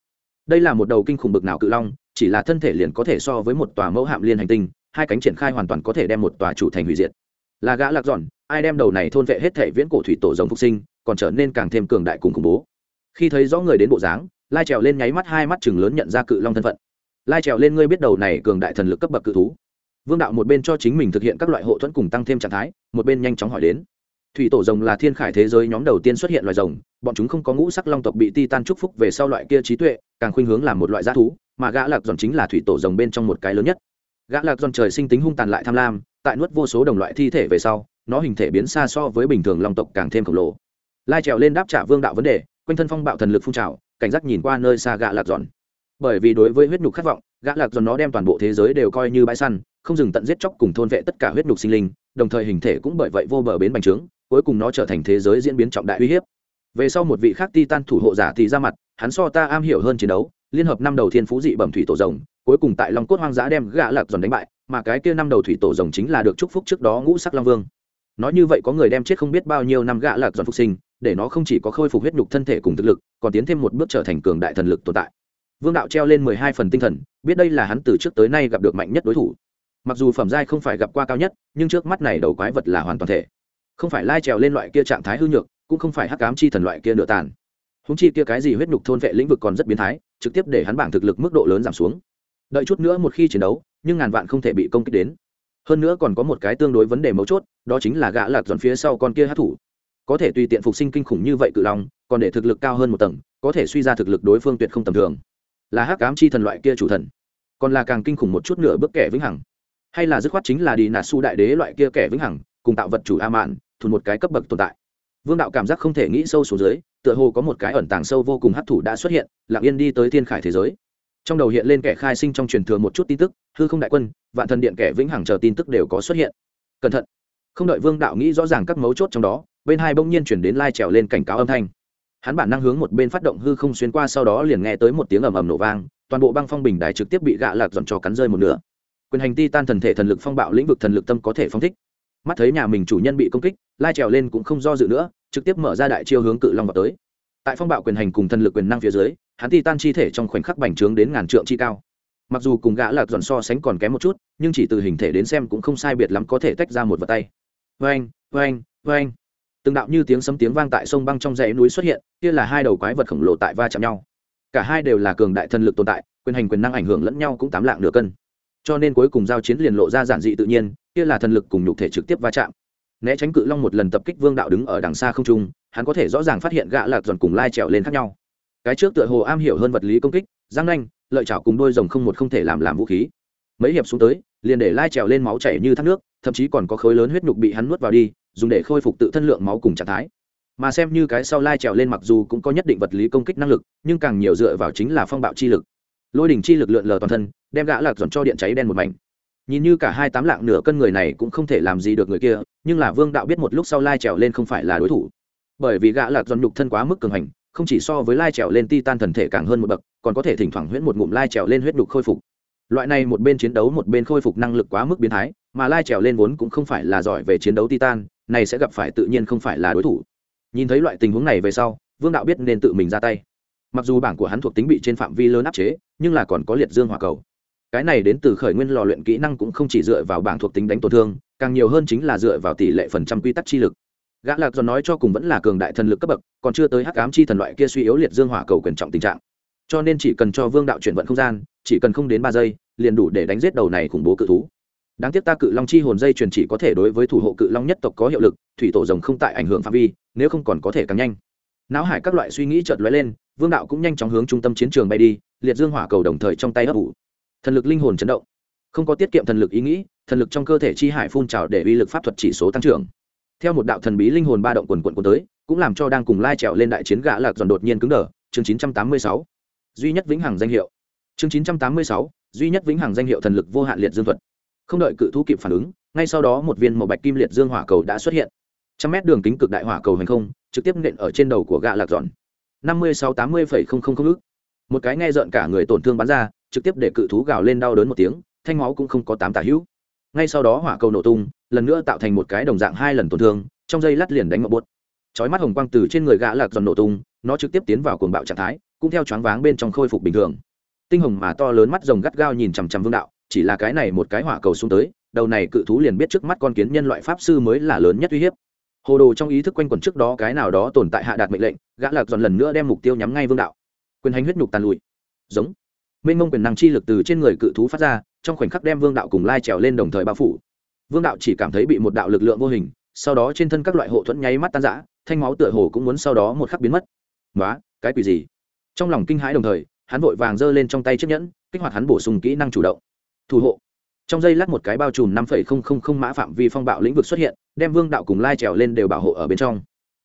Đây là một đầu kinh khủng bực nào cự long, chỉ là thân thể liền có thể so với một tòa mẫu hạm liên hành tinh, hai cánh triển khai hoàn toàn có thể đem một tòa chủ thành hủy diệt. Là gã lạc giòn, ai đem đầu này thôn vệ hết thể viễn cổ thủy tổ giống phục sinh, còn trở nên càng thêm cường đại cùng khủng bố. Khi thấy rõ người đến bộ dáng, lai trèo lên nháy mắt hai mắt chừng lớn nhận ra cự long thân phận lai trèo lên ngươi biết đầu này cường đại thần lực cấp bậc cự thú. Vương đạo một bên cho chính mình thực hiện các loại hộ thuẫn cùng tăng thêm trạng thái, một bên nhanh chóng hỏi đến. Thủy tổ rồng là thiên khải thế giới nhóm đầu tiên xuất hiện loài rồng, bọn chúng không có ngũ sắc long tộc bị ti tan trúc phúc về sau loại kia trí tuệ, càng khuynh hướng làm một loại g thú, mà gã lạc giòn chính là thủy tổ rồng bên trong một cái lớn nhất. Gã lạc giòn trời sinh tính hung tàn lại tham lam, tại nuốt vô số đồng loại thi thể về sau, nó hình thể biến xa so với bình thường long tộc càng thêm khổng lồ. Lai trèo lên đáp trả vương đạo vấn đề, quanh thân phong bạo thần lực phun trào, cảnh giác nhìn qua nơi xa gã lạc giòn bởi vì đối với huyết nhục khát vọng, gã lạc giòn nó đem toàn bộ thế giới đều coi như bãi săn, không dừng tận giết chóc cùng thôn vệ tất cả huyết nhục sinh linh, đồng thời hình thể cũng bởi vậy vô bờ bến bành trướng, cuối cùng nó trở thành thế giới diễn biến trọng đại uy hiếp. Về sau một vị khác titan thủ hộ giả thì ra mặt, hắn so ta am hiểu hơn chiến đấu, liên hợp năm đầu thiên phú dị bẩm thủy tổ rồng, cuối cùng tại long cốt hoang dã đem gã lạc giòn đánh bại, mà cái kia năm đầu thủy tổ rồng chính là được chúc phúc trước đó ngũ sắc long vương. Nói như vậy có người đem chết không biết bao nhiêu năm gã lạc giòn phục sinh, để nó không chỉ có khôi phục huyết nhục thân thể cùng thực lực, còn tiến thêm một bước trở thành cường đại thần lực tồn tại vương đạo treo lên mười hai phần tinh thần, biết đây là hắn từ trước tới nay gặp được mạnh nhất đối thủ. Mặc dù phẩm giai không phải gặp qua cao nhất, nhưng trước mắt này đầu quái vật là hoàn toàn thể. Không phải lai trèo lên loại kia trạng thái hư nhược, cũng không phải hắc cám chi thần loại kia nửa tàn. Húng chi kia cái gì huyết nhục thôn vệ lĩnh vực còn rất biến thái, trực tiếp để hắn bảng thực lực mức độ lớn giảm xuống. Đợi chút nữa một khi chiến đấu, nhưng ngàn vạn không thể bị công kích đến. Hơn nữa còn có một cái tương đối vấn đề mấu chốt, đó chính là gã lạc dọn phía sau con kia hát thủ. Có thể tùy tiện phục sinh kinh khủng như vậy cự long, còn để thực lực cao hơn một tầng, có thể suy ra thực lực đối phương tuyệt không tầm thường là hắc ám chi thần loại kia chủ thần, còn là càng kinh khủng một chút nửa bước kẻ vĩnh hằng. Hay là dứt khoát chính là đi nà su đại đế loại kia kẻ vĩnh hằng, cùng tạo vật chủ a mạn thùn một cái cấp bậc tồn tại. Vương đạo cảm giác không thể nghĩ sâu xuống dưới, tựa hồ có một cái ẩn tàng sâu vô cùng hấp thủ đã xuất hiện, lặng yên đi tới thiên khải thế giới. Trong đầu hiện lên kẻ khai sinh trong truyền thừa một chút tin tức, hư không đại quân, vạn thần điện kẻ vĩnh hằng chờ tin tức đều có xuất hiện. Cẩn thận. Không đợi vương đạo nghĩ rõ ràng các mấu chốt trong đó, bên hai bỗng nhiên chuyển đến lai trèo lên cảnh cáo âm thanh hắn bản năng hướng một bên phát động hư không xuyên qua sau đó liền nghe tới một tiếng ầm ầm nổ vang, toàn bộ băng phong bình đài trực tiếp bị gạ lạc dọn trò cắn rơi một nửa. Quyền hành ti tan thần thể thần lực phong bạo lĩnh vực thần lực tâm có thể phong thích. Mắt thấy nhà mình chủ nhân bị công kích, lai trèo lên cũng không do dự nữa, trực tiếp mở ra đại chiêu hướng cự long vào tới. Tại phong bạo quyền hành cùng thần lực quyền năng phía dưới, hắn ti tan chi thể trong khoảnh khắc bành trướng đến ngàn trượng chi cao. Mặc dù cùng gã lạc dọn so sánh còn kém một chút, nhưng chỉ từ hình thể đến xem cũng không sai biệt lắm có thể tách ra một vật tay. Vang vang vang từng đạo như tiếng sấm tiếng vang tại sông băng trong dãy núi xuất hiện, kia là hai đầu quái vật khổng lồ tại va chạm nhau. Cả hai đều là cường đại thần lực tồn tại, quyền hành quyền năng ảnh hưởng lẫn nhau cũng tám lạng nửa cân. Cho nên cuối cùng giao chiến liền lộ ra giản dị tự nhiên, kia là thần lực cùng nhục thể trực tiếp va chạm. Né tránh cự long một lần tập kích vương đạo đứng ở đằng xa không trung, hắn có thể rõ ràng phát hiện gã lạc dọn cùng lai trèo lên khác nhau. Cái trước tựa hồ am hiểu hơn vật lý công kích, giang nanh, lợi chảo cùng đôi rồng không một không thể làm làm vũ khí. Mấy hiệp xuống tới, liền để lai trèo lên máu chảy như thác nước, thậm chí còn có khối lớn huyết nhục bị hắn nuốt vào đi dùng để khôi phục tự thân lượng máu cùng trạng thái. Mà xem như cái sau lai trèo lên mặc dù cũng có nhất định vật lý công kích năng lực, nhưng càng nhiều dựa vào chính là phong bạo chi lực. Lôi đỉnh chi lực lượn lờ toàn thân, đem gã lạc dọn cho điện cháy đen một mảnh. Nhìn như cả hai tám lạng nửa cân người này cũng không thể làm gì được người kia, nhưng là vương đạo biết một lúc sau lai trèo lên không phải là đối thủ. Bởi vì gã lạc dọn nhục thân quá mức cường hành, không chỉ so với lai trèo lên ti tan thần thể càng hơn một bậc, còn có thể thỉnh thoảng huyết một ngụm lai trèo lên huyết đục khôi phục. Loại này một bên chiến đấu một bên khôi phục năng lực quá mức biến thái, mà lai trèo lên vốn cũng không phải là giỏi về chiến đấu titan này sẽ gặp phải tự nhiên không phải là đối thủ. Nhìn thấy loại tình huống này về sau, vương đạo biết nên tự mình ra tay. Mặc dù bảng của hắn thuộc tính bị trên phạm vi lớn áp chế, nhưng là còn có liệt dương hỏa cầu. Cái này đến từ khởi nguyên lò luyện kỹ năng cũng không chỉ dựa vào bảng thuộc tính đánh tổn thương, càng nhiều hơn chính là dựa vào tỷ lệ phần trăm quy tắc chi lực. Gã lạc do nói cho cùng vẫn là cường đại thần lực cấp bậc, còn chưa tới hắc ám chi thần loại kia suy yếu liệt dương hỏa cầu quyền trọng tình trạng. Cho nên chỉ cần cho vương đạo chuyển vận không gian, chỉ cần không đến ba giây, liền đủ để đánh giết đầu này khủng bố cự thú đáng tiếc ta cự long chi hồn dây truyền chỉ có thể đối với thủ hộ cự long nhất tộc có hiệu lực thủy tổ rồng không tại ảnh hưởng phạm vi nếu không còn có thể càng nhanh. Não hải các loại suy nghĩ chợt lóe lên vương đạo cũng nhanh chóng hướng trung tâm chiến trường bay đi liệt dương hỏa cầu đồng thời trong tay ấp ủ thần lực linh hồn chấn động. Không có tiết kiệm thần lực ý nghĩ thần lực trong cơ thể chi hải phun trào để uy lực pháp thuật chỉ số tăng trưởng. Theo một đạo thần bí linh hồn ba động quần quận quần tới cũng làm cho đang cùng lai trèo lên đại chiến gã lạc dọn đột nhiên cứng đờ. Chương 986. duy nhất vĩnh hằng danh hiệu. Chương 986, duy nhất vĩnh hằng danh hiệu thần lực vô hạn liệt dương thuật không đợi cự thú kịp phản ứng, ngay sau đó một viên màu bạch kim liệt dương hỏa cầu đã xuất hiện. Trăm mét đường kính cực đại hỏa cầu hành không, trực tiếp nện ở trên đầu của gã lạc giòn. năm mươi sáu tám mươi phẩy không không không ước một cái nghe rợn cả người tổn thương bắn ra, trực tiếp để cự thú gào lên đau đớn một tiếng, thanh máu cũng không có tám tả hữu. Ngay sau đó hỏa cầu nổ tung, lần nữa tạo thành một cái đồng dạng hai lần tổn thương, trong dây lát liền đánh một bút chói mắt hồng quang từ trên người gã lạc giòn nổ tung, nó trực tiếp tiến vào cuồng bạo trạng thái, cũng theo choáng váng bên trong khôi phục bình thường. Tinh hồng mà to lớn mắt rồng gắt gao nhìn chằm chằm vương đạo chỉ là cái này một cái hỏa cầu xuống tới, đầu này cự thú liền biết trước mắt con kiến nhân loại pháp sư mới là lớn nhất uy hiếp. Hồ đồ trong ý thức quanh quẩn trước đó cái nào đó tồn tại hạ đạt mệnh lệnh, gã lạc dọn lần nữa đem mục tiêu nhắm ngay vương đạo. Quyền hành huyết nhục tàn lụi. Giống. Mênh mông quyền năng chi lực từ trên người cự thú phát ra, trong khoảnh khắc đem vương đạo cùng lai trèo lên đồng thời bao phủ. Vương đạo chỉ cảm thấy bị một đạo lực lượng vô hình, sau đó trên thân các loại hộ thuẫn nháy mắt tan rã, thanh máu tựa hồ cũng muốn sau đó một khắc biến mất. Nói cái quỷ gì? Trong lòng kinh hãi đồng thời, hắn vội vàng giơ lên trong tay chiếc nhẫn, kích hoạt hắn bổ sung kỹ năng chủ động thủ hộ. Trong giây lát một cái bao trùm năm phẩy không không không mã phạm vi phong bạo lĩnh vực xuất hiện, đem vương đạo cùng lai trèo lên đều bảo hộ ở bên trong.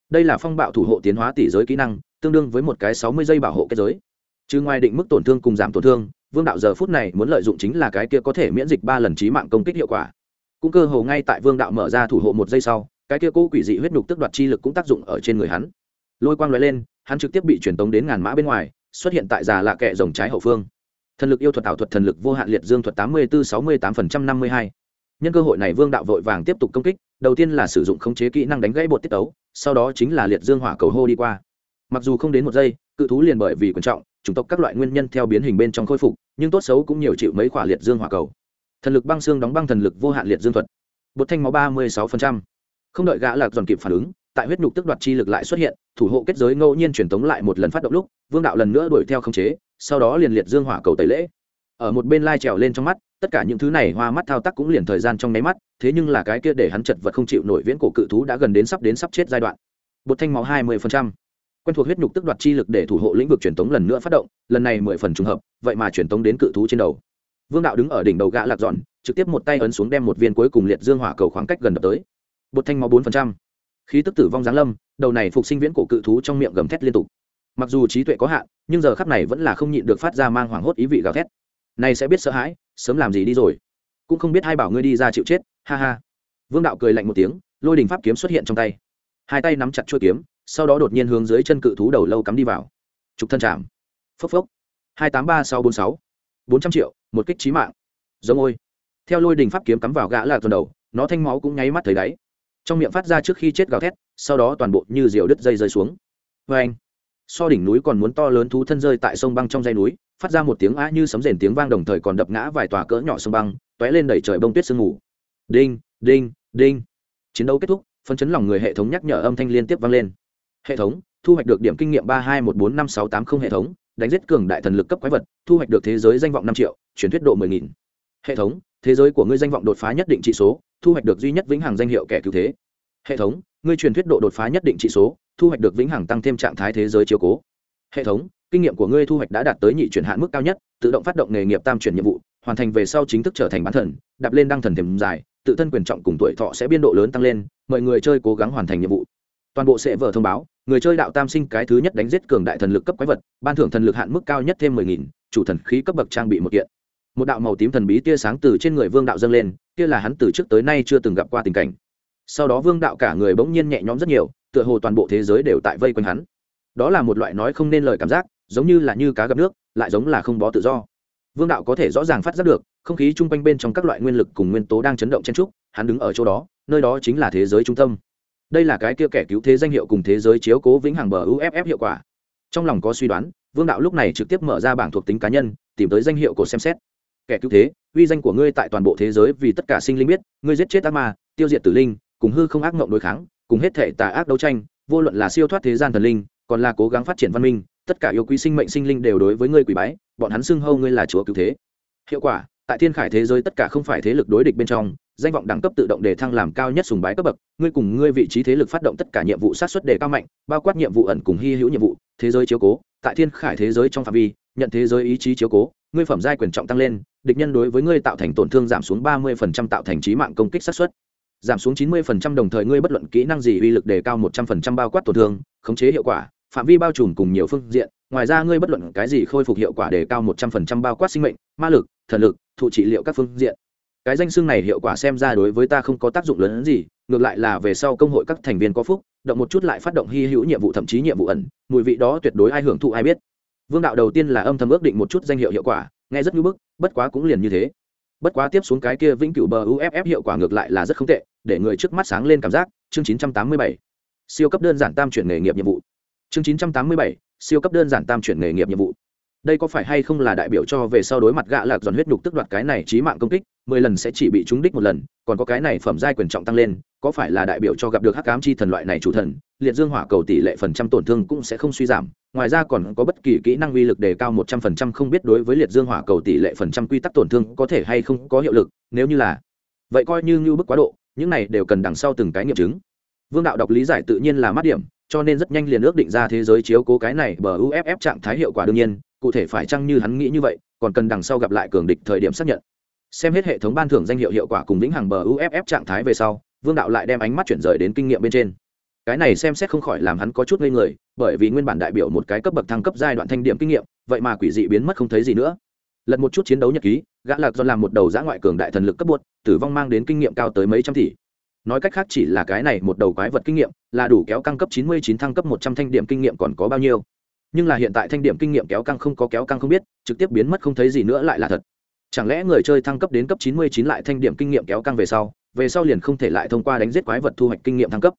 Đây là phong bạo thủ hộ tiến hóa tỷ giới kỹ năng, tương đương với một cái sáu mươi giây bảo hộ kết giới. Chứ ngoài định mức tổn thương cùng giảm tổn thương, vương đạo giờ phút này muốn lợi dụng chính là cái kia có thể miễn dịch ba lần trí mạng công kích hiệu quả. Cũng cơ hồ ngay tại vương đạo mở ra thủ hộ một giây sau, cái kia cũ quỷ dị huyết nhục tức đoạt chi lực cũng tác dụng ở trên người hắn. Lôi quang l lên, hắn trực tiếp bị truyền tống đến ngàn mã bên ngoài, xuất hiện tại già lạ kệ rồng trái hậu phương thần lực yêu thuật ảo thuật thần lực vô hạn liệt dương thuật tám mươi bốn sáu mươi tám phần trăm năm mươi hai. Nhân cơ hội này vương đạo vội vàng tiếp tục công kích, đầu tiên là sử dụng khống chế kỹ năng đánh gãy bột tiết tấu, sau đó chính là liệt dương hỏa cầu hô đi qua. Mặc dù không đến một giây, cự thú liền bởi vì quan trọng, chủng tộc các loại nguyên nhân theo biến hình bên trong khôi phục, nhưng tốt xấu cũng nhiều chịu mấy khỏa liệt dương hỏa cầu. Thần lực băng xương đóng băng thần lực vô hạn liệt dương thuật. Bột thanh máu ba mươi sáu không đợi gã lạc dọn kịp phản ứng, tại huyết nhục tức đoạt chi lực lại xuất hiện, thủ hộ kết giới ngẫu nhiên truyền tống lại một lần phát động lúc, vương đạo lần nữa đuổi theo khống chế sau đó liền liệt dương hỏa cầu tẩy lễ. Ở một bên lai trèo lên trong mắt, tất cả những thứ này hoa mắt thao tác cũng liền thời gian trong nháy mắt, thế nhưng là cái kia để hắn chật vật không chịu nổi viễn cổ cự thú đã gần đến sắp đến sắp chết giai đoạn. Bột thanh máu hai mươi quen thuộc huyết nhục tức đoạt chi lực để thủ hộ lĩnh vực truyền tống lần nữa phát động, lần này mười phần trùng hợp, vậy mà truyền tống đến cự thú trên đầu. Vương đạo đứng ở đỉnh đầu gã lạc dọn, trực tiếp một tay ấn xuống đem một viên cuối cùng liệt dương hỏa cầu khoảng cách gần đập tới. Bột thanh máu bốn khí tức tử vong giáng lâm, đầu này phục sinh viễn cổ cự thú trong miệng gầm thét liên tục mặc dù trí tuệ có hạn, nhưng giờ khắp này vẫn là không nhịn được phát ra mang hoảng hốt ý vị gào thét. Này sẽ biết sợ hãi, sớm làm gì đi rồi. Cũng không biết hai bảo ngươi đi ra chịu chết, ha ha. Vương đạo cười lạnh một tiếng, lôi đình pháp kiếm xuất hiện trong tay. Hai tay nắm chặt chuôi kiếm, sau đó đột nhiên hướng dưới chân cự thú đầu lâu cắm đi vào. Trục thân chạm. Phốc phốc. Hai tám ba sáu bốn sáu. Bốn trăm triệu, một kích trí mạng. Giống ôi. Theo lôi đình pháp kiếm cắm vào gã là tuần đầu, nó thanh máu cũng nháy mắt thấy đáy. Trong miệng phát ra trước khi chết gào thét, sau đó toàn bộ như diều đứt dây rơi xuống. Vê anh so đỉnh núi còn muốn to lớn thú thân rơi tại sông băng trong dây núi, phát ra một tiếng á như sấm rền tiếng vang đồng thời còn đập ngã vài tòa cỡ nhỏ sông băng, t ó é lên đẩy trời bông tuyết sương mù. Đinh đinh đinh. Chiến đấu kết thúc, phân chấn lòng người hệ thống nhắc nhở âm thanh liên tiếp vang lên. Hệ thống, thu hoạch được điểm kinh nghiệm ba hai một bốn năm sáu tám không hệ thống, đánh giết cường đại thần lực cấp quái vật, thu hoạch được thế giới danh vọng năm triệu chuyển thuyết độ mười nghìn. Hệ thống, thế giới của ngươi danh vọng đột phá nhất định trị số, thu hoạch được duy nhất vĩnh hằng danh hiệu kẻ cứu thế. Hệ thống, ngươi truyền thuyết độ đột phá nhất định trị số thu hoạch được vĩnh hằng tăng thêm trạng thái thế giới chiếu cố. Hệ thống, kinh nghiệm của ngươi thu hoạch đã đạt tới nhị chuyển hạn mức cao nhất, tự động phát động nghề nghiệp tam chuyển nhiệm vụ, hoàn thành về sau chính thức trở thành bán thần, đạp lên đăng thần thềm dài, tự thân quyền trọng cùng tuổi thọ sẽ biên độ lớn tăng lên, mời người chơi cố gắng hoàn thành nhiệm vụ. Toàn bộ sẽ vở thông báo, người chơi đạo tam sinh cái thứ nhất đánh giết cường đại thần lực cấp quái vật, ban thưởng thần lực hạn mức cao nhất thêm mười nghìn, chủ thần khí cấp bậc trang bị một kiện. Một đạo màu tím thần bí tia sáng từ trên người vương đạo dâng lên, kia là hắn từ trước tới nay chưa từng gặp qua tình cảnh sau đó vương đạo cả người bỗng nhiên nhẹ nhõm rất nhiều, tựa hồ toàn bộ thế giới đều tại vây quanh hắn. Đó là một loại nói không nên lời cảm giác, giống như là như cá gặp nước, lại giống là không bó tự do. Vương đạo có thể rõ ràng phát giác được, không khí chung quanh bên trong các loại nguyên lực cùng nguyên tố đang chấn động chen trúc, hắn đứng ở chỗ đó, nơi đó chính là thế giới trung tâm. Đây là cái kia kẻ cứu thế danh hiệu cùng thế giới chiếu cố vĩnh hằng bờ uff hiệu quả. Trong lòng có suy đoán, vương đạo lúc này trực tiếp mở ra bảng thuộc tính cá nhân, tìm tới danh hiệu của xem xét. Kẻ cứu thế, uy danh của ngươi tại toàn bộ thế giới vì tất cả sinh linh biết, ngươi giết chết ác ma, tiêu diệt tử linh cùng hư không ác mộng đối kháng, cùng hết thể tà ác đấu tranh, vô luận là siêu thoát thế gian thần linh, còn là cố gắng phát triển văn minh, tất cả yêu quý sinh mệnh sinh linh đều đối với ngươi quỷ bái, bọn hắn xưng hâu ngươi là chúa cứu thế. Hiệu quả, tại thiên khải thế giới tất cả không phải thế lực đối địch bên trong, danh vọng đẳng cấp tự động đề thăng làm cao nhất sùng bái cấp bậc, ngươi cùng ngươi vị trí thế lực phát động tất cả nhiệm vụ sát xuất đề cao mạnh, bao quát nhiệm vụ ẩn cùng hy hữu nhiệm vụ, thế giới chiếu cố, tại thiên khải thế giới trong phạm vi, nhận thế giới ý chí chiếu cố, ngươi phẩm giai quyền trọng tăng lên, địch nhân đối với ngươi tạo thành tổn thương giảm xuống ba mươi tạo thành trí mạng công kích sát xuất giảm xuống chín mươi đồng thời ngươi bất luận kỹ năng gì, uy lực đề cao một trăm linh bao quát tổn thương, khống chế hiệu quả, phạm vi bao trùm cùng nhiều phương diện. Ngoài ra ngươi bất luận cái gì khôi phục hiệu quả đề cao một trăm linh bao quát sinh mệnh, ma lực, thần lực, thụ trị liệu các phương diện. Cái danh xưng này hiệu quả xem ra đối với ta không có tác dụng lớn hơn gì, ngược lại là về sau công hội các thành viên có phúc, động một chút lại phát động hy hữu nhiệm vụ thậm chí nhiệm vụ ẩn, mùi vị đó tuyệt đối ai hưởng thụ ai biết. Vương đạo đầu tiên là âm thầm ước định một chút danh hiệu hiệu quả, nghe rất ngưỡng bức, bất quá cũng liền như thế bất quá tiếp xuống cái kia vĩnh cửu bờ uff hiệu quả ngược lại là rất không tệ để người trước mắt sáng lên cảm giác chương 987. siêu cấp đơn giản tam chuyển nghề nghiệp nhiệm vụ chương 987, siêu cấp đơn giản tam chuyển nghề nghiệp nhiệm vụ đây có phải hay không là đại biểu cho về sau đối mặt gạ lạc giòn huyết nhục tức đoạt cái này trí mạng công kích mười lần sẽ chỉ bị trúng đích một lần còn có cái này phẩm giai quyền trọng tăng lên có phải là đại biểu cho gặp được hắc ám chi thần loại này chủ thần liệt dương hỏa cầu tỷ lệ phần trăm tổn thương cũng sẽ không suy giảm ngoài ra còn có bất kỳ kỹ năng uy lực đề cao một trăm phần trăm không biết đối với liệt dương hỏa cầu tỷ lệ phần trăm quy tắc tổn thương có thể hay không có hiệu lực, nếu như là. Vậy coi như ngưu bức quá độ, những này đều cần đằng sau từng cái nghiệm chứng. Vương đạo đọc lý giải tự nhiên là mát điểm, cho nên rất nhanh liền ước định ra thế giới chiếu cố cái này bờ uff trạng thái hiệu quả đương nhiên, cụ thể phải chăng như hắn nghĩ như vậy, còn cần đằng sau gặp lại cường địch thời điểm xác nhận. Xem hết hệ thống ban thưởng danh hiệu hiệu quả cùng vĩnh hằng bờ uff trạng thái về sau, vương đạo lại đem ánh mắt chuyển rời đến kinh nghiệm bên trên cái này xem xét không khỏi làm hắn có chút ngây người, bởi vì nguyên bản đại biểu một cái cấp bậc thăng cấp giai đoạn thanh điểm kinh nghiệm, vậy mà quỷ dị biến mất không thấy gì nữa. Lật một chút chiến đấu nhật ký, gã lạc do làm một đầu giã ngoại cường đại thần lực cấp bột, tử vong mang đến kinh nghiệm cao tới mấy trăm tỷ. Nói cách khác chỉ là cái này một đầu quái vật kinh nghiệm, là đủ kéo căng cấp chín mươi chín, thăng cấp một trăm thanh điểm kinh nghiệm còn có bao nhiêu. Nhưng là hiện tại thanh điểm kinh nghiệm kéo căng không có kéo căng không biết, trực tiếp biến mất không thấy gì nữa lại là thật. Chẳng lẽ người chơi thăng cấp đến cấp chín mươi chín lại thanh điểm kinh nghiệm kéo căng về sau về sau liền không thể lại thông qua đánh giết quái vật thu hoạch kinh nghiệm thăng cấp?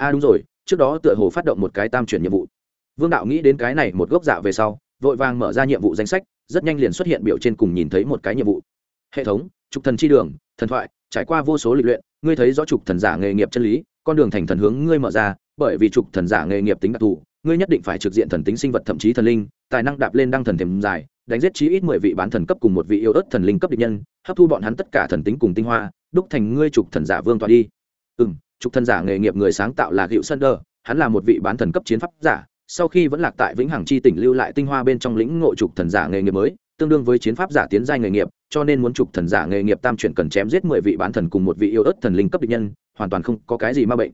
A à đúng rồi, trước đó tựa hồ phát động một cái tam chuyển nhiệm vụ. Vương đạo nghĩ đến cái này một gốc dạ về sau, vội vàng mở ra nhiệm vụ danh sách, rất nhanh liền xuất hiện biểu trên cùng nhìn thấy một cái nhiệm vụ. Hệ thống, trục thần chi đường, thần thoại, trải qua vô số lịch luyện, ngươi thấy rõ trục thần giả nghề nghiệp chân lý, con đường thành thần hướng ngươi mở ra, bởi vì trục thần giả nghề nghiệp tính đặc thù, ngươi nhất định phải trực diện thần tính sinh vật thậm chí thần linh, tài năng đạp lên đăng thần thềm dài, đánh giết chí ít mười vị bán thần cấp cùng một vị yêu ớt thần linh cấp địch nhân, hấp thu bọn hắn tất cả thần tính cùng tinh hoa, đúc thành ngươi trục thần giả vương tọa đi. Ừ trục thần giả nghề nghiệp người sáng tạo là hiệu Sunder, hắn là một vị bán thần cấp chiến pháp giả sau khi vẫn lạc tại vĩnh hằng chi tỉnh lưu lại tinh hoa bên trong lĩnh ngộ trục thần giả nghề nghiệp mới tương đương với chiến pháp giả tiến giai nghề nghiệp cho nên muốn trục thần giả nghề nghiệp tam chuyển cần chém giết mười vị bán thần cùng một vị yêu ớt thần linh cấp địch nhân hoàn toàn không có cái gì ma bệnh.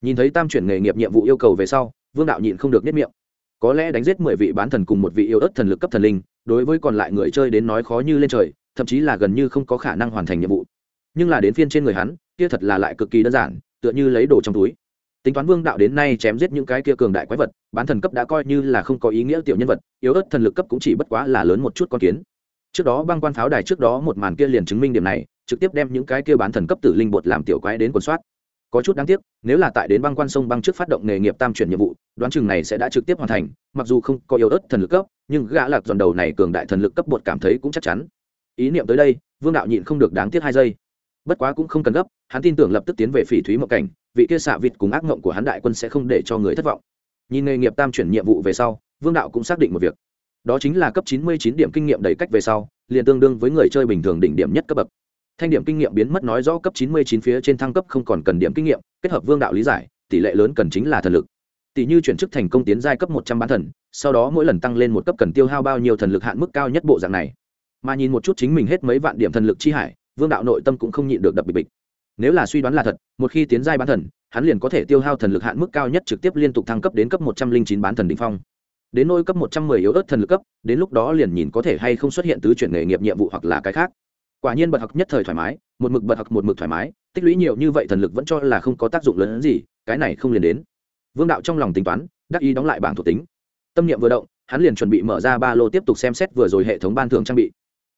Nhìn thấy tam chuyển nghề nghiệp nhiệm vụ yêu cầu về sau vương đạo nhịn không được nhất miệng. Có lẽ đánh giết mười vị bán thần cùng một vị yêu ớt thần lực cấp thần linh đối với còn lại người chơi đến nói khó như lên trời thậm chí là gần như không có khả năng hoàn thành nhiệm vụ. Nhưng là đến phiên trên người hắn kia thật là lại cực kỳ đơn giản tựa như lấy đồ trong túi. Tính toán vương đạo đến nay chém giết những cái kia cường đại quái vật, bán thần cấp đã coi như là không có ý nghĩa tiểu nhân vật, yếu ớt thần lực cấp cũng chỉ bất quá là lớn một chút con kiến. Trước đó băng quan pháo đài trước đó một màn kia liền chứng minh điểm này, trực tiếp đem những cái kia bán thần cấp tử linh bột làm tiểu quái đến quần soát. Có chút đáng tiếc, nếu là tại đến băng quan sông băng trước phát động nghề nghiệp tam chuyển nhiệm vụ, đoán chừng này sẽ đã trực tiếp hoàn thành, mặc dù không có yếu ớt thần lực cấp, nhưng gã lạc dòn đầu này cường đại thần lực cấp bột cảm thấy cũng chắc chắn. Ý niệm tới đây, vương đạo nhịn không được đáng tiếc hai giây bất quá cũng không cần gấp, hắn tin tưởng lập tức tiến về phỉ thúy mộng cảnh, vị kia xạ vịt cùng ác mộng của hắn đại quân sẽ không để cho người thất vọng. Nhìn nghề nghiệp tam chuyển nhiệm vụ về sau, vương đạo cũng xác định một việc. Đó chính là cấp chín mươi chín điểm kinh nghiệm đầy cách về sau, liền tương đương với người chơi bình thường đỉnh điểm nhất cấp bậc. Thanh điểm kinh nghiệm biến mất nói rõ cấp chín mươi chín phía trên thăng cấp không còn cần điểm kinh nghiệm, kết hợp vương đạo lý giải, tỷ lệ lớn cần chính là thần lực. Tỷ như chuyển chức thành công tiến giai cấp một trăm bán thần, sau đó mỗi lần tăng lên một cấp cần tiêu hao bao nhiêu thần lực hạn mức cao nhất bộ dạng này. Mà nhìn một chút chính mình hết mấy vạn điểm thần lực chi hải vương đạo nội tâm cũng không nhịn được đập bịch bịch. Nếu là suy đoán là thật, một khi tiến giai bán thần, hắn liền có thể tiêu hao thần lực hạn mức cao nhất trực tiếp liên tục thăng cấp đến cấp một trăm linh chín bán thần đ ỉ n h phong. Đến nôi cấp một trăm mười yếu ớt thần lực cấp, đến lúc đó liền nhìn có thể hay không xuất hiện tứ chuyển nghề nghiệp nhiệm vụ hoặc là cái khác. Quả nhiên bật học nhất thời thoải mái, một mực bật học một mực thoải mái, tích lũy nhiều như vậy thần lực vẫn cho là không có tác dụng lớn hơn gì, cái này không liền đến. Vương đạo trong lòng tính toán, đắc ý đóng lại bảng thuộc tính. Tâm niệm vừa động, hắn liền chuẩn bị mở ra ba lô tiếp tục xem xét vừa rồi hệ thống ban thưởng trang bị.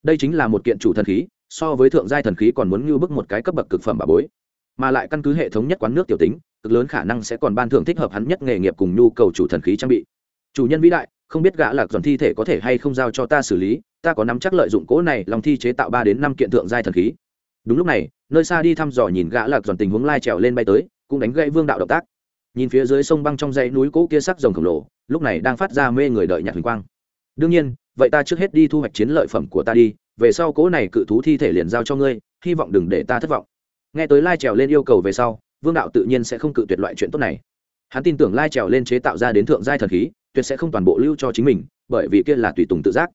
Đây chính là một kiện chủ thần khí so với thượng giai thần khí còn muốn như bức một cái cấp bậc cực phẩm bà bối. Mà lại căn cứ hệ thống nhất quán nước tiểu tính, cực lớn khả năng sẽ còn ban thưởng thích hợp hắn nhất nghề nghiệp cùng nhu cầu chủ thần khí trang bị. Chủ nhân vĩ đại, không biết gã lạc dọn thi thể có thể hay không giao cho ta xử lý, ta có nắm chắc lợi dụng cỗ này lòng thi chế tạo ba đến năm kiện thượng giai thần khí. Đúng lúc này, nơi xa đi thăm dò nhìn gã lạc dọn tình huống lai trèo lên bay tới, cũng đánh gãy vương đạo động tác. Nhìn phía dưới sông băng trong dãy núi cỗ kia sắc rồng khổng lồ, lúc này đang phát ra mê người đợi nhạc huỳnh quang đương nhiên, vậy ta trước hết đi thu hoạch chiến lợi phẩm của ta đi, về sau cỗ này cự thú thi thể liền giao cho ngươi, hy vọng đừng để ta thất vọng. Nghe tới lai trèo lên yêu cầu về sau, vương đạo tự nhiên sẽ không cự tuyệt loại chuyện tốt này. Hắn tin tưởng lai trèo lên chế tạo ra đến thượng giai thần khí, tuyệt sẽ không toàn bộ lưu cho chính mình, bởi vì kia là tùy tùng tự giác.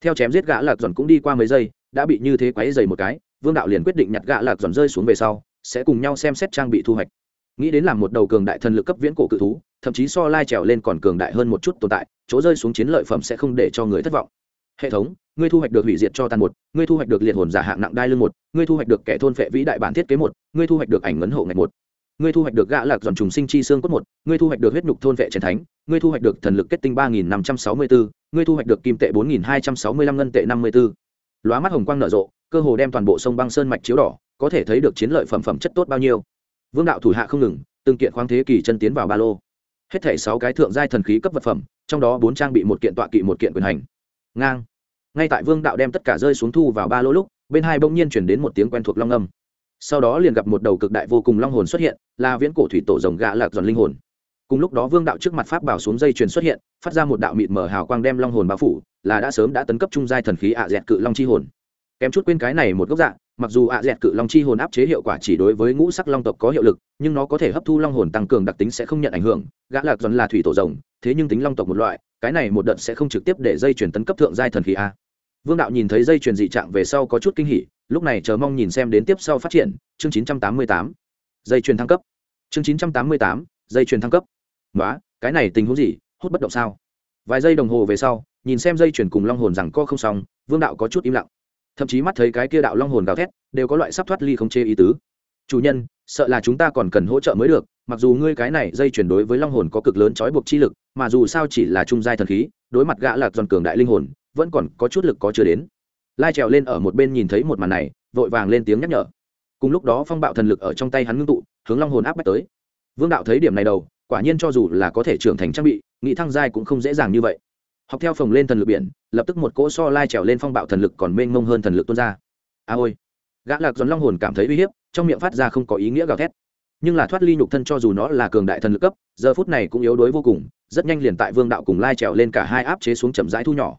Theo chém giết gã lạc giòn cũng đi qua mấy giây, đã bị như thế quáy dày một cái, vương đạo liền quyết định nhặt gã lạc giòn rơi xuống về sau, sẽ cùng nhau xem xét trang bị thu hoạch. Nghĩ đến làm một đầu cường đại thần lực cấp viễn cổ cự thú thậm chí so lai trèo lên còn cường đại hơn một chút tồn tại, chỗ rơi xuống chiến lợi phẩm sẽ không để cho người thất vọng. Hệ thống, ngươi thu hoạch được hủy diệt cho tàn một, ngươi thu hoạch được liệt hồn giả hạng nặng đai lưng một, ngươi thu hoạch được kẻ thôn phệ vĩ đại bản thiết kế một, ngươi thu hoạch được ảnh ngấn hộ ngạch một, ngươi thu hoạch được gã lạc dọn trùng sinh chi xương cốt một, ngươi thu hoạch được huyết nhục thôn vệ trần thánh, ngươi thu hoạch được thần lực kết tinh ba nghìn năm trăm sáu mươi bốn ngươi thu hoạch được kim tệ bốn nghìn hai trăm sáu mươi lăm ngân tệ năm mươi b ố lóa mắt hồng quang nở rộ, cơ hồ đem toàn bộ sông băng sơn mạch chiếu đỏ, có thể thấy được chiến lợi phẩm phẩm chất tốt bao nhiêu. Vương đạo thủ hạ không ngừng, từng kiện khoáng thế kỷ chân tiến vào ba lô hết thảy sáu cái thượng giai thần khí cấp vật phẩm, trong đó bốn trang bị một kiện tọa kỵ một kiện quyền hành. Ngang. Ngay tại vương đạo đem tất cả rơi xuống thu vào ba lô lúc, bên hai bỗng nhiên chuyển đến một tiếng quen thuộc long âm. Sau đó liền gặp một đầu cực đại vô cùng long hồn xuất hiện, là viễn cổ thủy tổ rồng gã lạc giòn linh hồn. Cùng lúc đó vương đạo trước mặt pháp bảo xuống dây chuyền xuất hiện, phát ra một đạo mịt mở hào quang đem long hồn bao phủ, là đã sớm đã tấn cấp trung giai thần khí ạ dẹt cự long chi hồn. Kém chút quên cái này một gốc dạng mặc dù ạ dẹt cự long chi hồn áp chế hiệu quả chỉ đối với ngũ sắc long tộc có hiệu lực nhưng nó có thể hấp thu long hồn tăng cường đặc tính sẽ không nhận ảnh hưởng. Gã lạc dần là thủy tổ rồng thế nhưng tính long tộc một loại cái này một đợt sẽ không trực tiếp để dây chuyển tấn cấp thượng giai thần khí a. Vương đạo nhìn thấy dây chuyển dị trạng về sau có chút kinh hỉ lúc này chờ mong nhìn xem đến tiếp sau phát triển chương 988. dây chuyển thăng cấp. Chương 988, dây chuyển thăng cấp. Quá, cái này tình huống gì hút bất động sao? Vài giây đồng hồ về sau nhìn xem dây chuyển cùng long hồn rằng co không xong vương đạo có chút im lặng thậm chí mắt thấy cái kia đạo long hồn gào thét, đều có loại sắp thoát ly không chê ý tứ. Chủ nhân, sợ là chúng ta còn cần hỗ trợ mới được, mặc dù ngươi cái này dây chuyển đối với long hồn có cực lớn trói buộc chi lực, mà dù sao chỉ là trung giai thần khí, đối mặt gã lạc giòn cường đại linh hồn, vẫn còn có chút lực có chưa đến. Lai trèo lên ở một bên nhìn thấy một màn này, vội vàng lên tiếng nhắc nhở. Cùng lúc đó phong bạo thần lực ở trong tay hắn ngưng tụ, hướng long hồn áp bách tới. Vương đạo thấy điểm này đầu, quả nhiên cho dù là có thể trưởng thành trang bị, nghị thăng giai cũng không dễ dàng như vậy học theo phồng lên thần lực biển, lập tức một cỗ so lai trèo lên phong bạo thần lực còn mênh mông hơn thần lực tuôn ra. A à ôi! Gã lạc giòn long hồn cảm thấy uy hiếp, trong miệng phát ra không có ý nghĩa gào thét. Nhưng là thoát ly nhục thân cho dù nó là cường đại thần lực cấp, giờ phút này cũng yếu đuối vô cùng, rất nhanh liền tại vương đạo cùng lai trèo lên cả hai áp chế xuống chậm rãi thu nhỏ.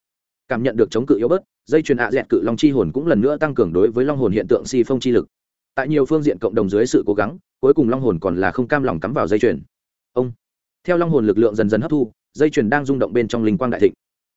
Cảm nhận được chống cự yếu bớt, dây chuyền ạ dẹt cự long chi hồn cũng lần nữa tăng cường đối với long hồn hiện tượng si phong chi lực. Tại nhiều phương diện cộng đồng dưới sự cố gắng, cuối cùng long hồn còn là không cam lòng cắm vào dây chuyền. Ông! Theo long hồn lực lượng dần dần hấp thu dây chuyền đang rung động bên trong linh quang đại thịnh.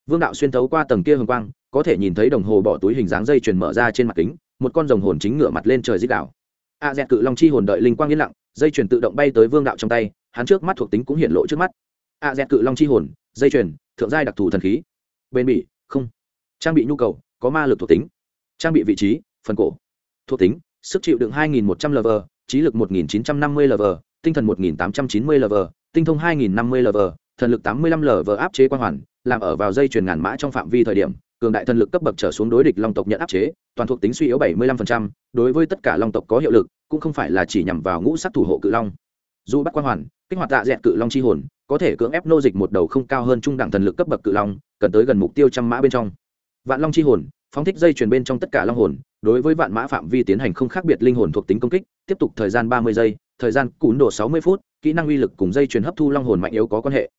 Vương đạo xuyên thấu qua tầng kia hồng quang, có thể nhìn thấy đồng hồ bỏ túi hình dáng dây chuyền mở ra trên mặt kính, một con rồng hồn chính ngửa mặt lên trời dích đảo a dẹt cự long chi hồn đợi linh quang yên lặng, dây chuyền tự động bay tới vương đạo trong tay, hắn trước mắt thuộc tính cũng hiện lộ trước mắt. A dẹt cự long chi hồn, dây chuyền, thượng giai đặc thù thần khí. Bên bỉ, không. Trang bị nhu cầu, có ma lực thuộc tính. Trang bị vị trí, phần cổ. Thuộc tính, sức chịu đựng 2.100 lv trí lực 1.950 lv tinh thần 1.890 lv tinh thông 2.050 lv thần lực 85 lv áp chế quan hoàn làm ở vào dây chuyền ngàn mã trong phạm vi thời điểm cường đại thần lực cấp bậc trở xuống đối địch long tộc nhận áp chế toàn thuộc tính suy yếu 75%, đối với tất cả long tộc có hiệu lực cũng không phải là chỉ nhằm vào ngũ sắc thủ hộ cự long. Dù bắt quan hoàn kích hoạt tạ dẹt cự long chi hồn có thể cưỡng ép nô dịch một đầu không cao hơn trung đẳng thần lực cấp bậc cự long cần tới gần mục tiêu trăm mã bên trong. Vạn long chi hồn phóng thích dây chuyền bên trong tất cả long hồn đối với vạn mã phạm vi tiến hành không khác biệt linh hồn thuộc tính công kích tiếp tục thời gian ba mươi giây thời gian cún độ sáu mươi phút kỹ năng uy lực cùng dây chuyền hấp thu long hồn mạnh yếu có quan hệ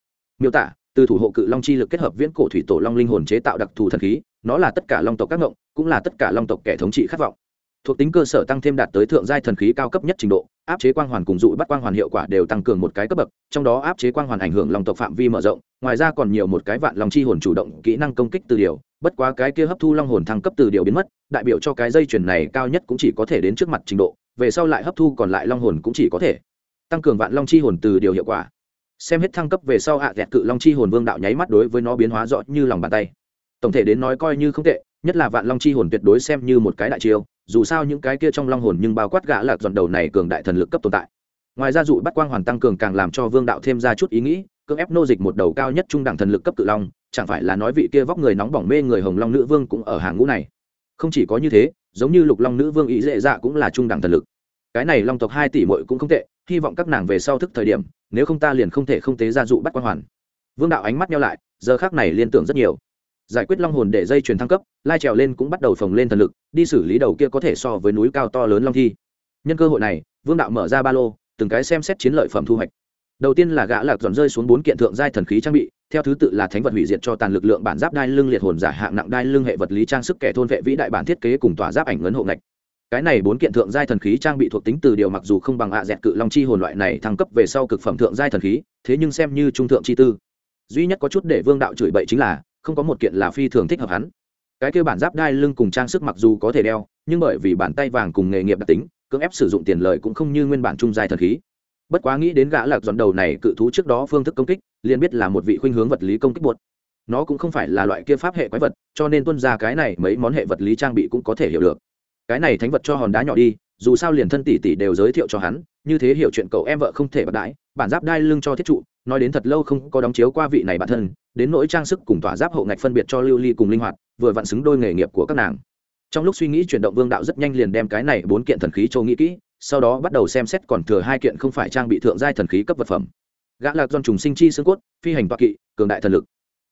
miêu tả, từ thủ hộ cự long chi lực kết hợp viễn cổ thủy tổ long linh hồn chế tạo đặc thù thần khí, nó là tất cả long tộc các ngộng, cũng là tất cả long tộc kẻ thống trị khát vọng. Thuộc tính cơ sở tăng thêm đạt tới thượng giai thần khí cao cấp nhất trình độ, áp chế quang hoàn cùng dụ bắt quang hoàn hiệu quả đều tăng cường một cái cấp bậc, trong đó áp chế quang hoàn ảnh hưởng long tộc phạm vi mở rộng, ngoài ra còn nhiều một cái vạn long chi hồn chủ động, kỹ năng công kích từ điều, bất quá cái kia hấp thu long hồn thăng cấp từ điều biến mất, đại biểu cho cái dây chuyển này cao nhất cũng chỉ có thể đến trước mặt trình độ, về sau lại hấp thu còn lại long hồn cũng chỉ có thể tăng cường vạn long chi hồn từ điều hiệu quả xem hết thăng cấp về sau hạ à dẹt cự long chi hồn vương đạo nháy mắt đối với nó biến hóa rõ như lòng bàn tay. Tổng thể đến nói coi như không tệ, nhất là vạn long chi hồn tuyệt đối xem như một cái đại chiêu, dù sao những cái kia trong long hồn nhưng bao quát gã lạc dọn đầu này cường đại thần lực cấp tồn tại. Ngoài ra dụ bắt quang hoàn tăng cường càng làm cho vương đạo thêm ra chút ý nghĩ, cưỡng ép nô dịch một đầu cao nhất trung đẳng thần lực cấp cự long, chẳng phải là nói vị kia vóc người nóng bỏng mê người hồng long nữ vương cũng ở hàng ngũ này. Không chỉ có như thế, giống như lục long nữ vương ý dễ dạ cũng là trung đẳng thần lực. Cái này long tộc hai tỷ mội cũng không tệ hy vọng các nàng về sau thức thời điểm, nếu không ta liền không thể không tế gia dụ bắt quang hoàn. Vương đạo ánh mắt nhau lại, giờ khác này liên tưởng rất nhiều. Giải quyết long hồn để dây chuyền thăng cấp, lai trèo lên cũng bắt đầu phồng lên thần lực, đi xử lý đầu kia có thể so với núi cao to lớn long thi. Nhân cơ hội này, vương đạo mở ra ba lô, từng cái xem xét chiến lợi phẩm thu hoạch. Đầu tiên là gã lạc dọn rơi xuống bốn kiện thượng giai thần khí trang bị, theo thứ tự là thánh vật hủy diệt cho tàn lực lượng bản giáp đai lưng liệt hồn giả hạng nặng đai lưng hệ vật lý trang sức kẻ thôn vệ vĩ đại bản thiết kế cùng tỏa giáp ảnh ấn hộ ngạch cái này bốn kiện thượng giai thần khí trang bị thuộc tính từ điều mặc dù không bằng ạ dẹt cự long chi hồn loại này thăng cấp về sau cực phẩm thượng giai thần khí, thế nhưng xem như trung thượng chi tư. Duy nhất có chút để vương đạo chửi bậy chính là, không có một kiện là phi thường thích hợp hắn. Cái kêu bản giáp đai lưng cùng trang sức mặc dù có thể đeo, nhưng bởi vì bàn tay vàng cùng nghề nghiệp đặc tính, cưỡng ép sử dụng tiền lợi cũng không như nguyên bản trung giai thần khí. Bất quá nghĩ đến gã lạc dọn đầu này cự thú trước đó phương thức công kích, liền biết là một vị khuynh hướng vật lý công kích buột nó cũng không phải là loại kia pháp hệ quái vật, cho nên tuân ra cái này mấy món hệ vật lý trang bị cũng có thể hiểu được cái này thánh vật cho hòn đá nhỏ đi, dù sao liền thân tỷ tỷ đều giới thiệu cho hắn, như thế hiểu chuyện cậu em vợ không thể bật đãi, bản giáp đai lưng cho thiết trụ, nói đến thật lâu không có đóng chiếu qua vị này bản thân, đến nỗi trang sức cùng tỏa giáp hậu ngạch phân biệt cho lưu ly cùng linh hoạt, vừa vặn xứng đôi nghề nghiệp của các nàng. Trong lúc suy nghĩ chuyển động vương đạo rất nhanh liền đem cái này bốn kiện thần khí châu nghĩ kỹ, sau đó bắt đầu xem xét còn thừa hai kiện không phải trang bị thượng giai thần khí cấp vật phẩm. Gã lạc don trùng sinh chi xương cốt, phi hành toa kỵ, cường đại thần lực.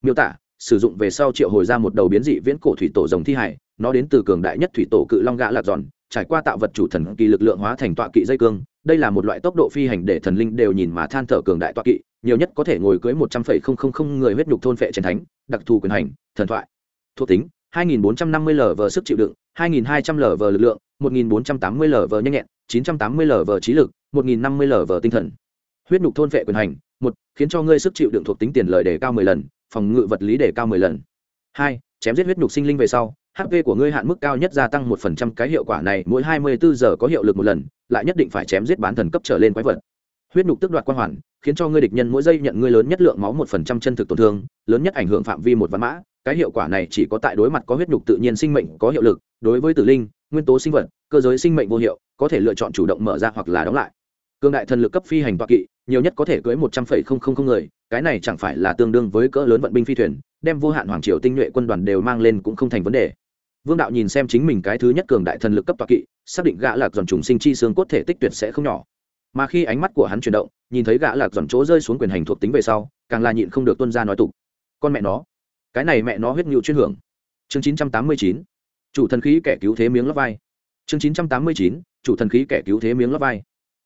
Miêu tả, sử dụng về sau triệu hồi ra một đầu biến dị viễn cổ thủy tổ rồng thi hải nó đến từ cường đại nhất thủy tổ cự long gã lạc giòn, trải qua tạo vật chủ thần kỳ lực lượng hóa thành tọa kỵ dây cương, đây là một loại tốc độ phi hành để thần linh đều nhìn mà than thở cường đại tọa kỵ, nhiều nhất có thể ngồi cưới một trăm phẩy không không không người huyết nhục thôn phệ trần thánh, đặc thù quyền hành, thần thoại. Thuộc tính 2450 lv sức chịu đựng 2200 lv lực lượng 1480 lv nhanh nhẹn 980 lv trí lực 1050 lv tinh thần. Huyết nhục thôn phệ quyền hành, một, khiến cho ngươi sức chịu đựng thuộc tính tiền lời đề cao 10 lần, phòng ngự vật lý đề cao 10 lần. Hai, chém giết huyết nhục sinh linh về sau hp của ngươi hạn mức cao nhất gia tăng một phần trăm cái hiệu quả này, mỗi hai mươi bốn giờ có hiệu lực một lần, lại nhất định phải chém giết bán thần cấp trở lên quái vật. Huyết nhục tức đoạt quan hoàn, khiến cho ngươi địch nhân mỗi giây nhận ngươi lớn nhất lượng máu một phần trăm chân thực tổn thương, lớn nhất ảnh hưởng phạm vi một văn mã. Cái hiệu quả này chỉ có tại đối mặt có huyết nhục tự nhiên sinh mệnh có hiệu lực, đối với tử linh, nguyên tố sinh vật, cơ giới sinh mệnh vô hiệu, có thể lựa chọn chủ động mở ra hoặc là đóng lại. Cương đại thần lực cấp phi hành toạ kỵ, nhiều nhất có thể cưới một trăm phẩy không không không người, cái này chẳng phải là tương đương với cỡ lớn vận binh phi thuyền, đem vô hạn hoàng triều tinh nhuệ quân đoàn đều mang lên cũng không thành vấn đề vương đạo nhìn xem chính mình cái thứ nhất cường đại thần lực cấp tọa kỵ, xác định gã lạc dòn trùng sinh chi xương cốt thể tích tuyệt sẽ không nhỏ. Mà khi ánh mắt của hắn chuyển động, nhìn thấy gã lạc dòn chỗ rơi xuống quyền hành thuộc tính về sau, càng là nhịn không được tuân ra nói tục. Con mẹ nó, cái này mẹ nó huyết nhu chuyên hưởng. Chương chín trăm tám mươi chín, chủ thần khí kẻ cứu thế miếng lót vai. Chương chín trăm tám mươi chín, chủ thần khí kẻ cứu thế miếng lót vai.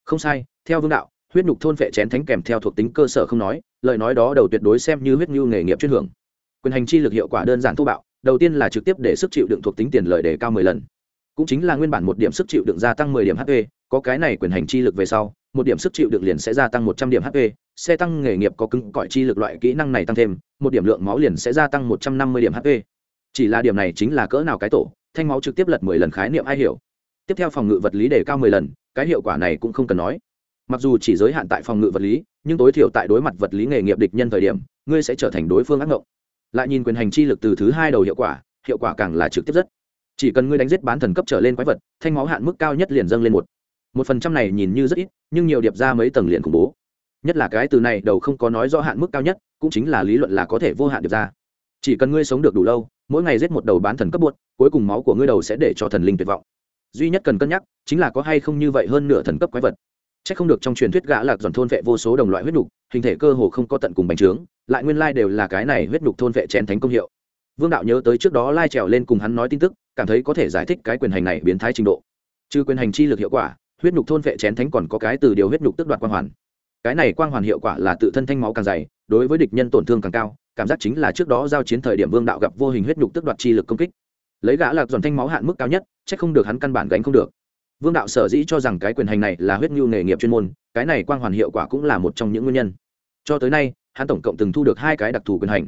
Không sai, theo vương đạo, huyết nhục thôn vệ chén thánh kèm theo thuộc tính cơ sở không nói, lời nói đó đầu tuyệt đối xem như huyết nhu nghề nghiệp chuyên hưởng. Quyền hành chi lực hiệu quả đơn giản thô bạo đầu tiên là trực tiếp để sức chịu đựng thuộc tính tiền lợi đề cao mười lần. Cũng chính là nguyên bản một điểm sức chịu đựng gia tăng mười điểm hp có cái này quyền hành chi lực về sau, một điểm sức chịu đựng liền sẽ gia tăng một trăm điểm hp xe tăng nghề nghiệp có cứng cỏi chi lực loại kỹ năng này tăng thêm, một điểm lượng máu liền sẽ gia tăng một trăm năm mươi điểm hp chỉ là điểm này chính là cỡ nào cái tổ, thanh máu trực tiếp lật mười lần khái niệm ai hiểu. Tiếp theo phòng ngự vật lý đề cao mười lần, cái hiệu quả này cũng không cần nói. Mặc dù chỉ giới hạn tại phòng ngự vật lý, nhưng tối thiểu tại đối mặt vật lý nghề nghiệp địch nhân thời điểm, ngươi sẽ trở thành đối phương ác ngộng lại nhìn quyền hành chi lực từ thứ hai đầu hiệu quả hiệu quả càng là trực tiếp rất. Chỉ cần ngươi đánh giết bán thần cấp trở lên quái vật, thanh máu hạn mức cao nhất liền dâng lên một. Một phần trăm này nhìn như rất ít, nhưng nhiều điệp ra mấy tầng liền khủng bố. Nhất là cái từ này đầu không có nói rõ hạn mức cao nhất, cũng chính là lý luận là có thể vô hạn điệp ra. Chỉ cần ngươi sống được đủ lâu, mỗi ngày giết một đầu bán thần cấp buốt cuối cùng máu của ngươi đầu sẽ để cho thần linh tuyệt vọng. Duy nhất cần cân nhắc, chính là có hay không như vậy hơn nửa thần cấp quái vật c h ắ c không được trong truyền thuyết gã lạc giòn thôn vệ vô số đồng loại huyết nhục hình thể cơ hồ không có tận cùng bành trướng, lại nguyên lai đều là cái này huyết nhục thôn vệ chén thánh công hiệu. Vương đạo nhớ tới trước đó lai trèo lên cùng hắn nói tin tức, cảm thấy có thể giải thích cái quyền hành này biến thái trình độ. Trừ quyền hành chi lực hiệu quả, huyết nhục thôn vệ chén thánh còn có cái từ điều huyết nhục tức đoạt quang hoàn. Cái này quang hoàn hiệu quả là tự thân thanh máu càng dày, đối với địch nhân tổn thương càng cao, cảm giác chính là trước đó giao chiến thời điểm vương đạo gặp vô hình huyết nhục tức đoạt chi lực công kích. Lấy gã lạc giòn thanh máu hạn mức cao nhất c h ắ c không được hắn căn bản gánh không được vương đạo sở dĩ cho rằng cái quyền hành này là huyết nhu nghề nghiệp chuyên môn, cái này quang hoàn hiệu quả cũng là một trong những nguyên nhân. Cho tới nay, hắn tổng cộng từng thu được hai cái đặc thù quyền hành.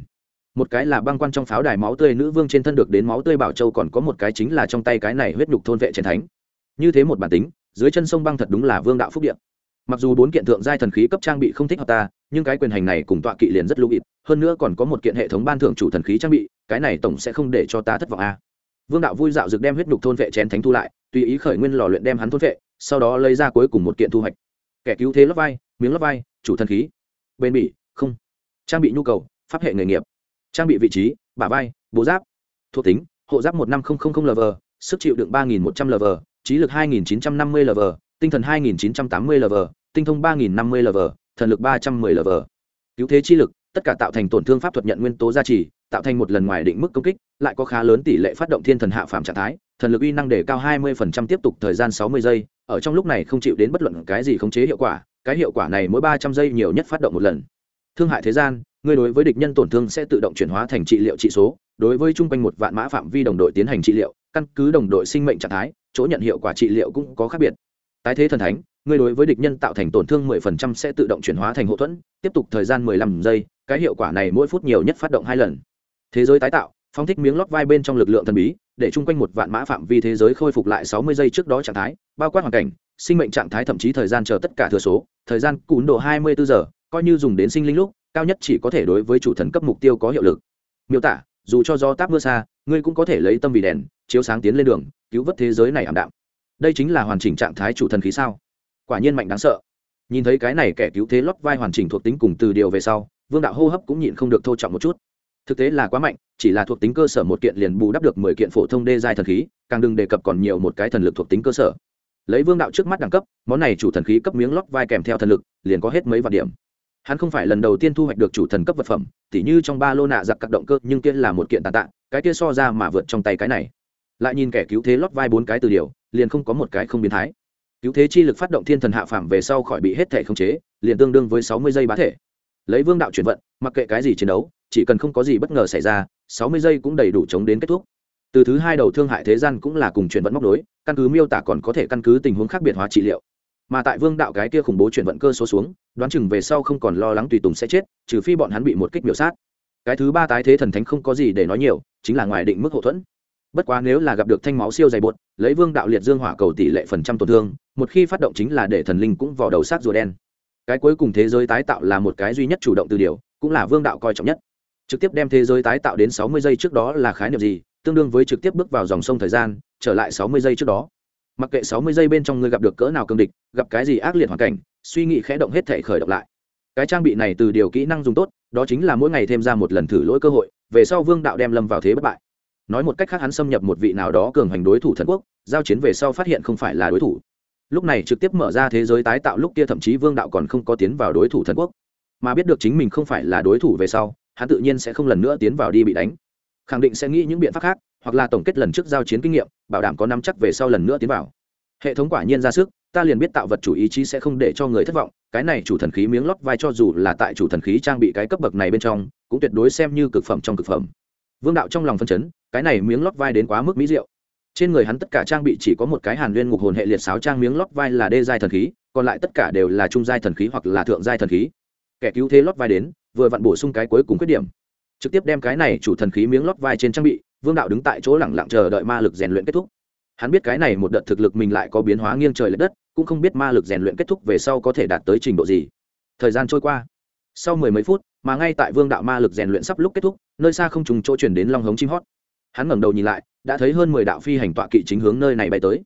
Một cái là băng quan trong pháo đài máu tươi nữ vương trên thân được đến máu tươi bảo châu còn có một cái chính là trong tay cái này huyết nhục thôn vệ chiến thánh. Như thế một bản tính, dưới chân sông băng thật đúng là vương đạo phúc điện mặc dù bốn kiện thượng giai thần khí cấp trang bị không thích hợp ta, nhưng cái quyền hành này cùng tọa kỵ liền rất lưu ít hơn nữa còn có một kiện hệ thống ban thưởng chủ thần khí trang bị, cái này tổng sẽ không để cho ta thất vọng a vương đạo vui dạo dược đem huyết nhục thôn vệ chén thánh thu lại, tùy ý khởi nguyên lò luyện đem hắn thôn vệ, sau đó lấy ra cuối cùng một kiện thu hoạch. Kẻ cứu thế lấp vai, miếng lấp vai, chủ thần khí. Bên bỉ, không. Trang bị nhu cầu, pháp hệ nghề nghiệp. Trang bị vị trí, bả vai, bố giáp. Thuộc tính, hộ giáp một năm không không lv sức chịu đựng ba nghìn một trăm lv trí lực hai nghìn chín trăm năm mươi lv tinh thần hai nghìn chín trăm tám mươi lv tinh thông ba nghìn năm mươi lv thần lực ba trăm mười lv cứu thế chi lực, tất cả tạo thành tổn thương pháp thuật nhận nguyên tố gia trì tạo thành một lần ngoài định mức công kích, lại có khá lớn tỷ lệ phát động thiên thần hạ phạm trạng thái, thần lực uy năng đề cao hai mươi tiếp tục thời gian sáu mươi giây, ở trong lúc này không chịu đến bất luận cái gì khống chế hiệu quả, cái hiệu quả này mỗi ba trăm giây nhiều nhất phát động một lần. Thương hại thế gian người đối với địch nhân tổn thương sẽ tự động chuyển hóa thành trị liệu trị số, đối với chung quanh một vạn mã phạm vi đồng đội tiến hành trị liệu, căn cứ đồng đội sinh mệnh trạng thái, chỗ nhận hiệu quả trị liệu cũng có khác biệt. Tái thế thần thánh người đối với địch nhân tạo thành tổn thương 10% sẽ tự động chuyển hóa thành hậu thuẫn, tiếp tục thời gian 15 giây, cái hiệu quả này mỗi phút nhiều nhất phát động hai lần thế giới tái tạo phong thích miếng lót vai bên trong lực lượng thần bí, để chung quanh một vạn mã phạm vi thế giới khôi phục lại 60 giây trước đó trạng thái, bao quát hoàn cảnh, sinh mệnh trạng thái thậm chí thời gian chờ tất cả thừa số, thời gian cún độ 24 giờ, coi như dùng đến sinh linh lúc, cao nhất chỉ có thể đối với chủ thần cấp mục tiêu có hiệu lực. Miêu tả, dù cho do táp mưa xa, ngươi cũng có thể lấy tâm vì đèn, chiếu sáng tiến lên đường, cứu vớt thế giới này ảm đạm. Đây chính là hoàn chỉnh trạng thái chủ thần khí sao? Quả nhiên mạnh đáng sợ. Nhìn thấy cái này kẻ cứu thế lót vai hoàn chỉnh thuộc tính cùng từ điều về sau, vương đạo hô hấp cũng nhịn không được thô trọng một chút thực tế là quá mạnh, chỉ là thuộc tính cơ sở một kiện liền bù đắp được mười kiện phổ thông đê giai thần khí, càng đừng đề cập còn nhiều một cái thần lực thuộc tính cơ sở. Lấy vương đạo trước mắt đẳng cấp, món này chủ thần khí cấp miếng lót vai kèm theo thần lực, liền có hết mấy vạn điểm. Hắn không phải lần đầu tiên thu hoạch được chủ thần cấp vật phẩm, tỉ như trong ba lô nạ giặc các động cơ, nhưng kia là một kiện tàn tạ, cái kia so ra mà vượt trong tay cái này. Lại nhìn kẻ cứu thế lót vai bốn cái từ điều, liền không có một cái không biến thái. Cứu thế chi lực phát động thiên thần hạ phàm về sau khỏi bị hết thể khống chế, liền tương đương với sáu mươi giây bá thể. Lấy vương đạo chuyển vận, mặc kệ cái gì chiến đấu chỉ cần không có gì bất ngờ xảy ra, sáu mươi giây cũng đầy đủ chống đến kết thúc. Từ thứ hai đầu thương hại thế gian cũng là cùng chuyển vận móc đối căn cứ miêu tả còn có thể căn cứ tình huống khác biệt hóa trị liệu. Mà tại vương đạo cái kia khủng bố chuyển vận cơ số xuống, đoán chừng về sau không còn lo lắng tùy tùng sẽ chết, trừ phi bọn hắn bị một kích biểu sát. Cái thứ ba tái thế thần thánh không có gì để nói nhiều, chính là ngoài định mức hậu thuẫn. Bất quá nếu là gặp được thanh máu siêu dày bột, lấy vương đạo liệt dương hỏa cầu tỷ lệ phần trăm tổn thương, một khi phát động chính là để thần linh cũng vào đầu sát rùa đen. Cái cuối cùng thế giới tái tạo là một cái duy nhất chủ động từ điều, cũng là vương đạo coi trọng nhất trực tiếp đem thế giới tái tạo đến sáu mươi giây trước đó là khái niệm gì, tương đương với trực tiếp bước vào dòng sông thời gian, trở lại sáu mươi giây trước đó. Mặc kệ sáu mươi giây bên trong ngươi gặp được cỡ nào cương địch, gặp cái gì ác liệt hoàn cảnh, suy nghĩ khẽ động hết thể khởi động lại. Cái trang bị này từ điều kỹ năng dùng tốt, đó chính là mỗi ngày thêm ra một lần thử lỗi cơ hội, về sau vương đạo đem lâm vào thế bất bại. Nói một cách khác hắn xâm nhập một vị nào đó cường hành đối thủ thần quốc, giao chiến về sau phát hiện không phải là đối thủ. Lúc này trực tiếp mở ra thế giới tái tạo lúc kia thậm chí vương đạo còn không có tiến vào đối thủ thần quốc. Mà biết được chính mình không phải là đối thủ về sau hắn tự nhiên sẽ không lần nữa tiến vào đi bị đánh. Khẳng định sẽ nghĩ những biện pháp khác, hoặc là tổng kết lần trước giao chiến kinh nghiệm, bảo đảm có nắm chắc về sau lần nữa tiến vào. Hệ thống quả nhiên ra sức, ta liền biết tạo vật chủ ý chí sẽ không để cho người thất vọng, cái này chủ thần khí miếng lót vai cho dù là tại chủ thần khí trang bị cái cấp bậc này bên trong, cũng tuyệt đối xem như cực phẩm trong cực phẩm. Vương đạo trong lòng phân chấn, cái này miếng lót vai đến quá mức mỹ diệu. Trên người hắn tất cả trang bị chỉ có một cái hàn nguyên ngục hồn hệ liệt sáo trang miếng lót vai là đê giai thần khí, còn lại tất cả đều là trung giai thần khí hoặc là thượng giai thần khí kẻ cứu thế lót vai đến, vừa vặn bổ sung cái cuối cùng khuyết điểm. Trực tiếp đem cái này chủ thần khí miếng lót vai trên trang bị, vương đạo đứng tại chỗ lẳng lặng chờ đợi ma lực rèn luyện kết thúc. Hắn biết cái này một đợt thực lực mình lại có biến hóa nghiêng trời l ệ đất, cũng không biết ma lực rèn luyện kết thúc về sau có thể đạt tới trình độ gì. Thời gian trôi qua. Sau mười mấy phút, mà ngay tại vương đạo ma lực rèn luyện sắp lúc kết thúc, nơi xa không trùng chỗ chuyển đến long hống chim hót. Hắn ngẩng đầu nhìn lại, đã thấy hơn mười đạo phi hành tọa kỵ chính hướng nơi này bay tới.